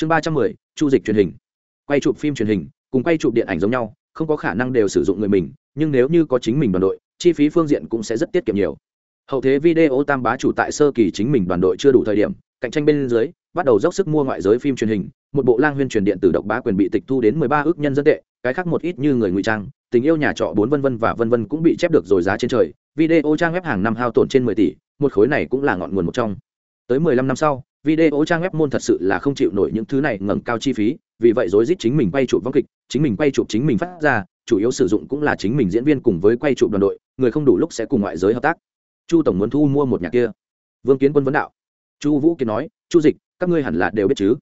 chương ba trăm mười, chu dịch truyền hình. Quay chụp phim truyền hình, cùng quay chụp điện ảnh giống nhau, không có khả năng đều sử dụng người mình, nhưng nếu như có chính mình đoàn đội, chi phí phương diện cũng sẽ rất tiết kiệm nhiều. Hậu thế video tam bá chủ tại sơ kỳ chính mình đoàn đội chưa đủ thời điểm, cạnh tranh bên dưới, bắt đầu dốc sức mua ngoại giới phim truyền hình, một bộ lang huyên truyền điện tử độc bá quyền bị tịch thu đến mười ba ước nhân dân tệ, cái khác một ít như người ngụy trang, tình yêu nhà trọ bốn vân vân và vân vân cũng bị chép được rồi giá trên trời. Video trang web hàng năm hao tổn trên mười tỷ, một khối này cũng là ngọn nguồn một trong. Tới mười lăm năm sau video trang web môn thật sự là không chịu nổi những thứ này ngẩng cao chi phí, vì vậy rối rít chính mình quay chụp vong kịch, chính mình quay chụp chính mình phát ra, chủ yếu sử dụng cũng là chính mình diễn viên cùng với quay chụp đoàn đội, người không đủ lúc sẽ cùng ngoại giới hợp tác. Chu tổng muốn thu mua một nhà kia. Vương kiến quân vấn đạo. Chu vũ kiến nói, chu dịch, các ngươi hẳn là đều biết chứ?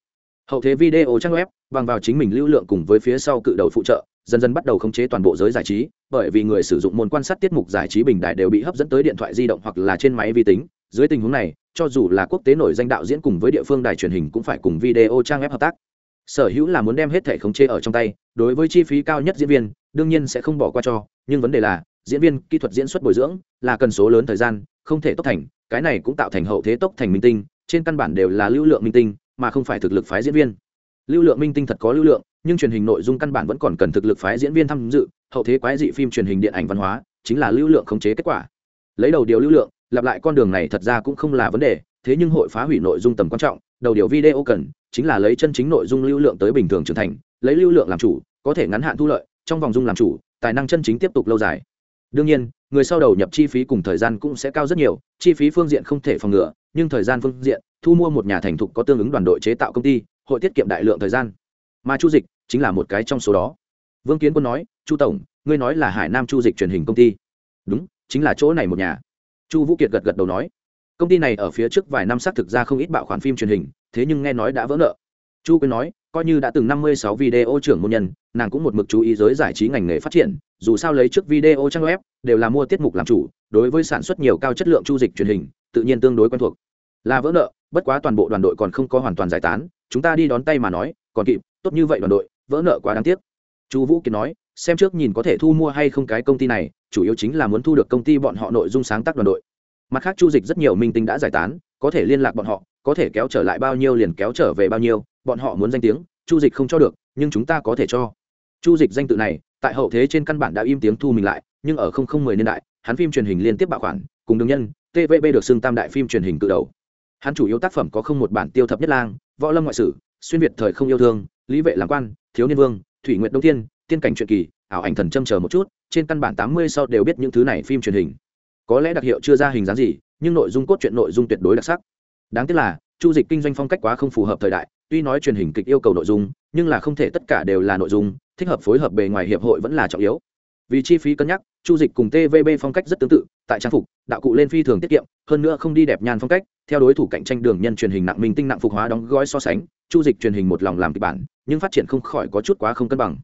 Hậu thế video trang web, bằng vào chính mình lưu lượng cùng với phía sau cự đầu phụ trợ, dần dần bắt đầu khống chế toàn bộ giới giải trí, bởi vì người sử dụng môn quan sát tiết mục giải trí bình đại đều bị hấp dẫn tới điện thoại di động hoặc là trên máy vi tính dưới tình huống này, cho dù là quốc tế nổi danh đạo diễn cùng với địa phương đài truyền hình cũng phải cùng video trang web hợp tác. Sở hữu là muốn đem hết thẻ khống chế ở trong tay, đối với chi phí cao nhất diễn viên, đương nhiên sẽ không bỏ qua cho, nhưng vấn đề là, diễn viên kỹ thuật diễn xuất bồi dưỡng là cần số lớn thời gian, không thể tốc thành, cái này cũng tạo thành hậu thế tốc thành minh tinh, trên căn bản đều là lưu lượng minh tinh, mà không phải thực lực phái diễn viên. Lưu lượng minh tinh thật có lưu lượng, nhưng truyền hình nội dung căn bản vẫn còn cần thực lực phái diễn viên tham dự, hậu thế quái dị phim truyền hình điện ảnh văn hóa, chính là lưu lượng khống chế kết quả. Lấy đầu điều lưu lượng lặp lại con đường này thật ra cũng không là vấn đề, thế nhưng hội phá hủy nội dung tầm quan trọng, đầu điều video cần, chính là lấy chân chính nội dung lưu lượng tới bình thường trưởng thành, lấy lưu lượng làm chủ, có thể ngắn hạn thu lợi, trong vòng dung làm chủ, tài năng chân chính tiếp tục lâu dài. Đương nhiên, người sau đầu nhập chi phí cùng thời gian cũng sẽ cao rất nhiều, chi phí phương diện không thể phòng ngừa, nhưng thời gian phương diện, thu mua một nhà thành thục có tương ứng đoàn đội chế tạo công ty, hội tiết kiệm đại lượng thời gian. Mà chu dịch chính là một cái trong số đó. Vương kiến quân nói, chu tổng, ngươi nói là hải nam chu dịch truyền hình công ty. Đúng, chính là chỗ này một nhà chu vũ kiệt gật gật đầu nói, công ty này ở phía trước vài năm xác thực ra không ít bạo khoản phim truyền hình, thế nhưng nghe nói đã vỡ nợ. Chu quyên nói, coi như đã từng năm mươi sáu video trưởng môn nhân, nàng cũng một mực chú ý giới giải trí ngành nghề phát triển, dù sao lấy trước video trang web, đều là mua tiết mục làm chủ, đối với sản xuất nhiều cao chất lượng chu dịch truyền hình, tự nhiên tương đối quen thuộc. Là vỡ nợ, bất quá toàn bộ đoàn đội còn không có hoàn toàn giải tán, chúng ta đi đón tay mà nói, còn kịp, tốt như vậy đoàn đội, vỡ nợ quá đáng tiếc. Chu vũ kiệt nói xem trước nhìn có thể thu mua hay không cái công ty này, chủ yếu chính là muốn thu được công ty bọn họ nội dung sáng tác đoàn đội. Mặt khác chu dịch rất nhiều minh tinh đã giải tán, có thể liên lạc bọn họ, có thể kéo trở lại bao nhiêu liền kéo trở về bao nhiêu, bọn họ muốn danh tiếng, chu dịch không cho được, nhưng chúng ta có thể cho. Chu dịch danh tự này, tại hậu thế trên căn bản đã im tiếng thu mình lại, nhưng ở không không mười niên đại, hắn phim truyền hình liên tiếp bạo khoản, cùng đường nhân tvb được xưng tam đại phim truyền hình cự đầu. Hắn chủ yếu tác phẩm có không một bản tiêu thập nhất lang, võ lâm ngoại sử, xuyên việt thời không yêu thương, lý vệ làm quan, thiếu niên vương, thủy nguyện đông tiên tiên cảnh truyện kỳ, ảo ảnh thần châm chờ một chút, trên căn bản tám mươi sau đều biết những thứ này phim truyền hình. Có lẽ đặc hiệu chưa ra hình dáng gì, nhưng nội dung cốt truyện nội dung tuyệt đối đặc sắc. Đáng tiếc là, chu dịch kinh doanh phong cách quá không phù hợp thời đại, tuy nói truyền hình kịch yêu cầu nội dung, nhưng là không thể tất cả đều là nội dung, thích hợp phối hợp bề ngoài hiệp hội vẫn là trọng yếu. Vì chi phí cân nhắc, chu dịch cùng tvb phong cách rất tương tự, tại trang phục, đạo cụ lên phi thường tiết kiệm, hơn nữa không đi đẹp nhàn phong cách, theo đối thủ cạnh tranh đường nhân truyền hình nặng minh tinh nặng phục hóa đóng gói so sánh, chu dịch truyền hình một lòng làm kịch bản, nhưng phát triển không khỏi có chút quá không cân bằng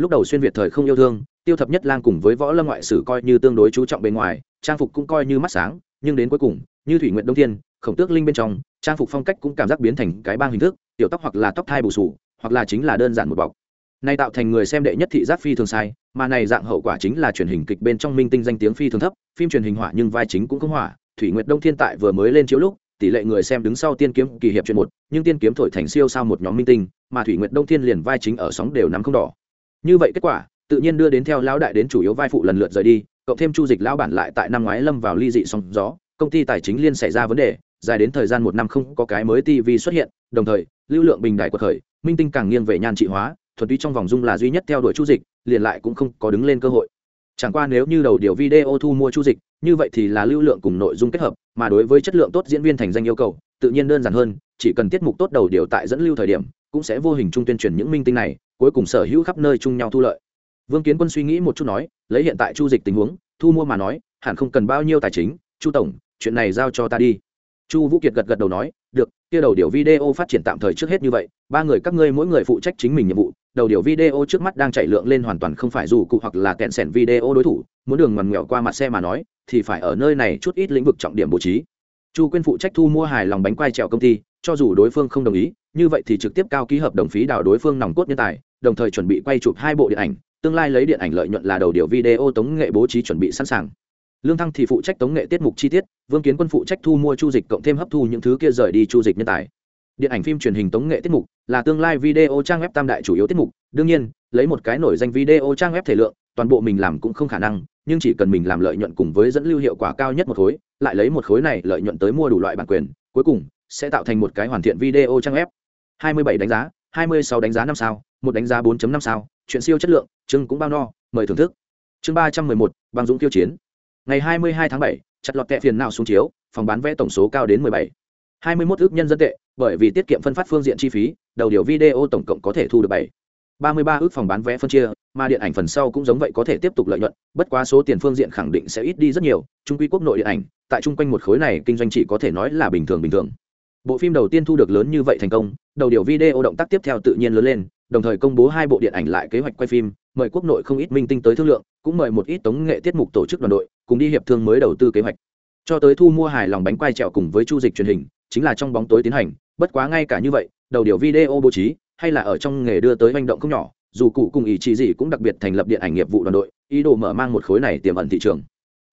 lúc đầu xuyên việt thời không yêu thương, tiêu thập nhất lang cùng với võ lâm ngoại sử coi như tương đối chú trọng bên ngoài, trang phục cũng coi như mắt sáng, nhưng đến cuối cùng, như thủy nguyện đông thiên, khổng tước linh bên trong, trang phục phong cách cũng cảm giác biến thành cái bang hình thức, tiểu tóc hoặc là tóc thai bù sù, hoặc là chính là đơn giản một bọc. Này tạo thành người xem đệ nhất thị giác phi thường sai, mà này dạng hậu quả chính là truyền hình kịch bên trong minh tinh danh tiếng phi thường thấp, phim truyền hình hỏa nhưng vai chính cũng không hỏa, thủy nguyệt đông thiên tại vừa mới lên chiếu lúc, tỷ lệ người xem đứng sau tiên kiếm kỳ hiệp chuyện một, nhưng tiên kiếm thổi thành siêu sao một nhóm minh tinh, mà thủy nguyệt đông thiên liền vai chính ở sóng đều nắm không đỏ như vậy kết quả, tự nhiên đưa đến theo lão đại đến chủ yếu vai phụ lần lượt rời đi, cộng thêm chu dịch lão bản lại tại năm ngoái lâm vào ly dị sóng gió, công ty tài chính liên xảy ra vấn đề, dài đến thời gian một năm không có cái mới tv xuất hiện, đồng thời, lưu lượng bình đại quật khởi, minh tinh càng nghiêng về nhan trị hóa, thuần túy trong vòng dung là duy nhất theo đuổi chu dịch, liền lại cũng không có đứng lên cơ hội. Chẳng qua nếu như đầu điều video thu mua chu dịch, như vậy thì là lưu lượng cùng nội dung kết hợp, mà đối với chất lượng tốt diễn viên thành danh yêu cầu, tự nhiên đơn giản hơn, chỉ cần tiết mục tốt đầu điều tại dẫn lưu thời điểm, cũng sẽ vô hình chung tuyên truyền những minh tinh này cuối cùng sở hữu khắp nơi chung nhau thu lợi. Vương kiến quân suy nghĩ một chút nói, lấy hiện tại chu dịch tình huống, thu mua mà nói, hẳn không cần bao nhiêu tài chính, chu tổng, chuyện này giao cho ta đi. Chu vũ kiệt gật gật đầu nói, được, kia đầu điều video phát triển tạm thời trước hết như vậy, ba người các ngươi mỗi người phụ trách chính mình nhiệm vụ, đầu điều video trước mắt đang chạy lượng lên hoàn toàn không phải dù cụ hoặc là kẹn sẻn video đối thủ, muốn đường ngoằn nghèo qua mặt xe mà nói, thì phải ở nơi này chút ít lĩnh vực trọng điểm bố trí. Chu quyên phụ trách thu mua hài lòng bánh quai trèo công ty, cho dù đối phương không đồng ý, như vậy thì trực tiếp cao ký hợp đồng phí đào đối phương nòng cốt nhân tài đồng thời chuẩn bị quay chụp hai bộ điện ảnh, tương lai lấy điện ảnh lợi nhuận là đầu điều video tống nghệ bố trí chuẩn bị sẵn sàng. Lương thăng thì phụ trách tống nghệ tiết mục chi tiết, vương kiến quân phụ trách thu mua chu dịch cộng thêm hấp thu những thứ kia rời đi chu dịch nhân tài. Điện ảnh phim truyền hình tống nghệ tiết mục là tương lai video trang web tam đại chủ yếu tiết mục, đương nhiên, lấy một cái nổi danh video trang web thể lượng, toàn bộ mình làm cũng không khả năng, nhưng chỉ cần mình làm lợi nhuận cùng với dẫn lưu hiệu quả cao nhất một khối, lại lấy một khối này lợi nhuận tới mua đủ loại bản quyền, cuối cùng sẽ tạo thành một cái hoàn thiện video trang web. 27 đánh giá 26 đánh giá năm sao một đánh giá 4.5 sao chuyện siêu chất lượng chương cũng bao no mời thưởng thức chương 311, băng dũng tiêu chiến ngày 22 tháng 7, chặt lọt tệ phiền nào xuống chiếu phòng bán vé tổng số cao đến 17. 21 ước nhân dân tệ bởi vì tiết kiệm phân phát phương diện chi phí đầu điều video tổng cộng có thể thu được 7. 33 ước phòng bán vé phân chia mà điện ảnh phần sau cũng giống vậy có thể tiếp tục lợi nhuận bất quá số tiền phương diện khẳng định sẽ ít đi rất nhiều trung quy quốc nội điện ảnh tại trung quanh một khối này kinh doanh chỉ có thể nói là bình thường bình thường bộ phim đầu tiên thu được lớn như vậy thành công, đầu điều video động tác tiếp theo tự nhiên lớn lên, đồng thời công bố hai bộ điện ảnh lại kế hoạch quay phim, mời quốc nội không ít minh tinh tới thương lượng, cũng mời một ít tống nghệ tiết mục tổ chức đoàn đội, cùng đi hiệp thương mới đầu tư kế hoạch. Cho tới thu mua hài lòng bánh quay trèo cùng với chu dịch truyền hình, chính là trong bóng tối tiến hành, bất quá ngay cả như vậy, đầu điều video bố trí, hay là ở trong nghề đưa tới manh động không nhỏ, dù cụ cùng ý chí gì cũng đặc biệt thành lập điện ảnh nghiệp vụ đoàn đội, ý đồ mở mang một khối này tiềm ẩn thị trường.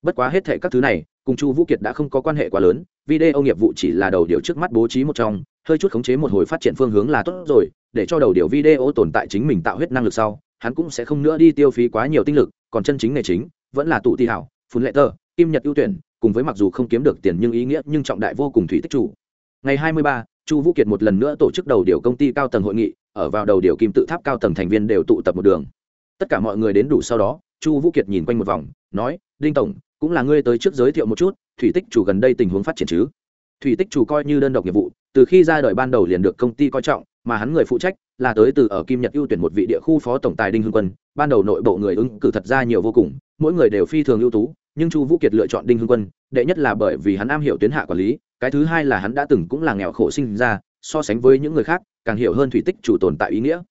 Bất quá hết thệ các thứ này cùng chu vũ kiệt đã không có quan hệ quá lớn video nghiệp vụ chỉ là đầu điều trước mắt bố trí một trong hơi chút khống chế một hồi phát triển phương hướng là tốt rồi để cho đầu điều video tồn tại chính mình tạo huyết năng lực sau hắn cũng sẽ không nữa đi tiêu phí quá nhiều tinh lực còn chân chính nghề chính vẫn là tụ ti hảo phun lệ tơ kim nhật ưu tuyển cùng với mặc dù không kiếm được tiền nhưng ý nghĩa nhưng trọng đại vô cùng thủy tích chủ. Ngày 23, chu vũ kiệt một lần nữa tổ chức đầu điều công ty cao tầng hội nghị ở vào đầu điều kim tự tháp cao tầng thành viên đều tụ tập một đường. Tất cả mọi người đến đủ sau đó chu vũ kiệt nhìn quanh một vòng nói đinh tổng cũng là ngươi tới trước giới thiệu một chút, thủy tích chủ gần đây tình huống phát triển chứ? Thủy tích chủ coi như đơn độc nghiệp vụ, từ khi ra đời ban đầu liền được công ty coi trọng, mà hắn người phụ trách là tới từ ở kim nhật ưu tuyển một vị địa khu phó tổng tài đinh hương quân. Ban đầu nội bộ người ứng cử thật ra nhiều vô cùng, mỗi người đều phi thường ưu tú, nhưng chu vũ kiệt lựa chọn đinh hương quân, đệ nhất là bởi vì hắn am hiểu tuyến hạ quản lý, cái thứ hai là hắn đã từng cũng là nghèo khổ sinh ra, so sánh với những người khác, càng hiểu hơn thủy tích chủ tồn tại ý nghĩa.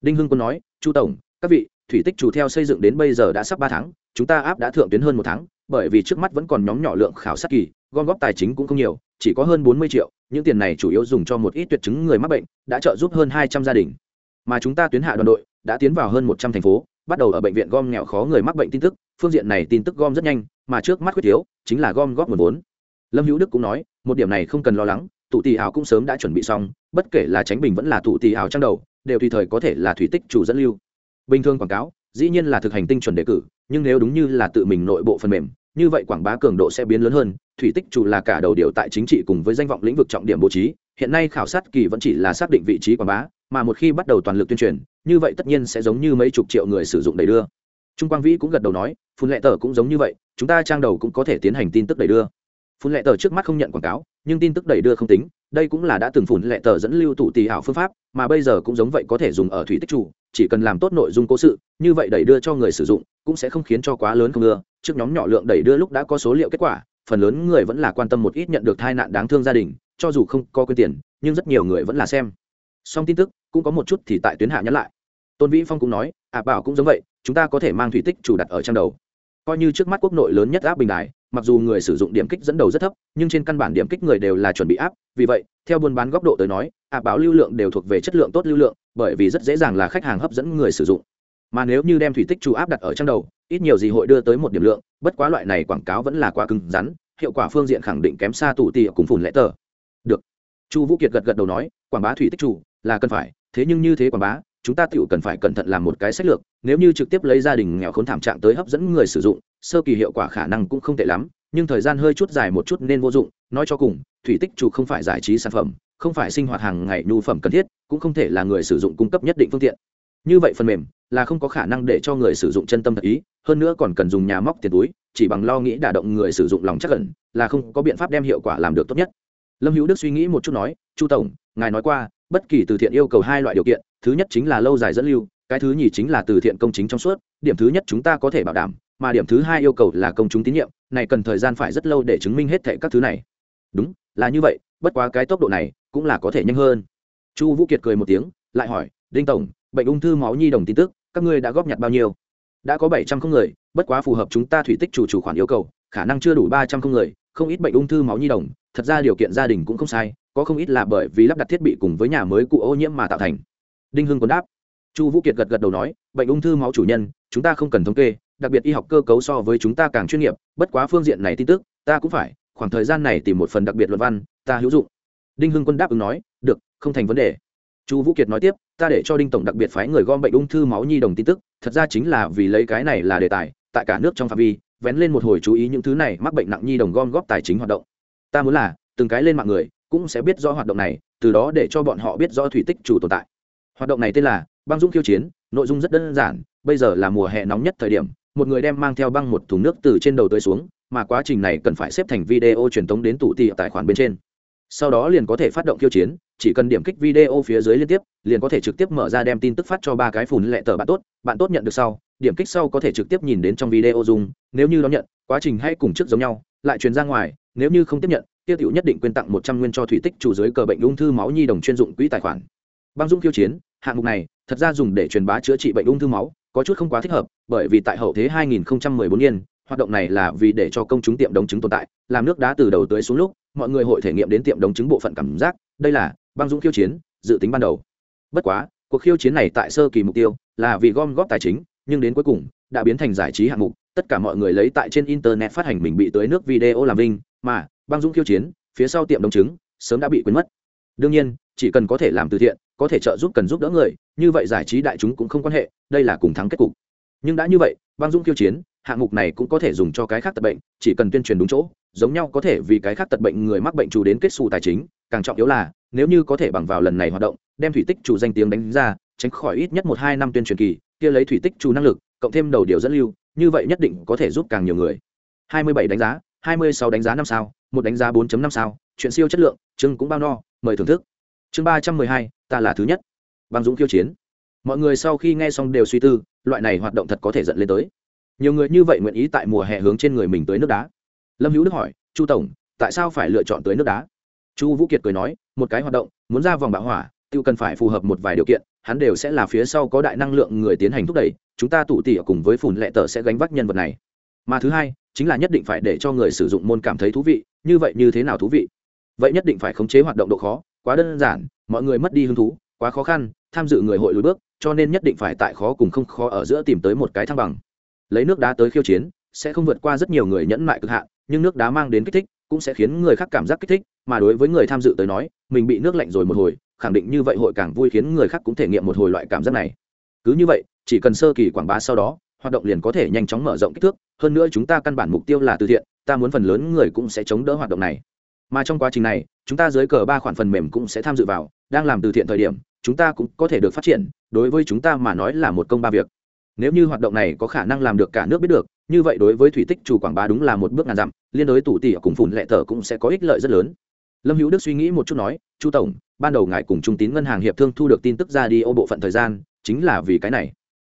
Đinh hưng quân nói, chu tổng, các vị, thủy tích chủ theo xây dựng đến bây giờ đã sắp ba tháng, chúng ta áp đã thượng tuyến hơn một tháng bởi vì trước mắt vẫn còn nhóm nhỏ lượng khảo sát kỳ, gom góp tài chính cũng không nhiều, chỉ có hơn bốn mươi triệu, những tiền này chủ yếu dùng cho một ít tuyệt chứng người mắc bệnh, đã trợ giúp hơn hai trăm gia đình. Mà chúng ta tuyến hạ đoàn đội đã tiến vào hơn một trăm thành phố, bắt đầu ở bệnh viện gom nghèo khó người mắc bệnh tin tức, phương diện này tin tức gom rất nhanh, mà trước mắt quyết thiếu chính là gom góp nguồn vốn. Lâm hữu đức cũng nói, một điểm này không cần lo lắng, tụ tỷ ảo cũng sớm đã chuẩn bị xong, bất kể là tránh bình vẫn là tụ tỷ ảo trang đầu, đều tùy thời có thể là thủy tích chủ dẫn lưu. Bình thường quảng cáo, dĩ nhiên là thực hành tinh chuẩn đề cử nhưng nếu đúng như là tự mình nội bộ phần mềm, như vậy quảng bá cường độ sẽ biến lớn hơn. Thủy tích chủ là cả đầu điều tại chính trị cùng với danh vọng lĩnh vực trọng điểm bố trí. Hiện nay khảo sát kỳ vẫn chỉ là xác định vị trí quảng bá, mà một khi bắt đầu toàn lực tuyên truyền, như vậy tất nhiên sẽ giống như mấy chục triệu người sử dụng đầy đưa. Trung quang vĩ cũng gật đầu nói, phun lệ tờ cũng giống như vậy, chúng ta trang đầu cũng có thể tiến hành tin tức đầy đưa. Phun lệ tờ trước mắt không nhận quảng cáo, nhưng tin tức đầy đưa không tính, đây cũng là đã từng phun lệ tờ dẫn lưu tụ tì ảo phương pháp, mà bây giờ cũng giống vậy có thể dùng ở thủy tích chủ chỉ cần làm tốt nội dung cố sự, như vậy đẩy đưa cho người sử dụng cũng sẽ không khiến cho quá lớn không ưa. Trước nhóm nhỏ lượng đẩy đưa lúc đã có số liệu kết quả, phần lớn người vẫn là quan tâm một ít nhận được tai nạn đáng thương gia đình, cho dù không có quyền tiền, nhưng rất nhiều người vẫn là xem. Song tin tức, cũng có một chút thì tại tuyến hạ nhắn lại. Tôn vĩ phong cũng nói ạ bảo cũng giống vậy, chúng ta có thể mang thủy tích chủ đặt ở trang đầu. Coi như trước mắt quốc nội lớn nhất áp bình đại mặc dù người sử dụng điểm kích dẫn đầu rất thấp, nhưng trên căn bản điểm kích người đều là chuẩn bị áp vì vậy, theo buôn bán góc độ tới nói ạ báo lưu lượng đều thuộc về chất lượng tốt lưu lượng, bởi vì rất dễ dàng là khách hàng hấp dẫn người sử dụng mà nếu như đem thủy tích chủ áp đặt ở trong đầu, ít nhiều gì hội đưa tới một điểm lượng, bất quá loại này quảng cáo vẫn là quá cứng rắn, hiệu quả phương diện khẳng định kém xa tủ tì cùng phùn lẽ tờ. Được. Chu vũ kiệt gật gật đầu nói, quảng bá thủy tích chủ là cần phải, thế nhưng như thế quảng bá, chúng ta tự cần phải cẩn thận làm một cái sách lược, nếu như trực tiếp lấy gia đình nghèo khốn thảm trạng tới hấp dẫn người sử dụng, sơ kỳ hiệu quả khả năng cũng không tệ lắm, nhưng thời gian hơi chút dài một chút nên vô dụng, nói cho cùng, thủy tích chủ không phải giải trí sản phẩm, không phải sinh hoạt hàng ngày nhu phẩm cần thiết, cũng không thể là người sử dụng cung cấp nhất định phương tiện như vậy phần mềm là không có khả năng để cho người sử dụng chân tâm thật ý, hơn nữa còn cần dùng nhà móc tiền túi, chỉ bằng lo nghĩ đả động người sử dụng lòng chắc cẩn là không có biện pháp đem hiệu quả làm được tốt nhất. Lâm hữu đức suy nghĩ một chút nói, chu tổng, ngài nói qua, bất kỳ từ thiện yêu cầu hai loại điều kiện, thứ nhất chính là lâu dài dẫn lưu, cái thứ nhì chính là từ thiện công chính trong suốt, điểm thứ nhất chúng ta có thể bảo đảm, mà điểm thứ hai yêu cầu là công chúng tín nhiệm, này cần thời gian phải rất lâu để chứng minh hết thệ các thứ này. Đúng, là như vậy, bất quá cái tốc độ này cũng là có thể nhanh hơn. Chu vũ kiệt cười một tiếng, lại hỏi, đinh tổng bệnh ung thư máu nhi đồng tin tức, các ngươi đã góp nhặt bao nhiêu? Đã có bảy trăm không người, bất quá phù hợp chúng ta thủy tích chủ chủ khoản yêu cầu, khả năng chưa đủ ba trăm không người, không ít bệnh ung thư máu nhi đồng, thật ra điều kiện gia đình cũng không sai, có không ít là bởi vì lắp đặt thiết bị cùng với nhà mới cụ ô nhiễm mà tạo thành. Đinh hưng còn đáp. Chu vũ kiệt gật gật đầu nói, bệnh ung thư máu chủ nhân, chúng ta không cần thống kê, đặc biệt y học cơ cấu so với chúng ta càng chuyên nghiệp, bất quá phương diện này tin tức, ta cũng phải, khoảng thời gian này tìm một phần đặc biệt luận văn, ta hữu dụng. Đinh hưng quân đáp ứng nói, được, không thành vấn đề. Chu vũ kiệt nói tiếp ta để cho đinh tổng đặc biệt phái người gom bệnh ung thư máu nhi đồng tin tức, thật ra chính là vì lấy cái này là đề tài, tại cả nước trong phạm vi, vén lên một hồi chú ý những thứ này, mắc bệnh nặng nhi đồng gom góp tài chính hoạt động. Ta muốn là, từng cái lên mạng người, cũng sẽ biết rõ hoạt động này, từ đó để cho bọn họ biết rõ thủy tích chủ tồn tại. Hoạt động này tên là băng dũng khiêu chiến, nội dung rất đơn giản, bây giờ là mùa hè nóng nhất thời điểm, một người đem mang theo băng một thùng nước từ trên đầu tới xuống, mà quá trình này cần phải xếp thành video truyền tống đến tủ tị tài khoản bên trên. Sau đó liền có thể phát động khiêu chiến chỉ cần điểm kích video phía dưới liên tiếp, liền có thể trực tiếp mở ra đem tin tức phát cho ba cái phùn lệ tờ bạn tốt bạn tốt nhận được sau, điểm kích sau có thể trực tiếp nhìn đến trong video dùng, nếu như đón nhận, quá trình hay cùng trước giống nhau, lại truyền ra ngoài, nếu như không tiếp nhận, tiêu tiểu nhất định quyên tặng một trăm nguyên cho thủy tích chủ dưới cờ bệnh ung thư máu nhi đồng chuyên dụng quỹ tài khoản. Băng dung khiêu chiến, hạng mục này, thật ra dùng để truyền bá chữa trị bệnh ung thư máu, có chút không quá thích hợp, bởi vì tại hậu thế 2014 niên, hoạt động này là vì để cho công chúng tiệm đống chứng tồn tại, làm nước đá từ đầu tới xuống lúc, mọi người hội thể nghiệm đến tiệm đống chứng bộ phận cảm giác, đây là băng dũng khiêu chiến, dự tính ban đầu. Bất quá, cuộc khiêu chiến này tại sơ kỳ mục tiêu là vì gom góp tài chính, nhưng đến cuối cùng đã biến thành giải trí hạng mục, tất cả mọi người lấy tại trên internet phát hành mình bị tới nước video làm vinh, mà băng dũng khiêu chiến, phía sau tiệm đồng chứng sớm đã bị quên mất. Đương nhiên, chỉ cần có thể làm từ thiện, có thể trợ giúp cần giúp đỡ người, như vậy giải trí đại chúng cũng không quan hệ, đây là cùng thắng kết cục. Nhưng đã như vậy, băng dũng khiêu chiến, hạng mục này cũng có thể dùng cho cái khác tật bệnh, chỉ cần tuyên truyền đúng chỗ, giống nhau có thể vì cái khác tật bệnh người mắc bệnh chủ đến kết xù tài chính, càng trọng yếu là nếu như có thể bằng vào lần này hoạt động đem thủy tích chủ danh tiếng đánh ra tránh khỏi ít nhất một hai năm tuyên truyền kỳ kia lấy thủy tích chủ năng lực cộng thêm đầu điều dẫn lưu như vậy nhất định có thể giúp càng nhiều người. 27 đánh giá 26 đánh giá năm sao một đánh giá 4.5 sao chuyện siêu chất lượng chương cũng bao no mời thưởng thức. Chương 312, ta là thứ nhất. Băng dũng khiêu chiến. Mọi người sau khi nghe xong đều suy tư loại này hoạt động thật có thể dẫn lên tới. Nhiều người như vậy nguyện ý tại mùa hè hướng trên người mình tới nước đá. Lâm hữu đức hỏi chu tổng tại sao phải lựa chọn tới nước đá? Chu vũ kiệt cười nói, một cái hoạt động, muốn ra vòng bạo hỏa tự cần phải phù hợp một vài điều kiện, hắn đều sẽ là phía sau có đại năng lượng người tiến hành thúc đẩy, chúng ta tụ tỉ cùng với phùn lệ tờ sẽ gánh vác nhân vật này. Mà thứ hai, chính là nhất định phải để cho người sử dụng môn cảm thấy thú vị, như vậy như thế nào thú vị? Vậy nhất định phải khống chế hoạt động độ khó, quá đơn giản, mọi người mất đi hứng thú, quá khó khăn, tham dự người hội lùi bước, cho nên nhất định phải tại khó cùng không khó ở giữa tìm tới một cái thăng bằng. Lấy nước đá tới khiêu chiến, sẽ không vượt qua rất nhiều người nhẫn mại cực hạn, nhưng nước đá mang đến kích thích cũng sẽ khiến người khác cảm giác kích thích, mà đối với người tham dự tới nói, mình bị nước lạnh rồi một hồi, khẳng định như vậy hội càng vui khiến người khác cũng thể nghiệm một hồi loại cảm giác này. Cứ như vậy, chỉ cần sơ kỳ quảng bá sau đó, hoạt động liền có thể nhanh chóng mở rộng kích thước, hơn nữa chúng ta căn bản mục tiêu là từ thiện, ta muốn phần lớn người cũng sẽ chống đỡ hoạt động này. Mà trong quá trình này, chúng ta dưới cờ ba khoản phần mềm cũng sẽ tham dự vào, đang làm từ thiện thời điểm, chúng ta cũng có thể được phát triển, đối với chúng ta mà nói là một công ba việc nếu như hoạt động này có khả năng làm được cả nước biết được, như vậy đối với thủy tích chủ quảng bá đúng là một bước ngàn dặm, liên đối tủ tỉ cùng phủn lệ tờ cũng sẽ có ích lợi rất lớn. Lâm hữu đức suy nghĩ một chút nói, chu tổng, ban đầu ngài cùng trung tín ngân hàng hiệp thương thu được tin tức ra đi ô bộ phận thời gian, chính là vì cái này.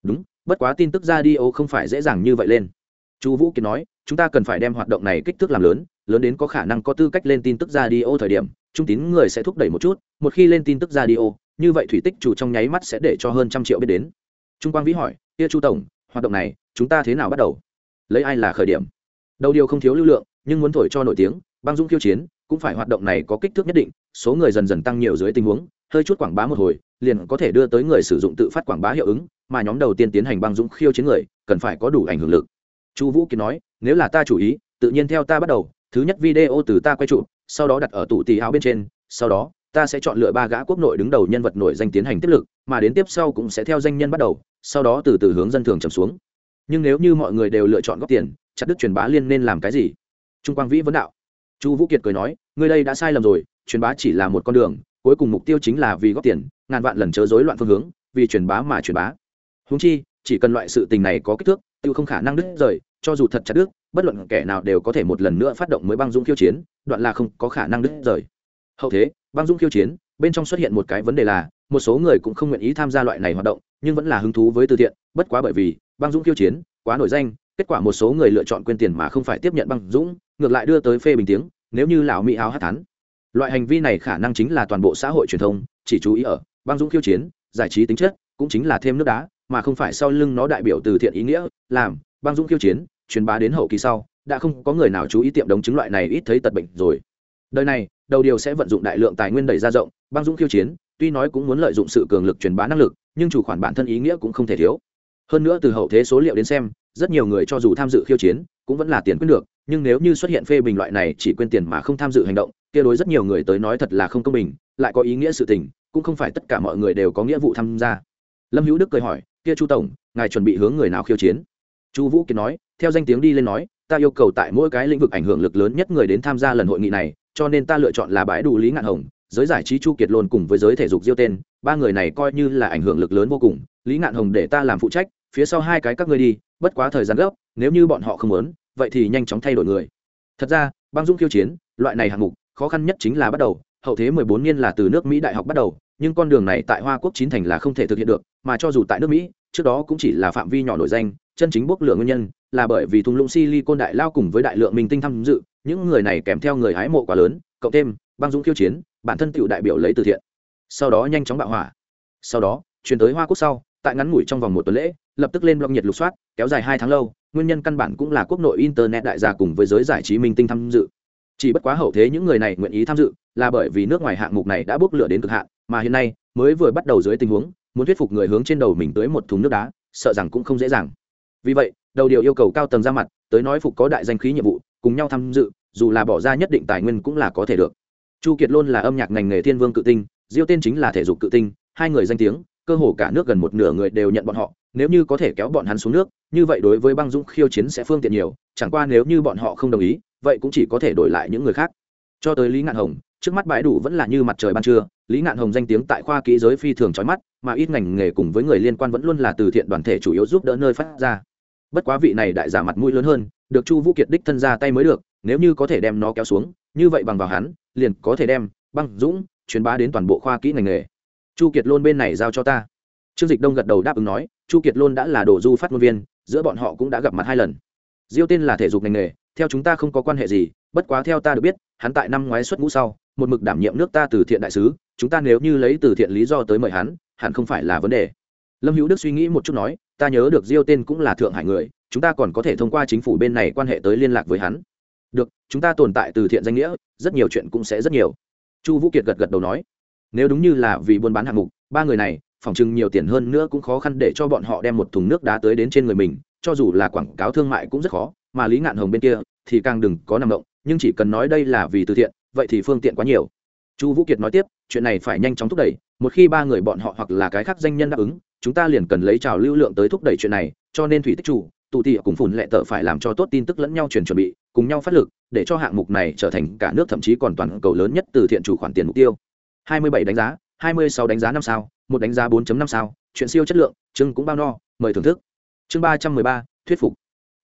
Đúng, bất quá tin tức ra đi ô không phải dễ dàng như vậy lên. Chu vũ kiệt nói, chúng ta cần phải đem hoạt động này kích thước làm lớn lớn đến có khả năng có tư cách lên tin tức ra đi ô thời điểm, trung tín người sẽ thúc đẩy một chút, một khi lên tin tức ra đi ô, như vậy thủy tích chủ trong nháy mắt sẽ để cho hơn trăm triệu biết đến. Trung quang vĩ hỏi kia chu tổng, hoạt động này, chúng ta thế nào bắt đầu? Lấy ai là khởi điểm? Đầu điều không thiếu lưu lượng, nhưng muốn thổi cho nổi tiếng, băng dung khiêu chiến, cũng phải hoạt động này có kích thước nhất định, số người dần dần tăng nhiều dưới tình huống, hơi chút quảng bá một hồi, liền có thể đưa tới người sử dụng tự phát quảng bá hiệu ứng, mà nhóm đầu tiên tiến hành băng dung khiêu chiến người, cần phải có đủ ảnh hưởng lực. Chu vũ kiệt nói, nếu là ta chủ ý, tự nhiên theo ta bắt đầu, thứ nhất video từ ta quay trụ sau đó đặt ở tủ tì áo bên trên, sau đó, ta sẽ chọn lựa ba gã quốc nội đứng đầu nhân vật nổi danh tiến hành tiếp lực, mà đến tiếp sau cũng sẽ theo danh nhân bắt đầu sau đó từ từ hướng dân thường trầm xuống. Nhưng nếu như mọi người đều lựa chọn góp tiền, chặt đứt truyền bá liên nên làm cái gì? Trung quang vĩ vấn đạo. Chu vũ kiệt cười nói người đây đã sai lầm rồi, truyền bá chỉ là một con đường, cuối cùng mục tiêu chính là vì góp tiền, ngàn vạn lần chớ rối loạn phương hướng, vì truyền bá mà truyền bá. Húng chi, chỉ cần loại sự tình này có kích thước, tiêu không khả năng đứt rời, cho dù thật chặt đứt, bất luận kẻ nào đều có thể một lần nữa phát động mới băng dũng khiêu chiến, đoạn là không có khả năng đứt rời. Hậu thế, băng dũng khiêu chiến bên trong xuất hiện một cái vấn đề là, một số người cũng không nguyện ý tham gia loại này hoạt động, nhưng vẫn là hứng thú với từ thiện, bất quá bởi vì, băng dũng khiêu chiến, quá nổi danh, kết quả một số người lựa chọn quyên tiền mà không phải tiếp nhận băng dũng, ngược lại đưa tới phê bình tiếng, nếu như lão mỹ áo hát thán loại hành vi này khả năng chính là toàn bộ xã hội truyền thông chỉ chú ý ở, băng dũng khiêu chiến, giải trí tính chất, cũng chính là thêm nước đá, mà không phải sau lưng nó đại biểu từ thiện ý nghĩa, làm, băng dũng khiêu chiến, truyền bá đến hậu kỳ sau, đã không có người nào chú ý tiệm đống chứng loại này ít thấy tật bệnh rồi. Đời này đầu điều sẽ vận dụng đại lượng tài nguyên đẩy ra rộng, băng dũng khiêu chiến, tuy nói cũng muốn lợi dụng sự cường lực truyền bá năng lực, nhưng chủ khoản bản thân ý nghĩa cũng không thể thiếu. Hơn nữa từ hậu thế số liệu đến xem, rất nhiều người cho dù tham dự khiêu chiến, cũng vẫn là tiền quyết được, nhưng nếu như xuất hiện phê bình loại này chỉ quên tiền mà không tham dự hành động, kia đối rất nhiều người tới nói thật là không công bình, lại có ý nghĩa sự tình, cũng không phải tất cả mọi người đều có nghĩa vụ tham gia. Lâm hữu đức cười hỏi, kia chu tổng, ngài chuẩn bị hướng người nào khiêu chiến? Chu vũ kiệt nói, theo danh tiếng đi lên nói, ta yêu cầu tại mỗi cái lĩnh vực ảnh hưởng lực lớn nhất người đến tham gia lần hội nghị này cho nên ta lựa chọn là bãi đủ lý ngạn hồng, giới giải trí chu kiệt Lôn cùng với giới thể dục diêu tên. Ba người này coi như là ảnh hưởng lực lớn vô cùng. Lý ngạn hồng để ta làm phụ trách, phía sau hai cái các ngươi đi, bất quá thời gian gấp, nếu như bọn họ không muốn, vậy thì nhanh chóng thay đổi người. Thật ra, băng dung khiêu chiến, loại này hạng mục, khó khăn nhất chính là bắt đầu. Hậu thế mười bốn niên là từ nước mỹ đại học bắt đầu, nhưng con đường này tại hoa quốc chín thành là không thể thực hiện được, mà cho dù tại nước mỹ, trước đó cũng chỉ là phạm vi nhỏ nổi danh, chân chính bốc lửa nguyên nhân, là bởi vì thung lũng silicon đại lao cùng với đại lượng minh tinh tham dự những người này kèm theo người hái mộ quá lớn, cộng thêm, băng dũng khiêu chiến, bản thân tựu đại biểu lấy từ thiện. Sau đó nhanh chóng bạo hỏa. Sau đó chuyển tới hoa quốc sau, tại ngắn ngủi trong vòng một tuần lễ, lập tức lên blog nhiệt lục soát, kéo dài hai tháng lâu, nguyên nhân căn bản cũng là quốc nội internet đại gia cùng với giới giải trí minh tinh tham dự. Chỉ bất quá hậu thế những người này nguyện ý tham dự, là bởi vì nước ngoài hạng mục này đã bốc lửa đến cực hạn, mà hiện nay, mới vừa bắt đầu dưới tình huống, muốn thuyết phục người hướng trên đầu mình tới một thùng nước đá, sợ rằng cũng không dễ dàng. Vì vậy, đầu điều yêu cầu cao tầng ra mặt, tới nói phục có đại danh khí nhiệm vụ cùng nhau tham dự, dù là bỏ ra nhất định tài nguyên cũng là có thể được. Chu kiệt luôn là âm nhạc ngành nghề thiên vương cự tinh, diêu tên chính là thể dục cự tinh, hai người danh tiếng, cơ hồ cả nước gần một nửa người đều nhận bọn họ, nếu như có thể kéo bọn hắn xuống nước, như vậy đối với băng dũng khiêu chiến sẽ phương tiện nhiều, chẳng qua nếu như bọn họ không đồng ý, vậy cũng chỉ có thể đổi lại những người khác. Cho tới lý ngạn hồng, trước mắt bãi đủ vẫn là như mặt trời ban trưa, lý ngạn hồng danh tiếng tại khoa kỹ giới phi thường trói mắt, mà ít ngành nghề cùng với người liên quan vẫn luôn là từ thiện đoàn thể chủ yếu giúp đỡ nơi phát ra. Bất quá vị này đại giả mặt mũi lớn hơn được chu vũ kiệt đích thân ra tay mới được, nếu như có thể đem nó kéo xuống, như vậy bằng vào hắn, liền có thể đem băng dũng truyền bá đến toàn bộ khoa kỹ ngành nghề. Chu kiệt lôn bên này giao cho ta. Trương dịch đông gật đầu đáp ứng nói, chu kiệt lôn đã là đồ du phát ngôn viên, giữa bọn họ cũng đã gặp mặt hai lần. Diêu tên là thể dục ngành nghề, theo chúng ta không có quan hệ gì, bất quá theo ta được biết, hắn tại năm ngoái xuất ngũ sau, một mực đảm nhiệm nước ta từ thiện đại sứ, chúng ta nếu như lấy từ thiện lý do tới mời hắn, hẳn không phải là vấn đề. Lâm hữu đức suy nghĩ một chút nói, ta nhớ được diêu tên cũng là thượng hải người chúng ta còn có thể thông qua chính phủ bên này quan hệ tới liên lạc với hắn. Được, chúng ta tồn tại từ thiện danh nghĩa, rất nhiều chuyện cũng sẽ rất nhiều. Chu vũ kiệt gật gật đầu nói. Nếu đúng như là vì buôn bán hạng mục, ba người này phỏng chừng nhiều tiền hơn nữa cũng khó khăn để cho bọn họ đem một thùng nước đá tới đến trên người mình, cho dù là quảng cáo thương mại cũng rất khó, mà lý ngạn hồng bên kia thì càng đừng có nằm động, nhưng chỉ cần nói đây là vì từ thiện, vậy thì phương tiện quá nhiều. Chu vũ kiệt nói tiếp, chuyện này phải nhanh chóng thúc đẩy, một khi ba người bọn họ hoặc là cái khác danh nhân đáp ứng, chúng ta liền cần lấy trào lưu lượng tới thúc đẩy chuyện này, cho nên thủy tích chủ tụ tị cùng phùn lệ tợ phải làm cho tốt tin tức lẫn nhau truyền chuẩn bị cùng nhau phát lực để cho hạng mục này trở thành cả nước thậm chí còn toàn cầu lớn nhất từ thiện chủ khoản tiền mục tiêu. 27 đánh giá 26 đánh giá năm sao một đánh giá 4.5 sao chuyện siêu chất lượng chương cũng bao no mời thưởng thức. Chương 313, thuyết phục.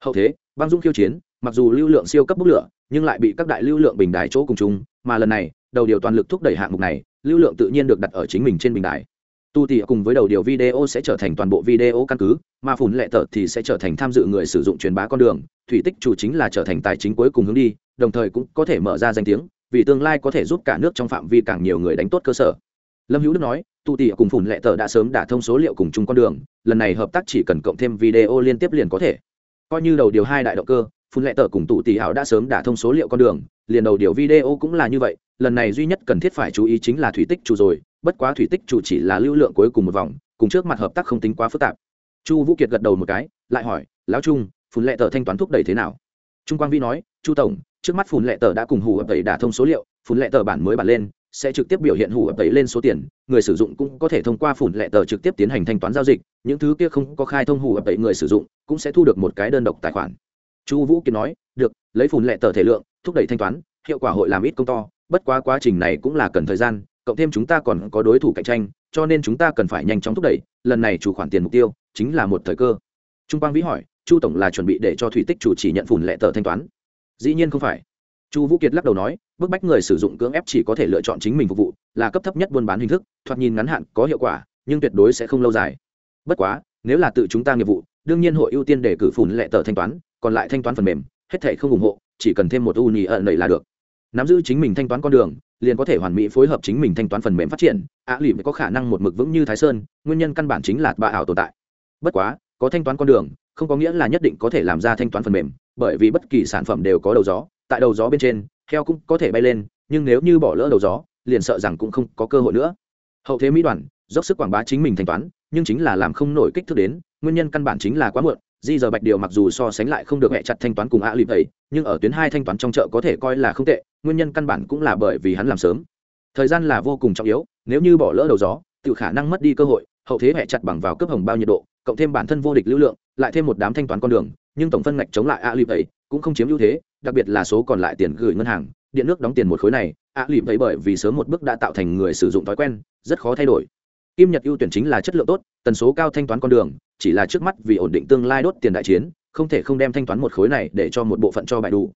Hậu thế băng dung khiêu chiến mặc dù lưu lượng siêu cấp bốc lửa nhưng lại bị các đại lưu lượng bình đài chỗ cùng chung mà lần này đầu điều toàn lực thúc đẩy hạng mục này lưu lượng tự nhiên được đặt ở chính mình trên bình đài tu tỉ cùng với đầu điều video sẽ trở thành toàn bộ video căn cứ, mà Phùn lệ tờ thì sẽ trở thành tham dự người sử dụng truyền bá con đường. Thủy tích chủ chính là trở thành tài chính cuối cùng hướng đi, đồng thời cũng có thể mở ra danh tiếng, vì tương lai có thể giúp cả nước trong phạm vi càng nhiều người đánh tốt cơ sở. Lâm hữu đức nói, tu tỉ cùng Phùn lệ tờ đã sớm đả thông số liệu cùng chung con đường, lần này hợp tác chỉ cần cộng thêm video liên tiếp liền có thể. Coi như đầu điều hai đại động cơ phun lệ tờ cùng tụ tỷ hảo đã sớm đả thông số liệu con đường, liền đầu điều video cũng là như vậy, lần này duy nhất cần thiết phải chú ý chính là thủy tích chủ rồi bất quá thủy tích chủ chỉ là lưu lượng cuối cùng một vòng, cùng trước mặt hợp tác không tính quá phức tạp. Chu vũ kiệt gật đầu một cái, lại hỏi, lão trung phun lệ tờ thanh toán thúc đẩy thế nào? Trung quang vi nói, chu tổng, trước mắt phun lệ tờ đã cùng hủ hợp tẩy đả thông số liệu phun lệ tờ bản mới bản lên, sẽ trực tiếp biểu hiện hủ hợp tẩy lên số tiền, người sử dụng cũng có thể thông qua phủn lệ tờ trực tiếp tiến hành thanh toán giao dịch, những thứ kia không có khai thông hủ hợp tẩy người sử dụng, cũng sẽ thu được một cái đơn độc tài khoản. Chu vũ kiệt nói, được, lấy phủn lệ tờ thể lượng, thúc đẩy thanh toán, hiệu quả hội làm ít công to, bất quá quá trình này cũng là cần thời gian cộng thêm chúng ta còn có đối thủ cạnh tranh, cho nên chúng ta cần phải nhanh chóng thúc đẩy, lần này chủ khoản tiền mục tiêu chính là một thời cơ. Trung quang vĩ hỏi, chu tổng là chuẩn bị để cho thủy tích chủ chỉ nhận phủn lệ tờ thanh toán? Dĩ nhiên không phải. Chu vũ kiệt lắc đầu nói, bức bách người sử dụng cưỡng ép chỉ có thể lựa chọn chính mình phục vụ, là cấp thấp nhất buôn bán hình thức, thoạt nhìn ngắn hạn có hiệu quả, nhưng tuyệt đối sẽ không lâu dài. Bất quá, nếu là tự chúng ta nghiệp vụ, đương nhiên hội ưu tiên để cử phủn lệ tờ thanh toán, còn lại thanh toán phần mềm, hết thể không ủng hộ, chỉ cần thêm một Uni ẩn nầy là được. Nắm giữ chính mình thanh toán con đường liền có thể hoàn mỹ phối hợp chính mình thanh toán phần mềm phát triển, ạ lì mới có khả năng một mực vững như thái sơn, nguyên nhân căn bản chính là bà ảo tồn tại. Bất quá, có thanh toán con đường, không có nghĩa là nhất định có thể làm ra thanh toán phần mềm, bởi vì bất kỳ sản phẩm đều có đầu gió, tại đầu gió bên trên, heo cũng có thể bay lên, nhưng nếu như bỏ lỡ đầu gió, liền sợ rằng cũng không có cơ hội nữa. Hậu thế mỹ đoàn, dốc sức quảng bá chính mình thanh toán, nhưng chính là làm không nổi kích thước đến, nguyên nhân căn bản chính là quá muộn di giờ bạch điều mặc dù so sánh lại không được hẹ chặt thanh toán cùng ạ lịp ấy, nhưng ở tuyến hai thanh toán trong chợ có thể coi là không tệ, nguyên nhân căn bản cũng là bởi vì hắn làm sớm. Thời gian là vô cùng trọng yếu, nếu như bỏ lỡ đầu gió tự khả năng mất đi cơ hội, hậu thế hẹ chặt bằng vào cấp hồng bao nhiệt độ, cộng thêm bản thân vô địch lưu lượng, lại thêm một đám thanh toán con đường, nhưng tổng phân ngạch chống lại ạ lịp ấy cũng không chiếm ưu thế, đặc biệt là số còn lại tiền gửi ngân hàng, điện nước đóng tiền một khối này ạ lịp ấy bởi vì sớm một bước đã tạo thành người sử dụng thói quen, rất khó thay đổi kim nhật ưu tuyển chính là chất lượng tốt, tần số cao thanh toán con đường, chỉ là trước mắt vì ổn định tương lai đốt tiền đại chiến, không thể không đem thanh toán một khối này để cho một bộ phận cho bài đủ.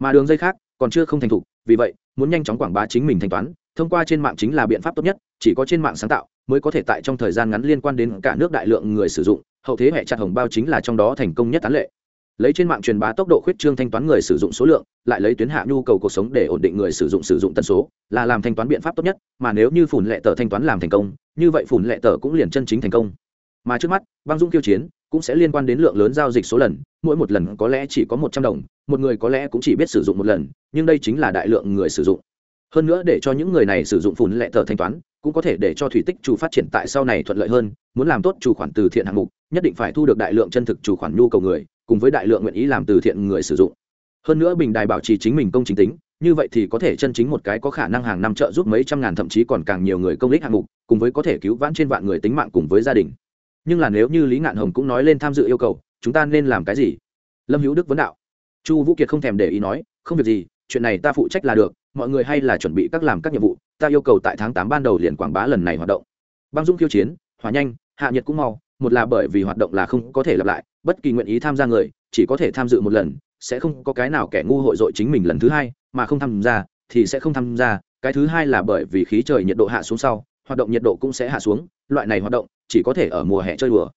Mà đường dây khác còn chưa không thành thục, vì vậy, muốn nhanh chóng quảng bá chính mình thanh toán, thông qua trên mạng chính là biện pháp tốt nhất, chỉ có trên mạng sáng tạo mới có thể tại trong thời gian ngắn liên quan đến cả nước đại lượng người sử dụng, hậu thế hệ chặt hồng bao chính là trong đó thành công nhất tán lệ lấy trên mạng truyền bá tốc độ khuyết trương thanh toán người sử dụng số lượng, lại lấy tuyến hạ nhu cầu cuộc sống để ổn định người sử dụng sử dụng tần số, là làm thanh toán biện pháp tốt nhất, mà nếu như phủn lệ tờ thanh toán làm thành công, như vậy phủn lệ tờ cũng liền chân chính thành công. Mà trước mắt, băng dung kiêu chiến cũng sẽ liên quan đến lượng lớn giao dịch số lần, mỗi một lần có lẽ chỉ có một trăm đồng, một người có lẽ cũng chỉ biết sử dụng một lần, nhưng đây chính là đại lượng người sử dụng. Hơn nữa để cho những người này sử dụng phủn lệ tờ thanh toán, cũng có thể để cho thủy tích chủ phát triển tại sau này thuận lợi hơn, muốn làm tốt chủ khoản từ thiện hạng mục, nhất định phải thu được đại lượng chân thực chủ khoản nhu cầu người cùng với đại lượng nguyện ý làm từ thiện người sử dụng. Hơn nữa bình đài bảo trì chính mình công chính tính, như vậy thì có thể chân chính một cái có khả năng hàng năm trợ giúp mấy trăm ngàn thậm chí còn càng nhiều người công ích hạng mục, cùng với có thể cứu vãn trên vạn người tính mạng cùng với gia đình. Nhưng là nếu như lý ngạn hồng cũng nói lên tham dự yêu cầu, chúng ta nên làm cái gì? Lâm hữu đức vấn đạo. Chu vũ kiệt không thèm để ý nói, không việc gì, chuyện này ta phụ trách là được, mọi người hay là chuẩn bị các làm các nhiệm vụ, ta yêu cầu tại tháng tám ban đầu liền quảng bá lần này hoạt động. Băng dung khiêu chiến, hỏa nhanh, hạ nhiệt cũng mau một là bởi vì hoạt động là không có thể lặp lại, bất kỳ nguyện ý tham gia người, chỉ có thể tham dự một lần, sẽ không có cái nào kẻ ngu hội dội chính mình lần thứ hai, mà không tham gia, thì sẽ không tham gia, cái thứ hai là bởi vì khí trời nhiệt độ hạ xuống sau, hoạt động nhiệt độ cũng sẽ hạ xuống, loại này hoạt động chỉ có thể ở mùa hè chơi đùa.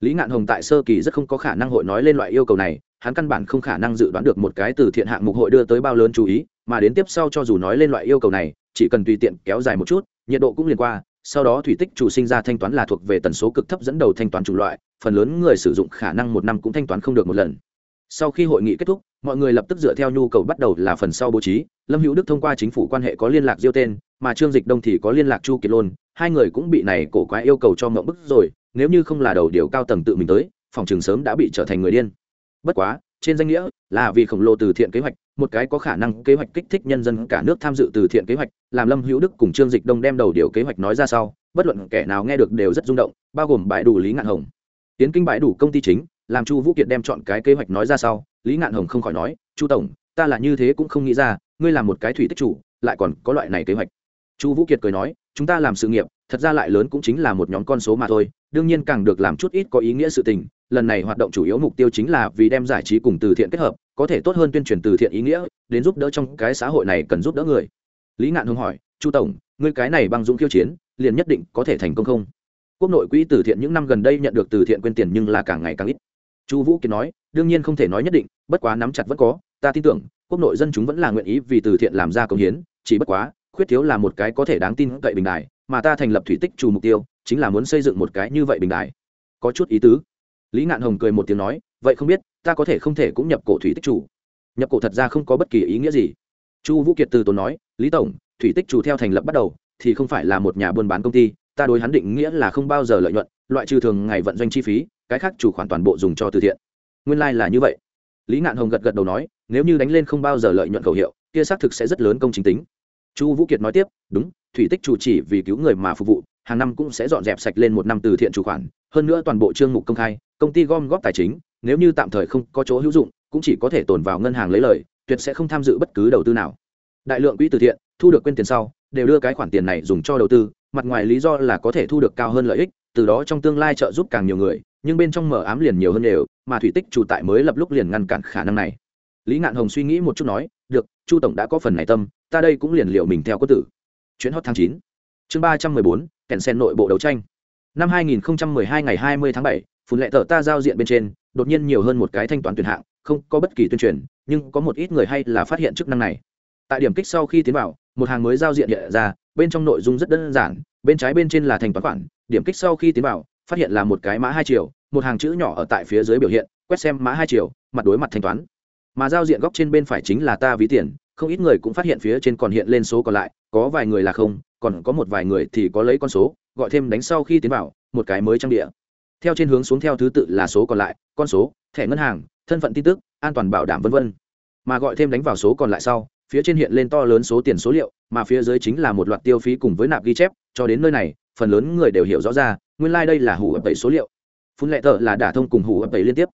Lý ngạn hồng tại sơ kỳ rất không có khả năng hội nói lên loại yêu cầu này, hắn căn bản không khả năng dự đoán được một cái từ thiện hạng mục hội đưa tới bao lớn chú ý, mà đến tiếp sau cho dù nói lên loại yêu cầu này, chỉ cần tùy tiện kéo dài một chút, nhiệt độ cũng liền qua sau đó thủy tích chủ sinh ra thanh toán là thuộc về tần số cực thấp dẫn đầu thanh toán chủ loại, phần lớn người sử dụng khả năng một năm cũng thanh toán không được một lần. Sau khi hội nghị kết thúc, mọi người lập tức dựa theo nhu cầu bắt đầu là phần sau bố trí. Lâm hữu đức thông qua chính phủ quan hệ có liên lạc diêu tên, mà trương dịch đông thì có liên lạc chu kiệt lôn. Hai người cũng bị này cổ quái yêu cầu cho mộng bức rồi, nếu như không là đầu điều cao tầng tự mình tới, phòng trường sớm đã bị trở thành người điên. Bất quá, trên danh nghĩa là vì khổng lồ từ thiện kế hoạch một cái có khả năng kế hoạch kích thích nhân dân cả nước tham dự từ thiện kế hoạch, làm lâm hữu đức cùng trương dịch đông đem đầu điều kế hoạch nói ra sau, bất luận kẻ nào nghe được đều rất rung động, bao gồm bãi đủ lý ngạn hồng. Tiến kinh bãi đủ công ty chính, làm chu vũ kiệt đem chọn cái kế hoạch nói ra sau, lý ngạn hồng không khỏi nói, chu tổng, ta là như thế cũng không nghĩ ra, ngươi làm một cái thủy tích chủ, lại còn có loại này kế hoạch. Chu vũ kiệt cười nói, chúng ta làm sự nghiệp, thật ra lại lớn cũng chính là một nhóm con số mà thôi, đương nhiên càng được làm chút ít có ý nghĩa sự tình lần này hoạt động chủ yếu mục tiêu chính là vì đem giải trí cùng từ thiện kết hợp, có thể tốt hơn tuyên truyền từ thiện ý nghĩa, đến giúp đỡ trong cái xã hội này cần giúp đỡ người. Lý ngạn hưng hỏi, chu tổng, ngươi cái này băng dũng khiêu chiến, liền nhất định có thể thành công không? Quốc nội quỹ từ thiện những năm gần đây nhận được từ thiện quyên tiền nhưng là càng ngày càng ít. Chu vũ kiến nói, đương nhiên không thể nói nhất định, bất quá nắm chặt vẫn có, ta tin tưởng, quốc nội dân chúng vẫn là nguyện ý vì từ thiện làm ra công hiến, chỉ bất quá, khuyết thiếu là một cái có thể đáng tin cậy bình đài, mà ta thành lập thủy tích trù mục tiêu, chính là muốn xây dựng một cái như vậy bình đài. Có chút ý tứ lý ngạn hồng cười một tiếng nói, vậy không biết, ta có thể không thể cũng nhập cổ thủy tích chủ. Nhập cổ thật ra không có bất kỳ ý nghĩa gì. Chu vũ kiệt từ tốn nói, lý tổng, thủy tích chủ theo thành lập bắt đầu, thì không phải là một nhà buôn bán công ty, ta đối hắn định nghĩa là không bao giờ lợi nhuận, loại trừ thường ngày vận doanh chi phí, cái khác chủ khoản toàn bộ dùng cho từ thiện. Nguyên lai、like、là như vậy. Lý ngạn hồng gật gật đầu nói, nếu như đánh lên không bao giờ lợi nhuận khẩu hiệu, kia xác thực sẽ rất lớn công chính tính. Chu vũ kiệt nói tiếp, đúng, thủy tích chủ chỉ vì cứu người mà phục vụ, hàng năm cũng sẽ dọn dẹp sạch lên một năm từ thiện chủ khoản, hơn nữa toàn bộ chương mục công khai công ty gom góp tài chính, nếu như tạm thời không có chỗ hữu dụng, cũng chỉ có thể tồn vào ngân hàng lấy lời, tuyệt sẽ không tham dự bất cứ đầu tư nào. Đại lượng quỹ từ thiện, thu được quên tiền sau, đều đưa cái khoản tiền này dùng cho đầu tư, mặt ngoài lý do là có thể thu được cao hơn lợi ích, từ đó trong tương lai trợ giúp càng nhiều người, nhưng bên trong mở ám liền nhiều hơn đều, mà thủy tích chủ tại mới lập lúc liền ngăn cản khả năng này. Lý ngạn hồng suy nghĩ một chút nói, được, chu tổng đã có phần này tâm, ta đây cũng liền liệu mình theo có tử. Chuyến hot tháng chín, chương ba trăm mười bốn, kèn sen nội bộ đấu tranh. Năm hai nghìn hai ngày hai mươi tháng bảy phun lệ tờ ta giao diện bên trên, đột nhiên nhiều hơn một cái thanh toán tuyển hạng, không có bất kỳ tuyên truyền, nhưng có một ít người hay là phát hiện chức năng này. Tại điểm kích sau khi tiến vào, một hàng mới giao diện hiện ra, bên trong nội dung rất đơn giản, bên trái bên trên là thanh toán khoản, điểm kích sau khi tiến vào, phát hiện là một cái mã hai chiều, một hàng chữ nhỏ ở tại phía dưới biểu hiện, quét xem mã hai chiều, mặt đối mặt thanh toán. Mà giao diện góc trên bên phải chính là ta ví tiền, không ít người cũng phát hiện phía trên còn hiện lên số còn lại, có vài người là không, còn có một vài người thì có lấy con số, gọi thêm đánh sau khi tiến vào, một cái mới trang địa theo trên hướng xuống theo thứ tự là số còn lại, con số, thẻ ngân hàng, thân phận tin tức, an toàn bảo đảm v v mà gọi thêm đánh vào số còn lại sau, phía trên hiện lên to lớn số tiền số liệu, mà phía dưới chính là một loạt tiêu phí cùng với nạp ghi chép, cho đến nơi này, phần lớn người đều hiểu rõ ra, nguyên lai、like、đây là hủ ập tẩy số liệu. Phun lệ tờ là đả thông cùng hủ ập tẩy liên tiếp.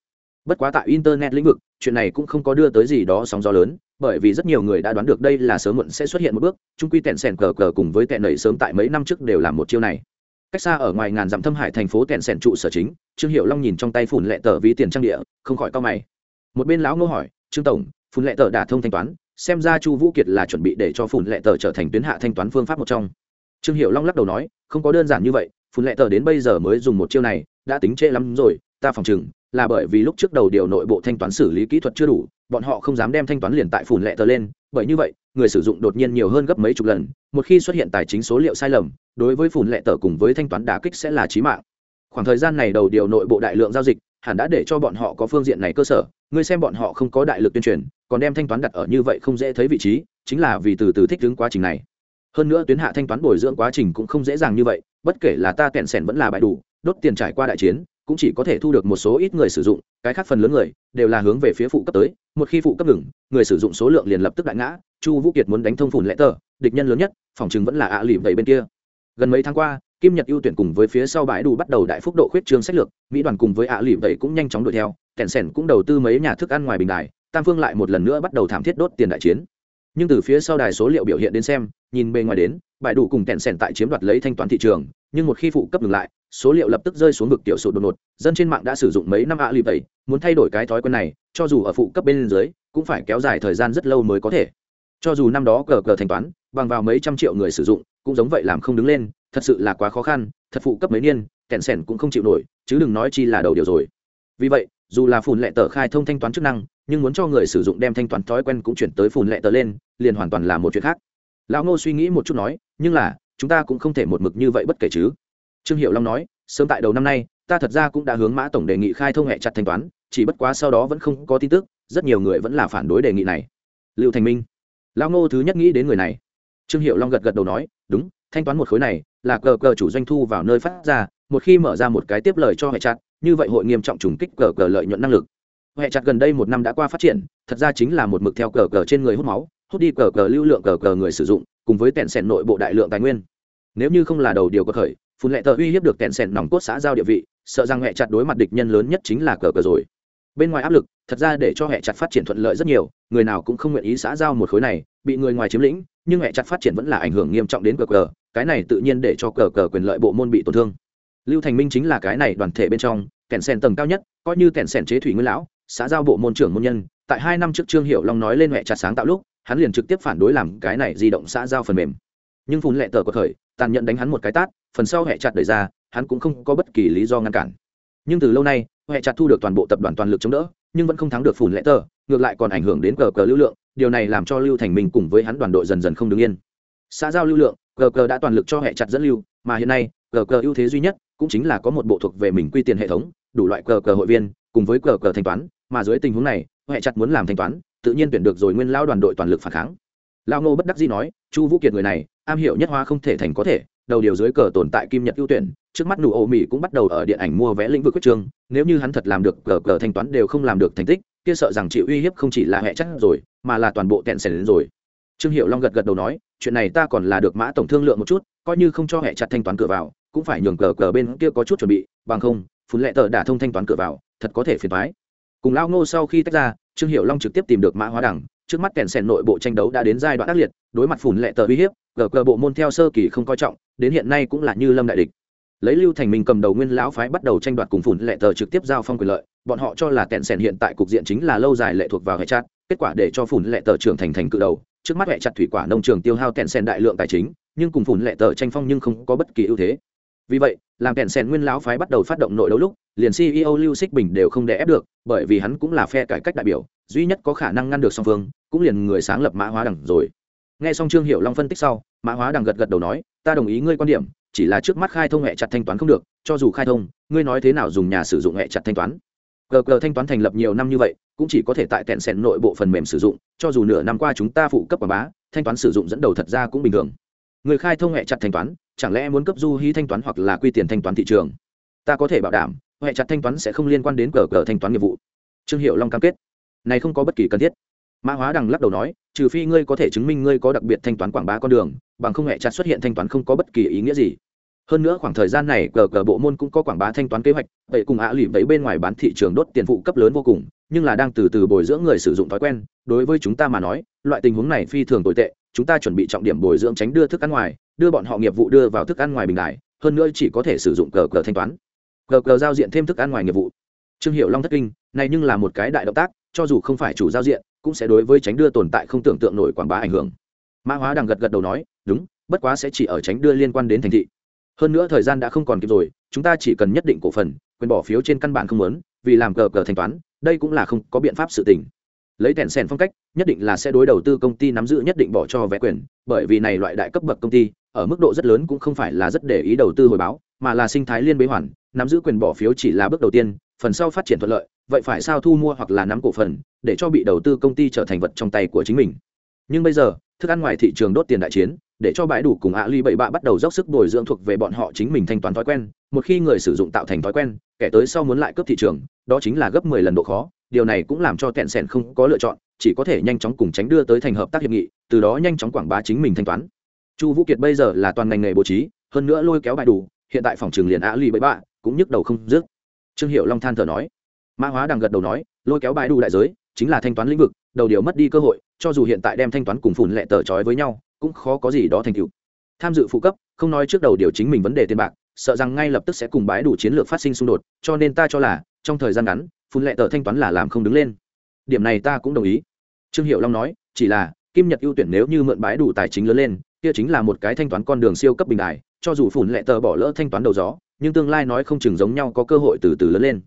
Bất quá tại internet lĩnh vực, chuyện này cũng không có đưa tới gì đó sóng gió lớn, bởi vì rất nhiều người đã đoán được đây là sớm muộn sẽ xuất hiện một bước trung quy tẹn sẻn cờ cờ cùng với tẹn nẩy sớm tại mấy năm trước đều làm một chiêu này cách xa ở ngoài ngàn dặm thâm hải thành phố tẹn sẻn trụ sở chính, trương hiệu long nhìn trong tay phủn lệ tờ ví tiền trang địa, không khỏi cao mày. Một bên lão ngô hỏi, trương tổng phủn lệ tờ đả thông thanh toán, xem ra chu vũ kiệt là chuẩn bị để cho phủn lệ tờ trở thành tuyến hạ thanh toán phương pháp một trong. Trương hiệu long lắc đầu nói, không có đơn giản như vậy phủn lệ tờ đến bây giờ mới dùng một chiêu này, đã tính trễ lắm rồi, ta phòng chừng là bởi vì lúc trước đầu điều nội bộ thanh toán xử lý kỹ thuật chưa đủ, bọn họ không dám đem thanh toán liền tại phủn lệ tờ lên, bởi như vậy, người sử dụng đột nhiên nhiều hơn gấp mấy chục lần, một khi xuất hiện tài chính số liệu sai lầm, đối với phủn lệ tờ cùng với thanh toán đá kích sẽ là trí mạng. Khoảng thời gian này đầu điều nội bộ đại lượng giao dịch, hẳn đã để cho bọn họ có phương diện này cơ sở, ngươi xem bọn họ không có đại lực tuyên truyền, còn đem thanh toán đặt ở như vậy không dễ thấy vị trí, chính là vì từ từ thích ứng quá trình này. Hơn nữa tuyến hạ thanh toán bồi dưỡng quá trình cũng không dễ dàng như vậy, bất kể là ta kẹn sẻn vẫn là bại đủ, đốt tiền trải qua đại chiến cũng chỉ có thể thu được một số ít người sử dụng, cái khác phần lớn người đều là hướng về phía phụ cấp tới, một khi phụ cấp ngừng, người sử dụng số lượng liền lập tức đại ngã. Chu vũ kiệt muốn đánh thông phủn lẽ tờ, địch nhân lớn nhất, phòng chừng vẫn là ạ lì vậy bên kia. Gần mấy tháng qua, kim nhật ưu tuyển cùng với phía sau bãi đủ bắt đầu đại phúc độ khuyết trương sách lược, mỹ đoàn cùng với ạ lì vậy cũng nhanh chóng đuổi theo kèn sẻn cũng đầu tư mấy nhà thức ăn ngoài bình đài, tam phương lại một lần nữa bắt đầu thảm thiết đốt tiền đại chiến. Nhưng từ phía sau đài số liệu biểu hiện đến xem, nhìn bề ngoài đến bãi đủ cùng tẹn sẻn tại chiếm đoạt lấy thanh toán thị trường, nhưng một khi phụ cấp ngừng lại, số liệu lập tức rơi xuống vực tiểu sụt đột ngột. Dân trên mạng đã sử dụng mấy năm ạ lì vậy, muốn thay đổi cái thói quen này, cho dù ở phụ cấp bên dưới, cũng phải kéo dài thời gian rất lâu mới có thể. Cho dù năm đó cờ cờ thanh toán, bằng vào mấy trăm triệu người sử dụng, cũng giống vậy làm không đứng lên, thật sự là quá khó khăn, thật phụ cấp mấy niên kẹn sẻn cũng không chịu nổi, chứ đừng nói chi là đầu điều rồi. Vì vậy, dù là phùn lệ tờ khai thông thanh toán chức năng, nhưng muốn cho người sử dụng đem thanh toán thói quen cũng chuyển tới phùn lệ tờ lên, liền hoàn toàn là một chuyện khác lão ngô suy nghĩ một chút nói, nhưng là, chúng ta cũng không thể một mực như vậy bất kể chứ. Trương hiệu long nói, sớm tại đầu năm nay, ta thật ra cũng đã hướng mã tổng đề nghị khai thông hệ chặt thanh toán, chỉ bất quá sau đó vẫn không có tin tức, rất nhiều người vẫn là phản đối đề nghị này. Lưu thành minh, lão ngô thứ nhất nghĩ đến người này. Trương hiệu long gật gật đầu nói, đúng, thanh toán một khối này là cờ cờ chủ doanh thu vào nơi phát ra, một khi mở ra một cái tiếp lời cho hệ chặt, như vậy hội nghiêm trọng trùng kích cờ cờ lợi nhuận năng lực. Hệ chặt gần đây một năm đã qua phát triển, thật ra chính là một mực theo cờ cờ trên người hút máu hút đi cờ cờ lưu lượng cờ cờ người sử dụng, cùng với tẹn sẻn nội bộ đại lượng tài nguyên. Nếu như không là đầu điều có khởi, phun lệ tờ uy hiếp được tẹn sẻn nòng cốt xã giao địa vị, sợ rằng hệ chặt đối mặt địch nhân lớn nhất chính là cờ cờ rồi. Bên ngoài áp lực, thật ra để cho hệ chặt phát triển thuận lợi rất nhiều, người nào cũng không nguyện ý xã giao một khối này, bị người ngoài chiếm lĩnh, nhưng hệ chặt phát triển vẫn là ảnh hưởng nghiêm trọng đến cờ cờ, cái này tự nhiên để cho cờ cờ quyền lợi bộ môn bị tổn thương. Lưu thành minh chính là cái này đoàn thể bên trong kẹn sèn tầng cao nhất, coi như kẹn sèn chế thủy nguyên lão, xã giao bộ môn trưởng môn nhân, tại hai năm trước trương hiệu long nói lên hệ chặt sáng tạo lúc hắn liền trực tiếp phản đối làm cái này di động xã giao phần mềm. Nhưng phun lệ tờ có thời, tàn nhẫn đánh hắn một cái tát, phần sau hẹ chặt đẩy ra, hắn cũng không có bất kỳ lý do ngăn cản. Nhưng từ lâu nay, hẹ chặt thu được toàn bộ tập đoàn toàn lực chống đỡ, nhưng vẫn không thắng được phủn lệ tờ, ngược lại còn ảnh hưởng đến cờ cờ lưu lượng, điều này làm cho lưu thành minh cùng với hắn đoàn đội dần dần không đứng yên. Xã giao lưu lượng, cờ cờ đã toàn lực cho hẹ chặt dẫn lưu, mà hiện nay, cờ cờ ưu thế duy nhất cũng chính là có một bộ thuộc về mình quy tiền hệ thống, đủ loại cờ cờ hội viên, cùng với cờ cờ thanh toán, mà dưới tình huống này hệ chặt muốn làm thanh toán tự nhiên tuyển được rồi nguyên lao đoàn đội toàn lực phản kháng. Lao ngô bất đắc dĩ nói, chu vũ kiệt người này, am hiểu nhất hoa không thể thành có thể, đầu điều dưới cờ tồn tại kim nhật ưu tuyển, trước mắt nụ ô mỹ cũng bắt đầu ở điện ảnh mua vé lĩnh vực quyết trường, nếu như hắn thật làm được cờ cờ thanh toán đều không làm được thành tích, kia sợ rằng chịu uy hiếp không chỉ là hệ chắc rồi, mà là toàn bộ tẹn sẻ đến rồi. Trương hiệu long gật gật đầu nói, chuyện này ta còn là được mã tổng thương lượng một chút, coi như không cho hệ chặt thanh toán cửa vào, cũng phải nhường cờ cờ bên kia có chút chuẩn bị, bằng không, phun lệ tờ đả thông thanh toán cửa vào, thật có thể phiền thoái cùng lao ngô sau khi tách ra, trương hiệu long trực tiếp tìm được mã hóa đẳng trước mắt kèn sèn nội bộ tranh đấu đã đến giai đoạn ác liệt, đối mặt phủn lệ tờ uy hiếp, gờ cờ bộ môn theo sơ kỳ không coi trọng, đến hiện nay cũng là như lâm đại địch. Lấy lưu thành minh cầm đầu nguyên lão phái bắt đầu tranh đoạt cùng phủn lệ tờ trực tiếp giao phong quyền lợi, bọn họ cho là kèn sèn hiện tại cục diện chính là lâu dài lệ thuộc vào hệ chặt, kết quả để cho phủn lệ tờ trưởng thành thành cự đầu. Trước mắt hệ chặt thủy quả nông trường tiêu hao kèn sèn đại lượng tài chính, nhưng cùng phủn lệ tờ tranh phong nhưng không có bất kỳ ưu thế vì vậy, làm kẹn sèn nguyên lão phái bắt đầu phát động nội đấu lúc, liền ceo lưu xích bình đều không đè ép được, bởi vì hắn cũng là phe cải cách đại biểu, duy nhất có khả năng ngăn được song phương, cũng liền người sáng lập mã hóa đẳng rồi. Nghe xong trương hiệu long phân tích sau, mã hóa đằng gật gật đầu nói, ta đồng ý ngươi quan điểm, chỉ là trước mắt khai thông hệ chặt thanh toán không được, cho dù khai thông, ngươi nói thế nào dùng nhà sử dụng hệ chặt thanh toán? Cờ cờ thanh toán thành lập nhiều năm như vậy, cũng chỉ có thể tại tẹn sẻn nội bộ phần mềm sử dụng, cho dù nửa năm qua chúng ta phụ cấp quảng bá, thanh toán sử dụng dẫn đầu thật ra cũng bình thường người khai thông hệ chặt thanh toán, chẳng lẽ muốn cấp du hí thanh toán hoặc là quy tiền thanh toán thị trường? Ta có thể bảo đảm, hệ chặt thanh toán sẽ không liên quan đến cờ cờ thanh toán nghiệp vụ. Trương hiệu long cam kết. Này không có bất kỳ cần thiết. Mã hóa đằng lắc đầu nói, trừ phi ngươi có thể chứng minh ngươi có đặc biệt thanh toán quảng bá con đường, bằng không hệ chặt xuất hiện thanh toán không có bất kỳ ý nghĩa gì. Hơn nữa khoảng thời gian này cờ cờ bộ môn cũng có quảng bá thanh toán kế hoạch, vậy cùng ạ lì vậy bên ngoài bán thị trường đốt tiền phụ cấp lớn vô cùng, nhưng là đang từ từ bồi dưỡng người sử dụng thói quen. Đối với chúng ta mà nói, loại tình huống này phi thường tồi tệ chúng ta chuẩn bị trọng điểm bồi dưỡng tránh đưa thức ăn ngoài, đưa bọn họ nghiệp vụ đưa vào thức ăn ngoài bình đại hơn nữa chỉ có thể sử dụng cờ cờ thanh toán. Cờ cờ giao diện thêm thức ăn ngoài nghiệp vụ. Trương hiệu long thất kinh, này nhưng là một cái đại động tác, cho dù không phải chủ giao diện, cũng sẽ đối với tránh đưa tồn tại không tưởng tượng nổi quảng bá ảnh hưởng. Mã hóa đang gật gật đầu nói, đúng, bất quá sẽ chỉ ở tránh đưa liên quan đến thành thị. Hơn nữa thời gian đã không còn kịp rồi, chúng ta chỉ cần nhất định cổ phần, quyền bỏ phiếu trên căn bản không lớn vì làm cờ cờ thanh toán, đây cũng là không có biện pháp sự tình lấy tèn sèn phong cách, nhất định là sẽ đối đầu tư công ty nắm giữ nhất định bỏ cho vé quyền, bởi vì này loại đại cấp bậc công ty, ở mức độ rất lớn cũng không phải là rất để ý đầu tư hồi báo, mà là sinh thái liên bế hoàn, nắm giữ quyền bỏ phiếu chỉ là bước đầu tiên, phần sau phát triển thuận lợi, vậy phải sao thu mua hoặc là nắm cổ phần, để cho bị đầu tư công ty trở thành vật trong tay của chính mình. Nhưng bây giờ, thức ăn ngoài thị trường đốt tiền đại chiến, để cho bãi đủ cùng ạ ly bảy bạ bắt đầu dốc sức bồi dưỡng thuộc về bọn họ chính mình thanh toán thói quen, một khi người sử dụng tạo thành thói quen, kẻ tới sau muốn lại cướp thị trường, đó chính là gấp mười lần độ khó điều này cũng làm cho tẹn sẻn không có lựa chọn, chỉ có thể nhanh chóng cùng tránh đưa tới thành hợp tác hiệp nghị, từ đó nhanh chóng quảng bá chính mình thanh toán. Chu vũ kiệt bây giờ là toàn ngành nghề bố trí, hơn nữa lôi kéo bài đủ, hiện tại phòng trường liền á lì bậy bạ, cũng nhức đầu không dứt. Trương hiệu long than thở nói. Mã hóa đang gật đầu nói, lôi kéo bài đủ đại giới, chính là thanh toán lĩnh vực, đầu điều mất đi cơ hội, cho dù hiện tại đem thanh toán cùng phủn lệ tờ trói với nhau, cũng khó có gì đó thành tựu. Tham dự phụ cấp, không nói trước đầu điều chính mình vấn đề tiền bạc, sợ rằng ngay lập tức sẽ cùng bái đủ chiến lược phát sinh xung đột, cho nên ta cho là, trong thời gian ngắn phun lệ tờ thanh toán là làm không đứng lên. Điểm này ta cũng đồng ý. Trương hiệu long nói, chỉ là, kim nhật ưu tuyển nếu như mượn bái đủ tài chính lớn lên, kia chính là một cái thanh toán con đường siêu cấp bình đại, cho dù phủn lệ tờ bỏ lỡ thanh toán đầu gió, nhưng tương lai nói không chừng giống nhau có cơ hội từ từ lớn lên.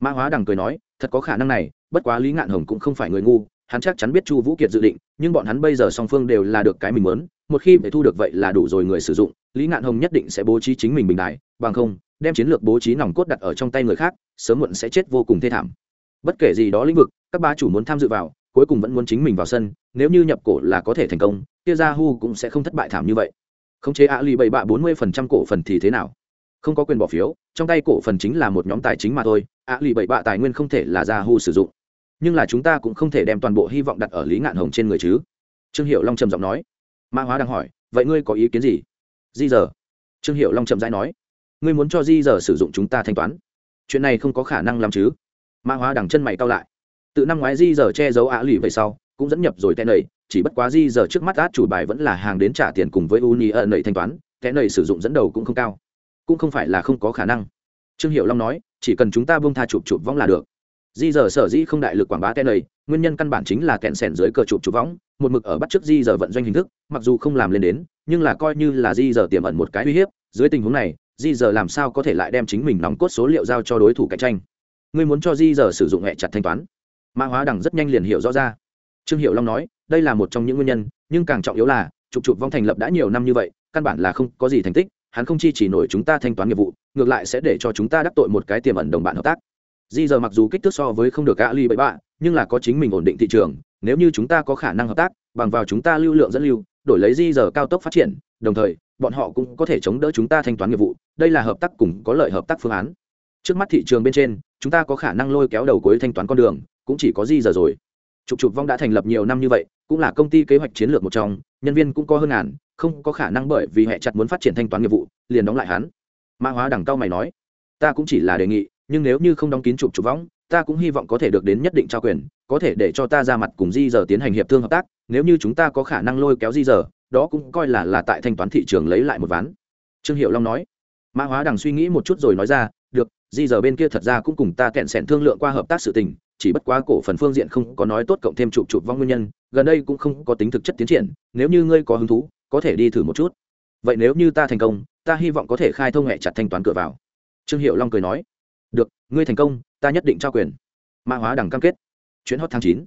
Mã hóa đằng cười nói, thật có khả năng này, bất quá lý ngạn hồng cũng không phải người ngu, hắn chắc chắn biết chu vũ kiệt dự định, nhưng bọn hắn bây giờ song phương đều là được cái mình muốn, một khi phải thu được vậy là đủ rồi người sử dụng, lý ngạn hồng nhất định sẽ bố trí chính mình bình đại, bằng không đem chiến lược bố trí nòng cốt đặt ở trong tay người khác, sớm muộn sẽ chết vô cùng thê thảm. Bất kể gì đó lĩnh vực, các ba chủ muốn tham dự vào, cuối cùng vẫn muốn chính mình vào sân, nếu như nhập cổ là có thể thành công, kia Hu cũng sẽ không thất bại thảm như vậy. Khống chế ạ lì bảy bạ bốn mươi phần trăm cổ phần thì thế nào? Không có quyền bỏ phiếu, trong tay cổ phần chính là một nhóm tài chính mà thôi ạ lì bảy bạ tài nguyên không thể là Hu sử dụng. Nhưng là chúng ta cũng không thể đem toàn bộ hy vọng đặt ở lý ngạn hồng trên người chứ. Trương hiệu long trầm giọng nói. Mã hóa đang hỏi, vậy ngươi có ý kiến gì? Di giờ. Trương hiệu long trầm rãi nói ngươi muốn cho di giờ sử dụng chúng ta thanh toán. Chuyện này không có khả năng làm chứ. Mã hóa đằng chân mày cao lại. Từ năm ngoái di giờ che giấu ạ lì về sau, cũng dẫn nhập rồi tên nầy, chỉ bất quá di giờ trước mắt át chủ bài vẫn là hàng đến trả tiền cùng với uni ẩn nầy thanh toán tên nầy sử dụng dẫn đầu cũng không cao. Cũng không phải là không có khả năng. Trương hiệu long nói, chỉ cần chúng ta bông tha chụp chụp vong là được. Di giờ sở dĩ không đại lực quảng bá tên này nguyên nhân căn bản chính là kẹn sẻn dưới cờ chụp chụp võng, một mực ở bắt trước di giờ vận doanh hình thức, mặc dù không làm lên đến, nhưng là coi như là di giờ tiềm ẩn một cái uy hiếp, dưới tình huống này di giờ làm sao có thể lại đem chính mình nóng cốt số liệu giao cho đối thủ cạnh tranh? Ngươi muốn cho di giờ sử dụng hệ chặt thanh toán. Mã hóa đẳng rất nhanh liền hiểu rõ ra. Trương hiệu long nói, đây là một trong những nguyên nhân, nhưng càng trọng yếu là, trục trục vong thành lập đã nhiều năm như vậy, căn bản là không có gì thành tích, hắn không chi chỉ nổi chúng ta thanh toán nghiệp vụ, ngược lại sẽ để cho chúng ta đắc tội một cái tiềm ẩn đồng bạn hợp tác. Di giờ mặc dù kích thước so với không được gã ly bậy bạ nhưng là có chính mình ổn định thị trường, nếu như chúng ta có khả năng hợp tác, bằng vào chúng ta lưu lượng dẫn lưu, đổi lấy di giờ cao tốc phát triển, đồng thời bọn họ cũng có thể chống đỡ chúng ta thanh toán nghiệp vụ, đây là hợp tác cùng có lợi hợp tác phương án. Trước mắt thị trường bên trên, chúng ta có khả năng lôi kéo đầu cuối thanh toán con đường, cũng chỉ có di giờ rồi. Trục trục vong đã thành lập nhiều năm như vậy, cũng là công ty kế hoạch chiến lược một trong, nhân viên cũng có hơn ngàn, không có khả năng bởi vì hệ chặt muốn phát triển thanh toán nghiệp vụ, liền đóng lại hắn. Mã hóa đẳng cao mày nói, ta cũng chỉ là đề nghị, nhưng nếu như không đóng kín trục trục vong, ta cũng hy vọng có thể được đến nhất định trao quyền, có thể để cho ta ra mặt cùng di giờ tiến hành hiệp thương hợp tác, nếu như chúng ta có khả năng lôi kéo di giờ đó cũng coi là là tại thanh toán thị trường lấy lại một ván. Trương hiệu long nói. Mã hóa đằng suy nghĩ một chút rồi nói ra, được di giờ bên kia thật ra cũng cùng ta kẹn sẻn thương lượng qua hợp tác sự tình, chỉ bất quá cổ phần phương diện không có nói tốt cộng thêm chụp chụp vong nguyên nhân, gần đây cũng không có tính thực chất tiến triển, nếu như ngươi có hứng thú, có thể đi thử một chút. Vậy nếu như ta thành công, ta hy vọng có thể khai thông hệ chặt thanh toán cửa vào. Trương hiệu long cười nói. Được, ngươi thành công, ta nhất định trao quyền. Mã hóa đằng cam kết. Chuyến hot tháng chín.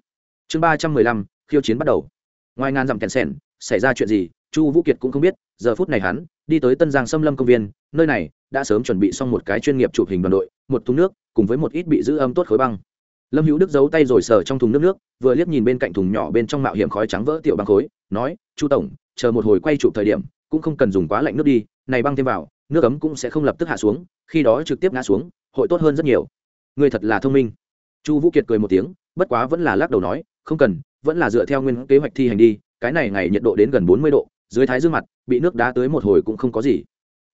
Chương ba trăm mười lăm, khiêu chiến bắt đầu. Ngoài ngàn dặm kèn sèn xảy ra chuyện gì, chu vũ kiệt cũng không biết, giờ phút này hắn đi tới tân giang xâm lâm công viên, nơi này đã sớm chuẩn bị xong một cái chuyên nghiệp chụp hình đoàn đội, một thùng nước, cùng với một ít bị giữ âm tốt khối băng. Lâm hữu đức giấu tay rồi sờ trong thùng nước nước, vừa liếc nhìn bên cạnh thùng nhỏ bên trong mạo hiểm khói trắng vỡ tiểu băng khối, nói, chu tổng, chờ một hồi quay chụp thời điểm, cũng không cần dùng quá lạnh nước đi, này băng thêm vào, nước ấm cũng sẽ không lập tức hạ xuống, khi đó trực tiếp ngã xuống, hội tốt hơn rất nhiều. Người thật là thông minh. Chu vũ kiệt cười một tiếng, bất quá vẫn là lắc đầu nói, không cần, vẫn là dựa theo nguyên kế hoạch thi hành đi cái này ngày nhiệt độ đến gần bốn mươi độ, dưới thái dương mặt, bị nước đá tới một hồi cũng không có gì.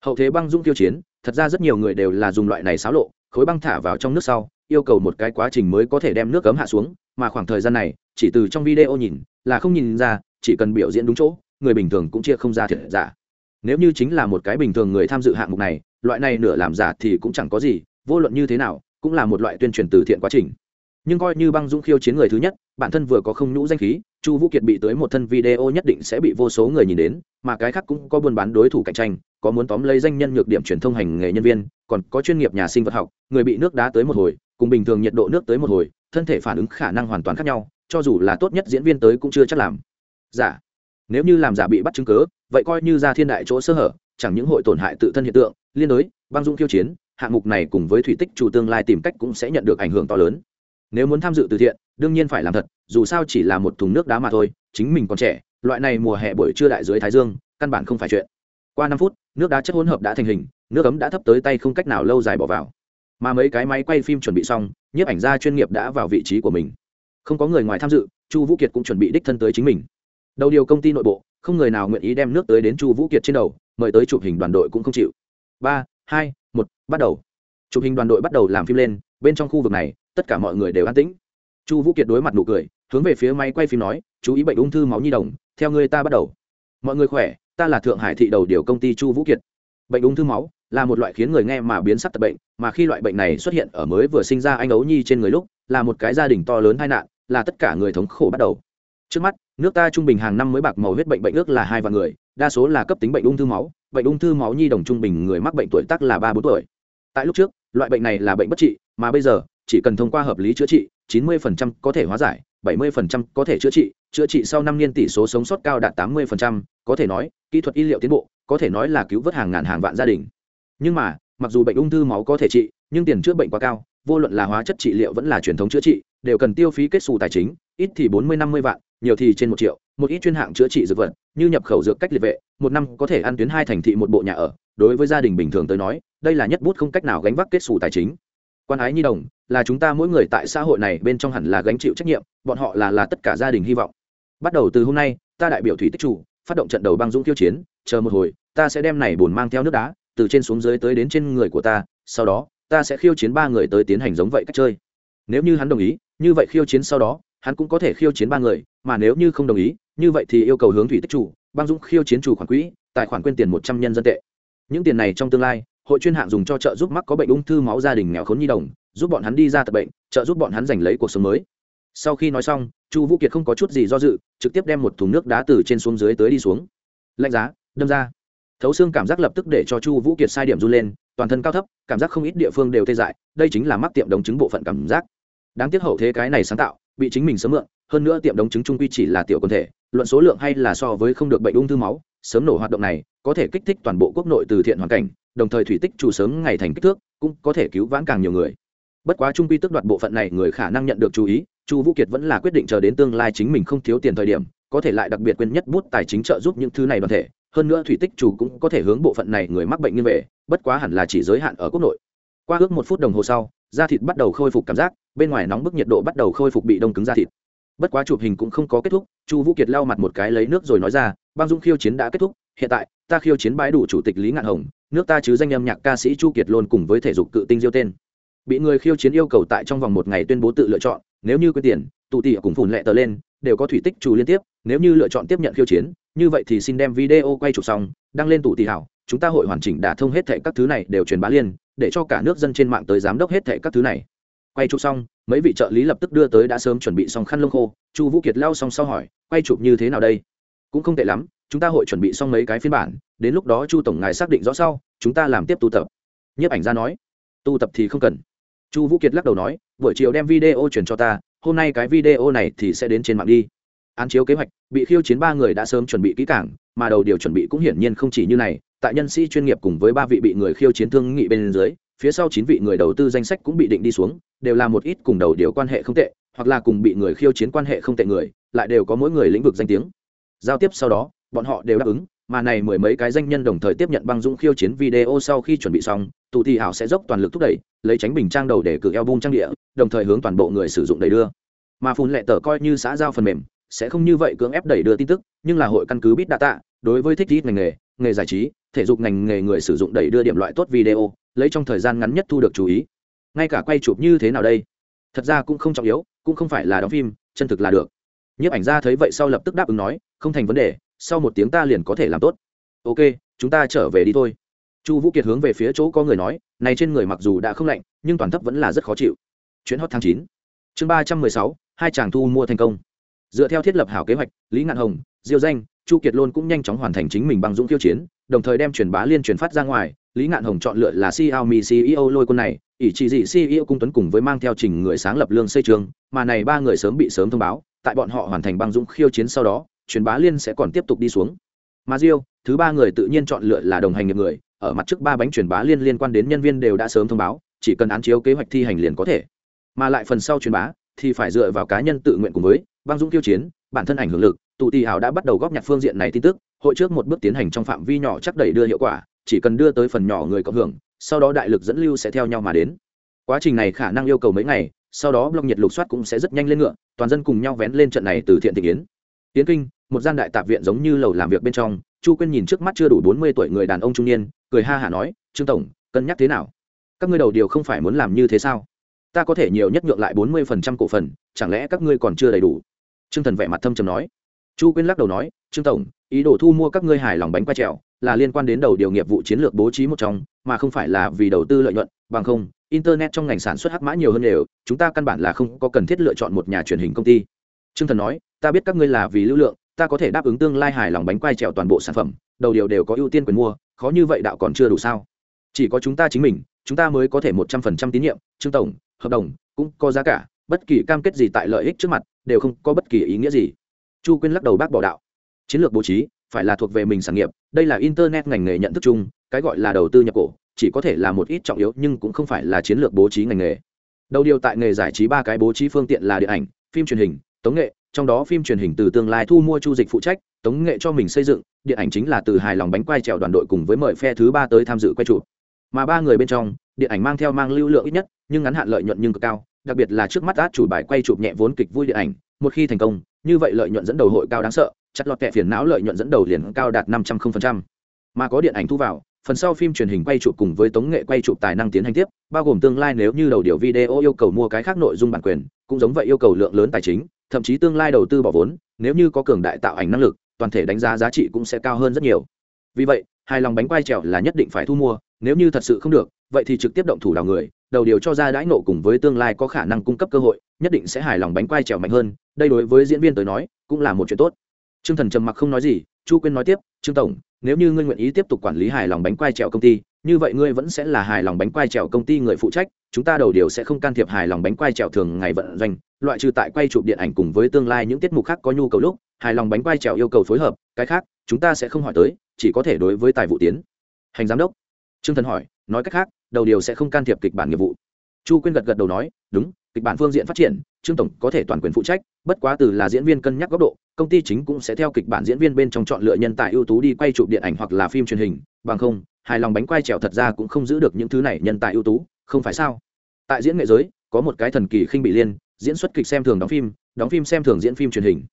Hậu thế băng dung tiêu chiến, thật ra rất nhiều người đều là dùng loại này xáo lộ, khối băng thả vào trong nước sau, yêu cầu một cái quá trình mới có thể đem nước cấm hạ xuống, mà khoảng thời gian này, chỉ từ trong video nhìn, là không nhìn ra, chỉ cần biểu diễn đúng chỗ, người bình thường cũng chia không ra thiệt giả. Nếu như chính là một cái bình thường người tham dự hạng mục này, loại này nửa làm giả thì cũng chẳng có gì, vô luận như thế nào, cũng là một loại tuyên truyền từ thiện quá trình. Nhưng coi như băng dũng khiêu chiến người thứ nhất, bản thân vừa có không nhũ danh khí chu vũ kiệt bị tới một thân video nhất định sẽ bị vô số người nhìn đến, mà cái khác cũng có buôn bán đối thủ cạnh tranh, có muốn tóm lấy danh nhân nhược điểm truyền thông hành nghề nhân viên, còn có chuyên nghiệp nhà sinh vật học, người bị nước đá tới một hồi, cùng bình thường nhiệt độ nước tới một hồi, thân thể phản ứng khả năng hoàn toàn khác nhau, cho dù là tốt nhất diễn viên tới cũng chưa chắc làm. Giả. Nếu như làm giả bị bắt chứng cớ vậy coi như ra thiên đại chỗ sơ hở, chẳng những hội tổn hại tự thân hiện tượng, liên đối, băng dung khiêu chiến, hạng mục này cùng với thủy tích chủ tương lai tìm cách cũng sẽ nhận được ảnh hưởng to lớn nếu muốn tham dự từ thiện, đương nhiên phải làm thật, dù sao chỉ là một thùng nước đá mà thôi, chính mình còn trẻ, loại này mùa hè buổi trưa đại dưới thái dương, căn bản không phải chuyện. Qua năm phút, nước đá chất hỗn hợp đã thành hình, nước ấm đã thấp tới tay không cách nào lâu dài bỏ vào. Mà mấy cái máy quay phim chuẩn bị xong, nhiếp ảnh gia chuyên nghiệp đã vào vị trí của mình. Không có người ngoài tham dự, chu vũ kiệt cũng chuẩn bị đích thân tới chính mình. Đầu điều công ty nội bộ, không người nào nguyện ý đem nước tới đến chu vũ kiệt trên đầu, mời tới chụp hình đoàn đội cũng không chịu. Ba, hai, một, bắt đầu. Chụp hình đoàn đội bắt đầu làm phim lên bên trong khu vực này, tất cả mọi người đều an tĩnh. Chu vũ kiệt đối mặt nụ cười, hướng về phía máy quay phim nói, chú ý bệnh ung thư máu nhi đồng, theo người ta bắt đầu. Mọi người khỏe, ta là thượng hải thị đầu điều công ty chu vũ kiệt. Bệnh ung thư máu là một loại khiến người nghe mà biến sắc tật bệnh, mà khi loại bệnh này xuất hiện ở mới vừa sinh ra anh ấu nhi trên người lúc, là một cái gia đình to lớn tai nạn, là tất cả người thống khổ bắt đầu. Trước mắt, nước ta trung bình hàng năm mới bạc màu huyết bệnh bệnh ước là hai vạn người, đa số là cấp tính bệnh ung thư máu, bệnh ung thư máu nhi đồng trung bình người mắc bệnh tuổi tác là ba bốn tuổi. Tại lúc trước, loại bệnh này là bệnh bất trị mà bây giờ chỉ cần thông qua hợp lý chữa trị 90% có thể hóa giải 70% có thể chữa trị chữa trị sau năm niên tỷ số sống sót cao đạt 80%, có thể nói kỹ thuật y liệu tiến bộ có thể nói là cứu vớt hàng ngàn hàng vạn gia đình. Nhưng mà mặc dù bệnh ung thư máu có thể trị nhưng tiền chữa bệnh quá cao vô luận là hóa chất trị liệu vẫn là truyền thống chữa trị đều cần tiêu phí kết xù tài chính ít thì bốn mươi năm mươi vạn nhiều thì trên một triệu một ít chuyên hạng chữa trị dược vật như nhập khẩu dược cách liệt vệ một năm có thể ăn tuyến hai thành thị một bộ nhà ở. Đối với gia đình bình thường tới nói đây là nhất bút không cách nào gánh vác kết xù tài chính quan ái nhi đồng, là chúng ta mỗi người tại xã hội này bên trong hẳn là gánh chịu trách nhiệm, bọn họ là là tất cả gia đình hy vọng. Bắt đầu từ hôm nay, ta đại biểu thủy tích chủ, phát động trận đầu băng dũng tiêu chiến, chờ một hồi, ta sẽ đem này bồn mang theo nước đá, từ trên xuống dưới tới đến trên người của ta, sau đó, ta sẽ khiêu chiến ba người tới tiến hành giống vậy cách chơi. Nếu như hắn đồng ý, như vậy khiêu chiến sau đó, hắn cũng có thể khiêu chiến ba người, mà nếu như không đồng ý, như vậy thì yêu cầu hướng thủy tích chủ, băng dũng khiêu chiến chủ khoản quỹ, tài khoản quyên tiền một trăm nhân dân tệ. Những tiền này trong tương lai hội chuyên hạng dùng cho trợ giúp mắc có bệnh ung thư máu gia đình nghèo khốn nhi đồng, giúp bọn hắn đi ra tập bệnh, trợ giúp bọn hắn giành lấy cuộc sống mới. Sau khi nói xong, chu vũ kiệt không có chút gì do dự, trực tiếp đem một thùng nước đá từ trên xuống dưới tới đi xuống. Lạnh giá, đâm ra. Thấu xương cảm giác lập tức để cho chu vũ kiệt sai điểm run lên, toàn thân cao thấp, cảm giác không ít địa phương đều tê dại, đây chính là mắc tiệm đống chứng bộ phận cảm giác. Đáng tiếc hậu thế cái này sáng tạo, bị chính mình sớm mượn, hơn nữa tiệm đống chứng trung quy chỉ là tiểu quần thể, luận số lượng hay là so với không được bệnh ung thư máu sớm nổ hoạt động này, có thể kích thích toàn bộ quốc nội từ thiện hoàn cảnh, đồng thời thủy tích chủ sớm ngày thành kích thước, cũng có thể cứu vãn càng nhiều người. Bất quá trung quy tức đoạt bộ phận này, người khả năng nhận được chú ý, chu vũ kiệt vẫn là quyết định chờ đến tương lai chính mình không thiếu tiền thời điểm, có thể lại đặc biệt quên nhất bút tài chính trợ giúp những thứ này đoàn thể. Hơn nữa thủy tích chủ cũng có thể hướng bộ phận này người mắc bệnh như về bất quá hẳn là chỉ giới hạn ở quốc nội. Qua ước một phút đồng hồ sau, da thịt bắt đầu khôi phục cảm giác, bên ngoài nóng bức nhiệt độ bắt đầu khôi phục bị đông cứng da thịt. Bất quá chụp hình cũng không có kết thúc, chu vũ kiệt lau mặt một cái lấy nước rồi nói ra băng dung khiêu chiến đã kết thúc, hiện tại, ta khiêu chiến bãi đủ chủ tịch lý ngạn hồng, nước ta chứ danh âm nhạc ca sĩ chu kiệt luôn cùng với thể dục cự tinh diêu tên. Bị người khiêu chiến yêu cầu tại trong vòng một ngày tuyên bố tự lựa chọn, nếu như quyết tiền, tụ tỉ cùng phùn lệ tờ lên, đều có thủy tích chủ liên tiếp, nếu như lựa chọn tiếp nhận khiêu chiến, như vậy thì xin đem video quay chụp xong, đăng lên tụ tỉ hảo, chúng ta hội hoàn chỉnh đả thông hết thệ các thứ này đều truyền bá liên để cho cả nước dân trên mạng tới giám đốc hết thệ các thứ này. Quay chụp xong, mấy vị trợ lý lập tức đưa tới đã sớm chuẩn bị xong khăn lông khô, chu vũ kiệt lao xong sau hỏi, quay chụp như thế nào đây? Cũng không tệ lắm, chúng ta hội chuẩn bị xong mấy cái phiên bản, đến lúc đó chu tổng ngài xác định rõ sau, chúng ta làm tiếp tu tập. Nhiếp ảnh gia nói. Tu tập thì không cần. Chu vũ kiệt lắc đầu nói, buổi chiều đem video chuyển cho ta, hôm nay cái video này thì sẽ đến trên mạng đi. Án chiếu kế hoạch, bị khiêu chiến ba người đã sớm chuẩn bị kỹ cảng mà đầu điều chuẩn bị cũng hiển nhiên không chỉ như này, tại nhân sĩ chuyên nghiệp cùng với ba vị bị người khiêu chiến thương nghị bên dưới, phía sau chín vị người đầu tư danh sách cũng bị định đi xuống, đều là một ít cùng đầu điều quan hệ không tệ, hoặc là cùng bị người khiêu chiến quan hệ không tệ người, lại đều có mỗi người lĩnh vực danh tiếng giao tiếp sau đó, bọn họ đều đáp ứng, mà này mười mấy cái danh nhân đồng thời tiếp nhận băng dũng khiêu chiến video sau khi chuẩn bị xong tụ thị hảo sẽ dốc toàn lực thúc đẩy, lấy tránh bình trang đầu để cử eo bung trang địa, đồng thời hướng toàn bộ người sử dụng đầy đưa. Mà phun lệ tờ coi như xã giao phần mềm, sẽ không như vậy cưỡng ép đẩy đưa tin tức, nhưng là hội căn cứ bit data, đối với thích ít ngành nghề nghề giải trí, thể dục ngành nghề người sử dụng đẩy đưa điểm loại tốt video, lấy trong thời gian ngắn nhất thu được chú ý. Ngay cả quay chụp như thế nào đây? Thật ra cũng không trọng yếu, cũng không phải là đóng phim, chân thực là được. Nhiếp ảnh gia thấy vậy sau lập tức đáp ứng nói không thành vấn đề, sau một tiếng ta liền có thể làm tốt. Ok, chúng ta trở về đi thôi. Chu vũ kiệt hướng về phía chỗ có người nói, này trên người mặc dù đã không lạnh, nhưng toàn thấp vẫn là rất khó chịu. Chuyến hot tháng chín. Chương ba trăm mười sáu, hai chàng thu mua thành công. Dựa theo thiết lập hảo kế hoạch, lý ngạn hồng, diêu danh, chu kiệt lôn cũng nhanh chóng hoàn thành chính mình bằng dũng tiêu chiến, đồng thời đem truyền bá liên truyền phát ra ngoài. Lý ngạn hồng chọn lựa là xiaomi ceo lôi quân này, ỷ chỉ dị ceo cung tuấn cùng với mang theo trình người sáng lập lương xây trường, mà này ba người sớm bị sớm thông báo, tại bọn họ hoàn thành băng dũng khiêu chiến sau đó truyền bá liên sẽ còn tiếp tục đi xuống. Mà diêu, thứ ba người tự nhiên chọn lựa là đồng hành nghiệp người, ở mặt trước ba bánh truyền bá liên liên quan đến nhân viên đều đã sớm thông báo, chỉ cần án chiếu kế hoạch thi hành liền có thể. Mà lại phần sau truyền bá, thì phải dựa vào cá nhân tự nguyện cùng với băng dũng tiêu chiến, bản thân ảnh hưởng lực, tụ tỷ hảo đã bắt đầu góp nhặt phương diện này tin tức, hội trước một bước tiến hành trong phạm vi nhỏ chắc đẩy đưa hiệu quả, chỉ cần đưa tới phần nhỏ người cộng hưởng, sau đó đại lực dẫn lưu sẽ theo nhau mà đến. Quá trình này khả năng yêu cầu mấy ngày, sau đó blog nhiệt lục soát cũng sẽ rất nhanh lên ngựa, toàn dân cùng nhau vén lên trận này từ thiện thị yến. Tiến kinh một gian đại tạp viện giống như lầu làm việc bên trong, chu quyên nhìn trước mắt chưa đủ bốn mươi tuổi người đàn ông trung niên, cười ha hả nói, trương tổng, cân nhắc thế nào? Các ngươi đầu điều không phải muốn làm như thế sao? Ta có thể nhiều nhất nhượng lại bốn mươi phần trăm cổ phần, chẳng lẽ các ngươi còn chưa đầy đủ? Trương thần vẻ mặt thâm trầm nói. Chu quyên lắc đầu nói, trương tổng, ý đồ thu mua các ngươi hài lòng bánh quay trèo là liên quan đến đầu điều nghiệp vụ chiến lược bố trí một trong, mà không phải là vì đầu tư lợi nhuận, bằng không, internet trong ngành sản xuất hắc mã nhiều hơn đều, chúng ta căn bản là không có cần thiết lựa chọn một nhà truyền hình công ty. Trương thần nói, ta biết các ngươi là vì lưu lượng ta có thể đáp ứng tương lai hài lòng bánh quay trèo toàn bộ sản phẩm, đầu điều đều có ưu tiên quyền mua, khó như vậy đạo còn chưa đủ sao? Chỉ có chúng ta chính mình, chúng ta mới có thể một trăm phần trăm tín nhiệm, trương tổng, hợp đồng, cũng có giá cả, bất kỳ cam kết gì tại lợi ích trước mặt, đều không có bất kỳ ý nghĩa gì. Chu quyên lắc đầu bác bỏ đạo. Chiến lược bố trí, phải là thuộc về mình sản nghiệp, đây là internet ngành nghề nhận thức chung, cái gọi là đầu tư nhập cổ, chỉ có thể là một ít trọng yếu nhưng cũng không phải là chiến lược bố trí ngành nghề. Đầu điều tại nghề giải trí ba cái bố trí phương tiện là điện ảnh, phim truyền hình, tống nghệ trong đó phim truyền hình từ tương lai thu mua chu dịch phụ trách, tống nghệ cho mình xây dựng, điện ảnh chính là từ hài lòng bánh quay trèo đoàn đội cùng với mời phe thứ ba tới tham dự quay chụp. Mà ba người bên trong, điện ảnh mang theo mang lưu lượng ít nhất, nhưng ngắn hạn lợi nhuận nhưng cực cao, đặc biệt là trước mắt át chủ bài quay chụp nhẹ vốn kịch vui điện ảnh, một khi thành công, như vậy lợi nhuận dẫn đầu hội cao đáng sợ, chặt lọt kẹ phiền não lợi nhuận dẫn đầu liền cao đạt năm trăm linh mà có điện ảnh thu vào, phần sau phim truyền hình quay chụp cùng với tống nghệ quay chụp tài năng tiến hành tiếp, bao gồm tương lai nếu như đầu điều video yêu cầu mua cái khác nội dung bản quyền, cũng giống vậy yêu cầu lượng lớn tài chính thậm chí tương lai đầu tư bỏ vốn, nếu như có cường đại tạo ảnh năng lực, toàn thể đánh giá giá trị cũng sẽ cao hơn rất nhiều. Vì vậy, hài lòng bánh quay trèo là nhất định phải thu mua, nếu như thật sự không được, vậy thì trực tiếp động thủ đào người, đầu điều cho ra đãi nộ cùng với tương lai có khả năng cung cấp cơ hội, nhất định sẽ hài lòng bánh quay trèo mạnh hơn, đây đối với diễn viên tới nói, cũng là một chuyện tốt. T r ư ơ n g thần trầm mặc không nói gì, chu quyên nói tiếp, trương tổng, nếu như ngươi nguyện ý tiếp tục quản lý hài lòng bánh quay trèo công ty, như vậy ngươi vẫn sẽ là hài lòng bánh quay trèo công ty người phụ trách chúng ta đầu điều sẽ không can thiệp hài lòng bánh quay trèo thường ngày vận doanh, loại trừ tại quay chụp điện ảnh cùng với tương lai những tiết mục khác có nhu cầu lúc, hài lòng bánh quay trèo yêu cầu phối hợp, cái khác, chúng ta sẽ không hỏi tới, chỉ có thể đối với tài vụ tiến. Hành giám đốc. Trương thần hỏi, nói cách khác, đầu điều sẽ không can thiệp kịch bản nghiệp vụ. Chu quyên gật gật đầu nói, đúng, kịch bản phương diện phát triển, trương tổng có thể toàn quyền phụ trách, bất quá từ là diễn viên cân nhắc góc độ, công ty chính cũng sẽ theo kịch bản diễn viên bên trong chọn lựa nhân tài ưu tú đi quay chụp điện ảnh hoặc là phim truyền hình, bằng không, hài lòng bánh quay trèo thật ra cũng không giữ được những thứ này nhân tài ưu tú không phải sao? Tại diễn nghệ giới, có một cái thần kỳ khinh bị liên, diễn xuất kịch xem thường đóng phim đóng phim xem thường diễn phim truyền hình.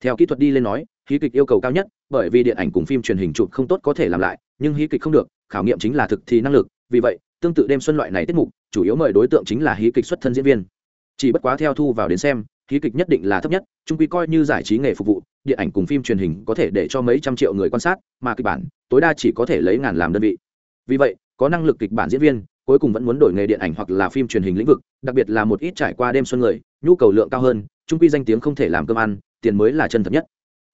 Theo kỹ thuật đi lên nói, hí kịch yêu cầu cao nhất, bởi vì điện ảnh cùng phim truyền hình chụp không tốt có thể làm lại, nhưng hí kịch không được, khảo nghiệm chính là thực thi năng lực, vì vậy, tương tự đêm xuân loại này tiết mục, chủ yếu mời đối tượng chính là hí kịch xuất thân diễn viên. Chỉ bất quá theo thu vào đến xem, hí kịch nhất định là thấp nhất trung quy coi như giải trí nghề phục vụ, điện ảnh cùng phim truyền hình có thể để cho mấy trăm triệu người quan sát, mà kịch bản, tối đa chỉ có thể lấy ngàn làm đơn vị. Vì vậy, có năng lực kịch bản diễn viên cuối cùng vẫn muốn đổi nghề điện ảnh hoặc là phim truyền hình lĩnh vực, đặc biệt là một ít trải qua đêm xuân người, nhu cầu lượng cao hơn, trung quy danh tiếng không thể làm cơm ăn, tiền mới là chân thật nhất.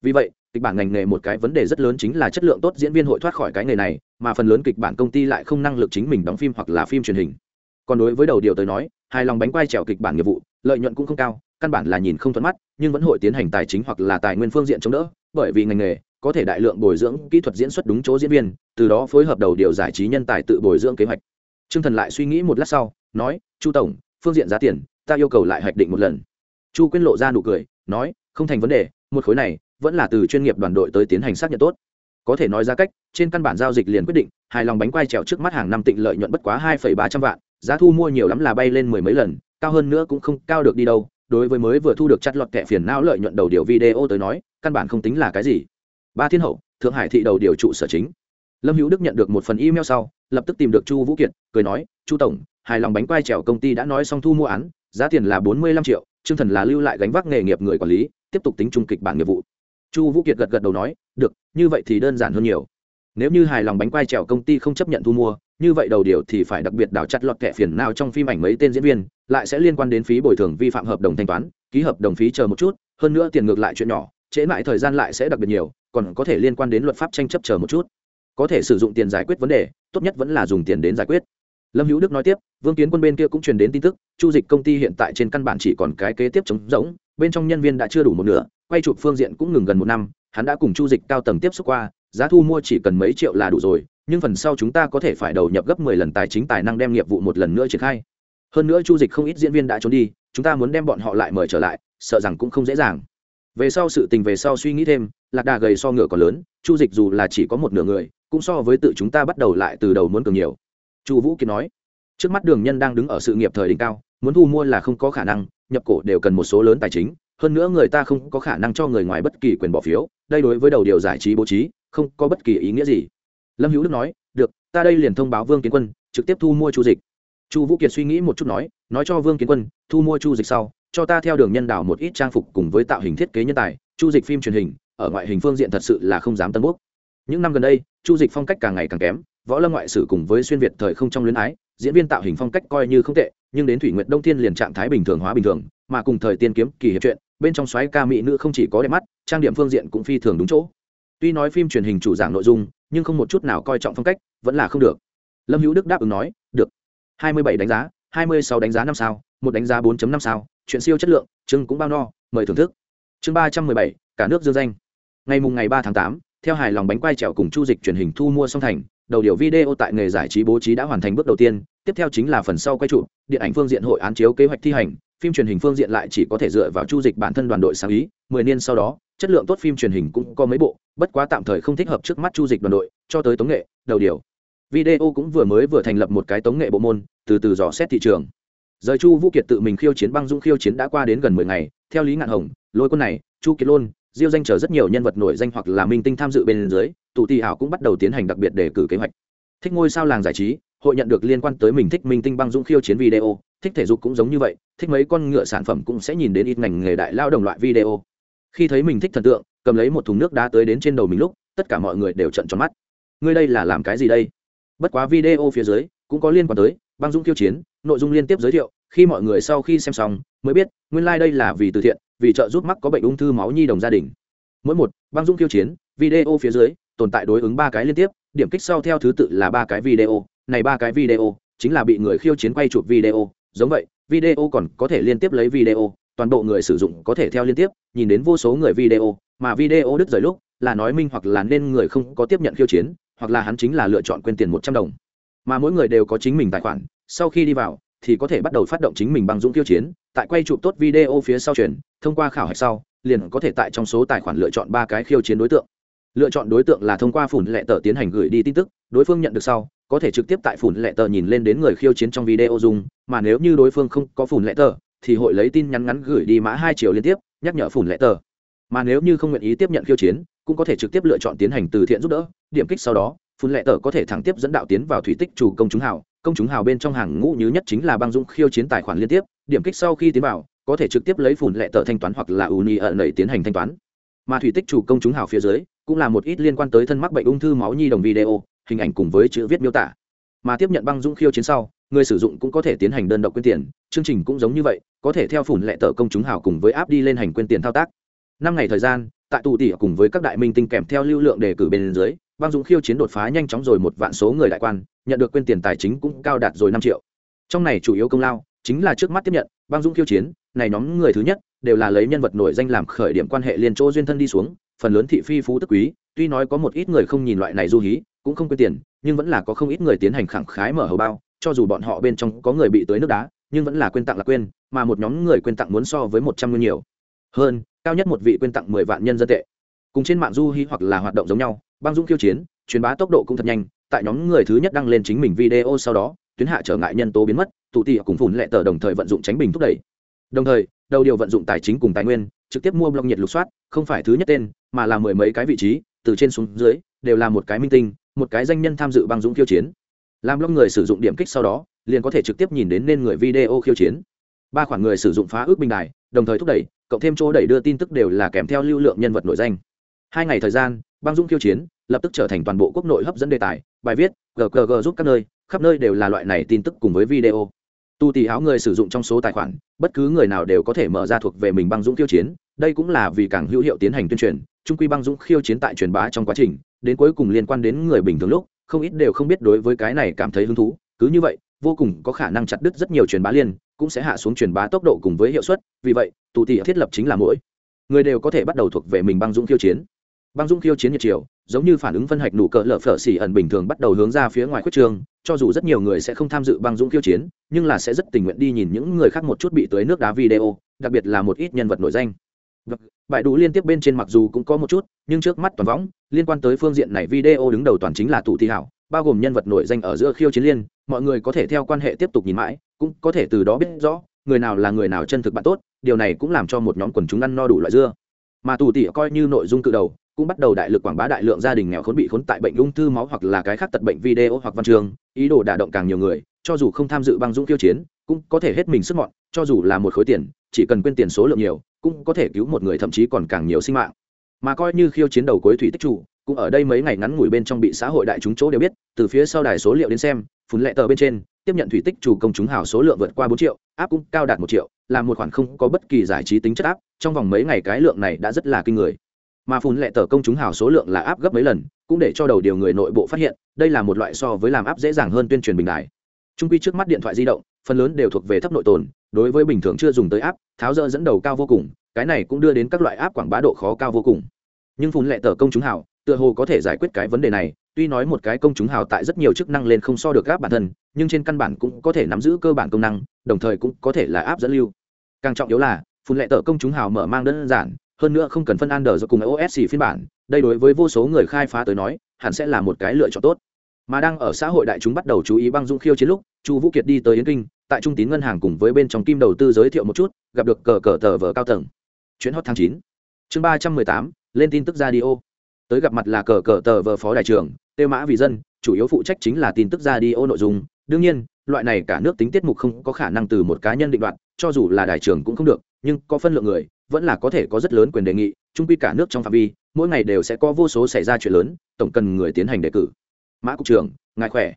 Vì vậy, kịch bản ngành nghề một cái vấn đề rất lớn chính là chất lượng tốt diễn viên hội thoát khỏi cái nghề này, mà phần lớn kịch bản công ty lại không năng lực chính mình đóng phim hoặc là phim truyền hình. Còn đối với đầu điều tới nói, hài lòng bánh quay trèo kịch bản nghiệp vụ, lợi nhuận cũng không cao, căn bản là nhìn không thuận mắt, nhưng vẫn hội tiến hành tài chính hoặc là tài nguyên phương diện chống đỡ, bởi vì ngành nghề có thể đại lượng bồi dưỡng kỹ thuật diễn xuất đúng chỗ diễn viên, từ đó phối hợp đầu điều giải trí nhân tài tự bồi dưỡng kế hoạch. Trương thần lại suy nghĩ một lát sau, nói, chu tổng, phương diện giá tiền, ta yêu cầu lại hoạch định một lần. Chu quyên lộ ra nụ cười, nói, không thành vấn đề, một khối này vẫn là từ chuyên nghiệp đoàn đội tới tiến hành xác nhận tốt. Có thể nói ra cách, trên căn bản giao dịch liền quyết định, hài lòng bánh quay trèo trước mắt hàng năm tịnh lợi nhuận bất quá hai ba trăm vạn, giá thu mua nhiều lắm là bay lên mười mấy lần, cao hơn nữa cũng không cao được đi đâu. Đối với mới vừa thu được chặt lọt kẻ phiền não lợi nhuận đầu điều video tới nói, căn bản không tính là cái gì. Ba thiên hậu, thượng hải thị đầu điều trụ sở chính lâm hữu đức nhận được một phần email sau, lập tức tìm được chu vũ kiệt, cười nói, chu tổng, hài lòng bánh quai trèo công ty đã nói xong thu mua án, giá tiền là bốn mươi lăm triệu chương thần là lưu lại gánh vác nghề nghiệp người quản lý, tiếp tục tính trung kịch bản nghiệp vụ. Chu vũ kiệt gật gật đầu nói, được, như vậy thì đơn giản hơn nhiều. Nếu như hài lòng bánh quai trèo công ty không chấp nhận thu mua, như vậy đầu điều thì phải đặc biệt đào chặt lọt kẻ phiền nào trong phim ảnh mấy tên diễn viên, lại sẽ liên quan đến phí bồi thường vi phạm hợp đồng thanh toán, ký hợp đồng phí chờ một chút, hơn nữa tiền ngược lại chuyện nhỏ, trễ mãi thời gian lại sẽ đặc biệt nhiều, còn có thể liên quan đến luật pháp tranh chấp chờ một chút có thể sử dụng tiền giải quyết vấn đề, tốt nhất vẫn là dùng tiền đến giải quyết. Lâm hữu đức nói tiếp, vương kiến quân bên kia cũng truyền đến tin tức, chu dịch công ty hiện tại trên căn bản chỉ còn cái kế tiếp chống rỗng, bên trong nhân viên đã chưa đủ một nửa, quay chụp phương diện cũng ngừng gần một năm, hắn đã cùng chu dịch cao tầng tiếp xúc qua, giá thu mua chỉ cần mấy triệu là đủ rồi, nhưng phần sau chúng ta có thể phải đầu nhập gấp mười lần tài chính tài năng đem nghiệp vụ một lần nữa triển khai. Hơn nữa chu dịch không ít diễn viên đã trốn đi, chúng ta muốn đem bọn họ lại mời trở lại, sợ rằng cũng không dễ dàng. Về sau sự tình về sau suy nghĩ thêm, lạc đà gầy so ngựa còn lớn, chu dịch dù là chỉ có một nửa người cũng so với tự chúng ta bắt đầu lại từ đầu muốn cường nhiều. Chu vũ kiệt nói, trước mắt đường nhân đang đứng ở sự nghiệp thời đỉnh cao, muốn thu mua là không có khả năng, nhập cổ đều cần một số lớn tài chính, hơn nữa người ta không có khả năng cho người ngoài bất kỳ quyền bỏ phiếu, đây đối với đầu điều giải trí bố trí, không có bất kỳ ý nghĩa gì. Lâm hữu đức nói, được, ta đây liền thông báo vương kiến quân, trực tiếp thu mua chu dịch. Chu vũ kiệt suy nghĩ một chút nói nói cho vương kiến quân, thu mua chu dịch sau, cho ta theo đường nhân đảo một ít trang phục cùng với tạo hình thiết kế nhân tài, chu dịch phim truyền hình, ở ngoại hình phương diện thật sự là không dám tân quốc những năm gần đây, chu dịch phong cách càng ngày càng kém, võ lâm ngoại sử cùng với xuyên việt thời không trong luyến ái, diễn viên tạo hình phong cách coi như không tệ, nhưng đến thủy nguyện đông thiên liền trạng thái bình thường hóa bình thường, mà cùng thời tiên kiếm, kỳ hiệp chuyện bên trong xoáy ca mỹ nữ không chỉ có đẹp mắt, trang điểm phương diện cũng phi thường đúng chỗ. Tuy nói phim truyền hình chủ giảng nội dung, nhưng không một chút nào coi trọng phong cách, vẫn là không được. Lâm hữu đức đáp ứng nói, được. Hai mươi bảy đánh giá, hai mươi sáu đánh giá năm sao, một đánh giá 4 năm sao, chuyện siêu chất lượng chưng cũng bao no, mời thưởng thức. Chương ba trăm mười bảy, cả nước dương danh. Ngày mùng ngày ba tháng tám theo hài lòng bánh quay trèo cùng chu dịch truyền hình thu mua song thành, đầu điều video tại nghề giải trí bố trí đã hoàn thành bước đầu tiên, tiếp theo chính là phần sau quay trụ, điện ảnh phương diện hội án chiếu kế hoạch thi hành, phim truyền hình phương diện lại chỉ có thể dựa vào chu dịch bản thân đoàn đội sáng ý, mười niên sau đó, chất lượng tốt phim truyền hình cũng có mấy bộ, bất quá tạm thời không thích hợp trước mắt chu dịch đoàn đội, cho tới tống nghệ, đầu điều. Video cũng vừa mới vừa thành lập một cái tống nghệ bộ môn, từ từ dò xét thị trường. Rời chu vũ kiệt tự mình khiêu chiến băng dung khiêu chiến đã qua đến gần mười ngày, theo lý ngạn hồng, lôi quân này, chu kiệt lôn diêu danh chờ rất nhiều nhân vật nổi danh hoặc là minh tinh tham dự bên dưới tụ tì hảo cũng bắt đầu tiến hành đặc biệt đề cử kế hoạch. Thích ngôi sao làng giải trí, hội nhận được liên quan tới mình thích minh tinh băng dũng khiêu chiến video, thích thể dục cũng giống như vậy, thích mấy con ngựa sản phẩm cũng sẽ nhìn đến ít ngành nghề đại lao đồng loại video. Khi thấy mình thích thần tượng, cầm lấy một thùng nước đá tới đến trên đầu mình lúc, tất cả mọi người đều trận tròn mắt. Ngươi đây là làm cái gì đây? Bất quá video phía dưới, cũng có liên quan tới băng dũng khiêu chiến, nội dung liên tiếp giới thiệu, khi mọi người sau khi xem xong, mới biết, nguyên lai、like、đây là vì từ thiện vì trợ giúp mắc có bệnh ung thư máu nhi đồng gia đình. Mỗi một, băng dung khiêu chiến, video phía dưới, tồn tại đối ứng ba cái liên tiếp, điểm kích sau theo thứ tự là ba cái video. Này ba cái video, chính là bị người khiêu chiến quay chụp video. Giống vậy, video còn có thể liên tiếp lấy video, toàn bộ người sử dụng có thể theo liên tiếp, nhìn đến vô số người video, mà video đứt rời lúc, là nói minh hoặc là nên người không có tiếp nhận khiêu chiến, hoặc là hắn chính là lựa chọn quên tiền một trăm đồng. Mà mỗi người đều có chính mình tài khoản, sau khi đi vào, thì có thể bắt đầu phát động chính mình bằng dũng khiêu chiến, tại quay chụp tốt video phía sau truyền thông qua khảo hạch sau, liền có thể tại trong số tài khoản lựa chọn ba cái khiêu chiến đối tượng. Lựa chọn đối tượng là thông qua phủn lệ tờ tiến hành gửi đi tin tức, đối phương nhận được sau, có thể trực tiếp tại phủn lệ tờ nhìn lên đến người khiêu chiến trong video dùng, mà nếu như đối phương không có phủn lệ tờ, thì hội lấy tin nhắn ngắn gửi đi mã hai chiều liên tiếp, nhắc nhở phủn lệ tờ. Mà nếu như không nguyện ý tiếp nhận khiêu chiến, cũng có thể trực tiếp lựa chọn tiến hành từ thiện giúp đỡ, điểm kích sau đó phun lệ tờ có thể thẳng tiếp dẫn đạo tiến vào thủy tích chủ công chúng hào. Công chúng hào bên trong hàng ngũ nhứ nhất chính là băng dũng khiêu chiến tài khoản liên tiếp, điểm kích sau khi tiến vào có thể trực tiếp lấy phủn lệ tờ thanh toán hoặc là uni ở nầy tiến hành thanh toán. Mà thủy tích chủ công chúng hào phía dưới, cũng là một ít liên quan tới thân mắc bệnh ung thư máu nhi đồng video, hình ảnh cùng với chữ viết miêu tả. Mà tiếp nhận băng dũng khiêu chiến sau, người sử dụng cũng có thể tiến hành đơn độc quyên tiền, chương trình cũng giống như vậy, có thể theo phủn lệ tờ công chúng hào cùng với app đi lên hành quyên tiền thao tác. Năm ngày thời gian, tại tù tỉ cùng với các đại minh tinh kèm theo lưu lượng đề cử bên dưới, băng dũng khiêu chiến đột phá nhanh chóng rồi một vạn số người đại quan, nhận được quyên tiền tài chính cũng cao đạt rồi năm triệu. Trong này chủ yếu công lao chính là trước mắt tiếp nhận, băng dũng khiêu chiến này nhóm người thứ nhất đều là lấy nhân vật nổi danh làm khởi điểm quan hệ liên chỗ duyên thân đi xuống, phần lớn thị phi phú tức quý, tuy nói có một ít người không nhìn loại này du hí, cũng không quên tiền, nhưng vẫn là có không ít người tiến hành khẳng khái mở hầu bao, cho dù bọn họ bên trong có người bị tới nước đá, nhưng vẫn là quyên tặng là quên, mà một nhóm người quyên tặng muốn so với một trăm nguyên nhiều. Hơn, cao nhất một vị quyên tặng mười vạn nhân dân tệ. Cùng trên mạng du hí hoặc là hoạt động giống nhau, băng dũng khiêu chiến, truyền bá tốc độ cũng thật nhanh, tại nhóm người thứ nhất đăng lên chính mình video sau đó, tuyến hạ trở ngại nhân tố biến mất, tụ tị cùng phủn lệ tờ đồng thời vận dụng tránh bình thúc đẩy đồng thời, đầu điều vận dụng tài chính cùng tài nguyên, trực tiếp mua blog nhiệt lục soát, không phải thứ nhất tên, mà là mười mấy cái vị trí, từ trên xuống dưới, đều là một cái minh tinh, một cái danh nhân tham dự băng dũng khiêu chiến. Làm blog người sử dụng điểm kích sau đó, liền có thể trực tiếp nhìn đến nên người video khiêu chiến. Ba khoản người sử dụng phá ước bình đài, đồng thời thúc đẩy, cộng thêm chỗ đẩy đưa tin tức đều là kèm theo lưu lượng nhân vật nổi danh. Hai ngày thời gian, băng dũng khiêu chiến, lập tức trở thành toàn bộ quốc nội hấp dẫn đề tài, bài viết gg giúp các nơi, khắp nơi đều là loại này tin tức cùng với video tu tì áo người sử dụng trong số tài khoản, bất cứ người nào đều có thể mở ra thuộc về mình băng dũng khiêu chiến, đây cũng là vì càng hữu hiệu tiến hành tuyên truyền, trung quy băng dũng khiêu chiến tại truyền bá trong quá trình, đến cuối cùng liên quan đến người bình thường lúc, không ít đều không biết đối với cái này cảm thấy hứng thú, cứ như vậy, vô cùng có khả năng chặt đứt rất nhiều truyền bá liên, cũng sẽ hạ xuống truyền bá tốc độ cùng với hiệu suất, vì vậy tụ tì thiết lập chính là mỗi người đều có thể bắt đầu thuộc về mình băng dũng khiêu chiến. Băng dũng khiêu chiến nhiệt chiều giống như phản ứng phân hạch nụ cỡ lở phở xỉ ẩn bình thường bắt đầu hướng ra phía ngoài khuất trường, cho dù rất nhiều người sẽ không tham dự băng dũng khiêu chiến, nhưng là sẽ rất tình nguyện đi nhìn những người khác một chút bị tưới nước đá video, đặc biệt là một ít nhân vật nổi danh. Vâng, Bại đủ liên tiếp bên trên mặc dù cũng có một chút, nhưng trước mắt toàn võng, liên quan tới phương diện này video đứng đầu toàn chính là tụ thi hảo, bao gồm nhân vật nổi danh ở giữa khiêu chiến liên, mọi người có thể theo quan hệ tiếp tục nhìn mãi, cũng có thể từ đó biết rõ, người nào là người nào chân thực bạn tốt, điều này cũng làm cho một nhóm quần chúng ăn no đủ loại dưa. Mà tù tỉ coi như nội dung cự đầu cũng bắt đầu đại lực quảng bá đại lượng gia đình nghèo khốn bị khốn tại bệnh ung thư máu hoặc là cái khác tật bệnh video hoặc văn trường ý đồ đả động càng nhiều người, cho dù không tham dự băng dũng khiêu chiến, cũng có thể hết mình sức mọn, cho dù là một khối tiền, chỉ cần quên tiền số lượng nhiều, cũng có thể cứu một người thậm chí còn càng nhiều sinh mạng. Mà coi như khiêu chiến đầu cuối thủy tích chủ, cũng ở đây mấy ngày ngắn ngủi bên trong bị xã hội đại chúng chỗ đều biết, từ phía sau đài số liệu đến xem, phun lệ tờ bên trên, tiếp nhận thủy tích chủ công chúng hào số lượng vượt qua bốn triệu, áp cũng cao đạt một triệu, là một khoản không có bất kỳ giải trí tính chất áp, trong vòng mấy ngày cái lượng này đã rất là kinh người mà phun lệ tờ công chúng hào số lượng là áp gấp mấy lần, cũng để cho đầu điều người nội bộ phát hiện, đây là một loại so với làm áp dễ dàng hơn tuyên truyền bình đại. Trung quy trước mắt điện thoại di động, phần lớn đều thuộc về thấp nội tồn, đối với bình thường chưa dùng tới áp tháo rỡ dẫn đầu cao vô cùng, cái này cũng đưa đến các loại áp quảng bá độ khó cao vô cùng. Nhưng phun lệ tờ công chúng hào, tựa hồ có thể giải quyết cái vấn đề này, tuy nói một cái công chúng hào tại rất nhiều chức năng lên không so được áp bản thân, nhưng trên căn bản cũng có thể nắm giữ cơ bản công năng, đồng thời cũng có thể là áp dẫn lưu. Càng trọng yếu là, phun lệ tờ công chúng hào mở mang đơn giản hơn nữa không cần phân an đờ do cùng os phiên bản, đây đối với vô số người khai phá tới nói, hẳn sẽ là một cái lựa chọn tốt. Mà đang ở xã hội đại chúng bắt đầu chú ý băng dung khiêu chiến lúc, chu vũ kiệt đi tới yến kinh, tại trung tín ngân hàng cùng với bên trong kim đầu tư giới thiệu một chút, gặp được cờ cờ tờ vờ cao tầng. Chuyến hot tháng chín. Chương ba trăm mười tám, lên tin tức radio tới gặp mặt là cờ cờ tờ vờ phó đại trưởng tiêu mã vì dân, chủ yếu phụ trách chính là tin tức radio nội dung. Đương nhiên, loại này cả nước tính tiết mục không có khả năng từ một cá nhân định đoạt, cho dù là đại trưởng cũng không được, nhưng có phân lượng người vẫn là có thể có rất lớn quyền đề nghị trung quy cả nước trong phạm vi, mỗi ngày đều sẽ có vô số xảy ra chuyện lớn, tổng cần người tiến hành đề cử. Mã cục trưởng, ngài khỏe?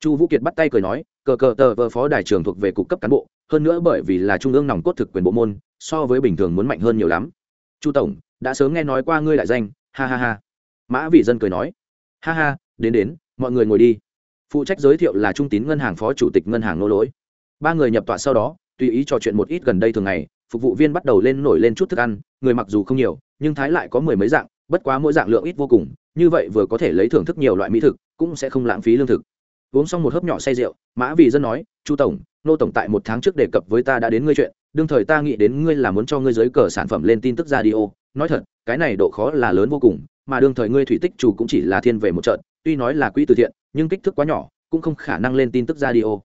Chu vũ kiệt bắt tay cười nói, cờ cờ tờ vờ phó đại trưởng thuộc về cục cấp cán bộ, hơn nữa bởi vì là trung ương nòng cốt thực quyền bộ môn, so với bình thường muốn mạnh hơn nhiều lắm. Chu tổng, đã sớm nghe nói qua ngươi đại danh, ha ha ha. Mã vị dân cười nói, ha ha, đến đến, mọi người ngồi đi. Phụ trách giới thiệu là trung tín ngân hàng phó chủ tịch ngân hàng nô lỗi. Ba người nhập tọa sau đó, tùy ý trò chuyện một ít gần đây thường ngày phục vụ viên bắt đầu lên nổi lên chút thức ăn, người mặc dù không nhiều, nhưng thái lại có mười mấy dạng, bất quá mỗi dạng lượng ít vô cùng, như vậy vừa có thể lấy thưởng thức nhiều loại mỹ thực, cũng sẽ không lãng phí lương thực. Uống xong một hớp nhỏ say rượu, mã vì dân nói, chu tổng, nô tổng tại một tháng trước đề cập với ta đã đến ngươi chuyện, đương thời ta nghĩ đến ngươi là muốn cho ngươi giới cờ sản phẩm lên tin tức radio nói thật, cái này độ khó là lớn vô cùng, mà đương thời ngươi thủy tích chủ cũng chỉ là thiên về một trận, tuy nói là quỹ từ thiện, nhưng kích thước quá nhỏ, cũng không khả năng lên tin tức radio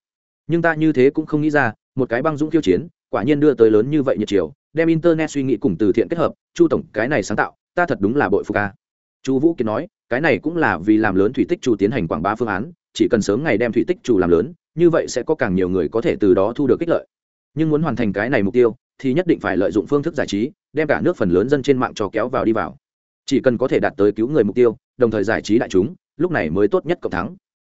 nhưng ta như thế cũng không nghĩ ra, một cái băng dũng khiêu chiến quả nhiên đưa tới lớn như vậy nhiệt chiều, đem internet suy nghĩ cùng từ thiện kết hợp, chu tổng, cái này sáng tạo, ta thật đúng là bội phục ca chu vũ kiệt nói, cái này cũng là vì làm lớn thủy tích chủ tiến hành quảng bá phương án, chỉ cần sớm ngày đem thủy tích chủ làm lớn, như vậy sẽ có càng nhiều người có thể từ đó thu được ích lợi. Nhưng muốn hoàn thành cái này mục tiêu, thì nhất định phải lợi dụng phương thức giải trí, đem cả nước phần lớn dân trên mạng cho kéo vào đi vào. Chỉ cần có thể đạt tới cứu người mục tiêu, đồng thời giải trí đại chúng, lúc này mới tốt nhất cộng thắng.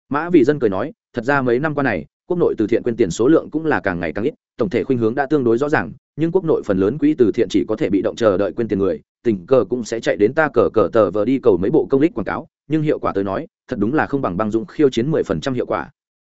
Mã vì dân cười nói, thật ra mấy năm qua này quốc nội từ thiện quyên tiền số lượng cũng là càng ngày càng ít, tổng thể khuynh hướng đã tương đối rõ ràng, nhưng quốc nội phần lớn quỹ từ thiện chỉ có thể bị động chờ đợi quyên tiền người, tình cờ cũng sẽ chạy đến ta cờ cờ tờ vờ đi cầu mấy bộ công lích quảng cáo, nhưng hiệu quả tới nói, thật đúng là không bằng băng dụng khiêu chiến mười phần trăm hiệu quả.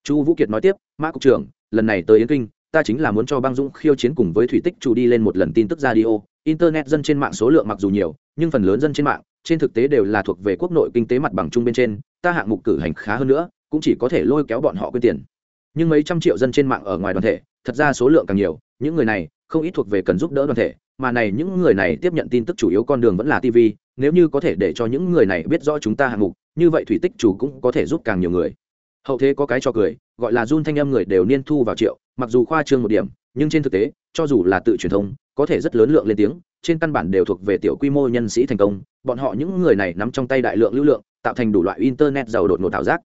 Chu vũ kiệt nói tiếp, mã cục trưởng, lần này tới yến kinh, ta chính là muốn cho băng dũng khiêu chiến cùng với thủy tích chủ đi lên một lần tin tức radio internet dân trên mạng số lượng mặc dù nhiều, nhưng phần lớn dân trên mạng, trên thực tế đều là thuộc về quốc nội kinh tế mặt bằng chung bên trên, ta hạng mục cử hành khá hơn nữa, cũng chỉ có thể lôi kéo bọn họ quyên tiền nhưng mấy trăm triệu dân trên mạng ở ngoài đoàn thể, thật ra số lượng càng nhiều, những người này không ít thuộc về cần giúp đỡ đoàn thể, mà này những người này tiếp nhận tin tức chủ yếu con đường vẫn là tv nếu như có thể để cho những người này biết rõ chúng ta hạng mục, như vậy thủy tích chủ cũng có thể giúp càng nhiều người. Hậu thế có cái cho cười, gọi là run thanh âm người đều niên thu vào triệu, mặc dù khoa trương một điểm, nhưng trên thực tế, cho dù là tự truyền thông, có thể rất lớn lượng lên tiếng, trên căn bản đều thuộc về tiểu quy mô nhân sĩ thành công, bọn họ những người này nắm trong tay đại lượng lưu lượng, tạo thành đủ loại internet giàu đột ngột thảo giác.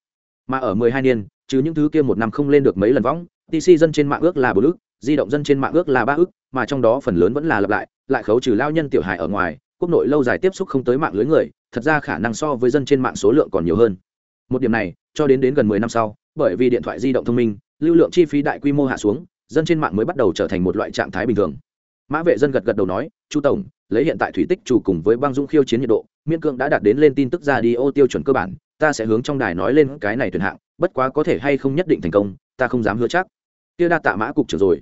Mà ở mười hai niên chứ những thứ kia một năm không lên được mấy lần võng tc dân trên mạng ước là bốn ước di động dân trên mạng ước là ba ước mà trong đó phần lớn vẫn là lặp lại lại khấu trừ lao nhân tiểu hài ở ngoài, quốc nội lâu dài tiếp xúc không tới mạng lưới người, thật ra khả năng so với dân trên mạng số lượng còn nhiều hơn. Một điểm này, cho đến đến gần mười năm sau, bởi vì điện thoại di động thông minh, lưu lượng chi phí đại quy mô hạ xuống, dân trên mạng mới bắt đầu trở thành một loại trạng thái bình thường. Mã vệ dân gật gật đầu nói, chu tổng, lấy hiện tại thủy tích chủ cùng với băng dũng khiêu chiến nhiệt độ, miễn cương đã đạt đến lên tin tức ra đi ô tiêu chuẩn cơ bản, ta sẽ hướng trong đài nói lên cái này tuyển hạng bất quá có thể hay không nhất định thành công, ta không dám hứa chắc. Kia đa tạ mã cục trưởng rồi.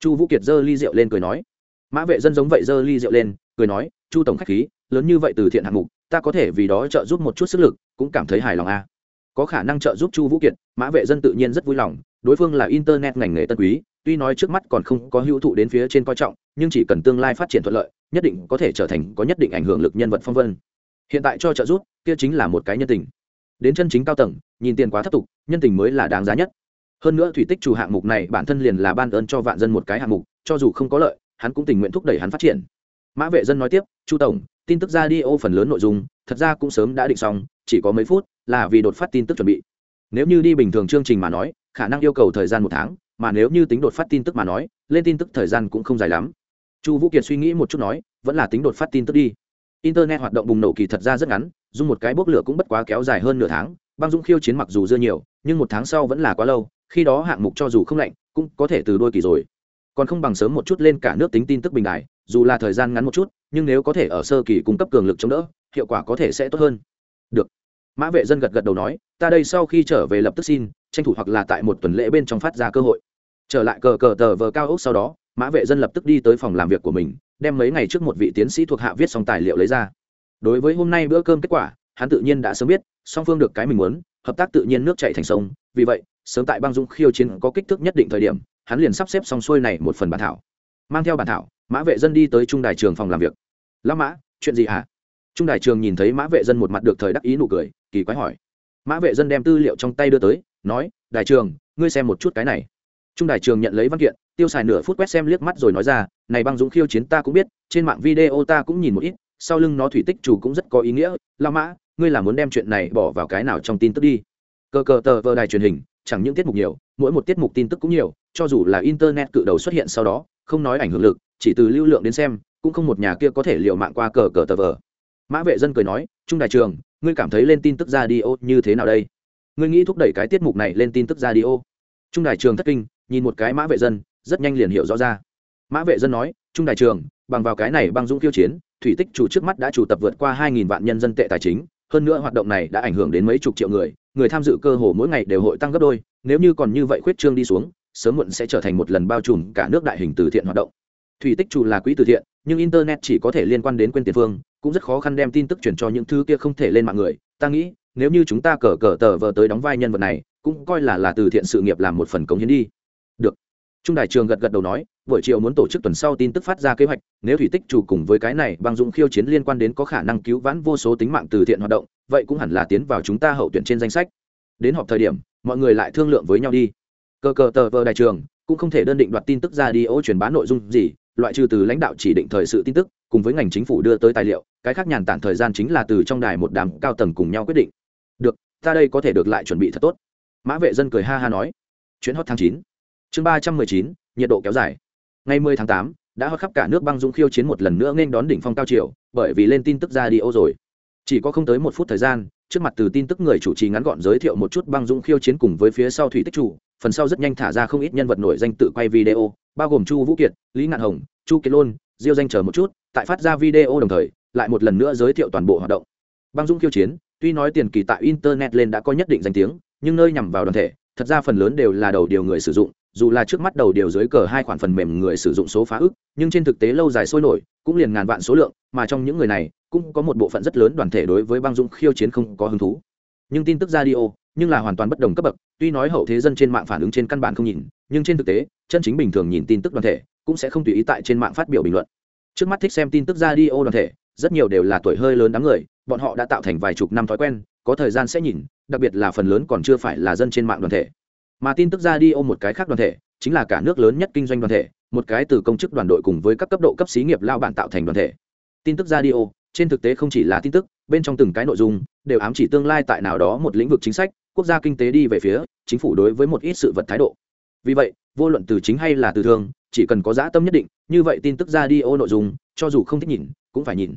Chu vũ kiệt giơ ly rượu lên cười nói. Mã vệ dân giống vậy giơ ly rượu lên, cười nói, chu tổng khách khí, lớn như vậy từ thiện hạng mục, ta có thể vì đó trợ giúp một chút sức lực, cũng cảm thấy hài lòng a có khả năng trợ giúp chu vũ kiệt, mã vệ dân tự nhiên rất vui lòng, đối phương là internet ngành nghề tân quý, tuy nói trước mắt còn không có hữu thụ đến phía trên coi trọng, nhưng chỉ cần tương lai phát triển thuận lợi, nhất định có thể trở thành có nhất định ảnh hưởng lực nhân vật phong vân. Hiện tại cho trợ giúp, kia chính là một cái nhân tình đến chân chính cao tầng, nhìn tiền quá thấp tục, nhân tình mới là đáng giá nhất. Hơn nữa thủy tích chủ hạng mục này bản thân liền là ban ơn cho vạn dân một cái hạng mục, cho dù không có lợi, hắn cũng tình nguyện thúc đẩy hắn phát triển. Mã vệ dân nói tiếp, chu tổng, tin tức ra đi ô phần lớn nội dung, thật ra cũng sớm đã định xong, chỉ có mấy phút là vì đột phát tin tức chuẩn bị. Nếu như đi bình thường chương trình mà nói, khả năng yêu cầu thời gian một tháng, mà nếu như tính đột phát tin tức mà nói, lên tin tức thời gian cũng không dài lắm. Chu vũ kiệt suy nghĩ một chút nói, vẫn là tính đột phát tin tức đi internet hoạt động bùng nổ kỳ thật ra rất ngắn, dùng một cái bốc lửa cũng bất quá kéo dài hơn nửa tháng, băng dũng khiêu chiến mặc dù dưa nhiều, nhưng một tháng sau vẫn là quá lâu, khi đó hạng mục cho dù không lạnh, cũng có thể từ đôi kỳ rồi. Còn không bằng sớm một chút lên cả nước tính tin tức bình đại dù là thời gian ngắn một chút, nhưng nếu có thể ở sơ kỳ cung cấp cường lực chống đỡ, hiệu quả có thể sẽ tốt hơn. Được. Mã vệ dân gật gật đầu nói, ta đây sau khi trở về lập tức xin tranh thủ hoặc là tại một tuần lễ bên trong phát ra cơ hội. Trở lại cờ cờ tờ vờ cao ốc sau đó, mã vệ dân lập tức đi tới phòng làm việc của mình đem mấy ngày trước một vị tiến sĩ thuộc hạ viết xong tài liệu lấy ra. Đối với hôm nay bữa cơm kết quả, hắn tự nhiên đã sớm biết, song phương được cái mình muốn, hợp tác tự nhiên nước chạy thành sông, vì vậy, sớm tại băng dung khiêu chiến có kích thước nhất định thời điểm, hắn liền sắp xếp xong xuôi này một phần bản thảo. Mang theo bản thảo, mã vệ dân đi tới trung đài trường phòng làm việc. Lão mã, chuyện gì hả? Trung đài trường nhìn thấy mã vệ dân một mặt được thời đắc ý nụ cười, kỳ quái hỏi. Mã vệ dân đem tư liệu trong tay đưa tới, nói, đài trường, ngươi xem một chút cái này trung đại trường nhận lấy văn kiện, tiêu xài nửa phút quét xem liếc mắt rồi nói ra, này băng dũng khiêu chiến ta cũng biết, trên mạng video ta cũng nhìn một ít, sau lưng nó thủy tích chủ cũng rất có ý nghĩa, la mã, ngươi là muốn đem chuyện này bỏ vào cái nào trong tin tức đi? Cờ cờ tờ vờ đài truyền hình, chẳng những tiết mục nhiều, mỗi một tiết mục tin tức cũng nhiều, cho dù là internet cự đầu xuất hiện sau đó, không nói ảnh hưởng lực, chỉ từ lưu lượng đến xem, cũng không một nhà kia có thể liều mạng qua cờ cờ tờ vờ. Mã vệ dân cười nói, trung đại trường, ngươi cảm thấy lên tin tức ra đi ô, như thế nào đây? Ngươi nghĩ thúc đẩy cái tiết mục này lên tin tức ra đi ô? Trung đại trường thất kinh nhìn một cái mã vệ dân, rất nhanh liền hiểu rõ ra. Mã vệ dân nói, trung đại trường, bằng vào cái này băng dũng khiêu chiến, thủy tích chủ trước mắt đã chủ tập vượt qua hai nghìn vạn nhân dân tệ tài chính, hơn nữa hoạt động này đã ảnh hưởng đến mấy chục triệu người người tham dự cơ hồ mỗi ngày đều hội tăng gấp đôi, nếu như còn như vậy khuyết trương đi xuống, sớm muộn sẽ trở thành một lần bao trùm cả nước đại hình từ thiện hoạt động. Thủy tích chủ là quỹ từ thiện, nhưng internet chỉ có thể liên quan đến quên tiền phương, cũng rất khó khăn đem tin tức chuyển cho những thứ kia không thể lên mạng người. Ta nghĩ, nếu như chúng ta cờ cờ tờ vờ tới đóng vai nhân vật này, cũng coi là là từ thiện sự nghiệp làm một phần cống hiến đi trung đại trường gật gật đầu nói, buổi chiều muốn tổ chức tuần sau tin tức phát ra kế hoạch, nếu thủy tích chủ cùng với cái này băng dũng khiêu chiến liên quan đến có khả năng cứu vãn vô số tính mạng từ thiện hoạt động, vậy cũng hẳn là tiến vào chúng ta hậu tuyển trên danh sách. Đến họp thời điểm, mọi người lại thương lượng với nhau đi. Cờ cờ tờ vờ đại trường cũng không thể đơn định đoạt tin tức ra đi ô truyền bá nội dung gì, loại trừ từ lãnh đạo chỉ định thời sự tin tức, cùng với ngành chính phủ đưa tới tài liệu, cái khác nhàn tản thời gian chính là từ trong đài một đám cao tầng cùng nhau quyết định. Được, ta đây có thể được lại chuẩn bị thật tốt. Mã vệ dân cười ha ha nói. Chuyến hot tháng chín chương ba trăm mười chín, nhiệt độ kéo dài. Ngày mười tháng tám, đã hót khắp cả nước băng dũng khiêu chiến một lần nữa nên đón đỉnh phong cao triều, bởi vì lên tin tức ra đi ô rồi. Chỉ có không tới một phút thời gian, trước mặt từ tin tức người chủ trì ngắn gọn giới thiệu một chút băng dũng khiêu chiến cùng với phía sau thủy tích chủ, phần sau rất nhanh thả ra không ít nhân vật nổi danh tự quay video, bao gồm chu vũ kiệt, lý ngạn hồng, chu kiệt lôn, diêu danh chờ một chút, tại phát ra video đồng thời, lại một lần nữa giới thiệu toàn bộ hoạt động. Băng dũng khiêu chiến, tuy nói tiền kỳ tại internet lên đã có nhất định danh tiếng, nhưng nơi nhằm vào đoàn thể, thật ra phần lớn đều là đầu điều người sử dụng dù là trước mắt đầu điều dưới cờ hai khoản phần mềm người sử dụng số phá ức, nhưng trên thực tế lâu dài sôi nổi, cũng liền ngàn vạn số lượng, mà trong những người này, cũng có một bộ phận rất lớn đoàn thể đối với băng dung khiêu chiến không có hứng thú. Nhưng tin tức radio nhưng là hoàn toàn bất đồng cấp bậc, tuy nói hậu thế dân trên mạng phản ứng trên căn bản không nhìn, nhưng trên thực tế, chân chính bình thường nhìn tin tức đoàn thể, cũng sẽ không tùy ý tại trên mạng phát biểu bình luận. Trước mắt thích xem tin tức radio đoàn thể, rất nhiều đều là tuổi hơi lớn đám người, bọn họ đã tạo thành vài chục năm thói quen, có thời gian sẽ nhìn, đặc biệt là phần lớn còn chưa phải là dân trên mạng đoàn thể mà tin tức radio một cái khác đoàn thể, chính là cả nước lớn nhất kinh doanh đoàn thể, một cái từ công chức đoàn đội cùng với các cấp độ cấp xí nghiệp lao bản tạo thành đoàn thể. Tin tức radio trên thực tế không chỉ là tin tức, bên trong từng cái nội dung đều ám chỉ tương lai tại nào đó một lĩnh vực chính sách, quốc gia kinh tế đi về phía, chính phủ đối với một ít sự vật thái độ. Vì vậy, vô luận từ chính hay là từ thương chỉ cần có dã tâm nhất định, như vậy tin tức ra đi ô nội dung, cho dù không thích nhìn, cũng phải nhìn.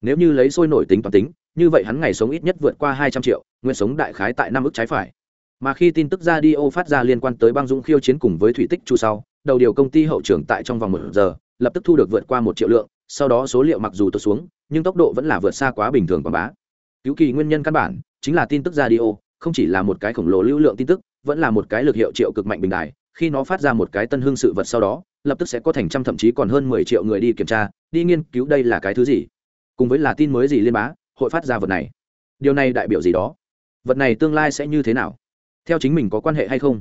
Nếu như lấy sôi nổi tính toàn tính, như vậy hắn ngày sống ít nhất vượt qua hai trăm triệu, nguyên sống đại khái tại năm ức trái phải mà khi tin tức ra đi ô phát ra liên quan tới băng dũng khiêu chiến cùng với thủy tích chu sau, đầu điều công ty hậu trưởng tại trong vòng một giờ, lập tức thu được vượt qua một triệu lượng, sau đó số liệu mặc dù tụt xuống, nhưng tốc độ vẫn là vượt xa quá bình thường quảng bá. Cứu kỳ nguyên nhân căn bản chính là tin tức ra đi ô không chỉ là một cái khổng lồ lưu lượng tin tức, vẫn là một cái lực hiệu triệu cực mạnh bình đại khi nó phát ra một cái tân hương sự vật sau đó, lập tức sẽ có thành trăm thậm chí còn hơn mười triệu người đi kiểm tra, đi nghiên cứu đây là cái thứ gì. Cùng với là tin mới gì liên bá, hội phát ra vật này. Điều này đại biểu gì đó? Vật này tương lai sẽ như thế nào? Theo chính mình có quan hệ hay không?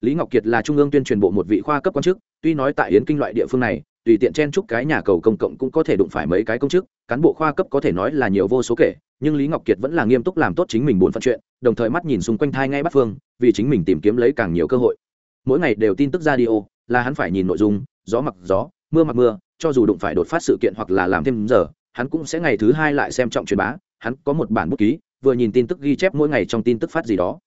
Lý ngọc kiệt là trung ương tuyên truyền bộ một vị khoa cấp quan chức, tuy nói tại yến kinh loại địa phương này, tùy tiện chen chúc cái nhà cầu công cộng cũng có thể đụng phải mấy cái công chức, cán bộ khoa cấp có thể nói là nhiều vô số kể, nhưng lý ngọc kiệt vẫn là nghiêm túc làm tốt chính mình buồn phận chuyện, đồng thời mắt nhìn xung quanh thai ngay bắt phương, vì chính mình tìm kiếm lấy càng nhiều cơ hội. Mỗi ngày đều tin tức ra đi ô, là hắn phải nhìn nội dung, gió mặc gió, mưa mặc mưa, cho dù đụng phải đột phát sự kiện hoặc là làm thêm giờ, hắn cũng sẽ ngày thứ hai lại xem trọng truyền bá, hắn có một bản bút ký, vừa nhìn tin tức ghi chép mỗi ngày trong tin tức phát gì đó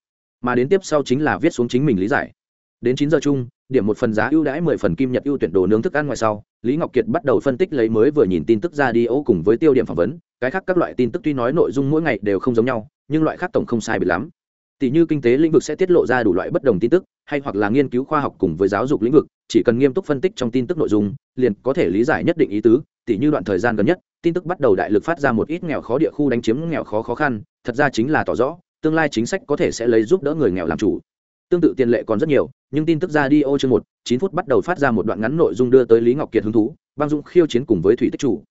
mà đến tiếp sau chính là viết xuống chính mình lý giải. Đến chín giờ chung, điểm một phần giá ưu đãi mười phần kim nhật ưu tuyển đồ nướng thức ăn ngoài sau, lý ngọc kiệt bắt đầu phân tích lấy mới vừa nhìn tin tức ra đi ô cùng với tiêu điểm phỏng vấn. Cái khác các loại tin tức tuy nói nội dung mỗi ngày đều không giống nhau, nhưng loại khác tổng không sai bị lắm. Tỷ như kinh tế lĩnh vực sẽ tiết lộ ra đủ loại bất đồng tin tức, hay hoặc là nghiên cứu khoa học cùng với giáo dục lĩnh vực, chỉ cần nghiêm túc phân tích trong tin tức nội dung, liền có thể lý giải nhất định ý tứ. Tỷ như đoạn thời gian gần nhất, tin tức bắt đầu đại lực phát ra một ít nghèo khó địa khu đánh chiếm nghèo khó khó khăn, thật ra chính là tỏ rõ tương lai chính sách có thể sẽ lấy giúp đỡ người nghèo làm chủ. Tương tự tiền lệ còn rất nhiều, nhưng tin tức ra đi ô chương một, chín phút bắt đầu phát ra một đoạn ngắn nội dung đưa tới lý ngọc kiệt hứng thú, băng dũng khiêu chiến cùng với thủy tích chủ.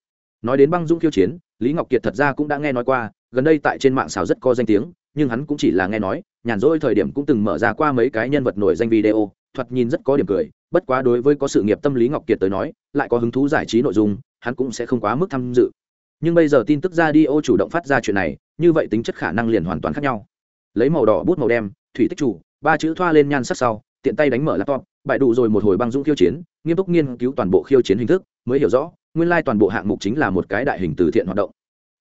Nói đến băng dũng khiêu chiến, lý ngọc kiệt thật ra cũng đã nghe nói qua, gần đây tại trên mạng xào rất có danh tiếng, nhưng hắn cũng chỉ là nghe nói, nhàn rỗi thời điểm cũng từng mở ra qua mấy cái nhân vật nổi danh video, thoạt nhìn rất có điểm cười, bất quá đối với có sự nghiệp tâm lý ngọc kiệt tới nói, lại có hứng thú giải trí nội dung, hắn cũng sẽ không quá mức tham dự nhưng bây giờ tin tức ra đi ô chủ động phát ra chuyện này, như vậy tính chất khả năng liền hoàn toàn khác nhau. Lấy màu đỏ bút màu đen, thủy tích chủ, ba chữ thoa lên nhan sắc sau, tiện tay đánh mở laptop, bại đủ rồi một hồi băng dũng khiêu chiến, nghiêm túc nghiên cứu toàn bộ khiêu chiến hình thức, mới hiểu rõ, nguyên lai toàn bộ hạng mục chính là một cái đại hình từ thiện hoạt động.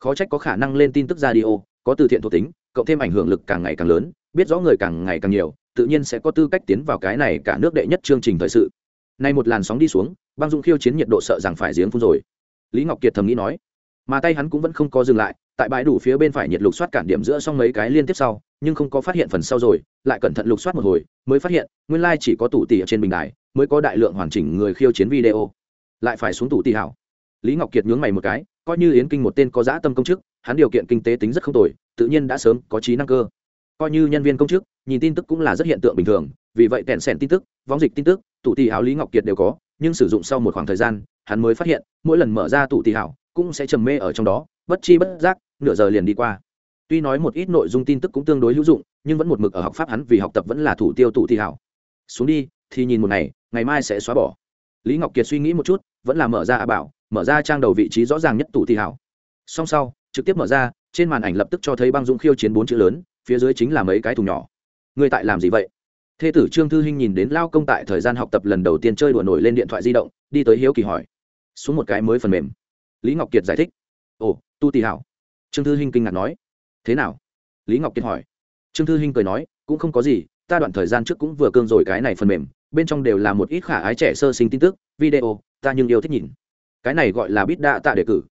Khó trách có khả năng lên tin tức radio, có từ thiện thuộc tính, cộng thêm ảnh hưởng lực càng ngày càng lớn, biết rõ người càng ngày càng nhiều, tự nhiên sẽ có tư cách tiến vào cái này cả nước đệ nhất chương trình thời sự. Nay một làn sóng đi xuống, băng dũng khiêu chiến nhiệt độ sợ rằng phải giếng phun rồi. Lý ngọc kiệt thầm nghĩ nói mà tay hắn cũng vẫn không có dừng lại, tại bãi đủ phía bên phải nhiệt lục soát cản điểm giữa xong mấy cái liên tiếp sau, nhưng không có phát hiện phần sau rồi, lại cẩn thận lục soát một hồi, mới phát hiện, nguyên lai、like、chỉ có tủ tỉ ở trên bình đài, mới có đại lượng hoàn chỉnh người khiêu chiến video. Lại phải xuống tủ tỉ hảo. Lý ngọc kiệt nhướng mày một cái, coi như yến kinh một tên có dã tâm công chức, hắn điều kiện kinh tế tính rất không tồi, tự nhiên đã sớm có trí năng cơ. Coi như nhân viên công chức, nhìn tin tức cũng là rất hiện tượng bình thường, vì vậy kèn sèn tin tức vóng dịch tin tức, tủ tỉ hảo lý ngọc kiệt đều có, nhưng sử dụng sau một khoảng thời gian, hắn mới phát hiện, mỗi lần mở ra tủ tỉ hảo cũng sẽ trầm mê ở trong đó, bất chi bất giác, nửa giờ liền đi qua. Tuy nói một ít nội dung tin tức cũng tương đối hữu dụng, nhưng vẫn một mực ở học pháp hắn vì học tập vẫn là thủ tiêu tụ thi hảo. Xuống đi, thì nhìn một ngày ngày mai sẽ xóa bỏ. Lý ngọc kiệt suy nghĩ một chút, vẫn là mở ra a bảo, mở ra trang đầu vị trí rõ ràng nhất tụ thi hảo. Song sau, trực tiếp mở ra, trên màn ảnh lập tức cho thấy băng dũng khiêu chiến bốn chữ lớn, phía dưới chính là mấy cái thùng nhỏ. Người tại làm gì vậy? Thê tử trương thư hinh nhìn đến lao công tại thời gian học tập lần đầu tiên chơi đùa nổi lên điện thoại di động, đi tới hiếu kỳ hỏi. Xuống một cái mới phần mềm lý ngọc kiệt giải thích. Ồ, tu tì hảo. Trương thư hinh kinh ngạc nói. Thế nào? Lý ngọc kiệt hỏi. Trương thư hinh cười nói, cũng không có gì, ta đoạn thời gian trước cũng vừa cương rồi cái này phần mềm, bên trong đều là một ít khả ái trẻ sơ sinh tin tức, video, ta nhưng yêu thích nhìn. Cái này gọi là bít đa tạ đề cử.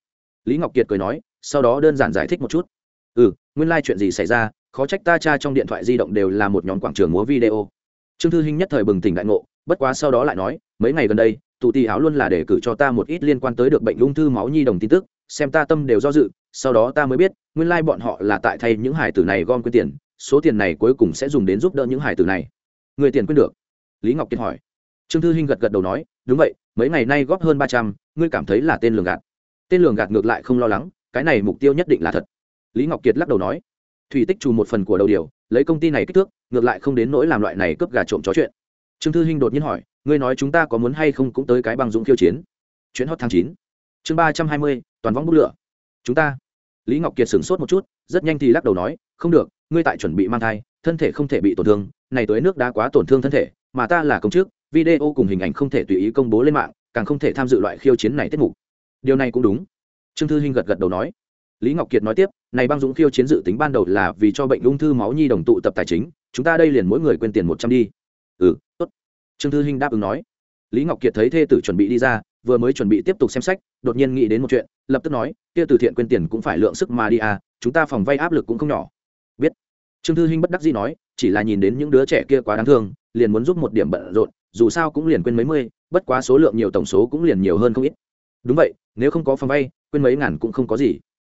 Lý ngọc kiệt cười nói, sau đó đơn giản giải thích một chút. Ừ nguyên lai、like、chuyện gì xảy ra, khó trách ta cha trong điện thoại di động đều là một nhóm quảng trường múa video. Trương thư hinh nhất thời bừng tỉnh đại ngộ, bất quá sau đó lại nói, mấy ngày gần đây tù tì áo luôn là để cử cho ta một ít liên quan tới được bệnh ung thư máu nhi đồng tin tức, xem ta tâm đều do dự, sau đó ta mới biết, nguyên lai bọn họ là tại thay những hải tử này gom quyên tiền, số tiền này cuối cùng sẽ dùng đến giúp đỡ những hải tử này. Người tiền quyên được? Lý ngọc kiệt hỏi. Trương thư hinh gật gật đầu nói, đúng vậy, mấy ngày nay góp hơn ba trăm, ngươi cảm thấy là tên lường gạt. Tên lường gạt ngược lại không lo lắng, cái này mục tiêu nhất định là thật. Lý ngọc kiệt lắc đầu nói. Thủy tích trù một phần của đầu điều, lấy công ty này kích thước, ngược lại không đến nỗi làm loại này cướp gà trộm chó chuyện. Trương thư hinh đột nhiên hỏi ngươi nói chúng ta có muốn hay không cũng tới cái bằng dũng khiêu chiến. Chuyến hot tháng chín. Chương ba trăm hai mươi, toàn vong bút lửa. Chúng ta. Lý ngọc kiệt sửng sốt một chút, rất nhanh thì lắc đầu nói, không được, ngươi tại chuẩn bị mang thai, thân thể không thể bị tổn thương, này tới nước đã quá tổn thương thân thể, mà ta là công chức, video cùng hình ảnh không thể tùy ý công bố lên mạng, càng không thể tham dự loại khiêu chiến này tiết mục. Điều này cũng đúng. Trương thư hinh gật gật đầu nói. Lý ngọc kiệt nói tiếp, này băng dũng khiêu chiến dự tính ban đầu là vì cho bệnh ung thư máu nhi đồng tụ tập tài chính, chúng ta đây liền mỗi người quên tiền một trăm đi. Ừ trương thư hinh đáp ứng nói. Lý ngọc kiệt thấy thê tử chuẩn bị đi ra, vừa mới chuẩn bị tiếp tục xem sách, đột nhiên nghĩ đến một chuyện, lập tức nói, kia từ thiện quên tiền cũng phải lượng sức mà đi à chúng ta phòng vay áp lực cũng không nhỏ. Biết. Trương thư hinh bất đắc dĩ nói, chỉ là nhìn đến những đứa trẻ kia quá đáng thương, liền muốn giúp một điểm bận rộn, dù sao cũng liền quên mấy mươi, bất quá số lượng nhiều tổng số cũng liền nhiều hơn không ít. Đúng vậy, nếu không có phòng vay, quên mấy ngàn cũng không có gì.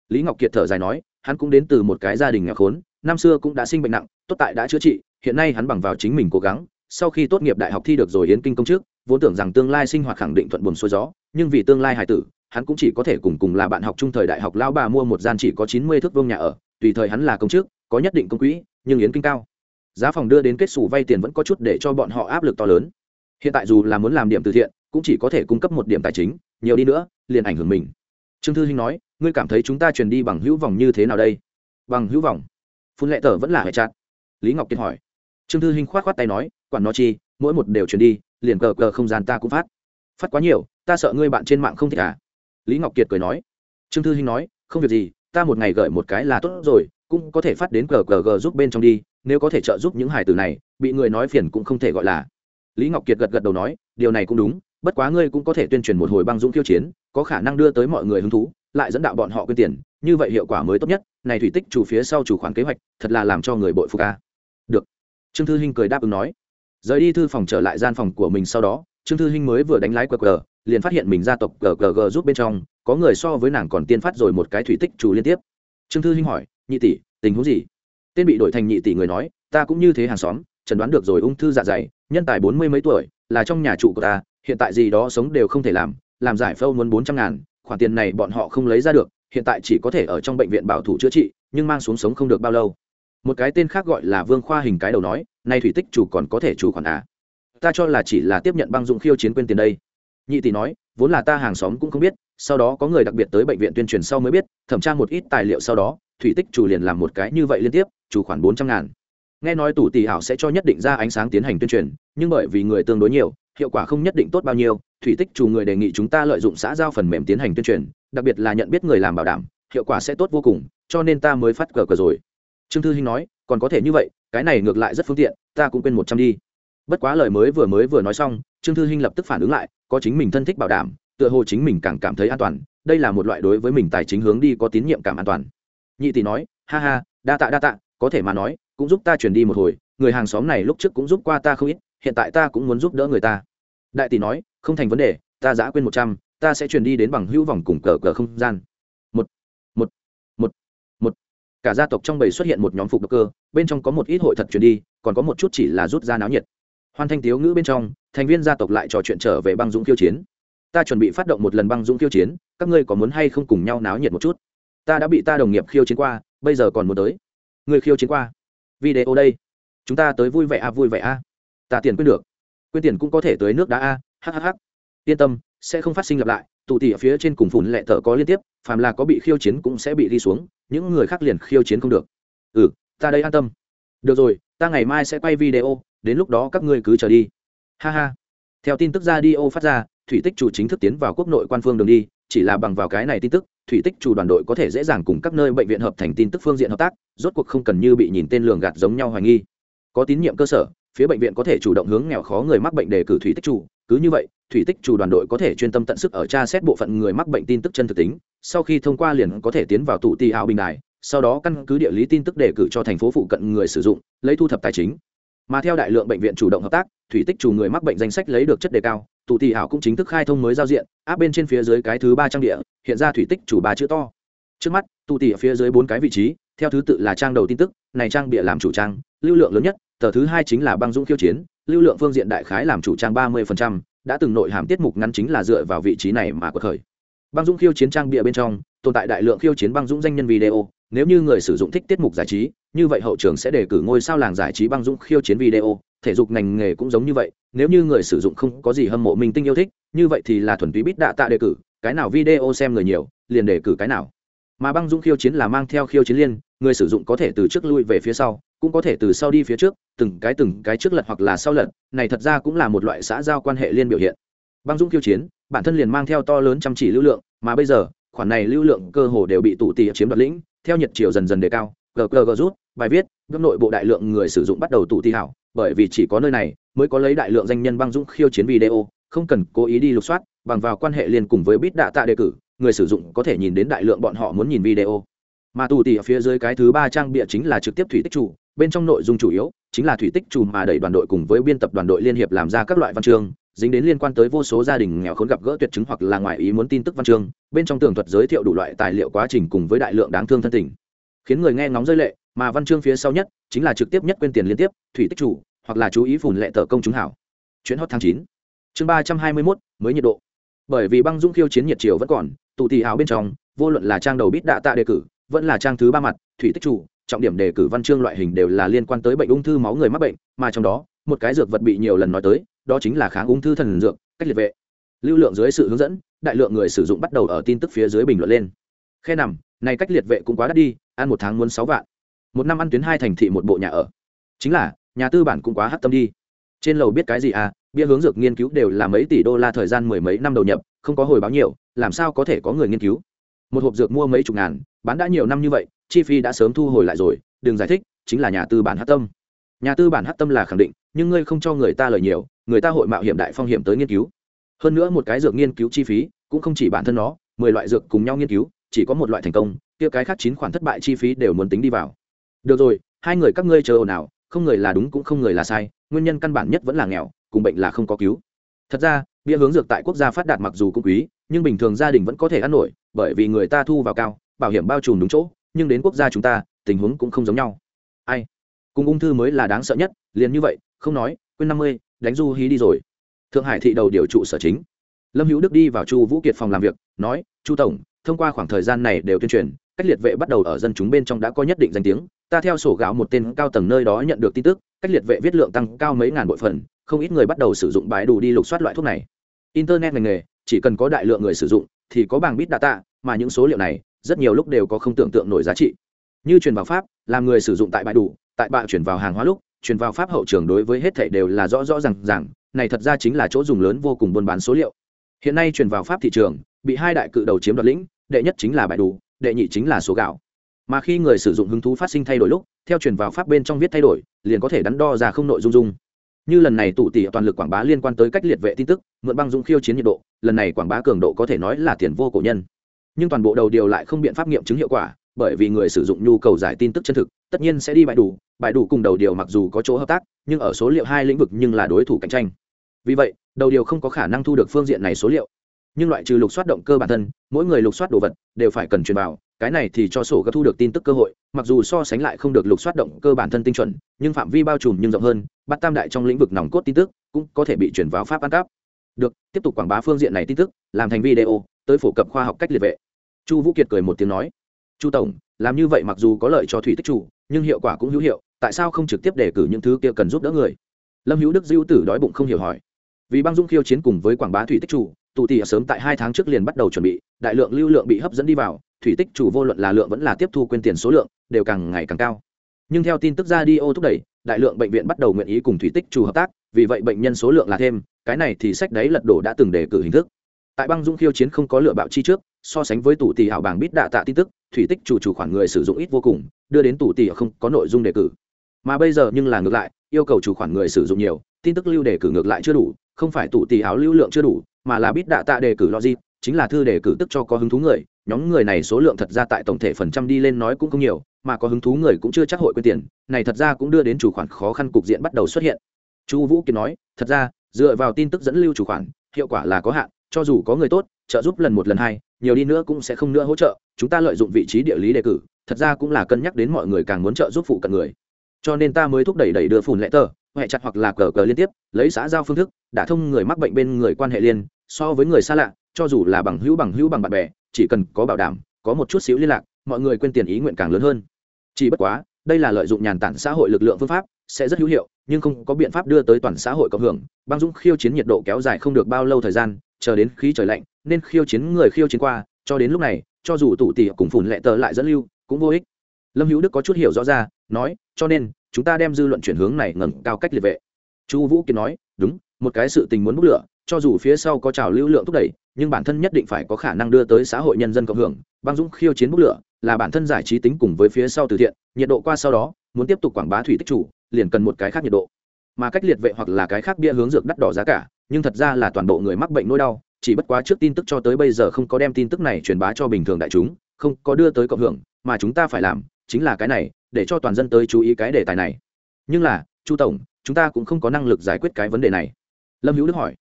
Lý ngọc kiệt thở dài nói, hắn cũng đến từ một cái gia đình nghèo khốn, năm xưa cũng đã sinh bệnh nặng, tốt tại đã chữa trị, hiện nay hắn bằng vào chính mình cố gắng sau khi tốt nghiệp đại học thi được rồi yến kinh công chức, vốn tưởng rằng tương lai sinh hoạt khẳng định thuận buồm xuôi gió, nhưng vì tương lai hài tử, hắn cũng chỉ có thể cùng cùng là bạn học trung thời đại học lao bà mua một gian chỉ có chín mươi thước vương nhà ở, tùy thời hắn là công chức, có nhất định công quỹ, nhưng yến kinh cao. Giá phòng đưa đến kết xù vay tiền vẫn có chút để cho bọn họ áp lực to lớn. Hiện tại dù là muốn làm điểm từ thiện, cũng chỉ có thể cung cấp một điểm tài chính, nhiều đi nữa, liền ảnh hưởng mình. Trương thư hinh nói, ngươi cảm thấy chúng ta truyền đi bằng hữu vòng như thế nào đây? Bằng hữu vòng phun lệ tờ vẫn là hệ chặt lý ngọc kiệt hỏi. Trương thư hinh k h o á t k h o á t tay nói quản nó chi, mỗi một đều truyền đi, liền cờ cờ không gian ta cũng phát. Phát quá nhiều, ta sợ ngươi bạn trên mạng không thích à? Lý ngọc kiệt cười nói. Trương thư hinh nói, không việc gì, ta một ngày gửi một cái là tốt rồi, cũng có thể phát đến cờ cờ g giúp bên trong đi, nếu có thể trợ giúp những hải tử này, bị người nói phiền cũng không thể gọi là. Lý ngọc kiệt gật gật đầu nói, điều này cũng đúng, bất quá ngươi cũng có thể tuyên truyền một hồi băng dũng khiêu chiến, có khả năng đưa tới mọi người hứng thú, lại dẫn đạo bọn họ quyên tiền, như vậy hiệu quả mới tốt nhất, này thủy tích chủ phía sau chủ khoản kế hoạch, thật là làm cho người bội phục ca được. Trương thư hinh cười đáp ứng nói rời đi thư phòng trở lại gian phòng của mình sau đó, trương thư hinh mới vừa đánh lái qr liền phát hiện mình gia tộc gg giúp bên trong, có người so với nàng còn tiên phát rồi một cái thủy tích chủ liên tiếp. Trương thư hinh hỏi, nhị tỷ, tình huống gì? Tên bị đổi thành nhị tỷ người nói, ta cũng như thế hàng xóm, chẩn đoán được rồi ung thư dạ dày, nhân tài bốn mươi mấy tuổi, là trong nhà trụ của ta, hiện tại gì đó sống đều không thể làm làm giải phẫu muốn bốn trăm ngàn, khoản tiền này bọn họ không lấy ra được, hiện tại chỉ có thể ở trong bệnh viện bảo thủ chữa trị, nhưng mang xuống sống không được bao lâu một cái tên khác gọi là vương khoa hình cái đầu nói, nay thủy tích chủ còn có thể chủ khoản à? Ta cho là chỉ là tiếp nhận băng dụng khiêu chiến quên tiền đây. Nhị tỷ nói, vốn là ta hàng xóm cũng không biết, sau đó có người đặc biệt tới bệnh viện tuyên truyền sau mới biết, thẩm tra một ít tài liệu sau đó, thủy tích chủ liền làm một cái như vậy liên tiếp, chủ khoản bốn trăm ngàn. Nghe nói tủ tỷ hảo sẽ cho nhất định ra ánh sáng tiến hành tuyên truyền, nhưng bởi vì người tương đối nhiều, hiệu quả không nhất định tốt bao nhiêu, thủy tích chủ người đề nghị chúng ta lợi dụng xã giao phần mềm tiến hành tuyên truyền, đặc biệt là nhận biết người làm bảo đảm, hiệu quả sẽ tốt vô cùng, cho nên ta mới phát cờ cờ rồi trương thư hinh nói, còn có thể như vậy, cái này ngược lại rất phương tiện, ta cũng quên một trăm đi. Bất quá lời mới vừa mới vừa nói xong, trương thư hinh lập tức phản ứng lại, có chính mình thân thích bảo đảm, tựa hồ chính mình càng cảm thấy an toàn, đây là một loại đối với mình tài chính hướng đi có tín nhiệm cảm an toàn. Nhị tỷ nói, ha ha, đa tạ đa tạ, có thể mà nói, cũng giúp ta chuyển đi một hồi, người hàng xóm này lúc trước cũng giúp qua ta không ít, hiện tại ta cũng muốn giúp đỡ người ta. Đại tỷ nói, không thành vấn đề, ta giã quên một trăm, ta sẽ chuyển đi đến bằng hữu vòng cùng cờ cờ không gian một một một một cả gia tộc trong bầy xuất hiện một nhóm phục độc cơ, bên trong có một ít hội thật truyền đi, còn có một chút chỉ là rút ra náo nhiệt. Hoàn thanh tiếu ngữ bên trong, thành viên gia tộc lại trò chuyện trở về băng dũng khiêu chiến. Ta chuẩn bị phát động một lần băng dũng khiêu chiến, các ngươi có muốn hay không cùng nhau náo nhiệt một chút? Ta đã bị ta đồng nghiệp khiêu chiến qua, bây giờ còn muốn tới. Người khiêu chiến qua. Video đây. Chúng ta tới vui vẻ a, vui vẻ a. Ta tiền quên được. Quên tiền cũng có thể tới nước đá a hhh yên tâm, sẽ không phát sinh lặp lại tụ tỉ ở phía trên cùng phùn lệ tờ có liên tiếp, phàm là có bị khiêu chiến cũng sẽ bị đi xuống, những người khác liền khiêu chiến không được. Ừ ta đây an tâm. Được rồi, ta ngày mai sẽ quay video, đến lúc đó các ngươi cứ chờ đi. Ha ha. Theo tin tức ra đi ô phát ra, thủy tích chủ chính thức tiến vào quốc nội quan phương đường đi, chỉ là bằng vào cái này tin tức, thủy tích chủ đoàn đội có thể dễ dàng cùng các nơi bệnh viện hợp thành tin tức phương diện hợp tác, rốt cuộc không cần như bị nhìn tên lường gạt giống nhau hoài nghi. Có tín nhiệm cơ sở phía bệnh viện có thể chủ động hướng nghèo khó người mắc bệnh đề cử thủy tích chủ. Cứ như vậy, thủy tích chủ đoàn đội có thể chuyên tâm tận sức ở tra xét bộ phận người mắc bệnh tin tức chân thực tính. Sau khi thông qua liền có thể tiến vào tụ ti ảo bình đài, sau đó căn cứ địa lý tin tức đề cử cho thành phố phụ cận người sử dụng, lấy thu thập tài chính. Mà theo đại lượng bệnh viện chủ động hợp tác, thủy tích chủ người mắc bệnh danh sách lấy được chất đề cao, tụ ti ảo cũng chính thức khai thông mới giao diện, áp bên trên phía dưới cái thứ ba trang địa, hiện ra thủy tích chủ ba chữ to. Trước mắt, tụ ti ở phía dưới bốn cái vị trí, theo thứ tự là trang đầu tin tức, này trang bịa làm chủ trang, lưu lượng lớn nhất tờ thứ hai chính là băng dũng khiêu chiến, lưu lượng phương diện đại khái làm chủ trang ba mươi đã từng nội hàm tiết mục ngắn chính là dựa vào vị trí này mà có khởi. Băng dũng khiêu chiến trang bịa bên trong, tồn tại đại lượng khiêu chiến băng dũng danh nhân video, nếu như người sử dụng thích tiết mục giải trí, như vậy hậu trường sẽ đề cử ngôi sao làng giải trí băng dũng khiêu chiến video, thể dục ngành nghề cũng giống như vậy, nếu như người sử dụng không có gì hâm mộ minh tinh yêu thích, như vậy thì là thuần túy bít đạ tạ đề cử, cái nào video xem người nhiều, liền đề cử cái nào mà băng dũng khiêu chiến là mang theo khiêu chiến liên, người sử dụng có thể từ trước lui về phía sau, cũng có thể từ sau đi phía trước, từng cái từng cái trước lật hoặc là sau lật, này thật ra cũng là một loại xã giao quan hệ liên biểu hiện. Băng dũng khiêu chiến, bản thân liền mang theo to lớn chăm chỉ lưu lượng, mà bây giờ, khoản này lưu lượng cơ hồ đều bị tụ tỉ chiếm đoạt lĩnh, theo nhiệt chiều dần dần đề cao gg rút, bài viết, gấp nội bộ đại lượng người sử dụng bắt đầu tụ tì hảo, bởi vì chỉ có nơi này mới có lấy đại lượng danh nhân băng dũng khiêu chiến video, không cần cố ý đi lục soát, bằng vào quan hệ liên cùng với bít đạ tạ đề cử người sử dụng có thể nhìn đến đại lượng bọn họ muốn nhìn video. Mà tù tì ở phía dưới cái thứ ba trang bịa chính là trực tiếp thủy tích chủ, bên trong nội dung chủ yếu chính là thủy tích chủ mà đẩy đoàn đội cùng với biên tập đoàn đội liên hiệp làm ra các loại văn chương, dính đến liên quan tới vô số gia đình nghèo khốn gặp gỡ tuyệt chứng hoặc là ngoài ý muốn tin tức văn chương, bên trong tường thuật giới thiệu đủ loại tài liệu quá trình cùng với đại lượng đáng thương thân tình. Khiến người nghe ngóng rơi lệ, mà văn chương phía sau nhất chính là trực tiếp nhất quên tiền liên tiếp, thủy tích chủ, hoặc là chú ý phùn lệ tờ công chúng hảo. Chuyến hot tháng chín. Chương ba trăm hai mươi mốt, mới nhiệt độ. Bởi vì băng dung khiêu chiến nhiệt chiều vẫn còn tụ tì áo bên trong, vô luận là trang đầu bít đạ tạ đề cử, vẫn là trang thứ ba mặt, thủy tích chủ, trọng điểm đề cử văn chương loại hình đều là liên quan tới bệnh ung thư máu người mắc bệnh, mà trong đó, một cái dược vật bị nhiều lần nói tới, đó chính là kháng ung thư thần dược, cách liệt vệ. Lưu lượng dưới sự hướng dẫn, đại lượng người sử dụng bắt đầu ở tin tức phía dưới bình luận lên. Khe nằm, này cách liệt vệ cũng quá đắt đi, ăn một tháng muốn sáu vạn. Một năm ăn tuyến hai thành thị một bộ nhà ở. Chính là, nhà tư bản cũng quá hắt tâm đi. Trên lầu biết cái gì à bia hướng dược nghiên cứu đều là mấy tỷ đô la thời gian mười mấy năm đầu nhập không có hồi báo nhiều, làm sao có thể có người nghiên cứu? Một hộp dược mua mấy chục ngàn, bán đã nhiều năm như vậy, chi phí đã sớm thu hồi lại rồi, đừng giải thích, chính là nhà tư bản hát tâm. Nhà tư bản hát tâm là khẳng định, nhưng ngươi không cho người ta lời nhiều, người ta hội mạo hiểm đại phong hiểm tới nghiên cứu. Hơn nữa một cái dược nghiên cứu chi phí, cũng không chỉ bản thân nó, mười loại dược cùng nhau nghiên cứu, chỉ có một loại thành công, kia cái khác chín khoản thất bại chi phí đều muốn tính đi vào. Được rồi, hai người các ngươi chờ ồn ào, không người là đúng cũng không người là sai, nguyên nhân căn bản nhất vẫn là nghèo, cùng bệnh là không có cứu. Thật ra bia hướng dược tại quốc gia phát đạt mặc dù cũng quý, nhưng bình thường gia đình vẫn có thể ăn nổi, bởi vì người ta thu vào cao, bảo hiểm bao trùm đúng chỗ, nhưng đến quốc gia chúng ta, tình huống cũng không giống nhau. Ai? Cùng ung thư mới là đáng sợ nhất, liền như vậy, không nói, quên năm mươi, đánh du hí đi rồi. Thượng hải thị đầu điều trụ sở chính. Lâm hữu đức đi vào chu vũ kiệt phòng làm việc, nói, chu tổng, thông qua khoảng thời gian này đều tuyên truyền, cách liệt vệ bắt đầu ở dân chúng bên trong đã có nhất định danh tiếng, ta theo sổ gạo một tên cao tầng nơi đó nhận được tin tức, cách liệt vệ viết lượng tăng cao mấy ngàn bội phần, không ít người bắt đầu sử dụng bài đủ đi lục soát loại thuốc này internet ngành nghề, chỉ cần có đại lượng người sử dụng, thì có bảng bit data, mà những số liệu này, rất nhiều lúc đều có không tưởng tượng nổi giá trị. Như truyền vào pháp, làm người sử dụng tại bãi đủ, tại bạ chuyển vào hàng hóa lúc, truyền vào pháp hậu trường đối với hết thảy đều là rõ rõ ràng ràng, này thật ra chính là chỗ dùng lớn vô cùng buôn bán số liệu. Hiện nay truyền vào pháp thị trường, bị hai đại cự đầu chiếm đoạt lĩnh, đệ nhất chính là bãi đủ, đệ nhị chính là số gạo. Mà khi người sử dụng hứng thú phát sinh thay đổi lúc, theo truyền vào pháp bên trong viết thay đổi, liền có thể đắn đo ra không nội dung dung như lần này tụ tỷ toàn lực quảng bá liên quan tới cách liệt vệ tin tức, mượn băng dũng khiêu chiến nhiệt độ, lần này quảng bá cường độ có thể nói là tiền vô cổ nhân. Nhưng toàn bộ đầu điều lại không biện pháp nghiệm chứng hiệu quả, bởi vì người sử dụng nhu cầu giải tin tức chân thực, tất nhiên sẽ đi bại đủ. Bại đủ cùng đầu điều mặc dù có chỗ hợp tác, nhưng ở số liệu hai lĩnh vực nhưng là đối thủ cạnh tranh. Vì vậy, đầu điều không có khả năng thu được phương diện này số liệu. Nhưng loại trừ lục soát động cơ bản thân, mỗi người lục soát đồ vật, đều phải cần truyền vào cái này thì cho sổ gấp thu được tin tức cơ hội, mặc dù so sánh lại không được lục soát động cơ bản thân tinh chuẩn, nhưng phạm vi bao trùm nhưng rộng hơn, bắt tam đại trong lĩnh vực nòng cốt tin tức cũng có thể bị chuyển vào pháp ăn cắp được, tiếp tục quảng bá phương diện này tin tức, làm thành video, tới phổ cập khoa học cách liệt vệ. Chu vũ kiệt cười một tiếng nói, chu tổng, làm như vậy mặc dù có lợi cho thủy tích chủ, nhưng hiệu quả cũng hữu hiệu, tại sao không trực tiếp đề cử những thứ kia cần giúp đỡ người? Lâm hữu đức diêu tử đói bụng không hiểu hỏi, vì băng dung khiêu chiến cùng với quảng bá thủy tích chủ tụ tỉ sớm tại hai tháng trước liền bắt đầu chuẩn bị, đại lượng lưu lượng bị hấp dẫn đi vào, thủy tích chủ vô luận là lượng vẫn là tiếp thu quyên tiền số lượng, đều càng ngày càng cao. Nhưng theo tin tức ra đi ô thúc đẩy, đại lượng bệnh viện bắt đầu nguyện ý cùng thủy tích chủ hợp tác, vì vậy bệnh nhân số lượng là thêm, cái này thì sách đấy lật đổ đã từng đề cử hình thức. Tại băng dung khiêu chiến không có lựa bạo chi trước, so sánh với tủ tỷ hảo bảng bít đạ tạ tin tức, thủy tích chủ chủ khoản người sử dụng ít vô cùng, đưa đến tủ tỷ không có nội dung đề cử. Mà bây giờ nhưng là ngược lại, yêu cầu chủ khoản người sử dụng nhiều, tin tức lưu đề cử ngược lại chưa đủ, không phải tủ tỷ áo lưu lượng chưa đủ mà là bít đạ tạ đề cử logic, chính là thư đề cử tức cho có hứng thú người. Nhóm người này số lượng thật ra tại tổng thể phần trăm đi lên nói cũng không nhiều, mà có hứng thú người cũng chưa chắc hội quyên tiền. Này thật ra cũng đưa đến chủ khoản khó khăn cục diện bắt đầu xuất hiện. Chu vũ kiệt nói, thật ra, dựa vào tin tức dẫn lưu chủ khoản, hiệu quả là có hạn, cho dù có người tốt, trợ giúp lần một lần hai, nhiều đi nữa cũng sẽ không nữa hỗ trợ. Chúng ta lợi dụng vị trí địa lý đề cử, thật ra cũng là cân nhắc đến mọi người càng muốn trợ giúp phụ cận người. Cho nên ta mới thúc đẩy đẩy đưa phùn lệ tờ hệ chặt hoặc là cờ cờ liên tiếp, lấy xã giao phương thức, đã thông người mắc bệnh bên người quan hệ liên so với người xa lạ, cho dù là bằng hữu bằng hữu bằng bạn bè, chỉ cần có bảo đảm, có một chút xíu liên lạc, mọi người quên tiền ý nguyện càng lớn hơn. Chỉ bất quá, đây là lợi dụng nhàn tản xã hội lực lượng phương pháp, sẽ rất hữu hiệu, nhưng không có biện pháp đưa tới toàn xã hội cộng hưởng. Băng dũng khiêu chiến nhiệt độ kéo dài không được bao lâu thời gian, chờ đến khí trời lạnh, nên khiêu chiến người khiêu chiến qua, cho đến lúc này, cho dù tủ tỉ cùng phủn lệ tờ lại dẫn lưu, cũng vô ích. Lâm hữu đức có chút hiểu rõ ra, nói, cho nên, chúng ta đem dư luận chuyển hướng này ngẩng cao cách liệt vệ. Chu vũ kiến nói, đúng, một cái sự tình muốn bốc lửa cho dù phía sau có trào lưu lượng thúc đẩy, nhưng bản thân nhất định phải có khả năng đưa tới xã hội nhân dân cộng hưởng. Băng dũng khiêu chiến bốc lửa, là bản thân giải trí tính cùng với phía sau từ thiện, nhiệt độ qua sau đó, muốn tiếp tục quảng bá thủy tích chủ, liền cần một cái khác nhiệt độ. Mà cách liệt vệ hoặc là cái khác bia hướng dược đắt đỏ giá cả, nhưng thật ra là toàn bộ người mắc bệnh nỗi đau, chỉ bất quá trước tin tức cho tới bây giờ không có đem tin tức này truyền bá cho bình thường đại chúng, không có đưa tới cộng hưởng, mà chúng ta phải làm chính là cái này, để cho toàn dân tới chú ý cái đề tài này. Nhưng là, chu tổng, chúng ta cũng không có năng lực giải quyết cái vấn đề này. Lâm hữu đức hỏi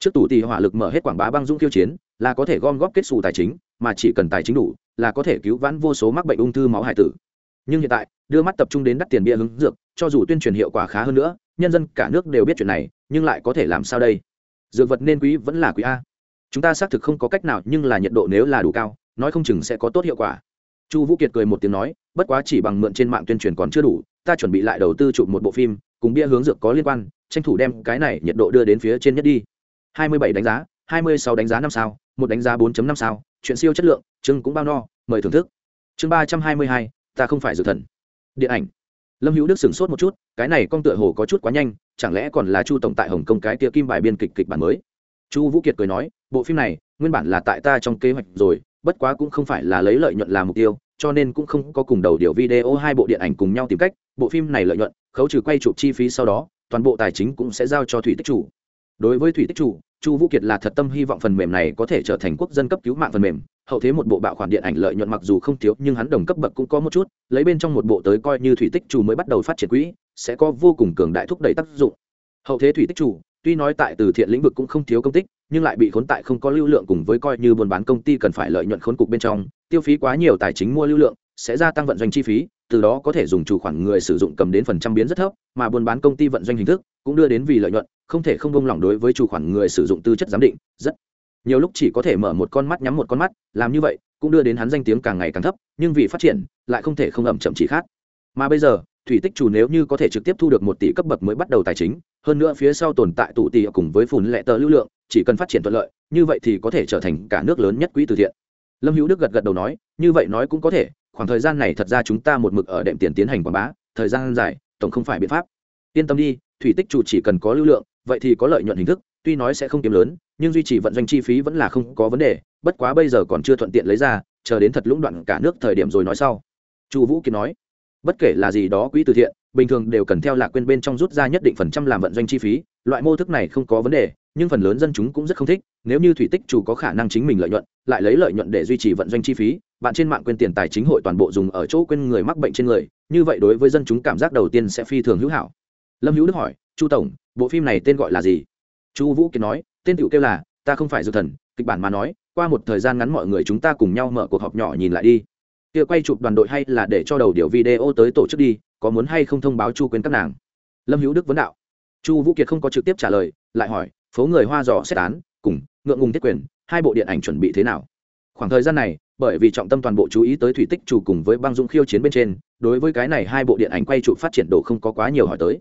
trước tủ tỷ hỏa lực mở hết quảng bá băng dũng khiêu chiến, là có thể gom góp kết xù tài chính, mà chỉ cần tài chính đủ, là có thể cứu vãn vô số mắc bệnh ung thư máu hải tử. Nhưng hiện tại, đưa mắt tập trung đến đắt tiền bia hướng dược, cho dù tuyên truyền hiệu quả khá hơn nữa, nhân dân cả nước đều biết chuyện này, nhưng lại có thể làm sao đây? Dược vật nên quý vẫn là quý a. Chúng ta xác thực không có cách nào, nhưng là nhiệt độ nếu là đủ cao, nói không chừng sẽ có tốt hiệu quả. Chu vũ kiệt cười một tiếng nói, bất quá chỉ bằng mượn trên mạng tuyên truyền còn chưa đủ, ta chuẩn bị lại đầu tư chụp một bộ phim, cùng bia hướng dược có liên quan, tranh thủ đem cái này nhiệt độ đưa đến phía trên nhất đi hai mươi bảy đánh giá, hai mươi sáu đánh giá năm sao, một đánh giá 4 năm sao, chuyện siêu chất lượng, chương cũng bao no, mời thưởng thức. Chương ba trăm hai mươi hai, ta không phải dược thần. Điện ảnh. Lâm hữu đức sửng sốt một chút, cái này con tựa hồ có chút quá nhanh, chẳng lẽ còn là chu tổng tại hồng kông cái tia kim bài biên kịch kịch bản mới? Chu vũ kiệt cười nói, bộ phim này, nguyên bản là tại ta trong kế hoạch rồi, bất quá cũng không phải là lấy lợi nhuận làm mục tiêu, cho nên cũng không có cùng đầu điều video hai bộ điện ảnh cùng nhau tìm cách, bộ phim này lợi nhuận, khấu trừ quay chụp chi phí sau đó, toàn bộ tài chính cũng sẽ giao cho thủy tích chủ đối với thủy tích chủ chu vũ kiệt là thật tâm hy vọng phần mềm này có thể trở thành quốc dân cấp cứu mạng phần mềm. Hậu thế một bộ bạo khoản điện ảnh lợi nhuận mặc dù không thiếu, nhưng hắn đồng cấp bậc cũng có một chút, lấy bên trong một bộ tới coi như thủy tích chủ mới bắt đầu phát triển quỹ, sẽ có vô cùng cường đại thúc đẩy tác dụng. Hậu thế thủy tích chủ tuy nói tại từ thiện lĩnh vực cũng không thiếu công tích, nhưng lại bị khốn tại không có lưu lượng cùng với coi như buôn bán công ty cần phải lợi nhuận khốn cục bên trong, tiêu phí quá nhiều tài chính mua lưu lượng, sẽ gia tăng vận doanh chi phí, từ đó có thể dùng chủ khoản người sử dụng cầm đến phần trăm biến rất thấp, mà buôn bán công ty vận doanh hình thức cũng đưa đến vì lợi nhuận không thể không bông lỏng đối với chủ khoản người sử dụng tư chất giám định, rất nhiều lúc chỉ có thể mở một con mắt nhắm một con mắt, làm như vậy cũng đưa đến hắn danh tiếng càng ngày càng thấp, nhưng vì phát triển, lại không thể không ẩm chậm chỉ khác. Mà bây giờ, thủy tích chủ nếu như có thể trực tiếp thu được một tỷ cấp bậc mới bắt đầu tài chính, hơn nữa phía sau tồn tại tụ tỷ cùng với phùn lệ tờ lưu lượng, chỉ cần phát triển thuận lợi, như vậy thì có thể trở thành cả nước lớn nhất quỹ từ thiện. Lâm hữu đức gật gật đầu nói, như vậy nói cũng có thể, khoảng thời gian này thật ra chúng ta một mực ở đệm tiền tiến hành quảng bá, thời gian dài, tổng không phải biện pháp. Yên tâm đi, thủy tích chủ chỉ cần có lưu lượng vậy thì có lợi nhuận hình thức, tuy nói sẽ không kiếm lớn, nhưng duy trì vận doanh chi phí vẫn là không có vấn đề, bất quá bây giờ còn chưa thuận tiện lấy ra, chờ đến thật lũng đoạn cả nước thời điểm rồi nói sau. Chu vũ kiệt nói. Bất kể là gì đó quỹ từ thiện, bình thường đều cần theo lạc quên bên trong rút ra nhất định phần trăm làm vận doanh chi phí, loại mô thức này không có vấn đề, nhưng phần lớn dân chúng cũng rất không thích, nếu như thủy tích chủ có khả năng chính mình lợi nhuận, lại lấy lợi nhuận để duy trì vận doanh chi phí, bạn trên mạng quên tiền tài chính hội toàn bộ dùng ở chỗ quên người mắc bệnh trên người, như vậy đối với dân chúng cảm giác đầu tiên sẽ phi thường hữu hảo. Lâm hữu đức hỏi, chu tổng bộ phim này tên gọi là gì? Chu vũ kiệt nói, tên tựu kêu là, ta không phải dược thần. Kịch bản mà nói, qua một thời gian ngắn mọi người chúng ta cùng nhau mở cuộc họp nhỏ nhìn lại đi. Kia quay chụp đoàn đội hay là để cho đầu điều video tới tổ chức đi, có muốn hay không thông báo chu quyến các nàng? Lâm hữu đức vấn đạo. Chu vũ kiệt không có trực tiếp trả lời, lại hỏi, phố người hoa dò xét án, cùng, ngượng ngùng thiết quyền, hai bộ điện ảnh chuẩn bị thế nào? Khoảng thời gian này, bởi vì trọng tâm toàn bộ chú ý tới thủy tích chủ cùng với băng dũng khiêu chiến bên trên, đối với cái này hai bộ điện ảnh quay chụp phát triển độ không có quá nhiều hỏi tới.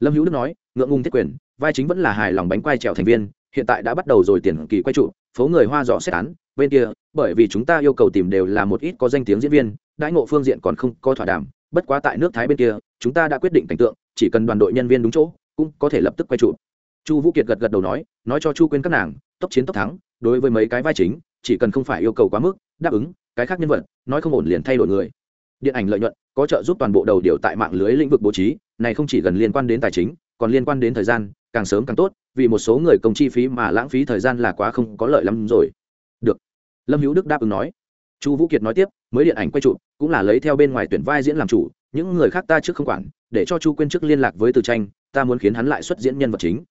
Lâm hữu đức nói ngượng ngùng thiết quyền, vai chính vẫn là hài lòng bánh quay trèo thành viên, hiện tại đã bắt đầu rồi tiền kỳ quay trụ, phố người hoa dò xét án, bên kia, bởi vì chúng ta yêu cầu tìm đều là một ít có danh tiếng diễn viên, đãi ngộ phương diện còn không có thỏa đàm, bất quá tại nước thái bên kia, chúng ta đã quyết định cảnh tượng, chỉ cần đoàn đội nhân viên đúng chỗ, cũng có thể lập tức quay trụ. Chu vũ kiệt gật gật đầu nói nói cho chu quên các nàng, tốc chiến tốc thắng, đối với mấy cái vai chính, chỉ cần không phải yêu cầu quá mức, đáp ứng, cái khác nhân vật, nói không ổn liền thay đổi người. Điện ảnh lợi nhuận, có trợ giúp toàn bộ đầu điều tại mạng lưới lĩnh vực bố trí, này không chỉ gần liên quan đến tài chính còn liên quan đến thời gian, càng sớm càng tốt, vì một số người công chi phí mà lãng phí thời gian là quá không có lợi lắm rồi. Được. Lâm hữu đức đáp ứng nói. Chu vũ kiệt nói tiếp, mới điện ảnh quay trụ, cũng là lấy theo bên ngoài tuyển vai diễn làm chủ, những người khác ta trước không quản, để cho chu quên trước liên lạc với từ tranh, ta muốn khiến hắn lại xuất diễn nhân vật chính.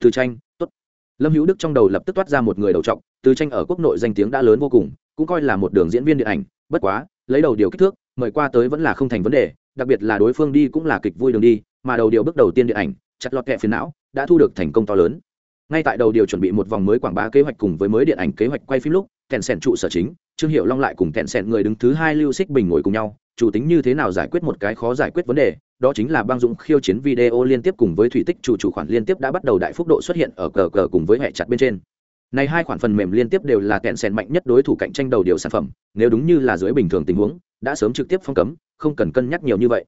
Từ tranh, tốt. Lâm hữu đức trong đầu lập tức toát ra một người đầu trọc, từ tranh ở quốc nội danh tiếng đã lớn vô cùng, cũng coi là một đường diễn viên điện ảnh, bất quá, lấy đầu điều kích thước, mời qua tới vẫn là không thành vấn đề, đặc biệt là đối phương đi cũng là kịch vui đường đi, mà đầu điều bước đầu tiên điện ảnh chặt lọt kẹ phiền não, đã thu được thành công to lớn. Ngay tại đầu điều chuẩn bị một vòng mới quảng bá kế hoạch cùng với mới điện ảnh kế hoạch quay phim lúc kẹn sẻn trụ sở chính, trương hiệu long lại cùng kẹn sẻn người đứng thứ hai lưu xích bình ngồi cùng nhau, chủ tính như thế nào giải quyết một cái khó giải quyết vấn đề, đó chính là băng dụng khiêu chiến video liên tiếp cùng với thủy tích chủ chủ khoản liên tiếp đã bắt đầu đại phúc độ xuất hiện ở cờ cờ cùng với hệ chặt bên trên. Này hai khoản phần mềm liên tiếp đều là kẹn sẻn mạnh nhất đối thủ cạnh tranh đầu điều sản phẩm, nếu đúng như là dưới bình thường tình huống, đã sớm trực tiếp phong cấm, không cần cân nhắc nhiều như vậy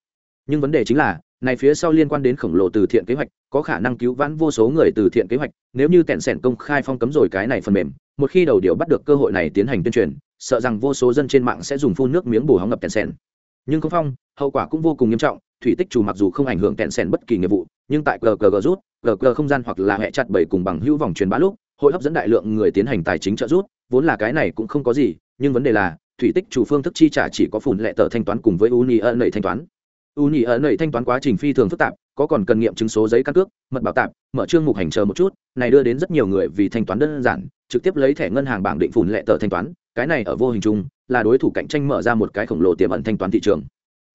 nhưng vấn đề chính là, này phía sau liên quan đến khổng lồ từ thiện kế hoạch, có khả năng cứu vãn vô số người từ thiện kế hoạch, nếu như kẹn sẻn công khai phong cấm rồi cái này phần mềm, một khi đầu điều bắt được cơ hội này tiến hành tuyên truyền, sợ rằng vô số dân trên mạng sẽ dùng phun nước miếng bù hóng ngập kẹn sẻn. Nhưng không phong, hậu quả cũng vô cùng nghiêm trọng, thủy tích chủ mặc dù không ảnh hưởng kẹn sẻn bất kỳ nghiệp vụ, nhưng tại gg rút gg không gian hoặc là hệ chặt bảy cùng bằng hữu vòng truyền bá lúc, hội hấp dẫn đại lượng người tiến hành tài chính trợ rút vốn là cái này cũng không có gì, nhưng vấn đề là, thủy tích chủ phương thức chi trả chỉ có phủn lệ tờ thanh toán cùng với uni ân lệ thanh toán u nhị ở nầy thanh toán quá trình phi thường phức tạp, có còn cần nghiệm chứng số giấy căn cước, mật bảo tạp, mở chương mục hành chờ một chút, này đưa đến rất nhiều người vì thanh toán đơn giản, trực tiếp lấy thẻ ngân hàng bảng định phủn lệ tờ thanh toán, cái này ở vô hình chung, là đối thủ cạnh tranh mở ra một cái khổng lồ tiềm ẩn thanh toán thị trường.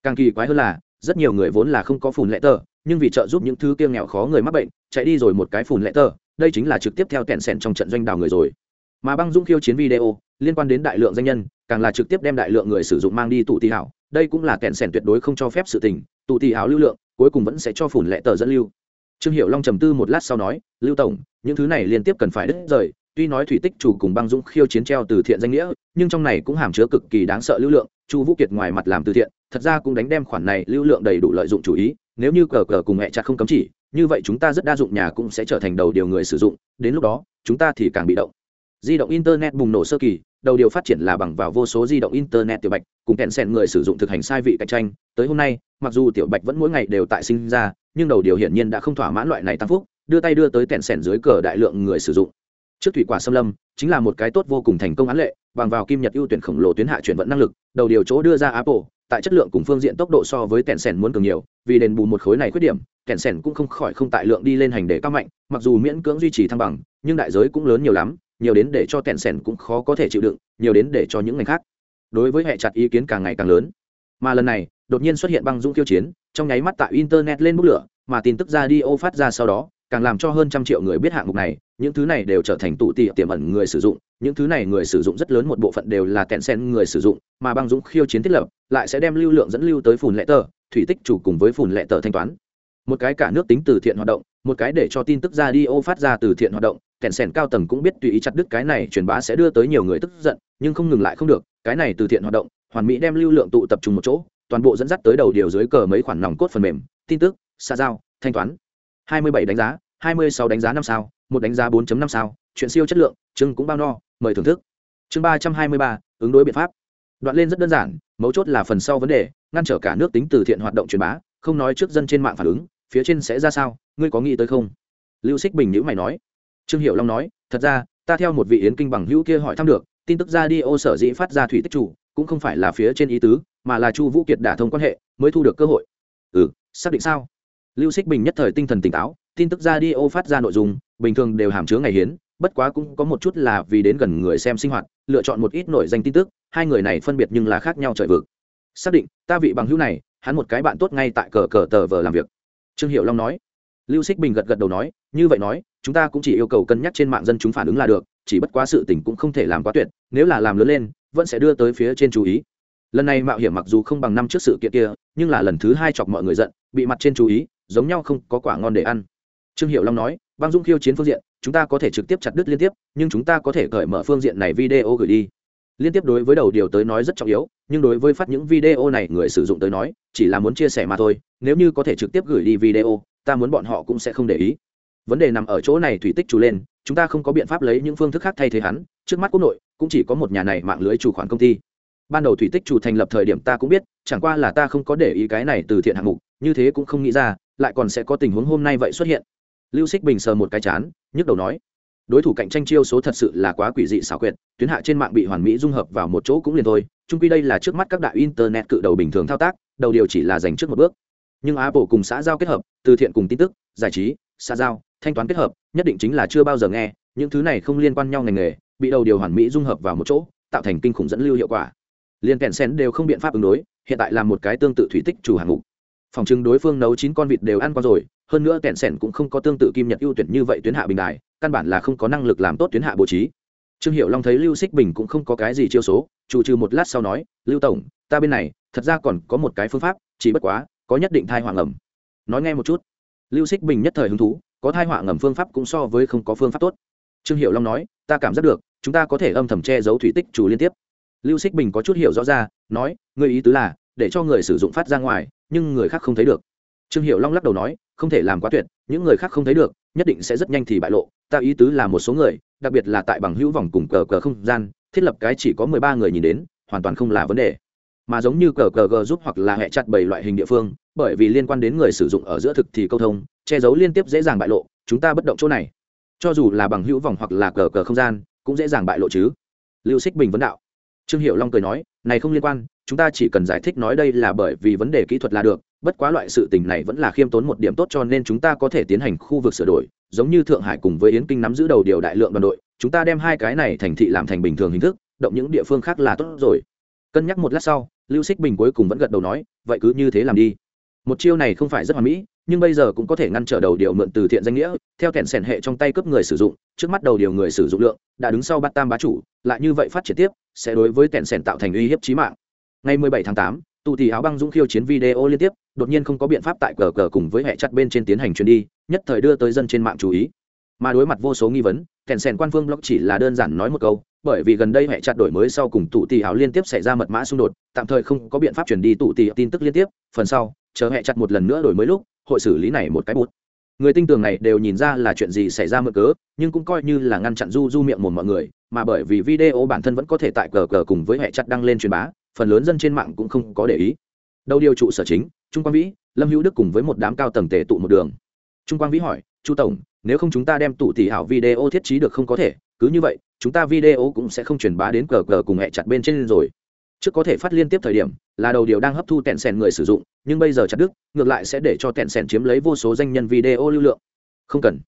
Càng kỳ quái hơn là, rất nhiều người vốn là không có phủn lệ tờ, nhưng vì trợ giúp những thứ kia nghèo khó người mắc bệnh, chạy đi rồi một cái phủn lệ tờ, đây chính là trực tiếp theo kẹn sẻn trong trận doanh đào người rồi. Mà băng dũng khiêu chiến video liên quan đến đại lượng danh nhân, càng là trực tiếp đem đại lượng người sử dụng mang đi tụ tì hảo. Đây cũng là kẹn sẻn tuyệt đối không cho phép sự tình tụ tì hảo lưu lượng, cuối cùng vẫn sẽ cho phủn lệ tờ dẫn lưu. Trương hiệu long trầm tư một lát sau nói, lưu tổng, những thứ này liên tiếp cần phải đứt rời, tuy nói thủy tích chủ cùng băng dũng khiêu chiến treo từ thiện danh nghĩa, nhưng trong này cũng hàm chứa cực kỳ đáng sợ lưu lượng, chu vũ kiệt ngoài mặt làm từ thiện, thật ra cũng đánh đem khoản này lưu lượng đầy đủ lợi dụng chủ ý, nếu như cờ cờ cùng mẹ chặt không cấm chỉ, như vậy chúng ta rất đa dụng nhà cũng sẽ trở thành đầu điều người sử dụng, đến lúc đó, chúng ta thì càng bị động di động internet bùng nổ sơ kỳ, đầu điều phát triển là bằng vào vô số di động internet tiểu bạch, cùng kẹn sẹn người sử dụng thực hành sai vị cạnh tranh. Tới hôm nay, mặc dù tiểu bạch vẫn mỗi ngày đều tại sinh ra, nhưng đầu điều hiển nhiên đã không thỏa mãn loại này tăng phúc, đưa tay đưa tới kẹn sẹn dưới cờ đại lượng người sử dụng. Trước thủy quả xâm lâm, chính là một cái tốt vô cùng thành công án lệ, bằng vào kim nhật ưu tuyển khổng lồ tuyến hạ chuyển vận năng lực, đầu điều chỗ đưa ra apple, tại chất lượng cùng phương diện tốc độ so với kẹn sẹn muốn cường nhiều, vì đền bù một khối này khuyết điểm, kẹn sẹn cũng không khỏi không tại lượng đi lên hành để cao mạnh, mặc dù miễn cưỡng duy trì thăng bằng, nhưng đại giới cũng lớn nhiều lắm nhiều đến để cho tẹn sẻn cũng khó có thể chịu đựng, nhiều đến để cho những ngành khác. Đối với hệ chặt ý kiến càng ngày càng lớn. Mà lần này, đột nhiên xuất hiện băng dũng tiêu chiến, trong nháy mắt tại internet lên bút lửa, mà tin tức ra đi ô phát ra sau đó, càng làm cho hơn trăm triệu người biết hạng mục này, những thứ này đều trở thành tụ tị tiềm ẩn người sử dụng, những thứ này người sử dụng rất lớn một bộ phận đều là tẹn sen người sử dụng, mà băng dũng khiêu chiến thiết lập, lại sẽ đem lưu lượng dẫn lưu tới phùn lệ tờ, thủy tích chủ cùng với phùn lệ tờ thanh toán một cái cả nước tính từ thiện hoạt động một cái để cho tin tức ra đi ô phát ra từ thiện hoạt động kẹn sẻn cao tầng cũng biết tùy ý chặt đứt cái này truyền bá sẽ đưa tới nhiều người tức giận nhưng không ngừng lại không được cái này từ thiện hoạt động hoàn mỹ đem lưu lượng tụ tập trung một chỗ toàn bộ dẫn dắt tới đầu điều dưới cờ mấy khoản nòng cốt phần mềm tin tức xa giao thanh toán. 27 đánh giá 26 đánh giá năm sao một đánh giá 4.5 sao chuyện siêu chất lượng chưng cũng bao no mời thưởng thức. Chương 323, ứng đối biện pháp. Đoạn lên rất đơn giản mấu chốt là phần sau vấn đề ngăn trở cả nước tính từ thiện hoạt động truyền bá không nói trước dân trên mạng phản ứng phía trên sẽ ra sao, ngươi có nghĩ tới không? Lưu xích bình nhữ mày nói. Trương hiệu long nói, thật ra, ta theo một vị yến kinh bằng hữu kia hỏi thăm được, tin tức ra đi ô sở dĩ phát ra thủy tích chủ, cũng không phải là phía trên ý tứ, mà là chu vũ kiệt đả thông quan hệ, mới thu được cơ hội. Ừ xác định sao? Lưu xích bình nhất thời tinh thần tỉnh táo, tin tức ra đi ô phát ra nội dung, bình thường đều hàm chứa ngày hiến, bất quá cũng có một chút là vì đến gần người xem sinh hoạt, lựa chọn một ít nổi danh tin tức, hai người này phân biệt nhưng là khác nhau trời vực. Xác định, ta vị bằng hữu này, hắn một cái bạn tốt ngay tại cờ cờ tờ vờ làm việc trương hiệu long nói. Lưu xích bình gật gật đầu nói, như vậy nói, chúng ta cũng chỉ yêu cầu cân nhắc trên mạng dân chúng phản ứng là được, chỉ bất quá sự tình cũng không thể làm quá tuyệt, nếu là làm lớn lên, vẫn sẽ đưa tới phía trên chú ý. Lần này mạo hiểm mặc dù không bằng năm trước sự kiện kia, nhưng là lần thứ hai chọc mọi người giận, bị mặt trên chú ý, giống nhau không có quả ngon để ăn. Trương hiệu long nói, băng dung khiêu chiến phương diện, chúng ta có thể trực tiếp chặt đứt liên tiếp, nhưng chúng ta có thể cởi mở phương diện này video gửi đi liên tiếp đối với đầu điều tới nói rất trọng yếu, nhưng đối với phát những video này người sử dụng tới nói, chỉ là muốn chia sẻ mà thôi, nếu như có thể trực tiếp gửi đi video, ta muốn bọn họ cũng sẽ không để ý. Vấn đề nằm ở chỗ này, thủy tích chủ lên, chúng ta không có biện pháp lấy những phương thức khác thay thế hắn, trước mắt quốc nội, cũng chỉ có một nhà này mạng lưới chủ khoản công ty. Ban đầu thủy tích chủ thành lập thời điểm ta cũng biết, chẳng qua là ta không có để ý cái này từ thiện hạng mục, như thế cũng không nghĩ ra, lại còn sẽ có tình huống hôm nay vậy xuất hiện. Lưu xích bình sờ một cái chán, nhức đầu nói đối thủ cạnh tranh chiêu số thật sự là quá quỷ dị xảo quyệt, tuyến hạ trên mạng bị hoàn mỹ dung hợp vào một chỗ cũng liền thôi trung quy đây là trước mắt các đại internet cự đầu bình thường thao tác, đầu điều chỉ là dành trước một bước. Nhưng apple cùng xã giao kết hợp, từ thiện cùng tin tức, giải trí, xã giao, thanh toán kết hợp, nhất định chính là chưa bao giờ nghe, những thứ này không liên quan nhau ngành nghề, bị đầu điều hoàn mỹ dung hợp vào một chỗ, tạo thành kinh khủng dẫn lưu hiệu quả. Liên kèn sen đều không biện pháp ứng đối, hiện tại là một cái tương tự thủy tích chủ hạng mục. Phòng trưng đối phương nấu chín con vịt đều ăn qua rồi, hơn nữa kèn sen cũng không có tương tự kim nhật ưu tuyển như vậy tuyến hạ bình đài căn bản là không có năng lực làm tốt tuyến hạ bố trí. Trương hiệu long thấy lưu xích bình cũng không có cái gì chiêu số, chủ trừ một lát sau nói, lưu tổng, ta bên này, thật ra còn có một cái phương pháp, chỉ bất quá, có nhất định thai hoàng ẩm nói nghe một chút. Lưu xích bình nhất thời hứng thú, có thai họa ngầm phương pháp cũng so với không có phương pháp tốt. Trương hiệu long nói, ta cảm giác được, chúng ta có thể âm thầm che giấu thủy tích chủ liên tiếp. Lưu xích bình có chút hiểu rõ ra, nói người ý tứ là, để cho người sử dụng phát ra ngoài, nhưng người khác không thấy được. Trương hiệu long lắc đầu nói, không thể làm quá tuyệt, những người khác không thấy được, nhất định sẽ rất nhanh thì bại lộ ta ý tứ là một số người, đặc biệt là tại bằng hữu vòng cùng cờ cờ không gian, thiết lập cái chỉ có mười ba người nhìn đến, hoàn toàn không là vấn đề. Mà giống như cờ cờ g giúp hoặc là hệ chặt bảy loại hình địa phương, bởi vì liên quan đến người sử dụng ở giữa thực thì câu thông, che giấu liên tiếp dễ dàng bại lộ, chúng ta bất động chỗ này. Cho dù là bằng hữu vòng hoặc là cờ cờ không gian, cũng dễ dàng bại lộ chứ. Lưu xích bình vấn đạo. Trương hiệu long cười nói, này không liên quan, chúng ta chỉ cần giải thích nói đây là bởi vì vấn đề kỹ thuật là được bất quá loại sự tình này vẫn là khiêm tốn một điểm tốt cho nên chúng ta có thể tiến hành khu vực sửa đổi giống như thượng hải cùng với yến kinh nắm giữ đầu điều đại lượng đoàn đội chúng ta đem hai cái này thành thị làm thành bình thường hình thức động những địa phương khác là tốt rồi. Cân nhắc một lát sau lưu xích bình cuối cùng vẫn gật đầu nói vậy cứ như thế làm đi. Một chiêu này không phải rất hoàn mỹ nhưng bây giờ cũng có thể ngăn trở đầu điều mượn từ thiện danh nghĩa theo kẹn sẻn hệ trong tay cướp người sử dụng trước mắt đầu điều người sử dụng lượng đã đứng sau bát tam bá chủ lại như vậy phát triển tiếp sẽ đối với kẹn sẻn tạo thành uy hiếp chí mạng. Ngày 17 tháng 8, tụ tỷ áo băng dũng khiêu chiến video liên tiếp, đột nhiên không có biện pháp tại cờ cờ cùng với hệ chặt bên trên tiến hành chuyến đi, nhất thời đưa tới dân trên mạng chú ý. Mà đối mặt vô số nghi vấn, kèn sèn quan phương blog chỉ là đơn giản nói một câu, bởi vì gần đây hệ chặt đổi mới sau cùng tụ tỷ áo liên tiếp xảy ra mật mã xung đột, tạm thời không có biện pháp chuyển đi tụ tỷ tin tức liên tiếp, phần sau, chờ hệ chặt một lần nữa đổi mới lúc, hội xử lý này một cái bút. Người tinh tường này đều nhìn ra là chuyện gì xảy ra mượn cớ, nhưng cũng coi như là ngăn chặn du du miệng một mọi người, mà bởi vì video bản thân vẫn có thể tại cờ cờ cùng với hệ chặt đăng lên truyền bá phần lớn dân trên mạng cũng không có để ý. Đầu điều trụ sở chính, trung quang vĩ, lâm hữu đức cùng với một đám cao tầng tề tụ một đường. Trung quang vĩ hỏi, chu tổng, nếu không chúng ta đem tụ tỷ hảo video thiết trí được không có thể, cứ như vậy, chúng ta video cũng sẽ không truyền bá đến cờ cờ cùng hẹ chặt bên trên rồi. Trước có thể phát liên tiếp thời điểm, là đầu điều đang hấp thu tẹn sèn người sử dụng, nhưng bây giờ chặt đức ngược lại sẽ để cho tẹn sèn chiếm lấy vô số danh nhân video lưu lượng. Không cần.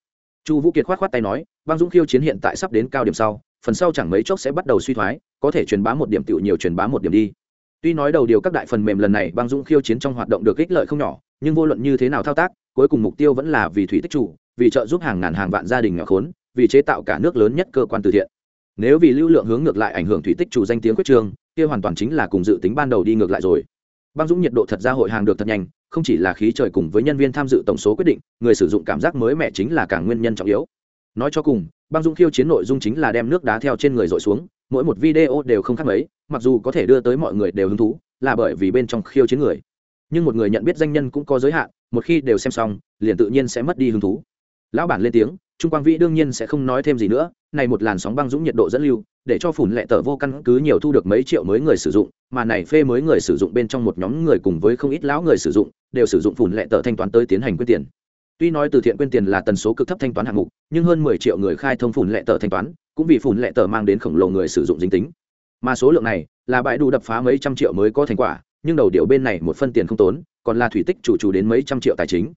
Chu vũ kiệt khoát khoát tay nói, băng dũng khiêu chiến hiện tại sắp đến cao điểm sau phần sau chẳng mấy chốc sẽ bắt đầu suy thoái, có thể truyền bá một điểm tựu nhiều truyền bá một điểm đi. Tuy nói đầu điều các đại phần mềm lần này băng dũng khiêu chiến trong hoạt động được ích lợi không nhỏ, nhưng vô luận như thế nào thao tác, cuối cùng mục tiêu vẫn là vì thủy tích chủ, vì trợ giúp hàng ngàn hàng vạn gia đình nhỏ khốn, vì chế tạo cả nước lớn nhất cơ quan từ thiện. Nếu vì lưu lượng hướng ngược lại ảnh hưởng thủy tích chủ danh tiếng quyết trường, kia hoàn toàn chính là cùng dự tính ban đầu đi ngược lại rồi. Băng dũng nhiệt độ thật ra hội hàng được thật nhanh, không chỉ là khí trời cùng với nhân viên tham dự tổng số quyết định, người sử dụng cảm giác mới mẻ chính là cả nguyên nhân trọng yếu. Nói cho cùng băng Dung khiêu chiến nội dung chính là đem nước đá theo trên người dội xuống, mỗi một video đều không khác mấy, mặc dù có thể đưa tới mọi người đều hứng thú, là bởi vì bên trong khiêu chiến người. Nhưng một người nhận biết danh nhân cũng có giới hạn, một khi đều xem xong, liền tự nhiên sẽ mất đi hứng thú. Lão bản lên tiếng, trung quang vĩ đương nhiên sẽ không nói thêm gì nữa, này một làn sóng băng dũng nhiệt độ dẫn lưu, để cho phủn lệ tờ vô căn cứ nhiều thu được mấy triệu mới người sử dụng, mà này phê mới người sử dụng bên trong một nhóm người cùng với không ít lão người sử dụng, đều sử dụng phủn lệ tờ thanh toán tới tiến hành quyên tiền tuy nói từ thiện quyên tiền là tần số cực thấp thanh toán hạng mục, nhưng hơn mười triệu người khai thông phủn lệ tờ thanh toán, cũng vì phủn lệ tờ mang đến khổng lồ người sử dụng dính tính. Mà số lượng này là bãi đủ đập phá mấy trăm triệu mới có thành quả, nhưng đầu điều bên này một phân tiền không tốn, còn là thủy tích chủ chủ đến mấy trăm triệu tài chính.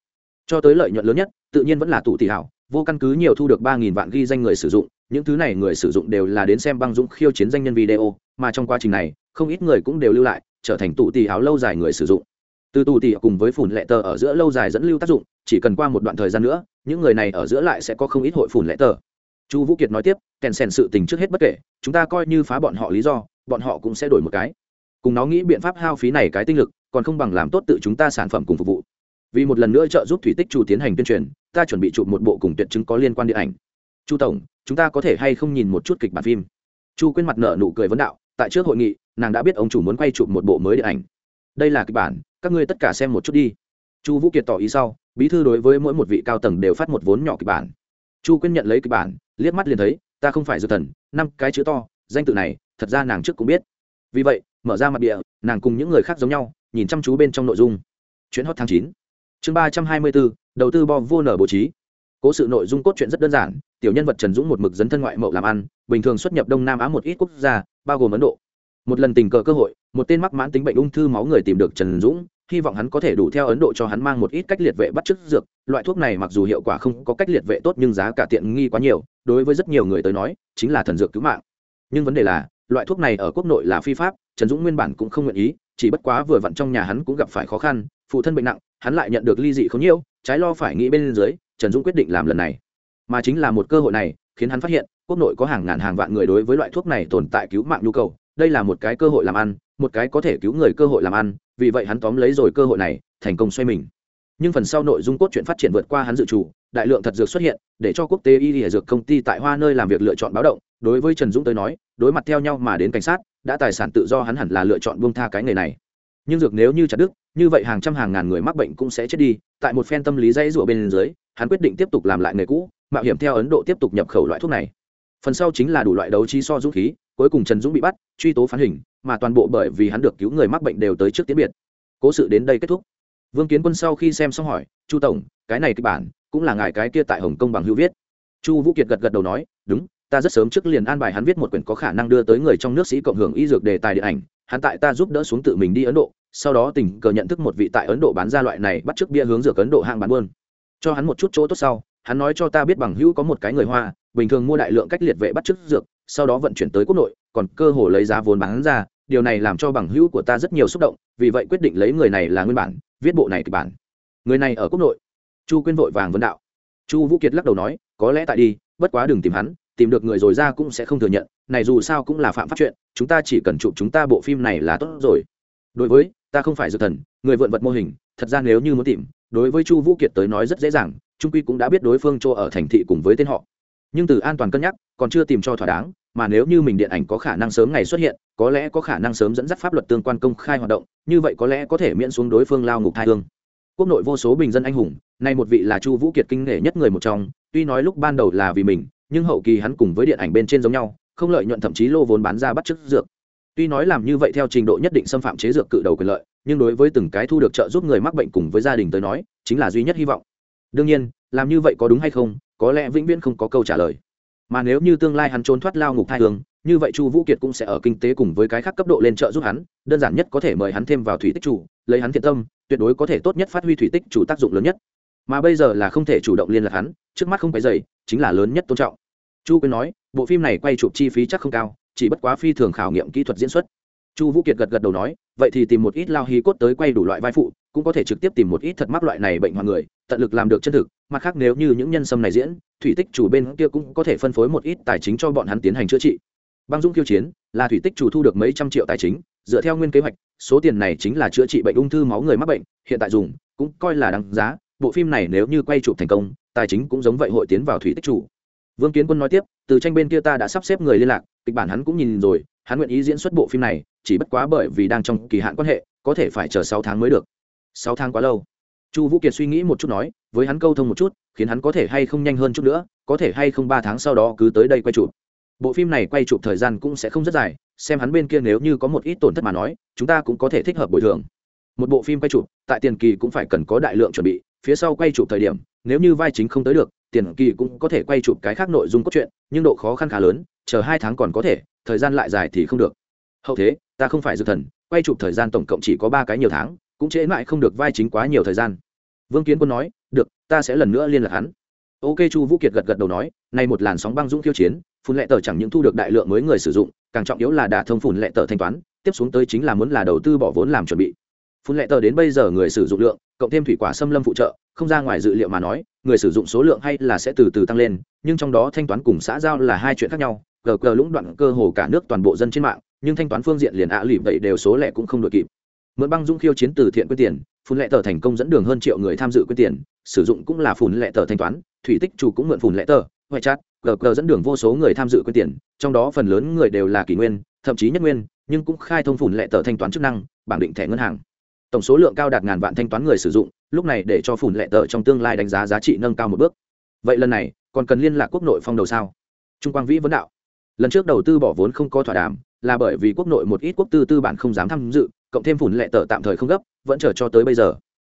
Cho tới lợi nhuận lớn nhất, tự nhiên vẫn là tụ tỷ hảo, vô căn cứ nhiều thu được ba nghìn vạn ghi danh người sử dụng, những thứ này người sử dụng đều là đến xem băng dũng khiêu chiến danh nhân video, mà trong quá trình này, không ít người cũng đều lưu lại, trở thành tụ tỷ áo lâu dài người sử dụng từ tù tỉ cùng với phủn lệ tờ ở giữa lâu dài dẫn lưu tác dụng, chỉ cần qua một đoạn thời gian nữa, những người này ở giữa lại sẽ có không ít hội phủn lệ tờ. Chu vũ kiệt nói tiếp, kèn sèn sự tình trước hết bất kể, chúng ta coi như phá bọn họ lý do, bọn họ cũng sẽ đổi một cái. Cùng nó nghĩ biện pháp hao phí này cái tinh lực, còn không bằng làm tốt tự chúng ta sản phẩm cùng phục vụ. Vì một lần nữa trợ giúp thủy tích Chu tiến hành tuyên truyền, ta chuẩn bị chụp một bộ cùng tuyệt chứng có liên quan điện ảnh. Chu tổng, chúng ta có thể hay không nhìn một chút kịch bản phim? Chu quên mặt nợ nụ cười vấn đạo, tại trước hội nghị, nàng đã biết ông chủ muốn quay chụp một bộ mới điện ảnh. Đây là kịch bản các ngươi tất cả xem một chút đi. Chu vũ kiệt tỏ ý sau, bí thư đối với mỗi một vị cao tầng đều phát một vốn nhỏ kịch bản. Chu quyên nhận lấy kịch bản, liếc mắt liền thấy, ta không phải dược thần, năm cái chữ to, danh tự này, thật ra nàng trước cũng biết. Vì vậy, mở ra mặt địa, nàng cùng những người khác giống nhau, nhìn chăm chú bên trong nội dung. Chuyến hot tháng chín. Chương ba trăm hai mươi bốn, đầu tư bo vô nở bố trí. Cố sự nội dung cốt truyện rất đơn giản, tiểu nhân vật trần dũng một mực dấn thân ngoại mậu làm ăn, bình thường xuất nhập đông nam á một ít quốc gia, bao gồm ấn độ. Một lần tình cờ cơ hội, một tên mắc mãn tính bệnh ung thư máu người tìm được trần dũng hy vọng hắn có thể đủ theo ấn độ cho hắn mang một ít cách liệt vệ bắt chước dược. Loại thuốc này mặc dù hiệu quả không có cách liệt vệ tốt nhưng giá cả tiện nghi quá nhiều. Đối với rất nhiều người tới nói, chính là thần dược cứu mạng. Nhưng vấn đề là, loại thuốc này ở quốc nội là phi pháp, trần dũng nguyên bản cũng không nguyện ý, chỉ bất quá vừa vặn trong nhà hắn cũng gặp phải khó khăn, phụ thân bệnh nặng, hắn lại nhận được ly dị không nhiêu trái lo phải nghĩ bên dưới, trần dũng quyết định làm lần này. Mà chính là một cơ hội này, khiến hắn phát hiện, quốc nội có hàng ngàn hàng vạn người đối với loại thuốc này tồn tại cứu mạng nhu cầu đây là một cái cơ hội làm ăn, một cái có thể cứu người cơ hội làm ăn, vì vậy hắn tóm lấy rồi cơ hội này, thành công xoay mình. Nhưng phần sau nội dung cốt truyện phát triển vượt qua hắn dự trù đại lượng thật dược xuất hiện, để cho quốc tế y lìa dược công ty tại hoa nơi làm việc lựa chọn báo động, đối với trần dũng tới nói, đối mặt theo nhau mà đến cảnh sát, đã tài sản tự do hắn hẳn là lựa chọn buông tha cái nghề này. Nhưng dược nếu như chặt đức như vậy hàng trăm hàng ngàn người mắc bệnh cũng sẽ chết đi, tại một phen tâm lý dãy rụa bên dưới, hắn quyết định tiếp tục làm lại nghề cũ, mạo hiểm theo ấn độ tiếp tục nhập khẩu loại thuốc này phần sau chính là đủ loại đấu trí so dũng khí, cuối cùng trần dũng bị bắt, truy tố phán hình, mà toàn bộ bởi vì hắn được cứu người mắc bệnh đều tới trước tiến biệt. Cố sự đến đây kết thúc. Vương kiến quân sau khi xem xong hỏi, chu tổng, cái này kịch bản, cũng là ngài cái kia tại hồng kông bằng hữu viết? Chu vũ kiệt gật gật đầu nói, đúng, ta rất sớm trước liền an bài hắn viết một quyển có khả năng đưa tới người trong nước sĩ cộng hưởng y dược đề tài điện ảnh, hắn tại ta giúp đỡ xuống tự mình đi ấn độ, sau đó tình cờ nhận thức một vị tại ấn độ bán ra loại này bắt t r ư ớ c bia hướng dược ấn độ hạng bán buôn. Cho hắn một chút chỗ tốt sau, hắn nói cho ta biết bằng hữu có một cái người hoa bình thường mua đại lượng cách liệt vệ bắt chước dược, sau đó vận chuyển tới quốc nội, còn cơ hồ lấy giá vốn bán ra, điều này làm cho bằng hữu của ta rất nhiều xúc động, vì vậy quyết định lấy người này là nguyên bản, viết bộ này kịch bản. Người này ở quốc nội. Chu quyên vội vàng vấn đạo. Chu vũ kiệt lắc đầu nói, có lẽ tại đi, bất quá đừng tìm hắn, tìm được người rồi ra cũng sẽ không thừa nhận, này dù sao cũng là phạm pháp chuyện, chúng ta chỉ cần chụp chúng ta bộ phim này là tốt rồi. Đối với, ta không phải dược thần, người vượn vật mô hình, thật ra nếu như muốn tìm, đối với chu vũ kiệt tới nói rất dễ dàng, trung quy cũng đã biết đối phương chỗ ở thành thị cùng với tên họ nhưng từ an toàn cân nhắc, còn chưa tìm cho thỏa đáng, mà nếu như mình điện ảnh có khả năng sớm ngày xuất hiện, có lẽ có khả năng sớm dẫn dắt pháp luật tương quan công khai hoạt động, như vậy có lẽ có thể miễn xuống đối phương lao ngục thai thương. Quốc nội vô số bình dân anh hùng, nay một vị là chu vũ kiệt kinh nghệ nhất người một trong, tuy nói lúc ban đầu là vì mình, nhưng hậu kỳ hắn cùng với điện ảnh bên trên giống nhau, không lợi nhuận thậm chí lô vốn bán ra bắt chước dược. Tuy nói làm như vậy theo trình độ nhất định xâm phạm chế dược cự đầu quyền lợi, nhưng đối với từng cái thu được trợ giúp người mắc bệnh cùng với gia đình tới nói, chính là duy nhất hy vọng. Đương nhiên, làm như vậy có đúng hay không có lẽ vĩnh viễn không có câu trả lời. Mà nếu như tương lai hắn trốn thoát lao ngục thai hương, như vậy chu vũ kiệt cũng sẽ ở kinh tế cùng với cái khác cấp độ lên trợ giúp hắn, đơn giản nhất có thể mời hắn thêm vào thủy tích chủ, lấy hắn thiện tâm, tuyệt đối có thể tốt nhất phát huy thủy tích chủ tác dụng lớn nhất. Mà bây giờ là không thể chủ động liên lạc hắn, trước mắt không phải dày chính là lớn nhất tôn trọng. Chu quyên nói, bộ phim này quay chụp chi phí chắc không cao, chỉ bất quá phi thường khảo nghiệm kỹ thuật diễn xuất. Chu vũ kiệt gật gật đầu nói, vậy thì tìm một ít lao hí cốt tới quay đủ loại vai phụ, cũng có thể trực tiếp tìm một ít thật mắc loại này bệnh hoạn người tận lực làm được chân thực, mặt khác nếu như những nhân sâm này diễn, thủy tích chủ bên kia cũng có thể phân phối một ít tài chính cho bọn hắn tiến hành chữa trị. Băng dũng kiêu chiến, là thủy tích chủ thu được mấy trăm triệu tài chính, dựa theo nguyên kế hoạch, số tiền này chính là chữa trị bệnh ung thư máu người mắc bệnh, hiện tại dùng, cũng coi là đáng giá, bộ phim này nếu như quay chụp thành công, tài chính cũng giống vậy hội tiến vào thủy tích chủ. Vương kiến quân nói tiếp, từ tranh bên kia ta đã sắp xếp người liên lạc, kịch bản hắn cũng nhìn rồi, hắn nguyện ý diễn xuất bộ phim này, chỉ bất quá bởi vì đang trong kỳ hạn quan hệ, có thể phải chờ sáu tháng mới được. Sáu tháng quá lâu chu vũ kiệt suy nghĩ một chút nói, với hắn câu thông một chút, khiến hắn có thể hay không nhanh hơn chút nữa, có thể hay không ba tháng sau đó cứ tới đây quay chụp. Bộ phim này quay chụp thời gian cũng sẽ không rất dài, xem hắn bên kia nếu như có một ít tổn thất mà nói, chúng ta cũng có thể thích hợp bồi thường. Một bộ phim quay chụp, tại tiền kỳ cũng phải cần có đại lượng chuẩn bị, phía sau quay chụp thời điểm, nếu như vai chính không tới được, tiền kỳ cũng có thể quay chụp cái khác nội dung cốt truyện, nhưng độ khó khăn khá lớn, chờ hai tháng còn có thể, thời gian lại dài thì không được. Hậu thế, ta không phải dược thần, quay chụp thời gian tổng cộng chỉ có ba cái nhiều tháng cũng trễ mãi không được vai chính quá nhiều thời gian. Vương kiến quân nói, được, ta sẽ lần nữa liên lạc hắn. Ok, chu vũ kiệt gật gật đầu nói nay một làn sóng băng dũng khiêu chiến, phun lệ tờ chẳng những thu được đại lượng mới người sử dụng, càng trọng yếu là đã thông phun lệ tờ thanh toán, tiếp xuống tới chính là muốn là đầu tư bỏ vốn làm chuẩn bị. Phun lệ tờ đến bây giờ người sử dụng lượng, cộng thêm thủy quả xâm lâm phụ trợ, không ra ngoài dự liệu mà nói, người sử dụng số lượng hay là sẽ từ từ tăng lên, nhưng trong đó thanh toán cùng xã giao là hai chuyện khác nhau gờ gờ lũng đoạn cơ hồ cả nước toàn bộ dân trên mạng, nhưng thanh toán phương diện liền ạ à lụy vậy đều số lẻ cũng không đội kịp mượn băng dũng khiêu chiến từ thiện quyết tiền, phun lệ tờ thành công dẫn đường hơn triệu người tham dự quyết tiền, sử dụng cũng là phun lệ tờ thanh toán, thủy tích chủ cũng mượn phun lệ tờ, ngoại chat gờ gờ dẫn đường vô số người tham dự quyết tiền, trong đó phần lớn người đều là kỷ nguyên, thậm chí nhất nguyên, nhưng cũng khai thông phun lệ tờ thanh toán chức năng, bảng định thẻ ngân hàng. Tổng số lượng cao đạt ngàn vạn thanh toán người sử dụng, lúc này để cho phủn lệ tờ trong tương lai đánh giá giá trị nâng cao một bước. Vậy lần này, còn cần liên lạc quốc nội phong đầu sao? Trung quang vĩ vấn đạo. Lần trước đầu tư bỏ vốn không có thỏa đàm, là bởi vì quốc nội một ít quốc tư tư bản không dám tham dự cộng thêm phủn lệ tờ tạm thời không gấp, vẫn chờ cho tới bây giờ.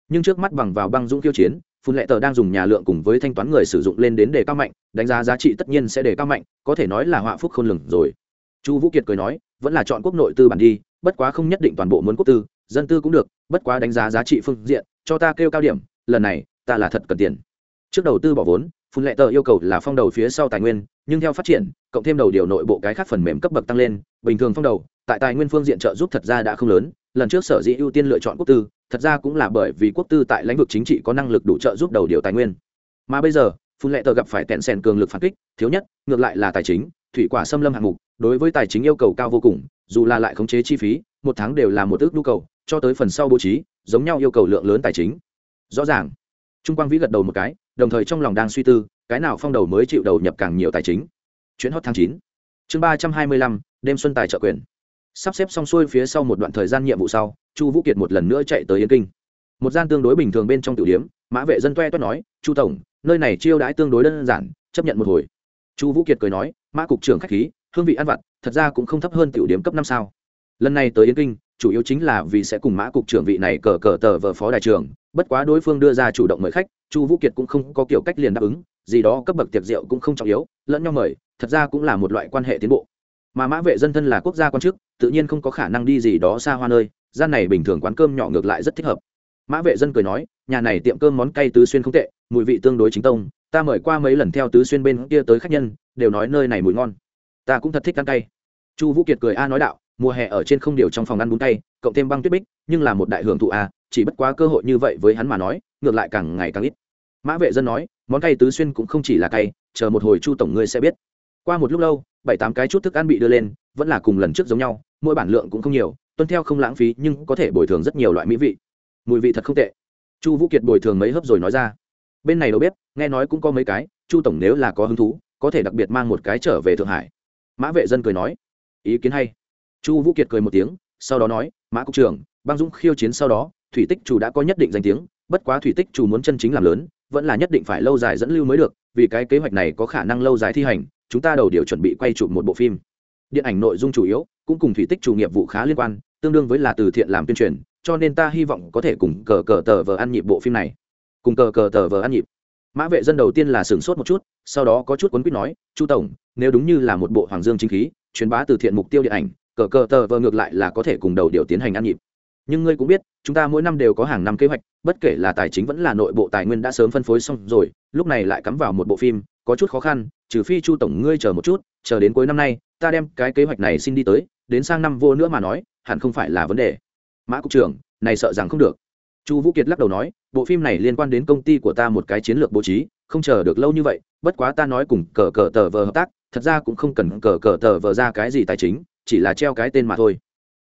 Nhưng trước mắt bằng vào băng dũng kiêu chiến phun lệ tờ đang dùng nhà lượng cùng với thanh toán người sử dụng lên đến đề cao mạnh, đánh giá giá trị tất nhiên sẽ đề cao mạnh, có thể nói là họa phúc không lừng rồi. Chu vũ kiệt cười nói, vẫn là chọn quốc nội tư bản đi, bất quá không nhất định toàn bộ muốn quốc tư, dân tư cũng được, bất quá đánh giá giá trị phương diện, cho ta kêu cao điểm, lần này, ta là thật cần tiền. Trước đầu tư bỏ vốn phun lệ tờ yêu cầu là phong đầu phía sau tài nguyên, nhưng theo phát triển, cộng thêm đầu điều nội bộ cái khác phần mềm cấp bậc tăng lên, bình thường phong đầu, tại tài nguyên phương diện trợ giúp thật ra đã không lớn lần trước sở dĩ ưu tiên lựa chọn quốc tư, thật ra cũng là bởi vì quốc tư tại lĩnh vực chính trị có năng lực đủ trợ giúp đầu điều tài nguyên. Mà bây giờ, phun lệ tờ gặp phải tẹn sèn cường lực phản kích, thiếu nhất, ngược lại là tài chính, thủy quả xâm lâm hạng mục, đối với tài chính yêu cầu cao vô cùng, dù là lại khống chế chi phí, một tháng đều là một ước nhu cầu, cho tới phần sau bố trí, giống nhau yêu cầu lượng lớn tài chính. Rõ ràng, trung quang vĩ gật đầu một cái, đồng thời trong lòng đang suy tư, cái nào phong đầu mới chịu đầu nhập càng nhiều tài chính. Chuyến hot tháng chín, chương ba trăm hai mươi lăm, đêm xuân tài trợ quyền sắp xếp xong xuôi phía sau một đoạn thời gian nhiệm vụ sau, chu vũ kiệt một lần nữa chạy tới yên kinh. Một gian tương đối bình thường bên trong tiểu điếm, mã vệ dân toe toét nói, chu tổng, nơi này chiêu đãi tương đối đơn giản, chấp nhận một hồi. Chu vũ kiệt cười nói, mã cục trưởng k h á c h khí, hương vị ăn vặt, thật ra cũng không thấp hơn tiểu điếm cấp năm sao. Lần này tới yên kinh, chủ yếu chính là vì sẽ cùng mã cục trưởng vị này cờ cờ tờ vờ phó đại trường bất quá đối phương đưa ra chủ động mời khách, chu vũ kiệt cũng không có kiểu cách liền đáp ứng, gì đó cấp bậc tiệc rượu cũng không trọng yếu, lẫn nhau mời, thật ra cũng là một loại quan hệ tiến bộ mà mã vệ dân thân là quốc gia quan chức, tự nhiên không có khả năng đi gì đó xa hoa nơi, gian này bình thường quán cơm nhỏ ngược lại rất thích hợp. Mã vệ dân cười nói, nhà này tiệm cơm món cay tứ xuyên không tệ, mùi vị tương đối chính tông, ta mời qua mấy lần theo tứ xuyên bên kia tới khách nhân, đều nói nơi này mùi ngon. Ta cũng thật thích ăn cay. Chu vũ kiệt cười a nói đạo, mùa hè ở trên không điều trong phòng ăn bún cay, cộng thêm băng tuyết bích, nhưng là một đại hưởng thụ a, chỉ bất quá cơ hội như vậy với hắn mà nói, ngược lại càng ngày càng ít. Mã vệ dân nói, món cay tứ xuyên cũng không chỉ là cay, chờ một hồi chu tổng ngươi sẽ biết. Qua một lúc lâu bảy tám cái chút thức ăn bị đưa lên, vẫn là cùng lần trước giống nhau, mỗi bản lượng cũng không nhiều, tuân theo không lãng phí, nhưng có thể bồi thường rất nhiều loại mỹ vị. Mùi vị thật không tệ. Chu vũ kiệt bồi thường mấy hớp rồi nói ra. Bên này đầu bếp, nghe nói cũng có mấy cái, chu tổng nếu là có hứng thú, có thể đặc biệt mang một cái trở về thượng hải. Mã vệ dân cười nói. Ý kiến hay. Chu vũ kiệt cười một tiếng, sau đó nói, mã cục trưởng, băng dũng khiêu chiến sau đó, thủy tích chủ đã có nhất định danh tiếng, bất quá thủy tích chủ muốn chân chính làm lớn, vẫn là nhất định phải lâu dài dẫn lưu mới được, vì cái kế hoạch này có khả năng lâu dài thi hành chúng ta đầu điều chuẩn bị quay chụp một bộ phim. Điện ảnh nội dung chủ yếu cũng cùng thủy tích chủ nghiệp vụ khá liên quan, tương đương với là từ thiện làm tuyên truyền, cho nên ta hy vọng có thể cùng cờ cờ tờ vờ ăn nhịp bộ phim này. Cùng cờ cờ tờ vờ ăn nhịp. Mã vệ dân đầu tiên là sửng sốt một chút, sau đó có chút cuốn quýt nói, chu tổng, nếu đúng như là một bộ hoàng dương chính khí, truyền bá từ thiện mục tiêu điện ảnh, cờ cờ tờ vờ ngược lại là có thể cùng đầu điều tiến hành ăn nhịp. Nhưng ngươi cũng biết, chúng ta mỗi năm đều có hàng năm kế hoạch bất kể là tài chính vẫn là nội bộ tài nguyên đã sớm phân phối xong rồi, lúc này lại cắm vào một bộ phim, có chút khó khăn, trừ phi chu tổng ngươi chờ một chút, chờ đến cuối năm nay, ta đem cái kế hoạch này xin đi tới, đến sang năm vô nữa mà nói, hẳn không phải là vấn đề. Mã cục trưởng, này sợ rằng không được. Chu vũ kiệt lắc đầu nói, bộ phim này liên quan đến công ty của ta một cái chiến lược bố trí, không chờ được lâu như vậy, bất quá ta nói cùng cờ cờ tờ vờ hợp tác, thật ra cũng không cần cờ cờ tờ vờ ra cái gì tài chính, chỉ là treo cái tên mà thôi.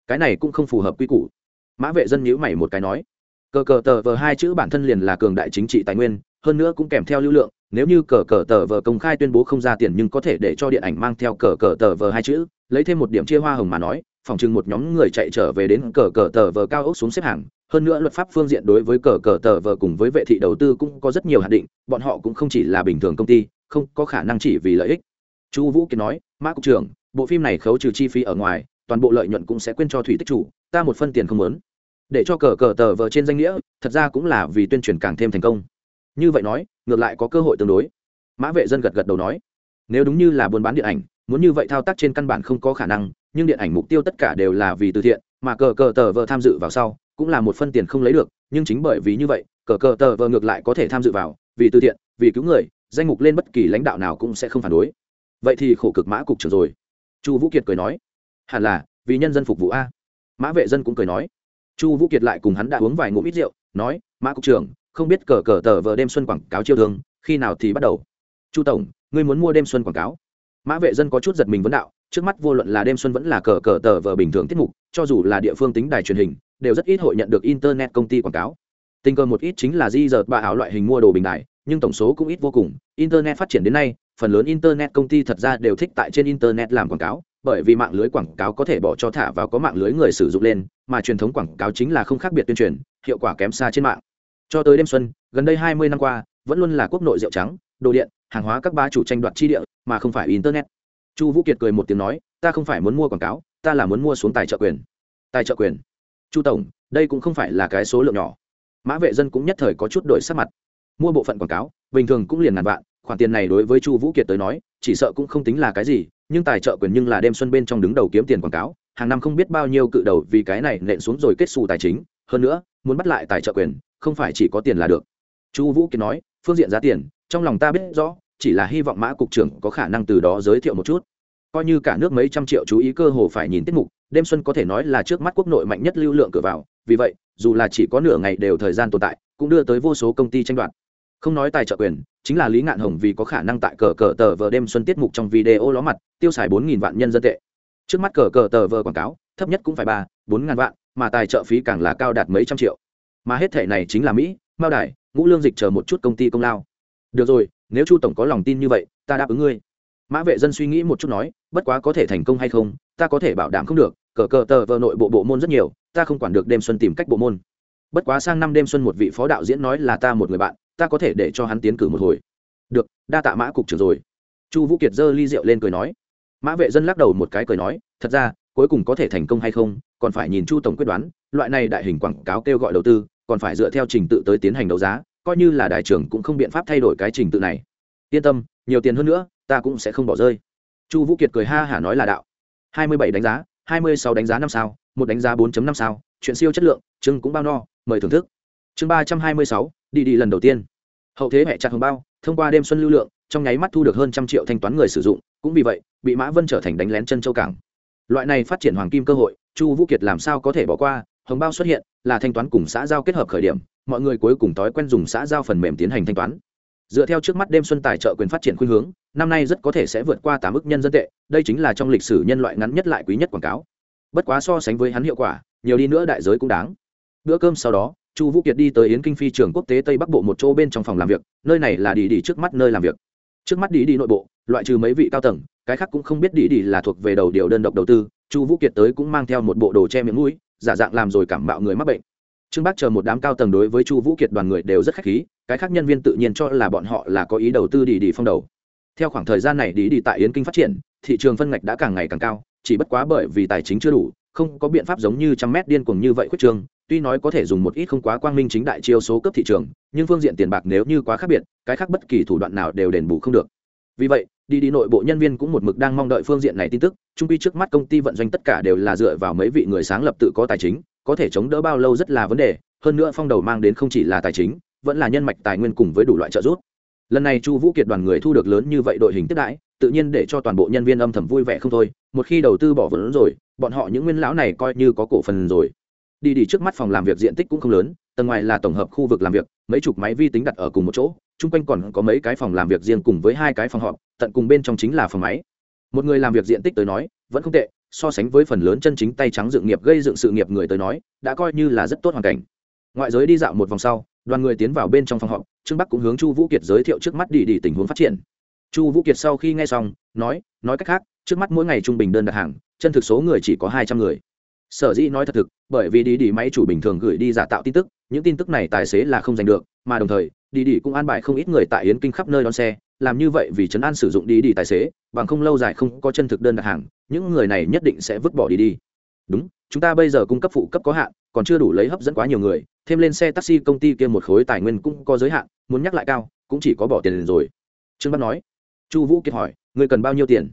Cái này cũng không phù hợp quy củ. Mã vệ dân nhữ mày một cái nói cờ cờ tờ vờ hai chữ bản thân liền là cường đại chính trị tài nguyên, hơn nữa cũng kèm theo lưu lượng, nếu như cờ cờ tờ vờ công khai tuyên bố không ra tiền nhưng có thể để cho điện ảnh mang theo cờ cờ tờ vờ hai chữ, lấy thêm một điểm chia hoa hồng mà nói, phòng chừng một nhóm người chạy trở về đến cờ cờ tờ vờ cao ốc xuống xếp hàng, hơn nữa luật pháp phương diện đối với cờ cờ tờ vờ cùng với vệ thị đầu tư cũng có rất nhiều hạn định, bọn họ cũng không chỉ là bình thường công ty, không có khả năng chỉ vì lợi ích. Chu vũ kiệt nói, mã cục trưởng, bộ phim này khấu trừ chi phí ở ngoài, toàn bộ lợi nhuận cũng sẽ quên cho thủy tích chủ, ta một phân tiền không lớn để cho cờ cờ tờ vờ trên danh nghĩa, thật ra cũng là vì tuyên truyền càng thêm thành công. Như vậy nói, ngược lại có cơ hội tương đối. Mã vệ dân gật gật đầu nói, nếu đúng như là buôn bán điện ảnh, muốn như vậy thao tác trên căn bản không có khả năng, nhưng điện ảnh mục tiêu tất cả đều là vì từ thiện, mà cờ cờ tờ vờ tham dự vào sau, cũng là một phân tiền không lấy được, nhưng chính bởi vì như vậy, cờ cờ tờ vờ ngược lại có thể tham dự vào, vì từ thiện, vì cứu người, danh mục lên bất kỳ lãnh đạo nào cũng sẽ không phản đối. Vậy thì khổ cực mã cục trưởng rồi. Chu vũ kiệt cười nói, hẳn là vì nhân dân phục vụ a. Mã vệ dân cũng cười nói chu vũ kiệt lại cùng hắn đã uống vài ngụm ít rượu, nói, mã cục trưởng, không biết cờ cờ tờ vờ đêm xuân quảng cáo chiêu thương khi nào thì bắt đầu? Chu tổng, ngươi muốn mua đêm xuân quảng cáo? Mã vệ dân có chút giật mình vấn đạo, trước mắt vô luận là đêm xuân vẫn là cờ cờ tờ vờ bình thường tiết mục, cho dù là địa phương tính đài truyền hình, đều rất ít hội nhận được internet công ty quảng cáo. Tình cờ một ít chính là di dợt bà ảo loại hình mua đồ bình đài, nhưng tổng số cũng ít vô cùng. Internet phát triển đến nay phần lớn internet công ty thật ra đều thích tại trên internet làm quảng cáo, bởi vì mạng lưới quảng cáo có thể bỏ cho thả vào có mạng lưới người sử dụng lên, mà truyền thống quảng cáo chính là không khác biệt tuyên truyền, hiệu quả kém xa trên mạng. Cho tới đêm xuân, gần đây hai mươi năm qua, vẫn luôn là quốc nội rượu trắng, đồ điện, hàng hóa các ba chủ tranh đoạt chi địa, mà không phải internet. Chu vũ kiệt cười một tiếng nói, ta không phải muốn mua quảng cáo, ta là muốn mua xuống tài trợ quyền. Tài trợ quyền. Chu tổng, đây cũng không phải là cái số lượng nhỏ. Mã vệ dân cũng nhất thời có chút đổi sắc mặt. Mua bộ phận quảng cáo, bình thường cũng liền ngàn vạn khoản tiền này đối với chu vũ kiệt tới nói, chỉ sợ cũng không tính là cái gì, nhưng tài trợ quyền nhưng là đêm xuân bên trong đứng đầu kiếm tiền quảng cáo, hàng năm không biết bao nhiêu cự đầu vì cái này nện xuống rồi kết xù tài chính, hơn nữa, muốn bắt lại tài trợ quyền, không phải chỉ có tiền là được. Chu vũ kiệt nói, phương diện giá tiền, trong lòng ta biết rõ, chỉ là hy vọng mã cục trưởng có khả năng từ đó giới thiệu một chút. Coi như cả nước mấy trăm triệu chú ý cơ hồ phải nhìn tiết mục, đêm xuân có thể nói là trước mắt quốc nội mạnh nhất lưu lượng cửa vào, vì vậy, dù là chỉ có nửa ngày đều thời gian tồn tại, cũng đưa tới vô số công ty tranh đoạt không nói tài trợ quyền, chính là lý ngạn hồng vì có khả năng tại cờ cờ tờ vờ đêm xuân tiết mục trong video ló mặt, tiêu xài bốn nghìn vạn nhân dân tệ. Trước mắt cờ cờ tờ vờ quảng cáo, thấp nhất cũng phải ba, bốn ngàn vạn, mà tài trợ phí càng là cao đạt mấy trăm triệu. Mà hết thể này chính là mỹ, mao đài, ngũ lương dịch chờ một chút công ty công lao. Được rồi, nếu chu tổng có lòng tin như vậy, ta đáp ứng ngươi. Mã vệ dân suy nghĩ một chút nói, bất quá có thể thành công hay không, ta có thể bảo đảm không được, cờ cờ tờ vờ nội bộ bộ môn rất nhiều, ta không quản được đêm xuân tìm cách bộ môn. Bất quá sang năm đêm xuân một vị phó đạo diễn nói là ta một người bạn ta có thể để cho hắn tiến cử một hồi. Được, đa tạ mã cục trưởng rồi. Chu vũ kiệt giơ ly rượu lên cười nói. Mã vệ dân lắc đầu một cái cười nói, thật ra, cuối cùng có thể thành công hay không, còn phải nhìn chu tổng quyết đoán, loại này đại hình quảng cáo kêu gọi đầu tư, còn phải dựa theo trình tự tới tiến hành đấu giá, coi như là đại trưởng cũng không biện pháp thay đổi cái trình tự này. Yên tâm, nhiều tiền hơn nữa, ta cũng sẽ không bỏ rơi. Chu vũ kiệt cười ha hả nói là đạo. Hai mươi bảy đánh giá, hai mươi sáu đánh giá năm sao, một đánh giá 4 năm sao, chuyện siêu chất lượng, chương cũng bao no, mời thưởng thức. Chương ba trăm hai mươi sáu đi đi lần đầu tiên. Hậu thế hệ chặt hồng bao, thông qua đêm xuân lưu lượng, trong nháy mắt thu được hơn trăm triệu thanh toán người sử dụng, cũng vì vậy, bị mã vân trở thành đánh lén chân châu cảng. Loại này phát triển hoàng kim cơ hội, chu vũ kiệt làm sao có thể bỏ qua, hồng bao xuất hiện, là thanh toán cùng xã giao kết hợp khởi điểm, mọi người cuối cùng thói quen dùng xã giao phần mềm tiến hành thanh toán. Dựa theo trước mắt đêm xuân tài trợ quyền phát triển khuynh hướng, năm nay rất có thể sẽ vượt qua tám ước nhân dân tệ, đây chính là trong lịch sử nhân loại ngắn nhất lại quý nhất quảng cáo. Bất quá so sánh với hắn hiệu quả, nhiều đi nữa đại giới cũng đáng. Bữa cơm sau đó chu vũ kiệt đi tới yến kinh phi trường quốc tế tây bắc bộ một chỗ bên trong phòng làm việc, nơi này là đi đi trước mắt nơi làm việc. Trước mắt đi đi nội bộ, loại trừ mấy vị cao tầng, cái khác cũng không biết đi đi là thuộc về đầu điều đơn độc đầu tư. Chu vũ kiệt tới cũng mang theo một bộ đồ che miệng mũi, giả dạng làm rồi cảm bạo người mắc bệnh. Trương bác chờ một đám cao tầng đối với chu vũ kiệt đoàn người đều rất khách khí, cái khác nhân viên tự nhiên cho là bọn họ là có ý đầu tư đi đi phong đầu. Theo khoảng thời gian này đi đi tại yến kinh phát triển, thị trường phân ngạch đã càng ngày càng cao, chỉ bất quá bởi vì tài chính chưa đủ, không có biện pháp giống như trăm mét điên cuồng như vậy khuyết trường tuy nói có thể dùng một ít không quá quang minh chính đại chiêu số cấp thị trường, nhưng phương diện tiền bạc nếu như quá khác biệt, cái khác bất kỳ thủ đoạn nào đều đền bù không được. Vì vậy, đi đi nội bộ nhân viên cũng một mực đang mong đợi phương diện này tin tức, trung quy trước mắt công ty vận doanh tất cả đều là dựa vào mấy vị người sáng lập tự có tài chính, có thể chống đỡ bao lâu rất là vấn đề, hơn nữa phong đầu mang đến không chỉ là tài chính, vẫn là nhân mạch tài nguyên cùng với đủ loại trợ giúp. Lần này chu vũ kiệt đoàn người thu được lớn như vậy đội hình tiếp đãi, tự nhiên để cho toàn bộ nhân viên âm thầm vui vẻ không thôi, một khi đầu tư bỏ vốn rồi, bọn họ những nguyên lão này coi như có cổ phần rồi đi đi trước mắt phòng làm việc diện tích cũng không lớn, tầng ngoài là tổng hợp khu vực làm việc, mấy chục máy vi tính đặt ở cùng một chỗ, chung quanh còn có mấy cái phòng làm việc riêng cùng với hai cái phòng họp, tận cùng bên trong chính là phòng máy. Một người làm việc diện tích tới nói, vẫn không tệ, so sánh với phần lớn chân chính tay trắng dựng nghiệp gây dựng sự nghiệp người tới nói, đã coi như là rất tốt hoàn cảnh. Ngoại giới đi dạo một vòng sau, đoàn người tiến vào bên trong phòng họp, trương bắc cũng hướng chu vũ kiệt giới thiệu trước mắt đi đi tình huống phát triển. Chu vũ kiệt sau khi nghe xong, nói nói cách khác, trước mắt mỗi ngày trung bình đơn đặt hàng, chân thực số người chỉ có hai trăm người sở dĩ nói thật thực, bởi vì đi đi máy chủ bình thường gửi đi giả tạo tin tức, những tin tức này tài xế là không giành được, mà đồng thời, đi đi cũng an bài không ít người tại yến kinh khắp nơi đón xe, làm như vậy vì chấn an sử dụng đi đi tài xế, bằng không lâu dài không có chân thực đơn đặt hàng, những người này nhất định sẽ vứt bỏ đi đi. Đúng, chúng ta bây giờ cung cấp phụ cấp có hạn, còn chưa đủ lấy hấp dẫn quá nhiều người, thêm lên xe taxi công ty kia một khối tài nguyên cũng có giới hạn, muốn nhắc lại cao, cũng chỉ có bỏ tiền rồi. Trương bắc nói. Chu vũ kiệt hỏi người cần bao nhiêu tiền?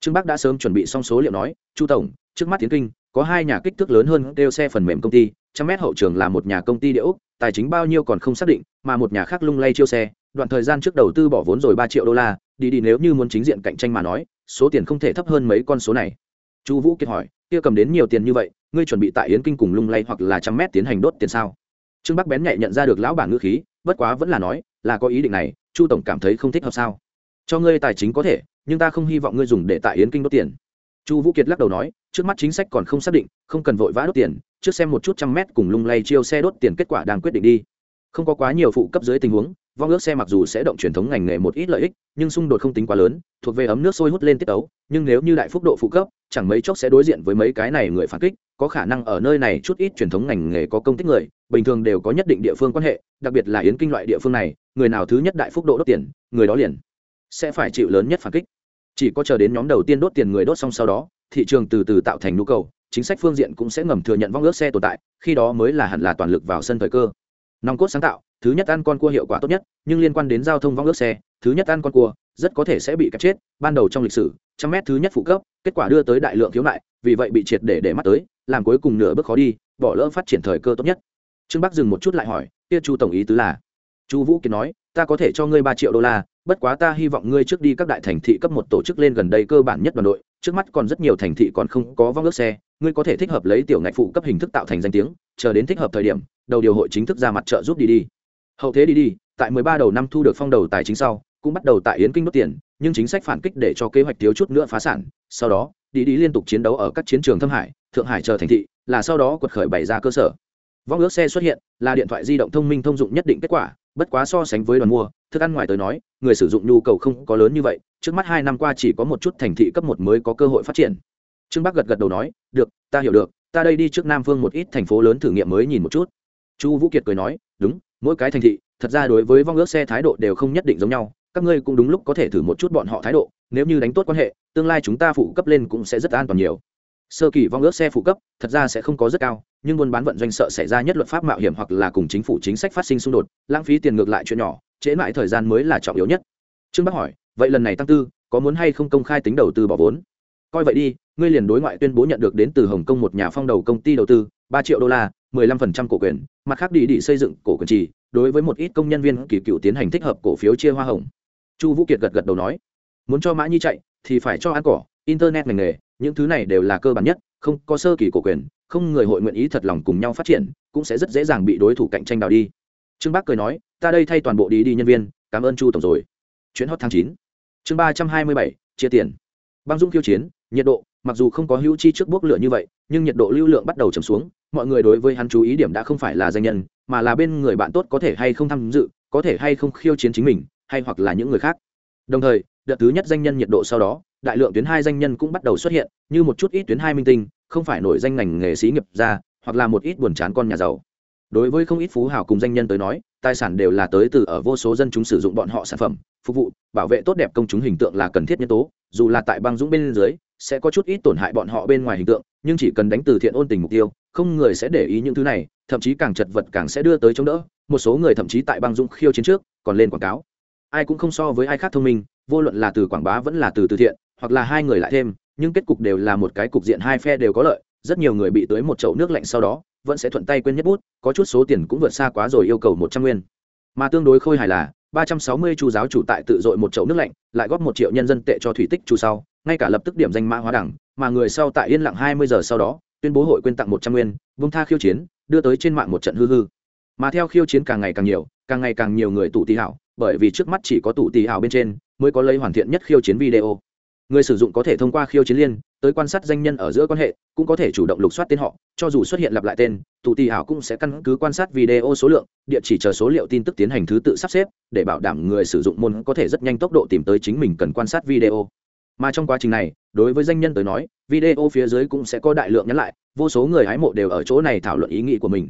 Trương bắc đã sớm chuẩn bị xong số liệu nói, chu tổng, trước mắt tiến kinh có hai nhà kích thước lớn hơn đều xe phần mềm công ty, trăm mét hậu trường là một nhà công ty địa úc tài chính bao nhiêu còn không xác định, mà một nhà khác lung lay chiêu xe, đoạn thời gian trước đầu tư bỏ vốn rồi ba triệu đô la, đi đi nếu như muốn chính diện cạnh tranh mà nói, số tiền không thể thấp hơn mấy con số này. Chu vũ kiệt hỏi, kia cầm đến nhiều tiền như vậy, ngươi chuẩn bị tại yến kinh cùng lung lay hoặc là trăm mét tiến hành đốt tiền sao? Trương bắc bén nhạy nhận ra được lão bản ngữ khí, bất quá vẫn là nói, là có ý định này, chu tổng cảm thấy không thích hợp sao? Cho ngươi tài chính có thể, nhưng ta không hy vọng ngươi dùng để tại yến kinh đốt tiền chu vũ kiệt lắc đầu nói, trước mắt chính sách còn không xác định, không cần vội vã đốt tiền, trước xem một chút trăm mét cùng lung lay chiêu xe đốt tiền kết quả đang quyết định đi. Không có quá nhiều phụ cấp dưới tình huống, vong ước xe mặc dù sẽ động truyền thống ngành nghề một ít lợi ích, nhưng xung đột không tính quá lớn, thuộc về ấm nước sôi hút lên tiết tấu, nhưng nếu như đại phúc độ phụ cấp, chẳng mấy chốc sẽ đối diện với mấy cái này người phản kích, có khả năng ở nơi này chút ít truyền thống ngành nghề có công tích người, bình thường đều có nhất định địa phương quan hệ, đặc biệt là yến kinh loại địa phương này, người nào thứ nhất đại phúc độ đốt tiền, người đó liền sẽ phải chịu lớn nhất phản kích chỉ có chờ đến nhóm đầu tiên đốt tiền người đốt xong sau đó, thị trường từ từ tạo thành nhu cầu, chính sách phương diện cũng sẽ ngầm thừa nhận vong ước xe tồn tại, khi đó mới là hẳn là toàn lực vào sân thời cơ. Nòng cốt sáng tạo, thứ nhất ăn con cua hiệu quả tốt nhất, nhưng liên quan đến giao thông vong ước xe, thứ nhất ăn con cua, rất có thể sẽ bị cắt chết, ban đầu trong lịch sử, trăm mét thứ nhất phụ cấp, kết quả đưa tới đại lượng khiếu nại, vì vậy bị triệt để để mắt tới, làm cuối cùng nửa bước khó đi, bỏ lỡ phát triển thời cơ tốt nhất. Trương bắc dừng một chút lại hỏi, kia chu tổng ý tứ là? Chu vũ kiệt nói, ta có thể cho ngươi ba triệu đô la bất quá ta hy vọng ngươi trước đi các đại thành thị cấp một tổ chức lên gần đây cơ bản nhất đoàn đội, trước mắt còn rất nhiều thành thị còn không có vong ước xe, ngươi có thể thích hợp lấy tiểu ngạch phụ cấp hình thức tạo thành danh tiếng, chờ đến thích hợp thời điểm, đầu điều hội chính thức ra mặt trợ giúp đi đi. Hậu thế đi đi, tại 13 đầu năm thu được phong đầu tài chính sau, cũng bắt đầu tại yến kinh đốt tiền, nhưng chính sách phản kích để cho kế hoạch thiếu chút nữa phá sản, sau đó, đi đi liên tục chiến đấu ở các chiến trường thâm hải, thượng hải chờ thành thị, là sau đó quật khởi bày ra cơ sở. Vong ước xe xuất hiện, là điện thoại di động thông minh thông dụng nhất định kết quả, bất quá so sánh với đoàn mua, thức ăn ngoài tới nói người sử dụng nhu cầu không có lớn như vậy, trước mắt hai năm qua chỉ có một chút thành thị cấp một mới có cơ hội phát triển. Trương bắc gật gật đầu nói, được, ta hiểu được, ta đây đi trước nam phương một ít thành phố lớn thử nghiệm mới nhìn một chút. Chu vũ kiệt cười nói, đúng, mỗi cái thành thị, thật ra đối với vong ước xe thái độ đều không nhất định giống nhau, các ngươi cũng đúng lúc có thể thử một chút bọn họ thái độ, nếu như đánh tốt quan hệ, tương lai chúng ta phụ cấp lên cũng sẽ rất an toàn nhiều. Sơ kỳ vong ước xe phụ cấp, thật ra sẽ không có rất cao, nhưng buôn bán vận doanh sợ xảy ra nhất luật pháp mạo hiểm hoặc là cùng chính phủ chính sách phát sinh xung đột, lãng phí tiền ngược lại chuyện nhỏ trễ mãi thời gian mới là trọng yếu nhất. Trương bắc hỏi, vậy lần này tăng tư, có muốn hay không công khai tính đầu tư bỏ vốn? Coi vậy đi, ngươi liền đối ngoại tuyên bố nhận được đến từ hồng kông một nhà phong đầu công ty đầu tư, ba triệu đô la, mười lăm phần trăm cổ quyền, mặt khác đi đi xây dựng cổ quyền trì, đối với một ít công nhân viên kỳ cựu tiến hành thích hợp cổ phiếu chia hoa hồng. Chu vũ kiệt gật gật đầu nói, muốn cho mã nhi chạy, thì phải cho ăn cỏ, internet ngành nghề, những thứ này đều là cơ bản nhất, không có sơ kỳ cổ quyền, không người hội nguyện ý thật lòng cùng nhau phát triển, cũng sẽ rất dễ dàng bị đối thủ cạnh tranh đào đi trương Bác cười nói, ta đây thay toàn bộ đi đi nhân viên, cảm ơn chu tổng rồi. Chuyến hot tháng chín. Chương ba trăm hai mươi bảy, chia tiền. Băng dung khiêu chiến, nhiệt độ, mặc dù không có hữu chi trước bốc lửa như vậy, nhưng nhiệt độ lưu lượng bắt đầu trầm xuống, mọi người đối với hắn chú ý điểm đã không phải là danh nhân, mà là bên người bạn tốt có thể hay không tham dự, có thể hay không khiêu chiến chính mình, hay hoặc là những người khác. Đồng thời, đợt thứ nhất danh nhân nhiệt độ sau đó, đại lượng tuyến hai danh nhân cũng bắt đầu xuất hiện, như một chút ít tuyến hai minh tinh, không phải nổi danh ngành nghề sĩ nghiệp ra, hoặc là một ít buồn chán con nhà giàu đối với không ít phú hào cùng danh nhân tới nói, tài sản đều là tới từ ở vô số dân chúng sử dụng bọn họ sản phẩm, phục vụ, bảo vệ tốt đẹp công chúng hình tượng là cần thiết nhân tố, dù là tại băng dũng bên dưới, sẽ có chút ít tổn hại bọn họ bên ngoài hình tượng, nhưng chỉ cần đánh từ thiện ôn tình mục tiêu, không người sẽ để ý những thứ này, thậm chí càng chật vật càng sẽ đưa tới chống đỡ, một số người thậm chí tại băng dũng khiêu chiến trước, còn lên quảng cáo. Ai cũng không so với ai khác thông minh, vô luận là từ quảng bá vẫn là từ từ thiện, hoặc là hai người lại thêm, nhưng kết cục đều là một cái cục diện hai phe đều có lợi rất nhiều người bị tới một chậu nước lạnh sau đó, vẫn sẽ thuận tay quên nhất bút, có chút số tiền cũng vượt xa quá rồi yêu cầu một trăm nguyên. Mà tương đối khôi hài là, ba trăm sáu mươi chu giáo chủ tại tự dội một chậu nước lạnh, lại góp một triệu nhân dân tệ cho thủy tích chu sau, ngay cả lập tức điểm danh mã hóa đẳng, mà người sau tại yên lặng hai mươi giờ sau đó, tuyên bố hội quyên tặng một trăm nguyên, vung tha khiêu chiến, đưa tới trên mạng một trận hư hư. Mà theo khiêu chiến càng ngày càng nhiều, càng ngày càng nhiều người tụ tì hảo, bởi vì trước mắt chỉ có tụ tì hảo bên trên, mới có lấy hoàn thiện nhất khiêu chiến video người sử dụng có thể thông qua khiêu chiến liên, tới quan sát danh nhân ở giữa quan hệ, cũng có thể chủ động lục soát tên họ, cho dù xuất hiện lặp lại tên, tụ tì hảo cũng sẽ căn cứ quan sát video số lượng, địa chỉ chờ số liệu tin tức tiến hành thứ tự sắp xếp, để bảo đảm người sử dụng môn có thể rất nhanh tốc độ tìm tới chính mình cần quan sát video. Mà trong quá trình này, đối với danh nhân tới nói, video phía dưới cũng sẽ có đại lượng nhắn lại, vô số người hái mộ đều ở chỗ này thảo luận ý nghĩ của mình.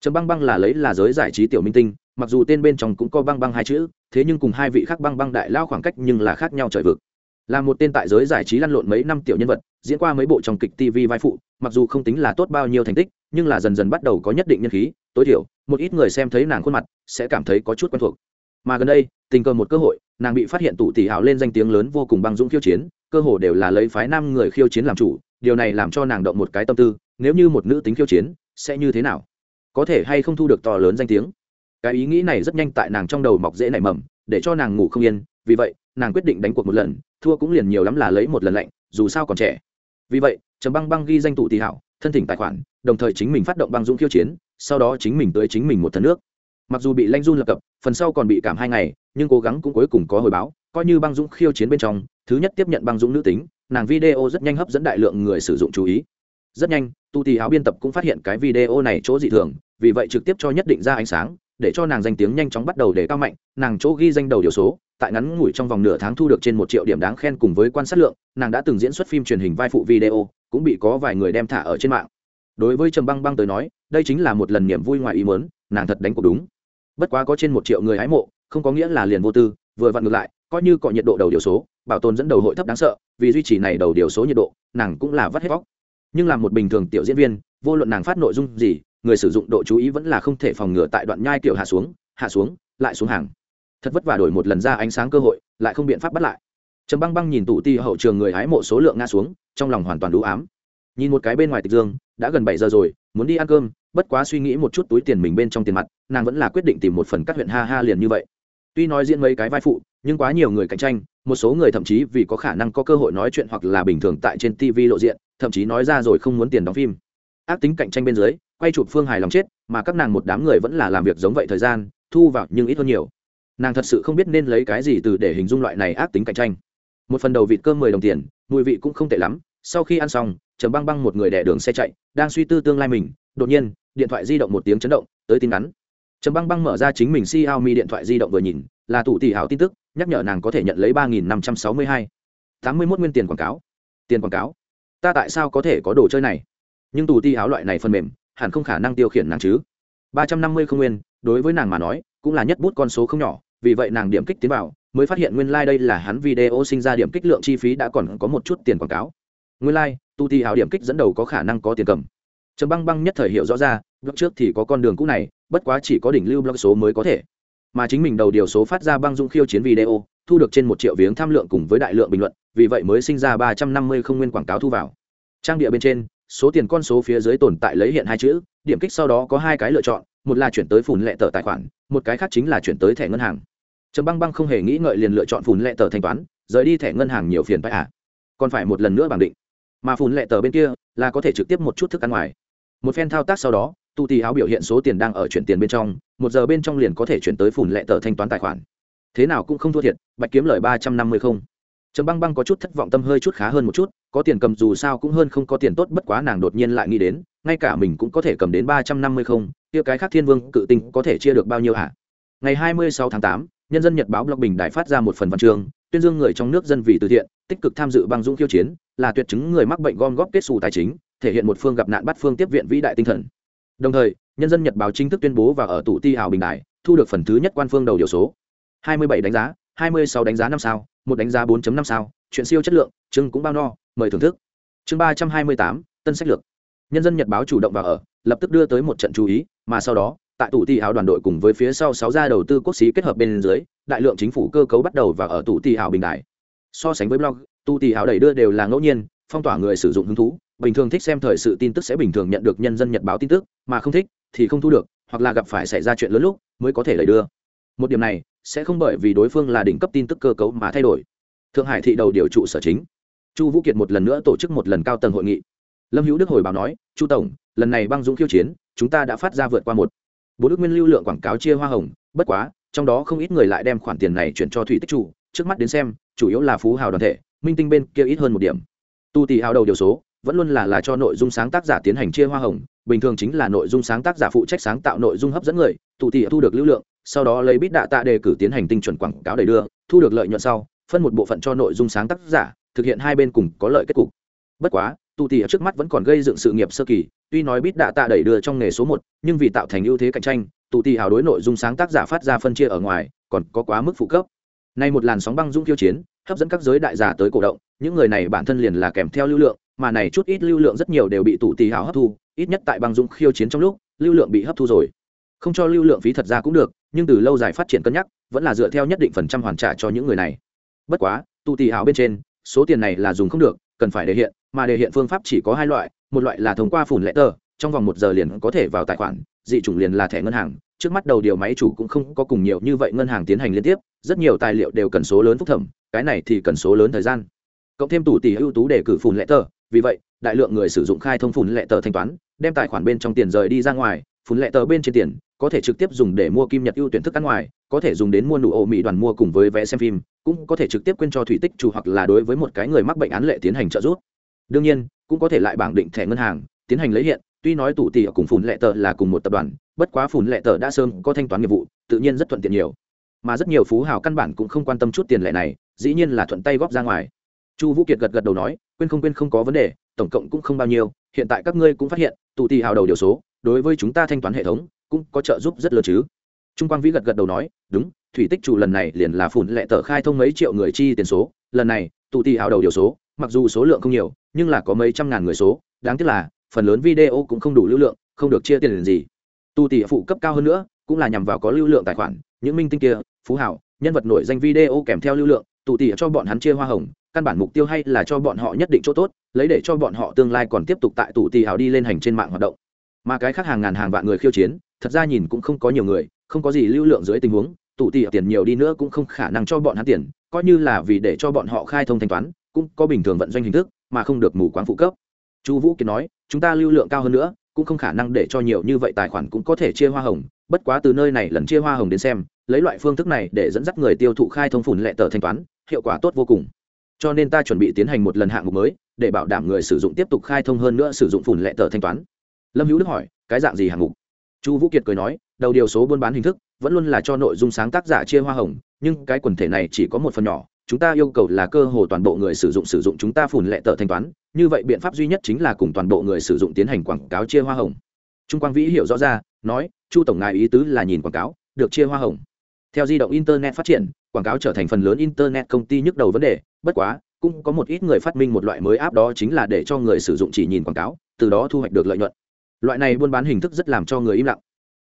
Trầm băng băng là lấy là giới giải trí tiểu minh tinh, mặc dù tên bên trong cũng có băng băng hai chữ, thế nhưng cùng hai vị khác băng băng đại lao khoảng cách nhưng là khác nhau trời vực là một tên tại giới giải trí lăn lộn mấy năm tiểu nhân vật, diễn qua mấy bộ trong kịch tv vai phụ, mặc dù không tính là tốt bao nhiêu thành tích, nhưng là dần dần bắt đầu có nhất định nhân khí, tối thiểu, một ít người xem thấy nàng khuôn mặt, sẽ cảm thấy có chút quen thuộc. Mà gần đây, tình cờ một cơ hội, nàng bị phát hiện tụ tỷ hảo lên danh tiếng lớn vô cùng băng dũng khiêu chiến, cơ hồ đều là lấy phái nam người khiêu chiến làm chủ, điều này làm cho nàng động một cái tâm tư, nếu như một nữ tính khiêu chiến, sẽ như thế nào? Có thể hay không thu được to lớn danh tiếng? Cái ý nghĩ này rất nhanh tại nàng trong đầu mọc dễ nảy mầm, để cho nàng ngủ không yên, vì vậy, nàng quyết định đánh cuộc một lần thua cũng liền nhiều lắm là lấy một lần lạnh, dù sao còn trẻ. Vì vậy, trầm băng băng ghi danh tụ tỷ hảo, thân thỉnh tài khoản, đồng thời chính mình phát động băng dũng khiêu chiến, sau đó chính mình tới chính mình một thần nước. Mặc dù bị lanh run lập cập, phần sau còn bị cảm hai ngày, nhưng cố gắng cũng cuối cùng có hồi báo, coi như băng dũng khiêu chiến bên trong, thứ nhất tiếp nhận băng dũng nữ tính, nàng video rất nhanh hấp dẫn đại lượng người sử dụng chú ý. Rất nhanh tu tì áo biên tập cũng phát hiện cái video này chỗ dị thường, vì vậy trực tiếp cho nhất định ra ánh sáng, để cho nàng danh tiếng nhanh chóng bắt đầu để cao mạnh, nàng chỗ ghi danh đầu điều số tại ngắn ngủi trong vòng nửa tháng thu được trên một triệu điểm đáng khen cùng với quan sát lượng, nàng đã từng diễn xuất phim truyền hình vai phụ video, cũng bị có vài người đem thả ở trên mạng. Đối với trầm băng băng tới nói, đây chính là một lần niềm vui ngoài ý mớn nàng thật đánh cuộc đúng. Bất quá có trên một triệu người hái mộ, không có nghĩa là liền vô tư, vừa vặn ngược lại, coi như cọ nhiệt độ đầu điều số, bảo tồn dẫn đầu hội thấp đáng sợ, vì duy trì này đầu điều số nhiệt độ, nàng cũng là vắt hết vóc. Nhưng làm một bình thường tiểu diễn viên, vô luận nàng phát nội dung gì, người sử dụng độ chú ý vẫn là không thể phòng ngừa tại đoạn nhai kiểu hạ xuống hạ xuống, lại xuống hàng thật vất vả đổi một lần ra ánh sáng cơ hội, lại không biện pháp bắt lại. Trầm băng băng nhìn tụ ti hậu trường người hái mộ số lượng nga xuống, trong lòng hoàn toàn đủ ám. Nhìn một cái bên ngoài tịch dương, đã gần bảy giờ rồi, muốn đi ăn cơm, bất quá suy nghĩ một chút túi tiền mình bên trong tiền mặt, nàng vẫn là quyết định tìm một phần cắt huyện ha ha liền như vậy. Tuy nói diễn mấy cái vai phụ, nhưng quá nhiều người cạnh tranh, một số người thậm chí vì có khả năng có cơ hội nói chuyện hoặc là bình thường tại trên tv lộ diện, thậm chí nói ra rồi không muốn tiền đóng phim. Ác tính cạnh tranh bên dưới, quay chụp phương hài lòng chết, mà các nàng một đám người vẫn là làm việc giống vậy thời gian, thu vào nhưng ít hơn nhiều nàng thật sự không biết nên lấy cái gì từ để hình dung loại này ác tính cạnh tranh. Một phần đầu vịt cơm mười đồng tiền, mùi vị cũng không tệ lắm, sau khi ăn xong chấm băng băng một người đẻ đường xe chạy, đang suy tư tương lai mình, đột nhiên, điện thoại di động một tiếng chấn động, tới tin ngắn trầm băng băng mở ra chính mình xiaomi điện thoại di động vừa nhìn, là tụ tỷ hảo tin tức, nhắc nhở nàng có thể nhận lấy ba nghìn năm trăm sáu mươi hai. Tám mươi mốt nguyên tiền quảng cáo. Tiền quảng cáo. Ta tại sao có thể có đồ chơi này? Nhưng tù ti áo loại này phần mềm, hẳn không khả năng tiêu khiển nàng chứ. Ba trăm năm mươi không nguyên, đối với nàng mà nói, cũng là nhất bút con số không nhỏ vì vậy nàng điểm kích tiến vào mới phát hiện nguyên lai、like、đây là hắn video sinh ra điểm kích lượng chi phí đã còn có một chút tiền quảng cáo. Nguyên lai、like, tu ti hào điểm kích dẫn đầu có khả năng có tiền cầm. Trầm băng băng nhất thời hiểu rõ ra blog trước thì có con đường cũ này bất quá chỉ có đỉnh lưu blog số mới có thể. Mà chính mình đầu điều số phát ra băng dung khiêu chiến video thu được trên một triệu viếng tham lượng cùng với đại lượng bình luận vì vậy mới sinh ra ba trăm năm mươi không nguyên quảng cáo thu vào. Trang địa bên trên số tiền con số phía dưới tồn tại lấy hiện hai chữ điểm kích sau đó có hai cái lựa chọn một là chuyển tới phùn lệ tờ tài khoản, một cái khác chính là chuyển tới thẻ ngân hàng. Trầm băng băng không hề nghĩ ngợi liền lựa chọn phùn lệ tờ thanh toán, rời đi thẻ ngân hàng nhiều phiền phải à? Còn phải một lần nữa bằng định. Mà phùn lệ tờ bên kia là có thể trực tiếp một chút thức ăn ngoài. Một phen thao tác sau đó, tu tì áo biểu hiện số tiền đang ở chuyển tiền bên trong, một giờ bên trong liền có thể chuyển tới phùn lệ tờ thanh toán tài khoản. Thế nào cũng không thua thiệt, bạch kiếm lời ba trăm năm mươi không. Trầm băng băng có chút thất vọng tâm hơi chút khá hơn một chút, có tiền cầm dù sao cũng hơn không có tiền tốt, bất quá nàng đột nhiên lại nghĩ đến, ngay cả mình cũng có thể cầm đến ba trăm năm mươi không kia cái khác thiên vương cự tinh có thể chia được bao nhiêu hả? Ngày hai mươi sáu tháng 8, nhân dân nhật báo blog bình đại phát ra một phần văn chương tuyên dương người trong nước dân vì từ thiện tích cực tham dự băng dũng khiêu chiến là tuyệt chứng người mắc bệnh gom góp kết xù tài chính thể hiện một phương gặp nạn bắt phương tiếp viện vĩ đại tinh thần. Đồng thời nhân dân nhật báo chính thức tuyên bố và ở tủ ti hào bình đại thu được phần thứ nhất quan phương đầu điều số. hai mươi bảy đánh giá hai mươi sáu đánh giá năm sao một đánh giá 4 năm sao chuyện siêu chất lượng chương cũng bao no mời thưởng thức. Chương ba trăm hai mươi tám tân sách lược. Nhân dân nhật báo chủ động vào ở lập tức đưa tới một trận chú ý, mà sau đó, tại tủ tỷ ảo đoàn đội cùng với phía sau sáu gia đầu tư quốc xí kết hợp bên dưới, đại lượng chính phủ cơ cấu bắt đầu và ở tủ tỷ ảo bình đại. So sánh với blog, tủ tỷ ảo đẩy đưa đều là ngẫu nhiên, phong tỏa người sử dụng hứng thú, bình thường thích xem thời sự tin tức sẽ bình thường nhận được nhân dân nhật báo tin tức, mà không thích thì không thu được, hoặc là gặp phải xảy ra chuyện lớn lúc mới có thể đẩy đưa. Một điểm này sẽ không bởi vì đối phương là đỉnh cấp tin tức cơ cấu mà thay đổi. Thượng hải thị đầu điều trụ sở chính. Chu vũ kiệt một lần nữa tổ chức một lần cao tầng hội nghị. Lâm hữu đức hồi báo nói, chu tổng lần này băng dũng khiêu chiến, chúng ta đã phát ra vượt qua một. Bốn ước nguyên lưu lượng quảng cáo chia hoa hồng, bất quá, trong đó không ít người lại đem khoản tiền này chuyển cho thủy tích chủ, trước mắt đến xem, chủ yếu là phú hào đoàn thể, minh tinh bên kia ít hơn một điểm. Tu tỷ hào đầu điều số, vẫn luôn là là cho nội dung sáng tác giả tiến hành chia hoa hồng, bình thường chính là nội dung sáng tác giả phụ trách sáng tạo nội dung hấp dẫn người tụ tỷ thu được lưu lượng, sau đó lấy bít đạ tạ đề cử tiến hành tinh chuẩn quảng cáo đầy đưa, thu được lợi nhuận sau, phân một bộ phận cho nội dung sáng tác giả, thực hiện hai bên cùng có lợi kết cục. Bất quá tụ tỷ ở trước mắt vẫn còn gây dựng sự nghiệp sơ kỳ, tuy nói bít đạ tạ đẩy đưa trong nghề số một, nhưng vì tạo thành ưu thế cạnh tranh tụ tỷ hào đối nội dung sáng tác giả phát ra phân chia ở ngoài, còn có quá mức phụ cấp. Nay một làn sóng băng dung tiêu chiến, hấp dẫn các giới đại giả tới cổ động, những người này bản thân liền là kèm theo lưu lượng, mà này chút ít lưu lượng rất nhiều đều bị tụ tỷ hào hấp thu, ít nhất tại băng dung khiêu chiến trong lúc, lưu lượng bị hấp thu rồi. Không cho lưu lượng phí thật ra cũng được, nhưng từ lâu dài phát triển cân nhắc, vẫn là dựa theo nhất định phần trăm hoàn trả cho những người này. Bất quá tụ tỷ hào bên trên, số tiền này là dùng không được, cần phải để hiện mà đề hiện phương pháp chỉ có hai loại, một loại là thông qua phủn lệ tờ, trong vòng một giờ liền có thể vào tài khoản, dị chủng liền là thẻ ngân hàng. Trước mắt đầu điều máy chủ cũng không có cùng nhiều như vậy ngân hàng tiến hành liên tiếp, rất nhiều tài liệu đều cần số lớn phúc thẩm, cái này thì cần số lớn thời gian. Cộng thêm tủ tỷ ưu tú để cử phủn lệ tờ, vì vậy, đại lượng người sử dụng khai thông phủn lệ tờ thanh toán, đem tài khoản bên trong tiền rời đi ra ngoài, phủn lệ tờ bên trên tiền, có thể trực tiếp dùng để mua kim nhật ưu tuyển thức ăn ngoài, có thể dùng đến mua nụ ổ mỹ đoàn mua cùng với vé xem phim, cũng có thể trực tiếp quên cho thủy tích chủ hoặc là đối với một cái người mắc bệnh án lệ tiến hành trợ giúp đương nhiên, cũng có thể lại bảng định thẻ ngân hàng, tiến hành lấy hiện, tuy nói tụ tỷ cùng phùn lệ tờ là cùng một tập đoàn, bất quá phùn lệ tờ đã sớm có thanh toán nghiệp vụ, tự nhiên rất thuận tiện nhiều. Mà rất nhiều phú hào căn bản cũng không quan tâm chút tiền lệ này, dĩ nhiên là thuận tay góp ra ngoài. Chu vũ kiệt gật gật đầu nói, quên không quên không có vấn đề, tổng cộng cũng không bao nhiêu, hiện tại các ngươi cũng phát hiện tụ tỷ hào đầu điều số, đối với chúng ta thanh toán hệ thống, cũng có trợ giúp rất lớn chứ. Trung quang vĩ gật gật đầu nói, đúng, thủy tích chủ lần này liền là phùn lệ tờ khai thông mấy triệu người chi tiền số, lần này tụ tỷ hào đầu điều số mặc dù số lượng không nhiều, nhưng là có mấy trăm ngàn người số. Đáng tiếc là, phần lớn video cũng không đủ lưu lượng, không được chia tiền gì. Tu tỷ phụ cấp cao hơn nữa, cũng là nhằm vào có lưu lượng tài khoản. Những minh tinh kia, phú hảo, nhân vật nổi danh video kèm theo lưu lượng tụ tỷ cho bọn hắn chia hoa hồng, căn bản mục tiêu hay là cho bọn họ nhất định chỗ tốt, lấy để cho bọn họ tương lai còn tiếp tục tại tụ tỷ hào đi lên hành trên mạng hoạt động. Mà cái khác hàng ngàn hàng vạn người khiêu chiến, thật ra nhìn cũng không có nhiều người, không có gì lưu lượng dưới tình huống. Tụ tỷ tiền nhiều đi nữa cũng không khả năng cho bọn hắn tiền, coi như là vì để cho bọn họ khai thông thanh toán cũng có bình thường vận doanh hình thức, mà không được mù quáng phụ cấp. Chu vũ kiệt nói, chúng ta lưu lượng cao hơn nữa, cũng không khả năng để cho nhiều như vậy tài khoản cũng có thể chia hoa hồng, bất quá từ nơi này lần chia hoa hồng đến xem, lấy loại phương thức này để dẫn dắt người tiêu thụ khai thông phủn lệ tờ thanh toán, hiệu quả tốt vô cùng. Cho nên ta chuẩn bị tiến hành một lần hạng mục mới, để bảo đảm người sử dụng tiếp tục khai thông hơn nữa sử dụng phủn lệ tờ thanh toán. Lâm hữu đức hỏi, cái dạng gì hạng mục? Chu vũ kiệt cười nói, đầu điều số buôn bán hình thức, vẫn luôn là cho nội dung sáng tác giả chia hoa hồng, nhưng cái quần thể này chỉ có một phần nhỏ chúng ta yêu cầu là cơ hồ toàn bộ người sử dụng sử dụng chúng ta phủn lệ tờ thanh toán, như vậy biện pháp duy nhất chính là cùng toàn bộ người sử dụng tiến hành quảng cáo chia hoa hồng. Trung quang vĩ hiểu rõ ra, nói, chu tổng ngài ý tứ là nhìn quảng cáo, được chia hoa hồng. Theo di động internet phát triển, quảng cáo trở thành phần lớn internet công ty nhức đầu vấn đề, bất quá, cũng có một ít người phát minh một loại mới áp đó chính là để cho người sử dụng chỉ nhìn quảng cáo, từ đó thu hoạch được lợi nhuận. Loại này buôn bán hình thức rất làm cho người im lặng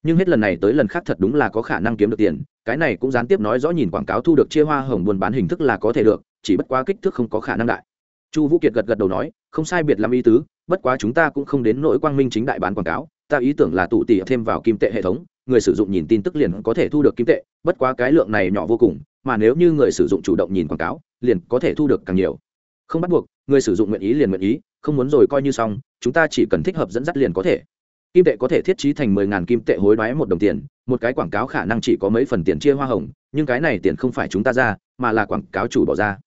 nhưng hết lần này tới lần khác thật đúng là có khả năng kiếm được tiền, cái này cũng gián tiếp nói rõ nhìn quảng cáo thu được chia hoa hồng buôn bán hình thức là có thể được, chỉ bất quá kích thước không có khả năng đại. Chu vũ kiệt gật gật đầu nói, không sai biệt làm ý tứ, bất quá chúng ta cũng không đến nỗi quang minh chính đại bán quảng cáo, ta ý tưởng là tụ tỉ thêm vào kim tệ hệ thống, người sử dụng nhìn tin tức liền có thể thu được kim tệ, bất quá cái lượng này nhỏ vô cùng, mà nếu như người sử dụng chủ động nhìn quảng cáo, liền có thể thu được càng nhiều. Không bắt buộc, người sử dụng nguyện ý liền nguyện ý, không muốn rồi coi như xong, chúng ta chỉ cần thích hợp dẫn dắt liền có thể kim tệ có thể thiết trí thành mười ngàn kim tệ hối đoái một đồng tiền, một cái quảng cáo khả năng chỉ có mấy phần tiền chia hoa hồng, nhưng cái này tiền không phải chúng ta ra, mà là quảng cáo chủ bỏ ra.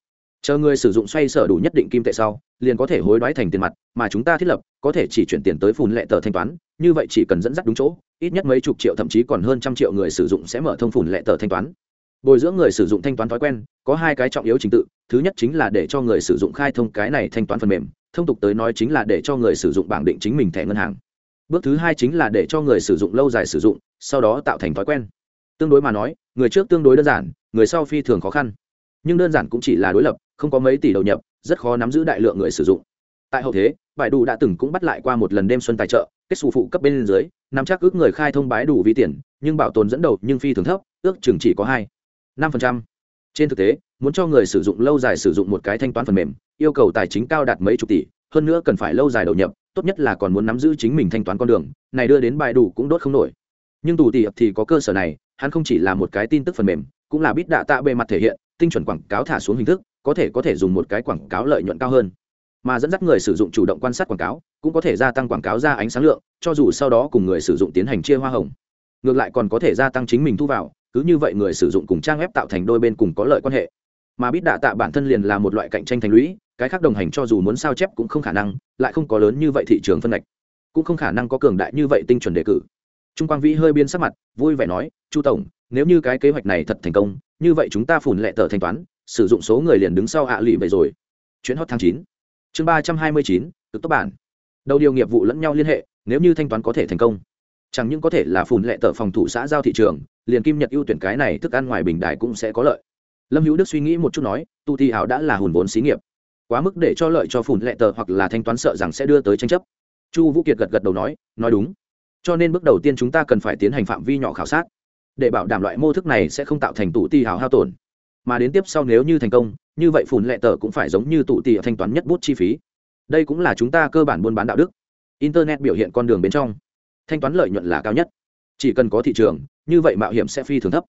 Chờ người sử dụng xoay sở đủ nhất định kim tệ sau, liền có thể hối đoái thành tiền mặt, mà chúng ta thiết lập, có thể chỉ chuyển tiền tới phùn lệ tờ thanh toán, như vậy chỉ cần dẫn dắt đúng chỗ, ít nhất mấy chục triệu thậm chí còn hơn trăm triệu người sử dụng sẽ mở thông phùn lệ tờ thanh toán. Bồi dưỡng người sử dụng thanh toán thói quen, có hai cái trọng yếu trình tự, thứ nhất chính là để cho người sử dụng khai thông cái này thanh toán phần mềm, thông tục tới nói chính là để cho người sử dụng bảng định chính mình thẻ ngân hàng bước thứ hai chính là để cho người sử dụng lâu dài sử dụng, sau đó tạo thành thói quen. Tương đối mà nói, người trước tương đối đơn giản, người sau phi thường khó khăn. Nhưng đơn giản cũng chỉ là đối lập, không có mấy tỷ đầu nhập, rất khó nắm giữ đại lượng người sử dụng. Tại hậu thế, bãi đủ đã từng cũng bắt lại qua một lần đêm xuân tài trợ, kết xù phụ cấp bên dưới nắm chắc ước người khai thông bái đủ vi tiền, nhưng bảo tồn dẫn đầu nhưng phi thường thấp, ước chừng chỉ có hai, năm phần trăm. Trên thực tế, muốn cho người sử dụng lâu dài sử dụng một cái thanh toán phần mềm, yêu cầu tài chính cao đạt mấy chục tỷ, hơn nữa cần phải lâu dài đầu nhập tốt nhất là còn muốn nắm giữ chính mình thanh toán con đường, này đưa đến bài đủ cũng đốt không nổi. Nhưng tù tỉ thì có cơ sở này, hắn không chỉ là một cái tin tức phần mềm, cũng là bít đạ tạ bề mặt thể hiện, tinh chuẩn quảng cáo thả xuống hình thức, có thể có thể dùng một cái quảng cáo lợi nhuận cao hơn. Mà dẫn dắt người sử dụng chủ động quan sát quảng cáo, cũng có thể gia tăng quảng cáo ra ánh sáng lượng, cho dù sau đó cùng người sử dụng tiến hành chia hoa hồng. Ngược lại còn có thể gia tăng chính mình thu vào, cứ như vậy người sử dụng cùng trang web tạo thành đôi bên cùng có lợi quan hệ. Mà bít đạ tạ bản thân liền là một loại cạnh tranh thành lũy cái khác đồng hành cho dù muốn sao chép cũng không khả năng, lại không có lớn như vậy thị trường phân ngạch, cũng không khả năng có cường đại như vậy tinh chuẩn đề cử. Trung quang vĩ hơi biên sắc mặt, vui vẻ nói, chu tổng, nếu như cái kế hoạch này thật thành công, như vậy chúng ta phủn lệ tờ thanh toán, sử dụng số người liền đứng sau ạ à lụy vậy rồi. Chuyến hot tháng chín, chương ba trăm hai mươi chín, cực tốc bản. Đầu điều nghiệp vụ lẫn nhau liên hệ, nếu như thanh toán có thể thành công, chẳng những có thể là phủn lệ tờ phòng thủ xã giao thị trường, liền kim nhật ưu tuyển cái này thức ăn ngoài bình đài cũng sẽ có lợi. Lâm hữu đức suy nghĩ một chút nói tu thi Hảo đã là hùn vốn xí nghiệp quá mức để cho lợi cho phủn lệ tờ hoặc là thanh toán sợ rằng sẽ đưa tới tranh chấp. Chu vũ kiệt gật gật đầu nói nói đúng. Cho nên bước đầu tiên chúng ta cần phải tiến hành phạm vi nhỏ khảo sát. Để bảo đảm loại mô thức này sẽ không tạo thành tụ ti hào hao tổn. Mà đến tiếp sau nếu như thành công, như vậy phủn lệ tờ cũng phải giống như tụ ti thanh toán nhất bút chi phí. Đây cũng là chúng ta cơ bản buôn bán đạo đức. Internet biểu hiện con đường bên trong. Thanh toán lợi nhuận là cao nhất. Chỉ cần có thị trường, như vậy mạo hiểm sẽ phi thường thấp.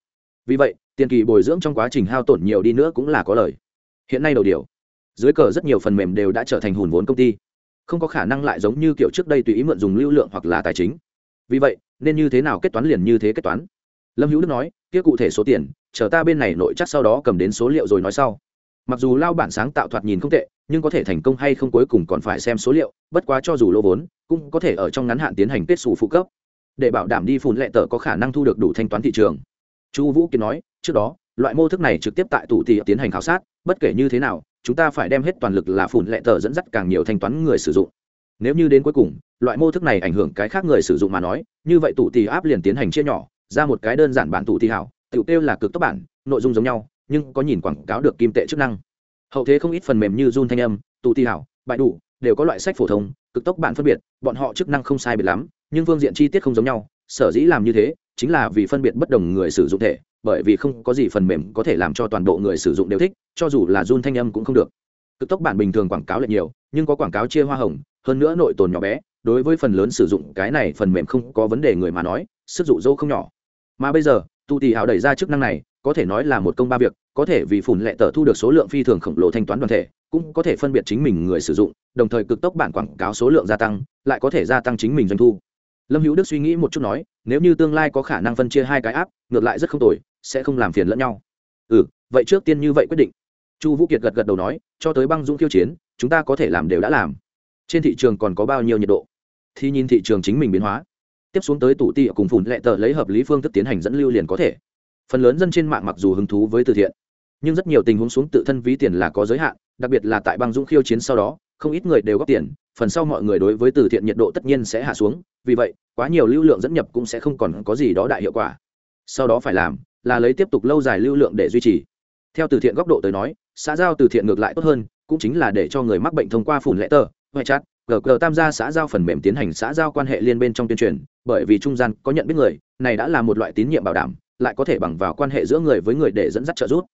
Vì vậy, tiền kỳ bồi dưỡng trong quá trình hao tổn nhiều đi nữa cũng là có lời. Hiện nay đầu điều dưới cờ rất nhiều phần mềm đều đã trở thành hùn vốn công ty. Không có khả năng lại giống như kiểu trước đây tùy ý mượn dùng lưu lượng hoặc là tài chính. Vì vậy, nên như thế nào kết toán liền như thế kết toán. Lâm hữu đức nói, kia cụ thể số tiền, chờ ta bên này nội chắc sau đó cầm đến số liệu rồi nói sau. Mặc dù lao bản sáng tạo thoạt nhìn không tệ, nhưng có thể thành công hay không cuối cùng còn phải xem số liệu, bất quá cho dù lỗ vốn, cũng có thể ở trong ngắn hạn tiến hành kết xù phụ cấp. Để bảo đảm đi phùn lệ tờ có khả năng thu được đủ thanh toán thị trường. Chu vũ kiến nói, trước đó loại mô thức này trực tiếp tại tủ thì tiến hành khảo sát, bất kể như thế nào, chúng ta phải đem hết toàn lực là phủn lệ tờ dẫn dắt càng nhiều thanh toán người sử dụng. Nếu như đến cuối cùng, loại mô thức này ảnh hưởng cái khác người sử dụng mà nói, như vậy tủ tì áp liền tiến hành chia nhỏ, ra một cái đơn giản bản tủ tì hảo tự tiêu là cực tốc bản, nội dung giống nhau, nhưng có nhìn quảng cáo được kim tệ chức năng. Hậu thế không ít phần mềm như run thanh âm, tủ tì hảo bại đủ, đều có loại sách phổ thông, cực tốc bản phân biệt, bọn họ chức năng không sai biệt lắm, nhưng phương diện chi tiết không giống nhau, sở dĩ làm như thế, chính là vì phân biệt bất đồng người sử dụng thể bởi vì không có gì phần mềm có thể làm cho toàn bộ người sử dụng đều thích, cho dù là run thanh âm cũng không được. Cực tốc bản bình thường quảng cáo lại nhiều, nhưng có quảng cáo chia hoa hồng, hơn nữa nội tồn nhỏ bé, đối với phần lớn sử dụng, cái này phần mềm không có vấn đề người mà nói, sức dụ dỗ không nhỏ. Mà bây giờ, tu tì hào đẩy ra chức năng này, có thể nói là một công ba việc, có thể vì phủn lệ tờ thu được số lượng phi thường khổng lồ thanh toán đoàn thể, cũng có thể phân biệt chính mình người sử dụng, đồng thời cực tốc bản quảng cáo số lượng gia tăng, lại có thể gia tăng chính mình doanh thu lâm hữu đức suy nghĩ một chút nói, nếu như tương lai có khả năng phân chia hai cái áp, ngược lại rất không tồi, sẽ không làm phiền lẫn nhau. Ừ vậy trước tiên như vậy quyết định. Chu vũ kiệt gật gật đầu nói, cho tới băng dũng khiêu chiến, chúng ta có thể làm đều đã làm. Trên thị trường còn có bao nhiêu nhiệt độ? Thì nhìn thị trường chính mình biến hóa. Tiếp xuống tới tủ tị cùng phủn lệ tờ lấy hợp lý phương thức tiến hành dẫn lưu liền có thể. Phần lớn dân trên mạng mặc dù hứng thú với từ thiện, nhưng rất nhiều tình huống xuống tự thân ví tiền là có giới hạn, đặc biệt là tại băng dũng khiêu chiến sau đó, không ít người đều góp tiền, phần sau mọi người đối với từ thiện nhiệt độ tất nhiên sẽ hạ xuống vì vậy, quá nhiều lưu lượng dẫn nhập cũng sẽ không còn có gì đó đại hiệu quả. Sau đó phải làm là lấy tiếp tục lâu dài lưu lượng để duy trì. Theo từ thiện góc độ tới nói, xã giao từ thiện ngược lại tốt hơn, cũng chính là để cho người mắc bệnh thông qua phủn lệ tờ huệ chát, gờ cờ tam gia xã giao phần mềm tiến hành xã giao quan hệ liên bên trong tuyên truyền, bởi vì trung gian có nhận biết người, này đã là một loại tín nhiệm bảo đảm, lại có thể bằng vào quan hệ giữa người với người để dẫn dắt trợ giúp.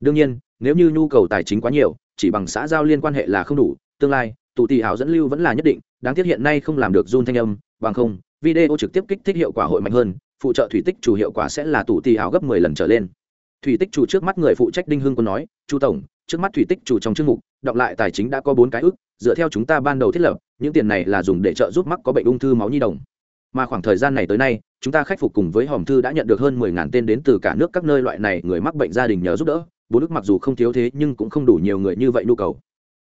Đương nhiên, nếu như nhu cầu tài chính quá nhiều, chỉ bằng xã giao liên quan hệ là không đủ, tương lai, tụ tì hảo dẫn lưu vẫn là nhất định, đáng tiếc hiện nay không làm được run thanh âm bằng không, video trực tiếp kích thích hiệu quả hội mạnh hơn, phụ trợ thủy tích chủ hiệu quả sẽ là tụ tỷ áo gấp mười lần trở lên. Thủy tích chủ trước mắt người phụ trách đinh hưng quân nói, chu tổng, trước mắt thủy tích chủ trong chương mục, đọc lại tài chính đã có bốn cái ước dựa theo chúng ta ban đầu thiết lập, những tiền này là dùng để trợ giúp mắc có bệnh ung thư máu nhi đồng. Mà khoảng thời gian này tới nay, chúng ta khắc phục cùng với hòm thư đã nhận được hơn mười ngàn tên đến từ cả nước các nơi loại này người mắc bệnh gia đình nhờ giúp đỡ. Bốn đức mặc dù không thiếu thế, nhưng cũng không đủ nhiều người như vậy nhu cầu.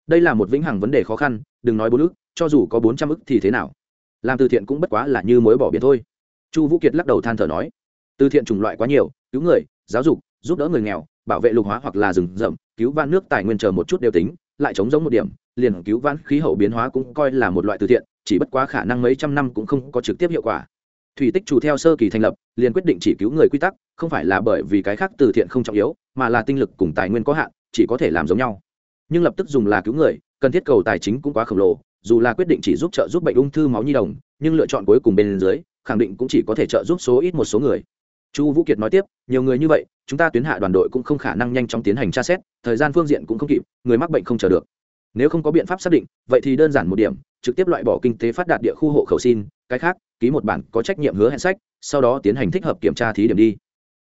Đây là một vĩnh hằng vấn đề khó khăn, đừng nói bốn ức, cho dù có bốn trăm ức thì thế nào? Làm từ thiện cũng bất quá là như mối bỏ biển thôi. Chu vũ kiệt lắc đầu than thở nói từ thiện chủng loại quá nhiều, cứu người, giáo dục, giúp đỡ người nghèo, bảo vệ lục hóa hoặc là rừng rậm, cứu van nước tài nguyên chờ một chút đều tính, lại chống giống một điểm, liền cứu vãn khí hậu biến hóa cũng coi là một loại từ thiện, chỉ bất quá khả năng mấy trăm năm cũng không có trực tiếp hiệu quả. Thủy tích chủ theo sơ kỳ thành lập, liền quyết định chỉ cứu người quy tắc, không phải là bởi vì cái khác từ thiện không trọng yếu, mà là tinh lực cùng tài nguyên có hạn, chỉ có thể làm giống nhau. Nhưng lập tức dùng là cứu người, cần thiết cầu tài chính cũng quá khổng lồ dù là quyết định chỉ giúp trợ giúp bệnh ung thư máu nhi đồng, nhưng lựa chọn cuối cùng bên dưới, khẳng định cũng chỉ có thể trợ giúp số ít một số người. Chu vũ kiệt nói tiếp, nhiều người như vậy, chúng ta tuyến hạ đoàn đội cũng không khả năng nhanh chóng tiến hành tra xét, thời gian phương diện cũng không kịp, người mắc bệnh không chờ được. Nếu không có biện pháp xác định, vậy thì đơn giản một điểm, trực tiếp loại bỏ kinh tế phát đạt địa khu hộ khẩu xin, cái khác, ký một bản có trách nhiệm hứa hẹn sách, sau đó tiến hành thích hợp kiểm tra thí điểm đi.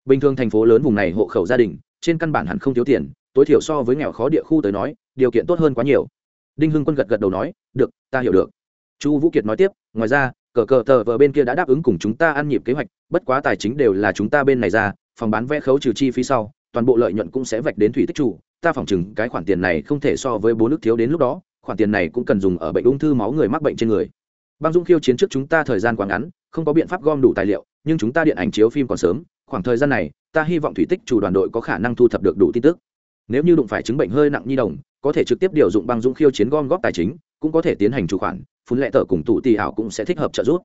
Bình thường thành phố lớn vùng này hộ khẩu gia đình, trên căn bản hẳn không thiếu tiền, tối thiểu so với nghèo khó địa khu tới nói, điều kiện tốt hơn quá nhiều đinh hưng quân gật gật đầu nói, được, ta hiểu được. Chu vũ kiệt nói tiếp, ngoài ra, cờ cờ tờ vờ bên kia đã đáp ứng cùng chúng ta ăn nhịp kế hoạch, bất quá tài chính đều là chúng ta bên này ra, phòng bán vé khấu trừ chi phí sau, toàn bộ lợi nhuận cũng sẽ vạch đến thủy tích chủ, ta phỏng chừng cái khoản tiền này không thể so với bốn nước thiếu đến lúc đó, khoản tiền này cũng cần dùng ở bệnh ung thư máu người mắc bệnh trên người. Băng dung khiêu chiến trước chúng ta thời gian quá ngắn, không có biện pháp gom đủ tài liệu, nhưng chúng ta điện ảnh chiếu phim còn sớm, khoảng thời gian này, ta hy vọng thủy tích chủ đoàn đội có khả năng thu thập được đủ tin tức nếu như đụng phải chứng bệnh hơi nặng nhi đồng, có thể trực tiếp điều dụng băng dũng khiêu chiến gom góp tài chính, cũng có thể tiến hành chủ khoản, phun lệ tờ cùng tụ tì ảo cũng sẽ thích hợp trợ giúp.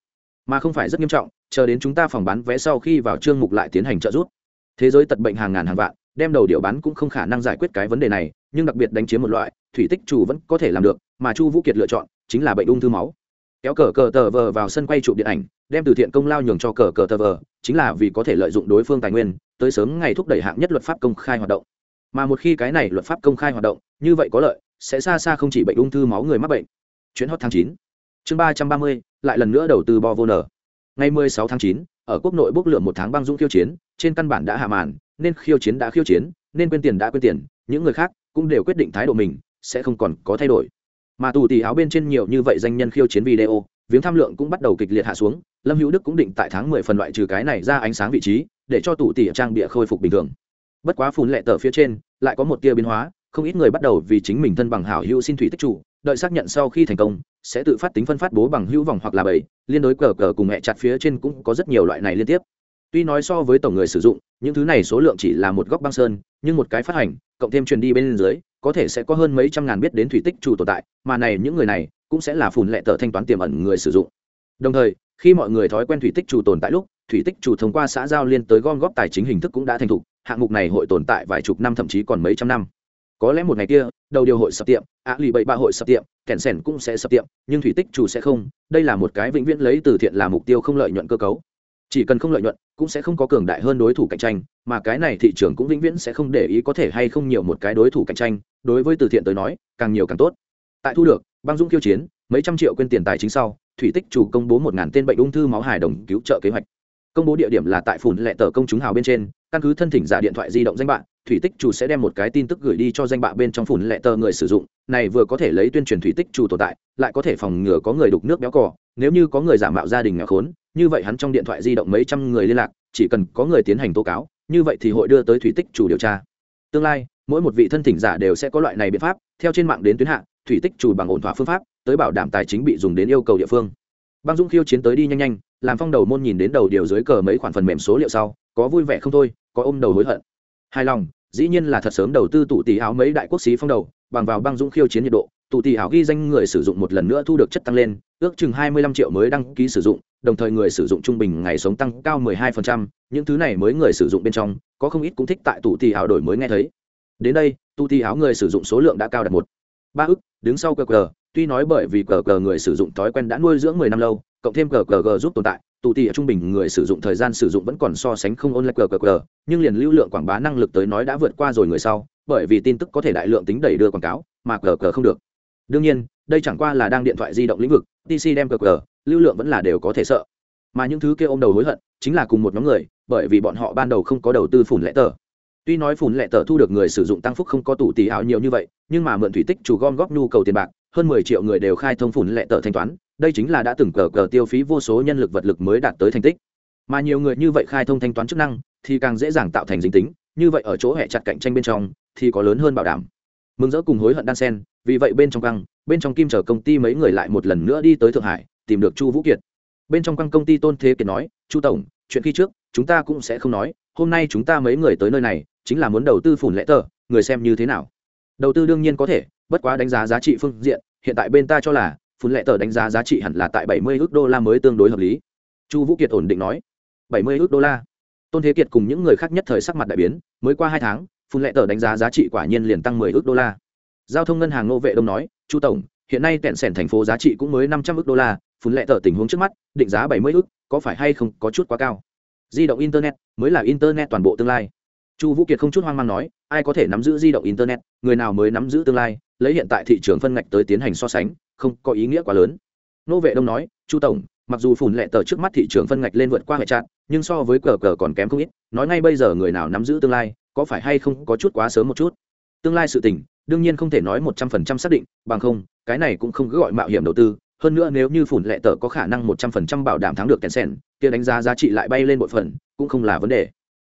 Mà không phải rất nghiêm trọng, chờ đến chúng ta phòng bán vé sau khi vào chương mục lại tiến hành trợ giúp. Thế giới tật bệnh hàng ngàn hàng vạn, đem đầu điều bán cũng không khả năng giải quyết cái vấn đề này, nhưng đặc biệt đánh chiếm một loại, thủy tích chủ vẫn có thể làm được, mà chu vũ kiệt lựa chọn, chính là bệnh ung thư máu. Kéo cờ cờ tờ vờ vào sân quay chụp điện ảnh, đem từ thiện công lao nhường cho cờ cờ tờ vờ, chính là vì có thể lợi dụng đối phương tài nguyên, tới sớm ngày thúc đẩy hạng nhất luật pháp công khai hoạt động mà một khi cái này luật pháp công khai hoạt động, như vậy có lợi, sẽ xa xa không chỉ bệnh ung thư máu người mắc bệnh. Chuyến hot tháng chín. Chương ba trăm ba mươi, lại lần nữa đầu tư bo vô nở. Ngày mười sáu tháng chín, ở quốc nội bốc lửa một tháng băng dũng khiêu chiến, trên căn bản đã hạ màn, nên khiêu chiến đã khiêu chiến, nên quên tiền đã quên tiền, những người khác cũng đều quyết định thái độ mình, sẽ không còn có thay đổi. Mà tù tì áo bên trên nhiều như vậy danh nhân khiêu chiến video, viếng tham lượng cũng bắt đầu kịch liệt hạ xuống, lâm hữu đức cũng định tại tháng mười phần loại trừ cái này ra ánh sáng vị trí, để cho tù tì trang bịa khôi phục bình thường bất quá phun lệ tờ phía trên, lại có một tia biến hóa, không ít người bắt đầu vì chính mình thân bằng hảo hữu xin thủy tích chủ, đợi xác nhận sau khi thành công, sẽ tự phát tính phân phát bố bằng hữu vòng hoặc là bảy liên đối cờ cờ cùng mẹ chặt phía trên cũng có rất nhiều loại này liên tiếp. Tuy nói so với tổng người sử dụng, những thứ này số lượng chỉ là một góc băng sơn, nhưng một cái phát hành, cộng thêm truyền đi bên dưới, có thể sẽ có hơn mấy trăm ngàn biết đến thủy tích chủ tồn tại, mà này những người này cũng sẽ là phùn lệ tờ thanh toán tiềm ẩn người sử dụng. Đồng thời khi mọi người thói quen thủy tích chủ tồn tại lúc, thủy tích chủ thông qua xã giao liên tới gom góp tài chính hình thức cũng đã thành thục, hạng mục này hội tồn tại vài chục năm thậm chí còn mấy trăm năm. Có lẽ một ngày kia, đầu điều hội sập tiệm, ạ lì bậy ba hội sập tiệm kèn sèn cũng sẽ sập tiệm, nhưng thủy tích chủ sẽ không, đây là một cái vĩnh viễn lấy từ thiện là mục tiêu không lợi nhuận cơ cấu. Chỉ cần không lợi nhuận, cũng sẽ không có cường đại hơn đối thủ cạnh tranh, mà cái này thị trường cũng vĩnh viễn sẽ không để ý có thể hay không nhiều một cái đối thủ cạnh tranh, đối với từ thiện tới nói, càng nhiều càng tốt. Tại thu được, băng dung khiêu chiến, mấy trăm triệu quên tiền tài chính sau thủy tích chủ công bố một ngàn tên bệnh ung thư máu hài đồng cứu trợ kế hoạch. Công bố địa điểm là tại phủn lệ tờ công chúng hào bên trên, căn cứ thân thỉnh giả điện thoại di động danh bạn, thủy tích chủ sẽ đem một cái tin tức gửi đi cho danh bạ bên trong phủn lệ tờ người sử dụng, này vừa có thể lấy tuyên truyền thủy tích chủ tồn tại, lại có thể phòng ngừa có người đục nước béo cò, nếu như có người giả mạo gia đình nghèo khốn, như vậy hắn trong điện thoại di động mấy trăm người liên lạc, chỉ cần có người tiến hành tố cáo, như vậy thì hội đưa tới thủy tích chủ điều tra. Tương lai, mỗi một vị thân thỉnh giả đều sẽ có loại này biện pháp, theo trên mạng đến tuyến hạ thủy tích chủ bằng ổn thỏa phương pháp tới bảo đảm tài chính bị dùng đến yêu cầu địa phương. Băng dung khiêu chiến tới đi nhanh nhanh làm phong đầu môn nhìn đến đầu điều dưới cờ mấy khoản phần mềm số liệu sau có vui vẻ không thôi có ôm đầu hối hận. Hài lòng dĩ nhiên là thật sớm đầu tư tụ tỷ áo mấy đại quốc sĩ phong đầu bằng vào băng dũng khiêu chiến nhiệt độ tụ tỷ áo ghi danh người sử dụng một lần nữa thu được chất tăng lên ước chừng 25 triệu mới đăng ký sử dụng đồng thời người sử dụng trung bình ngày sống tăng cao 12%, những thứ này mới người sử dụng bên trong có không ít cũng thích tại tụ tỷ áo đổi mới nghe thấy. Đến đây tụ tỷ áo người sử dụng số lượng đã cao đạt một ba ức, đứng sau cờ cờ, tuy nói bởi vì cờ cờ người sử dụng thói quen đã nuôi dưỡng 10 năm lâu, cộng thêm cờ cờ giúp tồn tại tụ tỷ trung bình người sử dụng thời gian sử dụng vẫn còn so sánh không ôn lại cờ cờ cờ, nhưng liền lưu lượng quảng bá năng lực tới nói đã vượt qua rồi người sau, bởi vì tin tức có thể đại lượng tính đẩy đưa quảng cáo, mà cờ cờ không được. Đương nhiên, đây chẳng qua là đang điện thoại di động lĩnh vực tc đem cờ cờ, lưu lượng vẫn là đều có thể sợ. Mà những thứ kia ôm đầu hối hận, chính là cùng một nhóm người, bởi vì bọn họ ban đầu không có đầu tư phủn lẽ tờ tuy nói phùn lệ tờ thu được người sử dụng tăng phúc không có tủ tỷ ảo nhiều như vậy, nhưng mà mượn thủy tích chủ gom góp nhu cầu tiền bạc, hơn mười triệu người đều khai thông phùn lệ tờ thanh toán, đây chính là đã từng cờ cờ tiêu phí vô số nhân lực vật lực mới đạt tới thành tích. Mà nhiều người như vậy khai thông thanh toán chức năng, thì càng dễ dàng tạo thành dính tính, như vậy ở chỗ hẹ chặt cạnh tranh bên trong, thì có lớn hơn bảo đảm. Mừng rỡ cùng hối hận đan sen, vì vậy bên trong căng, bên trong kim chở công ty mấy người lại một lần nữa đi tới thượng hải, tìm được chu vũ kiệt. Bên trong căng công ty tôn thế kiệt nói, chu tổng, chuyện khi trước, chúng ta cũng sẽ không nói, hôm nay chúng ta mấy người tới nơi này chính là muốn đầu tư phủn lệ tờ, người xem như thế nào? Đầu tư đương nhiên có thể, bất quá đánh giá giá trị phương diện, hiện tại bên ta cho là, phủn lệ tờ đánh giá giá trị hẳn là tại bảy mươi ước đô la mới tương đối hợp lý. Chu vũ kiệt ổn định nói, bảy mươi ước đô la? Tôn thế kiệt cùng những người khác nhất thời sắc mặt đại biến, mới qua hai tháng phun lệ tờ đánh giá giá trị quả nhiên liền tăng mười ước đô la. Giao thông ngân hàng nô vệ đông nói, chu tổng, hiện nay tẹn sẻn thành phố giá trị cũng mới năm trăm ước đô la phun lệ tờ tình huống trước mắt, định giá bảy mươi ước, có phải hay không có chút quá cao? Di động internet, mới là internet toàn bộ tương lai chu vũ kiệt không chút hoang mang nói, ai có thể nắm giữ di động internet, người nào mới nắm giữ tương lai, lấy hiện tại thị trường phân ngạch tới tiến hành so sánh, không có ý nghĩa quá lớn. Nô vệ đông nói, chu tổng, mặc dù phủn lệ tờ trước mắt thị trường phân ngạch lên vượt qua hệ trạng, nhưng so với cờ cờ còn kém không ít, nói ngay bây giờ người nào nắm giữ tương lai, có phải hay không có chút quá sớm một chút? Tương lai sự tình, đương nhiên không thể nói một trăm phần trăm xác định, bằng không, cái này cũng không cứ gọi mạo hiểm đầu tư, hơn nữa nếu như phủn lệ tờ có khả năng một trăm phần trăm bảo đảm thắng được kèn sen kia đánh giá giá trị lại bay lên bội phần, cũng không là vấn đề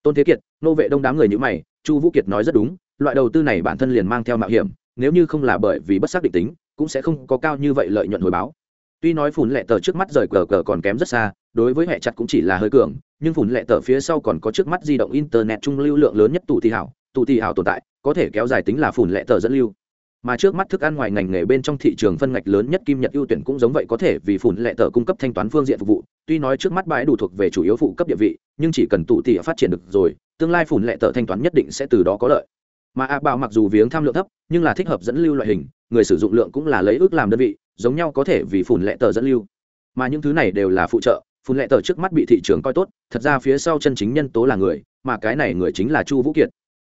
tôn thế kiệt, nô vệ đông đám người như mày, chu vũ kiệt nói rất đúng, loại đầu tư này bản thân liền mang theo mạo hiểm, nếu như không là bởi vì bất xác định tính, cũng sẽ không có cao như vậy lợi nhuận hồi báo. Tuy nói phùn lệ tờ trước mắt rời cờ cờ còn kém rất xa, đối với hệ chặt cũng chỉ là hơi cường, nhưng phùn lệ tờ phía sau còn có trước mắt di động internet trung lưu lượng lớn nhất tụ thị hảo tụ thị hảo tồn tại, có thể kéo dài tính là phùn lệ tờ dẫn lưu mà trước mắt thức ăn ngoài ngành nghề bên trong thị trường phân ngạch lớn nhất kim nhật ưu tuyển cũng giống vậy có thể vì phủn lệ tờ cung cấp thanh toán phương diện phục vụ. Tuy nói trước mắt bãi đủ thuộc về chủ yếu phụ cấp địa vị, nhưng chỉ cần tụ tỉa phát triển được rồi, tương lai phủn lệ tờ thanh toán nhất định sẽ từ đó có lợi. Mà a bảo mặc dù viếng tham lượng thấp, nhưng là thích hợp dẫn lưu loại hình, người sử dụng lượng cũng là lấy ước làm đơn vị, giống nhau có thể vì phủn lệ tờ dẫn lưu. Mà những thứ này đều là phụ trợ, phủn lệ tờ trước mắt bị thị trường coi tốt, thật ra phía sau chân chính nhân tố là người, mà cái này người chính là chu vũ kiệt.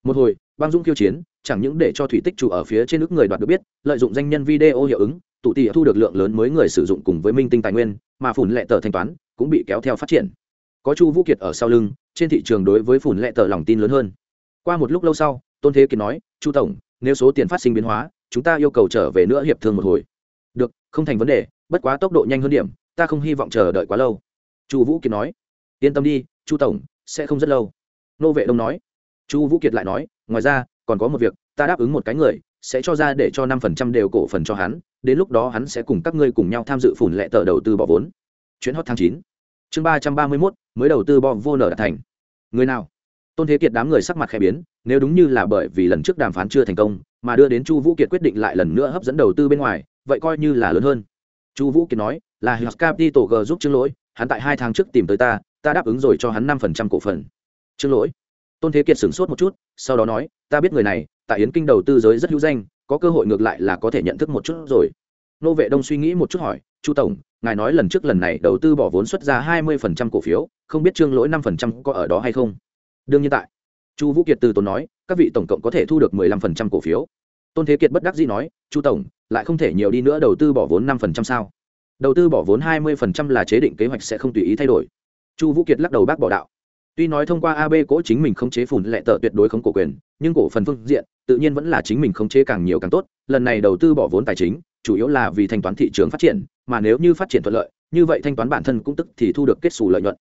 Một hồi, băng dung khiêu chiến chẳng những để cho thủy tích chủ ở phía trên nước người đoạt được biết, lợi dụng danh nhân video hiệu ứng, tụ tỷ thu được lượng lớn mới người sử dụng cùng với minh tinh tài nguyên, mà phủn lệ tờ thanh toán cũng bị kéo theo phát triển. Có chu vũ kiệt ở sau lưng, trên thị trường đối với phủn lệ tờ lòng tin lớn hơn. Qua một lúc lâu sau, tôn thế kiệt nói, chu tổng, nếu số tiền phát sinh biến hóa, chúng ta yêu cầu trở về nữa hiệp thương một hồi. Được, không thành vấn đề, bất quá tốc độ nhanh hơn điểm, ta không hy vọng chờ đợi quá lâu. Chu vũ kiệt nói. Yên tâm đi, chu tổng, sẽ không rất lâu. Nô vệ đông nói. Chu vũ kiệt lại nói, ngoài ra còn có một việc, ta đáp ứng một cái người, sẽ cho ra để cho năm phần trăm đều cổ phần cho hắn, đến lúc đó hắn sẽ cùng các ngươi cùng nhau tham dự phủn lệ tờ đầu tư bỏ vốn. Chuyến hot tháng chín. Chương ba trăm ba mươi mốt, mới đầu tư bom vô nở đạt thành. Người nào? Tôn thế kiệt đám người sắc mặt khẽ biến, nếu đúng như là bởi vì lần trước đàm phán chưa thành công, mà đưa đến chu vũ kiệt quyết định lại lần nữa hấp dẫn đầu tư bên ngoài, vậy coi như là lớn hơn. Chu vũ kiệt nói, là hiệp capital g giúp chương lỗi, hắn tại hai tháng trước tìm tới ta ta đáp ứng rồi cho hắn năm phần trăm cổ phần. Chương lỗi? Tôn thế kiệt sửng sốt một chút sau đó nói, ta biết người này, tại yến kinh đầu tư giới rất hữu danh, có cơ hội ngược lại là có thể nhận thức một chút rồi. Nô vệ đông suy nghĩ một chút hỏi, chu tổng, ngài nói lần trước lần này đầu tư bỏ vốn xuất ra hai mươi phần trăm cổ phiếu, không biết trương lỗi năm phần trăm có ở đó hay không? Đương nhiên tại. Chu vũ kiệt từ tốn nói, các vị tổng cộng có thể thu được mười lăm phần trăm cổ phiếu. Tôn thế kiệt bất đắc dĩ nói, chu tổng, lại không thể nhiều đi nữa đầu tư bỏ vốn năm phần trăm sao? Đầu tư bỏ vốn hai mươi phần trăm là chế định kế hoạch sẽ không tùy ý thay đổi. Chu vũ kiệt lắc đầu bác bỏ đạo tuy nói thông qua ab cố chính mình không chế phủn lệ tờ tuyệt đối không cổ quyền, nhưng cổ phần phương diện, tự nhiên vẫn là chính mình không chế càng nhiều càng tốt, lần này đầu tư bỏ vốn tài chính, chủ yếu là vì thanh toán thị trường phát triển, mà nếu như phát triển thuận lợi, như vậy thanh toán bản thân cũng tức thì thu được kết xù lợi nhuận.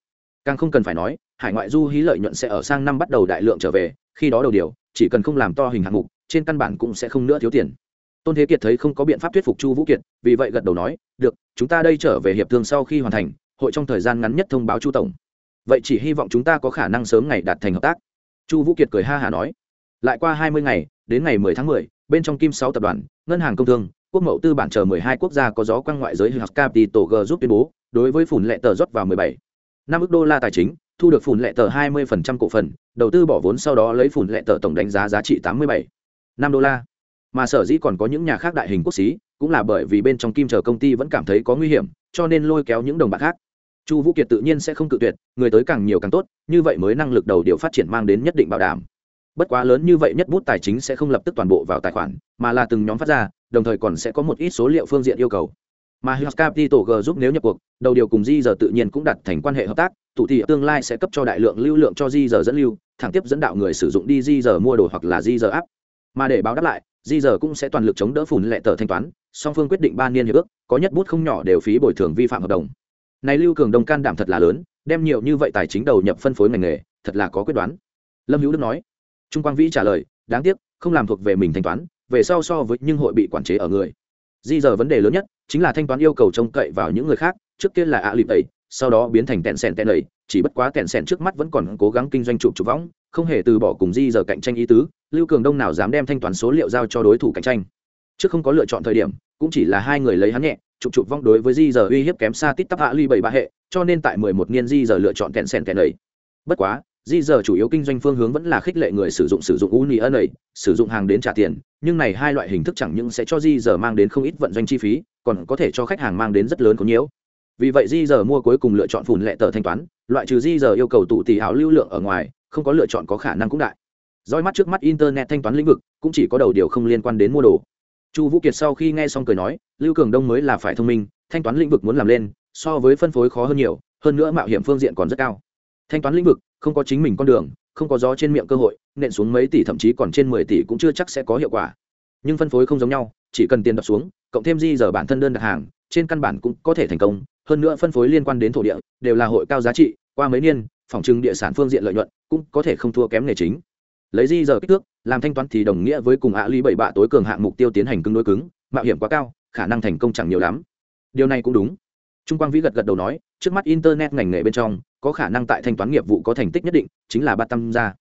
Càng không cần phải nói, hải ngoại du hí lợi nhuận sẽ ở sang năm bắt đầu đại lượng trở về, khi đó đầu điều, chỉ cần không làm to hình hạng mục, trên căn bản cũng sẽ không nữa thiếu tiền. Tôn thế kiệt thấy không có biện pháp thuyết phục chu vũ kiệt, vì vậy gật đầu nói, được, chúng ta đây trở về hiệp thương sau khi hoàn thành, hội trong thời gian ngắn nhất thông báo chu tổng vậy chỉ hy vọng chúng ta có khả năng sớm ngày đạt thành hợp tác. Chu vũ kiệt cười ha hả nói. Lại qua hai mươi ngày đến ngày 10 tháng 10, bên trong kim sáu tập đoàn ngân hàng công thương quốc mậu tư bản chờ 12 quốc gia có gió quang ngoại giới hoặc capital g giúp tuyên bố đối với phủn lệ tờ rót vào 17 năm ước đô la tài chính thu được phủn lệ tờ 20% cổ phần đầu tư bỏ vốn sau đó lấy phủn lệ tờ tổng đánh giá giá trị 87 năm đô la. Mà sở dĩ còn có những nhà khác đại hình quốc xí cũng là bởi vì bên trong kim chờ công ty vẫn cảm thấy có nguy hiểm cho nên lôi kéo những đồng bạn khác chu vũ kiệt tự nhiên sẽ không cự tuyệt người tới càng nhiều càng tốt như vậy mới năng lực đầu điều phát triển mang đến nhất định bảo đảm bất quá lớn như vậy nhất bút tài chính sẽ không lập tức toàn bộ vào tài khoản mà là từng nhóm phát ra đồng thời còn sẽ có một ít số liệu phương diện yêu cầu mà Hughes Capital G giúp nếu nhập cuộc, đầu điều cùng Di giờ tự nhiên cũng đặt thành quan hệ hợp tác, tụ thị tương lai sẽ cấp cho đại lượng lưu lượng cho Di giờ dẫn lưu, thẳng tiếp dẫn đạo người sử dụng đi Di giờ mua đồ hoặc là Di giờ áp. Mà để báo đáp lại, Di giờ cũng sẽ toàn lực chống đỡ phủn lệ tờ thanh toán, song phương quyết định ba niên hiệp ước, có nhất bút không nhỏ đều phí bồi thường vi phạm hợp đồng. Này Lưu Cường Đông can đảm thật là lớn, đem nhiều như vậy tài chính đầu nhập phân phối ngành nghề, thật là có quyết đoán. Lâm Hữu Đức nói. Trung Quang Vĩ trả lời, đáng tiếc, không làm thuộc về mình thanh toán, về sau so với nhưng hội bị quản chế ở người. Di giờ vấn đề lớn nhất chính là thanh toán yêu cầu trông cậy vào những người khác, trước kia là ạ lịp tẩy, sau đó biến thành tẹn sẹn tẹn lầy, chỉ bất quá tẹn sẹn trước mắt vẫn còn cố gắng kinh doanh chụp chụp võng, không hề từ bỏ cùng Di giờ cạnh tranh ý tứ, Lưu Cường Đông nào dám đem thanh toán số liệu giao cho đối thủ cạnh tranh. Trước không có lựa chọn thời điểm, cũng chỉ là hai người lấy hắn nhẹ, chụp chụp vong đối với Di giờ uy hiếp kém xa tít tắp hạ ly bảy ba hệ, cho nên tại mười một niên Di giờ lựa chọn kẹn sèn kẹn ấy Bất quá, di giờ chủ yếu kinh doanh phương hướng vẫn là khích lệ người sử dụng sử dụng uni ân ấy sử dụng hàng đến trả tiền nhưng này hai loại hình thức chẳng những sẽ cho di giờ mang đến không ít vận doanh chi phí còn có thể cho khách hàng mang đến rất lớn có nhiễu. Vì vậy di giờ mua cuối cùng lựa chọn phùn lệ tờ thanh toán loại trừ di giờ yêu cầu tụ tỷ áo lưu lượng ở ngoài không có lựa chọn có khả năng cũng đại. Roi mắt trước mắt internet thanh toán lĩnh vực cũng chỉ có đầu điều không liên quan đến mua đồ chu vũ kiệt sau khi nghe xong cười nói, lưu cường đông mới là phải thông minh, thanh toán lĩnh vực muốn làm lên, so với phân phối khó hơn nhiều, hơn nữa mạo hiểm phương diện còn rất cao. Thanh toán lĩnh vực, không có chính mình con đường, không có gió trên miệng cơ hội, nện xuống mấy tỷ thậm chí còn trên mười tỷ cũng chưa chắc sẽ có hiệu quả. Nhưng phân phối không giống nhau, chỉ cần tiền đập xuống, cộng thêm di dở bản thân đơn đặt hàng, trên căn bản cũng có thể thành công, hơn nữa phân phối liên quan đến thổ địa, đều là hội cao giá trị, qua mấy niên, phòng trưng địa sản phương diện lợi nhuận cũng có thể không thua kém nghề chính. Lấy di dở kích thước làm thanh toán thì đồng nghĩa với cùng ạ ly bảy bạ tối cường hạng mục tiêu tiến hành cứng đối cứng, mạo hiểm quá cao, khả năng thành công chẳng nhiều lắm. Điều này cũng đúng. Trung quang vĩ gật gật đầu nói, trước mắt internet ngành nghề bên trong, có khả năng tại thanh toán nghiệp vụ có thành tích nhất định, chính là ba tam gia.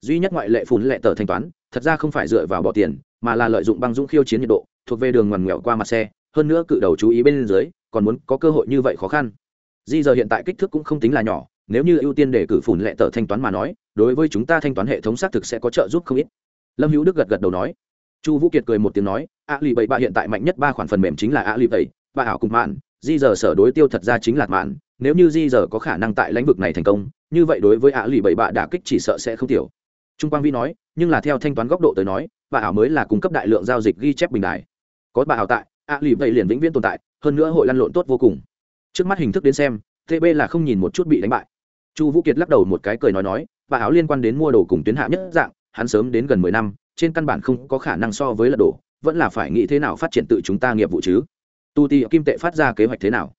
Duy nhất ngoại lệ phùn lệ tờ thanh toán, thật ra không phải dựa vào bỏ tiền, mà là lợi dụng băng dũng khiêu chiến nhiệt độ, thuộc về đường ngoằn ngoèo qua mặt xe, hơn nữa cự đầu chú ý bên dưới, còn muốn có cơ hội như vậy khó khăn. Di giờ hiện tại kích thước cũng không tính là nhỏ, nếu như ưu tiên để cử phùn lệ tờ thanh toán mà nói, đối với chúng ta thanh toán hệ thống xác thực sẽ có trợ giúp không ít lâm hữu đức gật gật đầu nói. Chu vũ kiệt cười một tiếng nói, a lì bảy ba hiện tại mạnh nhất ba khoản phần mềm chính là a lì bảy ba ảo cùng mạn, di giờ sở đối tiêu thật ra chính là mạn, nếu như di giờ có khả năng tại lĩnh vực này thành công, như vậy đối với ả lì bảy bạ đả kích chỉ sợ sẽ không tiểu. Trung quang vi nói, nhưng là theo thanh toán góc độ tới nói bà ảo mới là cung cấp đại lượng giao dịch ghi chép bình đài. Có bà ảo tại ả lì bảy liền vĩnh viễn tồn tại, hơn nữa hội lăn lộn tốt vô cùng. Trước mắt hình thức đến xem tb là không nhìn một chút bị đánh bại. Chu vũ kiệt lắc đầu một cái cười nói nói bà áo liên quan đến mua đồ cùng tuyến hạ nhất dạng hắn sớm đến gần mười năm, trên căn bản không có khả năng so với lật đổ, vẫn là phải nghĩ thế nào phát triển tự chúng ta nghiệp vụ chứ. Tu ti kim tệ phát ra kế hoạch thế nào?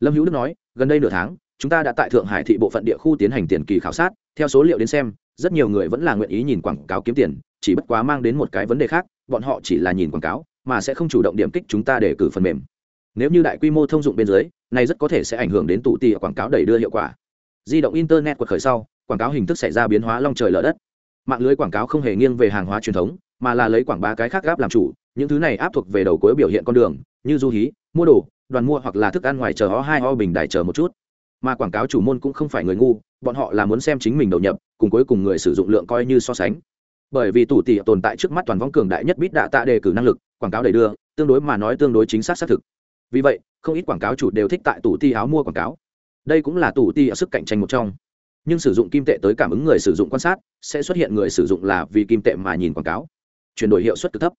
Lâm hữu đức nói, gần đây nửa tháng, chúng ta đã tại thượng hải thị bộ phận địa khu tiến hành tiền kỳ khảo sát, theo số liệu đến xem, rất nhiều người vẫn là nguyện ý nhìn quảng cáo kiếm tiền, chỉ bất quá mang đến một cái vấn đề khác, bọn họ chỉ là nhìn quảng cáo, mà sẽ không chủ động điểm kích chúng ta để cử phần mềm. Nếu như đại quy mô thông dụng bên dưới, này rất có thể sẽ ảnh hưởng đến tụ tì quảng cáo đẩy đưa hiệu quả. Di động internet quật khởi sau, quảng cáo hình thức xảy ra biến hóa long trời lở đất mạng lưới quảng cáo không hề nghiêng về hàng hóa truyền thống, mà là lấy quảng bá cái khác gáp làm chủ, những thứ này áp thuộc về đầu cuối biểu hiện con đường, như du hí, mua đồ, đoàn mua hoặc là thức ăn ngoài chờ ho hai ho bình đại chờ một chút. Mà quảng cáo chủ môn cũng không phải người ngu, bọn họ là muốn xem chính mình đầu nhập, cùng cuối cùng người sử dụng lượng coi như so sánh. Bởi vì tủ tỉ tồn tại trước mắt toàn võng cường đại nhất bít đạ tạ đề cử năng lực, quảng cáo đầy đưa, tương đối mà nói tương đối chính xác xác thực. Vì vậy, không ít quảng cáo chủ đều thích tại tủ ti áo mua quảng cáo. Đây cũng là tủ ti ở sức cạnh tranh một trong nhưng sử dụng kim tệ tới cảm ứng người sử dụng quan sát, sẽ xuất hiện người sử dụng là vì kim tệ mà nhìn quảng cáo. Chuyển đổi hiệu suất cực thấp.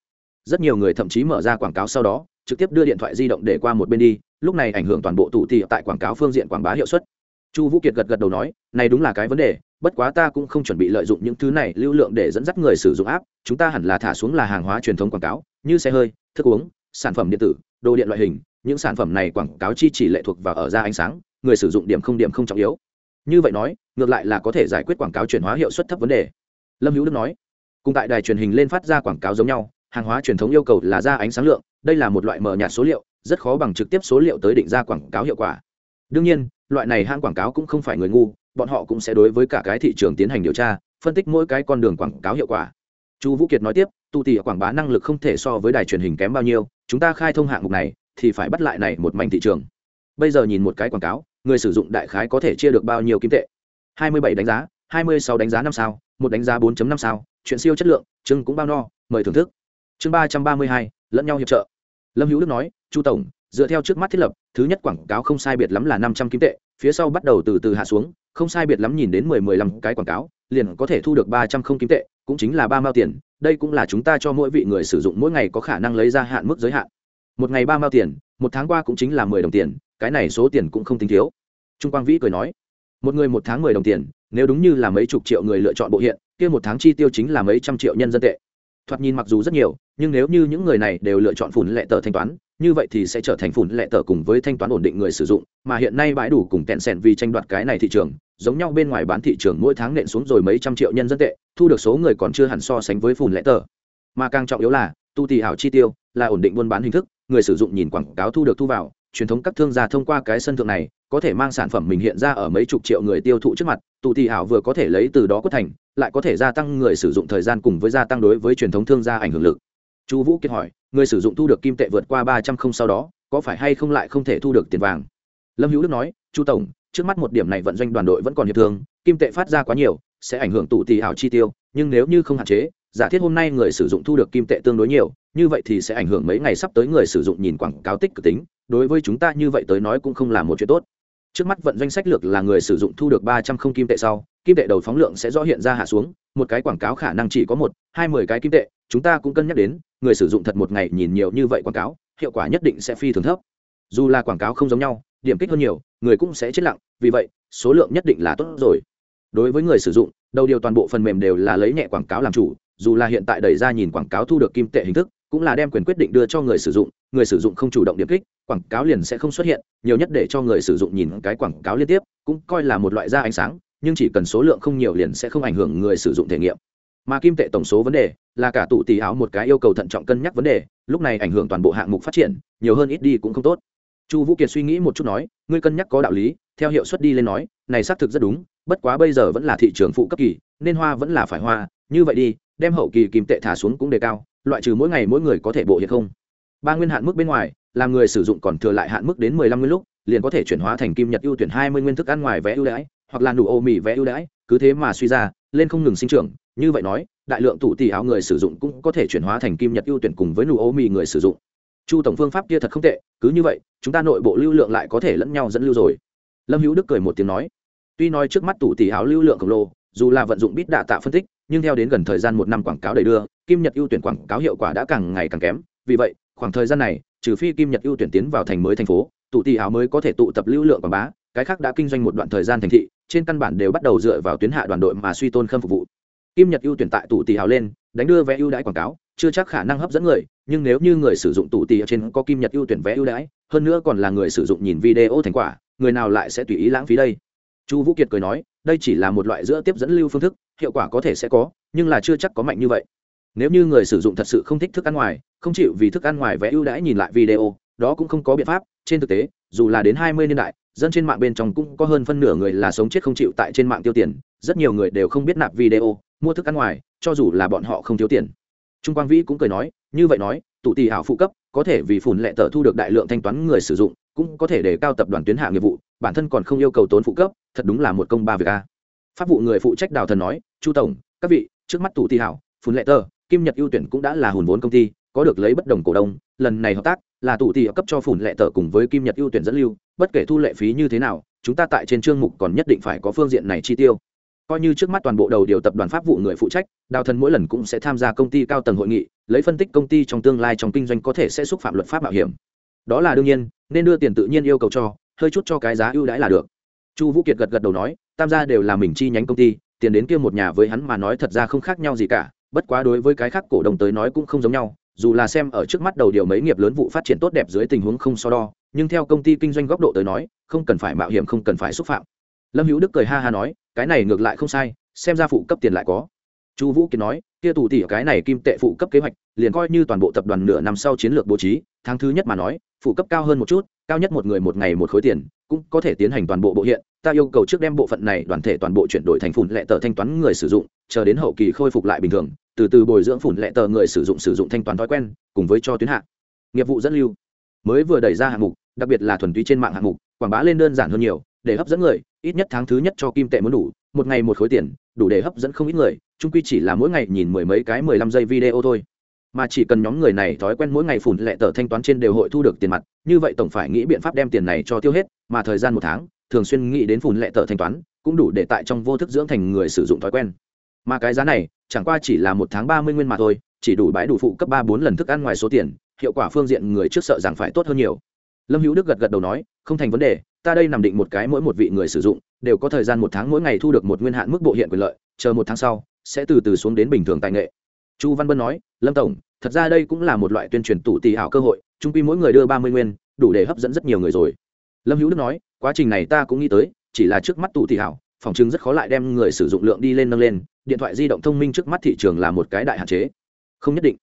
Rất nhiều người thậm chí mở ra quảng cáo sau đó, trực tiếp đưa điện thoại di động để qua một bên đi, lúc này ảnh hưởng toàn bộ tụ tị tại quảng cáo phương diện quảng bá hiệu suất. Chu vũ kiệt gật gật đầu nói, này đúng là cái vấn đề, bất quá ta cũng không chuẩn bị lợi dụng những thứ này lưu lượng để dẫn dắt người sử dụng áp chúng ta hẳn là thả xuống là hàng hóa truyền thống quảng cáo, như xe hơi, thức uống, sản phẩm điện tử, đồ điện loại hình, những sản phẩm này quảng cáo chi chỉ lệ thuộc vào ở ra ánh sáng, người sử dụng điểm không điểm không trọng yếu như vậy nói, ngược lại là có thể giải quyết quảng cáo chuyển hóa hiệu suất thấp vấn đề. Lâm hữu đức nói, cùng tại đài truyền hình lên phát ra quảng cáo giống nhau, hàng hóa truyền thống yêu cầu là ra ánh sáng lượng, đây là một loại mờ nhạt số liệu, rất khó bằng trực tiếp số liệu tới định ra quảng cáo hiệu quả. Đương nhiên, loại này hãng quảng cáo cũng không phải người ngu, bọn họ cũng sẽ đối với cả cái thị trường tiến hành điều tra, phân tích mỗi cái con đường quảng cáo hiệu quả. Chu vũ kiệt nói tiếp, tu tỉ quảng bá năng lực không thể so với đài truyền hình kém bao nhiêu, chúng ta khai thông hạng mục này thì phải bắt lại này một mảnh thị trường. Bây giờ nhìn một cái quảng cáo người sử dụng đại khái có thể chia được bao nhiêu kim tệ? 27 đánh giá 26 đánh giá năm sao một đánh giá 4.5 sao chuyện siêu chất lượng chưng cũng bao no mời thưởng thức. Chương 332, lẫn nhau hiệp trợ. Lâm hữu đức nói chu tổng dựa theo trước mắt thiết lập thứ nhất quảng cáo không sai biệt lắm là năm trăm kim tệ phía sau bắt đầu từ từ hạ xuống không sai biệt lắm nhìn đến mười mười lăm cái quảng cáo liền có thể thu được ba trăm không kim tệ cũng chính là ba mao tiền đây cũng là chúng ta cho mỗi vị người sử dụng mỗi ngày có khả năng lấy ra hạn mức giới hạn. Một ngày ba mao tiền một tháng qua cũng chính là mười đồng tiền cái này số tiền cũng không tính thiếu. Trung quang vĩ cười nói, một người một tháng mười đồng tiền, nếu đúng như là mấy chục triệu người lựa chọn bộ hiện, kia một tháng chi tiêu chính là mấy trăm triệu nhân dân tệ. Thoạt nhìn mặc dù rất nhiều, nhưng nếu như những người này đều lựa chọn phủn lệ tờ thanh toán, như vậy thì sẽ trở thành phủn lệ tờ cùng với thanh toán ổn định người sử dụng, mà hiện nay bãi đủ cùng tẹn sẻn vì tranh đoạt cái này thị trường, giống nhau bên ngoài bán thị trường mỗi tháng nện xuống rồi mấy trăm triệu nhân dân tệ, thu được số người còn chưa hẳn so sánh với phủn lệ tờ. Mà càng trọng yếu là, tu tì ảo chi tiêu là ổn định buôn bán hình thức, người sử dụng nhìn quảng cáo thu được thu vào truyền thống các thương gia thông qua cái sân thượng này, có thể mang sản phẩm mình hiện ra ở mấy chục triệu người tiêu thụ trước mặt tụ thị ảo vừa có thể lấy từ đó quất thành, lại có thể gia tăng người sử dụng thời gian cùng với gia tăng đối với truyền thống thương gia ảnh hưởng lực. Chu vũ kiệt hỏi, người sử dụng thu được kim tệ vượt qua ba trăm không sau đó, có phải hay không lại không thể thu được tiền vàng? Lâm hữu đức nói, chu tổng, trước mắt một điểm này vận doanh đoàn đội vẫn còn hiệp thương, kim tệ phát ra quá nhiều, sẽ ảnh hưởng tụ tỷ ảo chi tiêu, nhưng nếu như không hạn chế, giả thiết hôm nay người sử dụng thu được kim tệ tương đối nhiều, như vậy thì sẽ ảnh hưởng mấy ngày sắp tới người sử dụng nhìn quảng cáo tích cực tính đối với chúng ta như vậy tới nói cũng không là một chuyện tốt. Trước mắt vận doanh sách lược là người sử dụng thu được ba trăm không kim tệ sau, kim tệ đầu phóng lượng sẽ rõ hiện ra hạ xuống, một cái quảng cáo khả năng chỉ có một, hai mươi cái kim tệ, chúng ta cũng cân nhắc đến, người sử dụng thật một ngày nhìn nhiều như vậy quảng cáo, hiệu quả nhất định sẽ phi thường thấp. Dù là quảng cáo không giống nhau, điểm kích hơn nhiều, người cũng sẽ chết lặng, vì vậy, số lượng nhất định là tốt rồi. Đối với người sử dụng, đầu điều toàn bộ phần mềm đều là lấy nhẹ quảng cáo làm chủ, dù là hiện tại đẩy ra nhìn quảng cáo thu được kim tệ hình thức, cũng là đem quyền quyết định đưa cho người sử dụng, người sử dụng không chủ động điểm kích quảng cáo liền sẽ không xuất hiện, nhiều nhất để cho người sử dụng nhìn cái quảng cáo liên tiếp, cũng coi là một loại da ánh sáng, nhưng chỉ cần số lượng không nhiều liền sẽ không ảnh hưởng người sử dụng thể nghiệm. Mà kim tệ tổng số vấn đề là cả tụ tỷ áo một cái yêu cầu thận trọng cân nhắc vấn đề, lúc này ảnh hưởng toàn bộ hạng mục phát triển, nhiều hơn ít đi cũng không tốt. Chu vũ kiệt suy nghĩ một chút nói, ngươi cân nhắc có đạo lý, theo hiệu suất đi lên nói, này xác thực rất đúng, bất quá bây giờ vẫn là thị trường phụ cấp kỳ, nên hoa vẫn là phải hoa, như vậy đi, đem hậu kỳ kim tệ thả xuống cũng đề cao, loại trừ mỗi ngày mỗi người có thể bộ hiện không. Ba nguyên hạn mức bên ngoài làm người sử dụng còn thừa lại hạn mức đến mười lăm nguyên lúc, liền có thể chuyển hóa thành kim nhật ưu tuyển hai mươi nguyên thức ăn ngoài vé ưu đãi, hoặc là nụ ô mì vé ưu đãi, cứ thế mà suy ra, lên không ngừng sinh trưởng. Như vậy nói, đại lượng tủ tỷ áo người sử dụng cũng có thể chuyển hóa thành kim nhật ưu tuyển cùng với nụ ô mì người sử dụng. Chu tổng phương pháp kia thật không tệ, cứ như vậy, chúng ta nội bộ lưu lượng lại có thể lẫn nhau dẫn lưu rồi. Lâm hữu đức cười một tiếng nói, tuy nói trước mắt tủ tỷ áo lưu lượng khổng lồ, dù là vận dụng biết đạ tạ phân tích, nhưng theo đến gần thời gian một năm quảng cáo đầy đưa, kim nhật ưu tuyển quảng cáo hiệu quả đã càng ngày càng kém. Vì vậy, khoảng thời gian này trừ phi kim nhật ưu tuyển tiến vào thành mới thành phố, tụ tỷ áo mới có thể tụ tập lưu lượng quảng bá, cái khác đã kinh doanh một đoạn thời gian thành thị, trên căn bản đều bắt đầu dựa vào tuyến hạ đoàn đội mà suy tôn khâm phục vụ. Kim nhật ưu tuyển tại tụ tỷ áo lên, đánh đưa vé ưu đãi quảng cáo, chưa chắc khả năng hấp dẫn người, nhưng nếu như người sử dụng tụ tỷ trên có kim nhật ưu tuyển vé ưu đãi, hơn nữa còn là người sử dụng nhìn video thành quả, người nào lại sẽ tùy ý lãng phí đây? Chu vũ kiệt cười nói, đây chỉ là một loại giữa tiếp dẫn lưu phương thức, hiệu quả có thể sẽ có, nhưng là chưa chắc có mạnh như vậy. Nếu như người sử dụng thật sự không thích thức ăn ngoài không chịu vì thức ăn ngoài vẽ ưu đãi nhìn lại video, đó cũng không có biện pháp. Trên thực tế, dù là đến hai mươi niên đại, dân trên mạng bên trong cũng có hơn phân nửa người là sống chết không chịu tại trên mạng tiêu tiền. Rất nhiều người đều không biết nạp video, mua thức ăn ngoài, cho dù là bọn họ không thiếu tiền. Trung quang vĩ cũng cười nói, như vậy nói, tụ tỷ hảo phụ cấp, có thể vì phủn lệ tờ thu được đại lượng thanh toán người sử dụng, cũng có thể để cao tập đoàn tuyến hạ nghiệp vụ, bản thân còn không yêu cầu tốn phụ cấp, thật đúng là một công ba việc a. Pháp vụ người phụ trách đào thần nói, chu tổng, các vị, trước mắt tụ tỷ hảo phủn lệ tờ, kim nhật ưu tuyển cũng đã là hùn vốn công ty có được lấy bất đồng cổ đông, lần này hợp tác là tụ tỷ cấp cho phủn lệ tờ cùng với kim nhật ưu tuyển dẫn lưu, bất kể thu lệ phí như thế nào, chúng ta tại trên chương mục còn nhất định phải có phương diện này chi tiêu. Coi như trước mắt toàn bộ đầu điều tập đoàn pháp vụ người phụ trách, đào thần mỗi lần cũng sẽ tham gia công ty cao tầng hội nghị, lấy phân tích công ty trong tương lai trong kinh doanh có thể sẽ xúc phạm luật pháp bảo hiểm. Đó là đương nhiên, nên đưa tiền tự nhiên yêu cầu cho, hơi chút cho cái giá ưu đãi là được. Chu vũ kiệt gật gật đầu nói, tam gia đều là mình chi nhánh công ty, tiền đến kia một nhà với hắn mà nói thật ra không khác nhau gì cả, bất quá đối với cái khác cổ đồng tới nói cũng không giống nhau dù là xem ở trước mắt đầu điều mấy nghiệp lớn vụ phát triển tốt đẹp dưới tình huống không so đo, nhưng theo công ty kinh doanh góc độ tới nói, không cần phải mạo hiểm, không cần phải xúc phạm. Lâm hữu đức cười ha ha nói, cái này ngược lại không sai, xem ra phụ cấp tiền lại có. Chu vũ kiệt nói, kia tù tỉ cái này kim tệ phụ cấp kế hoạch, liền coi như toàn bộ tập đoàn nửa năm sau chiến lược bố trí, tháng thứ nhất mà nói, phụ cấp cao hơn một chút, cao nhất một người một ngày một khối tiền, cũng có thể tiến hành toàn bộ bộ hiện ta yêu cầu trước đem bộ phận này đoàn thể toàn bộ chuyển đổi thành phủn lệ tờ thanh toán người sử dụng, chờ đến hậu kỳ khôi phục lại bình thường, từ từ bồi dưỡng phủn lệ tờ người sử dụng sử dụng thanh toán thói quen, cùng với cho tuyến hạ. Nghiệp vụ dẫn lưu. Mới vừa đẩy ra hạng mục, đặc biệt là thuần túy trên mạng hạng mục, quảng bá lên đơn giản hơn nhiều, để hấp dẫn người, ít nhất tháng thứ nhất cho kim tệ muốn đủ, một ngày một khối tiền, đủ để hấp dẫn không ít người trung quy chỉ là mỗi ngày nhìn mười mấy cái mười lăm giây video thôi. Mà chỉ cần nhóm người này thói quen mỗi ngày phủn lệ tờ thanh toán trên đều hội thu được tiền mặt, như vậy tổng phải nghĩ biện pháp đem tiền này cho tiêu hết, mà thời gian một tháng thường xuyên nghĩ đến phùn lệ tờ thanh toán, cũng đủ để tại trong vô thức dưỡng thành người sử dụng thói quen. Mà cái giá này, chẳng qua chỉ là một tháng ba mươi nguyên mà thôi, chỉ đủ bãi đủ phụ cấp ba bốn lần thức ăn ngoài số tiền, hiệu quả phương diện người trước sợ rằng phải tốt hơn nhiều. Lâm hữu đức gật gật đầu nói, không thành vấn đề, ta đây nằm định một cái mỗi một vị người sử dụng, đều có thời gian một tháng mỗi ngày thu được một nguyên hạn mức bộ hiện quyền lợi, chờ một tháng sau, sẽ từ từ xuống đến bình thường tài nghệ. Chu văn bân nói, lâm tổng, thật ra đây cũng là một loại tuyên truyền tủ tỷ ảo cơ hội, trung quy mỗi người đưa ba mươi nguyên, đủ để hấp dẫn rất nhiều người rồi. Lâm hữu đức nói quá trình này ta cũng nghĩ tới chỉ là trước mắt tụ tỷ Hảo, phòng chứng rất khó lại đem người sử dụng lượng đi lên nâng lên điện thoại di động thông minh trước mắt thị trường là một cái đại hạn chế. Không nhất định.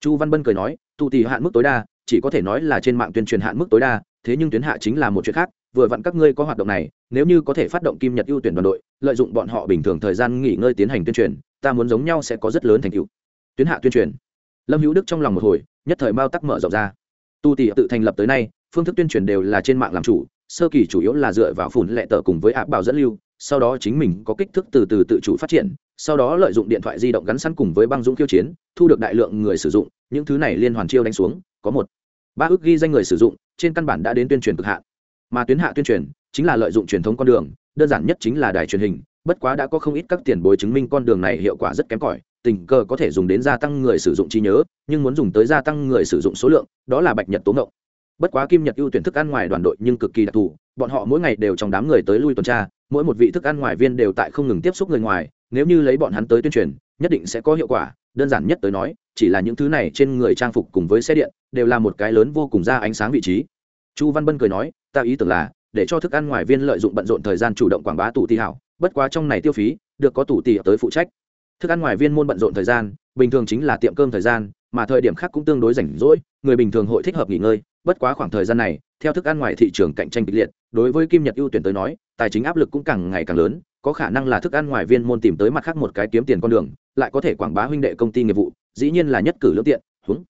Chu văn bân cười nói tụ tỷ hạn mức tối đa chỉ có thể nói là trên mạng tuyên truyền hạn mức tối đa thế nhưng tuyến hạ chính là một chuyện khác vừa vặn các ngươi có hoạt động này nếu như có thể phát động kim nhật ưu tuyển đoàn đội lợi dụng bọn họ bình thường thời gian nghỉ ngơi tiến hành tuyên truyền ta muốn giống nhau sẽ có rất lớn thành tựu. Tuyến hạ tuyên truyền. Lâm hữu đức trong lòng một hồi nhất thời bao tắc mở rộng ra. Tu tỷ tự thành lập tới nay phương thức tuyên truyền đều là trên mạng làm chủ sơ kỳ chủ yếu là dựa vào phủn lệ tờ cùng với áp bảo dẫn lưu, sau đó chính mình có kích thước từ từ tự chủ phát triển, sau đó lợi dụng điện thoại di động gắn sẵn cùng với băng dũng khiêu chiến, thu được đại lượng người sử dụng, những thứ này liên hoàn chiêu đánh xuống, có một. Ba ước ghi danh người sử dụng, trên căn bản đã đến tuyên truyền cực hạn. Mà tuyến hạ tuyên truyền, chính là lợi dụng truyền thống con đường, đơn giản nhất chính là đài truyền hình, bất quá đã có không ít các tiền bối chứng minh con đường này hiệu quả rất kém cỏi, tình cờ có thể dùng đến gia tăng người sử dụng trí nhớ, nhưng muốn dùng tới gia tăng người sử dụng số lượng, đó là bạch nhật tố ngộng bất quá kim nhật ưu tuyển thức ăn ngoài đoàn đội nhưng cực kỳ đặc thù, bọn họ mỗi ngày đều trong đám người tới lui tuần tra, mỗi một vị thức ăn ngoài viên đều tại không ngừng tiếp xúc người ngoài, nếu như lấy bọn hắn tới tuyên truyền, nhất định sẽ có hiệu quả, đơn giản nhất tới nói, chỉ là những thứ này trên người trang phục cùng với xe điện, đều là một cái lớn vô cùng ra ánh sáng vị trí. Chu văn bân cười nói, ta ý tưởng là, để cho thức ăn ngoài viên lợi dụng bận rộn thời gian chủ động quảng bá tủ tỷ hảo, bất quá trong này tiêu phí, được có tủ tỷ tới phụ trách. Thức ăn ngoài viên môn bận rộn thời gian, bình thường chính là tiệm cơm thời gian, mà thời điểm khác cũng tương đối rảnh rỗi, người bình thường hội thích hợp nghỉ ngơi bất quá khoảng thời gian này, theo thức ăn ngoài thị trường cạnh tranh kịch liệt, đối với kim nhật ưu tuyển tới nói, tài chính áp lực cũng càng ngày càng lớn, có khả năng là thức ăn ngoài viên môn tìm tới mặt khác một cái kiếm tiền con đường, lại có thể quảng bá huynh đệ công ty nghiệp vụ, dĩ nhiên là nhất cử lưỡng tiện húng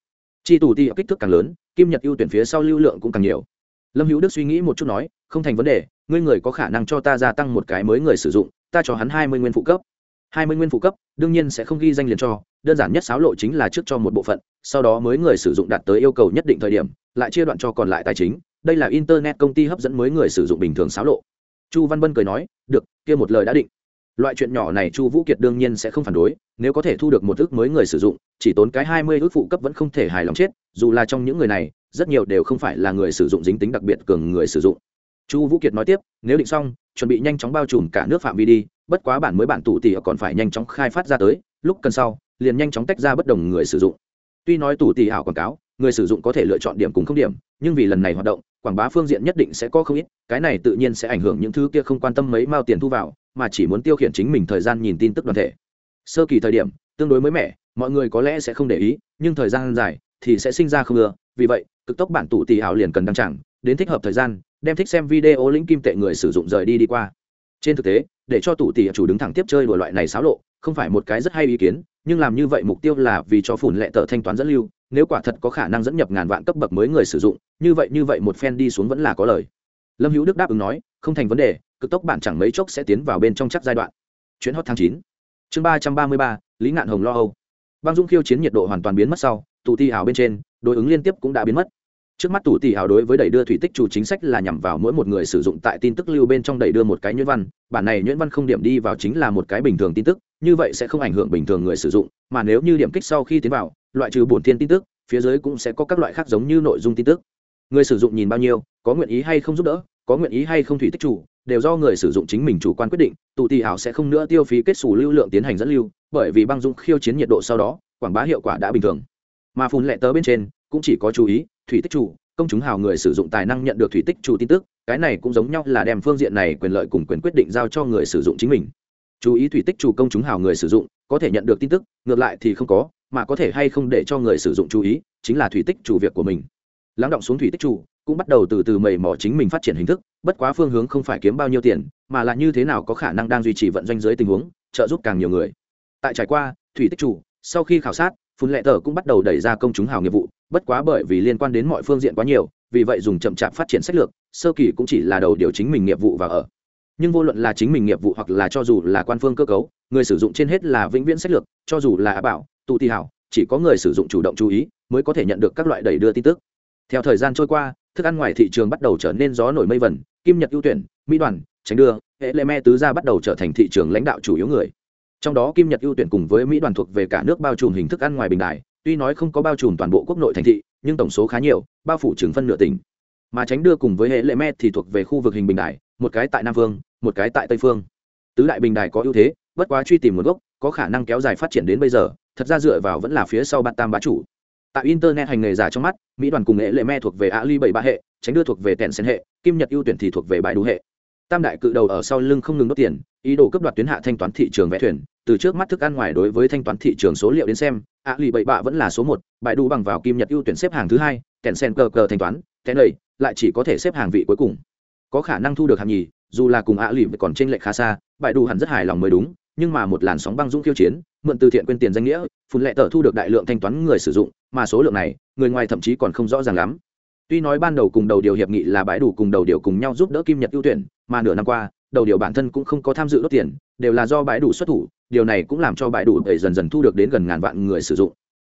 chi tù ti kích thước càng lớn, kim nhật ưu tuyển phía sau lưu lượng cũng càng nhiều. Lâm hữu đức suy nghĩ một chút nói, không thành vấn đề, ngươi người có khả năng cho ta gia tăng một cái mới người sử dụng, ta cho hắn hai mươi nguyên phụ cấp. Hai mươi nguyên phụ cấp, đương nhiên sẽ không ghi danh liền cho, đơn giản nhất xáo lộ chính là trước cho một bộ phận, sau đó mới người sử dụng đạt tới yêu cầu nhất định thời điểm lại chia đoạn cho còn lại tài chính, đây là internet công ty hấp dẫn mới người sử dụng bình thường xáo lộ. Chu văn bân cười nói, được, kia một lời đã định. Loại chuyện nhỏ này chu vũ kiệt đương nhiên sẽ không phản đối, nếu có thể thu được một ước mới người sử dụng, chỉ tốn cái hai mươi ước phụ cấp vẫn không thể hài lòng chết, dù là trong những người này, rất nhiều đều không phải là người sử dụng dính tính đặc biệt cường người sử dụng. Chu vũ kiệt nói tiếp, nếu định xong, chuẩn bị nhanh chóng bao trùm cả nước phạm vi đi, bất quá bản mới bản tủ tỉ còn phải nhanh chóng khai phát ra tới, lúc cần sau, liền nhanh chóng tách ra bất đồng người sử dụng. Tuy nói tủ tỉ ảo quảng cáo người sử dụng có thể lựa chọn điểm cùng không điểm, nhưng vì lần này hoạt động, quảng bá phương diện nhất định sẽ có không ít, cái này tự nhiên sẽ ảnh hưởng những thứ kia không quan tâm mấy mao tiền thu vào, mà chỉ muốn tiêu khiển chính mình thời gian nhìn tin tức đoàn thể. Sơ kỳ thời điểm, tương đối mới mẻ, mọi người có lẽ sẽ không để ý, nhưng thời gian dài thì sẽ sinh ra không ưa vì vậy cực tốc bản tụ tỷ ảo liền cần đăng chẳng đến thích hợp thời gian, đem thích xem video lĩnh kim tệ người sử dụng rời đi đi qua. Trên thực tế, để cho tụ tỷ chủ đứng thẳng tiếp chơi đùa loại này xáo lộ, không phải một cái rất hay ý kiến, nhưng làm như vậy mục tiêu là vì cho phủn lệ tờ thanh toán dẫn lưu nếu quả thật có khả năng dẫn nhập ngàn vạn cấp bậc mới người sử dụng, như vậy như vậy một phen đi xuống vẫn là có lời. Lâm hữu đức đáp ứng nói, không thành vấn đề, cực tốc bản chẳng mấy chốc sẽ tiến vào bên trong chắc giai đoạn. Chuyến hot tháng chín. Chương ba trăm ba mươi ba, lý ngạn hồng lo âu. Băng dung khiêu chiến nhiệt độ hoàn toàn biến mất sau, tù ti hào bên trên, đối ứng liên tiếp cũng đã biến mất. Trước mắt tủ tỷ hào đối với đẩy đưa thủy tích chủ chính sách là nhằm vào mỗi một người sử dụng tại tin tức lưu bên trong đẩy đưa một cái nhuyễn văn, bản này nhuyễn văn không điểm đi vào chính là một cái bình thường tin tức, như vậy sẽ không ảnh hưởng bình thường người sử dụng, mà nếu như điểm kích sau khi tiến vào loại trừ bổn thiên tin tức, phía dưới cũng sẽ có các loại khác giống như nội dung tin tức. Người sử dụng nhìn bao nhiêu, có nguyện ý hay không giúp đỡ, có nguyện ý hay không thủy tích chủ, đều do người sử dụng chính mình chủ quan quyết định, tụ tỷ hào sẽ không nữa tiêu phí kết xù lưu lượng tiến hành dẫn lưu, bởi vì băng dung khiêu chiến nhiệt độ sau đó, quảng bá hiệu quả đã bình thường. Mà phun lệ tớ bên trên, cũng chỉ có chú ý, thủy tích chủ, công chúng hào người sử dụng tài năng nhận được thủy tích chủ tin tức, cái này cũng giống nhau là đem phương diện này quyền lợi cùng quyền quyết định giao cho người sử dụng chính mình. Chú ý thủy tích chủ công chúng hào người sử dụng, có thể nhận được tin tức, ngược lại thì không có mà có thể hay không để cho người sử dụng chú ý, chính là thủy tích chủ việc của mình. Lắng động xuống thủy tích chủ, cũng bắt đầu từ từ mầy mò chính mình phát triển hình thức, bất quá phương hướng không phải kiếm bao nhiêu tiền, mà là như thế nào có khả năng đang duy trì vận doanh dưới tình huống, trợ giúp càng nhiều người. Tại trải qua, thủy tích chủ, sau khi khảo sát, phun lệ tờ cũng bắt đầu đẩy ra công chúng hào nghiệp vụ, bất quá bởi vì liên quan đến mọi phương diện quá nhiều, vì vậy dùng chậm chạp phát triển sách lược, sơ kỳ cũng chỉ là đầu điều chính mình nghiệp vụ và ở. Nhưng vô luận là chính mình nghiệp vụ hoặc là cho dù là quan phương cơ cấu, người sử dụng trên hết là vĩnh viễn sách lược, cho dù là bảo tụ tì hảo, chỉ có người sử dụng chủ động chú ý mới có thể nhận được các loại đẩy đưa tin tức. Theo thời gian trôi qua, thức ăn ngoài thị trường bắt đầu trở nên gió nổi mây vẩn kim nhật ưu tuyển, mỹ đoàn, tránh đưa, hệ lệ me tứ gia bắt đầu trở thành thị trường lãnh đạo chủ yếu người. Trong đó kim nhật ưu tuyển cùng với mỹ đoàn thuộc về cả nước bao trùm hình thức ăn ngoài bình đại, tuy nói không có bao trùm toàn bộ quốc nội thành thị, nhưng tổng số khá nhiều, bao phủ chừng phân nửa tỉnh. Mà tránh đưa cùng với hệ lệ me thì thuộc về khu vực hình bình đại, một cái tại nam phương, một cái tại tây phương. Tứ đại bình đài có ưu thế, bất quá truy tìm nguồn gốc có khả năng kéo dài phát triển đến bây giờ, thật ra dựa vào vẫn là phía sau bạn tam bá chủ. Tại internet hành nghề giả trong mắt, mỹ đoàn cùng nghệ lệ me thuộc về ali bảy ba hệ, tránh đưa thuộc về tèn sen hệ, kim nhật ưu tuyển thì thuộc về bãi đủ hệ. Tam đại cự đầu ở sau lưng không ngừng đốt tiền, ý đồ cấp đoạt tuyến hạ thanh toán thị trường vẽ thuyền, từ trước mắt thức ăn ngoài đối với thanh toán thị trường số liệu đến xem ạ lì bảy bạ vẫn là số một bãi đủ bằng vào kim nhật ưu tuyển xếp hàng thứ hai tèn sen cờ cờ thanh toán tèn lầy lại chỉ có thể xếp hàng vị cuối cùng. Có khả năng thu được hàng nhì, dù là cùng ạ lì còn trên lệch khá xa bãi đủ hẳn rất hài lòng mới đúng nhưng mà một làn sóng băng dũng khiêu chiến, mượn từ thiện quên tiền danh nghĩa, phun lệ tờ thu được đại lượng thanh toán người sử dụng, mà số lượng này, người ngoài thậm chí còn không rõ ràng lắm. Tuy nói ban đầu cùng đầu điều hiệp nghị là bãi đủ cùng đầu điều cùng nhau giúp đỡ kim nhật ưu tuyển, mà nửa năm qua, đầu điều bản thân cũng không có tham dự đốt tiền, đều là do bãi đủ xuất thủ, điều này cũng làm cho bãi đủ để dần dần thu được đến gần ngàn vạn người sử dụng.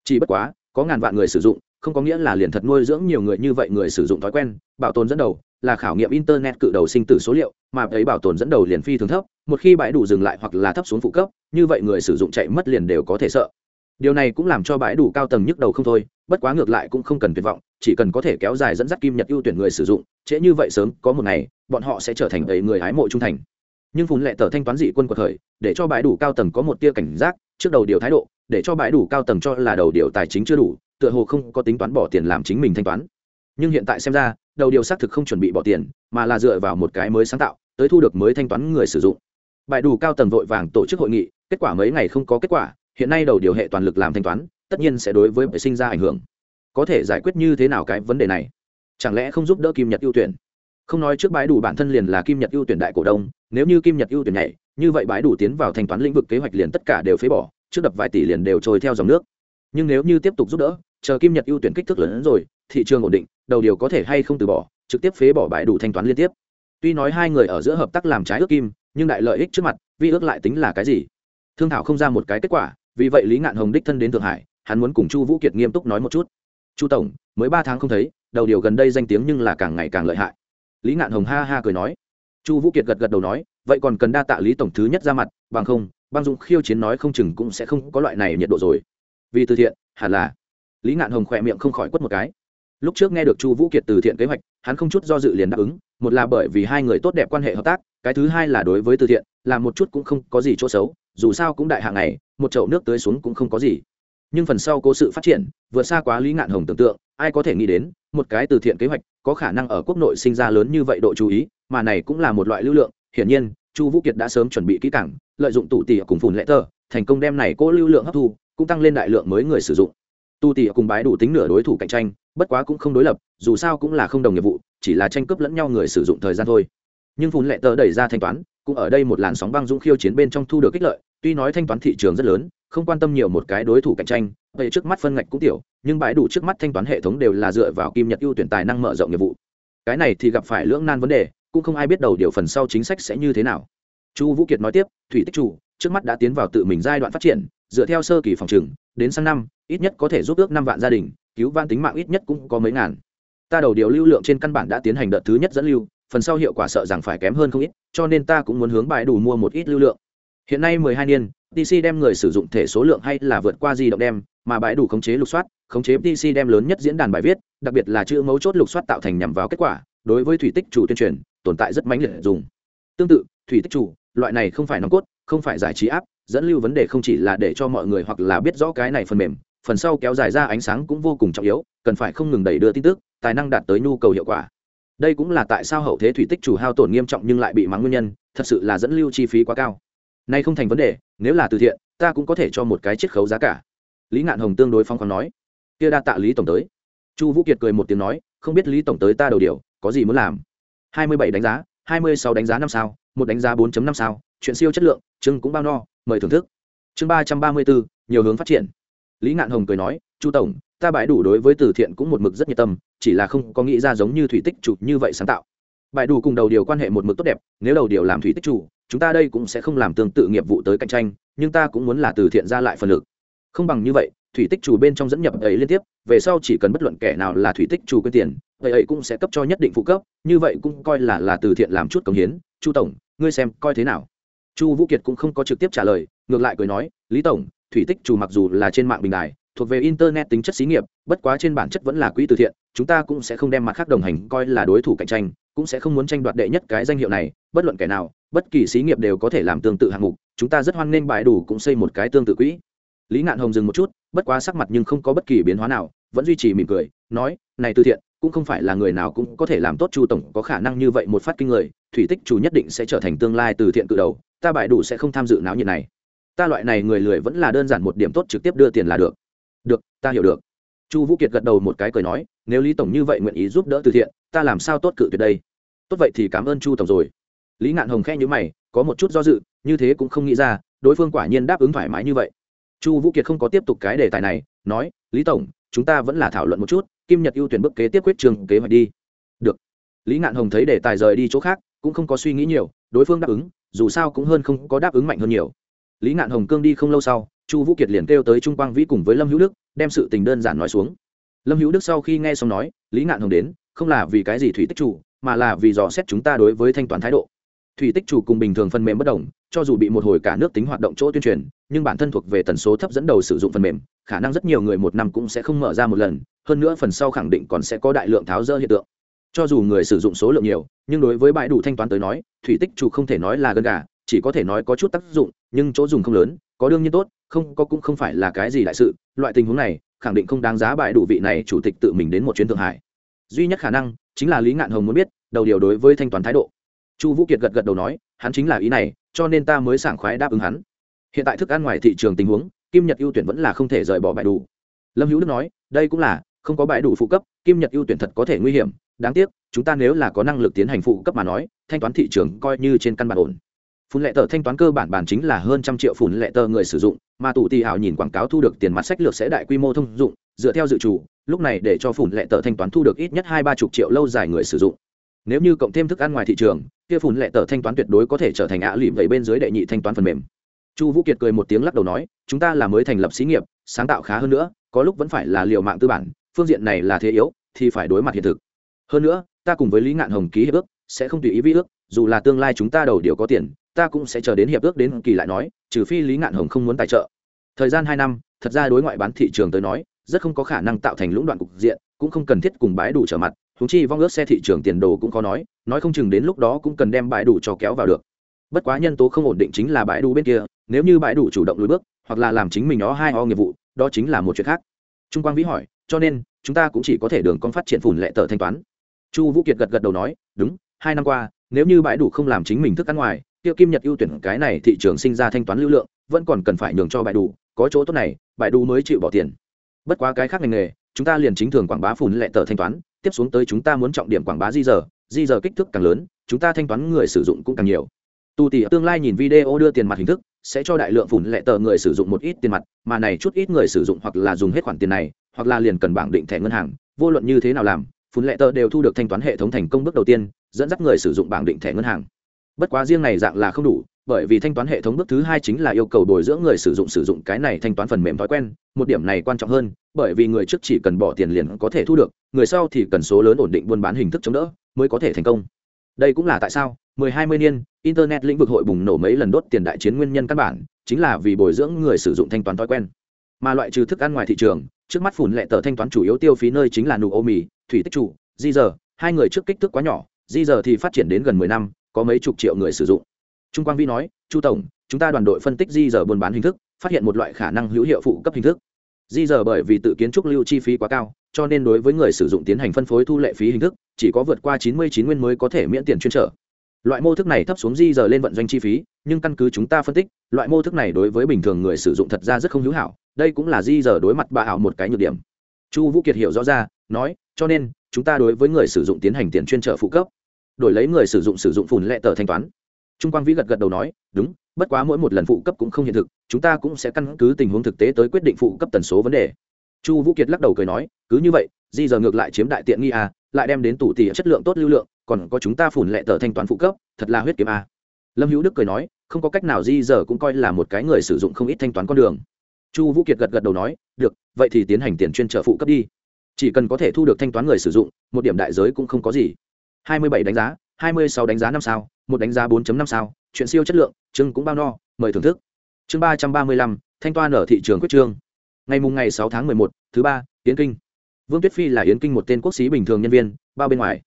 Chỉ bất quá, có ngàn vạn người sử dụng, không có nghĩa là liền thật nuôi dưỡng nhiều người như vậy người sử dụng thói quen, bảo tồn dẫn đầu là khảo nghiệm internet cự đầu sinh tử số liệu, mà ấy bảo tồn dẫn đầu liền phi thường thấp, một khi bãi đủ dừng lại hoặc là thấp xuống phụ cấp, như vậy người sử dụng chạy mất liền đều có thể sợ. Điều này cũng làm cho bãi đủ cao tầng nhức đầu không thôi, bất quá ngược lại cũng không cần tuyệt vọng, chỉ cần có thể kéo dài dẫn dắt kim nhật ưu tuyển người sử dụng, trễ như vậy sớm, có một ngày, bọn họ sẽ trở thành ấy người hái mộ trung thành. Nhưng phun lệ tờ thanh toán dị quân của thời, để cho bãi đủ cao tầng có một tia cảnh giác, trước đầu điều thái độ, để cho bãi đủ cao tầng cho là đầu điều tài chính chưa đủ, tựa hồ không có tính toán bỏ tiền làm chính mình thanh toán. Nhưng hiện tại xem ra đầu điều xác thực không chuẩn bị bỏ tiền, mà là dựa vào một cái mới sáng tạo, tới thu được mới thanh toán người sử dụng. Bài đủ cao tầng vội vàng tổ chức hội nghị, kết quả mấy ngày không có kết quả, hiện nay đầu điều hệ toàn lực làm thanh toán, tất nhiên sẽ đối với vệ sinh ra ảnh hưởng. Có thể giải quyết như thế nào cái vấn đề này? Chẳng lẽ không giúp đỡ kim nhật ưu tuyển? Không nói trước bãi đủ bản thân liền là kim nhật ưu tuyển đại cổ đông, nếu như kim nhật ưu tuyển nhảy, như vậy bãi đủ tiến vào thanh toán lĩnh vực kế hoạch liền tất cả đều phế bỏ, trước đập vài tỷ liền đều trôi theo dòng nước. Nhưng nếu như tiếp tục giúp đỡ chờ kim nhật ưu tuyển kích thước lớn hơn rồi, thị trường ổn định, đầu điều có thể hay không từ bỏ, trực tiếp phế bỏ bãi đủ thanh toán liên tiếp. Tuy nói hai người ở giữa hợp tác làm trái ước kim, nhưng đại lợi ích trước mặt, vi ước lại tính là cái gì? Thương thảo không ra một cái kết quả, vì vậy lý ngạn hồng đích thân đến thượng hải, hắn muốn cùng chu vũ kiệt nghiêm túc nói một chút. Chu tổng, mới ba tháng không thấy, đầu điều gần đây danh tiếng nhưng là càng ngày càng lợi hại. Lý ngạn hồng ha ha cười nói. Chu vũ kiệt gật gật đầu nói, vậy còn cần đa tạ lý tổng thứ nhất ra mặt, bằng không, băng dũng khiêu chiến nói không chừng cũng sẽ không có loại này nhiệt độ rồi. Vì từ thiện, hẳn là lý ngạn hồng khỏe miệng không khỏi quất một cái. Lúc trước nghe được chu vũ kiệt từ thiện kế hoạch, hắn không chút do dự liền đáp ứng, một là bởi vì hai người tốt đẹp quan hệ hợp tác, cái thứ hai là đối với từ thiện, là một chút cũng không có gì chỗ xấu, dù sao cũng đại hạng này một chậu nước tưới xuống cũng không có gì. Nhưng phần sau cố sự phát triển, vượt xa quá lý ngạn hồng tưởng tượng, ai có thể nghĩ đến, một cái từ thiện kế hoạch có khả năng ở quốc nội sinh ra lớn như vậy độ chú ý, mà này cũng là một loại lưu lượng. Hiển nhiên, chu vũ kiệt đã sớm chuẩn bị kỹ cảng lợi dụng tủ tỉ cùng phùn lệ tờ thành công đem này cố lưu lượng hấp thu, cũng tăng lên đại lượng mới người sử dụng tu tỉ cùng bái đủ tính nửa đối thủ cạnh tranh, bất quá cũng không đối lập, dù sao cũng là không đồng nghiệp vụ, chỉ là tranh cướp lẫn nhau người sử dụng thời gian thôi. Nhưng phun lệ tờ đẩy ra thanh toán, cũng ở đây một làn sóng băng dũng khiêu chiến bên trong thu được kích lợi, tuy nói thanh toán thị trường rất lớn, không quan tâm nhiều một cái đối thủ cạnh tranh, vậy trước mắt phân ngạch cũng tiểu, nhưng bãi đủ trước mắt thanh toán hệ thống đều là dựa vào kim nhật ưu tuyển tài năng mở rộng nghiệp vụ. Cái này thì gặp phải lưỡng nan vấn đề, cũng không ai biết đầu điều phần sau chính sách sẽ như thế nào. Chu vũ kiệt nói tiếp, thủy tích chủ, trước mắt đã tiến vào tự mình giai đoạn phát triển, dựa theo sơ kỳ phòng trừng đến sang năm, ít nhất có thể giúp ước năm vạn gia đình, cứu van tính mạng ít nhất cũng có mấy ngàn. Ta đầu điều lưu lượng trên căn bản đã tiến hành đợt thứ nhất dẫn lưu, phần sau hiệu quả sợ rằng phải kém hơn không ít, cho nên ta cũng muốn hướng bài đủ mua một ít lưu lượng. Hiện nay mười hai niên tc đem người sử dụng thể số lượng hay là vượt qua di động đem, mà bãi đủ khống chế lục soát, khống chế tc đem lớn nhất diễn đàn bài viết, đặc biệt là chữ mấu chốt lục soát tạo thành nhằm vào kết quả, đối với thủy tích chủ tuyên truyền, tồn tại rất mãnh liệt dùng. Tương tự, thủy tích chủ, loại này không phải nòng cốt, không phải giải trí áp dẫn lưu vấn đề không chỉ là để cho mọi người hoặc là biết rõ cái này phần mềm, phần sau kéo dài ra ánh sáng cũng vô cùng trọng yếu, cần phải không ngừng đẩy đưa tin tức, tài năng đạt tới nhu cầu hiệu quả. Đây cũng là tại sao hậu thế thủy tích chủ hao tổn nghiêm trọng nhưng lại bị mắng nguyên nhân, thật sự là dẫn lưu chi phí quá cao. Nay không thành vấn đề, nếu là từ thiện, ta cũng có thể cho một cái chiết khấu giá cả. Lý ngạn hồng tương đối phong khoáng nói. Kia đa tạ lý tổng tới. Chu vũ kiệt cười một tiếng nói, không biết lý tổng tới ta đầu điều, có gì muốn làm? Hai mươi bảy đánh giá, hai mươi sáu đánh giá năm sao, một đánh giá 4 năm sao, chuyện siêu chất lượng, chương cũng bao no mời thưởng thức. Chương ba trăm ba mươi bốn, nhiều hướng phát triển. Lý ngạn hồng cười nói, chu tổng, ta bãi đủ đối với từ thiện cũng một mực rất nhiệt tâm, chỉ là không có nghĩ ra giống như thủy tích chủ như vậy sáng tạo. Bãi đủ cùng đầu điều quan hệ một mực tốt đẹp, nếu đầu điều làm thủy tích chủ, chúng ta đây cũng sẽ không làm tương tự nghiệp vụ tới cạnh tranh, nhưng ta cũng muốn là từ thiện ra lại phần lực. Không bằng như vậy, thủy tích chủ bên trong dẫn nhập ấy liên tiếp, về sau chỉ cần bất luận kẻ nào là thủy tích chủ quyên tiền vậy ấy cũng sẽ cấp cho nhất định phụ cấp, như vậy cũng coi là là từ thiện làm chút công hiến. Chu tổng, ngươi xem coi thế nào? Chu vũ kiệt cũng không có trực tiếp trả lời, ngược lại cười nói, lý tổng, thủy tích chủ mặc dù là trên mạng bình đài, thuộc về internet tính chất xí nghiệp, bất quá trên bản chất vẫn là quỹ từ thiện, chúng ta cũng sẽ không đem mặt khác đồng hành coi là đối thủ cạnh tranh, cũng sẽ không muốn tranh đoạt đệ nhất cái danh hiệu này, bất luận kẻ nào, bất kỳ xí nghiệp đều có thể làm tương tự hạng mục, chúng ta rất hoan nghênh bài đủ cũng xây một cái tương tự quỹ. Lý ngạn hồng dừng một chút, bất quá sắc mặt nhưng không có bất kỳ biến hóa nào, vẫn duy trì mỉm cười, nói, này từ thiện, cũng không phải là người nào cũng có thể làm tốt chu tổng, có khả năng như vậy một phát kinh người, thủy tích chủ nhất định sẽ trở thành tương lai từ thiện cự đầu ta bại đủ sẽ không tham dự náo nhiệt này. Ta loại này người lười vẫn là đơn giản một điểm tốt trực tiếp đưa tiền là được. Được, ta hiểu được. Chu vũ kiệt gật đầu một cái cười nói, nếu lý tổng như vậy nguyện ý giúp đỡ từ thiện, ta làm sao tốt cự tuyệt đây? Tốt vậy thì cảm ơn chu tổng rồi. Lý ngạn hồng khe nhữ mày, có một chút do dự, như thế cũng không nghĩ ra, đối phương quả nhiên đáp ứng thoải mái như vậy. Chu vũ kiệt không có tiếp tục cái đề tài này, nói, lý tổng, chúng ta vẫn là thảo luận một chút, kim nhật ưu tuyển bức kế tiếp quyết trường kế hoạch đi. Được. Lý ngạn hồng thấy đề tài rời đi chỗ khác cũng không có suy nghĩ nhiều, đối phương đáp ứng, dù sao cũng hơn không có đáp ứng mạnh hơn nhiều. Lý ngạn hồng cương đi không lâu sau, chu vũ kiệt liền kêu tới trung quang vĩ cùng với lâm hữu đức, đem sự tình đơn giản nói xuống. Lâm hữu đức sau khi nghe xong nói, lý ngạn hồng đến, không là vì cái gì thủy tích chủ, mà là vì dò xét chúng ta đối với thanh toán thái độ. Thủy tích chủ cùng bình thường phần mềm bất đồng, cho dù bị một hồi cả nước tính hoạt động chỗ tuyên truyền, nhưng bản thân thuộc về tần số thấp dẫn đầu sử dụng phần mềm, khả năng rất nhiều người một năm cũng sẽ không mở ra một lần, hơn nữa phần sau khẳng định còn sẽ có đại lượng tháo rỡ hiện tượng cho dù người sử dụng số lượng nhiều, nhưng đối với bãi đủ thanh toán tới nói, thủy tích chủ không thể nói là gần gà, chỉ có thể nói có chút tác dụng, nhưng chỗ dùng không lớn, có đương nhiên tốt, không, có cũng không phải là cái gì đại sự. Loại tình huống này, khẳng định không đáng giá bãi đủ vị này chủ tịch tự mình đến một chuyến thượng hải. Duy nhất khả năng, chính là lý ngạn hồng muốn biết, đầu điều đối với thanh toán thái độ. Chu vũ kiệt gật gật đầu nói, hắn chính là ý này, cho nên ta mới sảng khoái đáp ứng hắn. Hiện tại thức ăn ngoài thị trường tình huống, kim nhật ưu tuyển vẫn là không thể rời bỏ bãi đủ. Lâm hữu đức nói, đây cũng là không có bãi đủ phụ cấp, kim nhật ưu tuyển thật có thể nguy hiểm, đáng tiếc, chúng ta nếu là có năng lực tiến hành phụ cấp mà nói, thanh toán thị trường coi như trên căn bản ổn. Phun lệ tờ thanh toán cơ bản bản chính là hơn trăm triệu phun lệ tờ người sử dụng, mà tụ tì hảo nhìn quảng cáo thu được tiền mặt sách lược sẽ đại quy mô thông dụng, dựa theo dự trù, lúc này để cho phun lệ tờ thanh toán thu được ít nhất hai ba chục triệu lâu dài người sử dụng. Nếu như cộng thêm thức ăn ngoài thị trường, kia phun lệ tờ thanh toán tuyệt đối có thể trở thành ạ lụy vậy bên dưới đệ nhị thanh toán phần mềm. Chu vũ kiệt cười một tiếng lắc đầu nói, chúng ta là mới thành lập xí nghiệp, sáng tạo khá hơn nữa, có lúc vẫn phải là liệu mạng tư bản phương diện này là thế yếu, thì phải đối mặt hiện thực. Hơn nữa, ta cùng với lý ngạn hồng ký hiệp ước, sẽ không tùy ý vi ước, dù là tương lai chúng ta đầu điều có tiền, ta cũng sẽ chờ đến hiệp ước đến kỳ lại nói, trừ phi lý ngạn hồng không muốn tài trợ. Thời gian hai năm, thật ra đối ngoại bán thị trường tới nói, rất không có khả năng tạo thành lũng đoạn cục diện, cũng không cần thiết cùng bãi đủ trở mặt húng chi vong ước xe thị trường tiền đồ cũng khó nói nói không chừng đến lúc đó cũng cần đem bãi đủ cho kéo vào được. Bất quá nhân tố không ổn định chính là bãi đủ bên kia, nếu như bãi đủ chủ động lùi bước, hoặc là làm chính mình nó hai ho nghiệp vụ, đó chính là một chuyện khác. Trung quang vĩ hỏi cho nên, chúng ta cũng chỉ có thể đường con phát triển phủn lệ tờ thanh toán. Chu vũ kiệt gật gật đầu nói, đúng, hai năm qua, nếu như bãi đủ không làm chính mình thức ăn ngoài, tiêu kim nhật ưu tuyển cái này thị trường sinh ra thanh toán lưu lượng, vẫn còn cần phải nhường cho bãi đủ, có chỗ tốt này, bãi đủ mới chịu bỏ tiền. Bất quá cái khác ngành nghề, chúng ta liền chính thường quảng bá phủn lệ tờ thanh toán, tiếp xuống tới chúng ta muốn trọng điểm quảng bá di giờ di giờ kích thước càng lớn, chúng ta thanh toán người sử dụng cũng càng nhiều. Tu tỷ tương lai nhìn video đưa tiền mặt hình thức sẽ cho đại lượng phủn lệ tờ người sử dụng một ít tiền mặt, mà này chút ít người sử dụng hoặc là dùng hết khoản tiền này, hoặc là liền cần bảng định thẻ ngân hàng, vô luận như thế nào làm phun lệ tờ đều thu được thanh toán hệ thống thành công bước đầu tiên, dẫn dắt người sử dụng bảng định thẻ ngân hàng. Bất quá riêng này dạng là không đủ, bởi vì thanh toán hệ thống bước thứ hai chính là yêu cầu bồi dưỡng người sử dụng sử dụng cái này thanh toán phần mềm thói quen, một điểm này quan trọng hơn, bởi vì người trước chỉ cần bỏ tiền liền có thể thu được, người sau thì cần số lớn ổn định buôn bán hình thức chống đỡ mới có thể thành công. Đây cũng là tại sao 10-20 niên, internet lĩnh vực hội bùng nổ mấy lần đốt tiền đại chiến nguyên nhân căn bản, chính là vì bồi dưỡng người sử dụng thanh toán thói quen. Mà loại trừ thức ăn ngoài thị trường, trước mắt phủn lệ tờ thanh toán chủ yếu tiêu phí nơi chính là nụ ô mì thủy tích chủ di giờ hai người trước kích thước quá nhỏ di giờ thì phát triển đến gần mười năm, có mấy chục triệu người sử dụng. Trung quang vi nói, chu tổng, chúng ta đoàn đội phân tích di giờ buôn bán hình thức, phát hiện một loại khả năng hữu hiệu phụ cấp hình thức. Di giờ bởi vì tự kiến trúc lưu chi phí quá cao, cho nên đối với người sử dụng tiến hành phân phối thu lệ phí hình thức, chỉ có vượt qua chín mươi chín nguyên mới có thể miễn tiền chuyên trở loại mô thức này thấp xuống di rời lên vận doanh chi phí, nhưng căn cứ chúng ta phân tích, loại mô thức này đối với bình thường người sử dụng thật ra rất không hữu hảo, đây cũng là di rời đối mặt bà ảo một cái nhược điểm. Chu vũ kiệt hiểu rõ ra, nói, cho nên, chúng ta đối với người sử dụng tiến hành tiền chuyên trợ phụ cấp, đổi lấy người sử dụng sử dụng phùn lệ tờ thanh toán. Trung quang vĩ gật gật đầu nói, đúng, bất quá mỗi một lần phụ cấp cũng không hiện thực, chúng ta cũng sẽ căn cứ tình huống thực tế tới quyết định phụ cấp tần số vấn đề. Chu vũ kiệt lắc đầu cười nói, cứ như vậy, di giờ ngược lại chiếm đại tiện nghi à lại đem đến tủ tỉ chất lượng tốt lưu lượng còn có chúng ta phủn lệ tờ thanh toán phụ cấp, thật là huyết kiếm a. lâm hữu đức cười nói, không có cách nào di giờ cũng coi là một cái người sử dụng không ít thanh toán con đường. Chu vũ kiệt gật gật đầu nói, được, vậy thì tiến hành tiền chuyên trợ phụ cấp đi. Chỉ cần có thể thu được thanh toán người sử dụng, một điểm đại giới cũng không có gì. Hai mươi bảy đánh giá, hai mươi sáu đánh giá năm sao, một đánh giá 4 năm sao, chuyện siêu chất lượng chưng cũng bao no, mời thưởng thức. Chương ba trăm ba mươi lăm, thanh toán ở thị trường quyết trương. Ngày mùng ngày sáu tháng mười một, thứ ba, yến kinh. Vương tuyết phi là yến kinh một tên quốc sĩ bình thường nhân viên, bao bên ngoài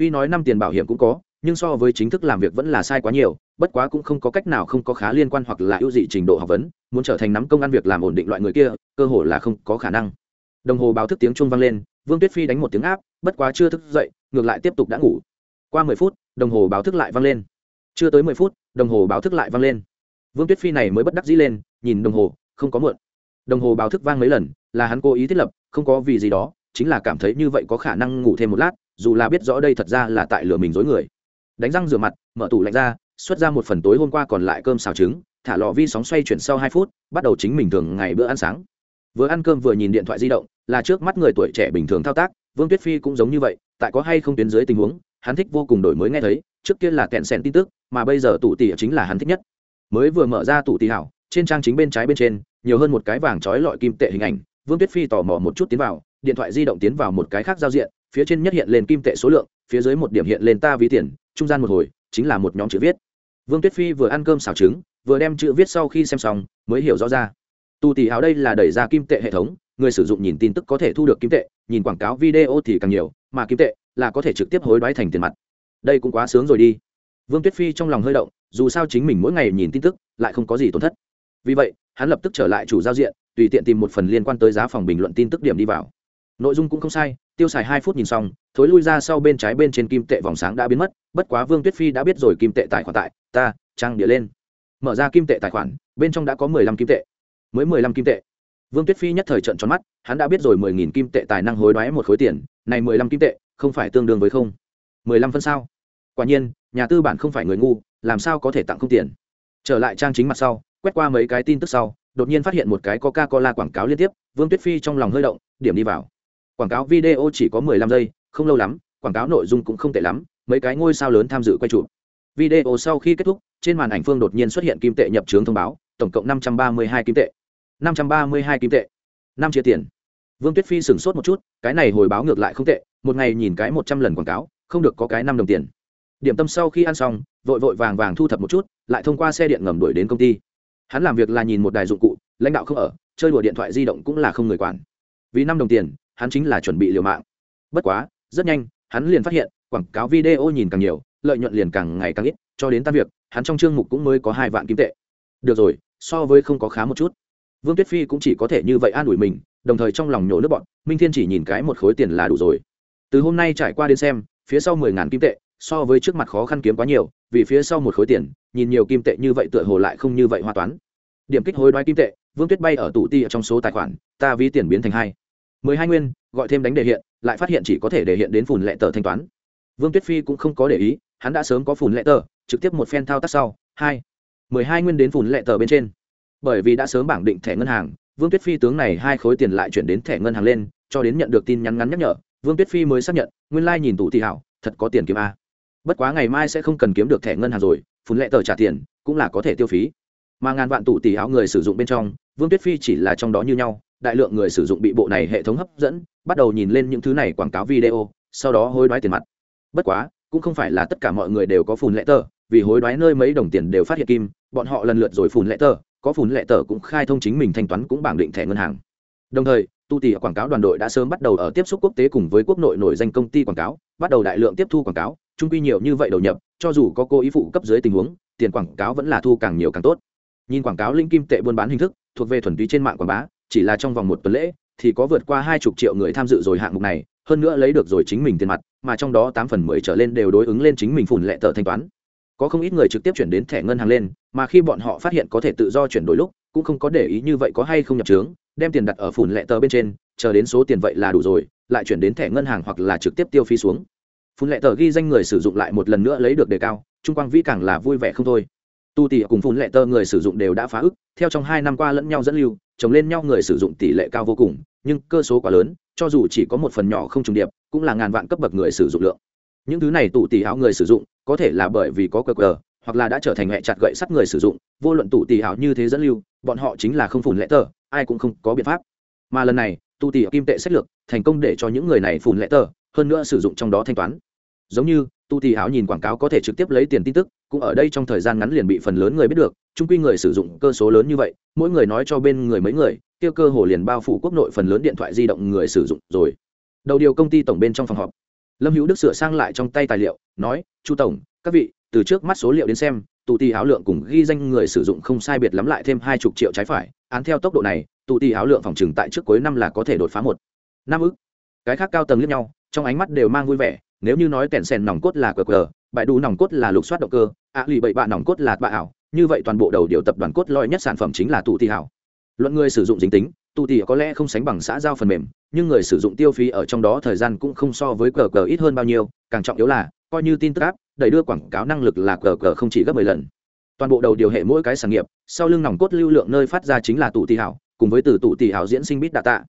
tuy nói năm tiền bảo hiểm cũng có, nhưng so với chính thức làm việc vẫn là sai quá nhiều, bất quá cũng không có cách nào không có khá liên quan hoặc là ưu dị trình độ học vấn, muốn trở thành nắm công ăn việc làm ổn định loại người kia, cơ hội là không có khả năng. Đồng hồ báo thức tiếng chuông vang lên, vương tuyết phi đánh một tiếng áp, bất quá chưa thức dậy, ngược lại tiếp tục đã ngủ. Qua mười phút, đồng hồ báo thức lại vang lên. Chưa tới mười phút, đồng hồ báo thức lại vang lên. Vương tuyết phi này mới bất đắc dĩ lên, nhìn đồng hồ, không có mượn đồng hồ báo thức vang mấy lần, là hắn cố ý thiết lập, không có vì gì đó chính là cảm thấy như vậy có khả năng ngủ thêm một lát, dù là biết rõ đây thật ra là tại lửa mình dối người. Đánh răng rửa mặt, mở tủ lạnh ra, xuất ra một phần tối hôm qua còn lại cơm xào trứng, thả lò vi sóng xoay chuyển sau hai phút, bắt đầu chính mình thường ngày bữa ăn sáng. Vừa ăn cơm vừa nhìn điện thoại di động, là trước mắt người tuổi trẻ bình thường thao tác, vương tuyết phi cũng giống như vậy, tại có hay không tuyến dưới tình huống, hắn thích vô cùng đổi mới nghe thấy, trước kia là kẹn xẹn tin tức, mà bây giờ tủ tỉ chính là hắn thích nhất. Mới vừa mở ra tủ tỉ hảo, trên trang chính bên trái bên trên, nhiều hơn một cái vàng trói lọi kim tệ hình ảnh, vương tuyết phi tò mò một chút tiến vào điện thoại di động tiến vào một cái khác giao diện, phía trên nhất hiện lên kim tệ số lượng, phía dưới một điểm hiện lên ta ví tiền, trung gian một hồi, chính là một nhóm chữ viết. Vương tuyết phi vừa ăn cơm xào trứng, vừa đem chữ viết sau khi xem xong, mới hiểu rõ ra. Tù tỷ áo đây là đẩy ra kim tệ hệ thống, người sử dụng nhìn tin tức có thể thu được kim tệ, nhìn quảng cáo video thì càng nhiều, mà kim tệ là có thể trực tiếp hối đoái thành tiền mặt. Đây cũng quá sướng rồi đi. Vương tuyết phi trong lòng hơi động, dù sao chính mình mỗi ngày nhìn tin tức, lại không có gì tổn thất. Vì vậy, hắn lập tức trở lại chủ giao diện, tùy tiện tìm một phần liên quan tới giá phòng bình luận tin tức điểm đi vào nội dung cũng không sai, tiêu xài hai phút nhìn xong, thối lui ra sau bên trái bên trên kim tệ vòng sáng đã biến mất, bất quá vương tuyết phi đã biết rồi kim tệ tài khoản tại, ta, trang địa lên. Mở ra kim tệ tài khoản, bên trong đã có mười lăm kim tệ. Mới mười lăm kim tệ. Vương tuyết phi nhất thời trận tròn mắt, hắn đã biết rồi mười nghìn kim tệ tài năng hối đoái một khối tiền, này mười lăm kim tệ, không phải tương đương với không. mười lăm phân sao? Quả nhiên, nhà tư bản không phải người ngu, làm sao có thể tặng không tiền? Trở lại trang chính mặt sau, quét qua mấy cái tin tức sau, đột nhiên phát hiện một cái coca cola quảng cáo liên tiếp, vương tuyết phi trong lòng hơi động, điểm đi vào quảng cáo video chỉ có mười lăm giây, không lâu lắm, quảng cáo nội dung cũng không tệ lắm, mấy cái ngôi sao lớn tham dự quay chụp. Video sau khi kết thúc, trên màn ảnh phương đột nhiên xuất hiện kim tệ nhập trướng thông báo, tổng cộng năm trăm ba mươi hai kim tệ. năm trăm ba mươi hai kim tệ. Năm chia tiền. Vương tuyết phi sửng sốt một chút, cái này hồi báo ngược lại không tệ, một ngày nhìn cái một trăm lần quảng cáo, không được có cái năm đồng tiền. Điểm tâm sau khi ăn xong, vội vội vàng vàng thu thập một chút, lại thông qua xe điện ngầm đuổi đến công ty. Hắn làm việc là nhìn một đài dụng cụ, lãnh đạo không ở, chơi đùa điện thoại di động cũng là không người quản. Vì năm đồng tiền hắn chính là chuẩn bị liều mạng. Bất quá, rất nhanh, hắn liền phát hiện, quảng cáo video nhìn càng nhiều, lợi nhuận liền càng ngày càng ít, cho đến tan việc, hắn trong chương mục cũng mới có hai vạn kim tệ. Được rồi, so với không có khá một chút. Vương tuyết phi cũng chỉ có thể như vậy an ủi mình, đồng thời trong lòng nhổ nước bọn, minh thiên chỉ nhìn cái một khối tiền là đủ rồi. Từ hôm nay trải qua đến xem, phía sau mười ngàn kim tệ, so với trước mặt khó khăn kiếm quá nhiều, vì phía sau một khối tiền, nhìn nhiều kim tệ như vậy tựa hồ lại không như vậy hoa toán. Điểm kích hối đoái kim tệ, vương tuyết bay ở tủ ti trong số tài khoản, ta ví tiền biến thành hai mười hai nguyên, gọi thêm đánh đề hiện, lại phát hiện chỉ có thể đề hiện đến phùn lệ tờ thanh toán. Vương tuyết phi cũng không có để ý, hắn đã sớm có phùn lệ tờ, trực tiếp một phen thao tác sau, hai, mười hai nguyên đến phùn lệ tờ bên trên. Bởi vì đã sớm bảng định thẻ ngân hàng, vương tuyết phi tướng này hai khối tiền lại chuyển đến thẻ ngân hàng lên, cho đến nhận được tin nhắn ngắn nhắc nhở, vương tuyết phi mới xác nhận, nguyên lai、like、nhìn tủ thị hảo, thật có tiền kiếm a. Bất quá ngày mai sẽ không cần kiếm được thẻ ngân hàng rồi phun lệ tờ trả tiền, cũng là có thể tiêu phí. Mà ngàn vạn tủ tỷ áo người sử dụng bên trong, vương tuyết phi chỉ là trong đó như nhau đại lượng người sử dụng bị bộ này hệ thống hấp dẫn, bắt đầu nhìn lên những thứ này quảng cáo video, sau đó hối đoái tiền mặt. Bất quá, cũng không phải là tất cả mọi người đều có phùn lệ tờ, vì hối đoái nơi mấy đồng tiền đều phát hiện kim, bọn họ lần lượt rồi phùn lệ tờ, có phùn lệ tờ cũng khai thông chính mình thanh toán cũng bảng định thẻ ngân hàng. Đồng thời, tu tỷ quảng cáo đoàn đội đã sớm bắt đầu ở tiếp xúc quốc tế cùng với quốc nội nổi danh công ty quảng cáo, bắt đầu đại lượng tiếp thu quảng cáo trung quy nhiều như vậy đầu nhập, cho dù có cô ý phụ cấp dưới tình huống, tiền quảng cáo vẫn là thu càng nhiều càng tốt. Nhìn quảng cáo linh kim tệ buôn bán hình thức, thuộc về thuần túy trên mạng quảng bá chỉ là trong vòng một tuần lễ, thì có vượt qua hai chục triệu người tham dự rồi hạng mục này, hơn nữa lấy được rồi chính mình tiền mặt, mà trong đó tám phần mười trở lên đều đối ứng lên chính mình phủn lệ tờ thanh toán. Có không ít người trực tiếp chuyển đến thẻ ngân hàng lên, mà khi bọn họ phát hiện có thể tự do chuyển đổi lúc, cũng không có để ý như vậy có hay không nhập trướng đem tiền đặt ở phủn lệ tờ bên trên, chờ đến số tiền vậy là đủ rồi, lại chuyển đến thẻ ngân hàng hoặc là trực tiếp tiêu phí xuống. Phun lệ tờ ghi danh người sử dụng lại một lần nữa lấy được đề cao, trung quang vĩ càng là vui vẻ không thôi. Tu tỉ cùng phun lệ tờ người sử dụng đều đã phá ức, theo trong hai năm qua lẫn nhau dẫn lưu chồng lên nhau người sử dụng tỷ lệ cao vô cùng, nhưng cơ số quá lớn, cho dù chỉ có một phần nhỏ không trùng điệp, cũng là ngàn vạn cấp bậc người sử dụng lượng. Những thứ này tụ tỷ hảo người sử dụng, có thể là bởi vì có cờ cờ, hoặc là đã trở thành hệ chặt gậy sắt người sử dụng, vô luận tụ tỷ hảo như thế dẫn lưu, bọn họ chính là không phủn lẽ tờ, ai cũng không có biện pháp. Mà lần này, tụ tỷ kim tệ sách lược, thành công để cho những người này phủn lẽ tờ, hơn nữa sử dụng trong đó thanh toán. Giống như tu tỷ hảo nhìn quảng cáo có thể trực tiếp lấy tiền tin tức, cũng ở đây trong thời gian ngắn liền bị phần lớn người biết được trung quy người sử dụng cơ số lớn như vậy, mỗi người nói cho bên người mấy người tiêu cơ hồ liền bao phủ quốc nội phần lớn điện thoại di động người sử dụng rồi. Đầu điều công ty tổng bên trong phòng họp. Lâm hữu đức sửa sang lại trong tay tài liệu, nói, chu tổng, các vị, từ trước mắt số liệu đến xem tụ tỷ áo lượng cùng ghi danh người sử dụng không sai biệt lắm lại thêm hai chục triệu trái phải, án theo tốc độ này tụ tỷ áo lượng phòng trừng tại trước cuối năm là có thể đột phá một. Năm ức. Cái khác cao tầng liếc nhau, trong ánh mắt đều mang vui vẻ, nếu như nói kèn sen nòng cốt là cờ cờ bại đủ nòng cốt là lục soát động cơ, ạ lì bậy bạ nòng cốt là bạ ảo như vậy toàn bộ đầu điều tập đoàn cốt lõi nhất sản phẩm chính là tụ tỷ hảo. Luận người sử dụng dính tính, tụ tỷ có lẽ không sánh bằng xã giao phần mềm, nhưng người sử dụng tiêu phí ở trong đó thời gian cũng không so với cờ cờ ít hơn bao nhiêu, càng trọng yếu là, coi như tin tức áp đẩy đưa quảng cáo năng lực là cờ cờ không chỉ gấp mười lần. Toàn bộ đầu điều hệ mỗi cái sản nghiệp, sau lưng nòng cốt lưu lượng nơi phát ra chính là tụ tỷ hảo, cùng với từ tụ tỷ hảo diễn sinh bít đạ tạ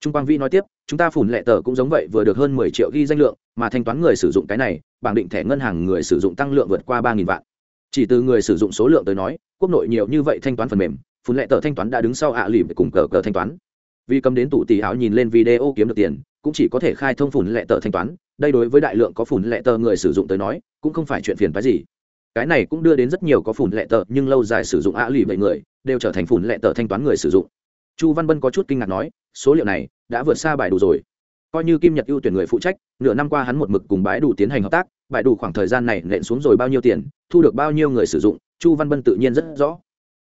trung quang vi nói tiếp, chúng ta phủn lệ tờ cũng giống vậy vừa được hơn mười triệu ghi danh lượng, mà thanh toán người sử dụng cái này, bảng định thẻ ngân hàng người sử dụng tăng lượng vượt qua ba nghìn vạn chỉ từ người sử dụng số lượng tới nói, quốc nội nhiều như vậy thanh toán phần mềm, phun lệ tờ thanh toán đã đứng sau ạ à lì cùng cờ cờ thanh toán. Vì cầm đến tủ tỷ áo nhìn lên video kiếm được tiền, cũng chỉ có thể khai thông phủn lệ tờ thanh toán, đây đối với đại lượng có phủn lệ tờ người sử dụng tới nói, cũng không phải chuyện phiền phái gì. Cái này cũng đưa đến rất nhiều có phủn lệ tờ, nhưng lâu dài sử dụng ạ à lì vậy người, đều trở thành phủn lệ tờ thanh toán người sử dụng. Chu văn bân có chút kinh ngạc nói, số liệu này đã vượt xa bài đủ rồi. Coi như kim nhật ưu tuyển người phụ trách, nửa năm qua hắn một mực cùng bãi đủ tiến hành hợp tác, bãi đủ khoảng thời gian này nện xuống rồi bao nhiêu tiền thu được bao nhiêu người sử dụng, chu văn bân tự nhiên rất rõ.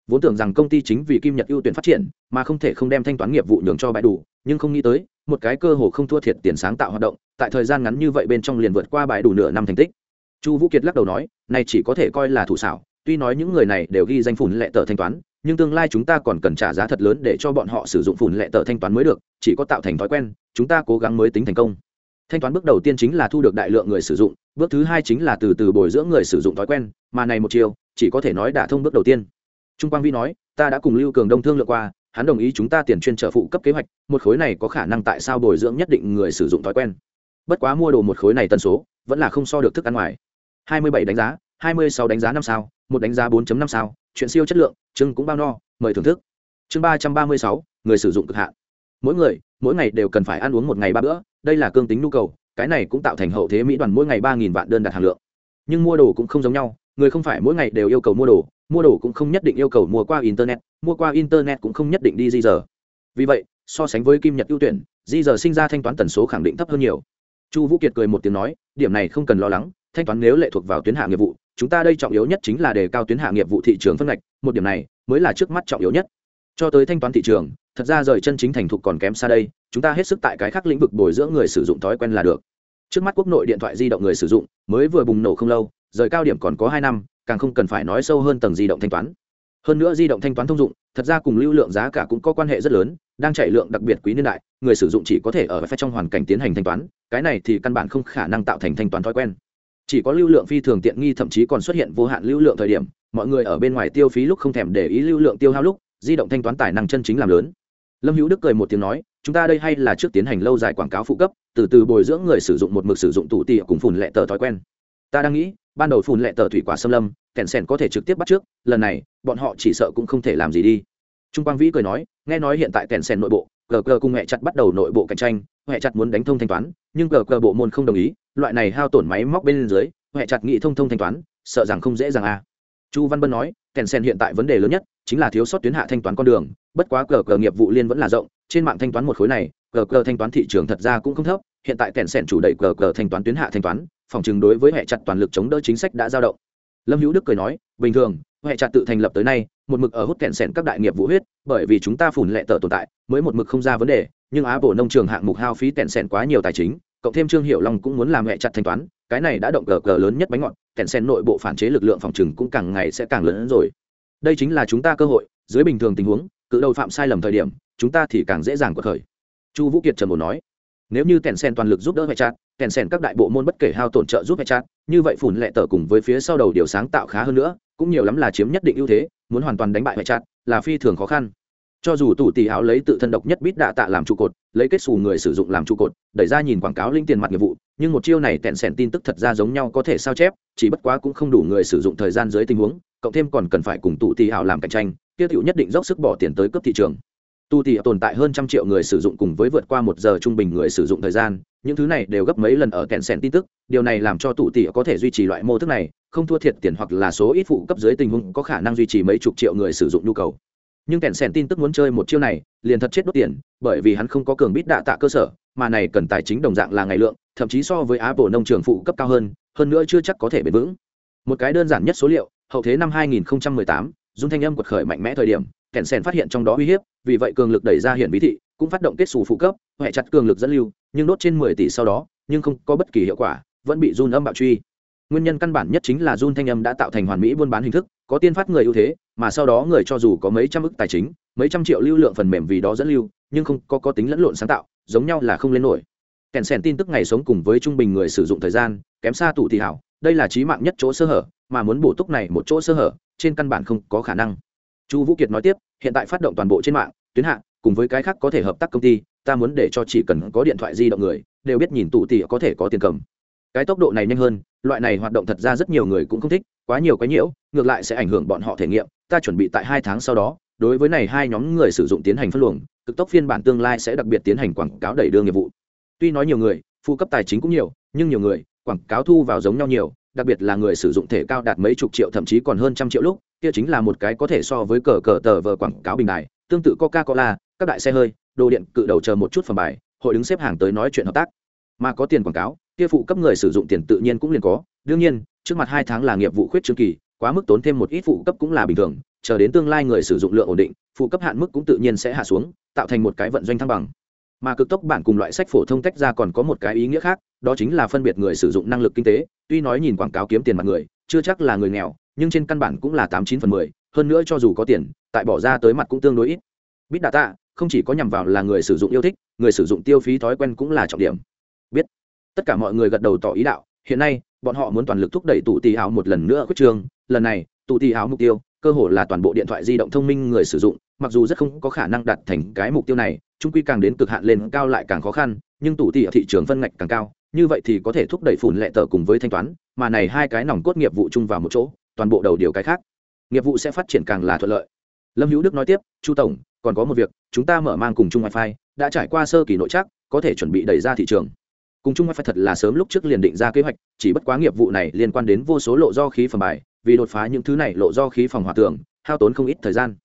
Vốn tưởng rằng công ty chính vì kim nhật ưu tuyển phát triển, mà không thể không đem thanh toán nghiệp vụ nhường cho bãi đủ, nhưng không nghĩ tới, một cái cơ hồ không thua thiệt tiền sáng tạo hoạt động, tại thời gian ngắn như vậy bên trong liền vượt qua bãi đủ nửa năm thành tích. Chu vũ kiệt lắc đầu nói, này chỉ có thể coi là thủ xảo, tuy nói những người này đều ghi danh phủn lệ tờ thanh toán, nhưng tương lai chúng ta còn cần trả giá thật lớn để cho bọn họ sử dụng phủn lệ tờ thanh toán mới được, chỉ có tạo thành thói quen, chúng ta cố gắng mới tính thành công. Thanh toán bước đầu tiên chính là thu được đại lượng người sử dụng bước thứ hai chính là từ từ bồi dưỡng người sử dụng thói quen mà này một chiều chỉ có thể nói đả thông bước đầu tiên. Trung quang vi nói ta đã cùng lưu cường đông thương lượng qua hắn đồng ý chúng ta tiền chuyên trợ phụ cấp kế hoạch một khối này có khả năng tại sao bồi dưỡng nhất định người sử dụng thói quen. Bất quá mua đồ một khối này tần số vẫn là không so được thức ăn ngoài. 27 đánh giá 26 đánh giá năm sao một đánh giá 4.5 sao chuyện siêu chất lượng chương cũng bao no mời thưởng thức. Chương 336, người sử dụng cực hạn. Mỗi người mỗi ngày đều cần phải ăn uống một ngày ba bữa đây là cương tính nhu cầu cái này cũng tạo thành hậu thế mỹ đoàn mỗi ngày ba nghìn vạn đơn đặt hàng lượng. Nhưng mua đồ cũng không giống nhau, người không phải mỗi ngày đều yêu cầu mua đồ mua đồ cũng không nhất định yêu cầu mua qua internet, mua qua internet cũng không nhất định đi di giờ vì vậy, so sánh với kim nhật ưu tuyển di giờ sinh ra thanh toán tần số khẳng định thấp hơn nhiều. Chu vũ kiệt cười một tiếng nói, điểm này không cần lo lắng, thanh toán nếu lệ thuộc vào tuyến hạ nghiệp vụ, chúng ta đây trọng yếu nhất chính là đề cao tuyến hạ nghiệp vụ thị trường phân ngạch, một điểm này mới là trước mắt trọng yếu nhất cho tới thanh toán thị trường, thật ra rời chân chính thành thục còn kém xa đây, chúng ta hết sức tại cái khác lĩnh vực bồi dưỡng người sử dụng thói quen là được. Trước mắt quốc nội điện thoại di động người sử dụng, mới vừa bùng nổ không lâu, rời cao điểm còn có hai năm, càng không cần phải nói sâu hơn tầng di động thanh toán. Hơn nữa di động thanh toán thông dụng, thật ra cùng lưu lượng giá cả cũng có quan hệ rất lớn, đang chạy lượng đặc biệt quý niên đại, người sử dụng chỉ có thể ở phép trong hoàn cảnh tiến hành thanh toán, cái này thì căn bản không khả năng tạo thành thanh toán thói quen. Chỉ có lưu lượng phi thường tiện nghi thậm chí còn xuất hiện vô hạn lưu lượng thời điểm, mọi người ở bên ngoài tiêu phí lúc không thèm để ý lưu lượng tiêu hao lúc di động thanh toán tài năng chân chính làm lớn. Lâm hữu đức cười một tiếng nói, chúng ta đây hay là trước tiến hành lâu dài quảng cáo phụ cấp, từ từ bồi dưỡng người sử dụng một mực sử dụng tủ tị cùng phùn lệ tờ thói quen. Ta đang nghĩ, ban đầu phùn lệ tờ thủy quả xâm lâm kèn sèn có thể trực tiếp bắt trước, lần này, bọn họ chỉ sợ cũng không thể làm gì đi. Trung quang vĩ cười nói, nghe nói hiện tại kèn sèn nội bộ gờ gờ cùng hẹ chặt bắt đầu nội bộ cạnh tranh hẹ chặt muốn đánh thông thanh toán, nhưng gờ gờ bộ môn không đồng ý, loại này hao tổn máy móc bên dưới hẹ chặt nghị thông thông thanh toán, sợ rằng không dễ dàng à. Chu văn bân nói kèn sen hiện tại vấn đề lớn nhất chính là thiếu sót tuyến hạ thanh toán con đường, bất quá cờ cờ nghiệp vụ liên vẫn là rộng, trên mạng thanh toán một khối này, cờ cờ thanh toán thị trường thật ra cũng không thấp, hiện tại kèn sẻn chủ đẩy cờ cờ thanh toán tuyến hạ thanh toán, phòng chừng đối với hệ chặt toàn lực chống đỡ chính sách đã giao động. Lâm hữu đức cười nói, bình thường, hệ chặt tự thành lập tới nay, một mực ở hút kèn sẹn các đại nghiệp vụ huyết, bởi vì chúng ta phủn lệ tờ tồn tại, mới một mực không ra vấn đề, nhưng á bộ nông trường hạng mục hao phí kèn sẹn quá nhiều tài chính, cộng thêm trương hiệu long cũng muốn làm hệ chặt thanh toán, cái này đã động cờ cờ lớn nhất bánh ngọt kèn sẹn nội bộ phản chế lực lượng phòng chừng cũng càng ngày sẽ càng lớn hơn rồi đây chính là chúng ta cơ hội, dưới bình thường tình huống, cự đầu phạm sai lầm thời điểm, chúng ta thì càng dễ dàng cuộc khởi. Chu vũ kiệt trầm bổ nói. Nếu như kèn sen toàn lực giúp đỡ vệ chặt kèn sen các đại bộ môn bất kể hao tổn trợ giúp vệ chặt như vậy phủn lệ tờ cùng với phía sau đầu điều sáng tạo khá hơn nữa, cũng nhiều lắm là chiếm nhất định ưu thế, muốn hoàn toàn đánh bại vệ chặt là phi thường khó khăn. Cho dù tủ tỷ áo lấy tự thân độc nhất bít đạ tạ làm trụ cột, lấy kết xù người sử dụng làm trụ cột, đẩy ra nhìn quảng cáo linh tiền mặt nghiệp vụ, nhưng một chiêu này tẹn sẻn tin tức thật ra giống nhau có thể sao chép, chỉ bất quá cũng không đủ người sử dụng thời gian dưới tình huống cộng thêm còn cần phải cùng tụ tỷ ảo làm cạnh tranh tiêu thụ nhất định dốc sức bỏ tiền tới cấp thị trường. Tu tỷ tồn tại hơn trăm triệu người sử dụng cùng với vượt qua một giờ trung bình người sử dụng thời gian, những thứ này đều gấp mấy lần ở kẹn sẻn tin tức, điều này làm cho tụ tỷ có thể duy trì loại mô thức này, không thua thiệt tiền hoặc là số ít phụ cấp dưới tình huống có khả năng duy trì mấy chục triệu người sử dụng nhu cầu. Nhưng kẹn sẻn tin tức muốn chơi một chiêu này, liền thật chết đốt tiền, bởi vì hắn không có cường bít đạ tạ cơ sở, mà này cần tài chính đồng dạng là ngày lượng, thậm chí so với apple nông trường phụ cấp cao hơn hơn nữa chưa chắc có thể bền vững. Một cái đơn giản nhất số liệu hậu thế năm 2018, dung thanh âm quật khởi mạnh mẽ thời điểm kẹn sen phát hiện trong đó uy hiếp vì vậy cường lực đẩy ra hiển bí thị cũng phát động kết xù phụ cấp huệ chặt cường lực dẫn lưu nhưng đốt trên 10 tỷ sau đó nhưng không có bất kỳ hiệu quả vẫn bị run âm bạo truy. Nguyên nhân căn bản nhất chính là run thanh âm đã tạo thành hoàn mỹ buôn bán hình thức có tiên phát người ưu thế mà sau đó người cho dù có mấy trăm ức tài chính mấy trăm triệu lưu lượng phần mềm vì đó dẫn lưu nhưng không có có tính lẫn lộn sáng tạo giống nhau là không lên nổi. Kèn sen tin tức ngày sống cùng với trung bình người sử dụng thời gian kém xa tủ thị hảo đây là trí mạng nhất chỗ sơ hở, mà muốn bổ túc này một chỗ sơ hở, trên căn bản không có khả năng. Chu vũ kiệt nói tiếp, hiện tại phát động toàn bộ trên mạng, tuyến hạ, cùng với cái khác có thể hợp tác công ty, ta muốn để cho chỉ cần có điện thoại di động người, đều biết nhìn tủ tỷ có thể có tiền cầm. Cái tốc độ này nhanh hơn, loại này hoạt động thật ra rất nhiều người cũng không thích, quá nhiều cái nhiễu, ngược lại sẽ ảnh hưởng bọn họ thể nghiệm, ta chuẩn bị tại hai tháng sau đó, đối với này hai nhóm người sử dụng tiến hành phân luồng, cực tốc phiên bản tương lai sẽ đặc biệt tiến hành quảng cáo đẩy đưa nghiệp vụ. Tuy nói nhiều người, phụ cấp tài chính cũng nhiều, nhưng nhiều người quảng cáo thu vào giống nhau nhiều, đặc biệt là người sử dụng thể cao đạt mấy chục triệu, thậm chí còn hơn trăm triệu lúc, kia chính là một cái có thể so với cờ cờ tờ vờ quảng cáo bình đài, tương tự coca cola các đại xe hơi, đồ điện, cự đầu chờ một chút phẩm bài, hội đứng xếp hàng tới nói chuyện hợp tác. Mà có tiền quảng cáo, kia phụ cấp người sử dụng tiền tự nhiên cũng liền có, đương nhiên, trước mặt hai tháng là nghiệp vụ khuyết trương kỳ, quá mức tốn thêm một ít phụ cấp cũng là bình thường, chờ đến tương lai người sử dụng lượng ổn định, phụ cấp hạn mức cũng tự nhiên sẽ hạ xuống, tạo thành một cái vận doanh thăng bằng mà cực tốc bản cùng loại sách phổ thông tách ra còn có một cái ý nghĩa khác, đó chính là phân biệt người sử dụng năng lực kinh tế. Tuy nói nhìn quảng cáo kiếm tiền mặt người, chưa chắc là người nghèo, nhưng trên căn bản cũng là tám chín phần mười, hơn nữa cho dù có tiền, tại bỏ ra tới mặt cũng tương đối ít. Bít đà tạ không chỉ có nhằm vào là người sử dụng yêu thích, người sử dụng tiêu phí thói quen cũng là trọng điểm. Biết. Tất cả mọi người gật đầu tỏ ý đạo, hiện nay, bọn họ muốn toàn lực thúc đẩy tụ tì áo một lần nữa quyết trường lần này, tụ tì áo mục tiêu, cơ hội là toàn bộ điện thoại di động thông minh người sử dụng, mặc dù rất không có khả năng đạt thành cái mục tiêu này trung quy càng đến cực hạn lên cao lại càng khó khăn, nhưng tủ tỉ ở thị trường phân ngạch càng cao, như vậy thì có thể thúc đẩy phủn lệ tờ cùng với thanh toán, mà này hai cái nòng cốt nghiệp vụ chung vào một chỗ, toàn bộ đầu điều cái khác. Nghiệp vụ sẽ phát triển càng là thuận lợi. Lâm hữu đức nói tiếp, chu tổng, còn có một việc, chúng ta mở mang cùng chung wifi, đã trải qua sơ kỳ nội chắc có thể chuẩn bị đẩy ra thị trường. Cùng chung wifi thật là sớm lúc trước liền định ra kế hoạch, chỉ bất quá nghiệp vụ này liên quan đến vô số lộ do khí phẩm bài, vì đột phá những thứ này lộ do khí phòng hòa tường, hao tốn không ít thời gian.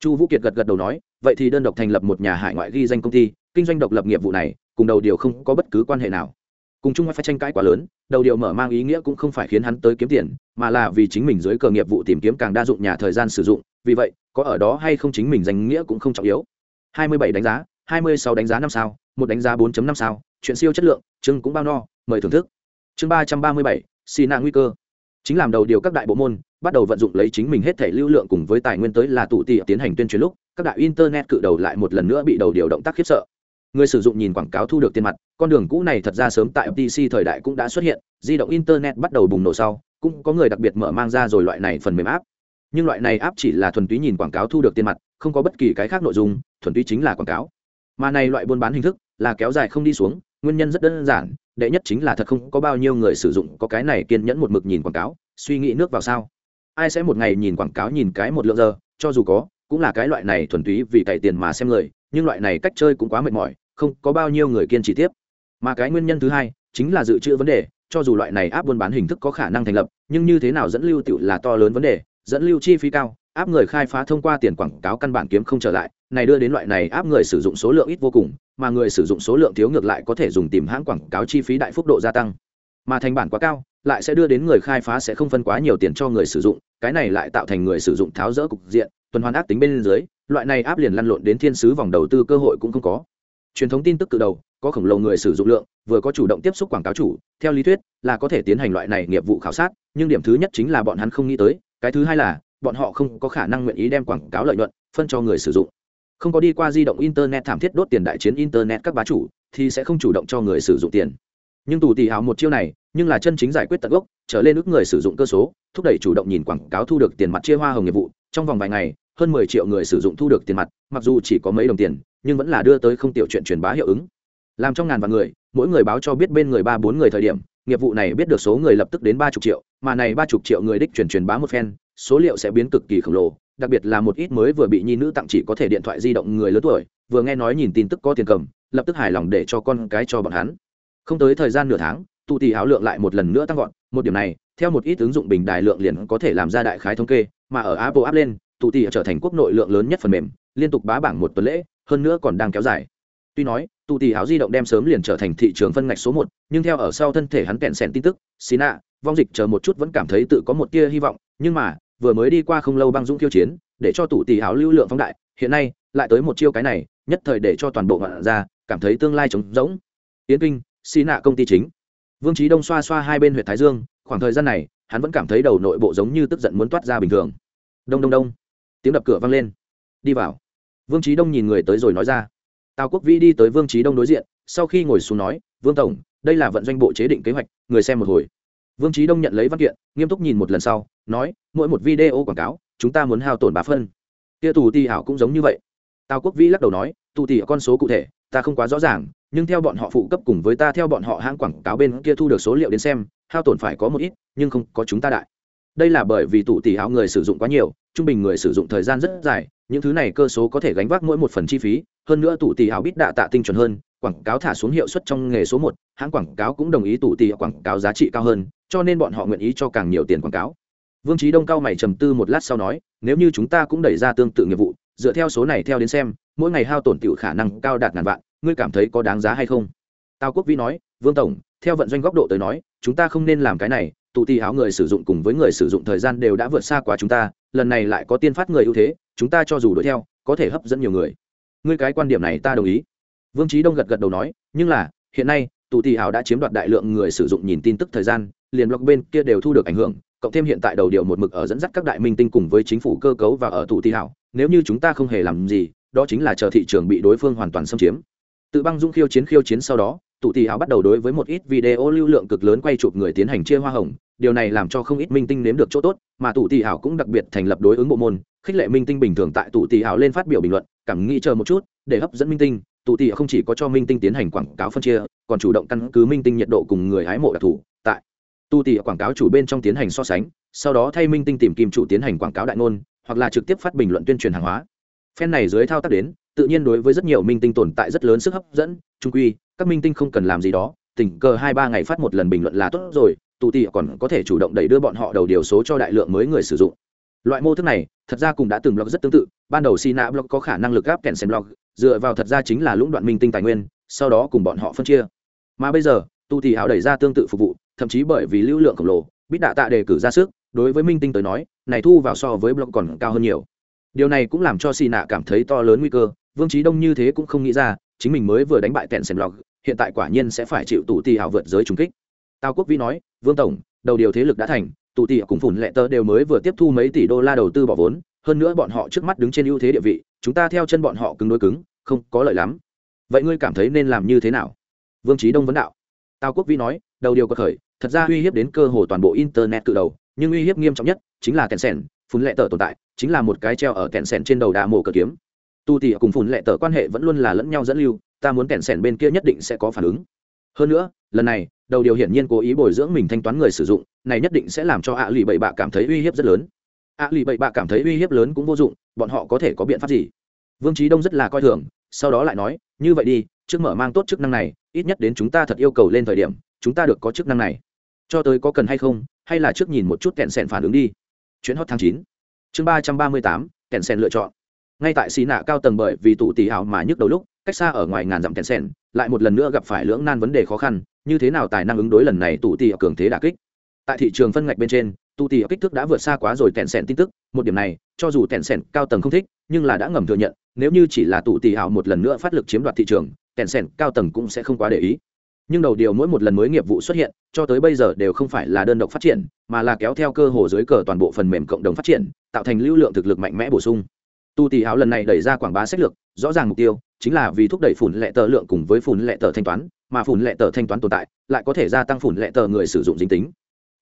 Chu vũ kiệt gật gật đầu nói vậy thì đơn độc thành lập một nhà hải ngoại ghi danh công ty kinh doanh độc lập nghiệp vụ này cùng đầu điều không có bất cứ quan hệ nào. Cùng chung phải tranh cãi quá lớn đầu điều mở mang ý nghĩa cũng không phải khiến hắn tới kiếm tiền mà là vì chính mình dưới cờ nghiệp vụ tìm kiếm càng đa dụng nhà thời gian sử dụng vì vậy có ở đó hay không chính mình danh nghĩa cũng không trọng yếu. 27 đánh giá 26 đánh giá năm sao một đánh giá 4.5 sao chuyện siêu chất lượng chương cũng bao no mời thưởng thức. Chương 337, xì nạn nguy cơ. Chính làm đầu điều các đại bộ môn bắt đầu vận dụng lấy chính mình hết thể lưu lượng cùng với tài nguyên tới là tụ tị tiến hành tuyên truyền lúc các đại internet cự đầu lại một lần nữa bị đầu điều động tác khiếp sợ. Người sử dụng nhìn quảng cáo thu được tiền mặt, con đường cũ này thật ra sớm tại FTC thời đại cũng đã xuất hiện, di động internet bắt đầu bùng nổ sau, cũng có người đặc biệt mở mang ra rồi loại này phần mềm áp nhưng loại này áp chỉ là thuần túy nhìn quảng cáo thu được tiền mặt, không có bất kỳ cái khác nội dung, thuần túy chính là quảng cáo. Mà này loại buôn bán hình thức là kéo dài không đi xuống, nguyên nhân rất đơn giản, đệ nhất chính là thật không có bao nhiêu người sử dụng có cái này kiên nhẫn một mực nhìn quảng cáo, suy nghĩ nước vào sao. Ai sẽ một ngày nhìn quảng cáo nhìn cái một lượng giờ, cho dù có cũng là cái loại này thuần túy vì cày tiền mà xem người, nhưng loại này cách chơi cũng quá mệt mỏi, không có bao nhiêu người kiên trì tiếp. Mà cái nguyên nhân thứ hai chính là dự trữ vấn đề, cho dù loại này áp buôn bán hình thức có khả năng thành lập, nhưng như thế nào dẫn lưu tiểu là to lớn vấn đề, dẫn lưu chi phí cao áp người khai phá thông qua tiền quảng cáo căn bản kiếm không trở lại, này đưa đến loại này áp người sử dụng số lượng ít vô cùng, mà người sử dụng số lượng thiếu ngược lại có thể dùng tìm hãng quảng cáo chi phí đại phúc độ gia tăng. Mà thành bản quá cao, lại sẽ đưa đến người khai phá sẽ không phân quá nhiều tiền cho người sử dụng, cái này lại tạo thành người sử dụng tháo rỡ cục diện tuần hoàn ác tính bên dưới, loại này áp liền lăn lộn đến thiên sứ vòng đầu tư cơ hội cũng không có. Truyền thống tin tức cự đầu, có khổng lồ người sử dụng lượng, vừa có chủ động tiếp xúc quảng cáo chủ, theo lý thuyết, là có thể tiến hành loại này nghiệp vụ khảo sát, nhưng điểm thứ nhất chính là bọn hắn không nghĩ tới, cái thứ hai là, bọn họ không có khả năng nguyện ý đem quảng cáo lợi nhuận phân cho người sử dụng. Không có đi qua di động internet thảm thiết đốt tiền đại chiến internet các bá chủ, thì sẽ không chủ động cho người sử dụng tiền. Nhưng tù tỷ hào một chiêu này, nhưng là chân chính giải quyết tận gốc, trở lên ước người sử dụng cơ số, thúc đẩy chủ động nhìn quảng cáo thu được tiền mặt chia hoa hồng nghiệp vụ trong vòng vài ngày, hơn mười triệu người sử dụng thu được tiền mặt, mặc dù chỉ có mấy đồng tiền, nhưng vẫn là đưa tới không tiểu chuyện truyền bá hiệu ứng. Làm trong ngàn vạn người, mỗi người báo cho biết bên người ba bốn người thời điểm, nghiệp vụ này biết được số người lập tức đến ba chục triệu, mà này ba chục triệu người đích truyền truyền bá một phen, số liệu sẽ biến cực kỳ khổng lồ, đặc biệt là một ít mới vừa bị nhi nữ tặng chỉ có thể điện thoại di động người lớn tuổi, vừa nghe nói nhìn tin tức có tiền cầm, lập tức hài lòng để cho con cái cho bọn hắn. Không tới thời gian nửa tháng, tụ tỷ áo lượng lại một lần nữa tăng gọn một điểm này theo một ít ứng dụng bình đài lượng liền có thể làm ra đại khái thống kê, mà ở apple áp lên, tụ tỷ trở thành quốc nội lượng lớn nhất phần mềm, liên tục bá bảng một tuần lễ, hơn nữa còn đang kéo dài. Tuy nói, tụ tỷ áo di động đem sớm liền trở thành thị trường phân ngạch số một, nhưng theo ở sau thân thể hắn kẹn sẻn tin tức xí nạ vong dịch chờ một chút vẫn cảm thấy tự có một tia hy vọng, nhưng mà, vừa mới đi qua không lâu băng dũng khiêu chiến, để cho tụ tỷ áo lưu lượng phóng đại, hiện nay, lại tới một chiêu cái này, nhất thời để cho toàn bộ ngạn ra, cảm thấy tương lai trống rỗng. Yến kinh xí nạ công ty chính. Vương trí đông xoa xoa hai bên huyện thái dương khoảng thời gian này, hắn vẫn cảm thấy đầu nội bộ giống như tức giận muốn toát ra bình thường. Đông đông đông. Tiếng đập cửa vang lên. Đi vào. Vương trí đông nhìn người tới rồi nói ra. Tào quốc vĩ đi tới vương trí đông đối diện, sau khi ngồi xuống nói, vương tổng, đây là vận doanh bộ chế định kế hoạch, người xem một hồi. Vương trí đông nhận lấy văn kiện, nghiêm túc nhìn một lần sau, nói, mỗi một video quảng cáo, chúng ta muốn hao tổn bá phân. Tia tù ti hảo cũng giống như vậy. Tào quốc vĩ lắc đầu nói, tù ti con số cụ thể, ta không quá rõ ràng, nhưng theo bọn họ phụ cấp cùng với ta theo bọn họ hãng quảng cáo bên kia thu được số liệu đến xem hao tổn phải có một ít, nhưng không có chúng ta đại. Đây là bởi vì tụ tỷ hảo người sử dụng quá nhiều, trung bình người sử dụng thời gian rất dài, những thứ này cơ số có thể gánh vác mỗi một phần chi phí, hơn nữa tụ tỷ hảo biết đạ tạ tinh chuẩn hơn, quảng cáo thả xuống hiệu suất trong nghề số một, hãng quảng cáo cũng đồng ý tụ tỷ quảng cáo giá trị cao hơn, cho nên bọn họ nguyện ý cho càng nhiều tiền quảng cáo. Vương trí đông cao mày trầm tư một lát sau nói, nếu như chúng ta cũng đẩy ra tương tự nghiệp vụ, dựa theo số này theo đến xem, mỗi ngày hao tổn tiểu khả năng cao đạt ngàn vạn, ngươi cảm thấy có đáng giá hay không? Tào quốc vĩ nói, vương tổng, theo vận doanh góc độ tới nói chúng ta không nên làm cái này tụ tì áo người sử dụng cùng với người sử dụng thời gian đều đã vượt xa quá chúng ta, lần này lại có tiên phát người ưu thế, chúng ta cho dù đuổi theo, có thể hấp dẫn nhiều người. Ngươi cái quan điểm này ta đồng ý. Vương trí đông gật gật đầu nói, nhưng là, hiện nay tụ tì áo đã chiếm đoạt đại lượng người sử dụng nhìn tin tức thời gian, liền blog bên kia đều thu được ảnh hưởng, cộng thêm hiện tại đầu điều một mực ở dẫn dắt các đại minh tinh cùng với chính phủ cơ cấu và ở tụ tì ảo nếu như chúng ta không hề làm gì, đó chính là chờ thị trường bị đối phương hoàn toàn xâm chiếm. Tự băng dung khiêu chiến khiêu chiến sau đó tụ tỷ hào bắt đầu đối với một ít video lưu lượng cực lớn quay chụp người tiến hành chia hoa hồng, điều này làm cho không ít minh tinh nếm được chỗ tốt, mà tụ tỷ hào cũng đặc biệt thành lập đối ứng bộ môn, khích lệ minh tinh bình thường tại tụ tỷ hào lên phát biểu bình luận, cảm nghĩ chờ một chút, để hấp dẫn minh tinh. Tụ tỷ không chỉ có cho minh tinh tiến hành quảng cáo phân chia, còn chủ động căn cứ minh tinh nhiệt độ cùng người hái mộ đặc thù, tại tụ tỷ quảng cáo chủ bên trong tiến hành so sánh, sau đó thay minh tinh tìm kim chủ tiến hành quảng cáo đại ngôn, hoặc là trực tiếp phát bình luận tuyên truyền hàng hóa. Phen này dưới thao tác đến tự nhiên đối với rất nhiều minh tinh tồn tại rất lớn sức hấp dẫn, trung quy, các minh tinh không cần làm gì đó, tình cờ hai ba ngày phát một lần bình luận là tốt rồi tụ tị còn có thể chủ động đẩy đưa bọn họ đầu điều số cho đại lượng mới người sử dụng. Loại mô thức này, thật ra cũng đã từng blog rất tương tự, ban đầu sina blog có khả năng lực gáp kèn xem blog, dựa vào thật ra chính là lũng đoạn minh tinh tài nguyên, sau đó cùng bọn họ phân chia. Mà bây giờ tu thì hảo đẩy ra tương tự phục vụ, thậm chí bởi vì lưu lượng khổng lồ, bít đạ tạ đề cử ra sức, đối với minh tinh tới nói, này thu vào so với blog còn cao hơn nhiều. Điều này cũng làm cho xì nạ cảm thấy to lớn nguy cơ vương trí đông như thế cũng không nghĩ ra, chính mình mới vừa đánh bại tẹn xem log hiện tại quả nhiên sẽ phải chịu tụ tì hảo vượt giới trùng kích. Tào quốc vĩ nói, vương tổng, đầu điều thế lực đã thành tụ tì cùng phủn lệ tơ đều mới vừa tiếp thu mấy tỷ đô la đầu tư bỏ vốn, hơn nữa bọn họ trước mắt đứng trên ưu thế địa vị, chúng ta theo chân bọn họ cứng đối cứng, không có lợi lắm. Vậy ngươi cảm thấy nên làm như thế nào? Vương trí đông vấn đạo. Tào quốc vĩ nói, đầu điều có khởi, thật ra uy hiếp đến cơ hồ toàn bộ internet cự đầu, nhưng uy hiếp nghiêm trọng nhất chính là kèn sèn phun lệ tờ tồn tại, chính là một cái treo ở kèn sèn trên đầu đà mổ cờ kiếm tu tỉ cùng phùn lệ tờ quan hệ vẫn luôn là lẫn nhau dẫn lưu, ta muốn kẹn sẻn bên kia nhất định sẽ có phản ứng. Hơn nữa, lần này, đầu điều hiển nhiên cố ý bồi dưỡng mình thanh toán người sử dụng, này nhất định sẽ làm cho ạ lì bậy bạ cảm thấy uy hiếp rất lớn. Ạ lì bậy bạ cảm thấy uy hiếp lớn cũng vô dụng, bọn họ có thể có biện pháp gì? Vương trí đông rất là coi thường, sau đó lại nói, như vậy đi, trước mở mang tốt chức năng này, ít nhất đến chúng ta thật yêu cầu lên thời điểm, chúng ta được có chức năng này. Cho tới có cần hay không, hay là trước nhìn một chút kẹn sẻn phản ứng đi. Chuyến hot tháng chín, chương ba trăm ba mươi tám, kẹn sẻn lựa chọn ngay tại xì nạ cao tầng bởi vì tụ tỷ hào mà nhức đầu lúc, cách xa ở ngoài ngàn dặm kẹn sen lại một lần nữa gặp phải lưỡng nan vấn đề khó khăn, như thế nào tài năng ứng đối lần này tụ tỷ cường thế đà kích. Tại thị trường phân ngạch bên trên, tụ tỷ kích thước đã vượt xa quá rồi kẹn sen tin tức, một điểm này, cho dù kẹn sen cao tầng không thích, nhưng là đã ngầm thừa nhận, nếu như chỉ là tụ tỷ hào một lần nữa phát lực chiếm đoạt thị trường kẹn sen cao tầng cũng sẽ không quá để ý. Nhưng đầu điều mỗi một lần mới nghiệp vụ xuất hiện, cho tới bây giờ đều không phải là đơn độc phát triển, mà là kéo theo cơ hồ dưới cờ toàn bộ phần mềm cộng đồng phát triển, tạo thành lưu lượng thực lực mạnh mẽ bổ sung tu tỷ áo lần này đẩy ra quảng bá sách lược, rõ ràng mục tiêu chính là vì thúc đẩy phủn lệ tờ lượng cùng với phủn lệ tờ thanh toán, mà phủn lệ tờ thanh toán tồn tại lại có thể gia tăng phủn lệ tờ người sử dụng dính tính.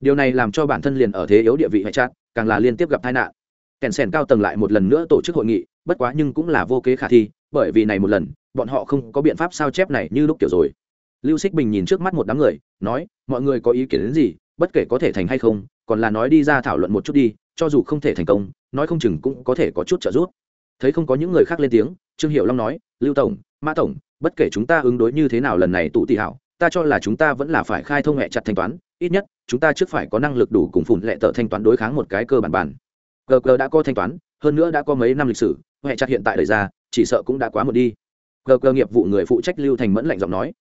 Điều này làm cho bản thân liền ở thế yếu địa vị hệ chát càng là liên tiếp gặp tai nạn. Kèn sèn cao tầng lại một lần nữa tổ chức hội nghị, bất quá nhưng cũng là vô kế khả thi, bởi vì này một lần, bọn họ không có biện pháp sao chép này như lúc kiểu rồi. Lưu xích bình nhìn trước mắt một đám người, nói, mọi người có ý kiến đến gì, bất kể có thể thành hay không, còn là nói đi ra thảo luận một chút đi, cho dù không thể thành công, nói không chừng cũng có thể có chút trợ giúp thấy không có những người khác lên tiếng, trương hiệu long nói, lưu tổng mã tổng, bất kể chúng ta ứng đối như thế nào lần này tụ tị hảo, ta cho là chúng ta vẫn là phải khai thông hệ chặt thanh toán, ít nhất, chúng ta trước phải có năng lực đủ cùng phủn lệ tợ thanh toán đối kháng một cái cơ bản bản. Gg đã có thanh toán, hơn nữa đã có mấy năm lịch sử, hệ chặt hiện tại đời ra, chỉ sợ cũng đã quá một đi. Gg nghiệp vụ người phụ trách lưu thành mẫn lạnh giọng nói,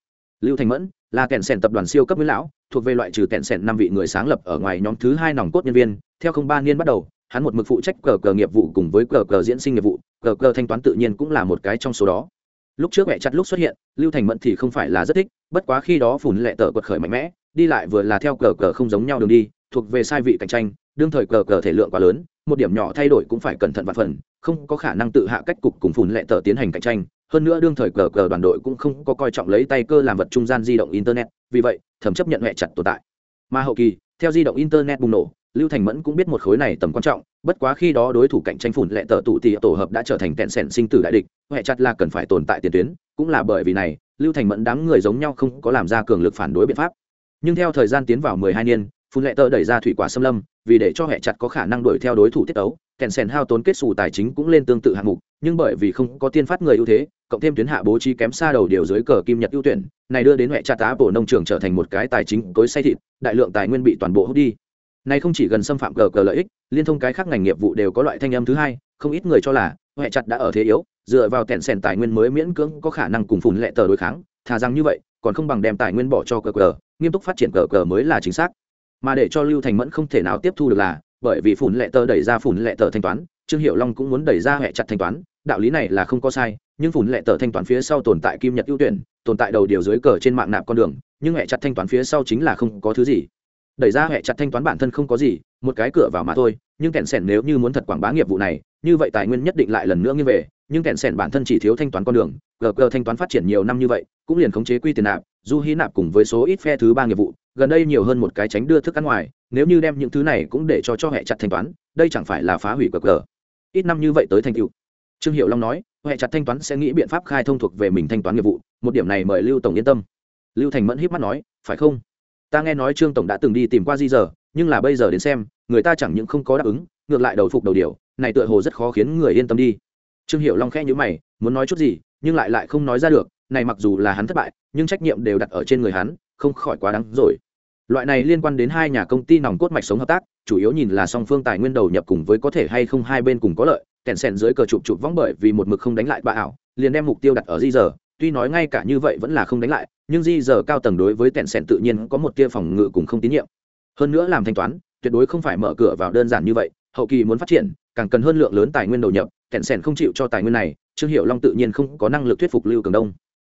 lưu thành mẫn là kẹn sẻn tập đoàn siêu cấp nguyên lão, thuộc về loại trừ kẹn sẻn năm vị người sáng lập ở ngoài nhóm thứ hai nòng cốt nhân viên, theo không ba niên bắt đầu hắn một mực phụ trách cờ cờ nghiệp vụ cùng với cờ cờ diễn sinh nghiệp vụ, cờ cờ thanh toán tự nhiên cũng là một cái trong số đó. Lúc trước mẹ chặt lúc xuất hiện, lưu thành mẫn thì không phải là rất thích, bất quá khi đó phủn lệ tờ quật khởi mạnh mẽ, đi lại vừa là theo cờ cờ không giống nhau đường đi, thuộc về sai vị cạnh tranh, đương thời cờ cờ thể lượng quá lớn, một điểm nhỏ thay đổi cũng phải cẩn thận và phần, không có khả năng tự hạ cách cục cùng phủn lệ tờ tiến hành cạnh tranh. Hơn nữa đương thời cờ cờ đoàn đội cũng không có coi trọng lấy tay cơ làm vật trung gian di động internet, vì vậy, thẩm chấp nhận mẹ chặt tồn tại. Mà hậu kỳ, theo di động internet bùng nổ lưu thành mẫn cũng biết một khối này tầm quan trọng, bất quá khi đó đối thủ cạnh tranh phủn lệ tờ tụ tị tổ hợp đã trở thành tẹn sẻn sinh tử đại địch huệ chặt là cần phải tồn tại tiền tuyến, cũng là bởi vì này, lưu thành mẫn đám người giống nhau không có làm ra cường lực phản đối biện pháp. Nhưng theo thời gian tiến vào mười hai niên phun lệ tờ đẩy ra thủy quả xâm lâm, vì để cho hệ chặt có khả năng đuổi theo đối thủ tiết ấu kèn sèn hao tốn kết xù tài chính cũng lên tương tự hạng mục, nhưng bởi vì không có tiên phát người ưu thế, cộng thêm tuyến hạ bố trí kém xa đầu điều dưới cờ kim nhật ưu tuyển, này đưa đến hệ chặt tá bộ nông trường trở thành một cái tài chính tối say thịt, đại lượng tài nguyên bị toàn bộ hút đi này không chỉ gần xâm phạm cờ cờ lợi ích, liên thông cái khác ngành nghiệp vụ đều có loại thanh âm thứ hai, không ít người cho là, hệ chặt đã ở thế yếu, dựa vào tẹn sèn tài nguyên mới miễn cưỡng có khả năng cùng phùn lệ tờ đối kháng, thà rằng như vậy, còn không bằng đem tài nguyên bỏ cho cờ cờ, nghiêm túc phát triển cờ cờ mới là chính xác. Mà để cho lưu thành mẫn không thể nào tiếp thu được là, bởi vì phùn lệ tờ đẩy ra phùn lệ tờ thanh toán, trương hiệu long cũng muốn đẩy ra hệ chặt thanh toán, đạo lý này là không có sai, nhưng phùn lệ tờ thanh toán phía sau tồn tại kim nhật ưu tuyển, tồn tại đầu điều dưới cờ trên mạng nạp con đường, nhưng hệ chặt thanh toán phía sau chính là không có thứ gì đẩy ra hệ chặt thanh toán bản thân không có gì, một cái cửa vào mà thôi, nhưng kẹn sẻn nếu như muốn thật quảng bá nghiệp vụ này, như vậy tài nguyên nhất định lại lần nữa như về, nhưng kẹn sẻn bản thân chỉ thiếu thanh toán con đường gg thanh toán phát triển nhiều năm như vậy, cũng liền khống chế quy tiền nạp, du hí nạp cùng với số ít phe thứ ba nghiệp vụ, gần đây nhiều hơn một cái tránh đưa thức ăn ngoài, nếu như đem những thứ này cũng để cho cho hệ chặt thanh toán, đây chẳng phải là phá hủy gg ít năm như vậy tới thành tựu. Trương hiệu long nói, hệ chặt thanh toán sẽ nghĩ biện pháp khai thông thuộc về mình thanh toán nghiệp vụ, một điểm này mời lưu tổng yên tâm. Lưu thành mẫn híp mắt nói, phải không? Ta nghe nói trương tổng đã từng đi tìm qua di giờ nhưng là bây giờ đến xem, người ta chẳng những không có đáp ứng, ngược lại đầu phục đầu điều, này tựa hồ rất khó khiến người yên tâm đi. Trương hiệu long khẽ nhữ mày, muốn nói chút gì, nhưng lại lại không nói ra được, này mặc dù là hắn thất bại, nhưng trách nhiệm đều đặt ở trên người hắn, không khỏi quá đáng rồi. Loại này liên quan đến hai nhà công ty nòng cốt mạch sống hợp tác, chủ yếu nhìn là song phương tài nguyên đầu nhập cùng với có thể hay không hai bên cùng có lợi, kèn sèn dưới cờ chụp chụp vắng bởi vì một mực không đánh lại bà ảo, liền đem mục tiêu đặt ở di giờ tuy nói ngay cả như vậy vẫn là không đánh lại, nhưng di giờ cao tầng đối với tẹn sẻn tự nhiên có một tia phòng ngự cùng không tín nhiệm. Hơn nữa làm thanh toán, tuyệt đối không phải mở cửa vào đơn giản như vậy, hậu kỳ muốn phát triển, càng cần hơn lượng lớn tài nguyên đầu nhập, tẹn sẻn không chịu cho tài nguyên này, trương hiệu long tự nhiên không có năng lực thuyết phục lưu cường đông.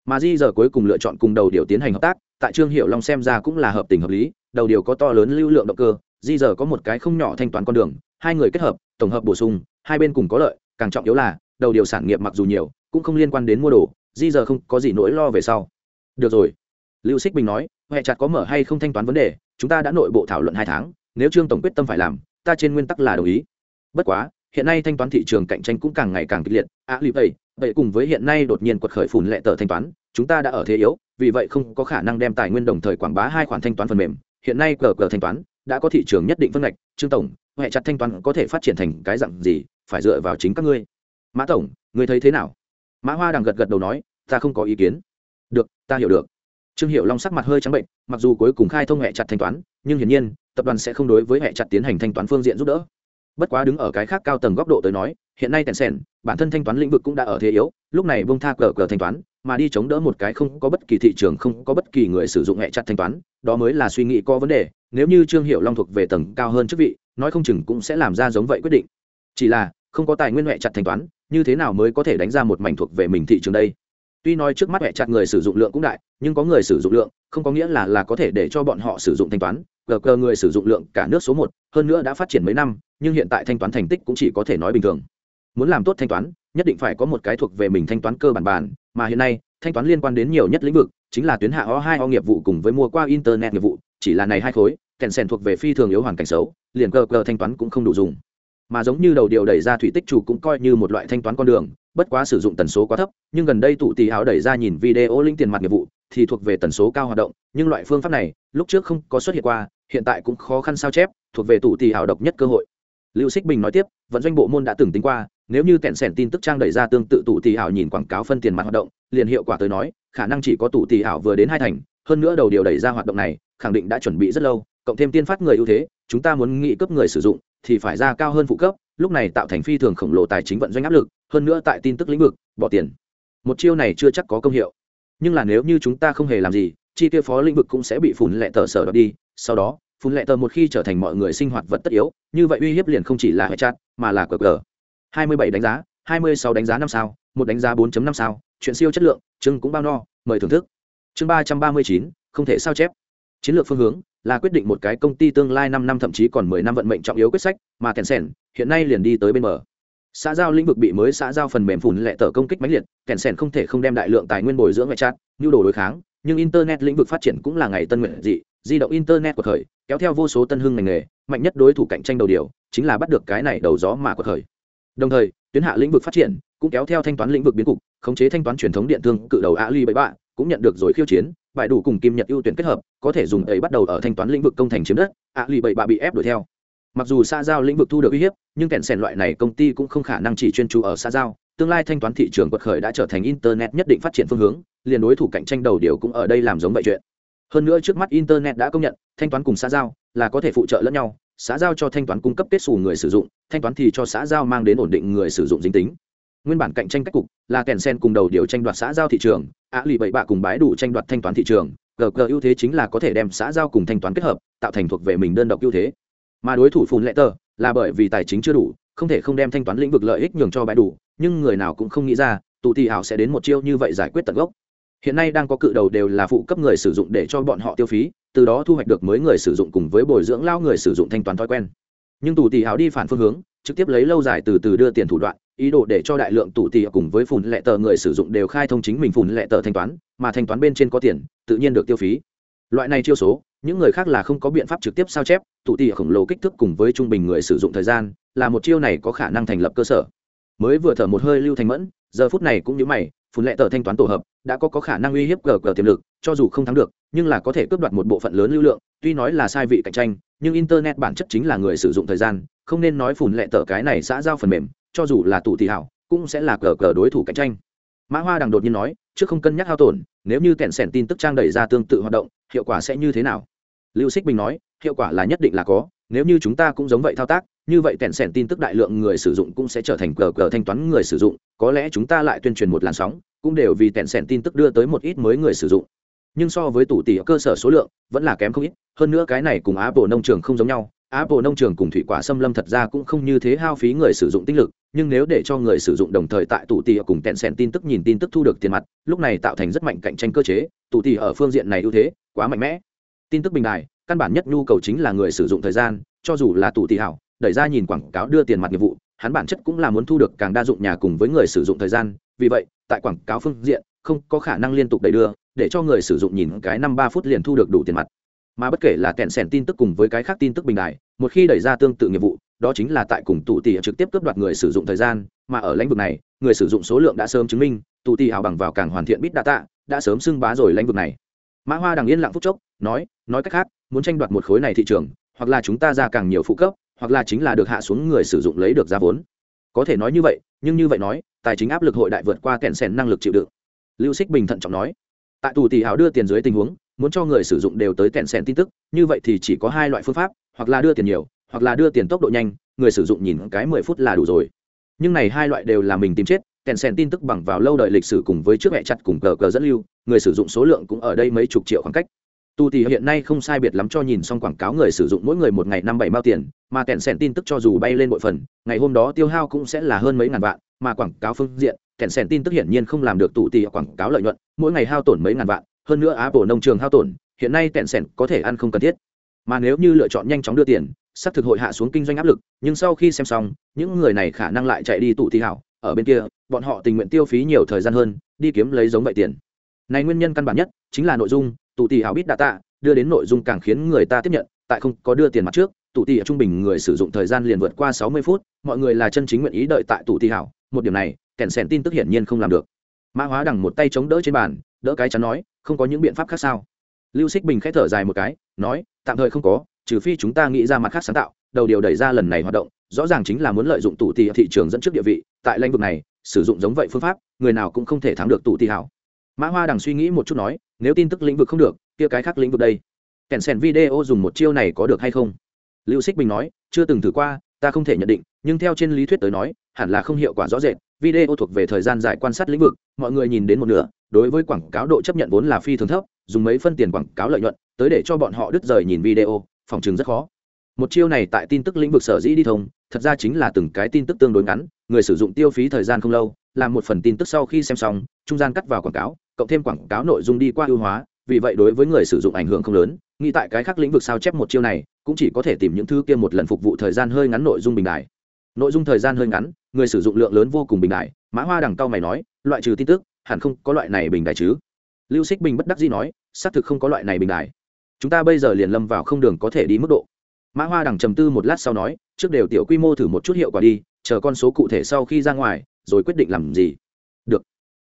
Mà di giờ cuối cùng lựa chọn cùng đầu điều tiến hành hợp tác, tại trương hiệu long xem ra cũng là hợp tình hợp lý, đầu điều có to lớn lưu lượng động cơ, di giờ có một cái không nhỏ thanh toán con đường, hai người kết hợp, tổng hợp bổ sung, hai bên cùng có lợi, càng trọng yếu là, đầu điều sản nghiệp mặc dù nhiều, cũng không liên quan đến mua đồ di giờ không có gì nỗi lo về sau. Được rồi. Lưu xích bình nói huệ chặt có mở hay không thanh toán vấn đề, chúng ta đã nội bộ thảo luận hai tháng, nếu trương tổng quyết tâm phải làm, ta trên nguyên tắc là đồng ý. Bất quá, hiện nay thanh toán thị trường cạnh tranh cũng càng ngày càng kịch liệt. A lì vậy vậy cùng với hiện nay đột nhiên quật khởi phùn lệ tờ thanh toán, chúng ta đã ở thế yếu, vì vậy không có khả năng đem tài nguyên đồng thời quảng bá hai khoản thanh toán phần mềm. Hiện nay cờ cờ thanh toán đã có thị trường nhất định phân ngạch, trương tổng huệ chặt thanh toán có thể phát triển thành cái dặn gì, phải dựa vào chính các ngươi. Mã tổng, ngươi thấy thế nào? Mã hoa đằng gật gật đầu nói, ta không có ý kiến. Được, ta hiểu được. Trương hiệu long sắc mặt hơi trắng bệnh, mặc dù cuối cùng khai thông hệ chặt thanh toán, nhưng hiển nhiên, tập đoàn sẽ không đối với hệ chặt tiến hành thanh toán phương diện giúp đỡ. Bất quá đứng ở cái khác cao tầng góc độ tới nói, hiện nay tèn sèn bản thân thanh toán lĩnh vực cũng đã ở thế yếu, lúc này bông tha cờ cờ thanh toán, mà đi chống đỡ một cái không có bất kỳ thị trường, không có bất kỳ người sử dụng hệ chặt thanh toán, đó mới là suy nghĩ có vấn đề, nếu như trương hiệu long thuộc về tầng cao hơn chức vị, nói không chừng cũng sẽ làm ra giống vậy quyết định. Chỉ là không có tài nguyên hệ chặt thanh toán, như thế nào mới có thể đánh ra một mảnh thuộc về mình thị trường đây? Tuy nói trước mắt hệ chặt người sử dụng lượng cũng đại, nhưng có người sử dụng lượng, không có nghĩa là là có thể để cho bọn họ sử dụng thanh toán. Gờ cờ người sử dụng lượng cả nước số một, hơn nữa đã phát triển mấy năm, nhưng hiện tại thanh toán thành tích cũng chỉ có thể nói bình thường. Muốn làm tốt thanh toán, nhất định phải có một cái thuộc về mình thanh toán cơ bản bản, mà hiện nay, thanh toán liên quan đến nhiều nhất lĩnh vực, chính là tuyến hạ o hai o nghiệp vụ cùng với mua qua internet nghiệp vụ, chỉ là này hai khối, kèn sèn thuộc về phi thường yếu hoàn cảnh xấu, liền cơ cơ thanh toán cũng không đủ dùng mà giống như đầu điều đẩy ra thủy tích chủ cũng coi như một loại thanh toán con đường, bất quá sử dụng tần số quá thấp, nhưng gần đây tụ tỷ áo đẩy ra nhìn video linh tiền mặt nghiệp vụ thì thuộc về tần số cao hoạt động, nhưng loại phương pháp này lúc trước không có xuất hiện qua, hiện tại cũng khó khăn sao chép, thuộc về tụ tỷ ảo độc nhất cơ hội. Lưu xích bình nói tiếp, vận doanh bộ môn đã từng tính qua, nếu như kẹn sẻn tin tức trang đẩy ra tương tự tụ tỷ ảo nhìn quảng cáo phân tiền mặt hoạt động, liền hiệu quả tới nói, khả năng chỉ có tụ tỷ ảo vừa đến hai thành, hơn nữa đầu điều đẩy ra hoạt động này, khẳng định đã chuẩn bị rất lâu, cộng thêm tiên phát người ưu thế, chúng ta muốn nghĩ cấp người sử dụng thì phải ra cao hơn phụ cấp lúc này tạo thành phi thường khổng lồ tài chính vận doanh áp lực hơn nữa tại tin tức lĩnh vực bỏ tiền. Một chiêu này chưa chắc có công hiệu. Nhưng là nếu như chúng ta không hề làm gì chi tiêu phó lĩnh vực cũng sẽ bị phun lệ tờ sở đoạt đi. Sau đó phun lệ tờ một khi trở thành mọi người sinh hoạt vật tất yếu như vậy uy hiếp liền không chỉ là hệ chặt, mà là cờ cờ. Hai mươi bảy đánh giá hai mươi sáu đánh giá năm sao một đánh giá 4 năm sao chuyện siêu chất lượng chưng cũng bao no mời thưởng thức. Chương ba trăm ba mươi chín không thể sao chép. Chiến lược phương hướng là quyết định một cái công ty tương lai năm năm, thậm chí còn mười năm vận mệnh trọng yếu quyết sách, mà kèn sèn hiện nay liền đi tới bên mở xã giao lĩnh vực bị mới xã giao phần mềm phủn lệ tờ công kích mãnh liệt kèn sèn không thể không đem đại lượng tài nguyên bồi dưỡng ngoại chat nhu đồ đối kháng, nhưng internet lĩnh vực phát triển cũng là ngày tân nguyện dị, di động internet của thời kéo theo vô số tân hưng ngành nghề, mạnh nhất đối thủ cạnh tranh đầu điều, chính là bắt được cái này đầu gió mà của thời đồng thời, tuyến hạ lĩnh vực phát triển cũng kéo theo thanh toán lĩnh vực biến cục, khống chế thanh toán truyền thống điện thương cự đầu ali bảy bạ cũng nhận được rồi khiêu chiến bãi đủ cùng kim nhật ưu tuyển kết hợp, có thể dùng ấy bắt đầu ở thanh toán lĩnh vực công thành chiếm đất, ạ lì bậy bạ bị ép đuổi theo. Mặc dù xa giao lĩnh vực thu được uy hiếp, nhưng kèn sèn loại này công ty cũng không khả năng chỉ chuyên chú ở xa giao. Tương lai thanh toán thị trường quật khởi đã trở thành internet nhất định phát triển phương hướng, liền đối thủ cạnh tranh đầu điều cũng ở đây làm giống vậy chuyện. Hơn nữa trước mắt internet đã công nhận, thanh toán cùng xã giao là có thể phụ trợ lẫn nhau xã giao cho thanh toán cung cấp kết xù người sử dụng, thanh toán thì cho xã giao mang đến ổn định người sử dụng dính tính nguyên bản cạnh tranh cách cục là kèn sen cùng đầu điều tranh đoạt xã giao thị trường, ạ lì bậy bạ cùng bái đủ tranh đoạt thanh toán thị trường gg ưu thế chính là có thể đem xã giao cùng thanh toán kết hợp, tạo thành thuộc về mình đơn độc ưu thế. Mà đối thủ phun lệ tờ là bởi vì tài chính chưa đủ, không thể không đem thanh toán lĩnh vực lợi ích nhường cho bãi đủ, nhưng người nào cũng không nghĩ ra tụ thị ảo sẽ đến một chiêu như vậy giải quyết tận gốc. Hiện nay đang có cự đầu đều là phụ cấp người sử dụng để cho bọn họ tiêu phí, từ đó thu hoạch được mới người sử dụng cùng với bồi dưỡng lao người sử dụng thanh toán thói quen. Nhưng tụ tỷ hào đi phản phương hướng, trực tiếp lấy lâu dài từ từ đưa tiền thủ đoạn ý đồ để cho đại lượng tụ tỷ cùng với phùn lệ tờ người sử dụng đều khai thông chính mình phùn lệ tờ thanh toán mà thanh toán bên trên có tiền tự nhiên được tiêu phí. Loại này chiêu số những người khác là không có biện pháp trực tiếp sao chép tụ tỷ khổng lồ kích thước cùng với trung bình người sử dụng thời gian là một chiêu này có khả năng thành lập cơ sở. Mới vừa thở một hơi lưu thành mẫn giờ phút này cũng như mày phùn lệ tờ thanh toán tổ hợp đã có, có khả năng uy hiếp cờ cờ tiềm lực cho dù không thắng được nhưng là có thể cướp đoạt một bộ phận lớn lưu lượng tuy nói là sai vị cạnh tranh nhưng internet bản chất chính là người sử dụng thời gian không nên nói phùn lệ tờ cái này xã giao phần mềm cho dù là tụ thị hảo, cũng sẽ là cờ cờ đối thủ cạnh tranh. Mã hoa đằng đột nhiên nói, trước không cân nhắc hao tổn, nếu như kẹn sẻn tin tức trang đẩy ra tương tự hoạt động, hiệu quả sẽ như thế nào? Lưu xích bình nói, hiệu quả là nhất định là có, nếu như chúng ta cũng giống vậy thao tác, như vậy kẹn sẻn tin tức đại lượng người sử dụng cũng sẽ trở thành cờ cờ thanh toán người sử dụng, có lẽ chúng ta lại tuyên truyền một làn sóng, cũng đều vì kẹn sẻn tin tức đưa tới một ít mới người sử dụng. Nhưng so với tủ tỷ cơ sở số lượng, vẫn là kém không ít, hơn nữa cái này cùng apple nông trường không giống nhau, apple nông trường cùng thủy quả xâm lâm thật ra cũng không như thế hao phí người sử dụng tinh lực nhưng nếu để cho người sử dụng đồng thời tại tủ tỷ cùng tẹn sẻn tin tức nhìn tin tức thu được tiền mặt, lúc này tạo thành rất mạnh cạnh tranh cơ chế Tụ tỷ ở phương diện này ưu thế quá mạnh mẽ. Tin tức bình đài, căn bản nhất nhu cầu chính là người sử dụng thời gian, cho dù là tủ tỷ hảo, đẩy ra nhìn quảng cáo đưa tiền mặt nghiệp vụ, hắn bản chất cũng là muốn thu được càng đa dụng nhà cùng với người sử dụng thời gian, vì vậy, tại quảng cáo phương diện, không có khả năng liên tục đẩy đưa, để cho người sử dụng nhìn cái năm ba phút liền thu được đủ tiền mặt. Mà bất kể là kẹn sẻn tin tức cùng với cái khác tin tức bình đại một khi đẩy ra tương tự nghiệp vụ đó chính là tại cùng tụ tỷ trực tiếp cướp đoạt người sử dụng thời gian, mà ở lĩnh vực này, người sử dụng số lượng đã sớm chứng minh tụ tỷ hào bằng vào càng hoàn thiện bit data, đã sớm xưng bá rồi lĩnh vực này. Mã hoa đằng yên lặng phút chốc, nói nói cách khác, muốn tranh đoạt một khối này thị trường, hoặc là chúng ta ra càng nhiều phụ cấp, hoặc là chính là được hạ xuống người sử dụng lấy được giá vốn. Có thể nói như vậy, nhưng như vậy nói, tài chính áp lực hội đại vượt qua kẹn sèn năng lực chịu đựng. Lưu xích bình thận trọng nói, tại tù tỷ hào đưa tiền dưới tình huống, muốn cho người sử dụng đều tới kẹn sèn tin tức, như vậy thì chỉ có hai loại phương pháp, hoặc là đưa tiền nhiều hoặc là đưa tiền tốc độ nhanh, người sử dụng nhìn cái mười phút là đủ rồi. Nhưng này hai loại đều là mình tìm chết, kèn sen tin tức bằng vào lâu đời lịch sử cùng với trước mẹ chặt cùng cờ cờ dẫn lưu, người sử dụng số lượng cũng ở đây mấy chục triệu khoảng cách. Tu thì hiện nay không sai biệt lắm cho nhìn xong quảng cáo người sử dụng mỗi người một ngày năm bảy mao tiền, mà kèn sen tin tức cho dù bay lên bội phần, ngày hôm đó tiêu hao cũng sẽ là hơn mấy ngàn vạn, mà quảng cáo phương diện, kèn sen tin tức hiển nhiên không làm được tụ tì quảng cáo lợi nhuận, mỗi ngày hao tổn mấy ngàn vạn, hơn nữa apple nông trường hao tổn, hiện nay kèn sen có thể ăn không cần thiết mà nếu như lựa chọn nhanh chóng đưa tiền, sắp thực hội hạ xuống kinh doanh áp lực, nhưng sau khi xem xong, những người này khả năng lại chạy đi tụ thi hảo, ở bên kia, bọn họ tình nguyện tiêu phí nhiều thời gian hơn, đi kiếm lấy giống vậy tiền. Này nguyên nhân căn bản nhất, chính là nội dung, tụ tỷ hảo biết đạ tạ đưa đến nội dung càng khiến người ta tiếp nhận, tại không có đưa tiền mặt trước, tụ tỷ trung bình người sử dụng thời gian liền vượt qua sáu mươi phút, mọi người là chân chính nguyện ý đợi tại tụ tỷ hảo, một điểm này, kèn sèn tin tức hiển nhiên không làm được. Mã hóa đằng một tay chống đỡ trên bàn, đỡ cái chắn nói, không có những biện pháp khác sao? Lưu xích bình k h ẽ thở dài một cái, nói, tạm thời không có, trừ phi chúng ta nghĩ ra mặt khác sáng tạo, đầu điều đẩy ra lần này hoạt động, rõ ràng chính là muốn lợi dụng tụ tỷ thị trường dẫn trước địa vị, tại lĩnh vực này, sử dụng giống vậy phương pháp, người nào cũng không thể thắng được tụ tỷ hảo. Mã hoa đằng suy nghĩ một chút nói, nếu tin tức lĩnh vực không được, kia cái khác lĩnh vực đây? Kèn sèn video dùng một chiêu này có được hay không? Lưu xích bình nói, chưa từng thử qua, ta không thể nhận định, nhưng theo trên lý thuyết tới nói, hẳn là không hiệu quả rõ rệt. Video thuộc về thời gian dài quan sát lĩnh vực, mọi người nhìn đến một nửa, đối với quảng cáo độ chấp nhận vốn là phi thường thấp dùng mấy phân tiền quảng cáo lợi nhuận, tới để cho bọn họ đứt rời nhìn video, phòng chừng rất khó. Một chiêu này tại tin tức lĩnh vực sở dĩ đi thông, thật ra chính là từng cái tin tức tương đối ngắn, người sử dụng tiêu phí thời gian không lâu, làm một phần tin tức sau khi xem xong, trung gian cắt vào quảng cáo, cộng thêm quảng cáo nội dung đi qua ưu hóa, vì vậy đối với người sử dụng ảnh hưởng không lớn, nghĩ tại cái khác lĩnh vực sao chép một chiêu này, cũng chỉ có thể tìm những thứ kia một lần phục vụ thời gian hơi ngắn nội dung bình đại nội dung thời gian hơi ngắn, người sử dụng lượng lớn vô cùng bình đại mã hoa đằng cao mày nói, loại trừ tin tức, hẳn không có loại này bình đại chứ lưu xích bình bất đắc dĩ nói, xác thực không có loại này bình đại chúng ta bây giờ liền lâm vào không đường có thể đi mức độ. Mã hoa đằng trầm tư một lát sau nói, trước đều tiểu quy mô thử một chút hiệu quả đi, chờ con số cụ thể sau khi ra ngoài, rồi quyết định làm gì. Được.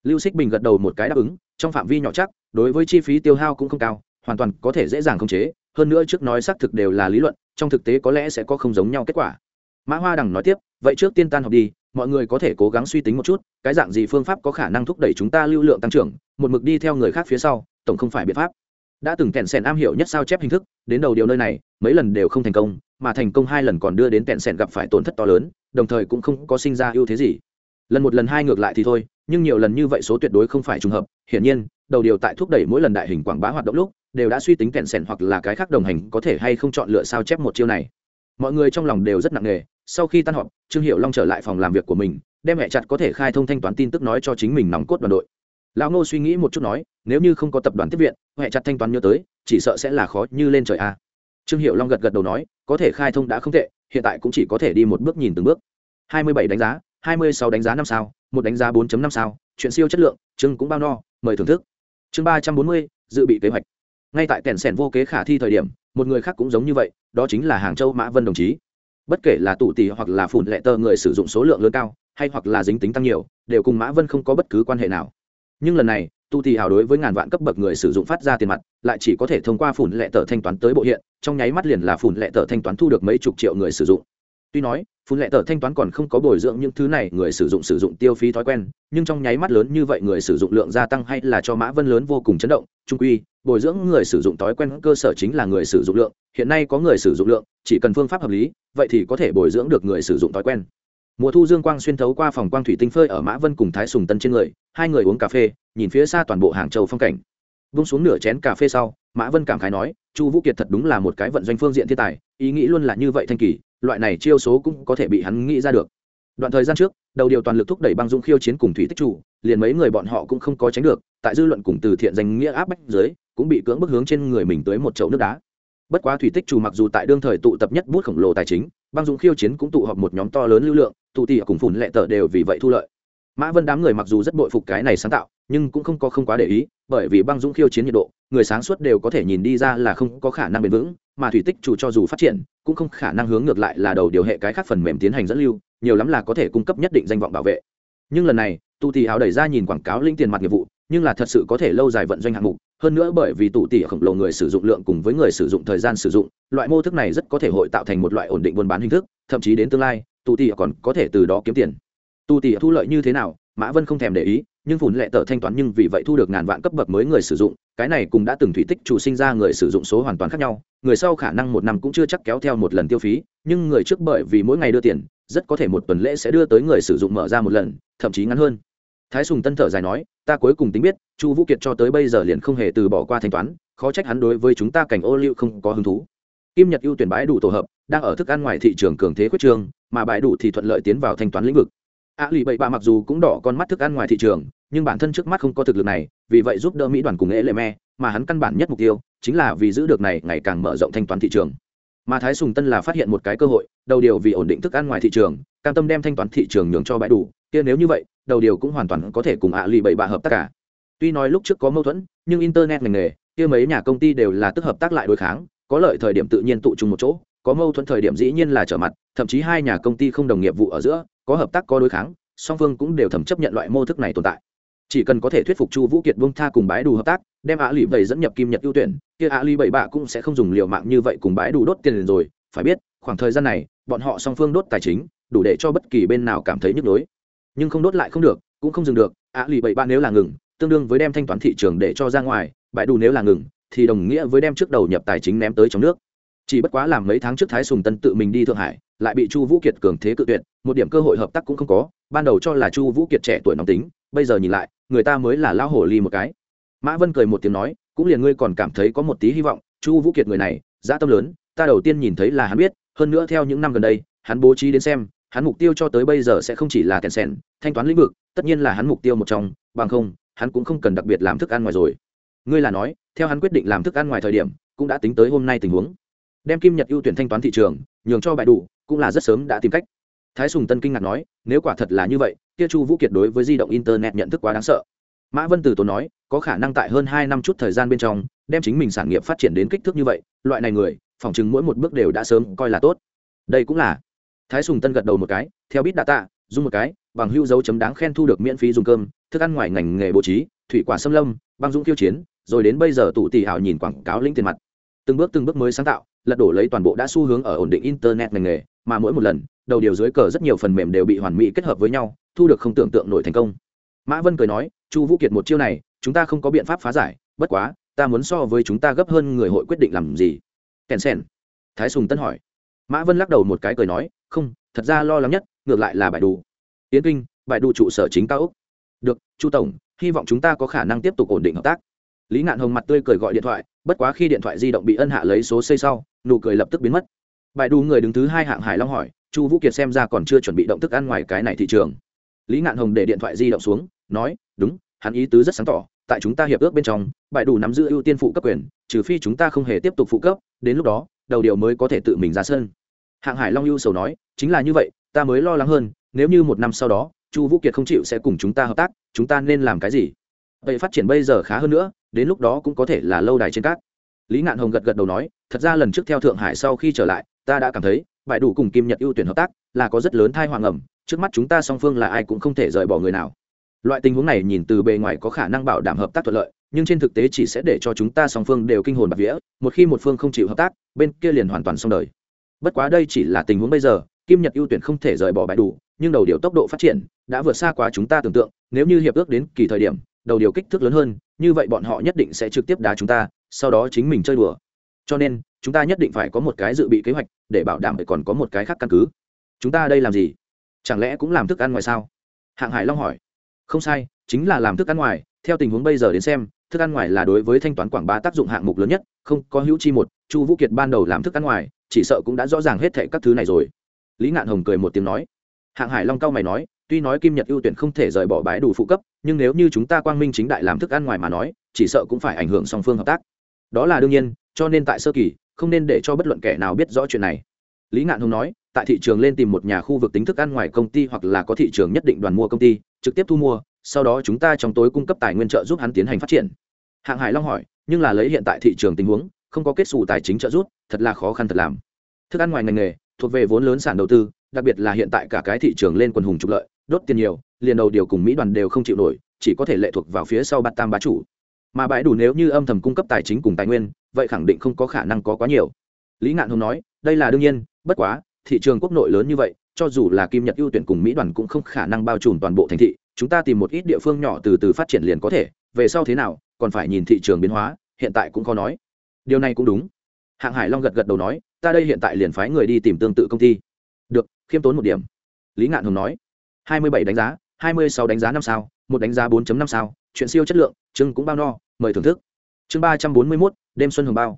Lưu xích bình gật đầu một cái đáp ứng, trong phạm vi nhỏ chắc, đối với chi phí tiêu hao cũng không cao, hoàn toàn có thể dễ dàng khống chế, hơn nữa trước nói xác thực đều là lý luận, trong thực tế có lẽ sẽ có không giống nhau kết quả. Mã hoa đằng nói tiếp, vậy trước tiên tan học đi mọi người có thể cố gắng suy tính một chút, cái dạng gì phương pháp có khả năng thúc đẩy chúng ta lưu lượng tăng trưởng, một mực đi theo người khác phía sau, tổng không phải biện pháp. Đã từng kẹn sẻn am hiểu nhất sao chép hình thức, đến đầu điều nơi này, mấy lần đều không thành công, mà thành công hai lần còn đưa đến kẹn sẻn gặp phải tổn thất to lớn, đồng thời cũng không có sinh ra ưu thế gì. Lần một lần hai ngược lại thì thôi, nhưng nhiều lần như vậy số tuyệt đối không phải trùng hợp. Hiển nhiên, đầu điều tại thúc đẩy mỗi lần đại hình quảng bá hoạt động lúc, đều đã suy tính kẹn sẻn hoặc là cái khác đồng hành có thể hay không chọn lựa sao chép một chiêu này. Mọi người trong lòng đều rất nặng nề sau khi tan họp, trương hiệu long trở lại phòng làm việc của mình, đem mẹ chặt có thể khai thông thanh toán tin tức nói cho chính mình nòng cốt đoàn đội. Lão ngô suy nghĩ một chút nói, nếu như không có tập đoàn tiếp viện hẹ chặt thanh toán nhớ tới, chỉ sợ sẽ là khó như lên trời a trương hiệu long gật gật đầu nói, có thể khai thông đã không tệ, hiện tại cũng chỉ có thể đi một bước nhìn từng bước. Hai mươi bảy đánh giá, hai mươi sáu đánh giá năm sao, một đánh giá 4 năm sao, chuyện siêu chất lượng, chương cũng bao no, mời thưởng thức. Chương ba trăm bốn mươi, dự bị kế hoạch. Ngay tại kèn sèn vô kế khả thi thời điểm, một người khác cũng giống như vậy, đó chính là hàng châu mã vân đồng chí bất kể là tụ tỷ hoặc là phụn lệ tờ người sử dụng số lượng lớn cao, hay hoặc là dính tính tăng nhiều, đều cùng mã vân không có bất cứ quan hệ nào. Nhưng lần này tu tỷ hào đối với ngàn vạn cấp bậc người sử dụng phát ra tiền mặt, lại chỉ có thể thông qua phủn lệ tờ thanh toán tới bộ hiện, trong nháy mắt liền là phủn lệ tờ thanh toán thu được mấy chục triệu người sử dụng. Tuy nói phun lệ tờ thanh toán còn không có bồi dưỡng những thứ này, người sử dụng sử dụng tiêu phí thói quen, nhưng trong nháy mắt lớn như vậy người sử dụng lượng gia tăng hay là cho mã vân lớn vô cùng chấn động, trung quy, bồi dưỡng người sử dụng thói quen cơ sở chính là người sử dụng lượng, hiện nay có người sử dụng lượng, chỉ cần phương pháp hợp lý, vậy thì có thể bồi dưỡng được người sử dụng thói quen. Mùa thu dương quang xuyên thấu qua phòng quang thủy tinh phơi ở mã vân cùng thái sùng tân trên người, hai người uống cà phê, nhìn phía xa toàn bộ hàng châu phong cảnh. Vung xuống nửa chén cà phê sau, mã vân cảm khái nói, chu vũ kiệt thật đúng là một cái vận doanh phương diện thiên tài, ý nghĩ luôn là như vậy thanh kỳ loại này chiêu số cũng có thể bị hắn nghĩ ra được. Đoạn thời gian trước, đầu điều toàn lực thúc đẩy băng dung khiêu chiến cùng thủy tích chủ, liền mấy người bọn họ cũng không có tránh được, tại dư luận cùng từ thiện danh nghĩa áp bách dưới, cũng bị cưỡng bức hướng trên người mình tới một chậu nước đá. Bất quá thủy tích chủ mặc dù tại đương thời tụ tập nhất bút khổng lồ tài chính, băng dung khiêu chiến cũng tụ họp một nhóm to lớn lưu lượng, tụ tỉ cùng phủn lệ tờ đều vì vậy thu lợi. Mã vân đám người mặc dù rất bội phục cái này sáng tạo, nhưng cũng không có không quá để ý bởi vì băng dũng khiêu chiến nhiệt độ, người sáng suốt đều có thể nhìn đi ra là không có khả năng bền vững, mà thủy tích chủ cho dù phát triển, cũng không khả năng hướng ngược lại là đầu điều hệ cái khác phần mềm tiến hành dẫn lưu, nhiều lắm là có thể cung cấp nhất định danh vọng bảo vệ. Nhưng lần này tụ tỷ áo đẩy ra nhìn quảng cáo linh tiền mặt nghiệp vụ, nhưng là thật sự có thể lâu dài vận doanh hạng mục, hơn nữa bởi vì tụ tỷ khổng lồ người sử dụng lượng cùng với người sử dụng thời gian sử dụng, loại mô thức này rất có thể hội tạo thành một loại ổn định buôn bán hình thức, thậm chí đến tương lai tụ tỷ còn có thể từ đó kiếm tiền. Tụ tỷ thu lợi như thế nào, mã vân không thèm để ý nhưng phủn lệ tờ thanh toán nhưng vì vậy thu được ngàn vạn cấp bậc mới người sử dụng, cái này cũng đã từng thủy tích chủ sinh ra người sử dụng số hoàn toàn khác nhau, người sau khả năng một năm cũng chưa chắc kéo theo một lần tiêu phí, nhưng người trước bởi vì mỗi ngày đưa tiền, rất có thể một tuần lễ sẽ đưa tới người sử dụng mở ra một lần, thậm chí ngắn hơn. Thái sùng tân thở dài nói, ta cuối cùng tính biết, chu vũ kiệt cho tới bây giờ liền không hề từ bỏ qua thanh toán, khó trách hắn đối với chúng ta cảnh ô liu không có hứng thú. Kim nhật ưu tuyển bãi đủ tổ hợp, đang ở thức ăn ngoài thị trường cường thế quyết trường, mà bãi đủ thì thuận lợi tiến vào thanh toán lĩnh vực. A lì bậy bạ mặc dù cũng đỏ con mắt thức ăn ngoài thị trường nhưng bản thân trước mắt không có thực lực này, vì vậy giúp đỡ mỹ đoàn cùng ế lệ me mà hắn căn bản nhất mục tiêu chính là vì giữ được này ngày càng mở rộng thanh toán thị trường. Mà thái sùng tân là phát hiện một cái cơ hội, đầu điều vì ổn định thức ăn ngoài thị trường, cam tâm đem thanh toán thị trường nhường cho bãi đủ, kia nếu như vậy, đầu điều cũng hoàn toàn có thể cùng ạ à lì bảy bạ hợp tác cả. Tuy nói lúc trước có mâu thuẫn, nhưng internet ngành nghề, kia mấy nhà công ty đều là tức hợp tác lại đối kháng, có lợi thời điểm tự nhiên tụ chung một chỗ, có mâu thuẫn thời điểm dĩ nhiên là trở mặt, thậm chí hai nhà công ty không đồng nghiệp vụ ở giữa, có hợp tác có đối kháng, song phương cũng đều thẩm chấp nhận loại mô thức này tồn tại chỉ cần có thể thuyết phục chu vũ kiệt bông tha cùng bãi đủ hợp tác, đem ạ lì bảy dẫn nhập kim nhật ưu tuyển, kia ạ lì bảy bạ cũng sẽ không dùng liều mạng như vậy cùng bãi đủ đốt tiền rồi. Phải biết, khoảng thời gian này, bọn họ song phương đốt tài chính, đủ để cho bất kỳ bên nào cảm thấy nhức nhối. Nhưng không đốt lại không được, cũng không dừng được. Ạ lì bảy bạ nếu là ngừng, tương đương với đem thanh toán thị trường để cho ra ngoài, bãi đủ nếu là ngừng, thì đồng nghĩa với đem trước đầu nhập tài chính ném tới trong nước. Chỉ bất quá làm mấy tháng trước thái sùng tân tự mình đi thượng hải, lại bị chu vũ kiệt cường thế cự tuyệt, một điểm cơ hội hợp tác cũng không có. Ban đầu cho là chu vũ kiệt trẻ tuổi nóng tính, bây giờ nhìn lại người ta mới là lão hổ ly một cái. Mã vân cười một tiếng nói cũng liền ngươi còn cảm thấy có một tí hy vọng chu vũ kiệt người này dã tâm lớn ta đầu tiên nhìn thấy là hắn biết hơn nữa theo những năm gần đây hắn bố trí đến xem hắn mục tiêu cho tới bây giờ sẽ không chỉ là tiền sèn, thanh toán lĩnh vực tất nhiên là hắn mục tiêu một trong bằng không hắn cũng không cần đặc biệt làm thức ăn ngoài rồi. Ngươi là nói theo hắn quyết định làm thức ăn ngoài thời điểm cũng đã tính tới hôm nay tình huống. Đem kim nhật ưu tuyển thanh toán thị trường nhường cho bại đủ cũng là rất sớm đã tìm cách. Thái sùng tân kinh ngạc nói nếu quả thật là như vậy kia chu vũ kiệt đối với di động internet nhận thức quá đáng sợ. Mã vân từ tốn nói, có khả năng tại hơn hai năm chút thời gian bên trong, đem chính mình sản nghiệp phát triển đến kích thước như vậy, loại này người phỏng chừng mỗi một bước đều đã sớm coi là tốt. Đây cũng là. Thái sùng tân gật đầu một cái, theo bít đa tạ dùng một cái, bằng hưu dấu chấm đáng khen thu được miễn phí dùng cơm, thức ăn ngoài ngành nghề bố trí, thủy quả xâm lâm, băng dũng khiêu chiến, rồi đến bây giờ tụ tỷ hảo nhìn quảng cáo lĩnh tiền mặt. Từng bước từng bước mới sáng tạo, lật đổ lấy toàn bộ đã xu hướng ở ổn định internet ngành nghề, mà mỗi một lần, đầu điều dưới cờ rất nhiều phần mềm đều bị hoàn mỹ kết hợp với nhau thu được không tưởng tượng nổi thành công. Mã vân cười nói, chu vũ kiệt một chiêu này, chúng ta không có biện pháp phá giải, bất quá, ta muốn so với chúng ta gấp hơn người hội quyết định làm gì? Kèn sen thái sùng tân hỏi. Mã vân lắc đầu một cái cười nói, không, thật ra lo lắng nhất, ngược lại là bài đủ. Yến kinh, bài đủ trụ sở chính cao úc được, chu tổng, hy vọng chúng ta có khả năng tiếp tục ổn định hợp tác. Lý ngạn hồng mặt tươi cười gọi điện thoại, bất quá khi điện thoại di động bị ân hạ lấy số xây sau, nụ cười lập tức biến mất. Bài đủ người đứng thứ hai hạng hải long hỏi, chu vũ kiệt xem ra còn chưa chuẩn bị động thức ăn ngoài cái này thị trường lý ngạn hồng để điện thoại di động xuống, nói, đúng, hắn ý tứ rất sáng tỏ, tại chúng ta hiệp ước bên trong bại đủ nắm giữ ưu tiên phụ cấp quyền, trừ phi chúng ta không hề tiếp tục phụ cấp, đến lúc đó, đầu điều mới có thể tự mình ra sân. Hạng hải long ưu sầu nói, chính là như vậy, ta mới lo lắng hơn, nếu như một năm sau đó, chu vũ kiệt không chịu sẽ cùng chúng ta hợp tác, chúng ta nên làm cái gì? Vậy phát triển bây giờ khá hơn nữa, đến lúc đó cũng có thể là lâu đài trên cát. Lý ngạn hồng gật gật đầu nói, thật ra lần trước theo thượng hải sau khi trở lại, ta đã cảm thấy bại đủ cùng kim nhật ưu tuyển hợp tác, là có rất lớn thai hoàng ẩm trước mắt chúng ta song phương là ai cũng không thể rời bỏ người nào. Loại tình huống này nhìn từ bề ngoài có khả năng bảo đảm hợp tác thuận lợi, nhưng trên thực tế chỉ sẽ để cho chúng ta song phương đều kinh hồn bạc vía, một khi một phương không chịu hợp tác, bên kia liền hoàn toàn xong đời. Bất quá đây chỉ là tình huống bây giờ, kim nhật ưu tuyển không thể rời bỏ bãi đủ, nhưng đầu điều tốc độ phát triển đã vượt xa quá chúng ta tưởng tượng, nếu như hiệp ước đến kỳ thời điểm, đầu điều kích thước lớn hơn, như vậy bọn họ nhất định sẽ trực tiếp đá chúng ta, sau đó chính mình chơi đùa. Cho nên, chúng ta nhất định phải có một cái dự bị kế hoạch để bảo đảm phải còn có một cái khác căn cứ. Chúng ta đây làm gì? Chẳng lẽ cũng làm thức ăn ngoài sao? Hạng hải long hỏi. Không sai, chính là làm thức ăn ngoài. Theo tình huống bây giờ đến xem, thức ăn ngoài là đối với thanh toán quảng bá tác dụng hạng mục lớn nhất, không có hữu chi một. Chu vũ kiệt ban đầu làm thức ăn ngoài, chỉ sợ cũng đã rõ ràng hết thệ các thứ này rồi. Lý ngạn hồng cười một tiếng nói. Hạng hải long cao mày nói, tuy nói kim nhật ưu tuyển không thể rời bỏ bãi đủ phụ cấp, nhưng nếu như chúng ta quang minh chính đại làm thức ăn ngoài mà nói, chỉ sợ cũng phải ảnh hưởng song phương hợp tác. Đó là đương nhiên, cho nên tại sơ kỳ, không nên để cho bất luận kẻ nào biết rõ chuyện này lý ngạn hồng nói, tại thị trường lên tìm một nhà khu vực tính thức ăn ngoài công ty hoặc là có thị trường nhất định đoàn mua công ty, trực tiếp thu mua, sau đó chúng ta trong tối cung cấp tài nguyên trợ giúp hắn tiến hành phát triển. Hạng hải long hỏi, nhưng là lấy hiện tại thị trường tình huống, không có kết xù tài chính trợ giúp, thật là khó khăn thật làm. Thức ăn ngoài ngành nghề, thuộc về vốn lớn sản đầu tư, đặc biệt là hiện tại cả cái thị trường lên quần hùng trục lợi, đốt tiền nhiều, liền đầu điều cùng mỹ đoàn đều không chịu nổi, chỉ có thể lệ thuộc vào phía sau bát tam bá chủ. Mà bãi đủ nếu như âm thầm cung cấp tài chính cùng tài nguyên, vậy khẳng định không có khả năng có quá nhiều. Lý ngạn Hùng nói, đây là đương nhiên bất quá, thị trường quốc nội lớn như vậy, cho dù là kim nhật ưu tuyển cùng mỹ đoàn cũng không khả năng bao trùm toàn bộ thành thị, chúng ta tìm một ít địa phương nhỏ từ từ phát triển liền có thể, về sau thế nào, còn phải nhìn thị trường biến hóa, hiện tại cũng khó nói. Điều này cũng đúng. Hạng hải long gật gật đầu nói, ta đây hiện tại liền phái người đi tìm tương tự công ty. Được, khiêm tốn một điểm. Lý ngạn hùng nói. Hai mươi bảy đánh giá, hai mươi sáu đánh giá năm sao, một đánh giá 4 năm sao, chuyện siêu chất lượng chưng cũng bao no, mời thưởng thức. Chương ba trăm bốn mươi mốt, đêm xuân hồng bao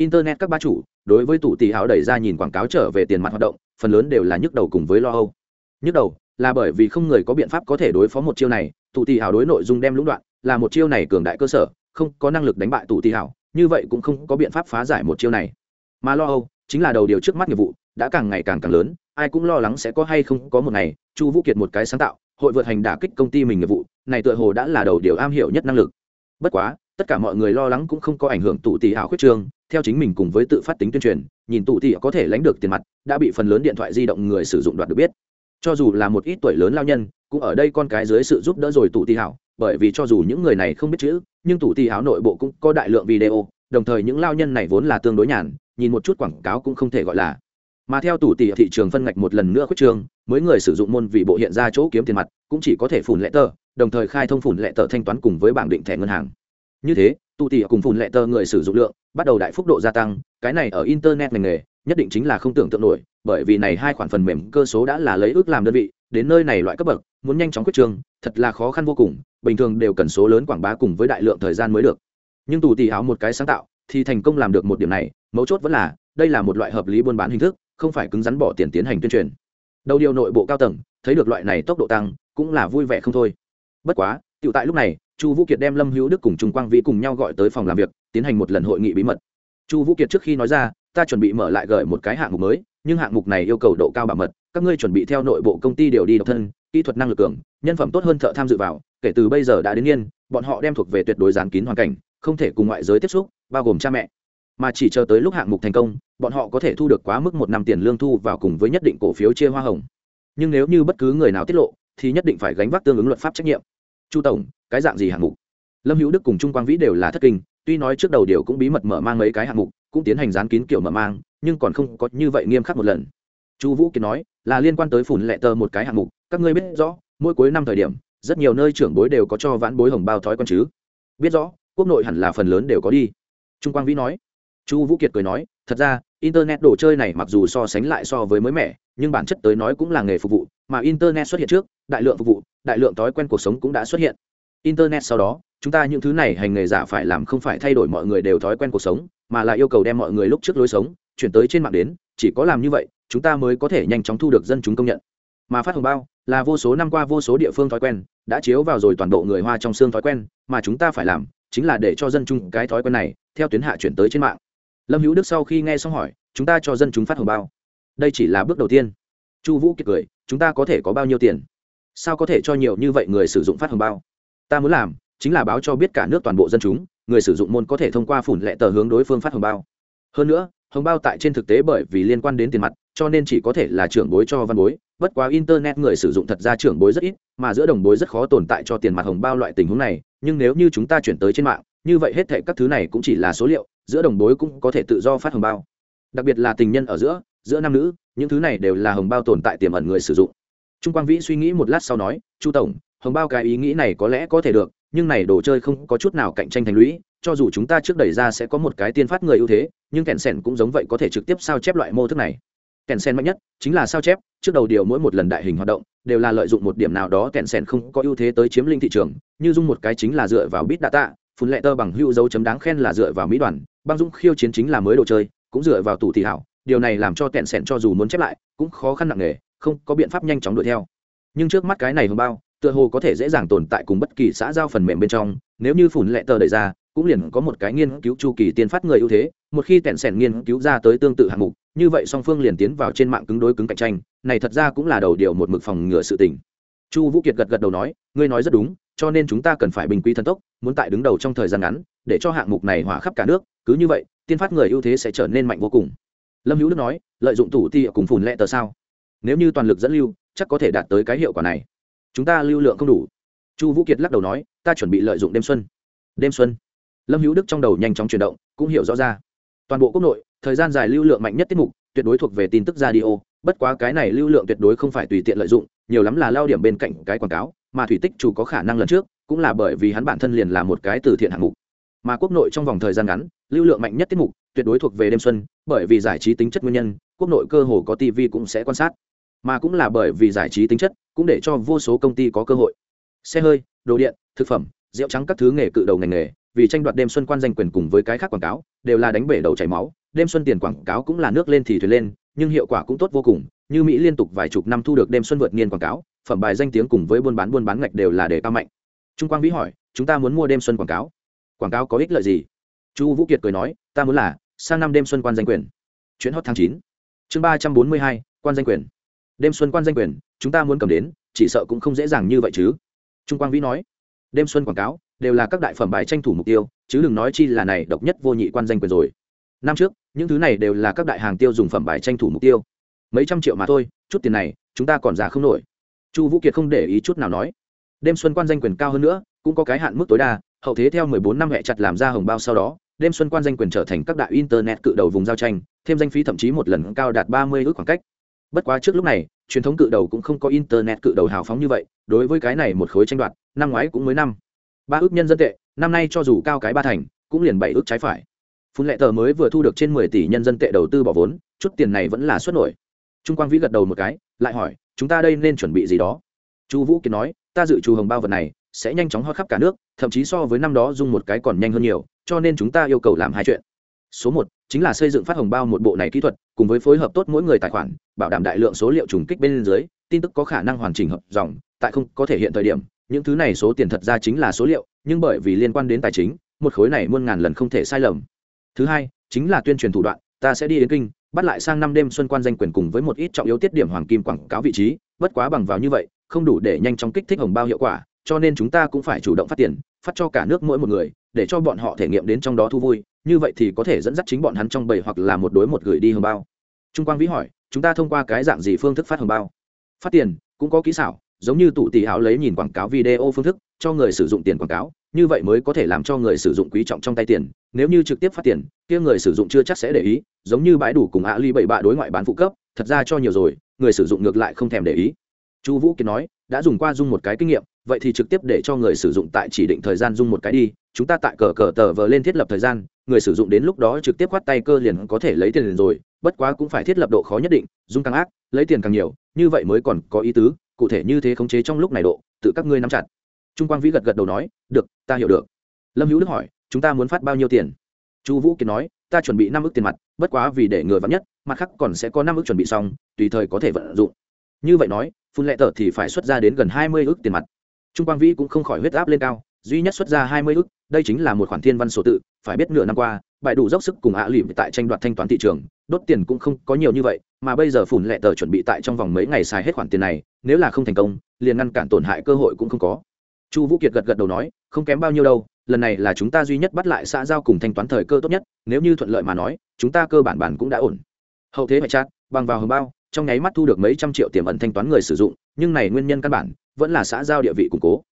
internet các ba chủ, đối với tủ tỷ áo đẩy ra nhìn quảng cáo trở về tiền mặt hoạt động, phần lớn đều là nhức đầu cùng với lo âu. Nhức đầu là bởi vì không người có biện pháp có thể đối phó một chiêu này tụ tỷ ảo đối nội dung đem lũng đoạn, là một chiêu này cường đại cơ sở, không có năng lực đánh bại tụ tỷ ảo như vậy cũng không có biện pháp phá giải một chiêu này. Mà lo âu chính là đầu điều trước mắt nghiệp vụ, đã càng ngày càng càng lớn, ai cũng lo lắng sẽ có hay không có một ngày, chu vũ kiệt một cái sáng tạo, hội vượt hành đả kích công ty mình nghiệp vụ, này tựa hồ đã là đầu điều am hiểu nhất năng lực. Bất quá tất cả mọi người lo lắng cũng không có ảnh hưởng tụ tỷ ảo khuyết trương theo chính mình cùng với tự phát tính tuyên truyền, nhìn tụ tỷ có thể lãnh được tiền mặt, đã bị phần lớn điện thoại di động người sử dụng đoạt được biết. Cho dù là một ít tuổi lớn lao nhân, cũng ở đây con cái dưới sự giúp đỡ rồi tụ tỷ hảo bởi vì cho dù những người này không biết chữ, nhưng tụ tỷ hảo nội bộ cũng có đại lượng video, đồng thời những lao nhân này vốn là tương đối nhàn, nhìn một chút quảng cáo cũng không thể gọi là. Mà theo tủ tỷ thị trường phân ngạch một lần nữa khuyết trương mới người sử dụng môn vị bộ hiện ra chỗ kiếm tiền mặt, cũng chỉ có thể phủn lệ tờ, đồng thời khai thông phủn lệ tờ thanh toán cùng với bảng định thẻ ngân hàng như thế, tụ tỷ cùng phùn lệ tờ người sử dụng lượng bắt đầu đại phúc độ gia tăng, cái này ở internet ngành nghề, nhất định chính là không tưởng tượng nổi, bởi vì này hai khoản phần mềm cơ số đã là lấy ước làm đơn vị, đến nơi này loại cấp bậc, muốn nhanh chóng quyết trương thật là khó khăn vô cùng, bình thường đều cần số lớn quảng bá cùng với đại lượng thời gian mới được. Nhưng tù tỷ áo một cái sáng tạo, thì thành công làm được một điểm này, mấu chốt vẫn là, đây là một loại hợp lý buôn bán hình thức, không phải cứng rắn bỏ tiền tiến hành tuyên truyền. Đầu điều nội bộ cao tầng, thấy được loại này tốc độ tăng, cũng là vui vẻ không thôi. Bất quá Tiểu tại lúc này, chu vũ kiệt đem lâm hữu đức cùng trung quang vĩ cùng nhau gọi tới phòng làm việc, tiến hành một lần hội nghị bí mật. Chu vũ kiệt trước khi nói ra, ta chuẩn bị mở lại gửi một cái hạng mục mới, nhưng hạng mục này yêu cầu độ cao bảo mật, các ngươi chuẩn bị theo nội bộ công ty điều đi độc thân, kỹ thuật năng lực cường, nhân phẩm tốt hơn thợ tham dự vào, kể từ bây giờ đã đến niên, bọn họ đem thuộc về tuyệt đối gián kín hoàn cảnh, không thể cùng ngoại giới tiếp xúc, bao gồm cha mẹ. Mà chỉ chờ tới lúc hạng mục thành công, bọn họ có thể thu được quá mức một năm tiền lương thu vào cùng với nhất định cổ phiếu chia hoa hồng. Nhưng nếu như bất cứ người nào tiết lộ, thì nhất định phải gánh vác tương ứng luật pháp trách nhiệm chu tổng, cái dạng gì hạng mục? Lâm hữu đức cùng trung quang vĩ đều là thất kinh, tuy nói trước đầu điều cũng bí mật mở mang mấy cái hạng mục, cũng tiến hành dán kín kiểu mở mang, nhưng còn không có như vậy nghiêm khắc một lần. Chu vũ kiệt nói, là liên quan tới phủn lệ tờ một cái hạng mục, các ngươi biết rõ, mỗi cuối năm thời điểm, rất nhiều nơi trưởng bối đều có cho vãn bối hồng bao thói con chứ. Biết rõ, quốc nội hẳn là phần lớn đều có đi. Trung quang vĩ nói. Chu vũ kiệt cười nói, thật ra, internet đồ chơi này mặc dù so sánh lại so với mới mẻ, nhưng bản chất tới nói cũng là nghề phục vụ mà internet xuất hiện trước, đại lượng phục vụ, đại lượng thói quen cuộc sống cũng đã xuất hiện. Internet sau đó, chúng ta những thứ này hành nghề giả phải làm không phải thay đổi mọi người đều thói quen cuộc sống, mà là yêu cầu đem mọi người lúc trước lối sống, chuyển tới trên mạng đến, chỉ có làm như vậy, chúng ta mới có thể nhanh chóng thu được dân chúng công nhận. Mà phát hồng bao, là vô số năm qua vô số địa phương thói quen, đã chiếu vào rồi toàn bộ người hoa trong xương thói quen, mà chúng ta phải làm, chính là để cho dân chúng cái thói quen này, theo tuyến hạ chuyển tới trên mạng. Lâm hữu đức sau khi nghe xong hỏi, chúng ta cho dân chúng phát hồng bao. Đây chỉ là bước đầu tiên chu vũ kiệt cười, chúng ta có thể có bao nhiêu tiền? Sao có thể cho nhiều như vậy người sử dụng phát hồng bao? Ta muốn làm chính là báo cho biết cả nước toàn bộ dân chúng, người sử dụng môn có thể thông qua phủn lệ tờ hướng đối phương phát hồng bao. Hơn nữa, hồng bao tại trên thực tế bởi vì liên quan đến tiền mặt, cho nên chỉ có thể là trưởng bối cho văn bối. Bất quá internet người sử dụng thật ra trưởng bối rất ít, mà giữa đồng bối rất khó tồn tại cho tiền mặt hồng bao loại tình huống này. Nhưng nếu như chúng ta chuyển tới trên mạng, như vậy hết thệ các thứ này cũng chỉ là số liệu, giữa đồng bối cũng có thể tự do phát hồng bao. Đặc biệt là tình nhân ở giữa giữa nam nữ những thứ này đều là hồng bao tồn tại tiềm ẩn người sử dụng. Trung quang vĩ suy nghĩ một lát sau nói, chu tổng, hồng bao cái ý nghĩ này có lẽ có thể được, nhưng này đồ chơi không có chút nào cạnh tranh thành lũy, cho dù chúng ta trước đẩy ra sẽ có một cái tiên phát người ưu thế, nhưng kèn sèn cũng giống vậy có thể trực tiếp sao chép loại mô thức này. Kèn sen mạnh nhất chính là sao chép, trước đầu điều mỗi một lần đại hình hoạt động đều là lợi dụng một điểm nào đó kèn sen không có ưu thế tới chiếm linh thị trường, như dung một cái chính là dựa vào bit data, phun lệ tơ bằng hữu dấu chấm đáng khen là dựa vào mỹ đoàn, băng dung khiêu chiến chính là mới đồ chơi, cũng dựa vào tủ thị hảo điều này làm cho tẹn sẹn cho dù muốn chép lại, cũng khó khăn nặng nề, không có biện pháp nhanh chóng đuổi theo. Nhưng trước mắt cái này hồng bao, tựa hồ có thể dễ dàng tồn tại cùng bất kỳ xã giao phần mềm bên trong, nếu như phủn lệ tờ đẩy ra, cũng liền có một cái nghiên cứu chu kỳ tiên phát người ưu thế, một khi tẹn sẻn nghiên cứu ra tới tương tự hạng mục, như vậy song phương liền tiến vào trên mạng cứng đối cứng cạnh tranh, này thật ra cũng là đầu điều một mực phòng ngừa sự tình. Chu vũ kiệt gật gật đầu nói, ngươi nói rất đúng, cho nên chúng ta cần phải bình quý thần tốc, muốn tại đứng đầu trong thời gian ngắn, để cho hạng mục này hỏa khắp cả nước, cứ như vậy, tiên phát người ưu thế sẽ trở nên mạnh vô cùng lâm hữu đức nói, lợi dụng tủ ti cùng phùn lẹ tờ sao? Nếu như toàn lực dẫn lưu, chắc có thể đạt tới cái hiệu quả này. Chúng ta lưu lượng không đủ. Chu vũ kiệt lắc đầu nói, ta chuẩn bị lợi dụng đêm xuân. Đêm xuân? Lâm hữu đức trong đầu nhanh chóng chuyển động, cũng hiểu rõ ra. Toàn bộ quốc nội, thời gian dài lưu lượng mạnh nhất tiết mục, tuyệt đối thuộc về tin tức radio, bất quá cái này lưu lượng tuyệt đối không phải tùy tiện lợi dụng, nhiều lắm là lao điểm bên cạnh cái quảng cáo, mà thủy tích chủ có khả năng lần trước, cũng là bởi vì hắn bản thân liền là một cái từ thiện hạng mục. Mà quốc nội trong vòng thời gian ngắn lưu lượng mạnh nhất tiết mục, tuyệt đối thuộc về đêm xuân, bởi vì giải trí tính chất nguyên nhân, quốc nội cơ hồ có tv cũng sẽ quan sát. Mà cũng là bởi vì giải trí tính chất, cũng để cho vô số công ty có cơ hội. Xe hơi, đồ điện, thực phẩm, rượu trắng các thứ nghề cự đầu ngành nghề, vì tranh đoạt đêm xuân quan danh quyền cùng với cái khác quảng cáo, đều là đánh bể đầu chảy máu. Đêm xuân tiền quảng cáo cũng là nước lên thì thuyền lên, nhưng hiệu quả cũng tốt vô cùng. Như mỹ liên tục vài chục năm thu được đêm xuân vượt niên quảng cáo, phẩm bài danh tiếng cùng với buôn bán buôn bán ngạch đều là đề cao mạnh. Trung quang vĩ hỏi, chúng ta muốn mua đêm xuân quảng cáo? Quảng cáo có ích lợi gì? Chu vũ kiệt cười nói, ta muốn là sang năm đêm xuân quan danh quyền. Chuyến hot tháng chín. Chương ba trăm bốn mươi hai, quan danh quyền. Đêm xuân quan danh quyền, chúng ta muốn cầm đến, chỉ sợ cũng không dễ dàng như vậy chứ. Trung quang vĩ nói, đêm xuân quảng cáo đều là các đại phẩm bài tranh thủ mục tiêu, chứ đừng nói chi là này độc nhất vô nhị quan danh quyền rồi. Năm trước, những thứ này đều là các đại hàng tiêu dùng phẩm bài tranh thủ mục tiêu. Mấy trăm triệu mà thôi, chút tiền này, chúng ta còn giá không nổi. Chu vũ kiệt không để ý chút nào nói, đêm xuân quan danh quyền cao hơn nữa, cũng có cái hạn mức tối đa, hậu thế theo 14 năm hẹ chặt làm ra hồng bao sau đó đêm xuân quan danh quyền trở thành các đại internet cự đầu vùng giao tranh, thêm danh phí thậm chí một lần cao đạt 30 ước khoảng cách. Bất quá trước lúc này, truyền thống cự đầu cũng không có internet cự đầu hào phóng như vậy, đối với cái này một khối tranh đoạt, năm ngoái cũng mới năm. Ba ước nhân dân tệ, năm nay cho dù cao cái ba thành, cũng liền bảy ước trái phải. Phun lệ tờ mới vừa thu được trên 10 tỷ nhân dân tệ đầu tư bỏ vốn, chút tiền này vẫn là xuất nổi. Trung quang vĩ gật đầu một cái, lại hỏi, chúng ta đây nên chuẩn bị gì đó? Chu vũ kiệt nói, ta dự trù hồng bao vật này sẽ nhanh chóng hoa khắp cả nước, thậm chí so với năm đó dùng một cái còn nhanh hơn nhiều cho nên chúng ta yêu cầu làm hai chuyện. Số một, chính là xây dựng phát hồng bao một bộ này kỹ thuật, cùng với phối hợp tốt mỗi người tài khoản, bảo đảm đại lượng số liệu trùng kích bên dưới, tin tức có khả năng hoàn chỉnh hợp dòng, tại không có thể hiện thời điểm, những thứ này số tiền thật ra chính là số liệu, nhưng bởi vì liên quan đến tài chính, một khối này muôn ngàn lần không thể sai lầm. Thứ hai, chính là tuyên truyền thủ đoạn, ta sẽ đi đến kinh, bắt lại sang năm đêm xuân quan danh quyền cùng với một ít trọng yếu tiết điểm hoàng kim quảng cáo vị trí, bất quá bằng vào như vậy, không đủ để nhanh chóng kích thích hồng bao hiệu quả, cho nên chúng ta cũng phải chủ động phát tiền, phát cho cả nước mỗi một người để cho bọn họ thể nghiệm đến trong đó thu vui, như vậy thì có thể dẫn dắt chính bọn hắn trong bầy hoặc là một đối một gửi đi hồng bao. Trung quang vĩ hỏi, chúng ta thông qua cái dạng gì phương thức phát hồng bao? Phát tiền, cũng có kỹ xảo, giống như tụ tỷ hảo lấy nhìn quảng cáo video phương thức, cho người sử dụng tiền quảng cáo, như vậy mới có thể làm cho người sử dụng quý trọng trong tay tiền, nếu như trực tiếp phát tiền, kia người sử dụng chưa chắc sẽ để ý, giống như bãi đủ cùng ạ ly bảy bạ đối ngoại bán phụ cấp, thật ra cho nhiều rồi, người sử dụng ngược lại không thèm để ý. Chu vũ kiệt nói, đã dùng qua dung một cái kinh nghiệm vậy thì trực tiếp để cho người sử dụng tại chỉ định thời gian dung một cái đi, chúng ta tại cờ cờ tờ vờ lên thiết lập thời gian, người sử dụng đến lúc đó trực tiếp khoát tay cơ liền có thể lấy tiền liền rồi, bất quá cũng phải thiết lập độ khó nhất định, dung càng ác, lấy tiền càng nhiều, như vậy mới còn có ý tứ, cụ thể như thế khống chế trong lúc này độ, tự các ngươi nắm chặt. Trung quang vĩ gật gật đầu nói, được, ta hiểu được. Lâm hữu đức hỏi, chúng ta muốn phát bao nhiêu tiền? Chu vũ kiệt nói, ta chuẩn bị năm ước tiền mặt, bất quá vì để người vắn nhất, mặt khác còn sẽ có năm ước chuẩn bị xong, tùy thời có thể vận dụng. Như vậy nói, phun lệ tờ thì phải xuất ra đến gần hai mươi ước tiền mặt trung quang vĩ cũng không khỏi huyết áp lên cao, duy nhất xuất ra hai mươi ước đây chính là một khoản thiên văn số tự, phải biết nửa năm qua bại đủ dốc sức cùng ạ lỉm tại tranh đoạt thanh toán thị trường, đốt tiền cũng không có nhiều như vậy, mà bây giờ phủn lệ tờ chuẩn bị tại trong vòng mấy ngày xài hết khoản tiền này, nếu là không thành công, liền ngăn cản tổn hại cơ hội cũng không có. Chu vũ kiệt gật gật đầu nói, không kém bao nhiêu đâu, lần này là chúng ta duy nhất bắt lại xã giao cùng thanh toán thời cơ tốt nhất, nếu như thuận lợi mà nói, chúng ta cơ bản bản cũng đã ổn. Hậu thế phải chát, bằng vào hầm bao, trong nháy mắt thu được mấy trăm triệu tiềm ẩn thanh toán người sử dụng, nhưng này nguyên nhân căn bản vẫn là xã giao địa vị củng cố.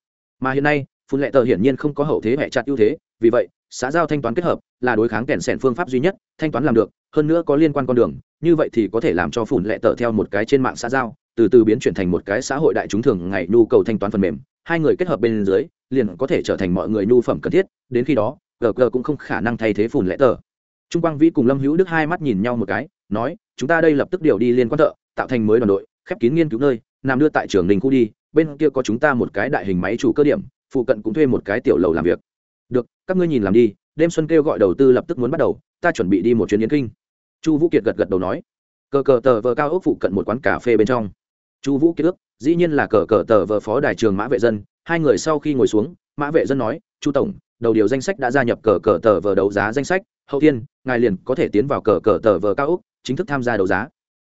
Mà hiện nay, phun lệ tờ hiển nhiên không có hậu thế hệ chặt ưu thế, vì vậy, xã giao thanh toán kết hợp là đối kháng kèn sẻn phương pháp duy nhất, thanh toán làm được, hơn nữa có liên quan con đường, như vậy thì có thể làm cho phun lệ tờ theo một cái trên mạng xã giao, từ từ biến chuyển thành một cái xã hội đại chúng thường ngày nhu cầu thanh toán phần mềm, hai người kết hợp bên dưới, liền có thể trở thành mọi người nhu phẩm cần thiết, đến khi đó gg cũng không khả năng thay thế phun lệ tờ. Trung quang vĩ cùng lâm hữu đức hai mắt nhìn nhau một cái, nói, chúng ta đây lập tức điều đi liên quan thợ, tạo thành mới đoàn đội, khép kín nghiên cứu nơi nằm đưa tại trường đình khu đi, bên kia có chúng ta một cái đại hình máy chủ cơ điểm, phụ cận cũng thuê một cái tiểu lầu làm việc. Được, các ngươi nhìn làm đi, đêm xuân kêu gọi đầu tư lập tức muốn bắt đầu, ta chuẩn bị đi một chuyến yến kinh. Chu vũ kiệt gật gật đầu nói. Cờ cờ tờ vờ cao ốc phụ cận một quán cà phê bên trong. Chu vũ kiệt ước, dĩ nhiên là cờ cờ tờ vờ phó đài trường mã vệ dân, hai người sau khi ngồi xuống, mã vệ dân nói, chu tổng, đầu điều danh sách đã gia nhập cờ cờ tờ vờ đấu giá danh sách, hậu thiên, ngài liền có thể tiến vào cờ cờ tờ vờ cao ốc, chính thức tham gia đấu giá.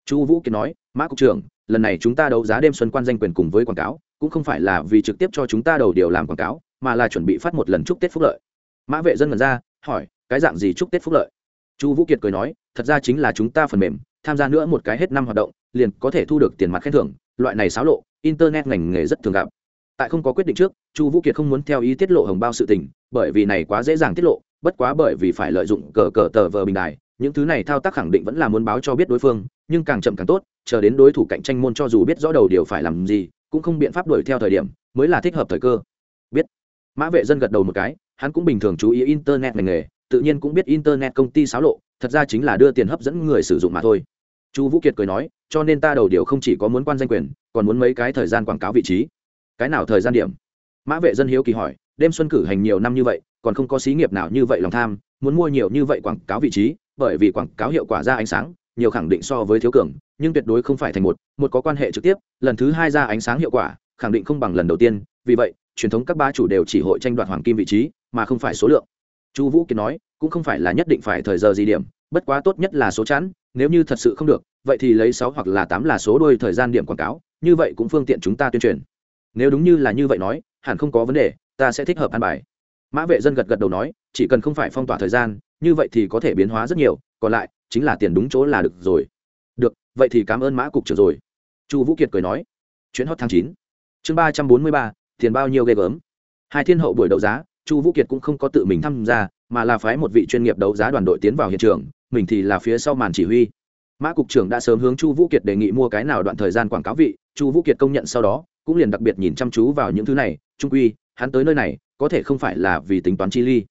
Chu vũ kiệt nói, mã cục trưởng lần này chúng ta đấu giá đêm xuân quan danh quyền cùng với quảng cáo, cũng không phải là vì trực tiếp cho chúng ta đầu điều làm quảng cáo, mà là chuẩn bị phát một lần chúc tết phúc lợi. Mã vệ dân ngần ra, hỏi, cái dạng gì chúc tết phúc lợi? Chu vũ kiệt cười nói, thật ra chính là chúng ta phần mềm, tham gia nữa một cái hết năm hoạt động, liền có thể thu được tiền mặt khen thưởng, loại này xáo lộ, internet ngành nghề rất thường gặp. Tại không có quyết định trước, chu vũ kiệt không muốn theo ý tiết lộ hồng bao sự tình, bởi vì này quá dễ dàng tiết lộ, bất quá bởi vì phải lợi dụng cờ cờ tờ vờ bình đài, những thứ này thao tác khẳng định vẫn là muốn báo cho biết đối phương nhưng càng chậm càng tốt, chờ đến đối thủ cạnh tranh môn cho dù biết rõ đầu điều phải làm gì, cũng không biện pháp đuổi theo thời điểm, mới là thích hợp thời cơ. Biết. Mã vệ dân gật đầu một cái, hắn cũng bình thường chú ý internet ngành nghề, tự nhiên cũng biết internet công ty xáo lộ, thật ra chính là đưa tiền hấp dẫn người sử dụng mà thôi. Chu vũ kiệt cười nói, cho nên ta đầu điều không chỉ có muốn quan danh quyền, còn muốn mấy cái thời gian quảng cáo vị trí. Cái nào thời gian điểm? Mã vệ dân hiếu kỳ hỏi, đêm xuân cử hành nhiều năm như vậy, còn không có xí nghiệp nào như vậy lòng tham, muốn mua nhiều như vậy quảng cáo vị trí, bởi vì quảng cáo hiệu quả ra ánh sáng nhiều khẳng định so với thiếu cường, nhưng tuyệt đối không phải thành một một có quan hệ trực tiếp, lần thứ hai ra ánh sáng hiệu quả, khẳng định không bằng lần đầu tiên, vì vậy, truyền thống các ba chủ đều chỉ hội tranh đoạt hoàng kim vị trí, mà không phải số lượng. Chu vũ kiệt nói, cũng không phải là nhất định phải thời giờ gì điểm, bất quá tốt nhất là số chẵn, nếu như thật sự không được, vậy thì lấy sáu hoặc là tám là số đôi thời gian điểm quảng cáo, như vậy cũng phương tiện chúng ta tuyên truyền. Nếu đúng như là như vậy nói, hẳn không có vấn đề, ta sẽ thích hợp an bài. Mã vệ dân gật gật đầu nói, chỉ cần không phải phong tỏa thời gian, như vậy thì có thể biến hóa rất nhiều, còn lại chính là tiền đúng chỗ là được rồi. Được, vậy thì cảm ơn mã cục trưởng rồi. Chu vũ kiệt cười nói. Chuyến hot tháng chín. Chương ba trăm bốn mươi ba, tiền bao nhiêu ghê gớm. Hai thiên hậu buổi đấu giá, chu vũ kiệt cũng không có tự mình tham gia, mà là phái một vị chuyên nghiệp đấu giá đoàn đội tiến vào hiện trường, mình thì là phía sau màn chỉ huy. Mã cục trưởng đã sớm hướng chu vũ kiệt đề nghị mua cái nào đoạn thời gian quảng cáo vị, chu vũ kiệt công nhận sau đó, cũng liền đặc biệt nhìn chăm chú vào những thứ này. Trung quy, hắn tới nơi này, có thể không phải là vì tính toán chi ly.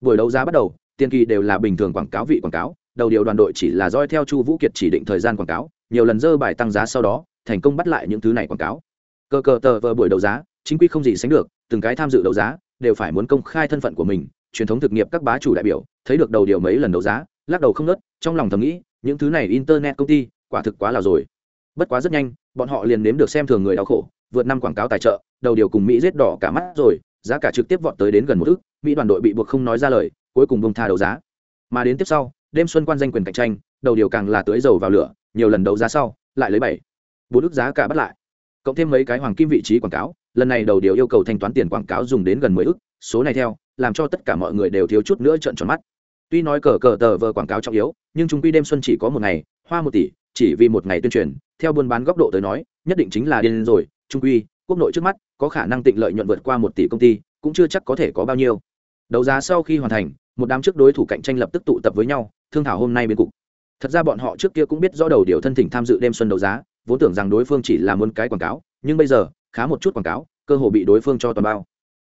Buổi đấu giá bắt đầu tiên kỳ đều là bình thường quảng cáo vị quảng cáo đầu điều đoàn đội chỉ là dõi theo chu vũ kiệt chỉ định thời gian quảng cáo, nhiều lần dơ bài tăng giá sau đó, thành công bắt lại những thứ này quảng cáo. Cờ cờ tờ vờ buổi đấu giá, chính quy không gì sánh được, từng cái tham dự đấu giá, đều phải muốn công khai thân phận của mình, truyền thống thực nghiệp các bá chủ đại biểu, thấy được đầu điều mấy lần đấu giá, lắc đầu không nớt, trong lòng thầm nghĩ, những thứ này internet công ty, quả thực quá là rồi. Bất quá rất nhanh, bọn họ liền nếm được xem thường người đau khổ, vượt năm quảng cáo tài trợ, đầu điều cùng mỹ rết đỏ cả mắt rồi, giá cả trực tiếp vọt tới đến gần một ước, mỹ đoàn đội bị buộc không nói ra lời, cuối cùng bông tha đấu giá. Mà đến tiếp sau đêm xuân quan danh quyền cạnh tranh, đầu điều càng là tưới dầu vào lửa, nhiều lần đấu giá sau, lại lấy bảy, bốn ước giá cả bắt lại. Cộng thêm mấy cái hoàng kim vị trí quảng cáo, lần này đầu điều yêu cầu thanh toán tiền quảng cáo dùng đến gần mười ước số này theo, làm cho tất cả mọi người đều thiếu chút nữa trợn tròn mắt. Tuy nói cờ cờ tờ vờ quảng cáo trọng yếu, nhưng chúng quy đêm xuân chỉ có một ngày, hoa một tỷ, chỉ vì một ngày tuyên truyền, theo buôn bán góc độ tới nói, nhất định chính là điên rồi, trung quy, quốc nội trước mắt, có khả năng tịnh lợi nhuận vượt qua một tỷ công ty, cũng chưa chắc có thể có bao nhiêu. Đấu giá sau khi hoàn thành một đám trước đối thủ cạnh tranh lập tức tụ tập với nhau, thương thảo hôm nay bên cục. Thật ra bọn họ trước kia cũng biết rõ đầu điều thân thỉnh tham dự đêm xuân đấu giá, vốn tưởng rằng đối phương chỉ là muốn cái quảng cáo, nhưng bây giờ, khá một chút quảng cáo, cơ hội bị đối phương cho toàn bao.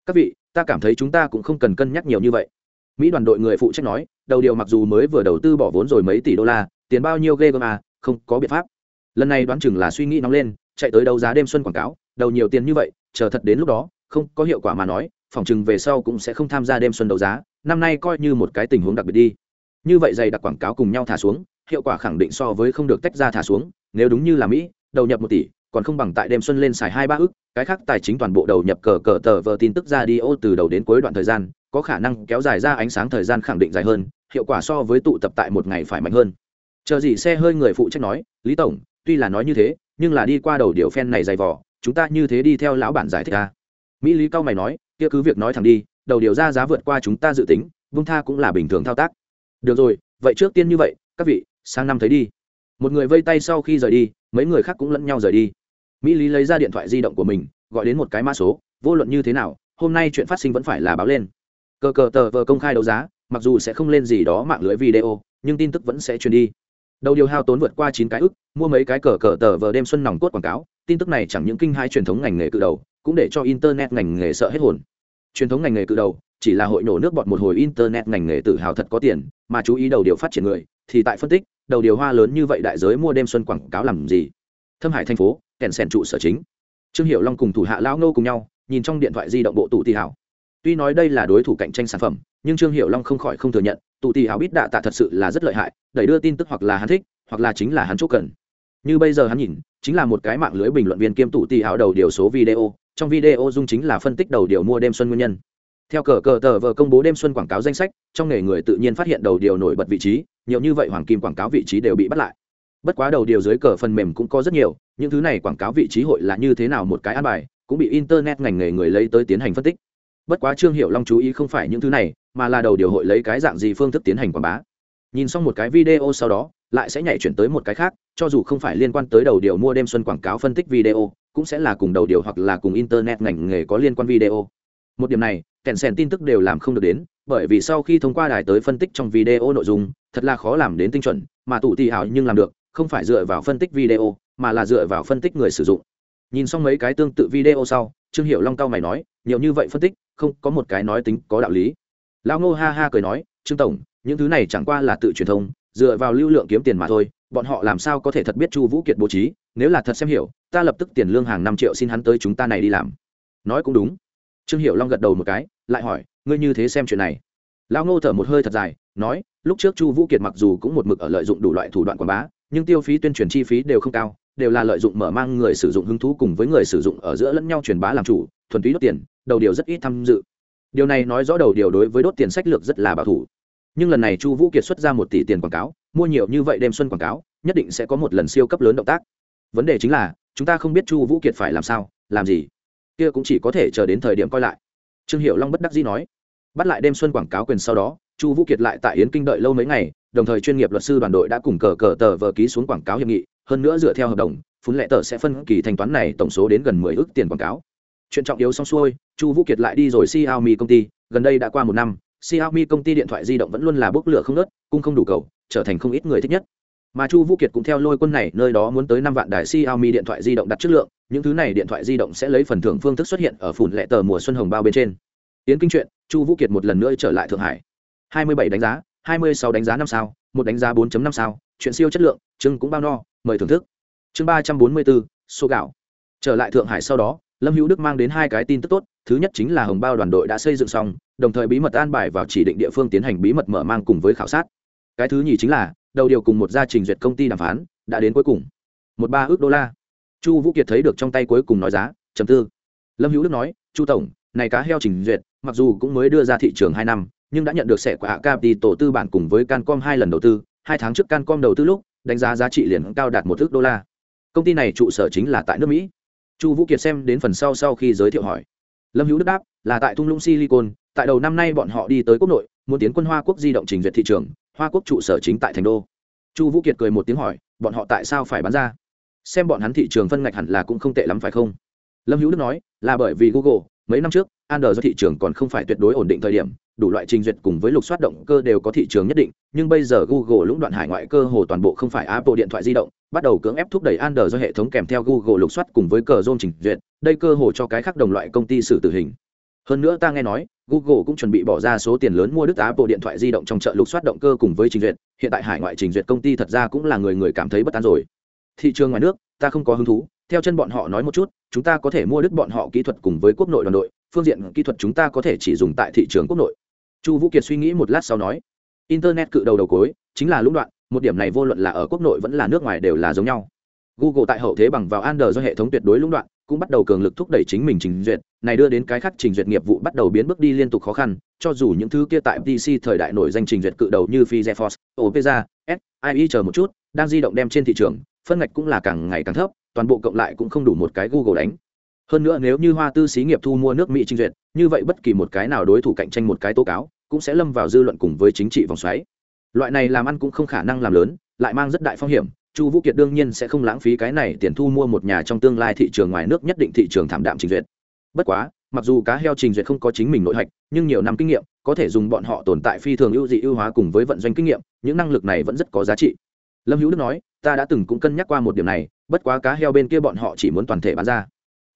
Các vị, ta cảm thấy chúng ta cũng không cần cân nhắc nhiều như vậy. Mỹ đoàn đội người phụ trách nói, đầu điều mặc dù mới vừa đầu tư bỏ vốn rồi mấy tỷ đô la, tiền bao nhiêu ghê gớm à không có biện pháp. Lần này đoán chừng là suy nghĩ nóng lên, chạy tới đấu giá đêm xuân quảng cáo, đầu nhiều tiền như vậy, chờ thật đến lúc đó, không có hiệu quả mà nói, phòng chừng về sau cũng sẽ không tham gia đêm xuân đấu giá năm nay coi như một cái tình huống đặc biệt đi. Như vậy dày đặc quảng cáo cùng nhau thả xuống, hiệu quả khẳng định so với không được tách ra thả xuống. Nếu đúng như là mỹ, đầu nhập một tỷ, còn không bằng tại đêm xuân lên xài hai ba ức, cái khác tài chính toàn bộ đầu nhập cờ cờ tờ vờ tin tức ra đi ô từ đầu đến cuối đoạn thời gian, có khả năng kéo dài ra ánh sáng thời gian khẳng định dài hơn, hiệu quả so với tụ tập tại một ngày phải mạnh hơn. Chờ gì xe hơi người phụ trách nói, lý tổng, tuy là nói như thế, nhưng là đi qua đầu điều phen này dày vỏ chúng ta như thế đi theo lão bản giải thích ra mỹ lý cao mày nói, kia cứ việc nói thẳng đi đầu điều ra giá vượt qua chúng ta dự tính, vung tha cũng là bình thường thao tác. Được rồi, vậy trước tiên như vậy, các vị, sang năm thấy đi. Một người vây tay sau khi rời đi, mấy người khác cũng lẫn nhau rời đi. Mỹ lý lấy ra điện thoại di động của mình, gọi đến một cái mã số, vô luận như thế nào, hôm nay chuyện phát sinh vẫn phải là báo lên. Cờ cờ tờ vờ công khai đấu giá, mặc dù sẽ không lên gì đó mạng lưới video, nhưng tin tức vẫn sẽ truyền đi. Đầu điều hao tốn vượt qua chín cái ức, mua mấy cái cờ cờ tờ vờ đêm xuân nòng cốt quảng cáo, tin tức này chẳng những kinh hai truyền thống ngành nghề cự đầu, cũng để cho internet ngành nghề sợ hết hồn truyền thống ngành nghề cự đầu, chỉ là hội nổ nước bọt một hồi internet ngành nghề tự hào thật có tiền, mà chú ý đầu điều phát triển người, thì tại phân tích, đầu điều hoa lớn như vậy đại giới mua đêm xuân quảng cáo làm gì? Thâm hải thành phố, kèn sèn trụ sở chính. Trương hiệu long cùng thủ hạ lão nô cùng nhau, nhìn trong điện thoại di động bộ tụ tì hảo tuy nói đây là đối thủ cạnh tranh sản phẩm, nhưng trương hiệu long không khỏi không thừa nhận, tụ tì hảo biết đạ tạ thật sự là rất lợi hại, đẩy đưa tin tức hoặc là hắn thích, hoặc là chính là hắn chỗ cần. Như bây giờ hắn nhìn, chính là một cái mạng lưới bình luận viên kiêm tụ tì hảo đầu điều số video trong video dung chính là phân tích đầu điều mua đêm xuân nguyên nhân. Theo cờ cờ tờ vờ công bố đêm xuân quảng cáo danh sách, trong nghề người tự nhiên phát hiện đầu điều nổi bật vị trí, nhiều như vậy hoàng kim quảng cáo vị trí đều bị bắt lại. Bất quá đầu điều dưới cờ phần mềm cũng có rất nhiều, những thứ này quảng cáo vị trí hội là như thế nào một cái an bài, cũng bị internet ngành nghề người lấy tới tiến hành phân tích. Bất quá trương hiệu long chú ý không phải những thứ này, mà là đầu điều hội lấy cái dạng gì phương thức tiến hành quảng bá. Nhìn xong một cái video sau đó, lại sẽ nhảy chuyển tới một cái khác, cho dù không phải liên quan tới đầu điều mua đêm xuân quảng cáo phân tích video cũng sẽ là cùng đầu điều hoặc là cùng internet ngành nghề có liên quan video. Một điểm này, kèn sèn tin tức đều làm không được đến, bởi vì sau khi thông qua đài tới phân tích trong video nội dung, thật là khó làm đến tinh chuẩn, mà tụ tì hảo nhưng làm được, không phải dựa vào phân tích video, mà là dựa vào phân tích người sử dụng. Nhìn xong mấy cái tương tự video sau, trương hiệu long cao mày nói, nhiều như vậy phân tích, không có một cái nói tính có đạo lý. Lão ngô ha ha cười nói, trương tổng, những thứ này chẳng qua là tự truyền thông, dựa vào lưu lượng kiếm tiền mà thôi bọn họ làm sao có thể thật biết chu vũ kiệt bố trí, nếu là thật xem hiểu, ta lập tức tiền lương hàng năm triệu xin hắn tới chúng ta này đi làm. Nói cũng đúng. Trương hiệu long gật đầu một cái, lại hỏi, ngươi như thế xem chuyện này? Lão ngô thở một hơi thật dài, nói, lúc trước chu vũ kiệt mặc dù cũng một mực ở lợi dụng đủ loại thủ đoạn quảng bá, nhưng tiêu phí tuyên truyền chi phí đều không cao, đều là lợi dụng mở mang người sử dụng hứng thú cùng với người sử dụng ở giữa lẫn nhau truyền bá làm chủ, thuần túy đốt tiền, đầu điều rất ít tham dự. Điều này nói rõ đầu điều đối với đốt tiền sách lược rất là bảo thủ nhưng lần này chu vũ kiệt xuất ra một tỷ tiền quảng cáo, mua nhiều như vậy đêm xuân quảng cáo, nhất định sẽ có một lần siêu cấp lớn động tác. Vấn đề chính là, chúng ta không biết chu vũ kiệt phải làm sao, làm gì. Kia cũng chỉ có thể chờ đến thời điểm coi lại. Trương hiệu long bất đắc dĩ nói. Bắt lại đêm xuân quảng cáo quyền sau đó, chu vũ kiệt lại tại yến kinh đợi lâu mấy ngày, đồng thời chuyên nghiệp luật sư đoàn đội đã cùng cờ cờ tờ vờ ký xuống quảng cáo hiệp nghị, hơn nữa dựa theo hợp đồng phun lệ tờ sẽ phân kỳ thanh toán này tổng số đến gần mười ước tiền quảng cáo. Chuyện trọng yếu xong xuôi, chu vũ kiệt lại đi rồi xiaomi công ty, gần đây đã qua một năm xiaomi công ty điện thoại di động vẫn luôn là bốc lửa không ngớt, cung không đủ cầu trở thành không ít người thích nhất. Mà chu vũ kiệt cũng theo lôi quân này nơi đó muốn tới năm vạn đài xiaomi điện thoại di động đặt chất lượng những thứ này điện thoại di động sẽ lấy phần thưởng phương thức xuất hiện ở phùn lệ tờ mùa xuân hồng bao bên trên. Tiến kinh chuyện chu vũ kiệt một lần nữa trở lại thượng hải. 27 đánh giá 26 đánh giá năm sao một đánh giá 4.5 sao chuyện siêu chất lượng chương cũng bao no mời thưởng thức. Chương 344, số gạo. Trở lại thượng hải sau đó lâm hữu đức mang đến hai cái tin tức tốt, thứ nhất chính là hồng bao đoàn đội đã xây dựng xong, đồng thời bí mật an bài vào chỉ định địa phương tiến hành bí mật mở mang cùng với khảo sát. Cái thứ nhì chính là, đầu điều cùng một gia trình duyệt công ty đàm phán, đã đến cuối cùng. Một ba ước đô la. Chu vũ kiệt thấy được trong tay cuối cùng nói giá chấm tư. Lâm hữu đức nói, chu tổng, này cá heo trình duyệt, mặc dù cũng mới đưa ra thị trường hai năm, nhưng đã nhận được sẻ của hạ capi tổ tư bản cùng với cancom hai lần đầu tư, hai tháng trước cancom đầu tư lúc, đánh giá giá trị liền cao đạt một ước đô la. Công ty này trụ sở chính là tại nước mỹ chu vũ kiệt xem đến phần sau sau khi giới thiệu hỏi. Lâm hữu đức đáp, là tại thung lũng silicon, tại đầu năm nay bọn họ đi tới quốc nội, muốn tiến quân hoa quốc di động trình duyệt thị trường, hoa quốc trụ sở chính tại thành đô. Chu vũ kiệt cười một tiếng hỏi, bọn họ tại sao phải bán ra? Xem bọn hắn thị trường phân ngạch hẳn là cũng không tệ lắm phải không? Lâm hữu đức nói, là bởi vì google, mấy năm trước, android do thị trường còn không phải tuyệt đối ổn định thời điểm đủ loại trình duyệt cùng với lục soát động cơ đều có thị trường nhất định, nhưng bây giờ google lũng đoạn hải ngoại cơ hồ toàn bộ không phải apple điện thoại di động, bắt đầu cưỡng ép thúc đẩy android do hệ thống kèm theo google lục soát cùng với cờ Chrome trình duyệt, đây cơ hồ cho cái khác đồng loại công ty xử tử hình. Hơn nữa ta nghe nói, google cũng chuẩn bị bỏ ra số tiền lớn mua đứt apple điện thoại di động trong chợ lục soát động cơ cùng với trình duyệt, hiện tại hải ngoại trình duyệt công ty thật ra cũng là người người cảm thấy bất an rồi. Thị trường ngoài nước, ta không có hứng thú, theo chân bọn họ nói một chút, chúng ta có thể mua đứt bọn họ kỹ thuật cùng với quốc nội đoàn đội, phương diện kỹ thuật chúng ta có thể chỉ dùng tại thị trường quốc nội chu vũ kiệt suy nghĩ một lát sau nói, internet cự đầu đầu cối, chính là lũng đoạn, một điểm này vô luận là ở quốc nội vẫn là nước ngoài đều là giống nhau. Google tại hậu thế bằng vào android do hệ thống tuyệt đối lũng đoạn, cũng bắt đầu cường lực thúc đẩy chính mình trình duyệt, này đưa đến cái khác trình duyệt nghiệp vụ bắt đầu biến bước đi liên tục khó khăn, cho dù những thứ kia tại pc thời đại nổi danh trình duyệt cự đầu như firefox, opera, s ie chờ một chút, đang di động đem trên thị trường, phân ngạch cũng là càng ngày càng thấp, toàn bộ cộng lại cũng không đủ một cái google đánh. Hơn nữa nếu như hoa tư xí nghiệp thu mua nước mỹ trình duyệt như vậy bất kỳ một cái nào đối thủ cạnh tranh một cái tố cáo, cũng sẽ lâm vào dư luận cùng với chính trị vòng xoáy. Loại này làm ăn cũng không khả năng làm lớn, lại mang rất đại phong hiểm, chu vũ kiệt đương nhiên sẽ không lãng phí cái này tiền thu mua một nhà trong tương lai thị trường ngoài nước nhất định thị trường thảm đạm trình duyệt. Bất quá, mặc dù cá heo trình duyệt không có chính mình nội hạch, nhưng nhiều năm kinh nghiệm, có thể dùng bọn họ tồn tại phi thường ưu dị ưu hóa cùng với vận doanh kinh nghiệm, những năng lực này vẫn rất có giá trị. Lâm hữu đức nói, ta đã từng cũng cân nhắc qua một điểm này, bất quá cá heo bên kia bọn họ chỉ muốn toàn thể bán ra.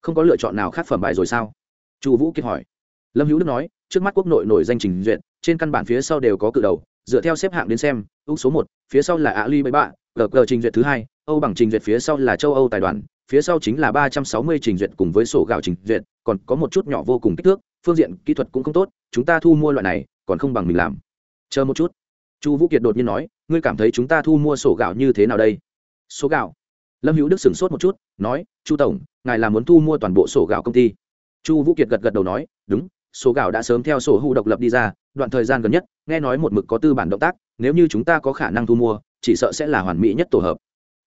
Không có lựa chọn nào khác phẩm bài rồi sao? Chu vũ kiệt hỏi. Lâm hữu đức nói, trước mắt quốc nội nổi danh trình duyệt, trên căn bản phía sau đều có cự đầu, dựa theo xếp hạng đến xem ước số một, phía sau là ali bảy bạ gờ gờ trình duyệt thứ hai, âu bằng trình duyệt phía sau là châu âu tài đoàn, phía sau chính là ba trăm sáu mươi trình duyệt cùng với sổ gạo trình duyệt, còn có một chút nhỏ vô cùng kích thước, phương diện kỹ thuật cũng không tốt, chúng ta thu mua loại này, còn không bằng mình làm. Chờ một chút. Chu vũ kiệt đột nhiên nói, ngươi cảm thấy chúng ta thu mua sổ gạo như thế nào đây? Số gạo. Lâm hữu đức sửng sốt một chút, nói, chu tổng, ngài là muốn thu mua toàn bộ sổ gạo công ty chu vũ kiệt gật gật đầu nói, đúng, số gạo đã sớm theo sổ hữu độc lập đi ra, đoạn thời gian gần nhất, nghe nói một mực có tư bản động tác, nếu như chúng ta có khả năng thu mua, chỉ sợ sẽ là hoàn mỹ nhất tổ hợp.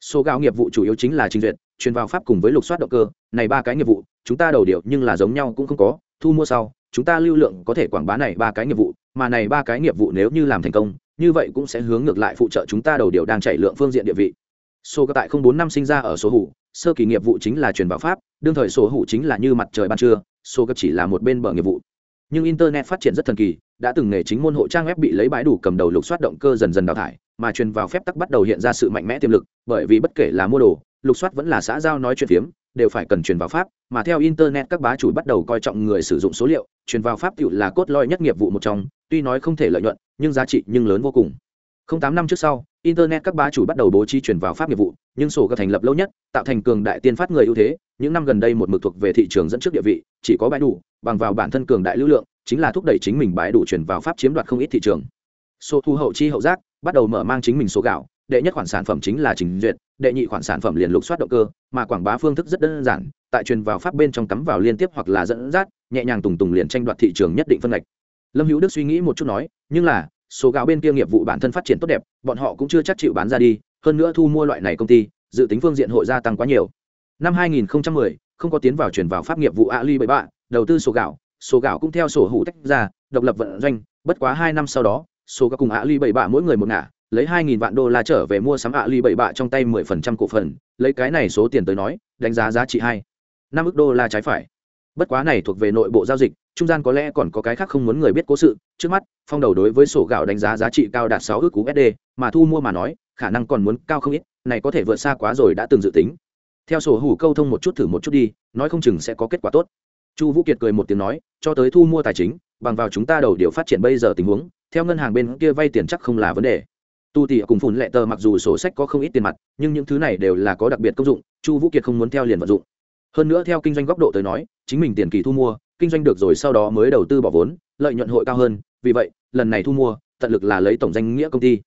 Số gạo nghiệp vụ chủ yếu chính là trình duyệt, truyền vào pháp cùng với lục soát động cơ, này ba cái nghiệp vụ, chúng ta đầu điệu nhưng là giống nhau cũng không có, thu mua sau, chúng ta lưu lượng có thể quảng bá này ba cái nghiệp vụ, mà này ba cái nghiệp vụ nếu như làm thành công, như vậy cũng sẽ hướng ngược lại phụ trợ chúng ta đầu điệu đang chạy lượng phương diện địa vị. Số gạo tại không bốn năm sinh ra ở số hủ sơ kỳ nghiệp vụ chính là truyền vào pháp đương thời số hữu chính là như mặt trời ban trưa số gấp chỉ là một bên bờ nghiệp vụ. Nhưng internet phát triển rất thần kỳ, đã từng nghề chính môn hộ trang web bị lấy bãi đủ cầm đầu lục soát động cơ dần dần đào thải, mà truyền vào phép tắc bắt đầu hiện ra sự mạnh mẽ tiềm lực, bởi vì bất kể là mua đồ, lục soát vẫn là xã giao nói chuyện phiếm, đều phải cần truyền vào pháp, mà theo internet các bá chủ bắt đầu coi trọng người sử dụng số liệu, truyền vào pháp tự là cốt lõi nhất nghiệp vụ một trong, tuy nói không thể lợi nhuận, nhưng giá trị nhưng lớn vô cùng. Không tám năm trước sau, internet các bá chủ bắt đầu bố trí truyền vào pháp nghiệp vụ, nhưng sổ gặp thành lập lâu nhất, tạo thành cường đại tiên phát người ưu thế những năm gần đây một mực thuộc về thị trường dẫn trước địa vị, chỉ có bãi đủ, bằng vào bản thân cường đại lưu lượng, chính là thúc đẩy chính mình bãi đủ chuyển vào pháp chiếm đoạt không ít thị trường. Số thu hậu chi hậu giác, bắt đầu mở mang chính mình số gạo, đệ nhất khoản sản phẩm chính là trình duyệt, đệ nhị khoản sản phẩm liền lục soát động cơ, mà quảng bá phương thức rất đơn giản, tại truyền vào pháp bên trong cắm vào liên tiếp hoặc là dẫn dắt, nhẹ nhàng tùng tùng liền tranh đoạt thị trường nhất định phân ngạch. Lâm hữu đức suy nghĩ một chút nói, nhưng là, số gạo bên kia nghiệp vụ bản thân phát triển tốt đẹp, bọn họ cũng chưa chắc chịu bán ra đi, hơn nữa thu mua loại này công ty, dự tính phương diện hội gia tăng quá nhiều năm 2010 không có tiến vào chuyển vào pháp nghiệp vụ ali bảy bạ, đầu tư sổ gạo sổ gạo cũng theo sổ hủ tách ra, độc lập vận doanh, bất quá hai năm sau đó số gạo cùng ali bảy bạ mỗi người một ngả, lấy 2.000 vạn đô la trở về mua sắm ali bảy bạ trong tay 10% cổ phần, lấy cái này số tiền tới nói, đánh giá giá trị hai, năm ức đô la trái phải. Bất quá này thuộc về nội bộ giao dịch, trung gian có lẽ còn có cái khác không muốn người biết cố sự, trước mắt, phong đầu đối với sổ gạo đánh giá giá trị cao đạt sáu ước cú sd mà thu mua mà nói, khả năng còn muốn cao không ít, này có thể vượt xa quá rồi đã từng dự tính theo sổ hủ câu thông một chút thử một chút đi, nói không chừng sẽ có kết quả tốt. Chu vũ kiệt cười một tiếng nói, cho tới thu mua tài chính, bằng vào chúng ta đầu điều phát triển bây giờ tình huống, theo ngân hàng bên kia vay tiền chắc không là vấn đề. Tu tỉ cùng phùn lệ tờ mặc dù sổ sách có không ít tiền mặt, nhưng những thứ này đều là có đặc biệt công dụng, chu vũ kiệt không muốn theo liền vận dụng. Hơn nữa theo kinh doanh góc độ tới nói, chính mình tiền kỳ thu mua, kinh doanh được rồi sau đó mới đầu tư bỏ vốn, lợi nhuận hội cao hơn, vì vậy, lần này thu mua, tận lực là lấy tổng danh nghĩa công ty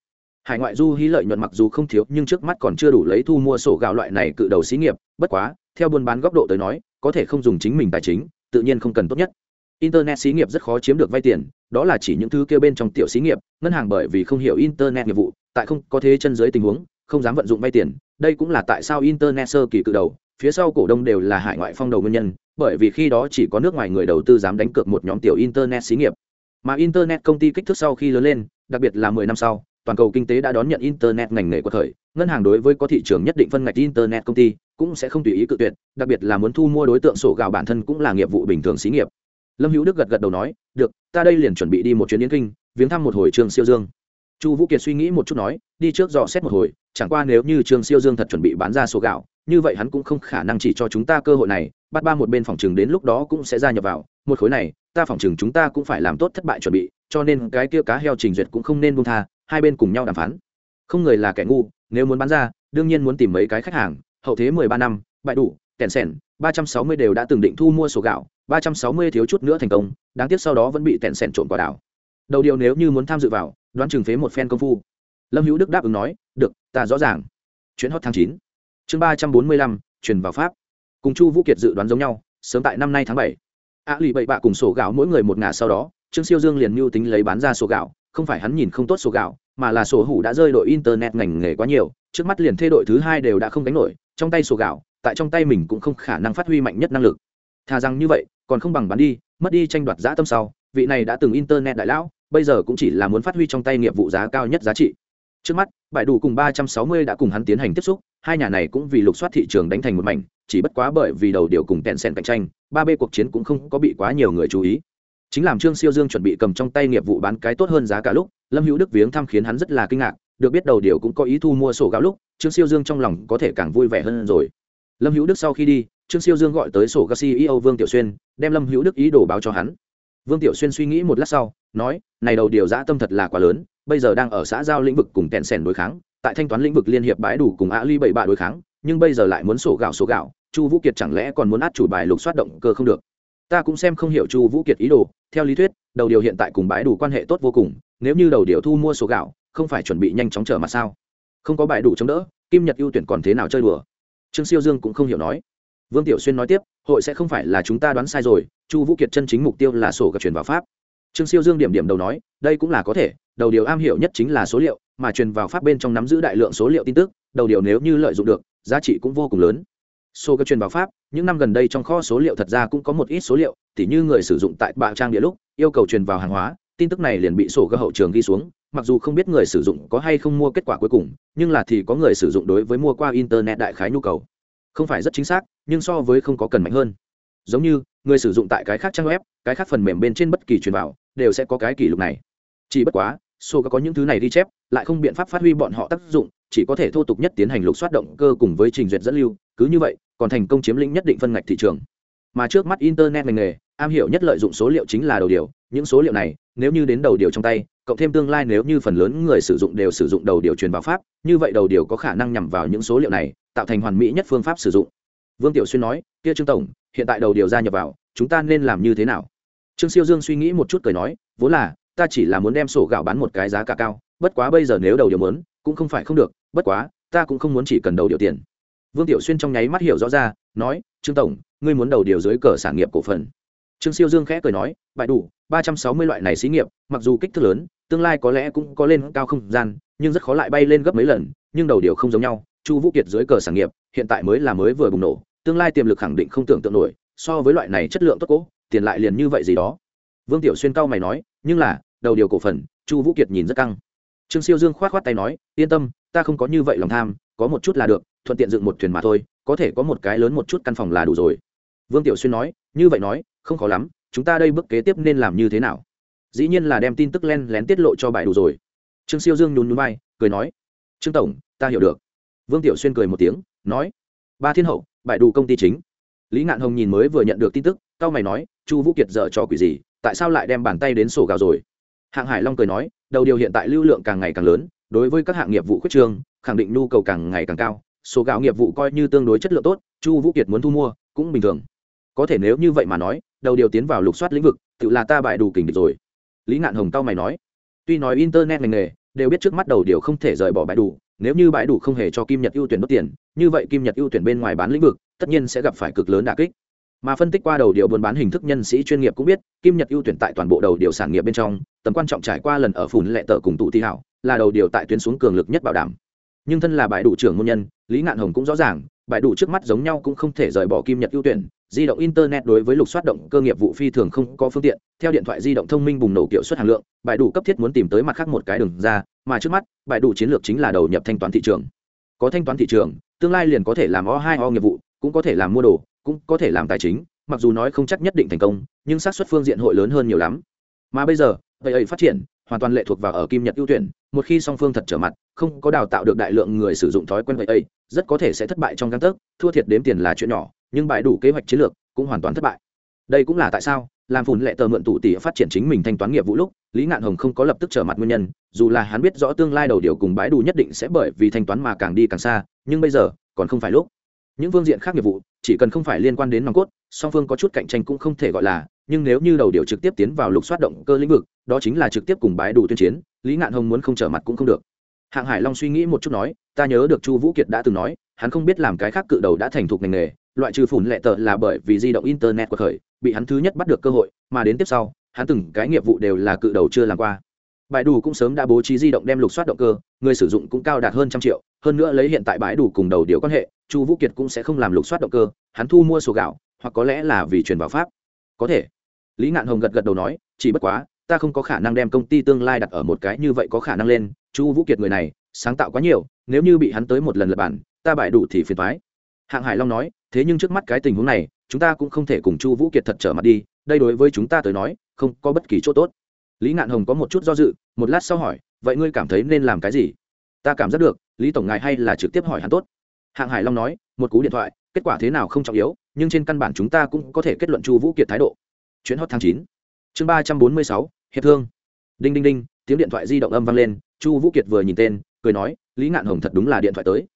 hải ngoại du hí lợi nhuận mặc dù không thiếu, nhưng trước mắt còn chưa đủ lấy thu mua sổ gạo loại này cự đầu xí nghiệp. Bất quá, theo buôn bán góc độ tới nói, có thể không dùng chính mình tài chính, tự nhiên không cần tốt nhất. Internet xí nghiệp rất khó chiếm được vay tiền, đó là chỉ những thứ kêu bên trong tiểu xí nghiệp, ngân hàng bởi vì không hiểu internet nghiệp vụ, tại không có thế chân dưới tình huống, không dám vận dụng vay tiền. Đây cũng là tại sao internet sơ kỳ cự đầu, phía sau cổ đông đều là hải ngoại phong đầu nguyên nhân, bởi vì khi đó chỉ có nước ngoài người đầu tư dám đánh cược một nhóm tiểu internet xí nghiệp. Mà internet công ty kích thước sau khi lớn lên, đặc biệt là 10 năm sau toàn cầu kinh tế đã đón nhận internet ngành nghề của thời, ngân hàng đối với có thị trường nhất định phân ngạch internet công ty cũng sẽ không tùy ý cự tuyệt, đặc biệt là muốn thu mua đối tượng sổ gạo bản thân cũng là nghiệp vụ bình thường xí nghiệp. Lâm hữu đức gật gật đầu nói, được, ta đây liền chuẩn bị đi một chuyến yến kinh, viếng thăm một hồi trường siêu dương. Chu vũ kiệt suy nghĩ một chút nói, đi trước dò xét một hồi, chẳng qua nếu như trương siêu dương thật chuẩn bị bán ra số gạo, như vậy hắn cũng không khả năng chỉ cho chúng ta cơ hội này, bắt ba một bên phòng trường đến lúc đó cũng sẽ gia nhập vào, một khối này, ta phòng trường chúng ta cũng phải làm tốt thất bại chuẩn bị, cho nên cái kia cá heo trình duyệt cũng không nên buông tha hai bên cùng nhau đàm phán. Không người là kẻ ngu, nếu muốn bán ra, đương nhiên muốn tìm mấy cái khách hàng, hậu thế mười ba năm, bại đủ kèn sẻn, ba trăm sáu mươi đều đã từng định thu mua sổ gạo, ba trăm sáu mươi thiếu chút nữa thành công, đáng tiếc sau đó vẫn bị tẹn sẻn trộn quả đảo. Đầu điều nếu như muốn tham dự vào, đoán chừng phế một phen công phu. Lâm hữu đức đáp ứng nói, được, ta rõ ràng. Chuyến hot tháng chín, chương ba trăm bốn mươi lăm, chuyển vào pháp. Cùng chu vũ kiệt dự đoán giống nhau, sớm tại năm nay tháng bảy. Á lì bậy bạ cùng sổ gạo mỗi người một ngả sau đó, trương siêu dương liền mưu tính lấy bán ra sổ gạo, không phải hắn nhìn không tốt sổ gạo mà là sổ hủ đã rơi đội internet ngành nghề quá nhiều, trước mắt liền thê đội thứ hai đều đã không đánh nổi, trong tay sổ gạo, tại trong tay mình cũng không khả năng phát huy mạnh nhất năng lực. Thà rằng như vậy, còn không bằng bán đi, mất đi tranh đoạt giá tâm sau, vị này đã từng internet đại lão, bây giờ cũng chỉ là muốn phát huy trong tay nghiệp vụ giá cao nhất giá trị. Trước mắt bãi đủ cùng ba trăm sáu mươi đã cùng hắn tiến hành tiếp xúc, hai nhà này cũng vì lục soát thị trường đánh thành một mảnh, chỉ bất quá bởi vì đầu điều cùng tẹn sen cạnh tranh, ba b cuộc chiến cũng không có bị quá nhiều người chú ý chính làm trương siêu dương chuẩn bị cầm trong tay nghiệp vụ bán cái tốt hơn giá cả lúc, lâm hữu đức viếng thăm khiến hắn rất là kinh ngạc, được biết đầu điều cũng có ý thu mua sổ gạo lúc, trương siêu dương trong lòng có thể càng vui vẻ hơn rồi. Lâm hữu đức sau khi đi, trương siêu dương gọi tới sổ gạo ceo vương tiểu xuyên, đem lâm hữu đức ý đồ báo cho hắn. Vương tiểu xuyên suy nghĩ một lát sau, nói, này đầu điều giã tâm thật là quá lớn, bây giờ đang ở xã giao lĩnh vực cùng kẹn sẻn đối kháng, tại thanh toán lĩnh vực liên hiệp bãi đủ cùng a ly bảy bạ đối kháng, nhưng bây giờ lại muốn sổ gạo số gạo, chu vũ kiệt chẳng lẽ còn muốn át chủ bài lục xoát động cơ không được? Ta cũng xem không hiểu chu vũ kiệt ý đồ, theo lý thuyết, đầu điều hiện tại cùng bãi đủ quan hệ tốt vô cùng, nếu như đầu điều thu mua số gạo, không phải chuẩn bị nhanh chóng trở mặt sao? Không có bãi đủ chống đỡ, kim nhật ưu tuyển còn thế nào chơi đùa? Trương siêu dương cũng không hiểu nói. Vương tiểu xuyên nói tiếp, hội sẽ không phải là chúng ta đoán sai rồi, chu vũ kiệt chân chính mục tiêu là sổ gặp truyền vào pháp. Trương siêu dương điểm điểm đầu nói, đây cũng là có thể, đầu điều am hiểu nhất chính là số liệu, mà truyền vào pháp bên trong nắm giữ đại lượng số liệu tin tức, đầu điều nếu như lợi dụng được, giá trị cũng vô cùng lớn số các truyền vào pháp, những năm gần đây trong kho số liệu thật ra cũng có một ít số liệu, tỉ như người sử dụng tại bạ trang địa lúc, yêu cầu truyền vào hàng hóa, tin tức này liền bị sổ các hậu trường ghi xuống, mặc dù không biết người sử dụng có hay không mua kết quả cuối cùng, nhưng là thì có người sử dụng đối với mua qua internet đại khái nhu cầu. Không phải rất chính xác, nhưng so với không có cần mạnh hơn. Giống như, người sử dụng tại cái khác trang web, cái khác phần mềm bên trên bất kỳ truyền vào, đều sẽ có cái kỷ lục này. Chỉ bất quá sổ có những thứ này ghi chép, lại không biện pháp phát huy bọn họ tác dụng chỉ có thể thô tục nhất tiến hành lục soát động cơ cùng với trình duyệt dẫn lưu, cứ như vậy, còn thành công chiếm lĩnh nhất định phân ngạch thị trường. Mà trước mắt internet ngành nghề, am hiểu nhất lợi dụng số liệu chính là đầu điều, những số liệu này, nếu như đến đầu điều trong tay, cộng thêm tương lai nếu như phần lớn người sử dụng đều sử dụng đầu điều truyền vào pháp, như vậy đầu điều có khả năng nhằm vào những số liệu này, tạo thành hoàn mỹ nhất phương pháp sử dụng. Vương tiểu xuyên nói, kia trương tổng, hiện tại đầu điều ra nhập vào, chúng ta nên làm như thế nào? Trương siêu dương suy nghĩ một chút cười nói, vốn là, ta chỉ là muốn đem sổ gạo bán một cái giá cả cao, bất quá bây giờ nếu đầu điều muốn, cũng không phải không được bất quá, ta cũng không muốn chỉ cần đầu điều tiền. Vương tiểu xuyên trong nháy mắt hiểu rõ ra, nói, trương tổng, ngươi muốn đầu điều dưới cờ sản nghiệp cổ phần. Trương siêu dương khẽ cười nói, bại đủ, ba trăm sáu mươi loại này xí nghiệp, mặc dù kích thước lớn, tương lai có lẽ cũng có lên cao không gian, nhưng rất khó lại bay lên gấp mấy lần, nhưng đầu điều không giống nhau, chu vũ kiệt dưới cờ sản nghiệp, hiện tại mới là mới vừa bùng nổ, tương lai tiềm lực khẳng định không tưởng tượng nổi, so với loại này chất lượng tốt cố, tiền lại liền như vậy gì đó. Vương tiểu xuyên cao mày nói, nhưng là, đầu điều cổ phần, chu vũ kiệt nhìn rất căng. Trương siêu dương k h o á t k h o á t tay nói, yên tâm ta không có như vậy lòng tham, có một chút là được, thuận tiện dựng một thuyền mà thôi, có thể có một cái lớn một chút căn phòng là đủ rồi. Vương tiểu xuyên nói, như vậy nói, không khó lắm, chúng ta đây bước kế tiếp nên làm như thế nào? Dĩ nhiên là đem tin tức len lén tiết lộ cho bài đủ rồi. Trương siêu dương nhún nhún bay cười nói, trương tổng, ta hiểu được. Vương tiểu xuyên cười một tiếng, nói, ba thiên hậu bại đủ công ty chính. Lý ngạn hồng nhìn mới vừa nhận được tin tức cao mày nói, chu vũ kiệt dở cho quỷ gì, tại sao lại đem bàn tay đến sổ gạo rồi? Hạng hải long cười nói, đầu điều hiện tại lưu lượng càng ngày càng lớn đối với các hạng nghiệp vụ khuyết trương, khẳng định nhu cầu càng ngày càng cao, số gạo nghiệp vụ coi như tương đối chất lượng tốt, chu vũ kiệt muốn thu mua cũng bình thường. Có thể nếu như vậy mà nói, đầu điều tiến vào lục soát lĩnh vực, tự là ta bại đủ kình địch rồi. Lý ngạn hồng cao mày nói. Tuy nói internet ngành nghề, đều biết trước mắt đầu điều không thể rời bỏ bãi đủ, nếu như bãi đủ không hề cho kim nhật ưu tuyển đốt tiền, như vậy kim nhật ưu tuyển bên ngoài bán lĩnh vực, tất nhiên sẽ gặp phải cực lớn đà kích mà phân tích qua đầu điều buôn bán hình thức nhân sĩ chuyên nghiệp cũng biết, kim nhật ưu tuyển tại toàn bộ đầu điều sản nghiệp bên trong, tầm quan trọng trải qua lần ở phủn lệ tờ cùng tụ thi hảo, là đầu điều tại tuyến xuống cường lực nhất bảo đảm. Nhưng thân là bãi đủ trưởng môn nhân, lý ngạn hồng cũng rõ ràng, bãi đủ trước mắt giống nhau cũng không thể rời bỏ kim nhật ưu tuyển, di động internet đối với lục soát động cơ nghiệp vụ phi thường không có phương tiện, theo điện thoại di động thông minh bùng nổ kiểu suất hàng lượng, bãi đủ cấp thiết muốn tìm tới mặt khác một cái đường ra, mà trước mắt, bãi đủ chiến lược chính là đầu nhập thanh toán thị trường. Có thanh toán thị trường, tương lai liền có thể làm o hai o nghiệp vụ cũng có thể làm mua đồ, cũng có thể làm tài chính, mặc dù nói không chắc nhất định thành công, nhưng xác suất phương diện hội lớn hơn nhiều lắm. Mà bây giờ, vậy ấy phát triển, hoàn toàn lệ thuộc vào ở kim nhật ưu tuyển, một khi song phương thật trở mặt, không có đào tạo được đại lượng người sử dụng thói quen vậy ấy, rất có thể sẽ thất bại trong găng tấc, thua thiệt đếm tiền là chuyện nhỏ, nhưng bại đủ kế hoạch chiến lược cũng hoàn toàn thất bại. Đây cũng là tại sao, làm phùn lệ tờ mượn tụ tỷ phát triển chính mình thanh toán nghiệp vụ lúc, lý ngạn hồng không có lập tức trở mặt nguyên nhân, dù là hắn biết rõ tương lai đầu điều cùng bãi đủ nhất định sẽ bởi vì thanh toán mà càng đi càng xa, nhưng bây giờ, còn không phải lúc những phương diện khác nghiệp vụ, chỉ cần không phải liên quan đến nòng cốt, song phương có chút cạnh tranh cũng không thể gọi là, nhưng nếu như đầu điều trực tiếp tiến vào lục xoát động cơ lĩnh vực, đó chính là trực tiếp cùng bãi đủ tuyên chiến, lý ngạn hồng muốn không trở mặt cũng không được. Hạng hải long suy nghĩ một chút nói, ta nhớ được chu vũ kiệt đã từng nói, hắn không biết làm cái khác cự đầu đã thành thục ngành nghề, loại trừ phủn lệ tờ là bởi vì di động internet của khởi bị hắn thứ nhất bắt được cơ hội, mà đến tiếp sau, hắn từng cái nghiệp vụ đều là cự đầu chưa làm qua. Bãi đủ cũng sớm đã bố trí di động đem lục soát động cơ, người sử dụng cũng cao đạt hơn trăm triệu, hơn nữa lấy hiện tại bãi đủ cùng đầu điều quan hệ chu vũ kiệt cũng sẽ không làm lục soát động cơ, hắn thu mua sổ gạo, hoặc có lẽ là vì chuyển vào pháp. Có thể. Lý ngạn hồng gật gật đầu nói, chỉ bất quá, ta không có khả năng đem công ty tương lai đặt ở một cái như vậy có khả năng lên, chu vũ kiệt người này, sáng tạo quá nhiều, nếu như bị hắn tới một lần lập bản, ta bại đủ thì phiền thoái hạng hải long nói, thế nhưng trước mắt cái tình huống này, chúng ta cũng không thể cùng chu vũ kiệt thật trở mặt đi, đây đối với chúng ta tới nói, không có bất kỳ chỗ tốt. Lý ngạn hồng có một chút do dự, một lát sau hỏi, vậy ngươi cảm thấy nên làm cái gì? Ta cảm giác được, lý tổng ngài hay là trực tiếp hỏi hắn tốt hạng hải long nói, một cú điện thoại, kết quả thế nào không trọng yếu, nhưng trên căn bản chúng ta cũng có thể kết luận chu vũ kiệt thái độ. Chuyến hot tháng chín, chương ba trăm bốn mươi sáu, hiệp thương. Đinh đinh đinh, tiếng điện thoại di động âm vang lên, chu vũ kiệt vừa nhìn tên, cười nói, lý ngạn hồng thật đúng là điện thoại tới.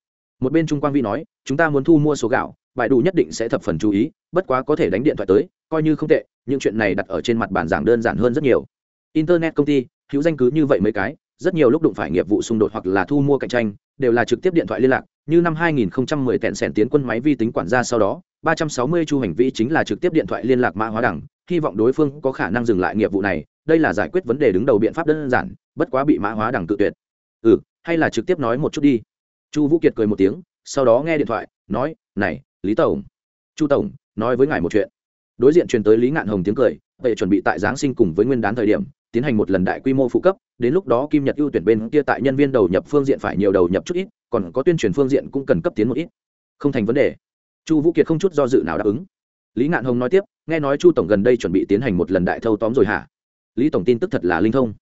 Một bên trung quang vi nói, chúng ta muốn thu mua số gạo bại đủ nhất định sẽ thập phần chú ý, bất quá có thể đánh điện thoại tới, coi như không tệ, những chuyện này đặt ở trên mặt bản giảng đơn giản hơn rất nhiều. Internet công ty, hữu danh cứ như vậy mấy cái, rất nhiều lúc đụng phải nghiệp vụ xung đột hoặc là thu mua cạnh tranh, đều là trực tiếp điện thoại liên lạc như năm 2010 tẹn sẻn tiến quân máy vi tính quản gia sau đó 360 chu hành vi chính là trực tiếp điện thoại liên lạc mã hóa đẳng, hy vọng đối phương có khả năng dừng lại nghiệp vụ này, đây là giải quyết vấn đề đứng đầu biện pháp đơn giản, bất quá bị mã hóa đẳng tự tuyệt. Ừ hay là trực tiếp nói một chút đi. Chu vũ kiệt cười một tiếng, sau đó nghe điện thoại, nói, này, lý tổng, chu tổng, nói với ngài một chuyện. Đối diện truyền tới lý ngạn hồng tiếng cười, vậy chuẩn bị tại giáng sinh cùng với nguyên đán thời điểm tiến hành một lần đại quy mô phụ cấp, đến lúc đó kim nhật ưu tuyển bên kia tại nhân viên đầu nhập phương diện phải nhiều đầu nhập chút ít, còn có tuyên truyền phương diện cũng cần cấp tiến một ít. Không thành vấn đề. Chu vũ kiệt không chút do dự nào đáp ứng. Lý ngạn hồng nói tiếp, nghe nói chu tổng gần đây chuẩn bị tiến hành một lần đại thâu tóm rồi hả? Lý tổng tin tức thật là linh thông.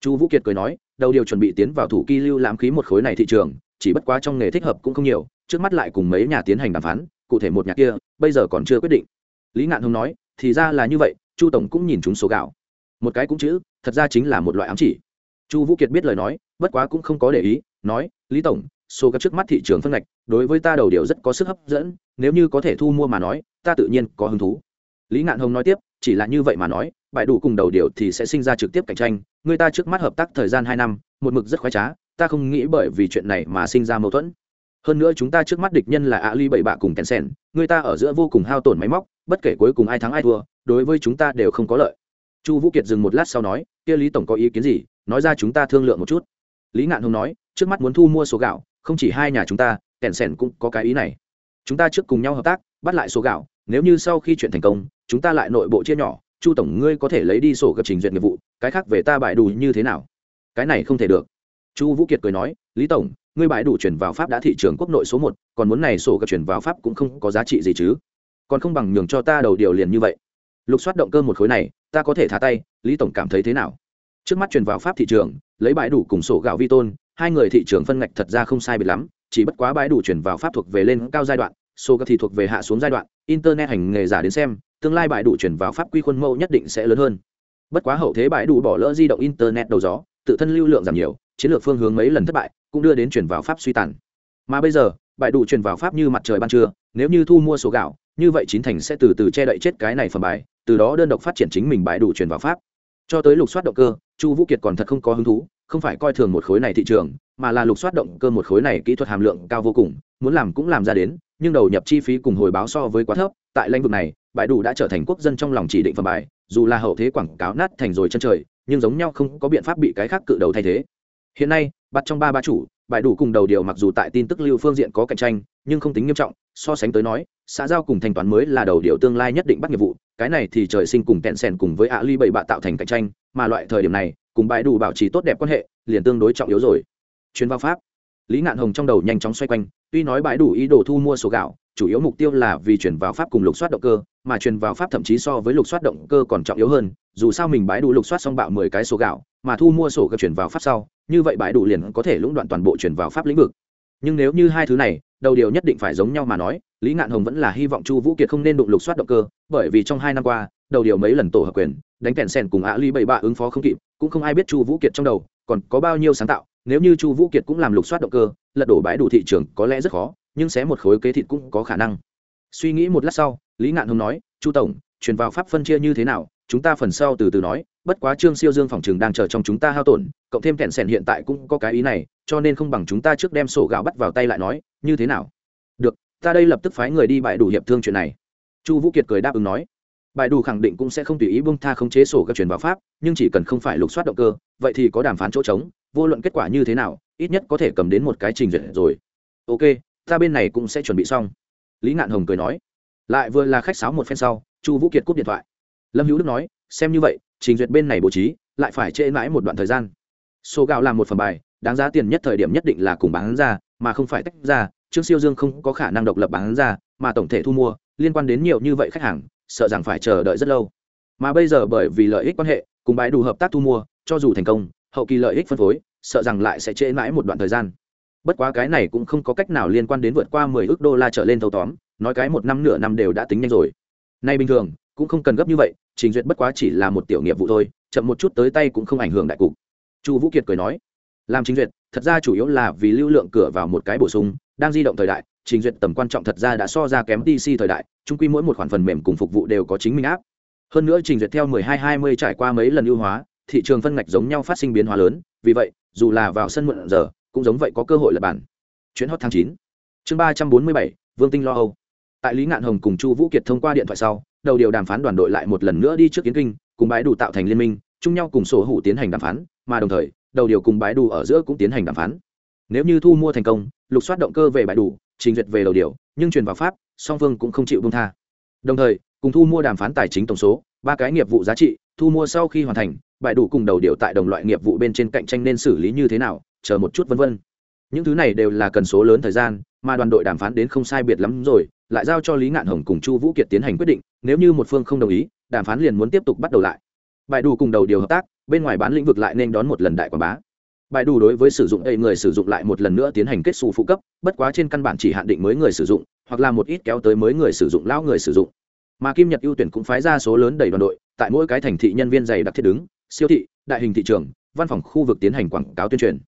Chu vũ kiệt cười nói, đầu điều chuẩn bị tiến vào thủ kỳ lưu lãm khí một khối này thị trường, chỉ bất quá trong nghề thích hợp cũng không nhiều, trước mắt lại cùng mấy nhà tiến hành đàm phán, cụ thể một nhà kia, bây giờ còn chưa quyết định. Lý ngạn hồng nói, thì ra là như vậy, chu tổng cũng nhìn chúng số gạo một cái cũng chữ, thật ra chính là một loại ám chỉ. Chu vũ kiệt biết lời nói, bất quá cũng không có để ý, nói, lý tổng, số các trước mắt thị trường phân ngạch, đối với ta đầu điều rất có sức hấp dẫn, nếu như có thể thu mua mà nói, ta tự nhiên có hứng thú. Lý ngạn hồng nói tiếp, chỉ là như vậy mà nói, bại đủ cùng đầu điều thì sẽ sinh ra trực tiếp cạnh tranh, người ta trước mắt hợp tác thời gian hai năm, một mực rất khoái trá, ta không nghĩ bởi vì chuyện này mà sinh ra mâu thuẫn. Hơn nữa chúng ta trước mắt địch nhân là ali bảy bạ cùng kèn sen người ta ở giữa vô cùng hao tổn máy móc, bất kể cuối cùng ai thắng ai thua, đối với chúng ta đều không có lợi chu vũ kiệt dừng một lát sau nói, kia lý tổng có ý kiến gì? Nói ra chúng ta thương lượng một chút. Lý ngạn hùng nói, trước mắt muốn thu mua số gạo, không chỉ hai nhà chúng ta kèn sèn cũng có cái ý này. Chúng ta trước cùng nhau hợp tác, bắt lại số gạo, nếu như sau khi chuyện thành công, chúng ta lại nội bộ chia nhỏ, chu tổng ngươi có thể lấy đi sổ gặp trình duyệt nghiệp vụ, cái khác về ta bại đủ như thế nào? Cái này không thể được. Chu vũ kiệt cười nói, lý tổng, ngươi bại đủ chuyển vào pháp đã thị trường quốc nội số một, còn muốn này sổ gặp chuyển vào pháp cũng không có giá trị gì chứ. Còn không bằng nhường cho ta đầu điều liền như vậy lục soát động cơ một khối này, ta có thể thả tay, lý tổng cảm thấy thế nào? Trước mắt truyền vào pháp thị trường, lấy bãi đủ cùng sổ gạo vi tôn, hai người thị trường phân ngạch thật ra không sai biệt lắm, chỉ bất quá bãi đủ chuyển vào pháp thuộc về lên cao giai đoạn, sổ gạo thì thuộc về hạ xuống giai đoạn, internet hành nghề giả đến xem, tương lai bãi đủ chuyển vào pháp quy khuôn mẫu nhất định sẽ lớn hơn. Bất quá hậu thế bãi đủ bỏ lỡ di động internet đầu gió, tự thân lưu lượng giảm nhiều, chiến lược phương hướng mấy lần thất bại, cũng đưa đến chuyển vào pháp suy tàn. Mà bây giờ, bãi đủ chuyển vào pháp như mặt trời ban trưa, nếu như thu mua số gạo như vậy chín thành sẽ từ từ che đậy chết cái này phần bài, từ đó đơn độc phát triển chính mình bài đủ truyền vào pháp. Cho tới lục soát động cơ, chu vũ kiệt còn thật không có hứng thú, không phải coi thường một khối này thị trường, mà là lục soát động cơ một khối này kỹ thuật hàm lượng cao vô cùng, muốn làm cũng làm ra đến, nhưng đầu nhập chi phí cùng hồi báo so với quá thấp, tại lĩnh vực này bài đủ đã trở thành quốc dân trong lòng chỉ định phẩm bài, dù là hậu thế quảng cáo nát thành rồi chân trời, nhưng giống nhau không có biện pháp bị cái khác cự đầu thay thế. Hiện nay, bắt trong ba ba chủ bài đủ cùng đầu điều mặc dù tại tin tức lưu phương diện có cạnh tranh, nhưng không tính nghiêm trọng so sánh tới nói, xã giao cùng thanh toán mới là đầu điều tương lai nhất định bắt nghiệp vụ, cái này thì trời sinh cùng kẹn sèn cùng với ạ ly bảy bạ tạo thành cạnh tranh, mà loại thời điểm này, cùng bãi đủ bảo trì tốt đẹp quan hệ, liền tương đối trọng yếu rồi. Chuyến vào pháp, lý ngạn hồng trong đầu nhanh chóng xoay quanh, tuy nói bãi đủ ý đồ thu mua số gạo, chủ yếu mục tiêu là vì chuyển vào pháp cùng lục soát động cơ, mà chuyển vào pháp thậm chí so với lục soát động cơ còn trọng yếu hơn, dù sao mình bãi đủ lục soát xong bạo mười cái số gạo, mà thu mua sổ gạo chuyển vào pháp sau, như vậy bãi đủ liền có thể lũng đoạn toàn bộ chuyển vào pháp lĩnh vực. Nhưng nếu như hai thứ này đầu điều nhất định phải giống nhau mà nói, lý ngạn hồng vẫn là hy vọng chu vũ kiệt không nên đụng lục soát động cơ, bởi vì trong hai năm qua, đầu điều mấy lần tổ hợp quyền, đánh kèn sen cùng ạ ly bảy bạ ứng phó không kịp, cũng không ai biết chu vũ kiệt trong đầu còn có bao nhiêu sáng tạo, nếu như chu vũ kiệt cũng làm lục soát động cơ, lật đổ bãi đủ thị trường có lẽ rất khó, nhưng xé một khối kế thịt cũng có khả năng. Suy nghĩ một lát sau, lý ngạn hồng nói, chu tổng, truyền vào pháp phân chia như thế nào, chúng ta phần sau từ từ nói bất quá trương siêu dương phòng trường đang chờ trong chúng ta hao tổn, cộng thêm kẹn sẻn hiện tại cũng có cái ý này, cho nên không bằng chúng ta trước đem sổ gạo bắt vào tay lại nói, như thế nào? Được, ta đây lập tức phái người đi bãi đủ hiệp thương chuyện này. Chu vũ kiệt cười đáp ứng nói. Bài đủ khẳng định cũng sẽ không tùy ý bông tha khống chế sổ các chuyển vào pháp, nhưng chỉ cần không phải lục soát động cơ, vậy thì có đàm phán chỗ trống, vô luận kết quả như thế nào, ít nhất có thể cầm đến một cái trình duyệt rồi. Ok, ta bên này cũng sẽ chuẩn bị xong. Lý ngạn hồng cười nói. Lại vừa là khách sáo một phen sau, chu vũ kiệt cúp điện thoại. Lâm hữu đức nói, xem như vậy trình duyệt bên này bố trí, lại phải trễ mãi một đoạn thời gian. Số gạo làm một phần bài, đáng giá tiền nhất thời điểm nhất định là cùng bán ra, mà không phải tách ra, trương siêu dương không có khả năng độc lập bán ra, mà tổng thể thu mua, liên quan đến nhiều như vậy khách hàng, sợ rằng phải chờ đợi rất lâu. Mà bây giờ bởi vì lợi ích quan hệ, cùng bãi đủ hợp tác thu mua, cho dù thành công, hậu kỳ lợi ích phân phối, sợ rằng lại sẽ trễ mãi một đoạn thời gian. Bất quá cái này cũng không có cách nào liên quan đến vượt qua mười ước đô la trở lên thâu tóm, nói cái một năm nửa năm đều đã tính nhanh rồi. Nay bình thường cũng không cần gấp như vậy trình duyệt bất quá chỉ là một tiểu nghiệp vụ thôi chậm một chút tới tay cũng không ảnh hưởng đại cục. Chu vũ kiệt cười nói làm trình duyệt thật ra chủ yếu là vì lưu lượng cửa vào một cái bổ sung đang di động thời đại trình duyệt tầm quan trọng thật ra đã so ra kém dc thời đại trung quy mỗi một khoản phần mềm cùng phục vụ đều có chính mình áp. Hơn nữa trình duyệt theo 12-20 trải qua mấy lần ưu hóa thị trường phân ngạch giống nhau phát sinh biến hóa lớn vì vậy dù là vào sân muộn giờ cũng giống vậy có cơ hội lập bản. Chuyến hot tháng 9. chương 347, vương tinh lo âu. Tại lý ngạn hồng cùng chu vũ kiệt thông qua điện thoại sau đầu điều đàm phán đoàn đội lại một lần nữa đi trước kiến kinh, cùng bãi đủ tạo thành liên minh, chung nhau cùng sổ hủ tiến hành đàm phán, mà đồng thời, đầu điều cùng bãi đủ ở giữa cũng tiến hành đàm phán. Nếu như thu mua thành công, lục soát động cơ về bãi đủ trình duyệt về đầu điều, nhưng truyền vào pháp, song phương cũng không chịu bông tha. Đồng thời, cùng thu mua đàm phán tài chính tổng số, ba cái nghiệp vụ giá trị, thu mua sau khi hoàn thành bãi đủ cùng đầu điều tại đồng loại nghiệp vụ bên trên cạnh tranh nên xử lý như thế nào, chờ một chút vân vân. Những thứ này đều là cần số lớn thời gian mà đoàn đội đàm phán đến không sai biệt lắm rồi, lại giao cho lý ngạn hồng cùng chu vũ kiệt tiến hành quyết định, nếu như một phương không đồng ý, đàm phán liền muốn tiếp tục bắt đầu lại. Bại đủ cùng đầu điều hợp tác, bên ngoài bán lĩnh vực lại nên đón một lần đại quảng bá. Bài đủ đối với sử dụng ấy người sử dụng lại một lần nữa tiến hành kết xù phụ cấp, bất quá trên căn bản chỉ hạn định mới người sử dụng, hoặc là một ít kéo tới mới người sử dụng lão người sử dụng. Mà kim nhật ưu tuyển cũng phái ra số lớn đầy đoàn đội, tại mỗi cái thành thị nhân viên dày đặc thiết đứng, siêu thị, đại hình thị trường, văn phòng khu vực tiến hành quảng cáo tuyên truyền.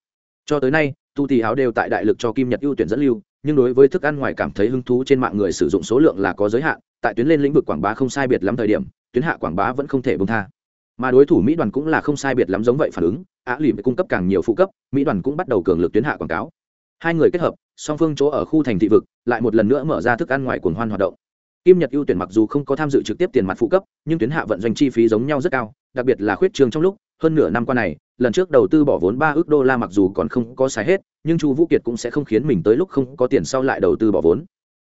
Cho tới nay, tu tì áo đều tại đại lực cho kim nhật ưu tuyển dẫn lưu nhưng đối với thức ăn ngoài cảm thấy hứng thú trên mạng người sử dụng số lượng là có giới hạn, tại tuyến lên lĩnh vực quảng bá không sai biệt lắm thời điểm, tuyến hạ quảng bá vẫn không thể bông tha. Mà đối thủ mỹ đoàn cũng là không sai biệt lắm giống vậy phản ứng, á lìm cung cấp càng nhiều phụ cấp, mỹ đoàn cũng bắt đầu cường lực tuyến hạ quảng cáo. Hai người kết hợp, song phương chỗ ở khu thành thị vực, lại một lần nữa mở ra thức ăn ngoài cuồng hoan hoạt động. Kim nhật ưu tuyển mặc dù không có tham dự trực tiếp tiền mặt phụ cấp, nhưng tuyến hạ vận doanh chi phí giống nhau rất cao, đặc biệt là khuyết trường trong lúc, hơn nửa năm qua này lần trước đầu tư bỏ vốn ba ước đô la mặc dù còn không có xài hết, nhưng chu vũ kiệt cũng sẽ không khiến mình tới lúc không có tiền sau lại đầu tư bỏ vốn.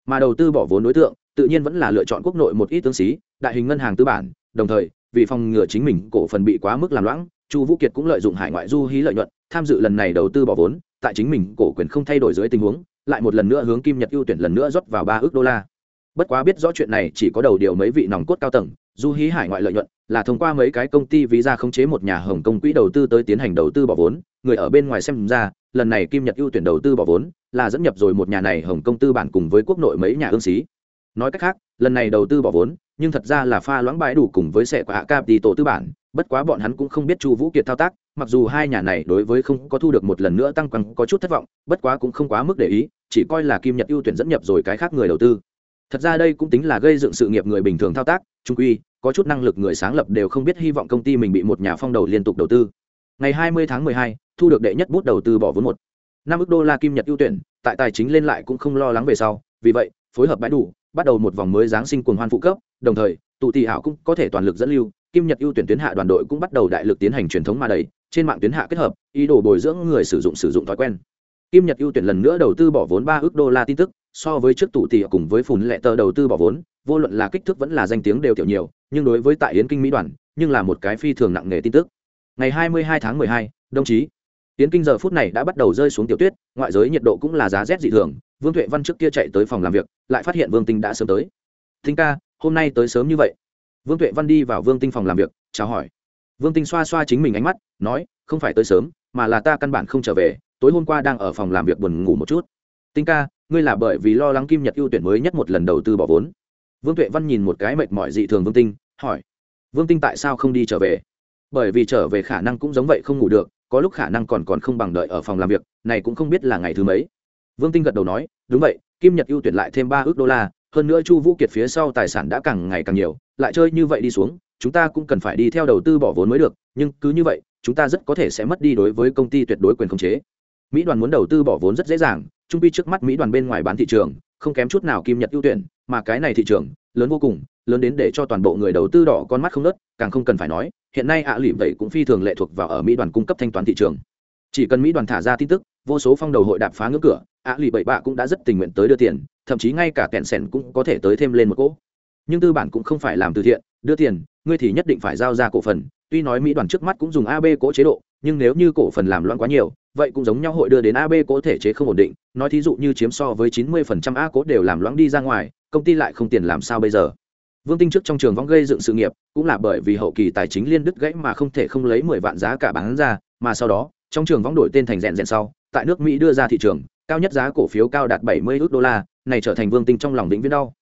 Mà đầu tư bỏ vốn đối tượng, tự nhiên vẫn là lựa chọn quốc nội một ít tướng sĩ, đại hình ngân hàng tư bản, đồng thời, vì phòng ngừa chính mình cổ phần bị quá mức làm loãng, chu vũ kiệt cũng lợi dụng hải ngoại du hí lợi nhuận, tham dự lần này đầu tư bỏ vốn, tại chính mình cổ quyền không thay đổi dưới tình huống, lại một lần nữa hướng kim nhật ưu tuyển lần nữa rót vào ba ước đô la. Bất quá biết rõ chuyện này chỉ có đầu điều mấy vị nòng cốt cao tầng du hí hải ngoại lợi nhuận là thông qua mấy cái công ty ví ra khống chế một nhà hồng công quỹ đầu tư tới tiến hành đầu tư bỏ vốn. Người ở bên ngoài xem ra, lần này kim nhật ưu tuyển đầu tư bỏ vốn là dẫn nhập rồi một nhà này hồng công tư bản cùng với quốc nội mấy nhà ương xí. Nói cách khác, lần này đầu tư bỏ vốn, nhưng thật ra là pha loãng bãi đủ cùng với sẻ của hạ cap đi tổ tư bản, bất quá bọn hắn cũng không biết chu vũ kiệt thao tác, mặc dù hai nhà này đối với không có thu được một lần nữa tăng quăng có chút thất vọng, bất quá cũng không quá mức để ý, chỉ coi là kim nhật ưu tuyển dẫn nhập rồi cái khác người đầu tư thật ra đây cũng tính là gây dựng sự nghiệp người bình thường thao tác trung quy có chút năng lực người sáng lập đều không biết hy vọng công ty mình bị một nhà phong đầu liên tục đầu tư. Ngày 20 tháng 12, thu được đệ nhất bút đầu tư bỏ vốn một. năm ước đô la kim nhật ưu tuyển tại tài chính lên lại cũng không lo lắng về sau vì vậy phối hợp bãi đủ bắt đầu một vòng mới giáng sinh cuồng hoan phụ cấp đồng thời tụ tỷ hảo cũng có thể toàn lực dẫn lưu kim nhật ưu tuyển tuyến hạ đoàn đội cũng bắt đầu đại lực tiến hành truyền thống mà đầy trên mạng tuyến hạ kết hợp ý đồ bồi dưỡng người sử dụng sử dụng thói quen kim nhật ưu tuyển lần nữa đầu tư bỏ vốn ba ước đô la tin tức so với trước tụ tỷ cùng với phùn lệ tờ đầu tư bỏ vốn vô luận là kích thước vẫn là danh tiếng đều tiểu nhiều nhưng đối với tại yến kinh mỹ đoàn nhưng là một cái phi thường nặng nề tin tức. Ngày 22 tháng 12, đồng chí. Yến kinh giờ phút này đã bắt đầu rơi xuống tiểu tuyết ngoại giới nhiệt độ cũng là giá rét dị thường vương tuệ văn trước kia chạy tới phòng làm việc lại phát hiện vương tinh đã sớm tới. Tinh ca hôm nay tới sớm như vậy. Vương tuệ văn đi vào vương tinh phòng làm việc chào hỏi. Vương tinh xoa xoa chính mình ánh mắt nói không phải tới sớm mà là ta căn bản không trở về tối hôm qua đang ở phòng làm việc buồn ngủ một chút. Tinh ca, ngươi là bởi vì lo lắng kim nhật ưu tuyển mới nhất một lần đầu tư bỏ vốn. Vương tuệ văn nhìn một cái mệt mỏi dị thường vương tinh, hỏi, vương tinh tại sao không đi trở về? Bởi vì trở về khả năng cũng giống vậy không ngủ được, có lúc khả năng còn còn không bằng đợi ở phòng làm việc, này cũng không biết là ngày thứ mấy. Vương tinh gật đầu nói, đúng vậy, kim nhật ưu tuyển lại thêm ba ước đô la, hơn nữa chu vũ kiệt phía sau tài sản đã càng ngày càng nhiều, lại chơi như vậy đi xuống, chúng ta cũng cần phải đi theo đầu tư bỏ vốn mới được, nhưng cứ như vậy, chúng ta rất có thể sẽ mất đi đối với công ty tuyệt đối quyền khống chế mỹ đoàn muốn đầu tư bỏ vốn rất dễ dàng, trung pi trước mắt mỹ đoàn bên ngoài bán thị trường, không kém chút nào kim nhật ưu tuyển, mà cái này thị trường, lớn vô cùng, lớn đến để cho toàn bộ người đầu tư đỏ con mắt không nớt, càng không cần phải nói, hiện nay ạ à lụy vậy cũng phi thường lệ thuộc vào ở mỹ đoàn cung cấp thanh toán thị trường. Chỉ cần mỹ đoàn thả ra tin tức, vô số phong đầu hội đạp phá ngưỡng cửa, ạ à lụy bảy bạ cũng đã rất tình nguyện tới đưa tiền, thậm chí ngay cả kẹn sẻn cũng có thể tới thêm lên một cỗ. Nhưng tư bản cũng không phải làm từ thiện, đưa tiền, ngươi thì nhất định phải giao ra cổ phần, tuy nói mỹ đoàn trước mắt cũng dùng ab cỗ chế độ, nhưng nếu như cổ phần làm loạn quá nhiều vậy cũng giống nhau, hội đưa đến ab có thể chế không ổn định, nói thí dụ như chiếm so với chín mươi phần trăm a cố đều làm loãng đi ra ngoài, công ty lại không tiền làm sao bây giờ? Vương tinh trước trong trường vong gây dựng sự nghiệp, cũng là bởi vì hậu kỳ tài chính liên đứt gãy mà không thể không lấy mười vạn giá cả bán ra, mà sau đó, trong trường vong đổi tên thành rèn rèn sau, tại nước mỹ đưa ra thị trường, cao nhất giá cổ phiếu cao đạt bảy mươi ước đô la, này trở thành vương tinh trong lòng vĩnh viễn đau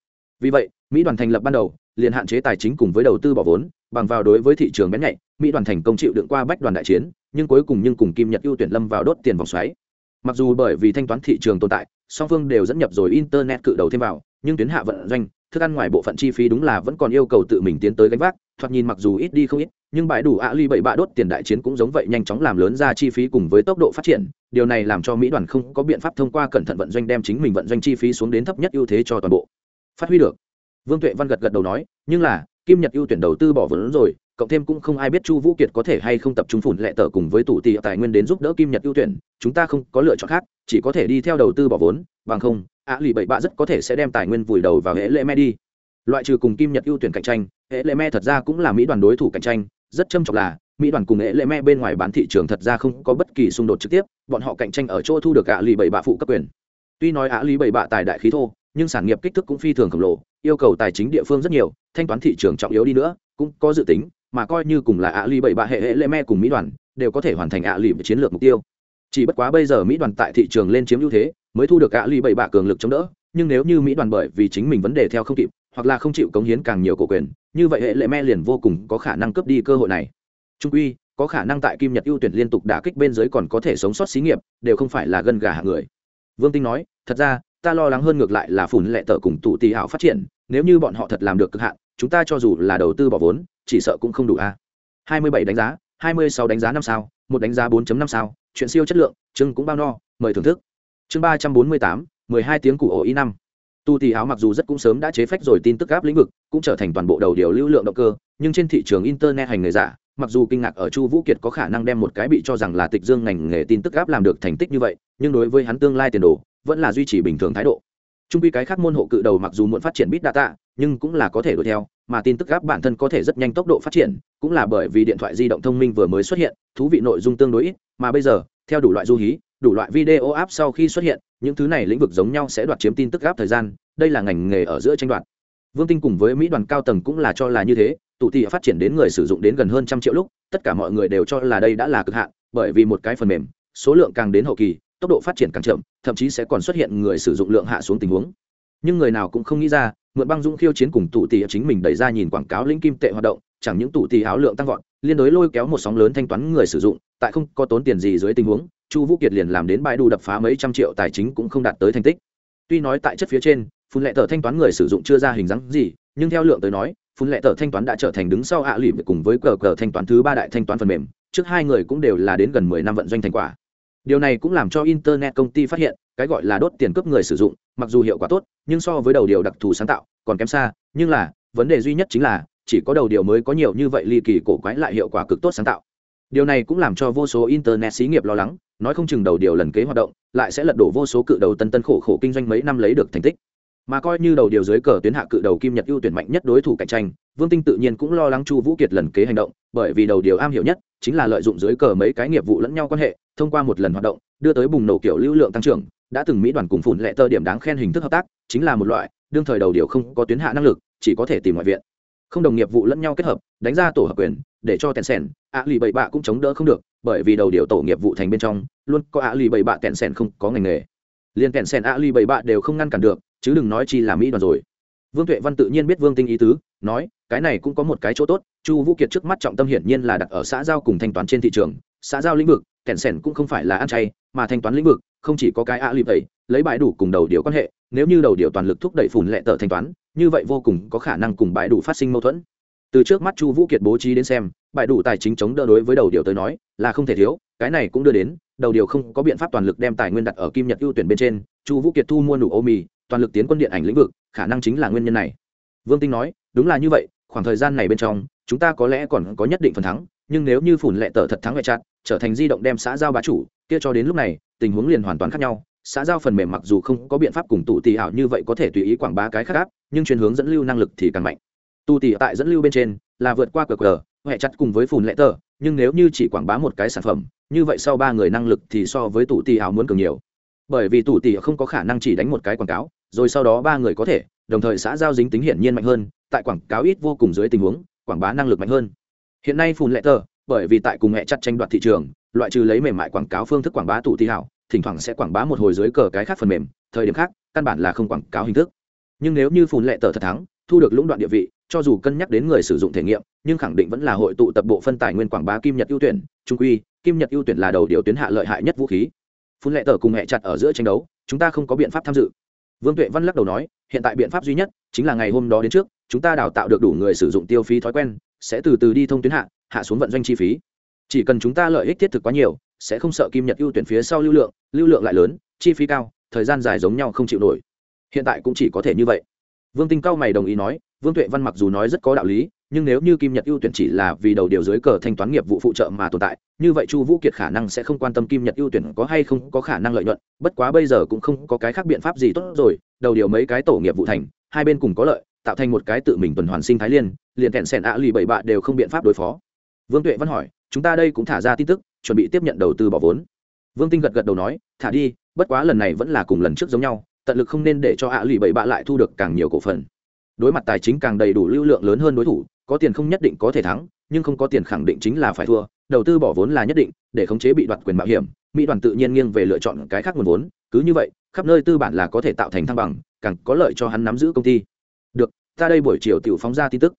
vì vậy, mỹ đoàn thành lập ban đầu, liền hạn chế tài chính cùng với đầu tư bỏ vốn, bằng vào đối với thị trường bén nhạy, mỹ đoàn thành công chịu đựng qua bách đoàn đại chiến, nhưng cuối cùng nhưng cùng kim nhật ưu tuyển lâm vào đốt tiền vòng xoáy. Mặc dù bởi vì thanh toán thị trường tồn tại, song phương đều dẫn nhập rồi internet cự đầu thêm vào, nhưng tuyến hạ vận doanh, thức ăn ngoài bộ phận chi phí đúng là vẫn còn yêu cầu tự mình tiến tới gánh vác, thoạt nhìn mặc dù ít đi không ít, nhưng bãi đủ ạ ly bậy bạ đốt tiền đại chiến cũng giống vậy nhanh chóng làm lớn ra chi phí cùng với tốc độ phát triển, điều này làm cho mỹ đoàn không có biện pháp thông qua cẩn thận vận doanh đem chính mình vận doanh chi phí xuống đến thấp nhất ưu thế cho toàn bộ phát huy được. Vương tuệ văn gật gật đầu nói, nhưng là, kim nhật ưu tuyển đầu tư bỏ vốn rồi, cộng thêm cũng không ai biết chu vũ kiệt có thể hay không tập trung phủn lệ tờ cùng với tủ tỷ tài nguyên đến giúp đỡ kim nhật ưu tuyển, chúng ta không có lựa chọn khác, chỉ có thể đi theo đầu tư bỏ vốn, bằng không, ạ lì bậy bạ rất có thể sẽ đem tài nguyên vùi đầu vào hệ lệ me đi. Loại trừ cùng kim nhật ưu tuyển cạnh tranh, hệ lệ me thật ra cũng là mỹ đoàn đối thủ cạnh tranh, rất trâm trọng là, mỹ đoàn cùng hệ lệ me bên ngoài bán thị trường thật ra không có bất kỳ xung đột trực tiếp, bọn họ cạnh tranh ở chỗ thu được ạ lì bậy bạ phụ cấp quyền. Tuy nói ạ lì bậy bạ tài đại khí thô nhưng sản nghiệp kích thước cũng phi thường khổng lồ, yêu cầu tài chính địa phương rất nhiều, thanh toán thị trường trọng yếu đi nữa, cũng có dự tính, mà coi như cùng là ạ lì bảy bạ hệ hệ lệ me cùng mỹ đoàn, đều có thể hoàn thành ạ lì chiến lược mục tiêu. Chỉ bất quá bây giờ mỹ đoàn tại thị trường lên chiếm ưu thế, mới thu được ạ lì bảy bạ cường lực chống đỡ, nhưng nếu như mỹ đoàn bởi vì chính mình vấn đề theo không kịp, hoặc là không chịu cống hiến càng nhiều cổ quyền, như vậy hệ lệ me liền vô cùng có khả năng cướp đi cơ hội này. Trung uy có khả năng tại kim nhật ưu tuyển liên tục đả kích bên dưới còn có thể sống sót xí nghiệp, đều không phải là gân gà hạng người. Vương tinh nói, thật ra ta lo lắng hơn ngược lại là phủn lệ tờ cùng tụ tì hảo phát triển, nếu như bọn họ thật làm được cực hạn, chúng ta cho dù là đầu tư bỏ vốn, chỉ sợ cũng không đủ a. Hai mươi bảy đánh giá, hai mươi sáu đánh giá năm sao, một đánh giá 4 năm sao, chuyện siêu chất lượng, chương cũng bao no, mời thưởng thức. Chương ba trăm bốn mươi tám, mười hai tiếng cụ ổ y năm. Tu tì áo mặc dù rất cũng sớm đã chế phách rồi tin tức áp lĩnh vực, cũng trở thành toàn bộ đầu điều lưu lượng động cơ, nhưng trên thị trường internet hành người giả, mặc dù kinh ngạc ở chu vũ kiệt có khả năng đem một cái bị cho rằng là tịch dương ngành nghề tin tức gáp làm được thành tích như vậy, nhưng đối với hắn tương lai tiền đồ vẫn là duy trì bình thường thái độ. Trung quy cái khác môn hộ cự đầu mặc dù muốn phát triển bit data, nhưng cũng là có thể đuổi theo, mà tin tức gáp bản thân có thể rất nhanh tốc độ phát triển, cũng là bởi vì điện thoại di động thông minh vừa mới xuất hiện, thú vị nội dung tương đối ít, mà bây giờ, theo đủ loại du hí, đủ loại video app sau khi xuất hiện, những thứ này lĩnh vực giống nhau sẽ đoạt chiếm tin tức gáp thời gian, đây là ngành nghề ở giữa tranh đoạt. Vương tinh cùng với mỹ đoàn cao tầng cũng là cho là như thế, tụ tị phát triển đến người sử dụng đến gần hơn trăm triệu lúc, tất cả mọi người đều cho là đây đã là cực hạn, bởi vì một cái phần mềm, số lượng càng đến hậu kỳ tốc độ phát triển càng chậm, thậm chí sẽ còn xuất hiện người sử dụng lượng hạ xuống tình huống. Nhưng người nào cũng không nghĩ ra, mượn băng dũng khiêu chiến cùng tụ tỷ chính mình đẩy ra nhìn quảng cáo lĩnh kim tệ hoạt động, chẳng những tụ tỷ áo lượng tăng vọt, liên đối lôi kéo một sóng lớn thanh toán người sử dụng, tại không có tốn tiền gì dưới tình huống, chu vũ kiệt liền làm đến bãi đu đập phá mấy trăm triệu tài chính cũng không đạt tới thành tích. Tuy nói tại chất phía trên, phun lệ tờ thanh toán người sử dụng chưa ra hình dáng gì, nhưng theo lượng tới nói, phun lệ tờ thanh toán đã trở thành đứng sau ạ à lụy cùng với cờ cờ thanh toán thứ ba đại thanh toán phần mềm, trước hai người cũng đều là đến gần mười năm vận doanh thành quả điều này cũng làm cho internet công ty phát hiện, cái gọi là đốt tiền cướp người sử dụng, mặc dù hiệu quả tốt, nhưng so với đầu điều đặc thù sáng tạo, còn kém xa. Nhưng là, vấn đề duy nhất chính là, chỉ có đầu điều mới có nhiều như vậy ly kỳ cổ quái lại hiệu quả cực tốt sáng tạo. Điều này cũng làm cho vô số internet xí nghiệp lo lắng, nói không chừng đầu điều lần kế hoạt động, lại sẽ lật đổ vô số cự đầu tân tân khổ khổ kinh doanh mấy năm lấy được thành tích mà coi như đầu điều dưới cờ tuyến hạ cự đầu kim nhật ưu tuyển mạnh nhất đối thủ cạnh tranh, vương tinh tự nhiên cũng lo lắng chu vũ kiệt lần kế hành động, bởi vì đầu điều am hiểu nhất chính là lợi dụng dưới cờ mấy cái nghiệp vụ lẫn nhau quan hệ, thông qua một lần hoạt động, đưa tới bùng nổ kiểu lưu lượng tăng trưởng, đã từng mỹ đoàn cùng phủn lệ tơ điểm đáng khen hình thức hợp tác, chính là một loại, đương thời đầu điều không có tuyến hạ năng lực, chỉ có thể tìm ngoại viện. Không đồng nghiệp vụ lẫn nhau kết hợp, đánh ra tổ hợp quyền, để cho tèn sèn, ạ lì bậy bạ cũng chống đỡ không được, bởi vì đầu điều tổ nghiệp vụ thành bên trong, luôn có ạ lì bậy bạ tèn sèn không có ngành nghề. Liền tèn sèn, ạ lì bậy bạ đều không ngăn cản được chứ đừng nói chi là mỹ đoàn rồi. Vương tuệ văn tự nhiên biết vương tinh ý tứ, nói, cái này cũng có một cái chỗ tốt, chu vũ kiệt trước mắt trọng tâm hiển nhiên là đặt ở xã giao cùng thanh toán trên thị trường. Xã giao lĩnh vực, kẹn sẻn cũng không phải là ăn chay, mà thanh toán lĩnh vực, không chỉ có cái a lịp bậy lấy bãi đủ cùng đầu điều quan hệ, nếu như đầu điều toàn lực thúc đẩy phùn lệ tờ thanh toán, như vậy vô cùng có khả năng cùng bãi đủ phát sinh mâu thuẫn. Từ trước mắt chu vũ kiệt bố trí đến xem, bãi đủ tài chính chống đỡ đối với đầu điều tới nói, là không thể thiếu, cái này cũng đưa đến, đầu điều không có biện pháp toàn lực đem tài nguyên đặt ở kim nhật ưu tuyển bên trên, chu vũ kiệt thu mua nụ ô mì toàn lực tiến quân điện ảnh lĩnh vực, khả năng chính là nguyên nhân này. Vương tinh nói, đúng là như vậy, khoảng thời gian này bên trong, chúng ta có lẽ còn có nhất định phần thắng, nhưng nếu như phủn lệ tờ thật thắng ngoại chặt, trở thành di động đem xã giao bá chủ, kia cho đến lúc này, tình huống liền hoàn toàn khác nhau. Xã giao phần mềm mặc dù không có biện pháp cùng tụ tỷ ảo như vậy có thể tùy ý quảng bá cái khác áp, nhưng chuyển hướng dẫn lưu năng lực thì càng mạnh. Tụ tỷ tại dẫn lưu bên trên là vượt qua cờ cờ huệ chặt cùng với phùn lệ tờ nhưng nếu như chỉ quảng bá một cái sản phẩm, như vậy sau ba người năng lực thì so với tụ tỷ ảo muốn cường nhiều. Bởi vì tụ tỷ không có khả năng chỉ đánh một cái quảng cáo rồi sau đó ba người có thể, đồng thời xã giao dính tính hiển nhiên mạnh hơn, tại quảng cáo ít vô cùng dưới tình huống, quảng bá năng lực mạnh hơn. Hiện nay phùn lệ tờ, bởi vì tại cùng mẹ chặt tranh đoạt thị trường, loại trừ lấy mềm mại quảng cáo phương thức quảng bá tụ thi hảo, thỉnh thoảng sẽ quảng bá một hồi dưới cờ cái khác phần mềm, thời điểm khác, căn bản là không quảng cáo hình thức. Nhưng nếu như phùn lệ tờ thật thắng, thu được lũng đoạn địa vị, cho dù cân nhắc đến người sử dụng thể nghiệm, nhưng khẳng định vẫn là hội tụ tập bộ phân tài nguyên quảng bá kim nhật ưu tuyển, trung quy, kim nhật ưu tuyển là đầu điều tuyến hạ lợi hại nhất vũ khí. Phun lệ tờ cùng hẹ chặt ở giữa tranh đấu, chúng ta không có biện pháp tham dự vương tuệ văn lắc đầu nói, hiện tại biện pháp duy nhất chính là ngày hôm đó đến trước, chúng ta đào tạo được đủ người sử dụng tiêu phí thói quen, sẽ từ từ đi thông tuyến hạ hạ xuống vận doanh chi phí. Chỉ cần chúng ta lợi ích thiết thực quá nhiều, sẽ không sợ kim nhật ưu tuyển phía sau lưu lượng lưu lượng lại lớn, chi phí cao, thời gian dài giống nhau không chịu nổi. Hiện tại cũng chỉ có thể như vậy. Vương tinh cao mày đồng ý nói, vương tuệ văn mặc dù nói rất có đạo lý nhưng nếu như kim nhật ưu tuyển chỉ là vì đầu điều dưới cờ thanh toán nghiệp vụ phụ trợ mà tồn tại, như vậy chu vũ kiệt khả năng sẽ không quan tâm kim nhật ưu tuyển có hay không có khả năng lợi nhuận, bất quá bây giờ cũng không có cái khác biện pháp gì tốt rồi, đầu điều mấy cái tổ nghiệp vụ thành, hai bên cùng có lợi, tạo thành một cái tự mình tuần hoàn sinh thái liên, liền kẹn sẻn ạ lì bảy bạ đều không biện pháp đối phó. Vương tuệ văn hỏi, chúng ta đây cũng thả ra tin tức, chuẩn bị tiếp nhận đầu tư bỏ vốn. Vương tinh gật gật đầu nói, thả đi, bất quá lần này vẫn là cùng lần trước giống nhau, tận lực không nên để cho ạ lì bảy bạ lại thu được càng nhiều cổ phần. Đối mặt tài chính càng đầy đủ lưu lượng lớn hơn đối thủ có tiền không nhất định có thể thắng, nhưng không có tiền khẳng định chính là phải thua, đầu tư bỏ vốn là nhất định, để khống chế bị đoạt quyền mạo hiểm, mỹ đoàn tự nhiên nghiêng về lựa chọn cái khác nguồn vốn, cứ như vậy, khắp nơi tư bản là có thể tạo thành thăng bằng, càng có lợi cho hắn nắm giữ công ty. Được, ta đây buổi chiều tiểu phóng ra tin tức.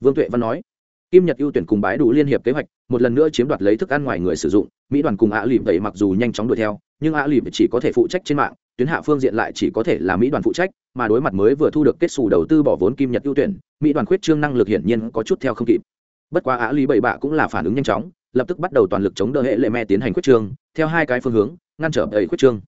Vương tuệ văn nói. Kim nhật ưu tuyển cùng bái đủ liên hiệp kế hoạch, một lần nữa chiếm đoạt lấy thức ăn ngoài người sử dụng, mỹ đoàn cùng ạ lìm vậy mặc dù nhanh chóng đuổi theo nhưng a lìm chỉ có thể phụ trách trên mạng, tuyến hạ phương diện lại chỉ có thể là mỹ đoàn phụ trách, mà đối mặt mới vừa thu được kết xù đầu tư bỏ vốn kim nhật ưu tuyển, mỹ đoàn khuyết trương năng lực hiển nhiên có chút theo không kịp. Bất quá á lý bảy bạ cũng là phản ứng nhanh chóng, lập tức bắt đầu toàn lực chống đỡ hệ lệ me tiến hành khuyết trương, theo hai cái phương hướng, ngăn trở đầy khuyết trương.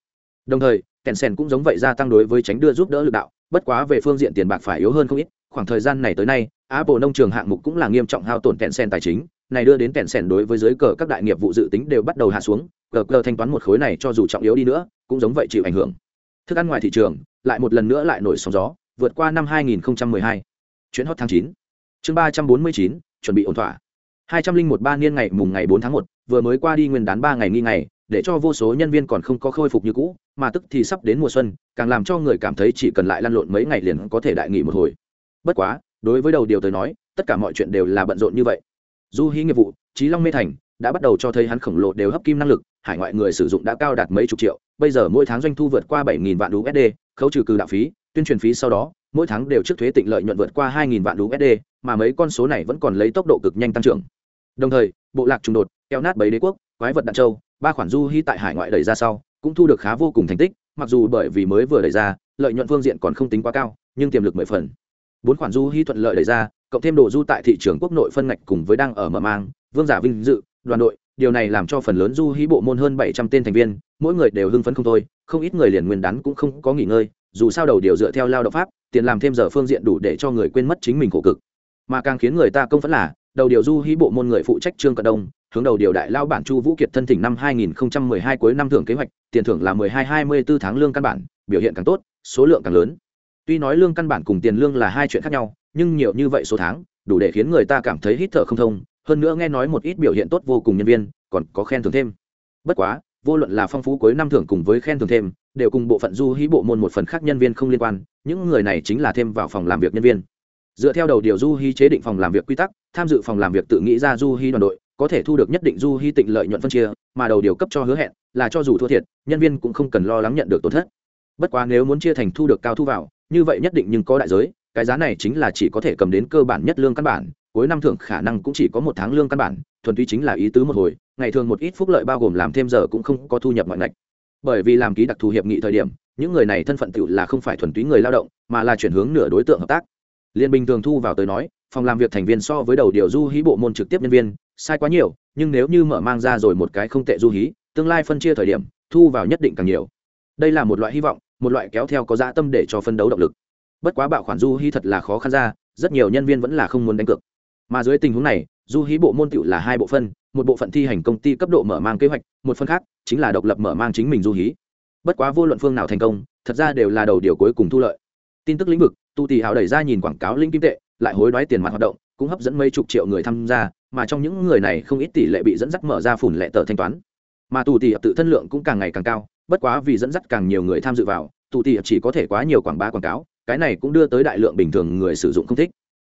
Đồng thời kèn sen cũng giống vậy gia tăng đối với tránh đưa giúp đỡ lực đạo, bất quá về phương diện tiền bạc phải yếu hơn không ít, khoảng thời gian này tới nay, apple nông trường hạng mục cũng là nghiêm trọng hao tổn kèn sen tài chính này đưa đến kẹn sẻn đối với giới cờ các đại nghiệp vụ dự tính đều bắt đầu hạ xuống cờ cờ thanh toán một khối này cho dù trọng yếu đi nữa cũng giống vậy chịu ảnh hưởng thức ăn ngoài thị trường lại một lần nữa lại nổi sóng gió vượt qua năm 2012. chuyến hot tháng 9. chương 349, chuẩn bị ổn thỏa 201 niên ngày mùng ngày 4 tháng 1, vừa mới qua đi nguyên đán 3 ngày nghi ngày để cho vô số nhân viên còn không có khôi phục như cũ mà tức thì sắp đến mùa xuân càng làm cho người cảm thấy chỉ cần lại lăn lộn mấy ngày liền có thể đại nghỉ một hồi bất quá đối với đầu điều tới nói tất cả mọi chuyện đều là bận rộn như vậy du hí nghiệp vụ trí long mê thành, đã bắt đầu cho thấy hắn khổng lồ đều hấp kim năng lực, hải ngoại người sử dụng đã cao đạt mấy chục triệu, bây giờ mỗi tháng doanh thu vượt qua bảy nghìn vạn usd khấu trừ cừ đạo phí, tuyên truyền phí sau đó, mỗi tháng đều trước thuế tịnh lợi nhuận vượt qua hai nghìn vạn usd mà mấy con số này vẫn còn lấy tốc độ cực nhanh tăng trưởng. Đồng thời, bộ lạc trùng đột, keo nát bấy đế quốc, quái vật đạn châu ba khoản du hy tại hải ngoại đẩy ra sau, cũng thu được khá vô cùng thành tích, mặc dù bởi vì mới vừa đẩy ra, lợi nhuận phương diện còn không tính quá cao, nhưng tiềm lực mười phần. Bốn khoản du hy thuận lợi đẩy ra cộng thêm đồ du tại thị trường quốc nội phân ngạch cùng với đang ở mở mang, vương giả vinh dự, đoàn đội, điều này làm cho phần lớn du hí bộ môn hơn bảy trăm tên thành viên, mỗi người đều hưng phấn không thôi, không ít người liền nguyên đán cũng không có nghỉ ngơi, dù sao đầu điều dựa theo lao động pháp, tiền làm thêm giờ phương diện đủ để cho người quên mất chính mình khổ cực. Mà càng khiến người ta công phẫn là, đầu điều du hí bộ môn người phụ trách trương cận đông, hướng đầu điều đại lao bản chu vũ kiệt thân thỉnh năm 2012 cuối năm thưởng kế hoạch, tiền thưởng là 12-24 tháng lương căn bản, biểu hiện càng tốt, số lượng càng lớn. Tuy nói lương căn bản cùng tiền lương là hai chuyện khác nhau nhưng nhiều như vậy số tháng, đủ để khiến người ta cảm thấy hít thở không thông, hơn nữa nghe nói một ít biểu hiện tốt vô cùng nhân viên, còn có khen thưởng thêm. Bất quá, vô luận là phong phú cuối năm thưởng cùng với khen thưởng thêm, đều cùng bộ phận du hí bộ môn một phần khác nhân viên không liên quan, những người này chính là thêm vào phòng làm việc nhân viên. Dựa theo đầu điều du hí chế định phòng làm việc quy tắc, tham dự phòng làm việc tự nghĩ ra du hí đoàn đội, có thể thu được nhất định du hí tịnh lợi nhuận phân chia, mà đầu điều cấp cho hứa hẹn là cho dù thua thiệt, nhân viên cũng không cần lo lắng nhận được tổn thất. Bất quá nếu muốn chia thành thu được cao thu vào, như vậy nhất định nhưng có đại giới cái giá này chính là chỉ có thể cầm đến cơ bản nhất lương căn bản, cuối năm thưởng khả năng cũng chỉ có một tháng lương căn bản, thuần túy chính là ý tứ một hồi, ngày thường một ít phúc lợi bao gồm làm thêm giờ cũng không có thu nhập mọi ngạch. Bởi vì làm ký đặc thù hiệp nghị thời điểm, những người này thân phận tự là không phải thuần túy người lao động, mà là chuyển hướng nửa đối tượng hợp tác. Liên bình thường thu vào tới nói, phòng làm việc thành viên so với đầu điều du hí bộ môn trực tiếp nhân viên, sai quá nhiều, nhưng nếu như mở mang ra rồi một cái không tệ du hí, tương lai phân chia thời điểm, thu vào nhất định càng nhiều. Đây là một loại hy vọng, một loại kéo theo có dã tâm để cho phân đấu động lực bất quá bạo khoản du hí thật là khó khăn ra, rất nhiều nhân viên vẫn là không muốn đánh cược. Mà dưới tình huống này, du hí bộ môn tựu là hai bộ phân, một bộ phận thi hành công ty cấp độ mở mang kế hoạch, một phần khác chính là độc lập mở mang chính mình du hí. Bất quá vô luận phương nào thành công, thật ra đều là đầu điều cuối cùng thu lợi. Tin tức lĩnh vực, tu tỷ hào đẩy ra nhìn quảng cáo linh kim tệ, lại hối đoái tiền mặt hoạt động, cũng hấp dẫn mấy chục triệu người tham gia, mà trong những người này không ít tỷ lệ bị dẫn dắt mở ra phủn lệ tờ thanh toán. Mà tù tỷ tự thân lượng cũng càng ngày càng cao, bất quá vì dẫn dắt càng nhiều người tham dự vào tù tỷ chỉ có thể quá nhiều quảng bá quảng cáo cái này cũng đưa tới đại lượng bình thường người sử dụng không thích.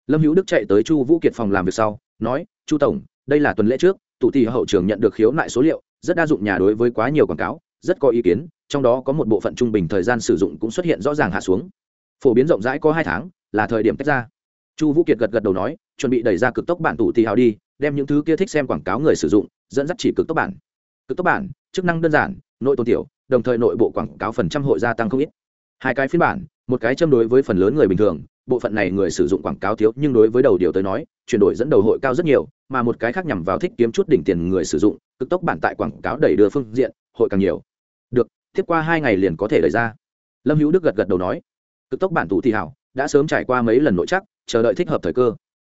Lâm hữu đức chạy tới chu vũ kiệt phòng làm việc sau, nói, chu tổng, đây là tuần lễ trước, tụ tỷ hậu trường nhận được khiếu nại số liệu, rất đa dụng nhà đối với quá nhiều quảng cáo, rất có ý kiến, trong đó có một bộ phận trung bình thời gian sử dụng cũng xuất hiện rõ ràng hạ xuống. Phổ biến rộng rãi có hai tháng, là thời điểm tách ra. Chu vũ kiệt gật gật đầu nói, chuẩn bị đẩy ra cực tốc bản tụ tỷ hào đi, đem những thứ kia thích xem quảng cáo người sử dụng, dẫn dắt chỉ cực tốc bản. Cực tốc bản, chức năng đơn giản, nội tôn tiểu, đồng thời nội bộ quảng cáo phần trăm hội gia tăng không ít. Hai cái phiên bản một cái châm đối với phần lớn người bình thường, bộ phận này người sử dụng quảng cáo thiếu, nhưng đối với đầu điều tới nói, chuyển đổi dẫn đầu hội cao rất nhiều, mà một cái khác nhằm vào thích kiếm chút đỉnh tiền người sử dụng, cực tốc bản tại quảng cáo đẩy đưa phương diện, hội càng nhiều. Được, tiếp qua hai ngày liền có thể đẩy ra. Lâm hữu đức gật gật đầu nói, cực tốc bản tủ thị hảo, đã sớm trải qua mấy lần nội chắc chờ đợi thích hợp thời cơ.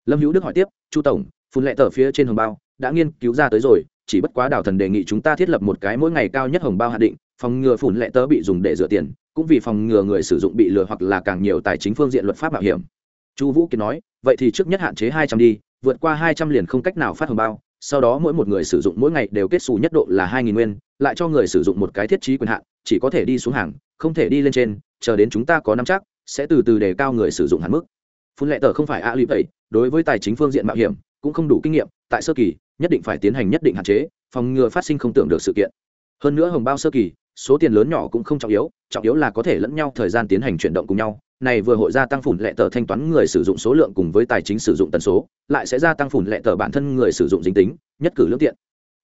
Lâm hữu đức hỏi tiếp, chu tổng, phun lệ tờ phía trên hồng bao, đã nghiên cứu ra tới rồi, chỉ bất quá đào thần đề nghị chúng ta thiết lập một cái mỗi ngày cao nhất hồng bao hạ định, phòng ngừa phủn lệ tớ bị dùng để rửa tiền cũng vì phòng ngừa người sử dụng bị lừa hoặc là càng nhiều tài chính phương diện luật pháp bảo hiểm. Chu vũ kiệt nói, vậy thì trước nhất hạn chế hai trăm đi, vượt qua hai trăm liền không cách nào phát hồng bao, sau đó mỗi một người sử dụng mỗi ngày đều kết xù nhất độ là hai nghìn nguyên, lại cho người sử dụng một cái thiết trí quyền hạn, chỉ có thể đi xuống hàng, không thể đi lên trên, chờ đến chúng ta có nắm chắc, sẽ từ từ đề cao người sử dụng hạn mức. Phun lệ tờ không phải a lụy vậy, đối với tài chính phương diện mạo hiểm, cũng không đủ kinh nghiệm, tại sơ kỳ, nhất định phải tiến hành nhất định hạn chế, phòng ngừa phát sinh không tưởng được sự kiện. Hơn nữa hồng bao sơ kỳ số tiền lớn nhỏ cũng không trọng yếu trọng yếu là có thể lẫn nhau thời gian tiến hành chuyển động cùng nhau. Này vừa hội gia tăng phủn lệ tờ thanh toán người sử dụng số lượng cùng với tài chính sử dụng tần số, lại sẽ gia tăng phủn lệ tờ bản thân người sử dụng dính tính, nhất cử lương tiện.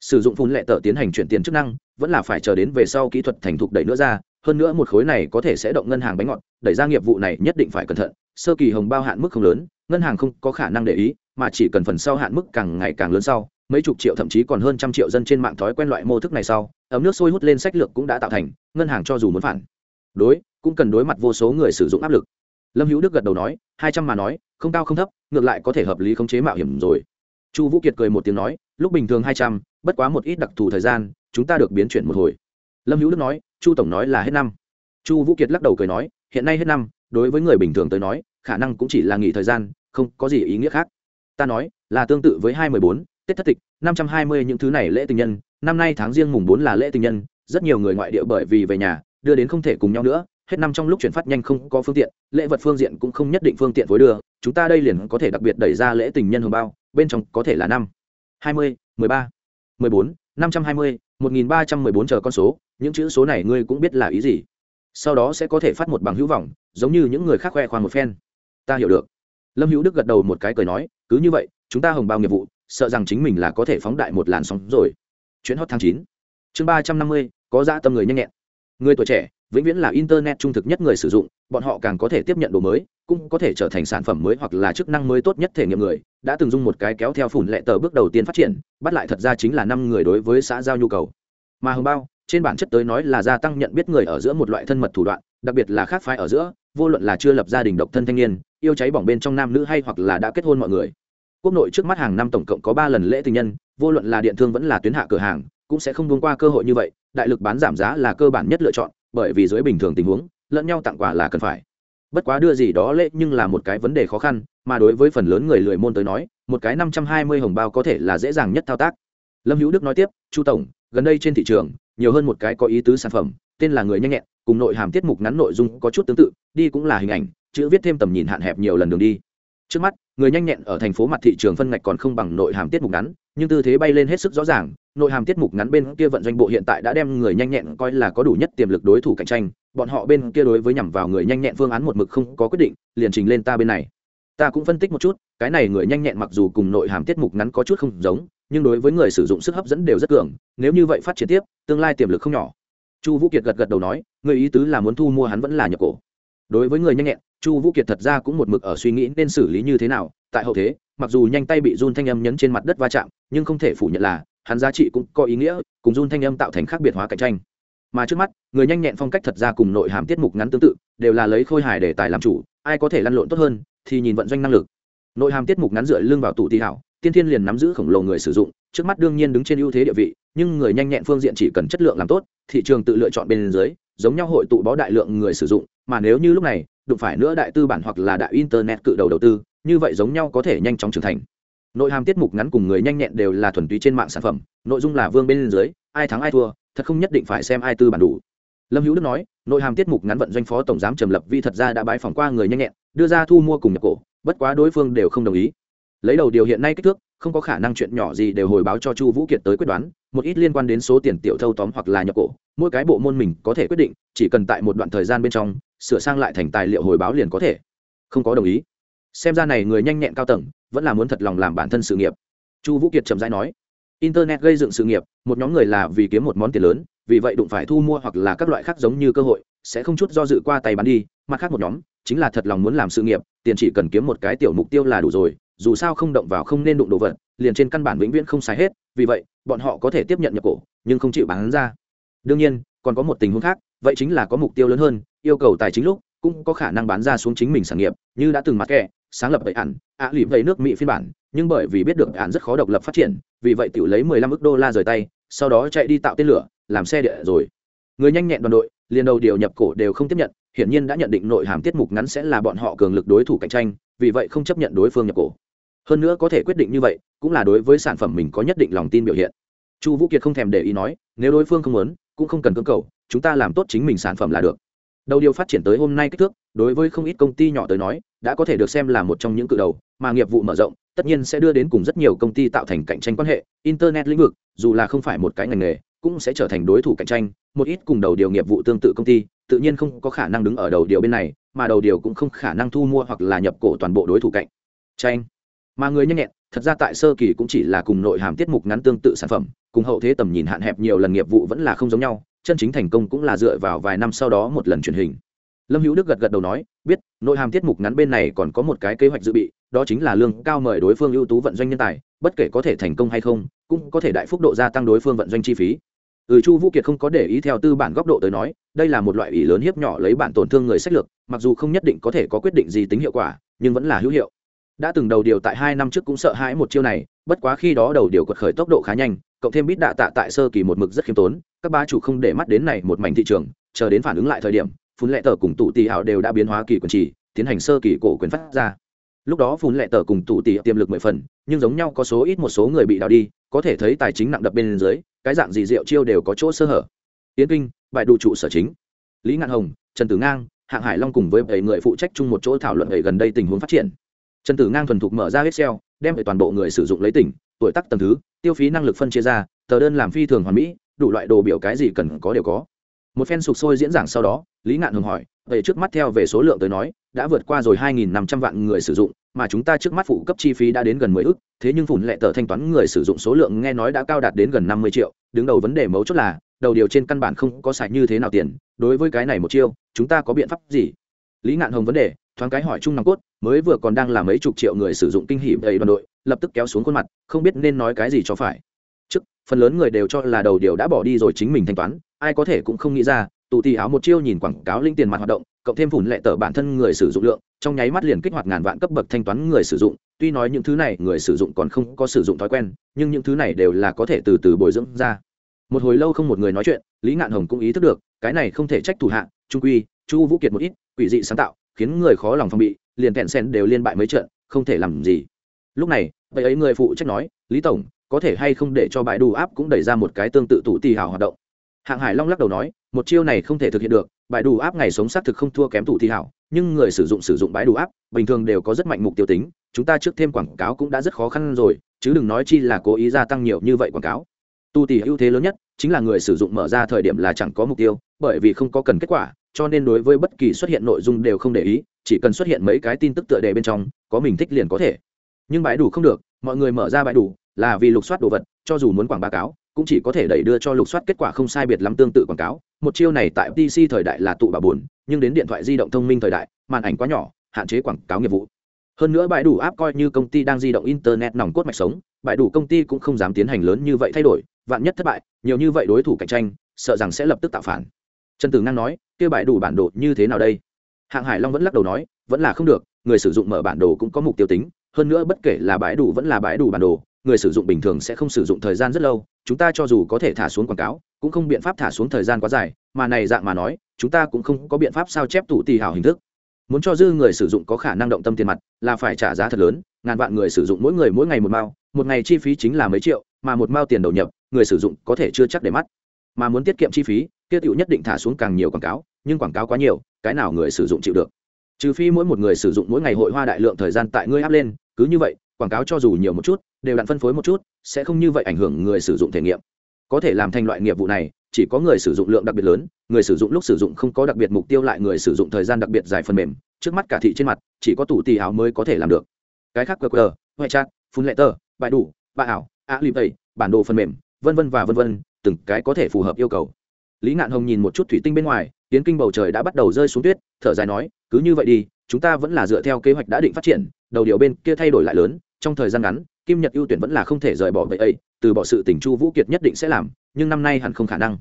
Sử dụng phủn lệ tờ tiến hành chuyển tiền chức năng, vẫn là phải chờ đến về sau kỹ thuật thành thục đẩy nữa ra, hơn nữa một khối này có thể sẽ động ngân hàng bánh ngọt, đẩy ra nghiệp vụ này nhất định phải cẩn thận, sơ kỳ hồng bao hạn mức không lớn, ngân hàng không có khả năng để ý, mà chỉ cần phần sau hạn mức càng ngày càng lớn sau mấy chục triệu thậm chí còn hơn trăm triệu dân trên mạng thói quen loại mô thức này sau, ấm nước sôi hút lên sách lược cũng đã tạo thành, ngân hàng cho dù muốn phản đối, cũng cần đối mặt vô số người sử dụng áp lực. Lâm hữu đức gật đầu nói, hai trăm mà nói, không cao không thấp, ngược lại có thể hợp lý khống chế mạo hiểm rồi. Chu vũ kiệt cười một tiếng nói, lúc bình thường hai trăm, bất quá một ít đặc thù thời gian, chúng ta được biến chuyển một hồi. Lâm hữu đức nói, chu tổng nói là hết năm. Chu vũ kiệt lắc đầu cười nói, hiện nay hết năm, đối với người bình thường tới nói, khả năng cũng chỉ là nghỉ thời gian, không có gì ý nghĩa khác. Ta nói, là tương tự với hai mười bốn tết thất tịch, năm trăm hai mươi những thứ này lễ tình nhân, năm nay tháng riêng mùng bốn là lễ tình nhân, rất nhiều người ngoại địa bởi vì về nhà, đưa đến không thể cùng nhau nữa, hết năm trong lúc chuyển phát nhanh không có phương tiện, lễ vật phương diện cũng không nhất định phương tiện phối đưa, chúng ta đây liền có thể đặc biệt đẩy ra lễ tình nhân hồng bao, bên trong có thể là năm, hai mươi, mười ba, mười bốn, năm trăm hai mươi, một nghìn ba trăm mười bốn chờ con số, những chữ số này ngươi cũng biết là ý gì. Sau đó sẽ có thể phát một bằng hữu vọng, giống như những người khác khoe khoang một phen. Ta hiểu được lâm hữu đức gật đầu một cái cười nói, cứ như vậy, chúng ta hồng bao nghiệp vụ, sợ rằng chính mình là có thể phóng đại một làn sóng rồi. Chuyến hot tháng chín. Chương ba trăm năm mươi, có dã tâm người nhanh nhẹn. Người tuổi trẻ, vĩnh viễn là internet trung thực nhất người sử dụng, bọn họ càng có thể tiếp nhận đồ mới, cũng có thể trở thành sản phẩm mới hoặc là chức năng mới tốt nhất thể nghiệm người. Đã từng dùng một cái kéo theo phủn lệ tờ bước đầu tiên phát triển, bắt lại thật ra chính là năm người đối với xã giao nhu cầu. Mà hồng bao, trên bản chất tới nói là gia tăng nhận biết người ở giữa một loại thân mật thủ đoạn, đặc biệt là khác phái ở giữa vô luận là chưa lập gia đình độc thân thanh niên, yêu cháy bỏng bên trong nam nữ hay hoặc là đã kết hôn mọi người. Quốc nội trước mắt hàng năm tổng cộng có ba lần lễ tình nhân, vô luận là điện thương vẫn là tuyến hạ cửa hàng, cũng sẽ không buông qua cơ hội như vậy, đại lực bán giảm giá là cơ bản nhất lựa chọn, bởi vì dưới bình thường tình huống, lẫn nhau tặng quà là cần phải. Bất quá đưa gì đó lễ nhưng là một cái vấn đề khó khăn, mà đối với phần lớn người lười môn tới nói, một cái năm trăm hai mươi hồng bao có thể là dễ dàng nhất thao tác. Lâm hữu đức nói tiếp, chu tổng, gần đây trên thị trường, nhiều hơn một cái có ý tứ sản phẩm, tên là người nhanh nhẹn cùng nội hàm tiết mục ngắn nội dung có chút tương tự, đi cũng là hình ảnh, chữ viết thêm tầm nhìn hạn hẹp nhiều lần đường đi. Trước mắt, người nhanh nhẹn ở thành phố mặt thị trường phân ngạch còn không bằng nội hàm tiết mục ngắn, nhưng tư thế bay lên hết sức rõ ràng, nội hàm tiết mục ngắn bên kia vận doanh bộ hiện tại đã đem người nhanh nhẹn coi là có đủ nhất tiềm lực đối thủ cạnh tranh, bọn họ bên kia đối với nhằm vào người nhanh nhẹn phương án một mực không có quyết định, liền trình lên ta bên này. Ta cũng phân tích một chút, cái này người nhanh nhẹn mặc dù cùng nội hàm tiết mục ngắn có chút không giống, nhưng đối với người sử dụng sức hấp dẫn đều rất cường, nếu như vậy phát triển tiếp, tương lai tiềm lực không nhỏ chu vũ kiệt gật gật đầu nói, người ý tứ là muốn thu mua hắn vẫn là nhập cổ. Đối với người nhanh nhẹn, chu vũ kiệt thật ra cũng một mực ở suy nghĩ nên xử lý như thế nào. Tại hậu thế, mặc dù nhanh tay bị run thanh âm nhấn trên mặt đất va chạm, nhưng không thể phủ nhận là, hắn giá trị cũng có ý nghĩa, cùng run thanh âm tạo thành khác biệt hóa cạnh tranh. Mà trước mắt, người nhanh nhẹn phong cách thật ra cùng nội hàm tiết mục ngắn tương tự, đều là lấy khôi hài để tài làm chủ, ai có thể lăn lộn tốt hơn, thì nhìn vận doanh năng lực. Nội hàm tiết mục ngắn dựa lưng vào tủ tị hảo tiên thiên liền nắm giữ khổng lồ người sử dụng, trước mắt đương nhiên đứng trên ưu thế địa vị, nhưng người nhanh nhẹn phương diện chỉ cần chất lượng làm tốt, thị trường tự lựa chọn bên dưới, giống nhau hội tụ bó đại lượng người sử dụng, mà nếu như lúc này, đụng phải nữa đại tư bản hoặc là đại internet cự đầu đầu tư, như vậy giống nhau có thể nhanh chóng trưởng thành. Nội hàm tiết mục ngắn cùng người nhanh nhẹn đều là thuần túy trên mạng sản phẩm, nội dung là vương bên dưới, ai thắng ai thua, thật không nhất định phải xem ai tư bản đủ. Lâm hữu đức nói, nội hàm tiết mục ngắn vận doanh phó tổng giám trầm lập vi thật ra đã bãi phỏng qua người nhanh nhẹn, đưa ra thu mua cùng nhập cổ, bất quá đối phương đều không đồng ý lấy đầu điều hiện nay kích thước, không có khả năng chuyện nhỏ gì đều hồi báo cho chu vũ kiệt tới quyết đoán, một ít liên quan đến số tiền tiểu thâu tóm hoặc là nhập cổ, mỗi cái bộ môn mình có thể quyết định, chỉ cần tại một đoạn thời gian bên trong, sửa sang lại thành tài liệu hồi báo liền có thể. Không có đồng ý. Xem ra này người nhanh nhẹn cao tầng, vẫn là muốn thật lòng làm bản thân sự nghiệp. Chu vũ kiệt trầm rãi nói, internet gây dựng sự nghiệp, một nhóm người là vì kiếm một món tiền lớn, vì vậy đụng phải thu mua hoặc là các loại khác giống như cơ hội, sẽ không chút do dự qua tay bán đi, mặt khác một nhóm, chính là thật lòng muốn làm sự nghiệp, tiền chỉ cần kiếm một cái tiểu mục tiêu là đủ rồi dù sao không động vào không nên đụng đồ vật, liền trên căn bản vĩnh viễn không xài hết, vì vậy, bọn họ có thể tiếp nhận nhập cổ, nhưng không chịu bán ra. Đương nhiên, còn có một tình huống khác, vậy chính là có mục tiêu lớn hơn, yêu cầu tài chính lúc, cũng có khả năng bán ra xuống chính mình sản nghiệp, như đã từng mặc kệ, sáng lập vậy ẩn ạ lì vậy nước mỹ phiên bản, nhưng bởi vì biết được ản rất khó độc lập phát triển, vì vậy tự lấy 15 ức đô la rời tay, sau đó chạy đi tạo tên lửa, làm xe địa rồi. Người nhanh nhẹn đoàn đội, liền đầu điều nhập cổ đều không tiếp nhận, hiển nhiên đã nhận định nội hàm tiết mục ngắn sẽ là bọn họ cường lực đối thủ cạnh tranh, vì vậy không chấp nhận đối phương nhập cổ hơn nữa có thể quyết định như vậy, cũng là đối với sản phẩm mình có nhất định lòng tin biểu hiện. Chu vũ kiệt không thèm để ý nói, nếu đối phương không muốn, cũng không cần cưỡng cầu, chúng ta làm tốt chính mình sản phẩm là được. Đầu điều phát triển tới hôm nay kích thước, đối với không ít công ty nhỏ tới nói, đã có thể được xem là một trong những cự đầu, mà nghiệp vụ mở rộng, tất nhiên sẽ đưa đến cùng rất nhiều công ty tạo thành cạnh tranh quan hệ. Internet lĩnh vực, dù là không phải một cái ngành nghề, cũng sẽ trở thành đối thủ cạnh tranh, một ít cùng đầu điều nghiệp vụ tương tự công ty, tự nhiên không có khả năng đứng ở đầu điều bên này, mà đầu điều cũng không khả năng thu mua hoặc là nhập cổ toàn bộ đối thủ cạnh tranh mà người nhanh nhẹn, thật ra tại sơ kỳ cũng chỉ là cùng nội hàm tiết mục ngắn tương tự sản phẩm, cùng hậu thế tầm nhìn hạn hẹp nhiều lần nghiệp vụ vẫn là không giống nhau, chân chính thành công cũng là dựa vào vài năm sau đó một lần truyền hình. Lâm hữu đức gật gật đầu nói, biết, nội hàm tiết mục ngắn bên này còn có một cái kế hoạch dự bị, đó chính là lương cao mời đối phương ưu tú vận doanh nhân tài, bất kể có thể thành công hay không, cũng có thể đại phúc độ gia tăng đối phương vận doanh chi phí. Ừ chu vũ kiệt không có để ý theo tư bản góc độ tới nói, đây là một loại ý lớn hiếp nhỏ lấy bản tổn thương người sách lược, mặc dù không nhất định có thể có quyết định gì tính hiệu quả, nhưng vẫn là hữu hiệu đã từng đầu điều tại hai năm trước cũng sợ hãi một chiêu này, bất quá khi đó đầu điều quật khởi tốc độ khá nhanh, cộng thêm bít đạ tạ tại sơ kỳ một mực rất khiêm tốn, các ba chủ không để mắt đến này một mảnh thị trường, chờ đến phản ứng lại thời điểm, phun lệ tờ cùng tụ tỷ hảo đều đã biến hóa kỳ quyền chỉ tiến hành sơ kỳ cổ quyền phát ra. Lúc đó phun lệ tờ cùng tụ tỷ tiềm lực mười phần, nhưng giống nhau có số ít một số người bị đào đi, có thể thấy tài chính nặng đập bên dưới, cái dạng gì rượu chiêu đều có chỗ sơ hở. Tiến kinh bại đủ trụ sở chính. Lý ngạn hồng, trần tử ngang, hạng hải long cùng với bảy người phụ trách chung một chỗ thảo luận về gần đây tình huống phát triển trần tử ngang thuần thục mở ra excel, đem về toàn bộ người sử dụng lấy tỉnh, tuổi tác tầng thứ, tiêu phí năng lực phân chia ra, tờ đơn làm phi thường hoàn mỹ, đủ loại đồ biểu cái gì cần có đều có. Một phen sục sôi diễn giảng sau đó, lý ngạn hồng hỏi, vậy trước mắt theo về số lượng tới nói, đã vượt qua rồi 2.500 vạn người sử dụng, mà chúng ta trước mắt phụ cấp chi phí đã đến gần 10 ức, thế nhưng phủn lệ tờ thanh toán người sử dụng số lượng nghe nói đã cao đạt đến gần 50 triệu, đứng đầu vấn đề mấu chốt là, đầu điều trên căn bản không có sạch như thế nào tiền, đối với cái này một chiêu, chúng ta có biện pháp gì? Lý ngạn hồng vấn đề thoáng cái hỏi chung nòng cốt, mới vừa còn đang là mấy chục triệu người sử dụng kinh hỉ đầy đoàn đội, lập tức kéo xuống khuôn mặt, không biết nên nói cái gì cho phải. Trước, phần lớn người đều cho là đầu điều đã bỏ đi rồi chính mình thanh toán, ai có thể cũng không nghĩ ra tụ tì áo một chiêu nhìn quảng cáo linh tiền mặt hoạt động, cộng thêm phủn lệ tờ bản thân người sử dụng lượng, trong nháy mắt liền kích hoạt ngàn vạn cấp bậc thanh toán người sử dụng. Tuy nói những thứ này người sử dụng còn không có sử dụng thói quen, nhưng những thứ này đều là có thể từ từ bồi dưỡng ra. Một hồi lâu không một người nói chuyện, lý ngạn hồng cũng ý thức được, cái này không thể trách thủ hạ, trung quy, chu vũ kiệt một ít, quỷ dị sáng tạo khiến người khó lòng phòng bị, liền kẹn sen đều liên bại mấy trận, không thể làm gì. Lúc này, vậy ấy người phụ trách nói, lý tổng, có thể hay không để cho bãi đủ áp cũng đẩy ra một cái tương tự tụ tì hào hoạt động? Hạng hải long lắc đầu nói, một chiêu này không thể thực hiện được, bãi đủ áp ngày sống xác thực không thua kém tụ tì hào, nhưng người sử dụng sử dụng bãi đủ áp, bình thường đều có rất mạnh mục tiêu tính, chúng ta trước thêm quảng cáo cũng đã rất khó khăn rồi, chứ đừng nói chi là cố ý gia tăng nhiều như vậy quảng cáo. Tu tì ưu thế lớn nhất chính là người sử dụng mở ra thời điểm là chẳng có mục tiêu, bởi vì không có cần kết quả, cho nên đối với bất kỳ xuất hiện nội dung đều không để ý, chỉ cần xuất hiện mấy cái tin tức tựa đề bên trong, có mình thích liền có thể. Nhưng bãi đủ không được, mọi người mở ra bãi đủ, là vì lục soát đồ vật, cho dù muốn quảng bá cáo, cũng chỉ có thể đẩy đưa cho lục soát kết quả không sai biệt lắm tương tự quảng cáo. Một chiêu này tại pc thời đại là tụ bà buồn, nhưng đến điện thoại di động thông minh thời đại, màn ảnh quá nhỏ, hạn chế quảng cáo nghiệp vụ hơn nữa bãi đủ áp coi như công ty đang di động internet nòng cốt mạch sống, bãi đủ công ty cũng không dám tiến hành lớn như vậy thay đổi, vạn nhất thất bại, nhiều như vậy đối thủ cạnh tranh, sợ rằng sẽ lập tức tạo phản. Trần tử ngang nói, kia bãi đủ bản đồ như thế nào đây? Hạng hải long vẫn lắc đầu nói, vẫn là không được, người sử dụng mở bản đồ cũng có mục tiêu tính, hơn nữa bất kể là bãi đủ vẫn là bãi đủ bản đồ, người sử dụng bình thường sẽ không sử dụng thời gian rất lâu, chúng ta cho dù có thể thả xuống quảng cáo, cũng không biện pháp thả xuống thời gian quá dài, mà này dạng mà nói, chúng ta cũng không có biện pháp sao chép tủ tì hảo hình thức muốn cho dư người sử dụng có khả năng động tâm tiền mặt, là phải trả giá thật lớn, ngàn vạn người sử dụng mỗi người mỗi ngày một mao, một ngày chi phí chính là mấy triệu, mà một mao tiền đầu nhập, người sử dụng có thể chưa chắc để mắt. Mà muốn tiết kiệm chi phí, kia tiểu nhất định thả xuống càng nhiều quảng cáo, nhưng quảng cáo quá nhiều, cái nào người sử dụng chịu được? Trừ phi mỗi một người sử dụng mỗi ngày hội hoa đại lượng thời gian tại ngươi áp lên, cứ như vậy, quảng cáo cho dù nhiều một chút, đều đặn phân phối một chút, sẽ không như vậy ảnh hưởng người sử dụng thể nghiệm. Có thể làm thành loại nghiệp vụ này chỉ có người sử dụng lượng đặc biệt lớn, người sử dụng lúc sử dụng không có đặc biệt mục tiêu lại người sử dụng thời gian đặc biệt dài phần mềm, trước mắt cả thị trên mặt, chỉ có tủ tì áo mới có thể làm được. Cái khác qr, ngoại chat phun lệ tờ bài đủ bà ảo a lip tây bản đồ phần mềm, vân vân và vân vân, từng cái có thể phù hợp yêu cầu. Lý ngạn hồng nhìn một chút thủy tinh bên ngoài, tiến kinh bầu trời đã bắt đầu rơi xuống tuyết, thở dài nói, cứ như vậy đi, chúng ta vẫn là dựa theo kế hoạch đã định phát triển, đầu điều bên kia thay đổi lại lớn, trong thời gian ngắn kim nhật ưu tuyển vẫn là không thể rời bỏ vậy ấy, từ bỏ sự tình chu vũ kiệt nhất định sẽ làm, nhưng năm nay hẳn không khả năng.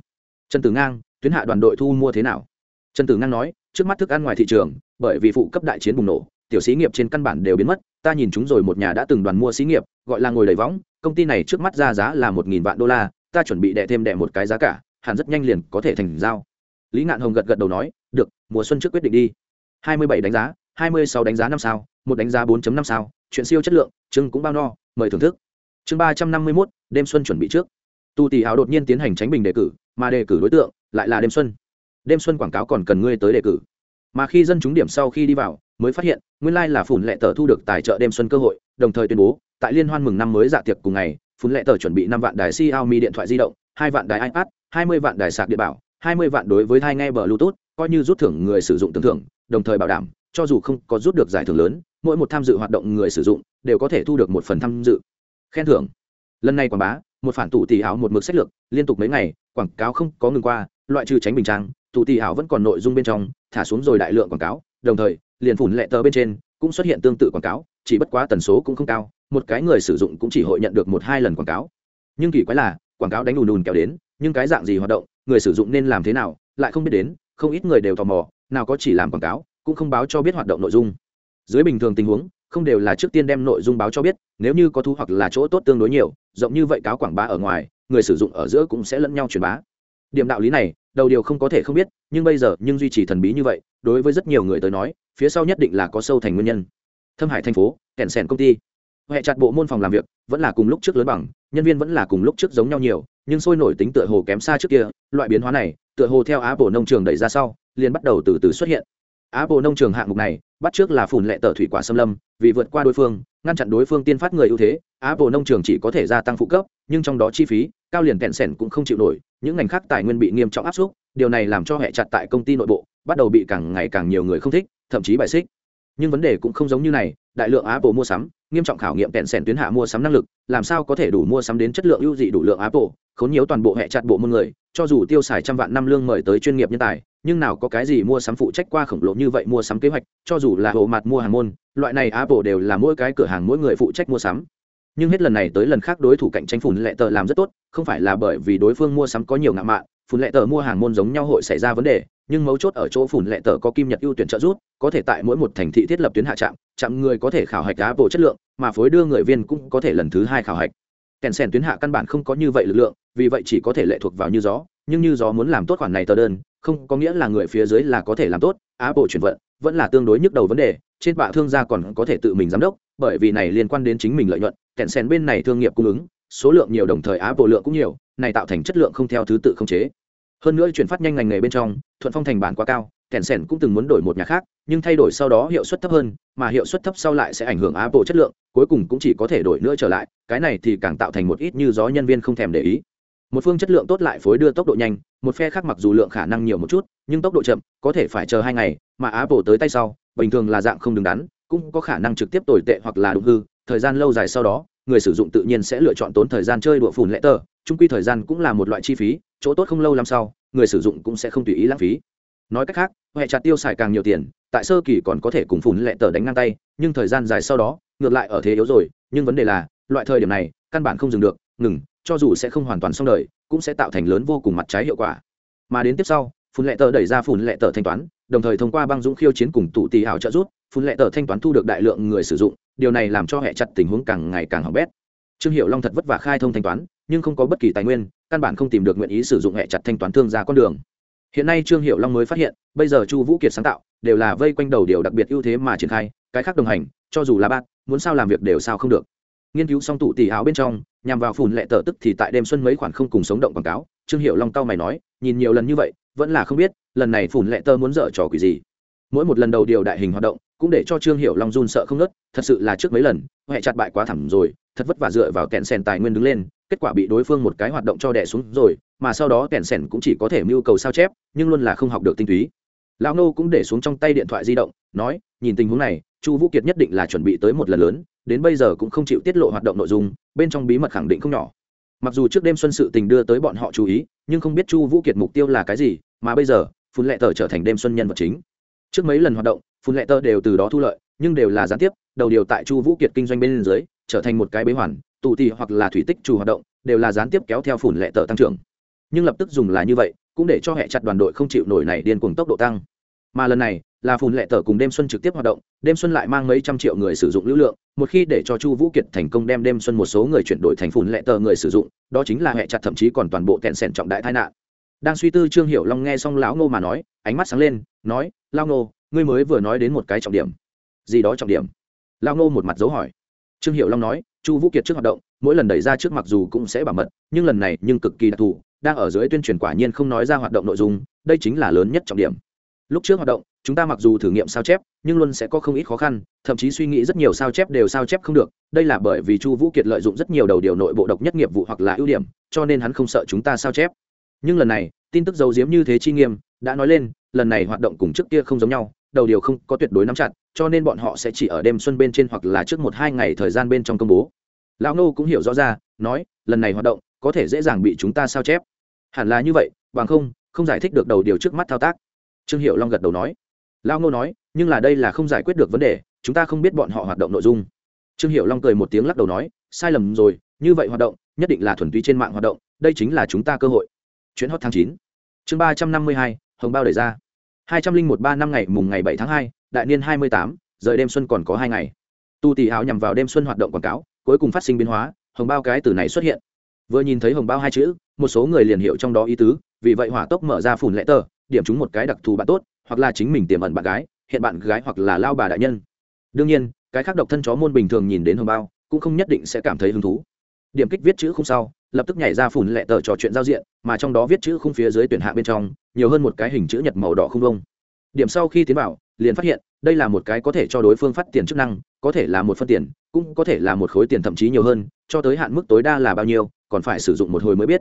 Trần tử ngang, tuyến hạ đoàn đội thu mua thế nào? Trần tử ngang nói, trước mắt thức ăn ngoài thị trường, bởi vì phụ cấp đại chiến bùng nổ, tiểu xí nghiệp trên căn bản đều biến mất, ta nhìn chúng rồi một nhà đã từng đoàn mua xí nghiệp, gọi là ngồi đầy võng, công ty này trước mắt ra giá là một nghìn vạn đô la, ta chuẩn bị đẻ thêm đẻ một cái giá cả, hẳn rất nhanh liền có thể thành giao. Lý ngạn hồng gật gật đầu nói, được, mùa xuân trước quyết định đi. Hai mươi bảy đánh giá, hai mươi sáu đánh giá năm sao, một đánh giá 4 năm sao, chuyện siêu chất lượng, chương cũng bao no mời thưởng thức. Chương ba trăm năm mươi 351, đêm xuân chuẩn bị trước. Tu tỷ áo đột nhiên tiến hành tránh bình đề cử mà đề cử đối tượng lại là đêm xuân. Đêm xuân quảng cáo còn cần ngươi tới đề cử. Mà khi dân chúng điểm sau khi đi vào mới phát hiện nguyên lai là phủn lệ tờ thu được tài trợ đêm xuân cơ hội đồng thời tuyên bố tại liên hoan mừng năm mới dạ tiệc cùng ngày phủn lệ tờ chuẩn bị năm vạn đài xiaomi điện thoại di động hai vạn đài ipad hai mươi vạn đài sạc điện bảo hai mươi vạn đối với hai nghe bluetooth coi như rút thưởng người sử dụng tưởng thưởng đồng thời bảo đảm cho dù không có rút được giải thưởng lớn mỗi một tham dự hoạt động người sử dụng đều có thể thu được một phần tham dự. Khen thưởng. Lần này quảng bá, một phản tủ tỷ hảo một mực sách lược, liên tục mấy ngày, quảng cáo không có ngừng qua, loại trừ tránh bình trang, tủ tỷ hảo vẫn còn nội dung bên trong, thả xuống rồi đại lượng quảng cáo, đồng thời, liền phủn lệ tờ bên trên cũng xuất hiện tương tự quảng cáo, chỉ bất quá tần số cũng không cao, một cái người sử dụng cũng chỉ hội nhận được một hai lần quảng cáo. Nhưng kỳ quái là, quảng cáo đánh đùn đùn kéo đến, nhưng cái dạng gì hoạt động, người sử dụng nên làm thế nào, lại không biết đến, không ít người đều tò mò, nào có chỉ làm quảng cáo, cũng không báo cho biết hoạt động nội dung dưới bình thường tình huống, không đều là trước tiên đem nội dung báo cho biết, nếu như có thu hoặc là chỗ tốt tương đối nhiều, rộng như vậy cáo quảng bá ở ngoài, người sử dụng ở giữa cũng sẽ lẫn nhau truyền bá. Điểm đạo lý này, đầu điều không có thể không biết, nhưng bây giờ, nhưng duy trì thần bí như vậy, đối với rất nhiều người tới nói, phía sau nhất định là có sâu thành nguyên nhân. Thâm hải thành phố kẹn sẻn công ty. Hệ chặt bộ môn phòng làm việc, vẫn là cùng lúc trước lớn bằng, nhân viên vẫn là cùng lúc trước giống nhau nhiều, nhưng sôi nổi tính tựa hồ kém xa trước kia, loại biến hóa này, tựa hồ theo Á bộ nông trường đẩy ra sau, liền bắt đầu từ từ xuất hiện apple nông trường hạng mục này, bắt trước là phủn lệ tờ thủy quả xâm lâm, vì vượt qua đối phương, ngăn chặn đối phương tiên phát người ưu thế, apple nông trường chỉ có thể gia tăng phụ cấp, nhưng trong đó chi phí, cao liền kẹn sẻn cũng không chịu nổi, những ngành khác tài nguyên bị nghiêm trọng áp suất, điều này làm cho hệ chặt tại công ty nội bộ, bắt đầu bị càng ngày càng nhiều người không thích, thậm chí bài xích. Nhưng vấn đề cũng không giống như này, đại lượng apple mua sắm nghiêm trọng khảo nghiệm kẹn sẻn tuyến hạ mua sắm năng lực, làm sao có thể đủ mua sắm đến chất lượng ưu dị đủ lượng apple, khốn nhiều toàn bộ hệ chặt bộ môn người, cho dù tiêu xài trăm vạn năm lương mời tới chuyên nghiệp nhân tài, nhưng nào có cái gì mua sắm phụ trách qua khổng lồ như vậy mua sắm kế hoạch, cho dù là hồ mặt mua hàng môn, loại này apple đều là mỗi cái cửa hàng mỗi người phụ trách mua sắm. Nhưng hết lần này tới lần khác đối thủ cạnh tranh phùn lệ tờ làm rất tốt, không phải là bởi vì đối phương mua sắm có nhiều ngạo mạn, phùn lệ tờ mua hàng môn giống nhau hội xảy ra vấn đề nhưng mấu chốt ở chỗ phủn lệ tờ có kim nhật ưu tuyển trợ rút có thể tại mỗi một thành thị thiết lập tuyến hạ trạm trạm người có thể khảo hạch apple chất lượng, mà phối đưa người viên cũng có thể lần thứ hai khảo hạch. Kèn sèn tuyến hạ căn bản không có như vậy lực lượng, vì vậy chỉ có thể lệ thuộc vào như gió, nhưng như gió muốn làm tốt khoản này tờ đơn, không có nghĩa là người phía dưới là có thể làm tốt apple chuyển vận, vẫn là tương đối nhức đầu vấn đề, trên bạ thương gia còn có thể tự mình giám đốc, bởi vì này liên quan đến chính mình lợi nhuận kẹn sen bên này thương nghiệp cung ứng, số lượng nhiều đồng thời apple lượng cũng nhiều, này tạo thành chất lượng không theo thứ tự không chế hơn nữa chuyển phát nhanh ngành nghề bên trong, thuận phong thành bản quá cao kẹn sèn cũng từng muốn đổi một nhà khác, nhưng thay đổi sau đó hiệu suất thấp hơn, mà hiệu suất thấp sau lại sẽ ảnh hưởng apple chất lượng, cuối cùng cũng chỉ có thể đổi nữa trở lại, cái này thì càng tạo thành một ít như gió nhân viên không thèm để ý. Một phương chất lượng tốt lại phối đưa tốc độ nhanh, một phe khác mặc dù lượng khả năng nhiều một chút, nhưng tốc độ chậm, có thể phải chờ hai ngày, mà apple tới tay sau, bình thường là dạng không đứng đắn, cũng có khả năng trực tiếp tồi tệ hoặc là đúng hư, thời gian lâu dài sau đó, người sử dụng tự nhiên sẽ lựa chọn tốn thời gian chơi đụa phùn lệ tờ trung quy thời gian cũng là một loại chi phí chỗ tốt không lâu làm sau, người sử dụng cũng sẽ không tùy ý lãng phí. Nói cách khác, hệ chặt tiêu xài càng nhiều tiền, tại sơ kỳ còn có thể cùng phùn lệ tờ đánh ngang tay, nhưng thời gian dài sau đó, ngược lại ở thế yếu rồi, nhưng vấn đề là, loại thời điểm này, căn bản không dừng được, ngừng, cho dù sẽ không hoàn toàn xong đời, cũng sẽ tạo thành lớn vô cùng mặt trái hiệu quả. Mà đến tiếp sau, phùn lệ tờ đẩy ra phùn lệ tờ thanh toán, đồng thời thông qua băng dũng khiêu chiến cùng tụ tì ảo trợ rút phùn lệ tờ thanh toán thu được đại lượng người sử dụng, điều này làm cho hệ chặt tình huống càng ngày càng hỏng bét. Trương hiệu long thật vất vả khai thông thanh toán, nhưng không có bất kỳ tài nguyên căn bản không tìm được nguyện ý sử dụng hệ chặt thanh toán thương ra con đường. Hiện nay trương hiệu long mới phát hiện, bây giờ chu vũ kiệt sáng tạo, đều là vây quanh đầu điều đặc biệt ưu thế mà triển khai, cái khác đồng hành, cho dù là bác muốn sao làm việc đều sao không được. Nghiên cứu xong tụ tỷ áo bên trong, nhằm vào phùn lệ tờ tức thì tại đêm xuân mấy khoản không cùng sống động quảng cáo, trương hiệu long cao mày nói, nhìn nhiều lần như vậy, vẫn là không biết, lần này phùn lệ tơ muốn dở trò quỷ gì. Mỗi một lần đầu điều đại hình hoạt động, cũng để cho trương hiệu long run sợ không nớt thật sự là trước mấy lần huệ chặt bại quá thẳm rồi, thật vất vả dựa vào kẹn sen tài nguyên đứng lên kết quả bị đối phương một cái hoạt động cho đẻ xuống rồi, mà sau đó kẹn sèn cũng chỉ có thể mưu cầu sao chép, nhưng luôn là không học được tinh túy. Lão nô cũng để xuống trong tay điện thoại di động, nói, nhìn tình huống này, chu vũ kiệt nhất định là chuẩn bị tới một lần lớn, đến bây giờ cũng không chịu tiết lộ hoạt động nội dung, bên trong bí mật khẳng định không nhỏ. Mặc dù trước đêm xuân sự tình đưa tới bọn họ chú ý, nhưng không biết chu vũ kiệt mục tiêu là cái gì, mà bây giờ, phun lệ tờ trở thành đêm xuân nhân vật chính. Trước mấy lần hoạt động, phun lệ tờ đều từ đó thu lợi, nhưng đều là gián tiếp, đầu điều tại chu vũ kiệt kinh doanh bên dưới trở thành một cái bế hoàn tụ tì hoặc là thủy tích chủ hoạt động, đều là gián tiếp kéo theo phủn lệ tờ tăng trưởng. Nhưng lập tức dùng là như vậy, cũng để cho hệ chặt đoàn đội không chịu nổi này điên cuồng tốc độ tăng. Mà lần này, là phùn lệ tờ cùng đêm xuân trực tiếp hoạt động, đêm xuân lại mang mấy trăm triệu người sử dụng lưu lượng, một khi để cho chu vũ kiệt thành công đem đêm xuân một số người chuyển đổi thành phùn lệ tờ người sử dụng, đó chính là hệ chặt thậm chí còn toàn bộ kẹn sẻn trọng đại tai nạn. Đang suy tư trương hiểu long nghe xong lão ngô mà nói, ánh mắt sáng lên, nói lao ngô, ngươi mới vừa nói đến một cái trọng điểm. Gì đó trọng điểm? Lao ngô một mặt dấu hỏi trương hiệu long nói, chu vũ kiệt trước hoạt động, mỗi lần đẩy ra trước mặc dù cũng sẽ bảo mật, nhưng lần này nhưng cực kỳ đặc thù, đang ở dưới tuyên truyền quả nhiên không nói ra hoạt động nội dung, đây chính là lớn nhất trọng điểm. Lúc trước hoạt động, chúng ta mặc dù thử nghiệm sao chép, nhưng luôn sẽ có không ít khó khăn, thậm chí suy nghĩ rất nhiều sao chép đều sao chép không được, đây là bởi vì chu vũ kiệt lợi dụng rất nhiều đầu điều nội bộ độc nhất nghiệp vụ hoặc là ưu điểm, cho nên hắn không sợ chúng ta sao chép. Nhưng lần này, tin tức giấu giếm như thế chi nghiêm, đã nói lên, lần này hoạt động cùng trước kia không giống nhau đầu điều không có tuyệt đối nắm chặt, cho nên bọn họ sẽ chỉ ở đêm xuân bên trên hoặc là trước một hai ngày thời gian bên trong công bố. Lão nô cũng hiểu rõ ra, nói, lần này hoạt động, có thể dễ dàng bị chúng ta sao chép. Hẳn là như vậy, bằng không không giải thích được đầu điều trước mắt thao tác. Trương hiệu long gật đầu nói. Lão ngô nói, nhưng là đây là không giải quyết được vấn đề, chúng ta không biết bọn họ hoạt động nội dung. Trương hiệu long cười một tiếng lắc đầu nói, sai lầm rồi, như vậy hoạt động, nhất định là thuần túy trên mạng hoạt động, đây chính là chúng ta cơ hội. Chuyến hot tháng chín. Chương ba trăm năm mươi hai, hồng bao đẩy ra hai trăm linh một ba năm ngày mùng ngày bảy tháng hai, đại niên hai mươi tám rời đêm xuân còn có hai ngày. Tu tỷ áo nhằm vào đêm xuân hoạt động quảng cáo, cuối cùng phát sinh biến hóa, hồng bao cái từ này xuất hiện. Vừa nhìn thấy hồng bao hai chữ, một số người liền hiểu trong đó ý tứ, vì vậy hỏa tốc mở ra phủn lệ tờ, điểm chúng một cái đặc thù bạn tốt, hoặc là chính mình tiềm ẩn bạn gái, hiện bạn gái hoặc là lao bà đại nhân. Đương nhiên, cái khác độc thân chó môn bình thường nhìn đến hồng bao, cũng không nhất định sẽ cảm thấy hứng thú. Điểm kích viết chữ không sau, lập tức nhảy ra phủn lệ tờ trò chuyện giao diện, mà trong đó viết chữ không phía dưới tuyển hạ bên trong nhiều hơn một cái hình chữ nhật màu đỏ không vông. Điểm sau khi tiến vào, liền phát hiện, đây là một cái có thể cho đối phương phát tiền chức năng, có thể là một phân tiền, cũng có thể là một khối tiền thậm chí nhiều hơn, cho tới hạn mức tối đa là bao nhiêu, còn phải sử dụng một hồi mới biết.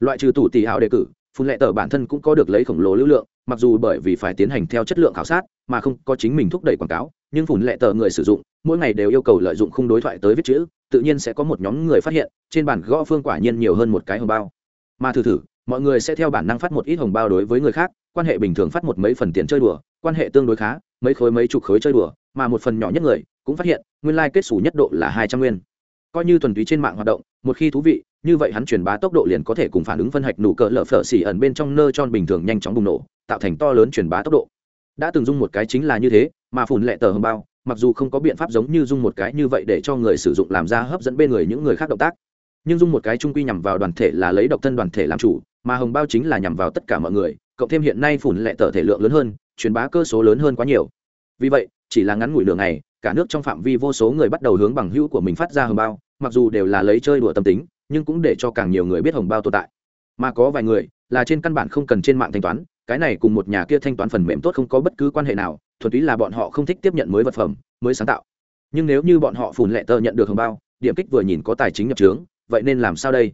Loại trừ tủ tỷ hạo đề cử, phun lệ tờ bản thân cũng có được lấy khổng lồ lưu lượng, mặc dù bởi vì phải tiến hành theo chất lượng khảo sát, mà không có chính mình thúc đẩy quảng cáo, nhưng phun lệ tờ người sử dụng, mỗi ngày đều yêu cầu lợi dụng khung đối thoại tới viết chữ, tự nhiên sẽ có một nhóm người phát hiện, trên bản gõ phương quả nhiên nhiều hơn một cái hồng bao. Mà thử thử mọi người sẽ theo bản năng phát một ít hồng bao đối với người khác, quan hệ bình thường phát một mấy phần tiền chơi đùa, quan hệ tương đối khá, mấy khối mấy chục khối chơi đùa, mà một phần nhỏ nhất người cũng phát hiện, nguyên lai、like、kết xù nhất độ là hai trăm nguyên. Coi như thuần túy trên mạng hoạt động, một khi thú vị, như vậy hắn truyền bá tốc độ liền có thể cùng phản ứng phân hạch nụ cỡ lở phở xỉ ẩn bên trong nơ tròn bình thường nhanh chóng bùng nổ, tạo thành to lớn truyền bá tốc độ. Đã từng dung một cái chính là như thế, mà phùn lệ tờ hồng bao, mặc dù không có biện pháp giống như dung một cái như vậy để cho người sử dụng làm ra hấp dẫn bên người những người khác động tác nhưng dung một cái trung quy nhằm vào đoàn thể là lấy độc thân đoàn thể làm chủ, mà hồng bao chính là nhằm vào tất cả mọi người, cộng thêm hiện nay phủn lệ tờ thể lượng lớn hơn, truyền bá cơ số lớn hơn quá nhiều. Vì vậy, chỉ là ngắn ngủi đường này cả nước trong phạm vi vô số người bắt đầu hướng bằng hữu của mình phát ra hồng bao, mặc dù đều là lấy chơi đùa tâm tính, nhưng cũng để cho càng nhiều người biết hồng bao tồn tại. Mà có vài người, là trên căn bản không cần trên mạng thanh toán, cái này cùng một nhà kia thanh toán phần mềm tốt không có bất cứ quan hệ nào, thuần túy là bọn họ không thích tiếp nhận mới vật phẩm, mới sáng tạo. Nhưng nếu như bọn họ phủn lệ tờ nhận được hồng bao, điểm kích vừa nhìn có tài chính nhập trướng vậy nên làm sao đây?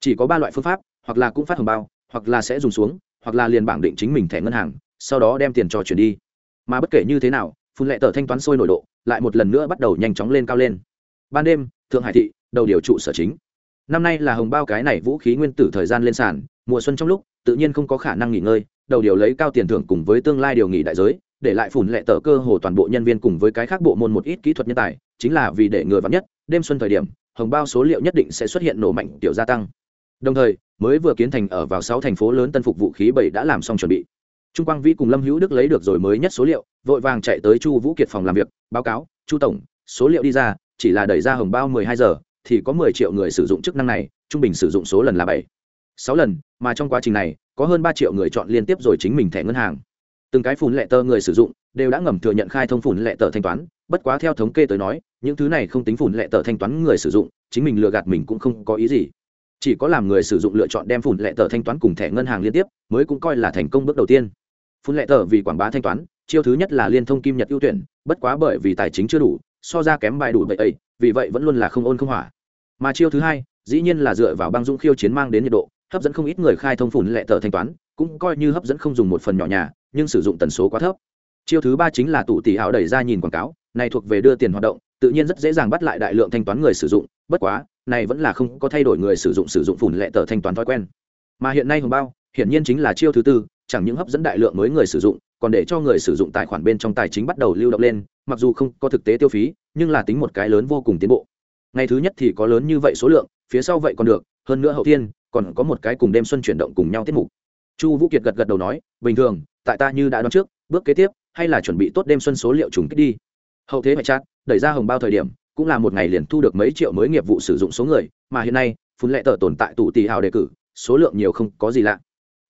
Chỉ có ba loại phương pháp, hoặc là cũng phát hồng bao, hoặc là sẽ dùng xuống, hoặc là liền bảng định chính mình thẻ ngân hàng, sau đó đem tiền cho chuyển đi. Mà bất kể như thế nào, phun lệ tờ thanh toán sôi nổi độ, lại một lần nữa bắt đầu nhanh chóng lên cao lên. Ban đêm, thượng hải thị, đầu điều trụ sở chính. Năm nay là hồng bao cái này vũ khí nguyên tử thời gian lên sàn, mùa xuân trong lúc, tự nhiên không có khả năng nghỉ ngơi, đầu điều lấy cao tiền thưởng cùng với tương lai điều nghỉ đại giới, để lại phủn lệ tờ cơ hồ toàn bộ nhân viên cùng với cái khác bộ môn một ít kỹ thuật nhân tài, chính là vì để ngừa vắn nhất, đêm xuân thời điểm hồng bao số liệu nhất định sẽ xuất hiện nổ mạnh tiểu gia tăng. Đồng thời, mới vừa kiến thành ở vào sáu thành phố lớn tân phục vũ khí bảy đã làm xong chuẩn bị. Trung quang vĩ cùng lâm hữu đức lấy được rồi mới nhất số liệu, vội vàng chạy tới chu vũ kiệt phòng làm việc, báo cáo, chu tổng, số liệu đi ra, chỉ là đẩy ra hồng bao mười hai giờ, thì có mười triệu người sử dụng chức năng này, trung bình sử dụng số lần là bảy. Sáu lần, mà trong quá trình này, có hơn ba triệu người chọn liên tiếp rồi chính mình thẻ ngân hàng. Từng cái phùn lệ tờ người sử dụng, đều đã ngầm thừa nhận khai thông phùn lệ tờ thanh toán, bất quá theo thống kê tới nói những thứ này không tính phủn lệ tờ thanh toán người sử dụng, chính mình lừa gạt mình cũng không có ý gì. Chỉ có làm người sử dụng lựa chọn đem phủn lệ tờ thanh toán cùng thẻ ngân hàng liên tiếp, mới cũng coi là thành công bước đầu tiên. Phủn lệ tờ vì quảng bá thanh toán, chiêu thứ nhất là liên thông kim nhật ưu tuyển, bất quá bởi vì tài chính chưa đủ, so ra kém bài đủ vậy ấy, vì vậy vẫn luôn là không ôn không hỏa mà chiêu thứ hai, dĩ nhiên là dựa vào băng dũng khiêu chiến mang đến nhiệt độ, hấp dẫn không ít người khai thông phủn lệ tờ thanh toán, cũng coi như hấp dẫn không dùng một phần nhỏ nhà, nhưng sử dụng tần số quá thấp. Chiêu thứ ba chính là tủ tỷ ảo đẩy ra nhìn quảng cáo, này thuộc về đưa tiền hoạt động tự nhiên rất dễ dàng bắt lại đại lượng thanh toán người sử dụng, bất quá, này vẫn là không có thay đổi người sử dụng sử dụng phủn lệ tờ thanh toán thói quen. Mà hiện nay hồng bao, hiển nhiên chính là chiêu thứ tư, chẳng những hấp dẫn đại lượng mới người sử dụng, còn để cho người sử dụng tài khoản bên trong tài chính bắt đầu lưu động lên, mặc dù không có thực tế tiêu phí, nhưng là tính một cái lớn vô cùng tiến bộ. Ngày thứ nhất thì có lớn như vậy số lượng, phía sau vậy còn được, hơn nữa hậu tiên còn có một cái cùng đêm xuân chuyển động cùng nhau tiết mục. Chu vũ kiệt gật gật đầu nói, bình thường, tại ta như đã đoán trước, bước kế tiếp, hay là chuẩn bị tốt đêm xuân số liệu trùng kích đi hậu thế phải chát, đẩy ra hồng bao thời điểm cũng là một ngày liền thu được mấy triệu mới nghiệp vụ sử dụng số người mà hiện nay phun lệ tờ tồn tại tủ tỷ hào đề cử số lượng nhiều không có gì lạ.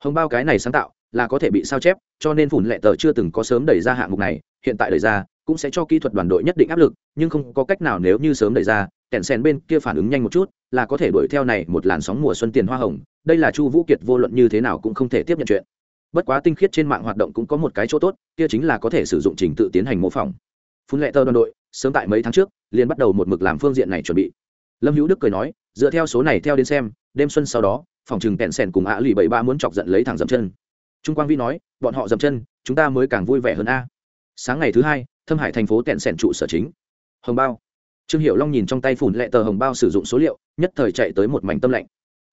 Hồng bao cái này sáng tạo là có thể bị sao chép cho nên phủn lệ tờ chưa từng có sớm đẩy ra hạng mục này hiện tại đẩy ra cũng sẽ cho kỹ thuật đoàn đội nhất định áp lực nhưng không có cách nào nếu như sớm đẩy ra kẹn sen bên kia phản ứng nhanh một chút là có thể đuổi theo này một làn sóng mùa xuân tiền hoa hồng đây là chu vũ kiệt vô luận như thế nào cũng không thể tiếp nhận chuyện. Bất quá tinh khiết trên mạng hoạt động cũng có một cái chỗ tốt kia chính là có thể sử dụng trình tự tiến hành mô phỏng phun lệ tờ đoàn đội, sớm tại mấy tháng trước, liền bắt đầu một mực làm phương diện này chuẩn bị. Lâm hữu đức cười nói, dựa theo số này theo đến xem, đêm xuân sau đó, phòng trừng kẹn sẻn cùng ạ lì bảy ba muốn chọc giận lấy thẳng dậm chân. Trung quang vi nói, bọn họ dậm chân, chúng ta mới càng vui vẻ hơn a. Sáng ngày thứ hai, thâm hải thành phố kẹn sẻn trụ sở chính. Hồng bao. Trương hiệu long nhìn trong tay phủn lệ tờ hồng bao sử dụng số liệu, nhất thời chạy tới một mảnh tâm lạnh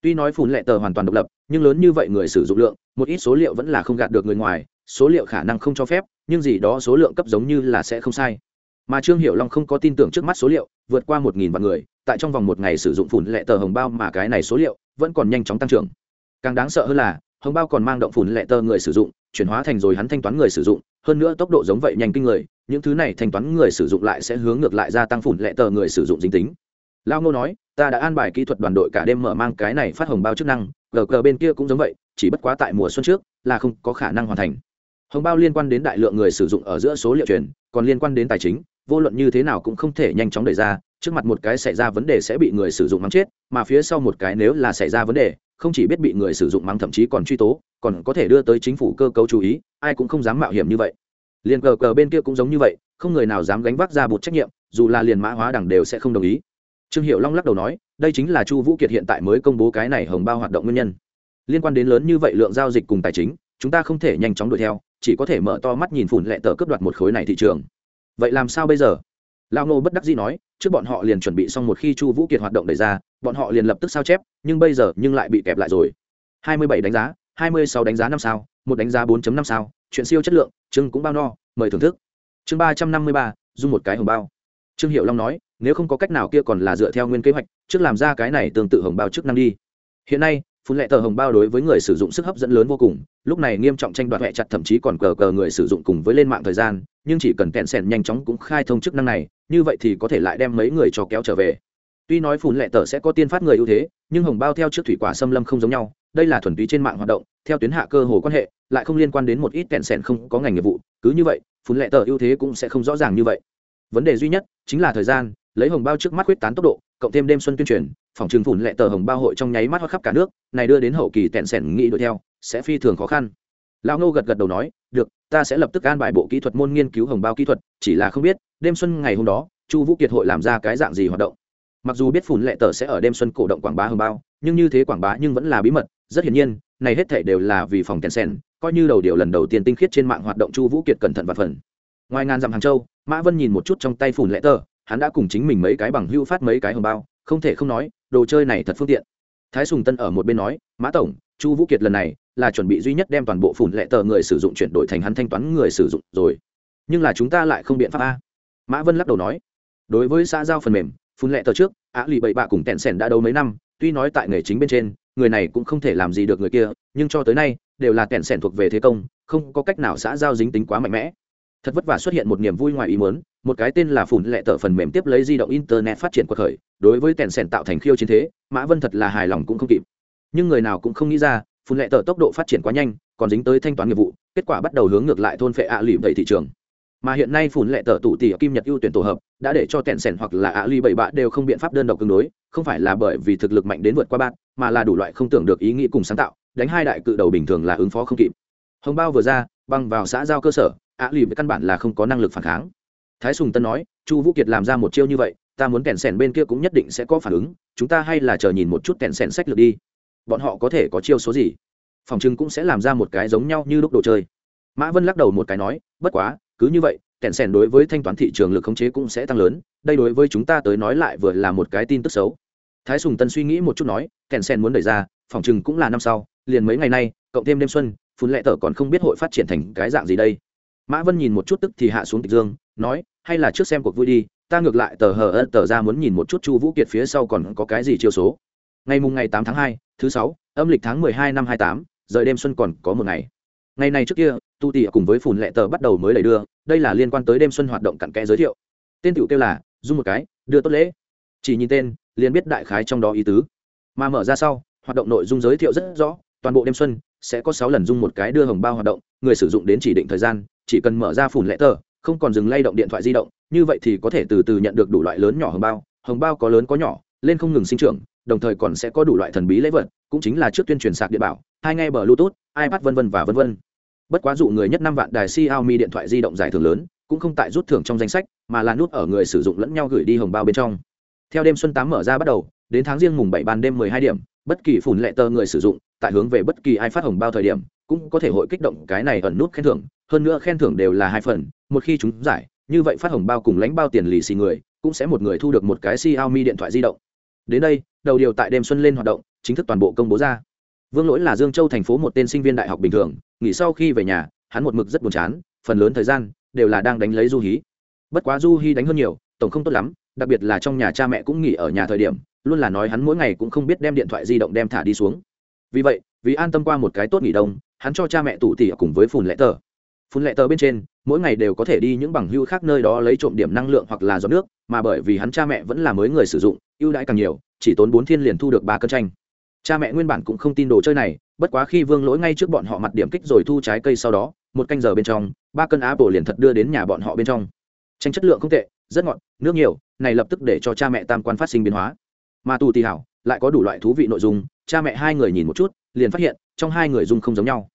tuy nói phủn lệ tờ hoàn toàn độc lập, nhưng lớn như vậy người sử dụng lượng, một ít số liệu vẫn là không gạt được người ngoài, số liệu khả năng không cho phép, nhưng gì đó số lượng cấp giống như là sẽ không sai. Mà trương hiểu long không có tin tưởng trước mắt số liệu, vượt qua một nghìn vạn người, tại trong vòng một ngày sử dụng phủn lệ tờ hồng bao mà cái này số liệu vẫn còn nhanh chóng tăng trưởng. Càng đáng sợ hơn là, hồng bao còn mang động phủn lệ tờ người sử dụng, chuyển hóa thành rồi hắn thanh toán người sử dụng, hơn nữa tốc độ giống vậy nhanh kinh người, những thứ này thanh toán người sử dụng lại sẽ hướng ngược lại gia tăng phủn lệ tờ người sử dụng dính tính. Lao ngô nói ta đã an bài kỹ thuật đoàn đội cả đêm mở mang cái này phát hồng bao chức năng, gờ gờ bên kia cũng giống vậy, chỉ bất quá tại mùa xuân trước, là không có khả năng hoàn thành. Hồng bao liên quan đến đại lượng người sử dụng ở giữa số liệu truyền, còn liên quan đến tài chính, vô luận như thế nào cũng không thể nhanh chóng đẩy ra, trước mặt một cái xảy ra vấn đề sẽ bị người sử dụng mắng chết, mà phía sau một cái nếu là xảy ra vấn đề, không chỉ biết bị người sử dụng mắng thậm chí còn truy tố, còn có thể đưa tới chính phủ cơ cấu chú ý, ai cũng không dám mạo hiểm như vậy. Liền cờ cờ bên kia cũng giống như vậy, không người nào dám gánh vác ra một trách nhiệm, dù là liền mã hóa đẳng đều sẽ không đồng ý trương hiệu long lắc đầu nói đây chính là chu vũ kiệt hiện tại mới công bố cái này hồng bao hoạt động nguyên nhân. Liên quan đến lớn như vậy lượng giao dịch cùng tài chính chúng ta không thể nhanh chóng đuổi theo chỉ có thể mở to mắt nhìn phủn lệ tờ cướp đoạt một khối này thị trường. Vậy làm sao bây giờ? Lao nô bất đắc dĩ nói trước bọn họ liền chuẩn bị xong một khi chu vũ kiệt hoạt động đẩy ra bọn họ liền lập tức sao chép nhưng bây giờ nhưng lại bị kẹp lại rồi. 27 đánh giá 26 đánh giá năm sao một đánh giá 4.5 sao chuyện siêu chất lượng chương cũng bao no mời thưởng thức. Chương 353, dung một cái hồng bao. Trương hiệu long nói nếu không có cách nào kia còn là dựa theo nguyên kế hoạch, trước làm ra cái này tương tự hồng bao chức năng đi. Hiện nay, phun lệ tờ hồng bao đối với người sử dụng sức hấp dẫn lớn vô cùng, lúc này nghiêm trọng tranh đoạt hẹ chặt thậm chí còn cờ cờ người sử dụng cùng với lên mạng thời gian, nhưng chỉ cần kẹn sẻn nhanh chóng cũng khai thông chức năng này, như vậy thì có thể lại đem mấy người cho kéo trở về. Tuy nói phun lệ tờ sẽ có tiên phát người ưu thế, nhưng hồng bao theo trước thủy quả xâm lâm không giống nhau, đây là thuần túy trên mạng hoạt động, theo tuyến hạ cơ hồ quan hệ, lại không liên quan đến một ít kẹn sẻn không có ngành nghiệp vụ, cứ như vậy, phun lệ tờ ưu thế cũng sẽ không rõ ràng như vậy. Vấn đề duy nhất chính là thời gian lấy hồng bao trước mắt quyết tán tốc độ, cộng thêm đêm xuân tuyên truyền, phòng trường phủn lệ tờ hồng bao hội trong nháy mắt hoa khắp cả nước, này đưa đến hậu kỳ tẹn sẻn nghĩ đuổi theo, sẽ phi thường khó khăn. Lão ngô gật gật đầu nói, được, ta sẽ lập tức an bài bộ kỹ thuật môn nghiên cứu hồng bao kỹ thuật, chỉ là không biết, đêm xuân ngày hôm đó, chu vũ kiệt hội làm ra cái dạng gì hoạt động. Mặc dù biết phủn lệ tờ sẽ ở đêm xuân cổ động quảng bá hồng bao, nhưng như thế quảng bá nhưng vẫn là bí mật, rất hiển nhiên, này hết thể đều là vì phòng tẹn sẻn, coi như đầu điều lần đầu tiên tinh khiết trên mạng hoạt động chu vũ kiệt cẩn thận và phần. Ngoài ngàn dặm hàng châu, mã vân nhìn một chút trong tay phủn lệ tờ hắn đã cùng chính mình mấy cái bằng hưu phát mấy cái hồng bao, không thể không nói, đồ chơi này thật phương tiện. Thái sùng tân ở một bên nói, mã tổng, chu vũ kiệt lần này là chuẩn bị duy nhất đem toàn bộ phủn lệ tờ người sử dụng chuyển đổi thành hắn thanh toán người sử dụng rồi. Nhưng là chúng ta lại không biện pháp a. Mã vân lắc đầu nói, đối với xã giao phần mềm phun lệ tờ trước, á lì bậy bạ cùng tẹn sẻn đã đấu mấy năm, tuy nói tại nghề chính bên trên, người này cũng không thể làm gì được người kia, nhưng cho tới nay đều là tẹn sẻn thuộc về thế công, không có cách nào xã giao dính tính quá mạnh mẽ thật vất vả xuất hiện một niềm vui ngoài ý muốn, một cái tên là phủn lệ tờ phần mềm tiếp lấy di động internet phát triển cuộc khởi, đối với tèn sèn tạo thành khiêu chiến thế, mã vân thật là hài lòng cũng không kịp. Nhưng người nào cũng không nghĩ ra phủn lệ tờ tốc độ phát triển quá nhanh, còn dính tới thanh toán nghiệp vụ, kết quả bắt đầu hướng ngược lại thôn phệ ạ lì bảy thị trường. Mà hiện nay phủn lệ tờ tụ tỷ kim nhật ưu tuyển tổ hợp, đã để cho tèn sèn hoặc là ạ lì bảy bạ đều không biện pháp đơn độc tương đối, không phải là bởi vì thực lực mạnh đến vượt qua bạn, mà là đủ loại không tưởng được ý nghĩ cùng sáng tạo, đánh hai đại cự đầu bình thường là ứng phó không kịp. Hồng bao vừa ra, băng vào xã giao cơ sở ạ lì với căn bản là không có năng lực phản kháng. Thái sùng tân nói, chu vũ kiệt làm ra một chiêu như vậy, ta muốn kèn sèn bên kia cũng nhất định sẽ có phản ứng, chúng ta hay là chờ nhìn một chút kèn sèn sách lược đi. Bọn họ có thể có chiêu số gì? Phòng chừng cũng sẽ làm ra một cái giống nhau như lúc đồ chơi. Mã vân lắc đầu một cái nói, bất quá, cứ như vậy kèn sèn đối với thanh toán thị trường lực khống chế cũng sẽ tăng lớn, đây đối với chúng ta tới nói lại vừa là một cái tin tức xấu. Thái sùng tân suy nghĩ một chút nói kèn sèn muốn đẩy ra, phòng chừng cũng là năm sau, liền mấy ngày nay, cộng thêm đêm xuân, phun lệ tở còn không biết hội phát triển thành cái dạng gì đây mã vân nhìn một chút tức thì hạ xuống tịch dương, nói, hay là trước xem cuộc vui đi, ta ngược lại tờ hờ ân tờ ra muốn nhìn một chút chu vũ kiệt phía sau còn có cái gì chiêu số. Ngày mùng ngày tám tháng hai, thứ sáu, âm lịch tháng mười hai năm hai tám, rời đêm xuân còn có một ngày. Ngày này trước kia, tu tỉ cùng với phùn lệ tờ bắt đầu mới đẩy đưa, đây là liên quan tới đêm xuân hoạt động cặn kẽ giới thiệu. Tên tiểu kêu là, dung một cái, đưa tốt lễ. Chỉ nhìn tên, liền biết đại khái trong đó ý tứ. Mà mở ra sau, hoạt động nội dung giới thiệu rất rõ, toàn bộ đêm xuân sẽ có sáu lần dung một cái đưa hồng bao hoạt động, người sử dụng đến chỉ định thời gian chỉ cần mở ra phủn lệ tờ, không còn dừng lay động điện thoại di động, như vậy thì có thể từ từ nhận được đủ loại lớn nhỏ hồng bao hồng bao có lớn có nhỏ, lên không ngừng sinh trưởng, đồng thời còn sẽ có đủ loại thần bí lễ vật, cũng chính là trước tuyên truyền sạc điện bảo, hai ngay bờ bluetooth, ipad vân vân và vân vân. Bất quá dụ người nhất năm vạn đài xiaomi điện thoại di động giải thưởng lớn, cũng không tại rút thưởng trong danh sách, mà là nút ở người sử dụng lẫn nhau gửi đi hồng bao bên trong. Theo đêm xuân tám mở ra bắt đầu, đến tháng riêng mùng bảy ban đêm mười hai điểm, bất kỳ phủn lệ tờ người sử dụng, tại hướng về bất kỳ ai phát hồng bao thời điểm cũng có thể hội kích động cái này ẩn nút khen thưởng, hơn nữa khen thưởng đều là hai phần, một khi chúng giải, như vậy phát hồng bao cùng lãnh bao tiền lì xì người, cũng sẽ một người thu được một cái Xiaomi điện thoại di động. Đến đây, đầu điều tại đêm xuân lên hoạt động, chính thức toàn bộ công bố ra. Vương lỗi là dương châu thành phố một tên sinh viên đại học bình thường, nghỉ sau khi về nhà, hắn một mực rất buồn chán, phần lớn thời gian đều là đang đánh lấy du hí. Bất quá du hí đánh hơn nhiều, tổng không tốt lắm, đặc biệt là trong nhà cha mẹ cũng nghỉ ở nhà thời điểm, luôn là nói hắn mỗi ngày cũng không biết đem điện thoại di động đem thả đi xuống. Vì vậy, vì an tâm qua một cái tốt nghỉ đông hắn cho cha mẹ tủ tỉ cùng với phùn lệ tờ. Phun lệ tờ bên trên, mỗi ngày đều có thể đi những bằng hưu khác nơi đó lấy trộm điểm năng lượng hoặc là giọt nước, mà bởi vì hắn cha mẹ vẫn là mới người sử dụng, ưu đãi càng nhiều, chỉ tốn bốn thiên liền thu được ba cân tranh cha mẹ nguyên bản cũng không tin đồ chơi này, bất quá khi vương lỗi ngay trước bọn họ mặt điểm kích rồi thu trái cây sau đó, một canh giờ bên trong, ba cân apple liền thật đưa đến nhà bọn họ bên trong. Tranh chất lượng không tệ, rất ngọt, nước nhiều, này lập tức để cho cha mẹ tam quan phát sinh biến hóa. Mà tù tì hảo, lại có đủ loại thú vị nội dung, cha mẹ hai người nhìn một chút, liền phát hiện, trong hai người dung không giống nhau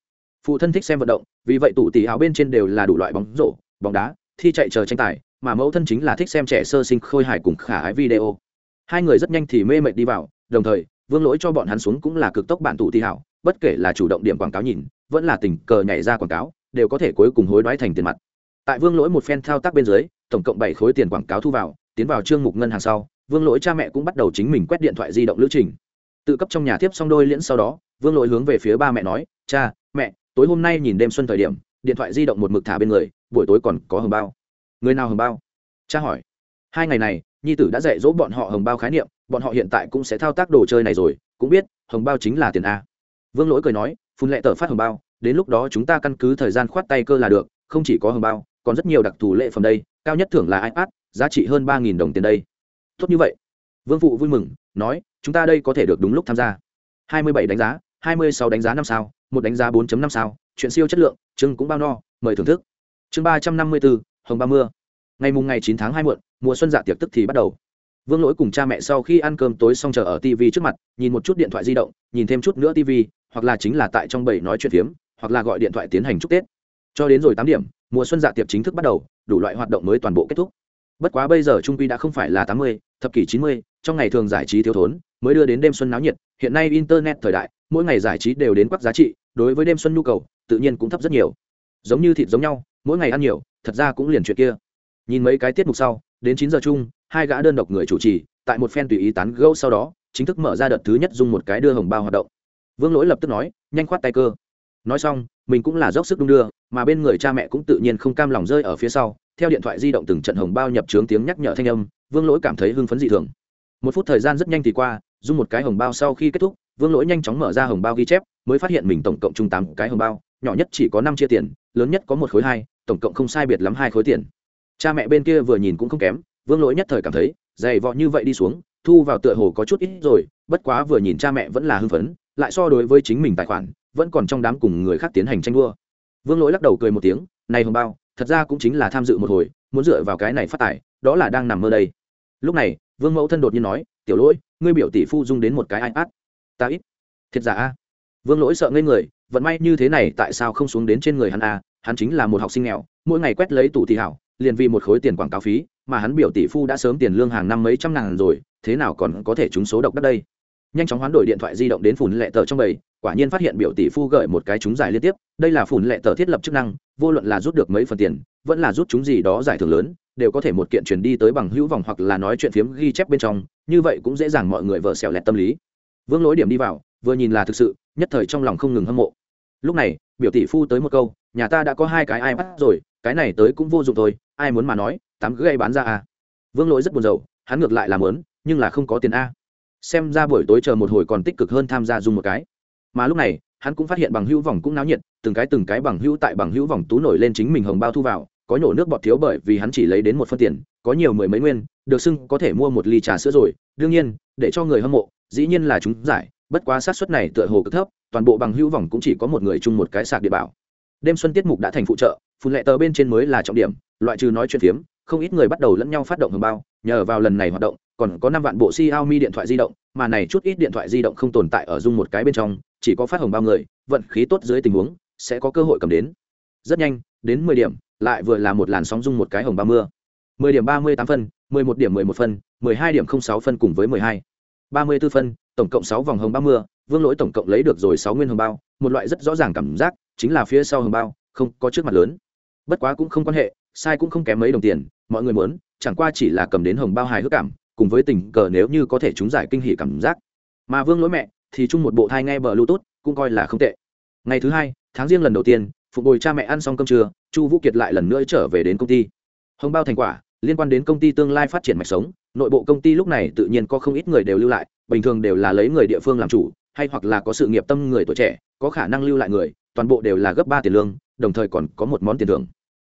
phụ thân thích xem vận động, vì vậy tủ tỉ hảo bên trên đều là đủ loại bóng rổ, bóng đá, thi chạy chờ tranh tài, mà mẫu thân chính là thích xem trẻ sơ sinh khôi hài cùng khả ái video. Hai người rất nhanh thì mê mệt đi vào, đồng thời, vương lỗi cho bọn hắn xuống cũng là cực tốc bản tủ tỉ hảo bất kể là chủ động điểm quảng cáo nhìn, vẫn là tình cờ nhảy ra quảng cáo, đều có thể cuối cùng hối đoái thành tiền mặt. Tại vương lỗi một phen thao tác bên dưới, tổng cộng bảy khối tiền quảng cáo thu vào, tiến vào chương mục ngân hàng sau, vương lỗi cha mẹ cũng bắt đầu chính mình quét điện thoại di động lữ trình. Tự cấp trong nhà tiếp xong đôi liễn sau đó, vương lỗi hướng về phía ba mẹ nói, cha, mẹ tối hôm nay nhìn đêm xuân thời điểm, điện thoại di động một mực thả bên người, buổi tối còn có hồng bao. Người nào hồng bao? Cha hỏi. Hai ngày này, nhi tử đã dạy dỗ bọn họ hồng bao khái niệm, bọn họ hiện tại cũng sẽ thao tác đồ chơi này rồi, cũng biết, hồng bao chính là tiền a. Vương lỗi cười nói, phun lệ tờ phát hồng bao, đến lúc đó chúng ta căn cứ thời gian khoát tay cơ là được, không chỉ có hồng bao, còn rất nhiều đặc thù lệ phẩm đây, cao nhất thưởng là ipad, giá trị hơn ba đồng tiền đây. Tốt như vậy. Vương phụ vui mừng, nói, chúng ta đây có thể được đúng lúc tham gia. Hai mươi bảy đánh giá, hai mươi sáu đánh giá năm sao một đánh giá 4 năm sao, chuyện siêu chất lượng, chương cũng bao no, mời thưởng thức. Chương ba trăm năm mươi bốn, hồng ba mưa. Ngày mùng ngày chín tháng hai muộn, mùa xuân dạ tiệc tức thì bắt đầu. Vương lỗi cùng cha mẹ sau khi ăn cơm tối xong chờ ở tv trước mặt, nhìn một chút điện thoại di động, nhìn thêm chút nữa tv hoặc là chính là tại trong bầy nói chuyện phiếm, hoặc là gọi điện thoại tiến hành chúc tết. Cho đến rồi tám điểm, mùa xuân dạ tiệc chính thức bắt đầu, đủ loại hoạt động mới toàn bộ kết thúc. Bất quá bây giờ trung quy đã không phải là tám mươi, thập kỷ chín mươi, trong ngày thường giải trí thiếu thốn, mới đưa đến đêm xuân náo nhiệt, hiện nay internet thời đại mỗi ngày giải trí đều đến quắc giá trị, đối với đêm xuân nhu cầu, tự nhiên cũng thấp rất nhiều. Giống như thịt giống nhau, mỗi ngày ăn nhiều, thật ra cũng liền chuyện kia. Nhìn mấy cái tiết mục sau, đến chín giờ chung, hai gã đơn độc người chủ trì, tại một phen tùy ý tán gẫu sau đó, chính thức mở ra đợt thứ nhất dùng một cái đưa hồng bao hoạt động. Vương lỗi lập tức nói, nhanh khoát tay cơ. Nói xong, mình cũng là dốc sức đung đưa, mà bên người cha mẹ cũng tự nhiên không cam lòng rơi ở phía sau, theo điện thoại di động từng trận hồng bao nhập trướng tiếng nhắc nhở thanh âm, vương lỗi cảm thấy hưng phấn dị thường. Một phút thời gian rất nhanh thì qua dùng một cái hồng bao sau khi kết thúc vương lỗi nhanh chóng mở ra hồng bao ghi chép, mới phát hiện mình tổng cộng chung tám cái hồng bao, nhỏ nhất chỉ có năm chia tiền, lớn nhất có một khối hai, tổng cộng không sai biệt lắm hai khối tiền. Cha mẹ bên kia vừa nhìn cũng không kém, vương lỗi nhất thời cảm thấy, dày vọ như vậy đi xuống, thu vào tựa hồ có chút ít rồi, bất quá vừa nhìn cha mẹ vẫn là hưng phấn, lại so đối với chính mình tài khoản, vẫn còn trong đám cùng người khác tiến hành tranh đua. Vương lỗi lắc đầu cười một tiếng, này hồng bao, thật ra cũng chính là tham dự một hồi, muốn dựa vào cái này phát tài, đó là đang nằm mơ đây. Lúc này, vương mẫu thân đột nhiên nói, tiểu lỗi, ngươi biểu tỷ phu dung đến một cái ipad ta ít. Thiệt giả a. Vương lỗi sợ ngây người, vận may như thế này tại sao không xuống đến trên người hắn a? Hắn chính là một học sinh nghèo, mỗi ngày quét lấy tủ thị hảo, liền vì một khối tiền quảng cáo phí, mà hắn biểu tỷ phu đã sớm tiền lương hàng năm mấy trăm ngàn rồi, thế nào còn có thể trúng số độc đất đây? Nhanh chóng hoán đổi điện thoại di động đến phủn lệ tờ trong bầy, quả nhiên phát hiện biểu tỷ phu gợi một cái trúng giải liên tiếp, đây là phủn lệ tờ thiết lập chức năng, vô luận là rút được mấy phần tiền, vẫn là rút chúng gì đó giải thưởng lớn, đều có thể một kiện chuyển đi tới bằng hữu vòng hoặc là nói chuyện phiếm ghi chép bên trong, như vậy cũng dễ dàng mọi người vợ xẻo lẹt tâm lý vương lỗi điểm đi vào, vừa nhìn là thực sự, nhất thời trong lòng không ngừng hâm mộ. Lúc này, biểu tỷ phu tới một câu, nhà ta đã có hai cái ai bắt rồi, cái này tới cũng vô dụng thôi, ai muốn mà nói, tám cứ gây bán ra à. Vương lỗi rất buồn rầu, hắn ngược lại làm lớn nhưng là không có tiền a. Xem ra buổi tối chờ một hồi còn tích cực hơn tham gia dùng một cái. Mà lúc này, hắn cũng phát hiện bằng hữu vòng cũng náo nhiệt, từng cái từng cái bằng hữu tại bằng hữu vòng tú nổi lên chính mình hồng bao thu vào, có nhổ nước bọt thiếu bởi vì hắn chỉ lấy đến một phân tiền, có nhiều mười mấy nguyên, được xưng có thể mua một ly trà sữa rồi. Đương nhiên, để cho người hâm mộ dĩ nhiên là chúng giải bất quá xác suất này tựa hồ cực thấp toàn bộ bằng hữu vòng cũng chỉ có một người chung một cái sạc địa bảo đêm xuân tiết mục đã thành phụ trợ phun lệ tờ bên trên mới là trọng điểm loại trừ nói chuyện phiếm không ít người bắt đầu lẫn nhau phát động hồng bao nhờ vào lần này hoạt động còn có năm vạn bộ Xiaomi điện thoại di động, mà này chút ít điện thoại di động không tồn tại ở dung một cái bên trong, chỉ có phát hồng bao người, vận khí tốt dưới tình huống sẽ có cơ hội cầm đến. Rất nhanh, đến mười điểm, lại vừa là một làn sóng dung một cái hồng ba mưa. mười điểm ba mươi tám phân, mười một điểm mười một phân, mười hai điểm không sáu phân cùng với mười hai ba mươi 34 phân, tổng cộng sáu vòng hồng bao mưa, Vương Lỗi tổng cộng lấy được rồi sáu nguyên hồng bao, một loại rất rõ ràng cảm giác, chính là phía sau hồng bao, không có trước mặt lớn. Bất quá cũng không quan hệ, sai cũng không kém mấy đồng tiền, mọi người muốn, chẳng qua chỉ là cầm đến hồng bao hài hước cảm, cùng với tình cờ nếu như có thể chúng giải kinh hỉ cảm giác. Mà vương lỗi mẹ thì chung một bộ thai nghe bờ bluetooth cũng coi là không tệ. Ngày thứ hai tháng riêng lần đầu tiên phục hồi cha mẹ ăn xong cơm trưa chu vũ kiệt lại lần nữa trở về đến công ty. Hồng bao thành quả liên quan đến công ty tương lai phát triển mạch sống, nội bộ công ty lúc này tự nhiên có không ít người đều lưu lại, bình thường đều là lấy người địa phương làm chủ, hay hoặc là có sự nghiệp tâm người tuổi trẻ, có khả năng lưu lại người, toàn bộ đều là gấp ba tiền lương, đồng thời còn có một món tiền thưởng.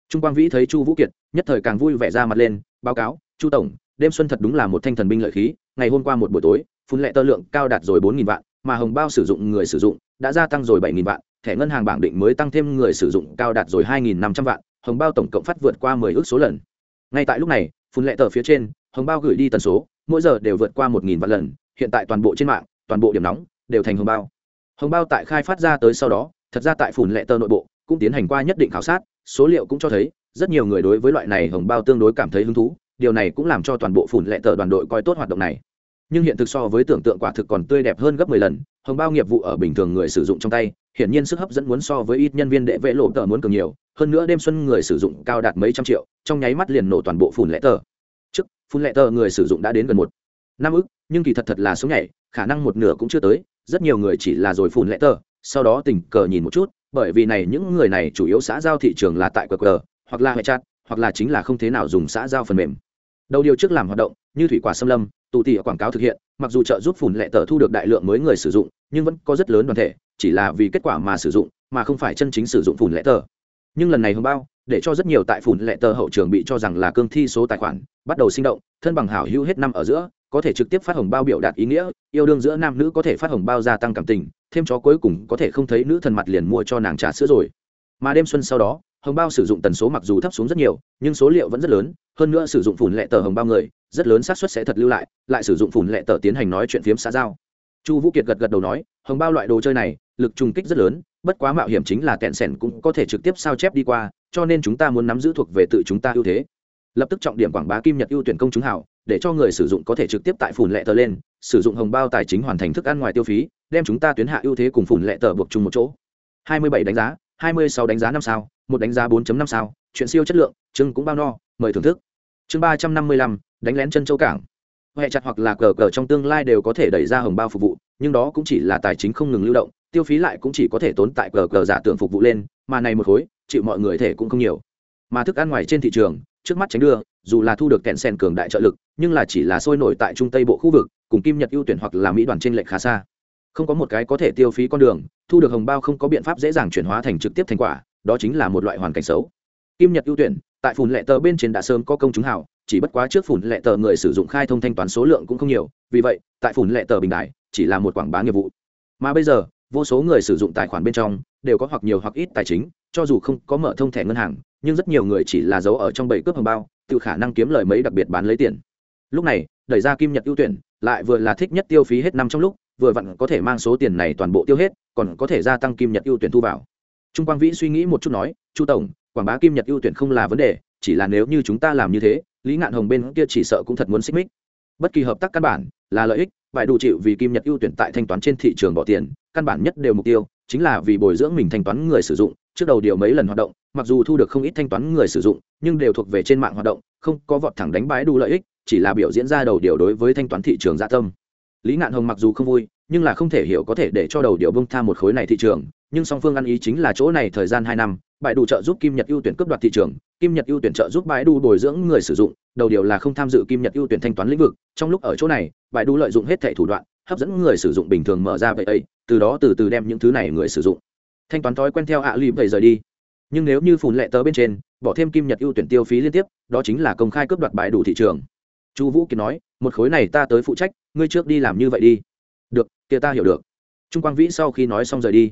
Trung quang vĩ thấy chu vũ kiệt, nhất thời càng vui vẻ ra mặt lên, báo cáo, chu tổng, đêm xuân thật đúng là một thanh thần binh lợi khí, ngày hôm qua một buổi tối, phun lệ tơ lượng cao đạt rồi bốn nghìn vạn, mà hồng bao sử dụng người sử dụng đã gia tăng rồi bảy nghìn vạn, thẻ ngân hàng bảng định mới tăng thêm người sử dụng cao đạt rồi hai nghìn năm trăm vạn, hồng bao tổng cộng phát vượt qua mười ước số lần ngay tại lúc này, phun lệ tờ phía trên, hồng bao gửi đi tần số, mỗi giờ đều vượt qua một nghìn vạn lần, hiện tại toàn bộ trên mạng, toàn bộ điểm nóng, đều thành hồng bao. Hồng bao tại khai phát ra tới sau đó, thật ra tại phun lệ tờ nội bộ, cũng tiến hành qua nhất định khảo sát, số liệu cũng cho thấy, rất nhiều người đối với loại này hồng bao tương đối cảm thấy hứng thú, điều này cũng làm cho toàn bộ phủn lệ tờ đoàn đội coi tốt hoạt động này. Nhưng hiện thực so với tưởng tượng quả thực còn tươi đẹp hơn gấp mười lần, hồng bao nghiệp vụ ở bình thường người sử dụng trong tay, hiển nhiên sức hấp dẫn muốn so với ít nhân viên đệ vệ lộ tờ muốn cường nhiều hơn nữa đêm xuân người sử dụng cao đạt mấy trăm triệu, trong nháy mắt liền nổ toàn bộ phun lệ tờ trước, phun lệ tờ người sử dụng đã đến gần một, năm ức, nhưng kỳ thật thật là số nhảy, khả năng một nửa cũng chưa tới, rất nhiều người chỉ là rồi phun lệ tờ sau đó tình cờ nhìn một chút, bởi vì này những người này chủ yếu xã giao thị trường là tại qr hoặc là hệ chat hoặc là chính là không thế nào dùng xã giao phần mềm. Đầu điều trước làm hoạt động, như thủy quả xâm lâm tụ tỉ quảng cáo thực hiện, mặc dù trợ giúp phùn lệ tờ thu được đại lượng mới người sử dụng, nhưng vẫn có rất lớn đoàn thể, chỉ là vì kết quả mà sử dụng, mà không phải chân chính sử dụng phùn lệ tờ nhưng lần này hồng bao để cho rất nhiều tại phủn lệ tờ hậu trường bị cho rằng là cương thi số tài khoản, bắt đầu sinh động, thân bằng hảo hữu hết năm ở giữa, có thể trực tiếp phát hồng bao biểu đạt ý nghĩa, yêu đương giữa nam nữ có thể phát hồng bao gia tăng cảm tình, thêm chó cuối cùng có thể không thấy nữ thần mặt liền mua cho nàng trà sữa rồi. Mà đêm xuân sau đó, hồng bao sử dụng tần số mặc dù thấp xuống rất nhiều, nhưng số liệu vẫn rất lớn, hơn nữa sử dụng phủn lệ tờ hồng bao người, rất lớn xác suất sẽ thật lưu lại lại sử dụng phủn lệ tờ tiến hành nói chuyện phiếm xã giao chu vũ kiệt gật gật đầu nói hồng bao loại đồ chơi này lực trùng kích rất lớn bất quá mạo hiểm chính là kẹn sẻn cũng có thể trực tiếp sao chép đi qua cho nên chúng ta muốn nắm giữ thuộc về tự chúng ta ưu thế. Lập tức trọng điểm quảng bá kim nhật ưu tuyển công chúng hảo để cho người sử dụng có thể trực tiếp tại phủn lệ tờ lên sử dụng hồng bao tài chính hoàn thành thức ăn ngoài tiêu phí đem chúng ta tuyến hạ ưu thế cùng phủn lệ tờ buộc chung một chỗ. 27 đánh giá 26 đánh giá năm sao một đánh giá 4.5 sao chuyện siêu chất lượng chưng cũng bao no mời thưởng thức. Chương 355, đánh lén chân châu cảng hệ chặt hoặc là cờ cờ trong tương lai đều có thể đẩy ra hồng bao phục vụ, nhưng đó cũng chỉ là tài chính không ngừng lưu động, tiêu phí lại cũng chỉ có thể tốn tại cờ cờ giả tưởng phục vụ lên, mà này một khối, chịu mọi người thể cũng không nhiều. Mà thức ăn ngoài trên thị trường, trước mắt tránh đưa, dù là thu được kẹn sen cường đại trợ lực, nhưng là chỉ là sôi nổi tại trung tây bộ khu vực, cùng kim nhật ưu tuyển hoặc là mỹ đoàn trên lệnh khá xa. Không có một cái có thể tiêu phí con đường, thu được hồng bao không có biện pháp dễ dàng chuyển hóa thành trực tiếp thành quả, đó chính là một loại hoàn cảnh xấu. Kim nhật ưu tuyển, tại phùn lệ tờ bên trên đã sớm có công chúng hảo chỉ bất quá trước phủn lệ tờ người sử dụng khai thông thanh toán số lượng cũng không nhiều, vì vậy, tại phủn lệ tờ bình đại chỉ là một quảng bá nghiệp vụ. Mà bây giờ, vô số người sử dụng tài khoản bên trong, đều có hoặc nhiều hoặc ít tài chính, cho dù không có mở thông thẻ ngân hàng, nhưng rất nhiều người chỉ là giấu ở trong bảy cướp hồng bao, tự khả năng kiếm lời mấy đặc biệt bán lấy tiền. Lúc này, đẩy ra kim nhật ưu tuyển, lại vừa là thích nhất tiêu phí hết năm trong lúc, vừa vặn có thể mang số tiền này toàn bộ tiêu hết, còn có thể gia tăng kim nhật ưu tuyển thu vào. Trung quang vĩ suy nghĩ một chút nói, chu tổng, quảng bá kim nhật ưu tuyển không là vấn đề, chỉ là nếu như chúng ta làm như thế lý ngạn hồng bên kia chỉ sợ cũng thật muốn xích mích. Bất kỳ hợp tác căn bản, là lợi ích vải đủ chịu vì kim nhật ưu tuyển tại thanh toán trên thị trường bỏ tiền, căn bản nhất đều mục tiêu, chính là vì bồi dưỡng mình thanh toán người sử dụng. Trước đầu điều mấy lần hoạt động, mặc dù thu được không ít thanh toán người sử dụng, nhưng đều thuộc về trên mạng hoạt động, không có vọt thẳng đánh bãi đủ lợi ích, chỉ là biểu diễn ra đầu điều đối với thanh toán thị trường gia tâm. Lý ngạn hồng mặc dù không vui nhưng là không thể hiểu có thể để cho đầu điều bông tha một khối này thị trường, nhưng song phương ăn ý chính là chỗ này thời gian hai năm, bãi đủ trợ giúp kim nhật ưu tuyển cướp đoạt thị trường, kim nhật ưu tuyển trợ giúp bãi đủ bồi dưỡng người sử dụng, đầu điều là không tham dự kim nhật ưu tuyển thanh toán lĩnh vực, trong lúc ở chỗ này, bãi đủ lợi dụng hết thẻ thủ đoạn, hấp dẫn người sử dụng bình thường mở ra vậy ấy, từ đó từ từ đem những thứ này người sử dụng. Thanh toán thói quen theo ạ à lì vậy rời đi. Nhưng nếu như phùn lệ tớ bên trên, bỏ thêm kim nhật ưu tuyển tiêu phí liên tiếp, đó chính là công khai cướp đoạt bãi đủ thị trường. Chu vũ kiệt nói, một khối này ta tới phụ trách, ngươi trước đi làm như vậy đi kia ta hiểu được. Trung quang vĩ sau khi nói xong rời đi,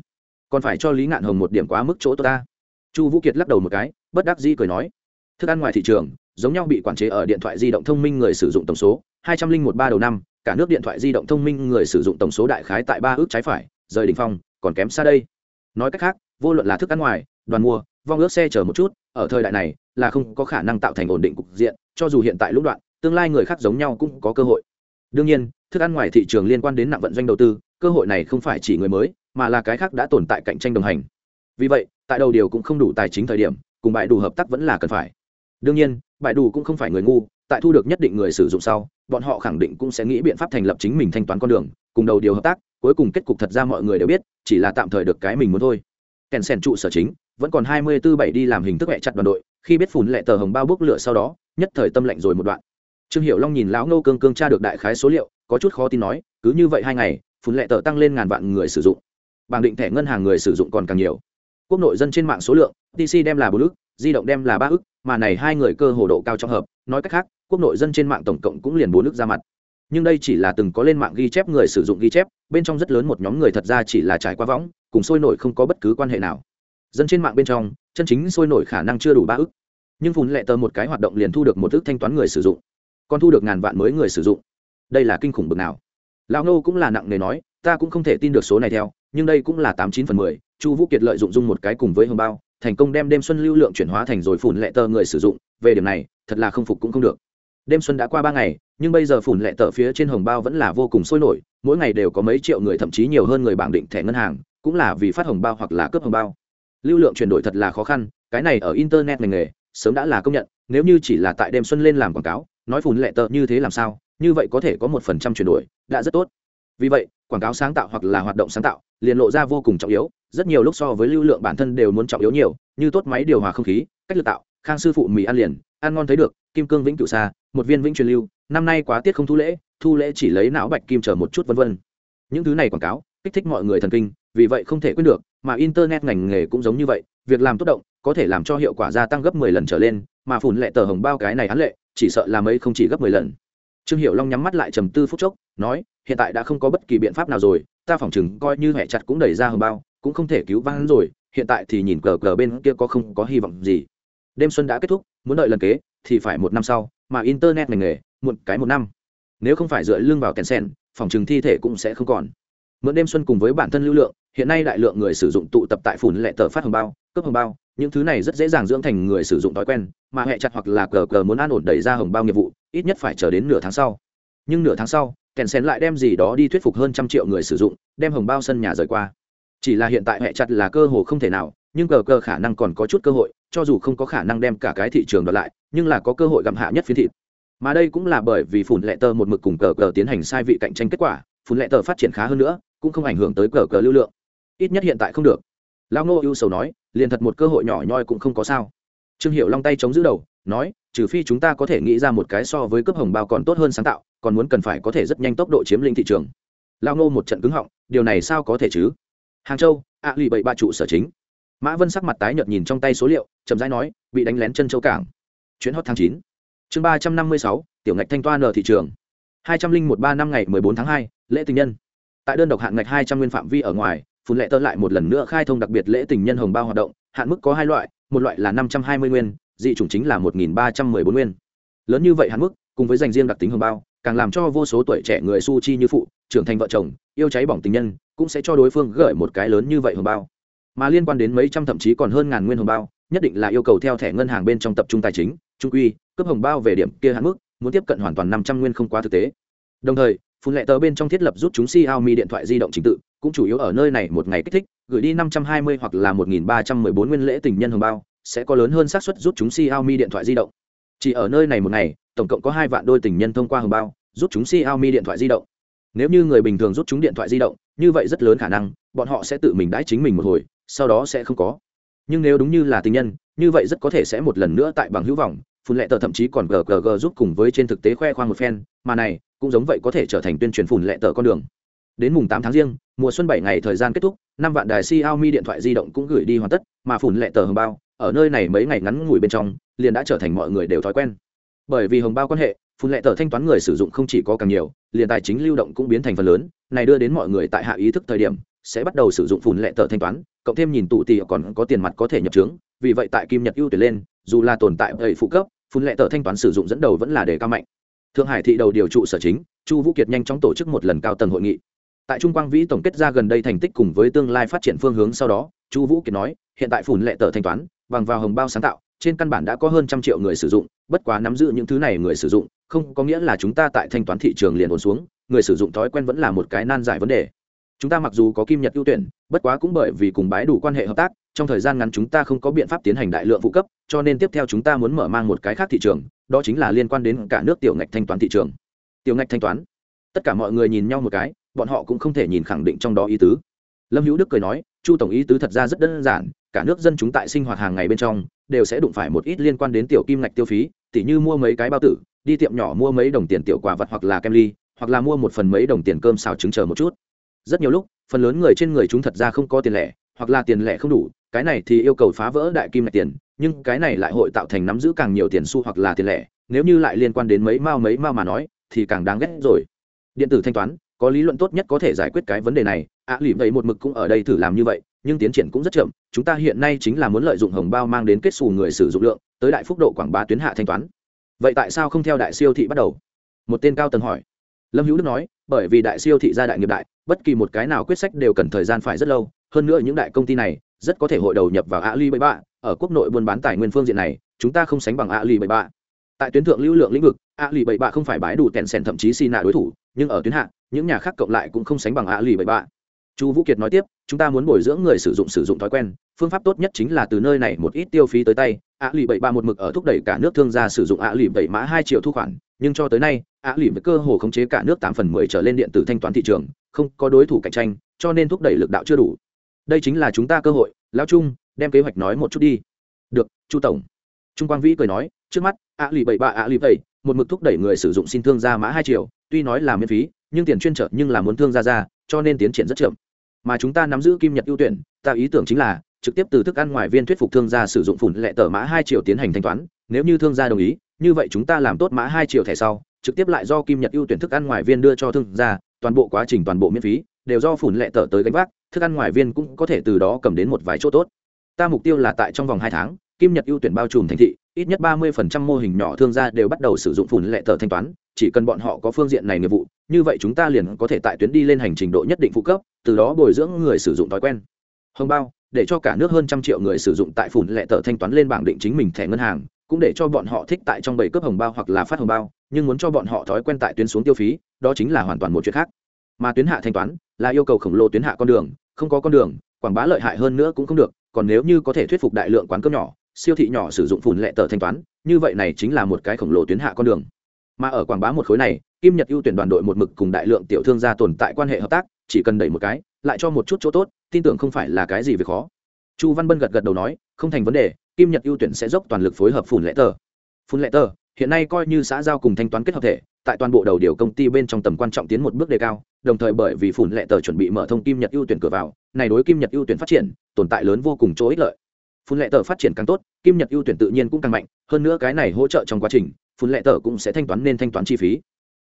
còn phải cho lý ngạn hồng một điểm quá mức chỗ ta. Chu vũ kiệt lắc đầu một cái, bất đắc dĩ cười nói, thức ăn ngoài thị trường, giống nhau bị quản chế ở điện thoại di động thông minh người sử dụng tổng số, hai trăm linh một ba đầu năm, cả nước điện thoại di động thông minh người sử dụng tổng số đại khái tại ba ước trái phải, rời đỉnh phong, còn kém xa đây. Nói cách khác, vô luận là thức ăn ngoài, đoàn mua, vong ước xe chờ một chút, ở thời đại này là không có khả năng tạo thành ổn định cục diện, cho dù hiện tại lúc đoạn, tương lai người khác giống nhau cũng có cơ hội. Đương nhiên thức ăn ngoài thị trường liên quan đến nặng vận doanh đầu tư, cơ hội này không phải chỉ người mới, mà là cái khác đã tồn tại cạnh tranh đồng hành. Vì vậy, tại đầu điều cũng không đủ tài chính thời điểm, cùng bại đủ hợp tác vẫn là cần phải. Đương nhiên, bại đủ cũng không phải người ngu, tại thu được nhất định người sử dụng sau, bọn họ khẳng định cũng sẽ nghĩ biện pháp thành lập chính mình thanh toán con đường, cùng đầu điều hợp tác, cuối cùng kết cục thật ra mọi người đều biết, chỉ là tạm thời được cái mình muốn thôi. Kèn sen trụ sở chính, vẫn còn hai mươi tư bảy đi làm hình thức mẹ chặt đoàn đội, khi biết phùn lệ tờ hồng bao bốc lửa sau đó, nhất thời tâm lệnh rồi một đoạn. Trương hiệu long nhìn lão ngô cương cương tra được đại khái số liệu có chút khó tin nói, cứ như vậy hai ngày, phun lệ tờ tăng lên ngàn vạn người sử dụng. Bảng định thẻ ngân hàng người sử dụng còn càng nhiều. Quốc nội dân trên mạng số lượng tc đem là bốn ức, di động đem là ba ức, mà này hai người cơ hồ độ cao trong hợp. Nói cách khác, quốc nội dân trên mạng tổng cộng cũng liền bốn ức ra mặt. Nhưng đây chỉ là từng có lên mạng ghi chép người sử dụng ghi chép, bên trong rất lớn một nhóm người thật ra chỉ là trải qua võng, cùng sôi nổi không có bất cứ quan hệ nào. Dân trên mạng bên trong, chân chính sôi nổi khả năng chưa đủ ba ức. Nhưng phun lệ tờ một cái hoạt động liền thu được một ức thanh toán người sử dụng. Còn thu được ngàn vạn mới người sử dụng đây là kinh khủng bực nào. Lão nô cũng là nặng nề nói, ta cũng không thể tin được số này theo, nhưng đây cũng là tám chín phần mười, chu vũ kiệt lợi dụng dung một cái cùng với hồng bao, thành công đem đêm xuân lưu lượng chuyển hóa thành rồi phủn lệ tờ người sử dụng, về điểm này, thật là không phục cũng không được. Đêm xuân đã qua ba ngày, nhưng bây giờ phủn lệ tờ phía trên hồng bao vẫn là vô cùng sôi nổi, mỗi ngày đều có mấy triệu người thậm chí nhiều hơn người bảng định thẻ ngân hàng, cũng là vì phát hồng bao hoặc là cướp hồng bao. Lưu lượng chuyển đổi thật là khó khăn, cái này ở internet ngành nghề, sớm đã là công nhận, nếu như chỉ là tại đêm xuân lên làm quảng cáo, nói phủn lệ tờ như thế làm sao như vậy có thể có một phần trăm chuyển đổi, đã rất tốt. Vì vậy, quảng cáo sáng tạo hoặc là hoạt động sáng tạo liền lộ ra vô cùng trọng yếu, rất nhiều lúc so với lưu lượng bản thân đều muốn trọng yếu nhiều, như tốt máy điều hòa không khí, cách lực tạo, khang sư phụ mì ăn liền, ăn ngon thấy được, kim cương vĩnh cửu xa một viên vĩnh truyền lưu, năm nay quá tiết không thu lễ thu lễ chỉ lấy não bạch kim chờ một chút vân vân. Những thứ này quảng cáo, kích thích mọi người thần kinh, vì vậy không thể quên được, mà internet ngành nghề cũng giống như vậy, việc làm tốt động, có thể làm cho hiệu quả gia tăng gấp 10 lần trở lên, mà phủn lệ tờ hồng bao cái này án lệ, chỉ sợ là mấy không chỉ gấp 10 lần trương hiệu long nhắm mắt lại trầm tư phút chốc, nói, hiện tại đã không có bất kỳ biện pháp nào rồi, ta phỏng chừng coi như hẹ chặt cũng đẩy ra hầm bao, cũng không thể cứu vãn rồi, hiện tại thì nhìn cờ cờ bên kia có không có hy vọng gì. Đêm xuân đã kết thúc, muốn đợi lần kế, thì phải một năm sau, mà internet ngành nghề, muộn cái một năm. Nếu không phải dựa lưng vào kèn sen phòng chừng thi thể cũng sẽ không còn. Mượn đêm xuân cùng với bản thân lưu lượng, hiện nay đại lượng người sử dụng tụ tập tại phủn lệ tờ phát hồng bao cấp hồng bao, những thứ này rất dễ dàng dưỡng thành người sử dụng thói quen, mà hệ chặt hoặc là cờ cờ muốn an ổn đẩy ra hồng bao nghiệp vụ, ít nhất phải chờ đến nửa tháng sau. Nhưng nửa tháng sau, kèn sen lại đem gì đó đi thuyết phục hơn trăm triệu người sử dụng, đem hồng bao sân nhà rời qua. Chỉ là hiện tại hệ chặt là cơ hồ không thể nào, nhưng cờ cờ khả năng còn có chút cơ hội, cho dù không có khả năng đem cả cái thị trường đoạt lại, nhưng là có cơ hội gặm hạ nhất phiến thịt. Mà đây cũng là bởi vì phủn lệ tờ một mực cùng cờ cờ tiến hành sai vị cạnh tranh kết quả phủn lệ tờ phát triển khá hơn nữa, cũng không ảnh hưởng tới cờ cờ lưu lượng. Ít nhất hiện tại không được. Lao ngô ưu sầu nói liền thật một cơ hội nhỏ nhoi cũng không có sao. Trương hiệu long tay chống giữ đầu, nói, trừ phi chúng ta có thể nghĩ ra một cái so với cấp hồng bao còn tốt hơn sáng tạo, còn muốn cần phải có thể rất nhanh tốc độ chiếm lĩnh thị trường. Lao ngô một trận cứng họng, điều này sao có thể chứ? Hàng châu, ạ lì bảy ba trụ sở chính. Mã vân sắc mặt tái nhợt nhìn trong tay số liệu, chậm rãi nói, bị đánh lén chân châu cảng. Chuyến hot tháng chín. Chương ba trăm năm mươi sáu, tiểu ngạch thanh toa nở thị trường. Hai trăm linh một ba năm ngày mười bốn tháng hai, lễ tình nhân. Tại đơn độc hạn ngạch hai trăm nguyên phạm vi ở ngoài phun lệ tơ lại một lần nữa khai thông đặc biệt lễ tình nhân hồng bao hoạt động, hạn mức có hai loại, một loại là năm trăm hai mươi nguyên, dị chủng chính là một nghìn ba trăm mười bốn nguyên. Lớn như vậy hạn mức, cùng với dành riêng đặc tính hồng bao, càng làm cho vô số tuổi trẻ người su chi như phụ, trưởng thành vợ chồng, yêu cháy bỏng tình nhân, cũng sẽ cho đối phương gửi một cái lớn như vậy hồng bao. Mà liên quan đến mấy trăm thậm chí còn hơn ngàn nguyên hồng bao, nhất định là yêu cầu theo thẻ ngân hàng bên trong tập trung tài chính, trung quy, cấp hồng bao về điểm kia hạn mức, muốn tiếp cận hoàn toàn năm trăm nguyên không quá thực tế. Đồng thời, phun lệ tờ bên trong thiết lập rút chúng xiaomi điện thoại di động trình tự cũng chủ yếu ở nơi này một ngày kích thích, gửi đi năm trăm hai mươi hoặc là một nghìn ba trăm mười bốn nguyên lễ tình nhân hồng bao, sẽ có lớn hơn xác suất rút chúng xiaomi điện thoại di động. Chỉ ở nơi này một ngày, tổng cộng có hai vạn đôi tình nhân thông qua hồng bao rút chúng xiaomi điện thoại di động. Nếu như người bình thường rút chúng điện thoại di động, như vậy rất lớn khả năng, bọn họ sẽ tự mình đãi chính mình một hồi, sau đó sẽ không có. Nhưng nếu đúng như là tình nhân, như vậy rất có thể sẽ một lần nữa tại bằng hữu vọng, phun lệ tờ thậm chí còn gg giúp cùng với trên thực tế khoe khoang một phen, mà này, cũng giống vậy có thể trở thành tuyên truyền phun lệ tờ con đường đến mùng tám tháng riêng, mùa xuân bảy ngày thời gian kết thúc, năm vạn đài xiaomi điện thoại di động cũng gửi đi hoàn tất, mà phủn lệ tờ hồng bao, ở nơi này mấy ngày ngắn ngủi bên trong, liền đã trở thành mọi người đều thói quen. Bởi vì hồng bao quan hệ phun lệ tờ thanh toán người sử dụng không chỉ có càng nhiều, liền tài chính lưu động cũng biến thành phần lớn, này đưa đến mọi người tại hạ ý thức thời điểm, sẽ bắt đầu sử dụng phun lệ tờ thanh toán, cộng thêm nhìn tụ tì còn có tiền mặt có thể nhập trướng, vì vậy tại kim nhật ưu tuyển lên, dù là tồn tại đầy phụ cấp phun lệ tờ thanh toán sử dụng dẫn đầu vẫn là đề cao mạnh. Thượng hải thị đầu điều trụ sở chính, chu vũ kiệt nhanh chóng tổ chức một lần cao tầng hội nghị tại trung quang vĩ tổng kết ra gần đây thành tích cùng với tương lai phát triển phương hướng sau đó, chu vũ kiệt nói, hiện tại phủn lệ tờ thanh toán, bằng vào hồng bao sáng tạo, trên căn bản đã có hơn trăm triệu người sử dụng, bất quá nắm giữ những thứ này người sử dụng, không có nghĩa là chúng ta tại thanh toán thị trường liền ổn xuống, người sử dụng thói quen vẫn là một cái nan giải vấn đề. Chúng ta mặc dù có kim nhật ưu tuyển, bất quá cũng bởi vì cùng bái đủ quan hệ hợp tác, trong thời gian ngắn chúng ta không có biện pháp tiến hành đại lượng phụ cấp, cho nên tiếp theo chúng ta muốn mở mang một cái khác thị trường, đó chính là liên quan đến cả nước tiểu ngạch thanh toán thị trường. Tiểu ngạch thanh toán, tất cả mọi người nhìn nhau một cái bọn họ cũng không thể nhìn khẳng định trong đó ý tứ. Lâm hữu đức cười nói, chu tổng ý tứ thật ra rất đơn giản, cả nước dân chúng tại sinh hoạt hàng ngày bên trong, đều sẽ đụng phải một ít liên quan đến tiểu kim ngạch tiêu phí, tỉ như mua mấy cái bao tử, đi tiệm nhỏ mua mấy đồng tiền tiểu quà vật hoặc là kem ly, hoặc là mua một phần mấy đồng tiền cơm xào trứng chờ một chút. Rất nhiều lúc, phần lớn người trên người chúng thật ra không có tiền lẻ, hoặc là tiền lẻ không đủ, cái này thì yêu cầu phá vỡ đại kim ngạch tiền, nhưng cái này lại hội tạo thành nắm giữ càng nhiều tiền xu hoặc là tiền lẻ, nếu như lại liên quan đến mấy mao mấy mao mà nói, thì càng đáng ghét rồi. Điện tử thanh toán có lý luận tốt nhất có thể giải quyết cái vấn đề này. Ạ à, lì vậy một mực cũng ở đây thử làm như vậy nhưng tiến triển cũng rất chậm. Chúng ta hiện nay chính là muốn lợi dụng hồng bao mang đến kết xù người sử dụng lượng tới đại phúc độ quảng bá tuyến hạ thanh toán. Vậy tại sao không theo đại siêu thị bắt đầu? Một tên cao tầng hỏi. Lâm hữu đức nói bởi vì đại siêu thị gia đại nghiệp đại bất kỳ một cái nào quyết sách đều cần thời gian phải rất lâu. Hơn nữa những đại công ty này rất có thể hội đầu nhập vào ạ ly bảy ba ở quốc nội buôn bán tài nguyên phương diện này chúng ta không sánh bằng ạ ly bảy ba tại tuyến thượng lưu lượng lĩnh vực ạ ly bảy ba không phải bãi đủ tèn sèn thậm chí xì nạ đối thủ nhưng ở tuyến hạ những nhà khác cộng lại cũng không sánh bằng ạ lì bảy bạ. Chu vũ kiệt nói tiếp, chúng ta muốn bồi dưỡng người sử dụng sử dụng thói quen, phương pháp tốt nhất chính là từ nơi này một ít tiêu phí tới tay. ạ lì bảy ba một mực ở thúc đẩy cả nước thương gia sử dụng ạ lì bảy mã hai triệu thu khoản, nhưng cho tới nay, ạ lì với cơ hồ khống chế cả nước tám phần mười trở lên điện tử thanh toán thị trường, không có đối thủ cạnh tranh, cho nên thúc đẩy lực đạo chưa đủ. Đây chính là chúng ta cơ hội, lão trung, đem kế hoạch nói một chút đi. Được, chu tổng. Trung quang vĩ cười nói, trước mắt, ạ lì bảy ba ạ lì bảy một mực thúc đẩy người sử dụng xin thương gia mã hai triệu, tuy nói là miễn phí nhưng tiền chuyên trợ nhưng là muốn thương gia ra cho nên tiến triển rất chậm. Mà chúng ta nắm giữ kim nhật ưu tuyển, ta ý tưởng chính là trực tiếp từ thức ăn ngoài viên thuyết phục thương gia sử dụng phủn lệ tờ mã hai triệu tiến hành thanh toán, nếu như thương gia đồng ý, như vậy chúng ta làm tốt mã hai triệu thẻ sau, trực tiếp lại do kim nhật ưu tuyển thức ăn ngoài viên đưa cho thương gia, toàn bộ quá trình toàn bộ miễn phí, đều do phủn lệ tờ tới gánh vác, thức ăn ngoài viên cũng có thể từ đó cầm đến một vài chỗ tốt. Ta mục tiêu là tại trong vòng hai tháng, kim nhật ưu tuyển bao trùm thành thị, ít nhất ba mươi phần trăm mô hình nhỏ thương gia đều bắt đầu sử dụng phủn lệ tờ thanh toán chỉ cần bọn họ có phương diện này nghiệp vụ, như vậy chúng ta liền có thể tại tuyến đi lên hành trình độ nhất định phụ cấp, từ đó bồi dưỡng người sử dụng thói quen. Hồng bao, để cho cả nước hơn trăm triệu người sử dụng tại phủn lệ tờ thanh toán lên bảng định chính mình thẻ ngân hàng, cũng để cho bọn họ thích tại trong bảy cấp hồng bao hoặc là phát hồng bao, nhưng muốn cho bọn họ thói quen tại tuyến xuống tiêu phí, đó chính là hoàn toàn một chuyện khác. Mà tuyến hạ thanh toán, là yêu cầu khổng lồ tuyến hạ con đường, không có con đường, quảng bá lợi hại hơn nữa cũng không được, còn nếu như có thể thuyết phục đại lượng quán cơm nhỏ, siêu thị nhỏ sử dụng phủn lệ tờ thanh toán, như vậy này chính là một cái khổng lồ tuyến hạ con đường mà ở quảng bá một khối này, kim nhật ưu tuyển đoàn đội một mực cùng đại lượng tiểu thương gia tồn tại quan hệ hợp tác, chỉ cần đẩy một cái, lại cho một chút chỗ tốt, tin tưởng không phải là cái gì việc khó. Chu văn bân gật gật đầu nói, không thành vấn đề, kim nhật ưu tuyển sẽ dốc toàn lực phối hợp Phùn lệ tờ. Phùn lệ tờ, hiện nay coi như xã giao cùng thanh toán kết hợp thể, tại toàn bộ đầu điều công ty bên trong tầm quan trọng tiến một bước đề cao, đồng thời bởi vì Phùn lệ tờ chuẩn bị mở thông kim nhật ưu tuyển cửa vào, này đối kim nhật ưu tuyển phát triển, tồn tại lớn vô cùng chỗ ích lợi. Phùn lệ tờ phát triển càng tốt, kim nhật ưu tuyển tự nhiên cũng càng mạnh, hơn nữa cái này hỗ trợ trong quá trình phun lệ tờ cũng sẽ thanh toán nên thanh toán chi phí.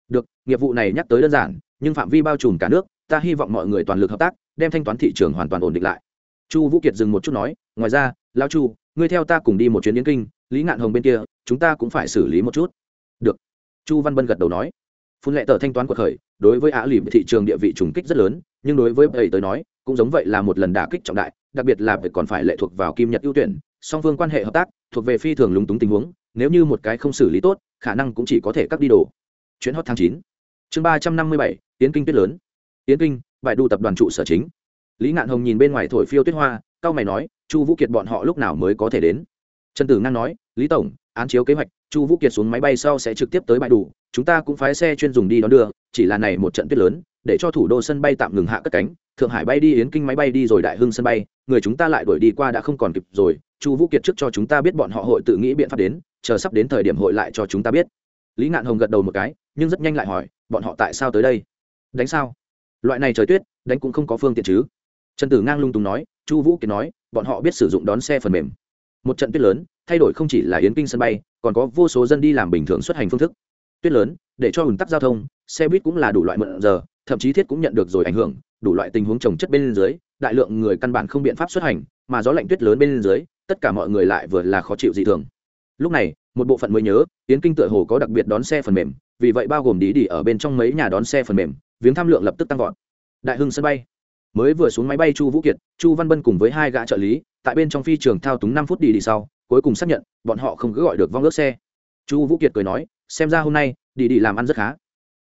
Được, nghiệp vụ này nhắc tới đơn giản, nhưng phạm vi bao trùm cả nước, ta hy vọng mọi người toàn lực hợp tác, đem thanh toán thị trường hoàn toàn ổn định lại. Chu vũ kiệt dừng một chút nói, ngoài ra lao chu, ngươi theo ta cùng đi một chuyến yến kinh, lý ngạn hồng bên kia, chúng ta cũng phải xử lý một chút. Được. Chu văn bân gật đầu nói. Phun lệ tờ thanh toán cuộc khởi, đối với ả lìm thị trường địa vị trùng kích rất lớn, nhưng đối với ấy tới nói, cũng giống vậy là một lần đả kích trọng đại, đặc biệt là việc còn phải lệ thuộc vào kim nhật ưu tuyển, song phương quan hệ hợp tác, thuộc về phi thường lúng túng tình huống nếu như một cái không xử lý tốt, khả năng cũng chỉ có thể cắt đi đồ. Chuyến hot tháng chín. Chương ba trăm năm mươi bảy tiến kinh tuyết lớn. Tiến kinh, bại đu tập đoàn trụ sở chính. Lý ngạn hồng nhìn bên ngoài thổi phiêu tuyết hoa, cao mày nói, chu vũ kiệt bọn họ lúc nào mới có thể đến? Trần tử ngang nói, lý tổng, án chiếu kế hoạch, chu vũ kiệt xuống máy bay sau sẽ trực tiếp tới bãi đủ chúng ta cũng phái xe chuyên dùng đi đón đưa, chỉ là này một trận tuyết lớn, để cho thủ đô sân bay tạm ngừng hạ cất cánh. Thượng hải bay đi, yến kinh máy bay đi rồi đại hưng sân bay, người chúng ta lại đuổi đi qua đã không còn kịp rồi. Chu vũ kiệt trước cho chúng ta biết bọn họ hội tự nghĩ biện pháp đến chờ sắp đến thời điểm hội lại cho chúng ta biết. Lý ngạn hồng gật đầu một cái, nhưng rất nhanh lại hỏi, bọn họ tại sao tới đây? Đánh sao? Loại này trời tuyết, đánh cũng không có phương tiện chứ. Trần tử ngang lung tung nói, chu vũ kiệt nói, bọn họ biết sử dụng đón xe phần mềm. Một trận tuyết lớn, thay đổi không chỉ là yến kinh sân bay, còn có vô số dân đi làm bình thường xuất hành phương thức. Tuyết lớn, để cho ủn tắc giao thông, xe buýt cũng là đủ loại mượn giờ, thậm chí thiết cũng nhận được rồi ảnh hưởng, đủ loại tình huống trồng chất bên dưới, đại lượng người căn bản không biện pháp xuất hành, mà gió lạnh tuyết lớn bên dưới, tất cả mọi người lại vừa là khó chịu dị thường lúc này, một bộ phận mới nhớ, yến kinh tựa hồ có đặc biệt đón xe phần mềm, vì vậy bao gồm đi đi ở bên trong mấy nhà đón xe phần mềm, viếng tham lượng lập tức tăng vọt. Đại hưng sân bay. Mới vừa xuống máy bay chu vũ kiệt, chu văn bân cùng với hai gã trợ lý, tại bên trong phi trường thao túng năm phút đi đi sau, cuối cùng xác nhận, bọn họ không cứ gọi được vong ước xe. Chu vũ kiệt cười nói, xem ra hôm nay đi đi làm ăn rất khá.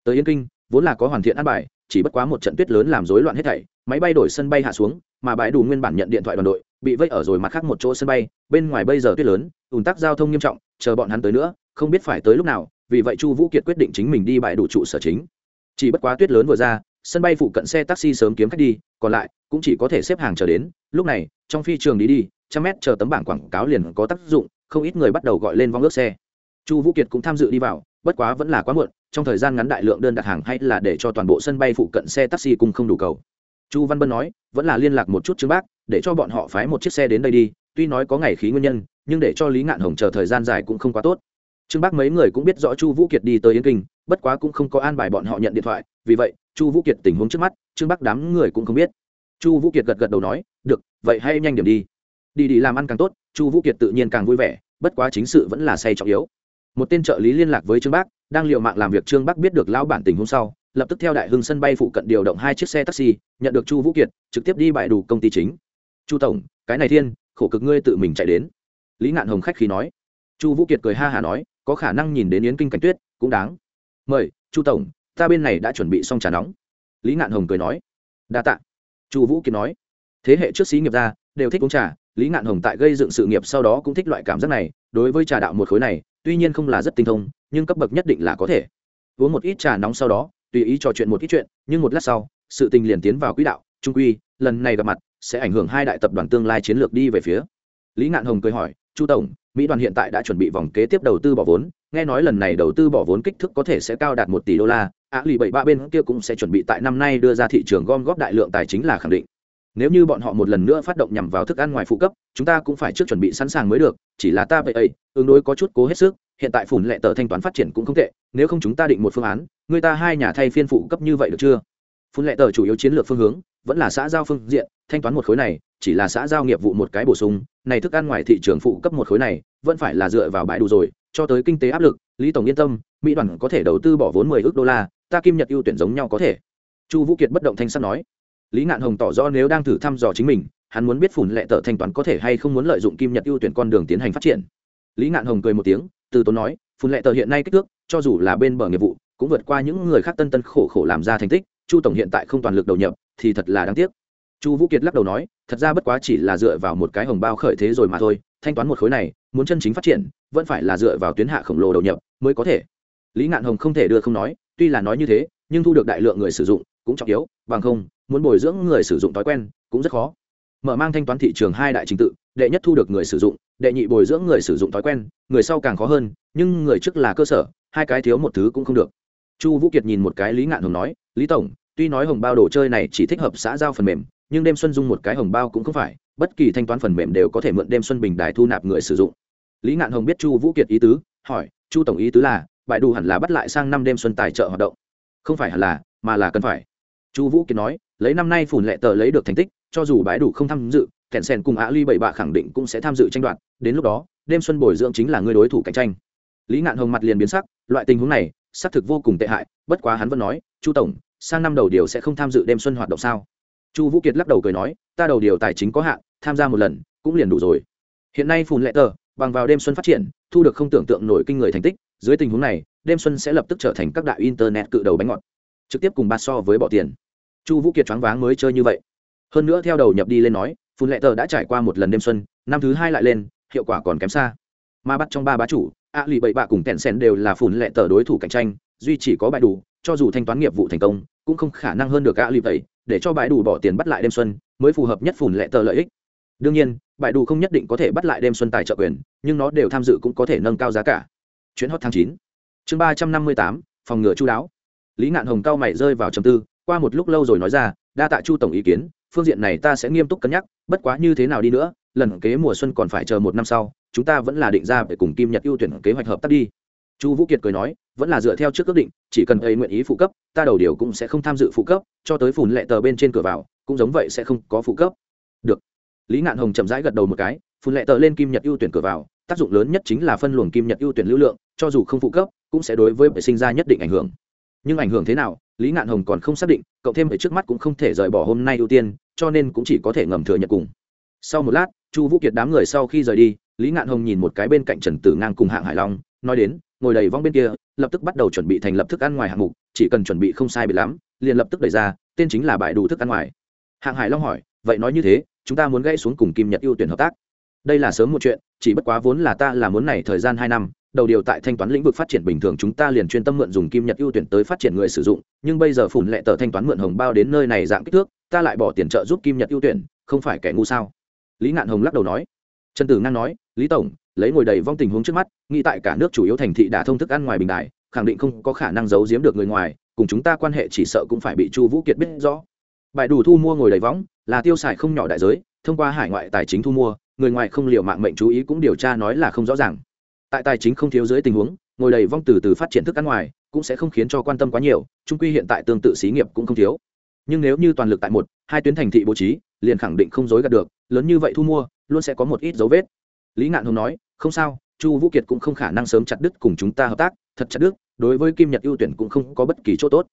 Tới yên kinh, vốn là có hoàn thiện ăn bài, chỉ bất quá một trận tuyết lớn làm rối loạn hết thảy, máy bay đổi sân bay hạ xuống, mà bãi đủ nguyên bản nhận điện thoại đoàn đội, bị vây ở rồi mặt khác một chỗ sân bay, bên ngoài bây giờ tuyết lớn ùn tắc giao thông nghiêm trọng, chờ bọn hắn tới nữa, không biết phải tới lúc nào, vì vậy chu vũ kiệt quyết định chính mình đi bãi đủ trụ sở chính. Chỉ bất quá tuyết lớn vừa ra, sân bay phụ cận xe taxi sớm kiếm khách đi, còn lại cũng chỉ có thể xếp hàng chờ đến. Lúc này, trong phi trường đi đi, trăm mét chờ tấm bảng quảng cáo liền có tác dụng, không ít người bắt đầu gọi lên vong ước xe. Chu vũ kiệt cũng tham dự đi vào, bất quá vẫn là quá muộn, trong thời gian ngắn đại lượng đơn đặt hàng hay là để cho toàn bộ sân bay phụ cận xe taxi cùng không đủ cầu. Chu văn bân nói, vẫn là liên lạc một chút chứng bác, để cho bọn họ phái một chiếc xe đến đây đi, tuy nói có ngày khí nguyên nhân nhưng để cho lý ngạn hồng chờ thời gian dài cũng không quá tốt. Trương bác mấy người cũng biết rõ chu vũ kiệt đi tới yến kinh, bất quá cũng không có an bài bọn họ nhận điện thoại, vì vậy, chu vũ kiệt tình huống trước mắt, trương bác đám người cũng không biết. Chu vũ kiệt gật gật đầu nói, được, vậy hay nhanh điểm đi. Đi đi làm ăn càng tốt, chu vũ kiệt tự nhiên càng vui vẻ, bất quá chính sự vẫn là say trọng yếu. Một tên trợ lý liên lạc với trương bác, đang liệu mạng làm việc trương bác biết được lão bản tình hôm sau, lập tức theo đại hưng sân bay phụ cận điều động hai chiếc xe taxi, nhận được chu vũ kiệt, trực tiếp đi bãi đủ công ty chính. Chu tổng, cái này thiên, khổ cực ngươi tự mình chạy đến lý ngạn hồng khách khí nói. Chu vũ kiệt cười ha hả nói, có khả năng nhìn đến yến kinh cảnh tuyết, cũng đáng. Mời, chu tổng, ta bên này đã chuẩn bị xong trà nóng. Lý ngạn hồng cười nói. Đa t ạ chu vũ kiệt nói. Thế hệ trước sĩ nghiệp gia, đều thích uống trà, lý ngạn hồng tại gây dựng sự nghiệp sau đó cũng thích loại cảm giác này, đối với trà đạo một khối này, tuy nhiên không là rất tinh thông, nhưng cấp bậc nhất định là có thể. Uống một ít trà nóng sau đó, tùy ý trò chuyện một ít chuyện, nhưng một lát sau, sự tình liền tiến vào quỹ đạo, trung quy, lần này gặp mặt, sẽ ảnh hưởng hai đại tập đoàn tương lai chiến lược đi về phía. Lý ngạn hồng cười hỏi chu tổng, mỹ đoàn hiện tại đã chuẩn bị vòng kế tiếp đầu tư bỏ vốn. Nghe nói lần này đầu tư bỏ vốn kích thước có thể sẽ cao đạt một tỷ đô la. Á lì bảy ba bên kia cũng sẽ chuẩn bị tại năm nay đưa ra thị trường gom góp đại lượng tài chính là khẳng định. Nếu như bọn họ một lần nữa phát động nhằm vào thức ăn ngoài phụ cấp, chúng ta cũng phải trước chuẩn bị sẵn sàng mới được. Chỉ là ta vậy ấy ứng đối có chút cố hết sức. Hiện tại phủn lệ tờ thanh toán phát triển cũng không tệ. Nếu không chúng ta định một phương án, người ta hai nhà thay phiên phụ cấp như vậy được chưa? Phun lệ tờ chủ yếu chiến lược phương hướng, vẫn là xã giao phương diện, thanh toán một khối này, chỉ là xã giao nghiệp vụ một cái bổ sung, này thức ăn ngoài thị trường phụ cấp một khối này, vẫn phải là dựa vào bãi đủ rồi, cho tới kinh tế áp lực, lý tổng yên tâm, mỹ đoàn có thể đầu tư bỏ vốn mười ước đô la, ta kim nhật ưu tuyển giống nhau có thể. Chu vũ kiệt bất động thanh sắt nói. Lý ngạn hồng tỏ rõ nếu đang thử thăm dò chính mình, hắn muốn biết phủn lệ tờ thanh toán có thể hay không muốn lợi dụng kim nhật ưu tuyển con đường tiến hành phát triển. Lý ngạn hồng cười một tiếng, từ tốn nói phủn lệ tờ hiện nay kích thước, cho dù là bên bờ nghiệp vụ, cũng vượt qua những người khác tân tân khổ khổ làm ra thành tích chu tổng hiện tại không toàn lực đầu nhập, thì thật là đáng tiếc. Chu vũ kiệt lắc đầu nói, thật ra bất quá chỉ là dựa vào một cái hồng bao khởi thế rồi mà thôi, thanh toán một khối này, muốn chân chính phát triển, vẫn phải là dựa vào tuyến hạ khổng lồ đầu nhập mới có thể. Lý ngạn hồng không thể đưa không nói, tuy là nói như thế, nhưng thu được đại lượng người sử dụng cũng trọng yếu, bằng không, muốn bồi dưỡng người sử dụng thói quen cũng rất khó. Mở mang thanh toán thị trường hai đại trình tự, đệ nhất thu được người sử dụng, đệ nhị bồi dưỡng người sử dụng thói quen, người sau càng khó hơn, nhưng người trước là cơ sở, hai cái thiếu một thứ cũng không được chu vũ kiệt nhìn một cái lý ngạn hồng nói, lý tổng, tuy nói hồng bao đồ chơi này chỉ thích hợp xã giao phần mềm, nhưng đêm xuân dung một cái hồng bao cũng không phải, bất kỳ thanh toán phần mềm đều có thể mượn đêm xuân bình đài thu nạp người sử dụng. Lý ngạn hồng biết chu vũ kiệt ý tứ, hỏi, chu tổng ý tứ là, bại đủ hẳn là bắt lại sang năm đêm xuân tài trợ hoạt động? Không phải hẳn là, mà là cần phải. Chu vũ kiệt nói, lấy năm nay phủn lệ tờ lấy được thành tích, cho dù bãi đủ không tham dự, kẹn sen cùng á ly bảy bạ khẳng định cũng sẽ tham dự tranh đoạt, đến lúc đó, đêm xuân bồi dưỡng chính là người đối thủ cạnh tranh. Lý ngạn hồng mặt liền biến sắc, loại tình huống này xác thực vô cùng tệ hại, bất quá hắn vẫn nói, chu tổng, sang năm đầu điều sẽ không tham dự đêm xuân hoạt động sao? Chu vũ kiệt lắc đầu cười nói, ta đầu điều tài chính có hạn, tham gia một lần, cũng liền đủ rồi. Hiện nay phùn lệ tờ, bằng vào đêm xuân phát triển, thu được không tưởng tượng nổi kinh người thành tích, dưới tình huống này, đêm xuân sẽ lập tức trở thành các đại internet cự đầu bánh ngọt, trực tiếp cùng ba so với bỏ tiền. Chu vũ kiệt choáng váng mới chơi như vậy. Hơn nữa theo đầu nhập đi lên nói, phùn lệ tờ đã trải qua một lần đêm xuân, năm thứ hai lại lên, hiệu quả còn kém xa. Mà bắt trong ba bá chủ a lì bảy bạ cùng kẹn sen đều là phùn lệ tờ đối thủ cạnh tranh, duy chỉ có bãi đủ cho dù thanh toán nghiệp vụ thành công, cũng không khả năng hơn được a lì bảy để cho bãi đủ bỏ tiền bắt lại đêm xuân, mới phù hợp nhất phùn lệ tờ lợi ích. Đương nhiên bãi đủ không nhất định có thể bắt lại đêm xuân tài trợ quyền, nhưng nó đều tham dự cũng có thể nâng cao giá cả. Chuyến hot tháng chín, chương ba trăm năm mươi tám, phòng ngừa chú đáo. Lý ngạn hồng cao mày rơi vào trầm tư, qua một lúc lâu rồi nói ra, đa tạ chu tổng ý kiến, phương diện này ta sẽ nghiêm túc cân nhắc, bất quá như thế nào đi nữa, lần kế mùa xuân còn phải chờ một năm sau chúng ta vẫn là định ra để cùng kim nhật ưu tuyển kế hoạch hợp tác đi. Chu vũ kiệt cười nói, vẫn là dựa theo trước ước định, chỉ cần ấy nguyện ý phụ cấp, ta đầu điều cũng sẽ không tham dự phụ cấp, cho tới phùn lệ tờ bên trên cửa vào, cũng giống vậy sẽ không có phụ cấp. Được. Lý ngạn hồng chậm rãi gật đầu một cái, phùn lệ tờ lên kim nhật ưu tuyển cửa vào, tác dụng lớn nhất chính là phân luồng kim nhật ưu tuyển lưu lượng, cho dù không phụ cấp, cũng sẽ đối với vệ sinh ra nhất định ảnh hưởng. Nhưng ảnh hưởng thế nào, lý ngạn hồng còn không xác định cộng thêm ở trước mắt cũng không thể rời bỏ hôm nay ưu tiên, cho nên cũng chỉ có thể ngầm thừa nhận cùng. Sau một lát chu vũ kiệt đám người sau khi rời đi, lý ngạn hồng nhìn một cái bên cạnh trần tử ngang cùng hạng hải long, nói đến, ngồi đầy vong bên kia, lập tức bắt đầu chuẩn bị thành lập thức ăn ngoài hạng mục, chỉ cần chuẩn bị không sai bị lắm, liền lập tức đẩy ra, tên chính là bài đủ thức ăn ngoài. Hạng hải long hỏi, vậy nói như thế, chúng ta muốn gây xuống cùng kim nhật ưu tuyển hợp tác. Đây là sớm một chuyện, chỉ bất quá vốn là ta là muốn này thời gian hai năm, đầu điều tại thanh toán lĩnh vực phát triển bình thường chúng ta liền chuyên tâm mượn dùng kim nhật ưu tuyển tới phát triển người sử dụng, nhưng bây giờ phủn lệ tờ thanh toán mượn hồng bao đến nơi này dạng kích thước, ta lại bỏ tiền trợ giúp kim nhật ưu tuyển, không phải kẻ ngu sao? Lý ngạn hồng lắc đầu nói. Trần tử ngang nói, lý tổng, lấy ngồi đầy vong tình huống trước mắt, nghĩ tại cả nước chủ yếu thành thị đã thông thức ăn ngoài bình đại, khẳng định không có khả năng giấu giếm được người ngoài, cùng chúng ta quan hệ chỉ sợ cũng phải bị chu vũ kiệt biết rõ. Bài đủ thu mua ngồi đầy võng, là tiêu xài không nhỏ đại giới, thông qua hải ngoại tài chính thu mua, người ngoài không liệu mạng mệnh chú ý cũng điều tra nói là không rõ ràng. Tại tài chính không thiếu dưới tình huống, ngồi đầy vong từ từ phát triển thức ăn ngoài, cũng sẽ không khiến cho quan tâm quá nhiều, trung quy hiện tại tương tự xí nghiệp cũng không thiếu nhưng nếu như toàn lực tại một, hai tuyến thành thị bố trí, liền khẳng định không dối gạt được, lớn như vậy thu mua, luôn sẽ có một ít dấu vết. Lý ngạn Hùng nói, không sao, chu vũ kiệt cũng không khả năng sớm chặt đứt cùng chúng ta hợp tác, thật chặt đứt, đối với kim nhật ưu tuyển cũng không có bất kỳ chỗ tốt.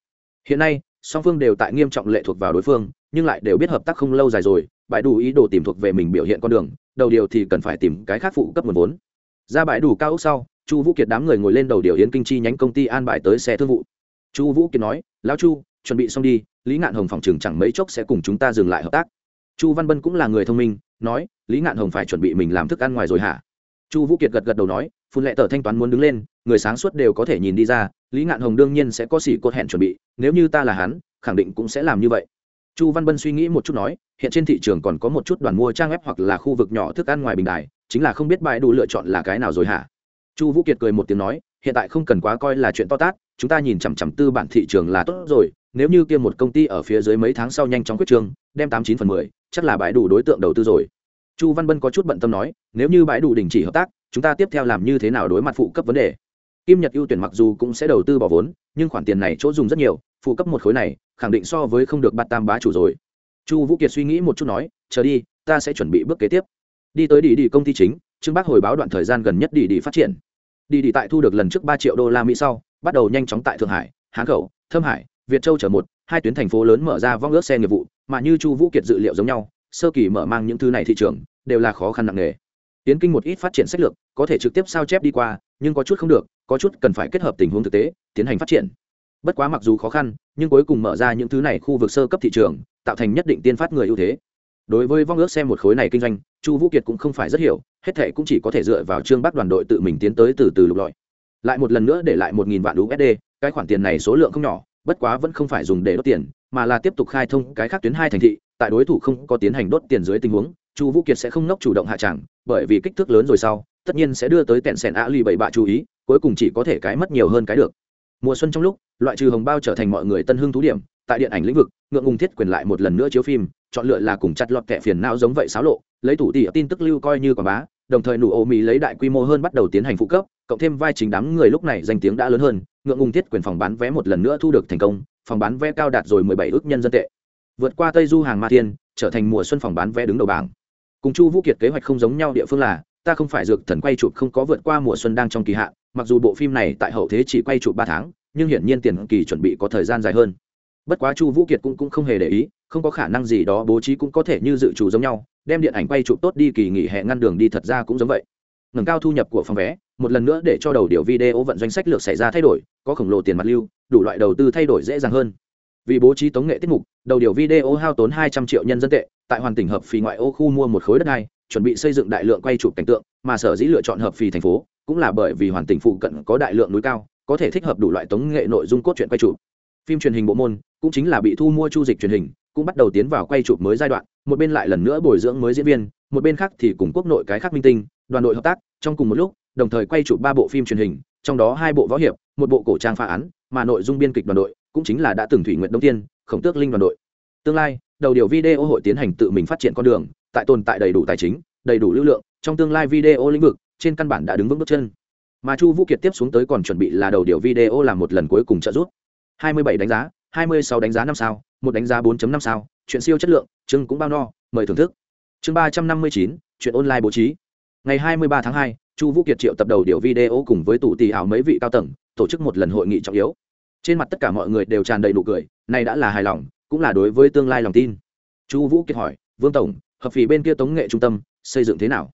Hiện nay, song phương đều tại nghiêm trọng lệ thuộc vào đối phương, nhưng lại đều biết hợp tác không lâu dài rồi, bãi đủ ý đồ tìm thuộc về mình biểu hiện con đường, đầu điều thì cần phải tìm cái khác phụ cấp nguồn vốn. Ra bãi đủ cao ốc sau, chu vũ kiệt đám người ngồi lên đầu điều yến kinh chi nhánh công ty an bài tới xe thương vụ. Chu vũ kiệt nói, lão chu chuẩn bị xong đi, lý ngạn hồng phòng trường chẳng mấy chốc sẽ cùng chúng ta dừng lại hợp tác. Chu văn bân cũng là người thông minh, nói, lý ngạn hồng phải chuẩn bị mình làm thức ăn ngoài rồi hả? Chu vũ kiệt gật gật đầu nói, phun lệ tờ thanh toán muốn đứng lên, người sáng suốt đều có thể nhìn đi ra, lý ngạn hồng đương nhiên sẽ có xỉ cốt hẹn chuẩn bị, nếu như ta là hắn, khẳng định cũng sẽ làm như vậy. Chu văn bân suy nghĩ một chút nói, hiện trên thị trường còn có một chút đoàn mua trang web hoặc là khu vực nhỏ thức ăn ngoài bình đài, chính là không biết bãi đủ lựa chọn là cái nào rồi hả? Chu vũ kiệt cười một tiếng nói, hiện tại không cần quá coi là chuyện to tát, chúng ta nhìn chằm chằm tư bản thị trường là tốt rồi nếu như kia một công ty ở phía dưới mấy tháng sau nhanh chóng quyết trương đem tám chín phần mười, chắc là bãi đủ đối tượng đầu tư rồi. Chu văn bân có chút bận tâm nói, nếu như bãi đủ đình chỉ hợp tác, chúng ta tiếp theo làm như thế nào đối mặt phụ cấp vấn đề? Kim nhật ưu tuyển mặc dù cũng sẽ đầu tư bỏ vốn, nhưng khoản tiền này chỗ dùng rất nhiều, phụ cấp một khối này, khẳng định so với không được bắt tam bá chủ rồi. Chu vũ kiệt suy nghĩ một chút nói, chờ đi, ta sẽ chuẩn bị bước kế tiếp. Đi tới đi đi công ty chính, trương bác hồi báo đoạn thời gian gần nhất đi đi phát triển. Đi đi tại thu được lần trước ba triệu đô la mỹ sau, bắt đầu nhanh chóng tại thượng hải, hán khẩu, thâm hải việt châu chở một, hai tuyến thành phố lớn mở ra vong ước xe nghiệp vụ, mà như chu vũ kiệt dự liệu giống nhau, sơ kỳ mở mang những thứ này thị trường, đều là khó khăn nặng nề. Tiến kinh một ít phát triển sách lược, có thể trực tiếp sao chép đi qua, nhưng có chút không được, có chút cần phải kết hợp tình huống thực tế, tiến hành phát triển. Bất quá mặc dù khó khăn, nhưng cuối cùng mở ra những thứ này khu vực sơ cấp thị trường, tạo thành nhất định tiên phát người ưu thế. Đối với vong ước xem một khối này kinh doanh, chu vũ kiệt cũng không phải rất hiểu, hết thệ cũng chỉ có thể dựa vào trương bắc đoàn đội tự mình tiến tới từ từ lục lọi. Lại một lần nữa để lại một nghìn vạn usd cái khoản tiền này số lượng không nhỏ bất quá vẫn không phải dùng để đốt tiền, mà là tiếp tục khai thông cái khác tuyến hai thành thị, tại đối thủ không có tiến hành đốt tiền dưới tình huống, chu vũ kiệt sẽ không nốc chủ động hạ tràng bởi vì kích thước lớn rồi sau, tất nhiên sẽ đưa tới tẹn sẻn ạ lì bảy bạ chú ý, cuối cùng chỉ có thể cái mất nhiều hơn cái được. Mùa xuân trong lúc, loại trừ hồng bao trở thành mọi người tân hưng thú điểm, tại điện ảnh lĩnh vực, ngượng ngùng thiết quyền lại một lần nữa chiếu phim, chọn lựa là cùng chặt lọt kẻ phiền não giống vậy xáo lộ, lấy tủ tỉ tin tức lưu coi như quảng bá đồng thời nụ ô mỹ lấy đại quy mô hơn bắt đầu tiến hành phụ cấp cộng thêm vai chính đám người lúc này danh tiếng đã lớn hơn ngượng ngùng thiết quyền phòng bán vé một lần nữa thu được thành công phòng bán vé cao đạt rồi mười bảy ước nhân dân tệ. Vượt qua tây du hàng ma thiên trở thành mùa xuân phòng bán vé đứng đầu bảng. Cùng chu vũ kiệt kế hoạch không giống nhau địa phương là ta không phải dược thần quay chụp không có vượt qua mùa xuân đang trong kỳ hạn mặc dù bộ phim này tại hậu thế chỉ quay chụp ba tháng nhưng hiển nhiên tiền kỳ chuẩn bị có thời gian dài hơn. Bất quá chu vũ kiệt cũng, cũng không hề để ý không có khả năng gì đó bố trí cũng có thể như dự trù giống nhau đem điện ảnh quay chụp tốt đi, kỳ nghỉ hè ngăn đường đi thật ra cũng giống vậy. Ngừng cao thu nhập của phòng vé, một lần nữa để cho đầu điều video vận doanh sách lược xảy ra thay đổi, có khổng lồ tiền mặt lưu, đủ loại đầu tư thay đổi dễ dàng hơn. Vì bố trí tống nghệ tiết mục, đầu điều video hao tốn hai trăm triệu nhân dân tệ, tại hoàn tỉnh hợp phì ngoại ô khu mua một khối đất này chuẩn bị xây dựng đại lượng quay chụp cảnh tượng, mà sở dĩ lựa chọn hợp phì thành phố cũng là bởi vì hoàn tỉnh phụ cận có đại lượng núi cao, có thể thích hợp đủ loại tống nghệ nội dung cốt truyện quay chụp. Phim truyền hình bộ môn cũng chính là bị thu mua chu dịch truyền hình, cũng bắt đầu tiến vào quay chụp mới giai đoạn một bên lại lần nữa bồi dưỡng mới diễn viên, một bên khác thì cùng quốc nội cái khác minh tinh, đoàn đội hợp tác, trong cùng một lúc, đồng thời quay chụp ba bộ phim truyền hình, trong đó hai bộ võ hiệp, một bộ cổ trang phá án, mà nội dung biên kịch đoàn đội cũng chính là đã từng thủy nguyện đông tiên khổng tước linh đoàn đội. Tương lai, đầu điều video hội tiến hành tự mình phát triển con đường, tại tồn tại đầy đủ tài chính, đầy đủ lưu lượng, trong tương lai video lĩnh vực, trên căn bản đã đứng vững bước chân. Mà chu vũ kiệt tiếp xuống tới còn chuẩn bị là đầu điều video làm một lần cuối cùng trợ giúp. 27 đánh giá 26 đánh giá năm sao, một đánh giá 4.5 sao chuyện siêu chất lượng chưng cũng bao no mời thưởng thức. Chương 359, chuyện online bố trí. Ngày 23 tháng hai, chu vũ kiệt triệu tập đầu điều video cùng với tủ tỷ ảo mấy vị cao tầng tổ chức một lần hội nghị trọng yếu. Trên mặt tất cả mọi người đều tràn đầy nụ cười này đã là hài lòng cũng là đối với tương lai lòng tin. Chu vũ kiệt hỏi vương tổng hợp phì bên kia tống nghệ trung tâm xây dựng thế nào?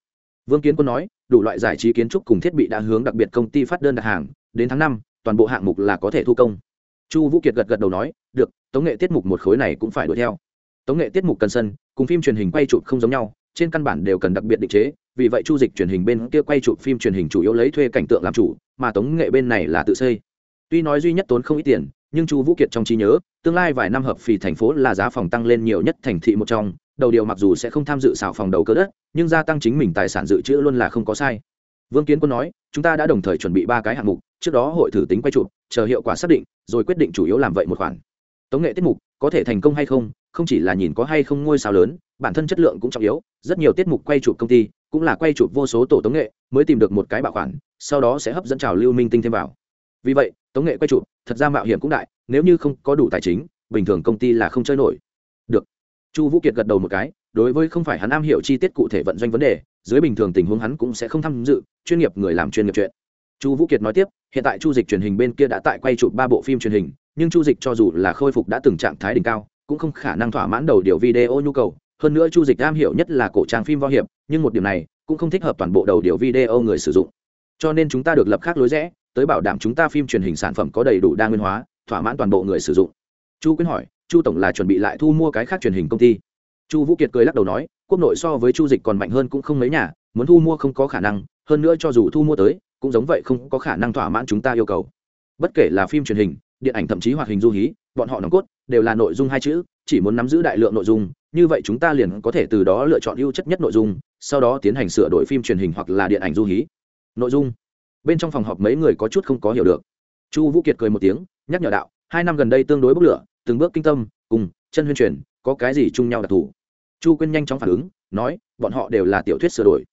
Vương kiến quân nói đủ loại giải trí kiến trúc cùng thiết bị đã hướng đặc biệt công ty phát đơn đặt hàng đến tháng năm toàn bộ hạng mục là có thể thu công. Chu vũ kiệt gật gật đầu nói được tống nghệ tiết mục một khối này cũng phải đuổi theo tống nghệ tiết mục cần sân, cùng phim truyền hình quay chụp không giống nhau, trên căn bản đều cần đặc biệt định chế, vì vậy chu dịch truyền hình bên kia quay chụp phim truyền hình chủ yếu lấy thuê cảnh tượng làm chủ, mà tống nghệ bên này là tự xây. Tuy nói duy nhất tốn không ít tiền, nhưng chu vũ kiệt trong trí nhớ, tương lai vài năm hợp phì thành phố là giá phòng tăng lên nhiều nhất thành thị một trong, đầu điều mặc dù sẽ không tham dự xảo phòng đầu cơ đất, nhưng gia tăng chính mình tài sản dự trữ luôn là không có sai. Vương kiến quân nói, chúng ta đã đồng thời chuẩn bị ba cái hạng mục, trước đó hội thử tính quay chụp, chờ hiệu quả xác định, rồi quyết định chủ yếu làm vậy một khoản. Tống nghệ tiết mục, có thể thành công hay không không chỉ là nhìn có hay không ngôi sao lớn, bản thân chất lượng cũng trọng yếu, rất nhiều tiết mục quay chụp công ty, cũng là quay chụp vô số tổ tống nghệ, mới tìm được một cái bảo khoản sau đó sẽ hấp dẫn trào lưu minh tinh thêm vào. Vì vậy, tống nghệ quay chụp, thật ra mạo hiểm cũng đại, nếu như không có đủ tài chính, bình thường công ty là không chơi nổi. Được. Chu vũ kiệt gật đầu một cái, đối với không phải hắn am hiểu chi tiết cụ thể vận doanh vấn đề, dưới bình thường tình huống hắn cũng sẽ không tham dự, chuyên nghiệp người làm chuyên nghiệp chuyện. Chu vũ kiệt nói tiếp, hiện tại chu dịch truyền hình bên kia đã tại quay chụp ba bộ phim truyền hình, nhưng chu dịch cho dù là khôi phục đã từng trạng thái đỉnh cao cũng không khả năng thỏa mãn đầu điều video nhu cầu. Hơn nữa chu dịch am hiểu nhất là cổ trang phim võ hiệp, nhưng một điểm này cũng không thích hợp toàn bộ đầu điều video người sử dụng. Cho nên chúng ta được lập khác lối rẽ, tới bảo đảm chúng ta phim truyền hình sản phẩm có đầy đủ đa nguyên hóa, thỏa mãn toàn bộ người sử dụng. Chu Quyết hỏi, chu tổng là chuẩn bị lại thu mua cái khác truyền hình công ty? Chu vũ kiệt cười lắc đầu nói, quốc nội so với chu dịch còn mạnh hơn cũng không mấy nhà, muốn thu mua không có khả năng, hơn nữa cho dù thu mua tới, cũng giống vậy không có khả năng thỏa mãn chúng ta yêu cầu. Bất kể là phim truyền hình, điện ảnh thậm chí hoạt hình du hí, bọn họ nòng cốt đều là nội dung hai chữ, chỉ muốn nắm giữ đại lượng nội dung, như vậy chúng ta liền có thể từ đó lựa chọn ưu chất nhất nội dung, sau đó tiến hành sửa đổi phim truyền hình hoặc là điện ảnh du hí. Nội dung. Bên trong phòng họp mấy người có chút không có hiểu được. Chu vũ kiệt cười một tiếng, nhắc nhở đạo, hai năm gần đây tương đối bốc lửa, từng bước kinh tâm, cùng, chân huyên truyền, có cái gì chung nhau đặc thù? Chu quyên nhanh chóng phản ứng, nói, bọn họ đều là tiểu thuyết sửa đổi.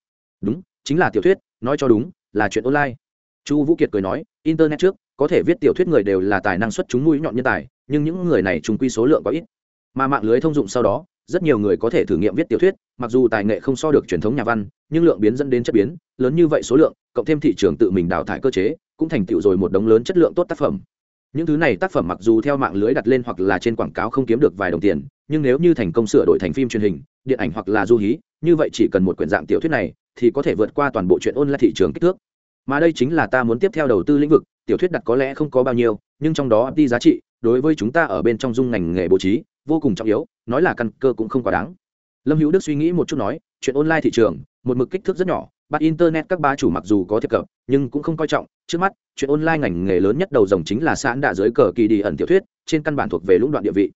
Đúng, chính là tiểu thuyết, nói cho đúng, là chuyện online. Chu vũ kiệt cười nói, internet trước có thể viết tiểu thuyết người đều là tài năng xuất chúng mũi nhọn nhân tài, nhưng những người này trùng quy số lượng có ít. Mà mạng lưới thông dụng sau đó, rất nhiều người có thể thử nghiệm viết tiểu thuyết, mặc dù tài nghệ không so được truyền thống nhà văn, nhưng lượng biến dẫn đến chất biến, lớn như vậy số lượng, cộng thêm thị trường tự mình đào thải cơ chế, cũng thành tựu rồi một đống lớn chất lượng tốt tác phẩm. Những thứ này tác phẩm mặc dù theo mạng lưới đặt lên hoặc là trên quảng cáo không kiếm được vài đồng tiền, nhưng nếu như thành công sửa đổi thành phim truyền hình, điện ảnh hoặc là du hí, như vậy chỉ cần một quyển dạng tiểu thuyết này, thì có thể vượt qua toàn bộ chuyện ôn lại thị trường kích thước. Mà đây chính là ta muốn tiếp theo đầu tư lĩnh vực tiểu thuyết đặt có lẽ không có bao nhiêu, nhưng trong đó đi giá trị, đối với chúng ta ở bên trong dung ngành nghề bố trí, vô cùng trọng yếu, nói là căn cơ cũng không quá đáng. Lâm hữu đức suy nghĩ một chút nói, chuyện online thị trường, một mực kích thước rất nhỏ, bắt internet các ba chủ mặc dù có thiệp cập, nhưng cũng không coi trọng. Trước mắt, chuyện online ngành nghề lớn nhất đầu dòng chính là sẵn đạ dưới cờ kỳ đi ẩn tiểu thuyết, trên căn bản thuộc về lũng đoạn địa vị.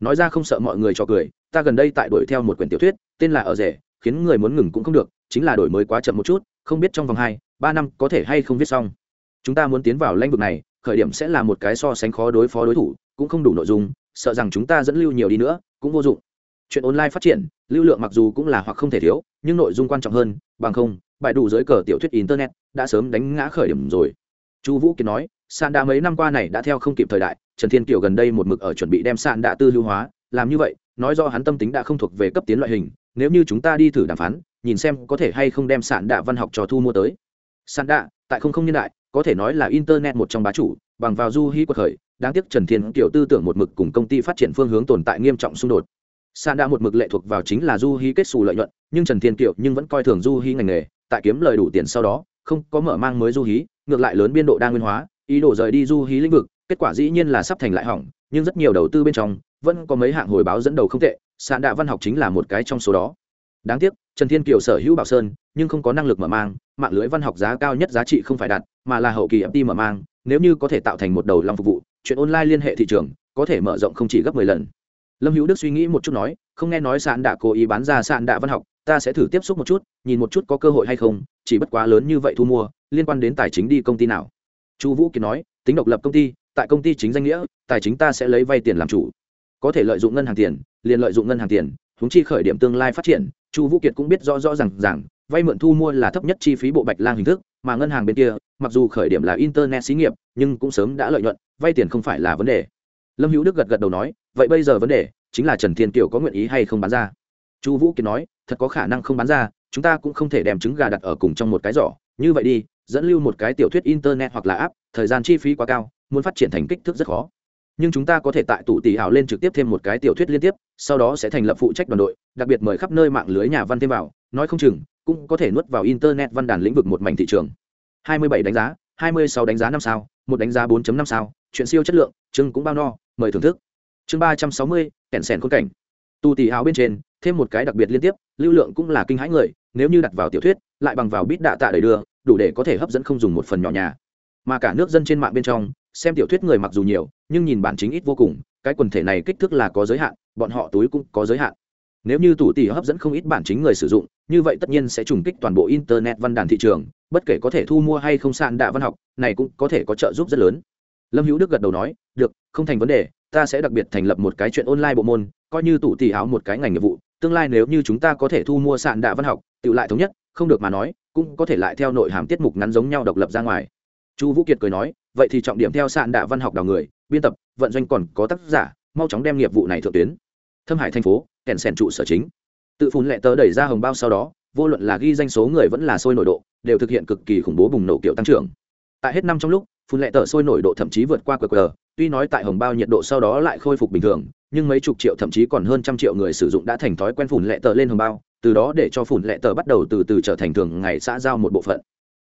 Nói ra không sợ mọi người cho cười, ta gần đây tại đuổi theo một quyển tiểu thuyết, tên là ở rể, khiến người muốn ngừng cũng không được, chính là đổi mới quá chậm một chút, không biết trong vòng hai, ba năm có thể hay không viết xong chúng ta muốn tiến vào lãnh vực này, khởi điểm sẽ là một cái so sánh khó đối phó đối thủ, cũng không đủ nội dung, sợ rằng chúng ta dẫn lưu nhiều đi nữa, cũng vô dụng. Chuyện online phát triển, lưu lượng mặc dù cũng là hoặc không thể thiếu, nhưng nội dung quan trọng hơn, bằng không, bài đủ dưới cờ tiểu thuyết internet đã sớm đánh ngã khởi điểm rồi. Chu vũ kiệt nói, sàn đã mấy năm qua này đã theo không kịp thời đại, trần thiên kiều gần đây một mực ở chuẩn bị đem sàn đã tư lưu hóa, làm như vậy, nói do hắn tâm tính đã không thuộc về cấp tiến loại hình, nếu như chúng ta đi thử đàm phán, nhìn xem có thể hay không đem sàn đạ văn học trò thu mua tới. Sàn đạ tại không không nhân đại có thể nói là internet một trong bá chủ, bằng vào du hí quật khởi, đáng tiếc trần thiên kiểu tư tưởng một mực cùng công ty phát triển phương hướng tồn tại nghiêm trọng xung đột. Sàn đã một mực lệ thuộc vào chính là du hí kết xù lợi nhuận, nhưng trần thiên kiểu nhưng vẫn coi thường du hí ngành nghề, tại kiếm lời đủ tiền sau đó, không có mở mang mới du hí, ngược lại lớn biên độ đa nguyên hóa, ý đồ rời đi du hí lĩnh vực, kết quả dĩ nhiên là sắp thành lại hỏng, nhưng rất nhiều đầu tư bên trong, vẫn có mấy hạng hồi báo dẫn đầu không tệ, sàn đạ văn học chính là một cái trong số đó. Đáng tiếc, trần thiên kiều sở hữu bảo sơn, nhưng không có năng lực mở mang, mạng lưới văn học giá cao nhất giá trị không phải đạt mà là hậu kỳ FT mở mang, nếu như có thể tạo thành một đầu long phục vụ, chuyện online liên hệ thị trường có thể mở rộng không chỉ gấp mười lần. Lâm hữu đức suy nghĩ một chút nói, không nghe nói sạn đã cố ý bán ra sạn đã văn học, ta sẽ thử tiếp xúc một chút, nhìn một chút có cơ hội hay không, chỉ bất quá lớn như vậy thu mua, liên quan đến tài chính đi công ty nào. Chu vũ kiệt nói, tính độc lập công ty, tại công ty chính danh nghĩa, tài chính ta sẽ lấy vay tiền làm chủ. Có thể lợi dụng ngân hàng tiền, liền lợi dụng ngân hàng tiền, huống chi khởi điểm tương lai phát triển, chu vũ kiệt cũng biết rõ rõ ràng rằng vay mượn thu mua là thấp nhất chi phí bộ bạch lang hình thức, mà ngân hàng bên kia, mặc dù khởi điểm là internet xí nghiệp, nhưng cũng sớm đã lợi nhuận, vay tiền không phải là vấn đề. Lâm hữu đức gật gật đầu nói, vậy bây giờ vấn đề chính là trần thiên kiều có nguyện ý hay không bán ra. Chu vũ kiệt nói, thật có khả năng không bán ra, chúng ta cũng không thể đem trứng gà đặt ở cùng trong một cái giỏ. Như vậy đi, dẫn lưu một cái tiểu thuyết internet hoặc là app, thời gian chi phí quá cao, muốn phát triển thành kích thước rất khó. Nhưng chúng ta có thể tại tủ tỷ ảo lên trực tiếp thêm một cái tiểu thuyết liên tiếp, sau đó sẽ thành lập phụ trách đoàn đội, đặc biệt mời khắp nơi mạng lưới nhà văn thêm vào, nói không chừng cũng có thể nuốt vào internet văn đàn lĩnh vực một mảnh thị trường. 27 đánh giá 26 đánh giá năm sao một đánh giá 4.5 sao chuyện siêu chất lượng chưng cũng bao no mời thưởng thức. Chương 360, kẻn sèn khôn cảnh. Tu tỷ áo bên trên thêm một cái đặc biệt liên tiếp lưu lượng cũng là kinh hãi người nếu như đặt vào tiểu thuyết lại bằng vào bít đạ tạ đẩy đưa đủ để có thể hấp dẫn không dùng một phần nhỏ nhà. Mà cả nước dân trên mạng bên trong xem tiểu thuyết người mặc dù nhiều nhưng nhìn bản chính ít vô cùng cái quần thể này kích thước là có giới hạn bọn họ túi cũng có giới hạn. Nếu như tủ tỷ hấp dẫn không ít bản chính người sử dụng như vậy tất nhiên sẽ trùng kích toàn bộ internet văn đàn thị trường, bất kể có thể thu mua hay không sạn đạ văn học, này cũng có thể có trợ giúp rất lớn. Lâm hữu đức gật đầu nói, được, không thành vấn đề, ta sẽ đặc biệt thành lập một cái chuyện online bộ môn, coi như tủ tỷ áo một cái ngành nghiệp vụ, tương lai nếu như chúng ta có thể thu mua sạn đạ văn học tự lại thống nhất, không được mà nói, cũng có thể lại theo nội hàm tiết mục ngắn giống nhau độc lập ra ngoài. Chu vũ kiệt cười nói, vậy thì trọng điểm theo sạn đạ văn học đào người, biên tập, vận doanh còn có tác giả, mau chóng đem nghiệp vụ này thượng tuyến. Thâm hải thành phố, kèn sèn trụ sở chính tự phun lệ tờ đẩy ra hồng bao sau đó, vô luận là ghi danh số người vẫn là sôi nổi độ, đều thực hiện cực kỳ khủng bố bùng nổ kiểu tăng trưởng. Tại hết năm trong lúc, phun lệ tờ sôi nổi độ thậm chí vượt qua qr tuy nói tại hồng bao nhiệt độ sau đó lại khôi phục bình thường, nhưng mấy chục triệu thậm chí còn hơn trăm triệu người sử dụng đã thành thói quen phun lệ tờ lên hồng bao, từ đó để cho phun lệ tờ bắt đầu từ từ trở thành thường ngày xã giao một bộ phận.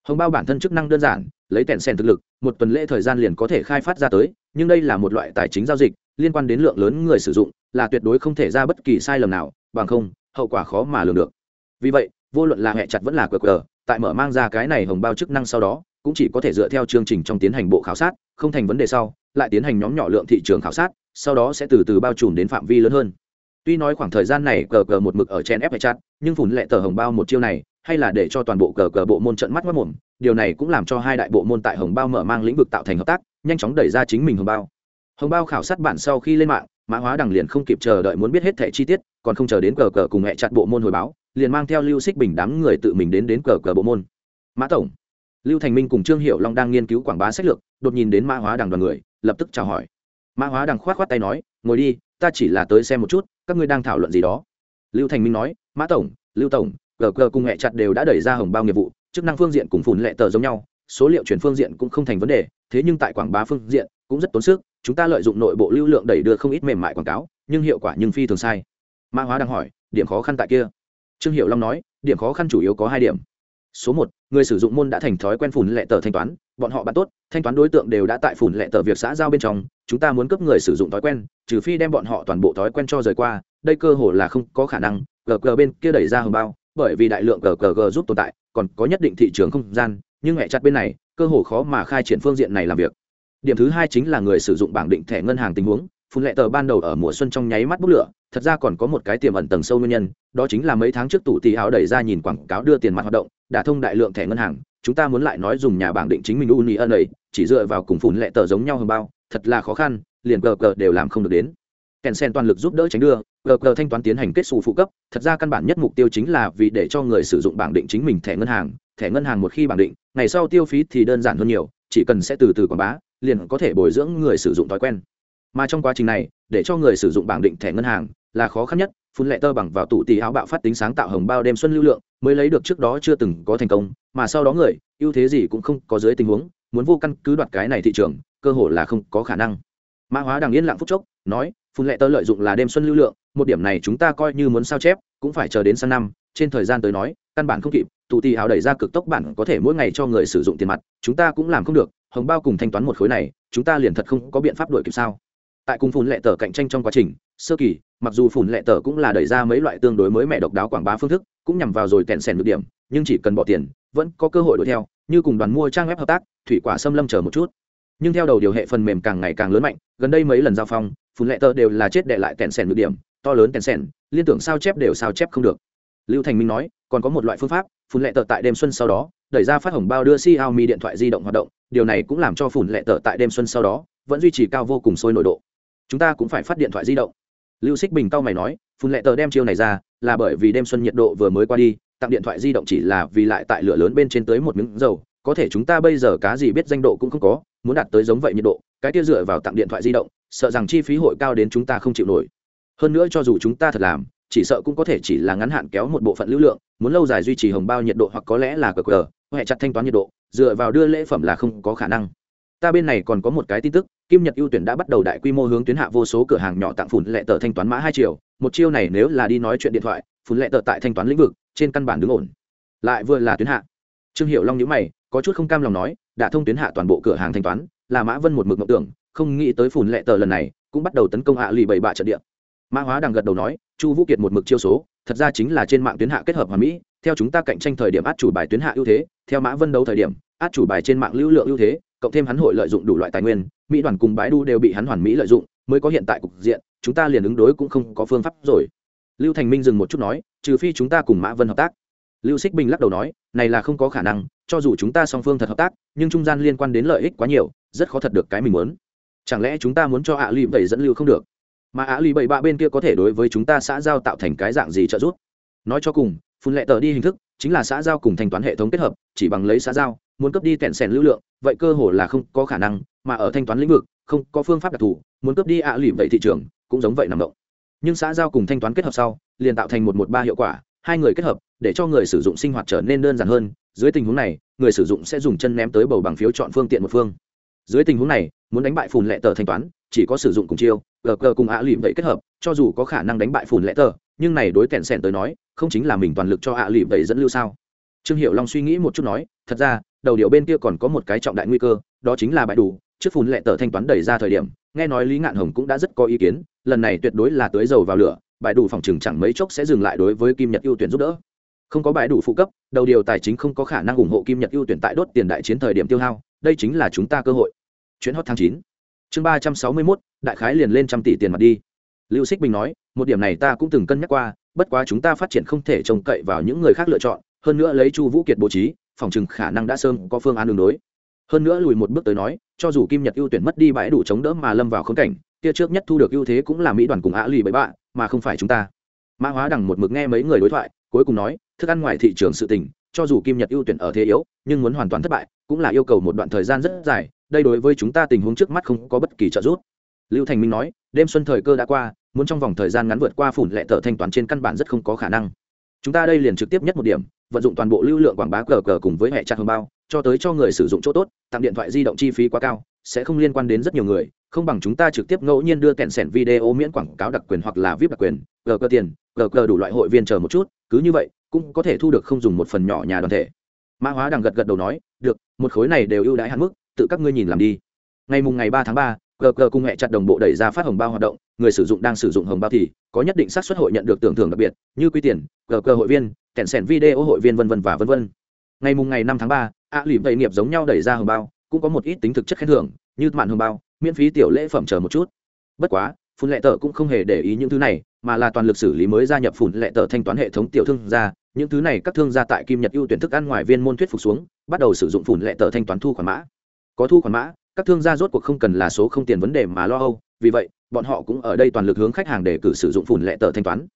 Hồng bao bản thân chức năng đơn giản, lấy tèn sen thực lực, một tuần lễ thời gian liền có thể khai phát ra tới, nhưng đây là một loại tài chính giao dịch, liên quan đến lượng lớn người sử dụng, là tuyệt đối không thể ra bất kỳ sai lầm nào, bằng không hậu quả khó mà lường được. Vì vậy vô luận là hẹ chặt vẫn là cờ cờ, tại mở mang ra cái này hồng bao chức năng sau đó cũng chỉ có thể dựa theo chương trình trong tiến hành bộ khảo sát không thành vấn đề sau lại tiến hành nhóm nhỏ lượng thị trường khảo sát sau đó sẽ từ từ bao trùm đến phạm vi lớn hơn. Tuy nói khoảng thời gian này cờ cờ một mực ở trên ép hẹ chặt nhưng phủn lệ tờ hồng bao một chiêu này hay là để cho toàn bộ cờ cờ bộ môn trận mắt mất mồm điều này cũng làm cho hai đại bộ môn tại hồng bao mở mang lĩnh vực tạo thành hợp tác nhanh chóng đẩy ra chính mình hồng bao. Hồng bao khảo sát bản sau khi lên mạng mã hóa đằng liền không kịp chờ đợi muốn biết hết thẻ chi tiết còn không chờ đến cờ cờ cùng hẹ chặt bộ môn hồi báo, liền mang theo lưu xích bình đám người tự mình đến đến cờ cờ bộ môn. Mã tổng, lưu thành minh cùng trương hiệu long đang nghiên cứu quảng bá sách lược, đột nhìn đến mã hóa đằng đoàn người, lập tức chào hỏi. Mã hóa đằng khoát khoát tay nói, ngồi đi, ta chỉ là tới xem một chút, các ngươi đang thảo luận gì đó. Lưu thành minh nói, mã tổng, lưu tổng, cờ cờ cùng hẹ chặt đều đã đẩy ra hồng bao nghiệp vụ, chức năng phương diện cùng phùn lệ tờ giống nhau, số liệu chuyển phương diện cũng không thành vấn đề, thế nhưng tại quảng bá phương diện cũng rất tốn sức, chúng ta lợi dụng nội bộ lưu lượng đẩy đưa không ít mềm mại quảng cáo, nhưng hiệu quả nhưng phi thường sai mã hóa đang hỏi, điểm khó khăn tại kia. Trương hiệu long nói, điểm khó khăn chủ yếu có hai điểm. Số một, người sử dụng môn đã thành thói quen phủn lệ tờ thanh toán, bọn họ bạn tốt, thanh toán đối tượng đều đã tại phủn lệ tờ việc xã giao bên trong, chúng ta muốn cấp người sử dụng thói quen, trừ phi đem bọn họ toàn bộ thói quen cho rời qua, đây cơ hồ là không có khả năng gg bên kia đẩy ra hồng bao, bởi vì đại lượng gg giúp tồn tại, còn có nhất định thị trường không gian, nhưng mẹ chặt bên này, cơ hồ khó mà khai triển phương diện này làm việc. Điểm thứ hai chính là người sử dụng bảng định thẻ ngân hàng tình huống phun lệ tờ ban đầu ở mùa xuân trong nháy mắt bút lửa thật ra còn có một cái tiềm ẩn tầng sâu nguyên nhân, đó chính là mấy tháng trước tủ tỷ áo đẩy ra nhìn quảng cáo đưa tiền mặt hoạt động, đã thông đại lượng thẻ ngân hàng, chúng ta muốn lại nói dùng nhà bảng định chính mình uni ân ấy chỉ dựa vào cùng phủn lệ tờ giống nhau hơn bao, thật là khó khăn, liền cờ cờ đều làm không được đến. Kèn sen toàn lực giúp đỡ tránh đưa gờ gờ thanh toán tiến hành kết xù phụ cấp, thật ra căn bản nhất mục tiêu chính là vì để cho người sử dụng bảng định chính mình thẻ ngân hàng, thẻ ngân hàng một khi bảng định, ngày sau tiêu phí thì đơn giản hơn nhiều, chỉ cần sẽ từ từ quảng bá, liền có thể bồi dưỡng người sử dụng thói quen. Mà trong quá trình này, để cho người sử dụng bảng định thẻ ngân hàng là khó khăn nhất, phun lệ tơ bằng vào tụ tỷ áo bạo phát tính sáng tạo hồng bao đêm xuân lưu lượng, mới lấy được trước đó chưa từng có thành công, mà sau đó người, ưu thế gì cũng không có dưới tình huống, muốn vô căn cứ đoạt cái này thị trường, cơ hội là không có khả năng. Mã hóa đằng yên lặng phúc chốc, nói, phun lệ tơ lợi dụng là đêm xuân lưu lượng, một điểm này chúng ta coi như muốn sao chép, cũng phải chờ đến sang năm, trên thời gian tới nói, căn bản không kịp tụ tỷ áo đẩy ra cực tốc bản có thể mỗi ngày cho người sử dụng tiền mặt, chúng ta cũng làm không được, hồng bao cùng thanh toán một khối này, chúng ta liền thật không có biện pháp đổi kịp sao? Tại cung phun lệ tờ cạnh tranh trong quá trình sơ kỳ mặc dù phủn lệ tờ cũng là đẩy ra mấy loại tương đối mới mẻ độc đáo quảng bá phương thức cũng nhằm vào rồi tèn sẻn được điểm nhưng chỉ cần bỏ tiền vẫn có cơ hội đuổi theo như cùng đoàn mua trang web hợp tác thủy quả xâm lâm chờ một chút nhưng theo đầu điều hệ phần mềm càng ngày càng lớn mạnh gần đây mấy lần giao phong phun lệ tờ đều là chết đệ lại tèn sẻn được điểm to lớn tèn sẻn liên tưởng sao chép đều sao chép không được lưu thành minh nói còn có một loại phương pháp phun lệ tờ tại đêm xuân sau đó đẩy ra phát hồng bao đưa Xiaomi điện thoại di động hoạt động, điều này cũng làm cho phủn lệ tờ tại đêm xuân sau đó vẫn duy trì cao vô cùng sôi nổi độ. Chúng ta cũng phải phát điện thoại di động. Lưu Xích Bình cao mày nói, phun lệ tờ đem chiêu này ra, là bởi vì đêm xuân nhiệt độ vừa mới qua đi, tặng điện thoại di động chỉ là vì lại tại lửa lớn bên trên tới một miếng dầu, có thể chúng ta bây giờ cá gì biết danh độ cũng không có, muốn đạt tới giống vậy nhiệt độ, cái kia dựa vào tặng điện thoại di động, sợ rằng chi phí hội cao đến chúng ta không chịu nổi. Hơn nữa cho dù chúng ta thật làm, chỉ sợ cũng có thể chỉ là ngắn hạn kéo một bộ phận lưu lượng, muốn lâu dài duy trì hồng bao nhiệt độ hoặc có lẽ là cờ cờ, hệ chặt thanh toán nhiệt độ dựa vào đưa lễ phẩm là không có khả năng ta bên này còn có một cái tin tức kim nhật ưu tuyển đã bắt đầu đại quy mô hướng tuyến hạ vô số cửa hàng nhỏ tặng phủn lệ tờ thanh toán mã hai triệu. Một chiêu này nếu là đi nói chuyện điện thoại phủn lệ tờ tại thanh toán lĩnh vực, trên căn bản đứng ổn. Lại vừa là tuyến hạ. Trương hiệu long nhữ mày, có chút không cam lòng nói, đã thông tuyến hạ toàn bộ cửa hàng thanh toán, là mã vân một mực mộng tưởng, không nghĩ tới phủn lệ tờ lần này cũng bắt đầu tấn công hạ lì bảy bạ trận địa. Mã hóa đang gật đầu nói, chu vũ kiệt một mực chiêu số, thật ra chính là trên mạng tuyến hạ kết hợp hòa mỹ, theo chúng ta cạnh tranh thời điểm át chủ bài tuyến hạ ưu thế, theo mã vân đấu thời điểm, át chủ bài trên mạng lưu lượng ưu thế, cộng thêm hắn hội lợi dụng đủ loại tài nguyên mỹ đoàn cùng bãi đu đều bị hắn hoàn mỹ lợi dụng, mới có hiện tại cục diện, chúng ta liền ứng đối cũng không có phương pháp rồi. Lưu thành minh dừng một chút nói, trừ phi chúng ta cùng mã vân hợp tác. Lưu xích bình lắc đầu nói, này là không có khả năng, cho dù chúng ta song phương thật hợp tác, nhưng trung gian liên quan đến lợi ích quá nhiều, rất khó thật được cái mình muốn. Chẳng lẽ chúng ta muốn cho hạ à lụy dẫn lưu không được? Mà ạ lì bảy bạ bên kia có thể đối với chúng ta xã giao tạo thành cái dạng gì trợ giúp? Nói cho cùng, phun lệ tờ đi hình thức, chính là xã giao cùng thanh toán hệ thống kết hợp, chỉ bằng lấy xã giao, muốn cấp đi tẹn sẻn lưu lượng, vậy cơ hồ là không có khả năng mà ở thanh toán lĩnh vực, không có phương pháp đặc thù, muốn cướp đi ạ lì vậy thị trường, cũng giống vậy nằm động. Nhưng xã giao cùng thanh toán kết hợp sau, liền tạo thành một một ba hiệu quả, hai người kết hợp, để cho người sử dụng sinh hoạt trở nên đơn giản hơn. Dưới tình huống này, người sử dụng sẽ dùng chân ném tới bầu bằng phiếu chọn phương tiện một phương. Dưới tình huống này, muốn đánh bại phùn lệ tờ thanh toán, chỉ có sử dụng cùng chiêu, gờ gờ cùng ạ lìm vậy kết hợp, cho dù có khả năng đánh bại phùn lệ tờ, nhưng này đối kẹn sẻn tới nói, không chính là mình toàn lực cho ạ lìm vậy dẫn lưu sao? Trương hiệu long suy nghĩ một chút nói, thật ra, đầu điệu bên kia còn có một cái trọng đại nguy cơ, đó chính là bại đủ trước phùn lệ tờ thanh toán đẩy ra thời điểm, nghe nói lý ngạn hồng cũng đã rất có ý kiến, lần này tuyệt đối là tưới dầu vào lửa, bài đủ phòng chừng chẳng mấy chốc sẽ dừng lại đối với kim nhật ưu tuyển giúp đỡ. Không có bãi đủ phụ cấp, đầu điều tài chính không có khả năng ủng hộ kim nhật ưu tuyển tại đốt tiền đại chiến thời điểm tiêu hao, đây chính là chúng ta cơ hội. Chuyến hot tháng chín. Chương ba trăm sáu mươi mốt, đại khái liền lên trăm tỷ tiền mặt đi. Lưu xích bình nói, một điểm này ta cũng từng cân nhắc qua, bất quá chúng ta phát triển không thể trông cậy vào những người khác lựa chọn, hơn nữa lấy chu vũ kiệt bố trí, phòng chừng khả năng đã sơn có phương án đường đối hơn nữa lùi một bước tới nói, cho dù kim nhật ưu tuyển mất đi bãi đủ chống đỡ mà lâm vào khống cảnh, kia trước nhất thu được ưu thế cũng là mỹ đoàn cùng ạ lì bậy bạ, mà không phải chúng ta. Mã hóa đằng một mực nghe mấy người đối thoại, cuối cùng nói, thức ăn ngoài thị trường sự tình, cho dù kim nhật ưu tuyển ở thế yếu, nhưng muốn hoàn toàn thất bại, cũng là yêu cầu một đoạn thời gian rất dài, đây đối với chúng ta tình huống trước mắt không có bất kỳ trợ giúp. Lưu thành minh nói, đêm xuân thời cơ đã qua, muốn trong vòng thời gian ngắn vượt qua phủn lệ tờ thanh toán trên căn bản rất không có khả năng. Chúng ta đây liền trực tiếp nhất một điểm, vận dụng toàn bộ lưu lượng quảng bá cờ cờ cùng với hệ chặt hương bao cho tới cho người sử dụng chỗ tốt, tặng điện thoại di động chi phí quá cao, sẽ không liên quan đến rất nhiều người, không bằng chúng ta trực tiếp ngẫu nhiên đưa kẹn sẻn video miễn quảng cáo đặc quyền hoặc là vip đặc quyền, gờ cơ tiền, gờ cơ đủ loại hội viên chờ một chút, cứ như vậy, cũng có thể thu được không dùng một phần nhỏ nhà đoàn thể. Mã hóa đằng gật gật đầu nói, được, một khối này đều ưu đãi hạn mức, tự các ngươi nhìn làm đi. Ngày mùng ngày ba tháng ba, gờ cơ cùng hẹ chặt đồng bộ đẩy ra phát hồng bao hoạt động, người sử dụng đang sử dụng hồng bao thì có nhất định xác suất hội nhận được tưởng thưởng đặc biệt, như quy tiền, gờ cơ hội viên kèn sẻn video hội viên vân vân và vân vân. Ngày mùng ngày năm tháng ba ạ lìm đầy nghiệp giống nhau đẩy ra hồng bao, cũng có một ít tính thực chất khen thưởng, như mạn hồng bao, miễn phí tiểu lễ phẩm chờ một chút. Bất quá, phun lệ tờ cũng không hề để ý những thứ này, mà là toàn lực xử lý mới gia nhập phun lệ tờ thanh toán hệ thống tiểu thương gia. Những thứ này các thương gia tại kim nhật ưu tuyển thức ăn ngoài viên môn thuyết phục xuống, bắt đầu sử dụng phun lệ tờ thanh toán thu khoản mã. Có thu khoản mã, các thương gia rốt cuộc không cần là số không tiền vấn đề mà lo âu, vì vậy, bọn họ cũng ở đây toàn lực hướng khách hàng để cử sử dụng phun lệ tờ thanh toán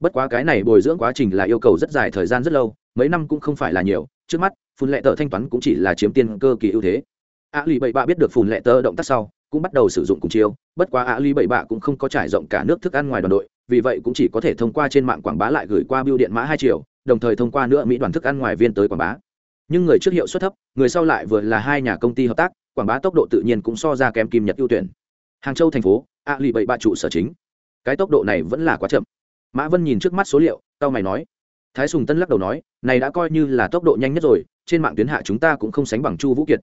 bất quá cái này bồi dưỡng quá trình là yêu cầu rất dài thời gian rất lâu, mấy năm cũng không phải là nhiều, trước mắt phun lệ tờ thanh toán cũng chỉ là chiếm tiên cơ kỳ ưu thế. A lì bảy bạ biết được phun lệ tờ động tác sau, cũng bắt đầu sử dụng cùng chiêu, bất quá a lì bảy bạ cũng không có trải rộng cả nước thức ăn ngoài đoàn đội, vì vậy cũng chỉ có thể thông qua trên mạng quảng bá lại gửi qua biêu điện mã hai triệu, đồng thời thông qua nữa mỹ đoàn thức ăn ngoài viên tới quảng bá. Nhưng người trước hiệu suất thấp, người sau lại vừa là hai nhà công ty hợp tác, quảng bá tốc độ tự nhiên cũng so ra kém kim nhật ưu tuyển. Hàng châu thành phố a lì bảy bạ trụ sở chính. Cái tốc độ này vẫn là quá chậm mã vân nhìn trước mắt số liệu tao mày nói. Thái sùng tân lắc đầu nói, này đã coi như là tốc độ nhanh nhất rồi, trên mạng tuyến hạ chúng ta cũng không sánh bằng chu vũ kiệt.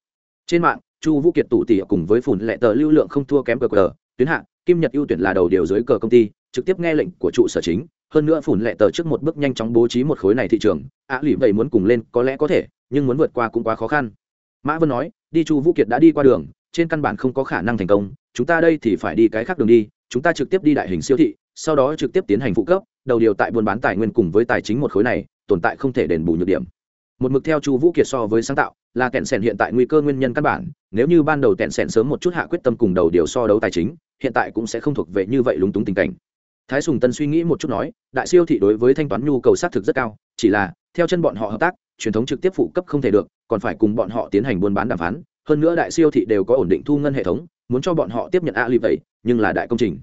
Trên mạng, chu vũ kiệt tụ tỉ cùng với phủn lệ tờ lưu lượng không thua kém cờ cờ, tuyến hạ, kim nhật ưu tuyển là đầu điều dưới cờ công ty, trực tiếp nghe lệnh của trụ sở chính. Hơn nữa phủn lệ tờ trước một bước nhanh chóng bố trí một khối này thị trường, ạ lỉ vậy muốn cùng lên có lẽ có thể, nhưng muốn vượt qua cũng quá khó khăn. Mã vân nói, đi chu vũ kiệt đã đi qua đường, trên căn bản không có khả năng thành công, chúng ta đây thì phải đi cái khác đường đi, chúng ta trực tiếp đi đại hình siêu thị sau đó trực tiếp tiến hành phụ cấp, đầu điều tại buôn bán tài nguyên cùng với tài chính một khối này, tồn tại không thể đền bù nhược điểm. Một mực theo chu vũ kiệt so với sáng tạo, là kẹn sẻn hiện tại nguy cơ nguyên nhân căn bản, nếu như ban đầu kẹn sẻn sớm một chút hạ quyết tâm cùng đầu điều so đấu tài chính, hiện tại cũng sẽ không thuộc về như vậy lúng túng tình cảnh. Thái sùng tân suy nghĩ một chút nói, đại siêu thị đối với thanh toán nhu cầu xác thực rất cao, chỉ là, theo chân bọn họ hợp tác, truyền thống trực tiếp phụ cấp không thể được, còn phải cùng bọn họ tiến hành buôn bán đàm phán, hơn nữa đại siêu thị đều có ổn định thu ngân hệ thống, muốn cho bọn họ tiếp nhận a lì vậy nhưng là đại công trình.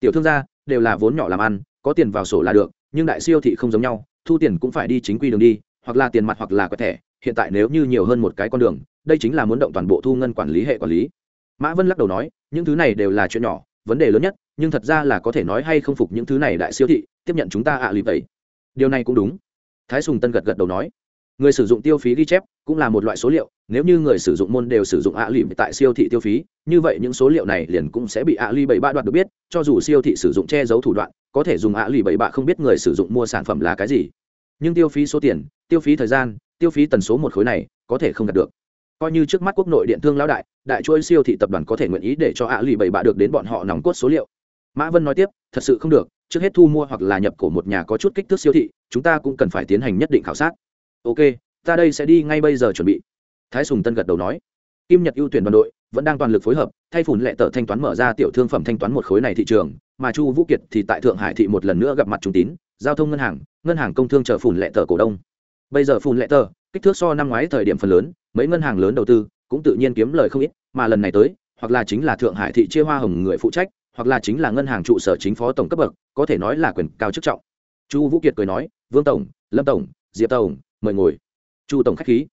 Tiểu thương gia đều là vốn nhỏ làm ăn, có tiền vào sổ là được, nhưng đại siêu thị không giống nhau, thu tiền cũng phải đi chính quy đường đi, hoặc là tiền mặt hoặc là có thẻ, hiện tại nếu như nhiều hơn một cái con đường, đây chính là muốn động toàn bộ thu ngân quản lý hệ quản lý. Mã vân lắc đầu nói, những thứ này đều là chuyện nhỏ, vấn đề lớn nhất, nhưng thật ra là có thể nói hay không phục những thứ này đại siêu thị, tiếp nhận chúng ta ạ à lì vậy. Điều này cũng đúng. Thái sùng tân gật gật đầu nói người sử dụng tiêu phí ghi chép cũng là một loại số liệu, nếu như người sử dụng môn đều sử dụng ạ lì tại siêu thị tiêu phí, như vậy những số liệu này liền cũng sẽ bị ạ lì bảy ba đoạt được biết, cho dù siêu thị sử dụng che giấu thủ đoạn, có thể dùng ạ lì bảy bạ không biết người sử dụng mua sản phẩm là cái gì. Nhưng tiêu phí số tiền, tiêu phí thời gian, tiêu phí tần số một khối này có thể không đạt được. Coi như trước mắt quốc nội điện thương lão đại đại chuỗi siêu thị tập đoàn có thể nguyện ý để cho ạ lì bảy bạ được đến bọn họ nòng cốt số liệu. Mã vân nói tiếp, thật sự không được, trước hết thu mua hoặc là nhập cổ một nhà có chút kích thước siêu thị, chúng ta cũng cần phải tiến hành nhất định khảo sát ok, ta đây sẽ đi ngay bây giờ chuẩn bị. Thái sùng tân gật đầu nói. Kim nhật ưu tuyển đoàn đội, vẫn đang toàn lực phối hợp, thay phủn lệ tờ thanh toán mở ra tiểu thương phẩm thanh toán một khối này thị trường, mà chu vũ kiệt thì tại thượng hải thị một lần nữa gặp mặt trung tín, giao thông ngân hàng ngân hàng công thương chờ phùn lệ tờ cổ đông. Bây giờ phùn lệ tờ kích thước so năm ngoái thời điểm phần lớn, mấy ngân hàng lớn đầu tư cũng tự nhiên kiếm lời không ít, mà lần này tới, hoặc là chính là thượng hải thị chia hoa hồng người phụ trách, hoặc là chính là ngân hàng trụ sở chính phó tổng cấp bậc, có thể nói là quyền cao chức trọng. Chu vũ kiệt cười nói, vương tổng, lâm tổng, diệp tổng mời ngồi. Chu tổng khách khí.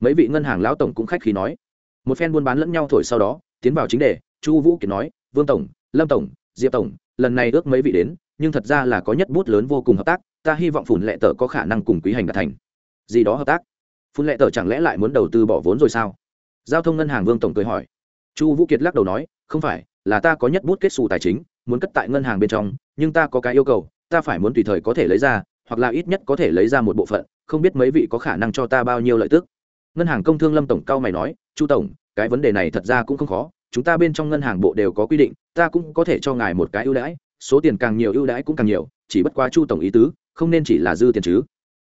Mấy vị ngân hàng lão tổng cũng khách khí nói. Một phen buôn bán lẫn nhau thổi sau đó, tiến vào chính đề, chu vũ kiệt nói, vương tổng, lâm tổng, diệp tổng, lần này ước mấy vị đến, nhưng thật ra là có nhất bút lớn vô cùng hợp tác, ta hy vọng phủn lệ tờ có khả năng cùng quý hành đạt thành. Gì đó hợp tác? Phun lệ tờ chẳng lẽ lại muốn đầu tư bỏ vốn rồi sao? Giao thông ngân hàng vương tổng cười hỏi. Chu vũ kiệt lắc đầu nói, không phải, là ta có nhất bút kết xù tài chính, muốn cất tại ngân hàng bên trong, nhưng ta có cái yêu cầu, ta phải muốn tùy thời có thể lấy ra hoặc là ít nhất có thể lấy ra một bộ phận, không biết mấy vị có khả năng cho ta bao nhiêu lợi tức. Ngân hàng công thương lâm tổng cao mày nói, chu tổng, cái vấn đề này thật ra cũng không khó, chúng ta bên trong ngân hàng bộ đều có quy định, ta cũng có thể cho ngài một cái ưu đãi, số tiền càng nhiều ưu đãi cũng càng nhiều, chỉ bất quá chu tổng ý tứ, không nên chỉ là dư tiền chứ.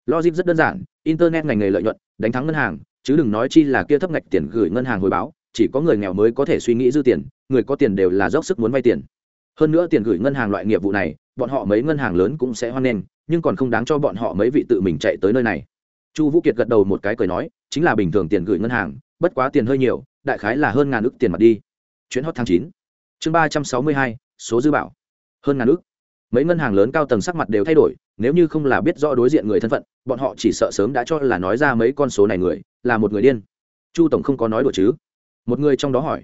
Logic rất đơn giản, internet ngành nghề lợi nhuận, đánh thắng ngân hàng, chứ đừng nói chi là kia thấp ngạch tiền gửi ngân hàng hồi báo, chỉ có người nghèo mới có thể suy nghĩ dư tiền, người có tiền đều là dốc sức muốn vay tiền. Hơn nữa tiền gửi ngân hàng loại nghiệp vụ này bọn họ mấy ngân hàng lớn cũng sẽ hoan nghênh, nhưng còn không đáng cho bọn họ mấy vị tự mình chạy tới nơi này. Chu vũ kiệt gật đầu một cái cười nói, chính là bình thường tiền gửi ngân hàng, bất quá tiền hơi nhiều, đại khái là hơn ngàn ước tiền mặt đi. Chuyến hot tháng chín. Chương ba trăm sáu mươi hai, số dư bảo. Hơn ngàn ước mấy ngân hàng lớn cao tầng sắc mặt đều thay đổi, nếu như không là biết rõ đối diện người thân phận, bọn họ chỉ sợ sớm đã cho là nói ra mấy con số này người, là một người điên. Chu tổng không có nói đùa chứ? Một người trong đó hỏi.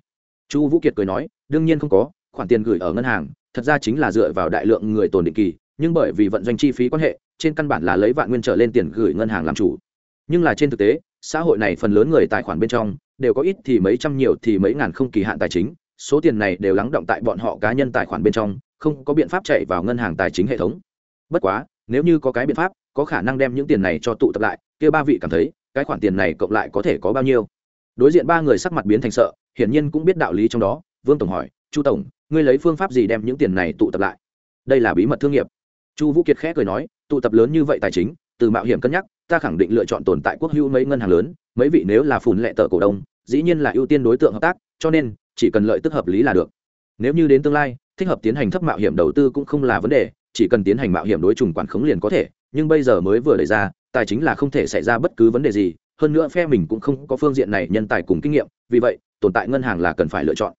Chu vũ kiệt cười nói, đương nhiên không có, khoản tiền gửi ở ngân hàng thật ra chính là dựa vào đại lượng người tồn định kỳ, nhưng bởi vì vận doanh chi phí quan hệ, trên căn bản là lấy vạn nguyên trở lên tiền gửi ngân hàng làm chủ. Nhưng là trên thực tế, xã hội này phần lớn người tài khoản bên trong, đều có ít thì mấy trăm nhiều thì mấy ngàn không kỳ hạn tài chính, số tiền này đều lắng động tại bọn họ cá nhân tài khoản bên trong, không có biện pháp chạy vào ngân hàng tài chính hệ thống. Bất quá, nếu như có cái biện pháp, có khả năng đem những tiền này cho tụ tập lại, kia ba vị cảm thấy, cái khoản tiền này cộng lại có thể có bao nhiêu? Đối diện ba người sắc mặt biến thành sợ, hiển nhiên cũng biết đạo lý trong đó, vương tổng hỏi, chu tổng ngươi lấy phương pháp gì đem những tiền này tụ tập lại? Đây là bí mật thương nghiệp. Chu vũ kiệt khẽ cười nói, tụ tập lớn như vậy tài chính, từ mạo hiểm cân nhắc, ta khẳng định lựa chọn tồn tại quốc hữu mấy ngân hàng lớn, mấy vị nếu là phùn lệ tờ cổ đông, dĩ nhiên là ưu tiên đối tượng hợp tác, cho nên, chỉ cần lợi tức hợp lý là được. Nếu như đến tương lai, thích hợp tiến hành thấp mạo hiểm đầu tư cũng không là vấn đề, chỉ cần tiến hành mạo hiểm đối trùng quản khống liền có thể, nhưng bây giờ mới vừa đẩy ra, tài chính là không thể xảy ra bất cứ vấn đề gì, hơn nữa phe mình cũng không có phương diện này nhân tài cùng kinh nghiệm, vì vậy, tồn tại ngân hàng là cần phải lựa chọn.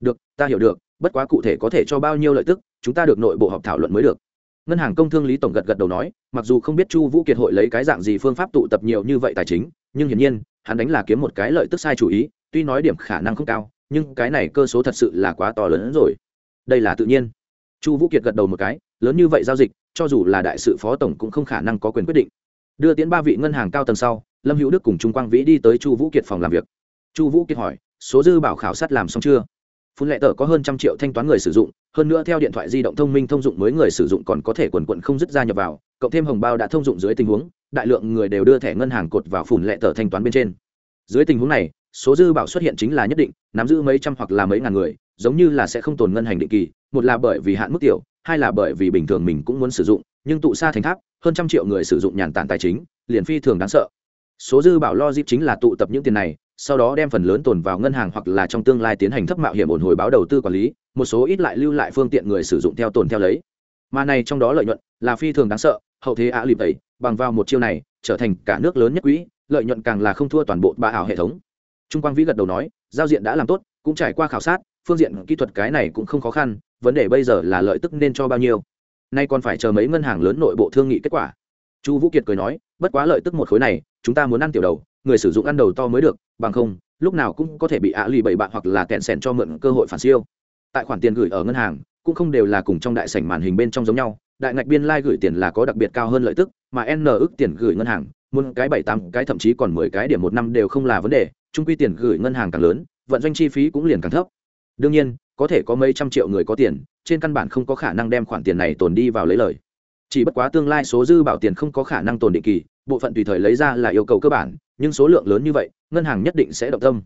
Được, ta hiểu được bất quá cụ thể có thể cho bao nhiêu lợi tức, chúng ta được nội bộ họp thảo luận mới được. Ngân hàng công thương lý tổng gật gật đầu nói, mặc dù không biết chu vũ kiệt hội lấy cái dạng gì phương pháp tụ tập nhiều như vậy tài chính, nhưng hiển nhiên, hắn đánh là kiếm một cái lợi tức sai chủ ý, tuy nói điểm khả năng không cao, nhưng cái này cơ số thật sự là quá to lớn hơn rồi. Đây là tự nhiên. Chu vũ kiệt gật đầu một cái, lớn như vậy giao dịch, cho dù là đại sự phó tổng cũng không khả năng có quyền quyết định. Đưa tiến ba vị ngân hàng cao tầng sau, lâm hữu đức cùng trung quang vĩ đi tới chu vũ kiệt phòng làm việc. Chu vũ kiệt hỏi, số dư bảo khảo sát làm xong chưa? Phun lệ tờ có hơn trăm triệu thanh toán người sử dụng, hơn nữa theo điện thoại di động thông minh thông dụng mới người sử dụng còn có thể quần quận không dứt ra nhập vào, cộng thêm hồng bao đã thông dụng dưới tình huống, đại lượng người đều đưa thẻ ngân hàng cột vào phủn lệ tờ thanh toán bên trên. Dưới tình huống này, số dư bảo xuất hiện chính là nhất định, nắm giữ mấy trăm hoặc là mấy ngàn người, giống như là sẽ không tồn ngân hành định kỳ, một là bởi vì hạn mức tiểu, hai là bởi vì bình thường mình cũng muốn sử dụng, nhưng tụ xa thành tháp, hơn trăm triệu người sử dụng nhàn tản tài chính, liền phi thường đáng sợ số dư bảo lo dịp chính là tụ tập những tiền này, sau đó đem phần lớn tồn vào ngân hàng hoặc là trong tương lai tiến hành thấp mạo hiểm ổn hồi báo đầu tư quản lý, một số ít lại lưu lại phương tiện người sử dụng theo tồn theo lấy. Mà này trong đó lợi nhuận là phi thường đáng sợ, hậu thế ạ lịp ấy, bằng vào một chiêu này, trở thành cả nước lớn nhất quỹ, lợi nhuận càng là không thua toàn bộ ba ảo hệ thống. Trung quang vĩ gật đầu nói, giao diện đã làm tốt, cũng trải qua khảo sát, phương diện kỹ thuật cái này cũng không khó khăn, vấn đề bây giờ là lợi tức nên cho bao nhiêu. Nay còn phải chờ mấy ngân hàng lớn nội bộ thương nghị kết quả. Chu vũ kiệt cười nói bất quá lợi tức một khối này, chúng ta muốn ăn tiểu đầu, người sử dụng ăn đầu to mới được, bằng không, lúc nào cũng có thể bị ạ lì bậy bạn hoặc là kẹn sẻn cho mượn cơ hội phản siêu. Tại khoản tiền gửi ở ngân hàng, cũng không đều là cùng trong đại sảnh màn hình bên trong giống nhau, đại ngạch biên lai、like、gửi tiền là có đặc biệt cao hơn lợi tức, mà n ước tiền gửi ngân hàng, muốn cái bảy tám cái thậm chí còn mười cái điểm một năm đều không là vấn đề trung quy tiền gửi ngân hàng càng lớn, vận doanh chi phí cũng liền càng thấp. Đương nhiên, có thể có mấy trăm triệu người có tiền, trên căn bản không có khả năng đem khoản tiền này tồn đi vào lấy lời. Chỉ bất quá tương lai số dư bảo tiền không có khả năng tồn định kỳ bộ phận tùy thời lấy ra là yêu cầu cơ bản, nhưng số lượng lớn như vậy, ngân hàng nhất định sẽ động tâm.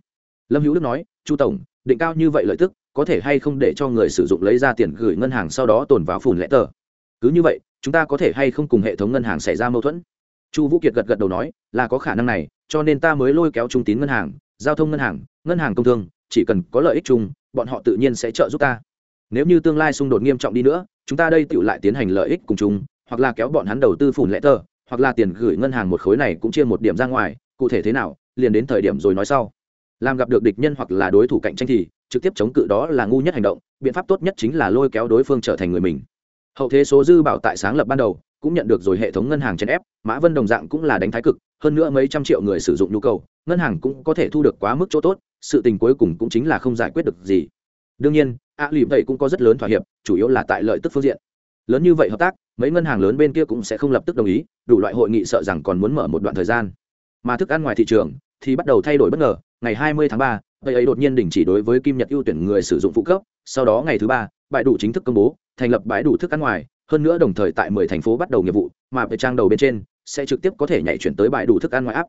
Lâm hữu đức nói, chu tổng, định cao như vậy lợi tức, có thể hay không để cho người sử dụng lấy ra tiền gửi ngân hàng sau đó tồn vào phủn lẽ tờ? Cứ như vậy, chúng ta có thể hay không cùng hệ thống ngân hàng xảy ra mâu thuẫn? Chu vũ kiệt gật gật đầu nói, là có khả năng này, cho nên ta mới lôi kéo trung tín ngân hàng, giao thông ngân hàng ngân hàng công thương, chỉ cần có lợi ích chung, bọn họ tự nhiên sẽ trợ giúp ta. Nếu như tương lai xung đột nghiêm trọng đi nữa, chúng ta đây tự lại tiến hành lợi ích cùng chúng hoặc là kéo bọn hắn đầu tư phủn lẽ tờ hoặc là tiền gửi ngân hàng một khối này cũng chia một điểm ra ngoài, cụ thể thế nào, liền đến thời điểm rồi nói sau. Làm gặp được địch nhân hoặc là đối thủ cạnh tranh thì, trực tiếp chống cự đó là ngu nhất hành động, biện pháp tốt nhất chính là lôi kéo đối phương trở thành người mình. Hậu thế số dư bảo tại sáng lập ban đầu, cũng nhận được rồi hệ thống ngân hàng chèn ép, mã vân đồng dạng cũng là đánh thái cực, hơn nữa mấy trăm triệu người sử dụng nhu cầu, ngân hàng cũng có thể thu được quá mức chỗ tốt, sự tình cuối cùng cũng chính là không giải quyết được gì. Đương nhiên, a lụy vậy cũng có rất lớn thỏa hiệp, chủ yếu là tại lợi tức phương diện lớn như vậy hợp tác mấy ngân hàng lớn bên kia cũng sẽ không lập tức đồng ý đủ loại hội nghị sợ rằng còn muốn mở một đoạn thời gian. Mà thức ăn ngoài thị trường thì bắt đầu thay đổi bất ngờ ngày 20 tháng 3, vậy ấy đột nhiên đình chỉ đối với kim nhật ưu tuyển người sử dụng phụ cấp sau đó ngày thứ ba bãi đủ chính thức công bố thành lập bãi đủ thức ăn ngoài hơn nữa đồng thời tại 10 thành phố bắt đầu nghiệp vụ mà về trang đầu bên trên sẽ trực tiếp có thể nhảy chuyển tới bãi đủ thức ăn ngoài áp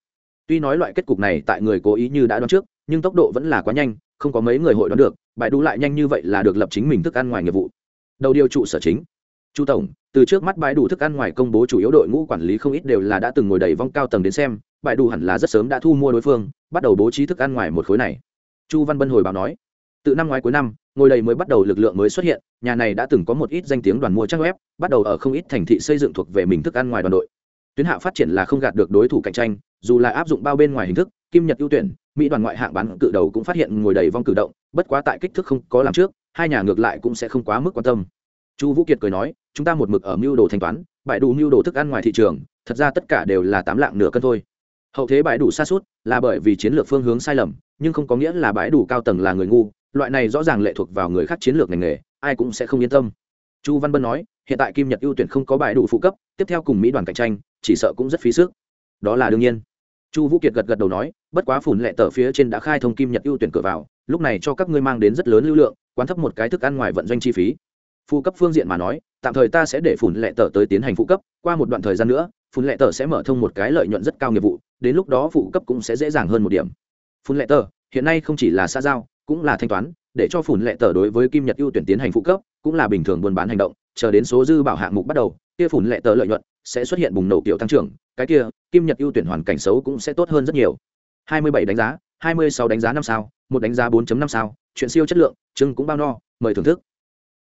tuy nói loại kết cục này tại người cố ý như đã đoán trước nhưng tốc độ vẫn là quá nhanh không có mấy người hội đoán được bãi đủ lại nhanh như vậy là được lập chính mình thức ăn ngoài nghiệp vụ. Đầu điều trụ sở chính chu tổng, từ trước mắt bãi đủ thức ăn ngoài công bố chủ yếu đội ngũ quản lý không ít đều là đã từng ngồi đầy vong cao tầng đến xem, bãi đủ hẳn là rất sớm đã thu mua đối phương, bắt đầu bố trí thức ăn ngoài một khối này. Chu văn bân hồi báo nói, từ năm ngoái cuối năm, ngồi đầy mới bắt đầu lực lượng mới xuất hiện, nhà này đã từng có một ít danh tiếng đoàn mua trang web, bắt đầu ở không ít thành thị xây dựng thuộc về mình thức ăn ngoài đoàn đội. Tuyến hạ phát triển là không gạt được đối thủ cạnh tranh, dù là áp dụng bao bên ngoài hình thức, kim nhật ưu tuyển, mỹ đoàn ngoại hạng bán cự đầu cũng phát hiện ngồi đầy vong cử động, bất quá tại kích thước không có làm trước, hai nhà ngược lại cũng sẽ không quá mức quan tâm chu vũ kiệt cười nói, chúng ta một mực ở mưu đồ thanh toán, bãi đủ mưu đồ thức ăn ngoài thị trường, thật ra tất cả đều là tám lạng nửa cân thôi. Hậu thế bãi đủ xa suốt là bởi vì chiến lược phương hướng sai lầm, nhưng không có nghĩa là bãi đủ cao tầng là người ngu, loại này rõ ràng lệ thuộc vào người khác chiến lược ngành nghề, ai cũng sẽ không yên tâm. Chu văn bân nói, hiện tại kim nhật ưu tuyển không có bãi đủ phụ cấp, tiếp theo cùng mỹ đoàn cạnh tranh, chỉ sợ cũng rất phí sức. Đó là đương nhiên. Chu vũ kiệt gật gật đầu nói, bất quá phủn lệ tờ phía trên đã khai thông kim nhật ưu tuyển cửa vào, lúc này cho các ngươi mang đến rất lớn lưu lượng, quán thấp một cái thức ăn ngoài vận doanh chi phí phụ cấp phương diện mà nói, tạm thời ta sẽ để Phùn lệ tờ tới tiến hành phụ cấp, qua một đoạn thời gian nữa, Phùn lệ tờ sẽ mở thông một cái lợi nhuận rất cao nghiệp vụ, đến lúc đó phụ cấp cũng sẽ dễ dàng hơn một điểm. Phùn lệ tờ, hiện nay không chỉ là xa giao, cũng là thanh toán, để cho Phùn lệ tờ đối với kim nhật ưu tuyển tiến hành phụ cấp, cũng là bình thường buôn bán hành động, chờ đến số dư bảo hạng mục bắt đầu, kia Phùn lệ tờ lợi nhuận sẽ xuất hiện bùng nổ kiểu tăng trưởng, cái kia, kim nhật ưu tuyển hoàn cảnh xấu cũng sẽ tốt hơn rất nhiều. 27 đánh giá 26 đánh giá năm sao, một đánh giá 4.5 sao, chuyện siêu chất lượng chưng cũng bao no, mời thưởng thức.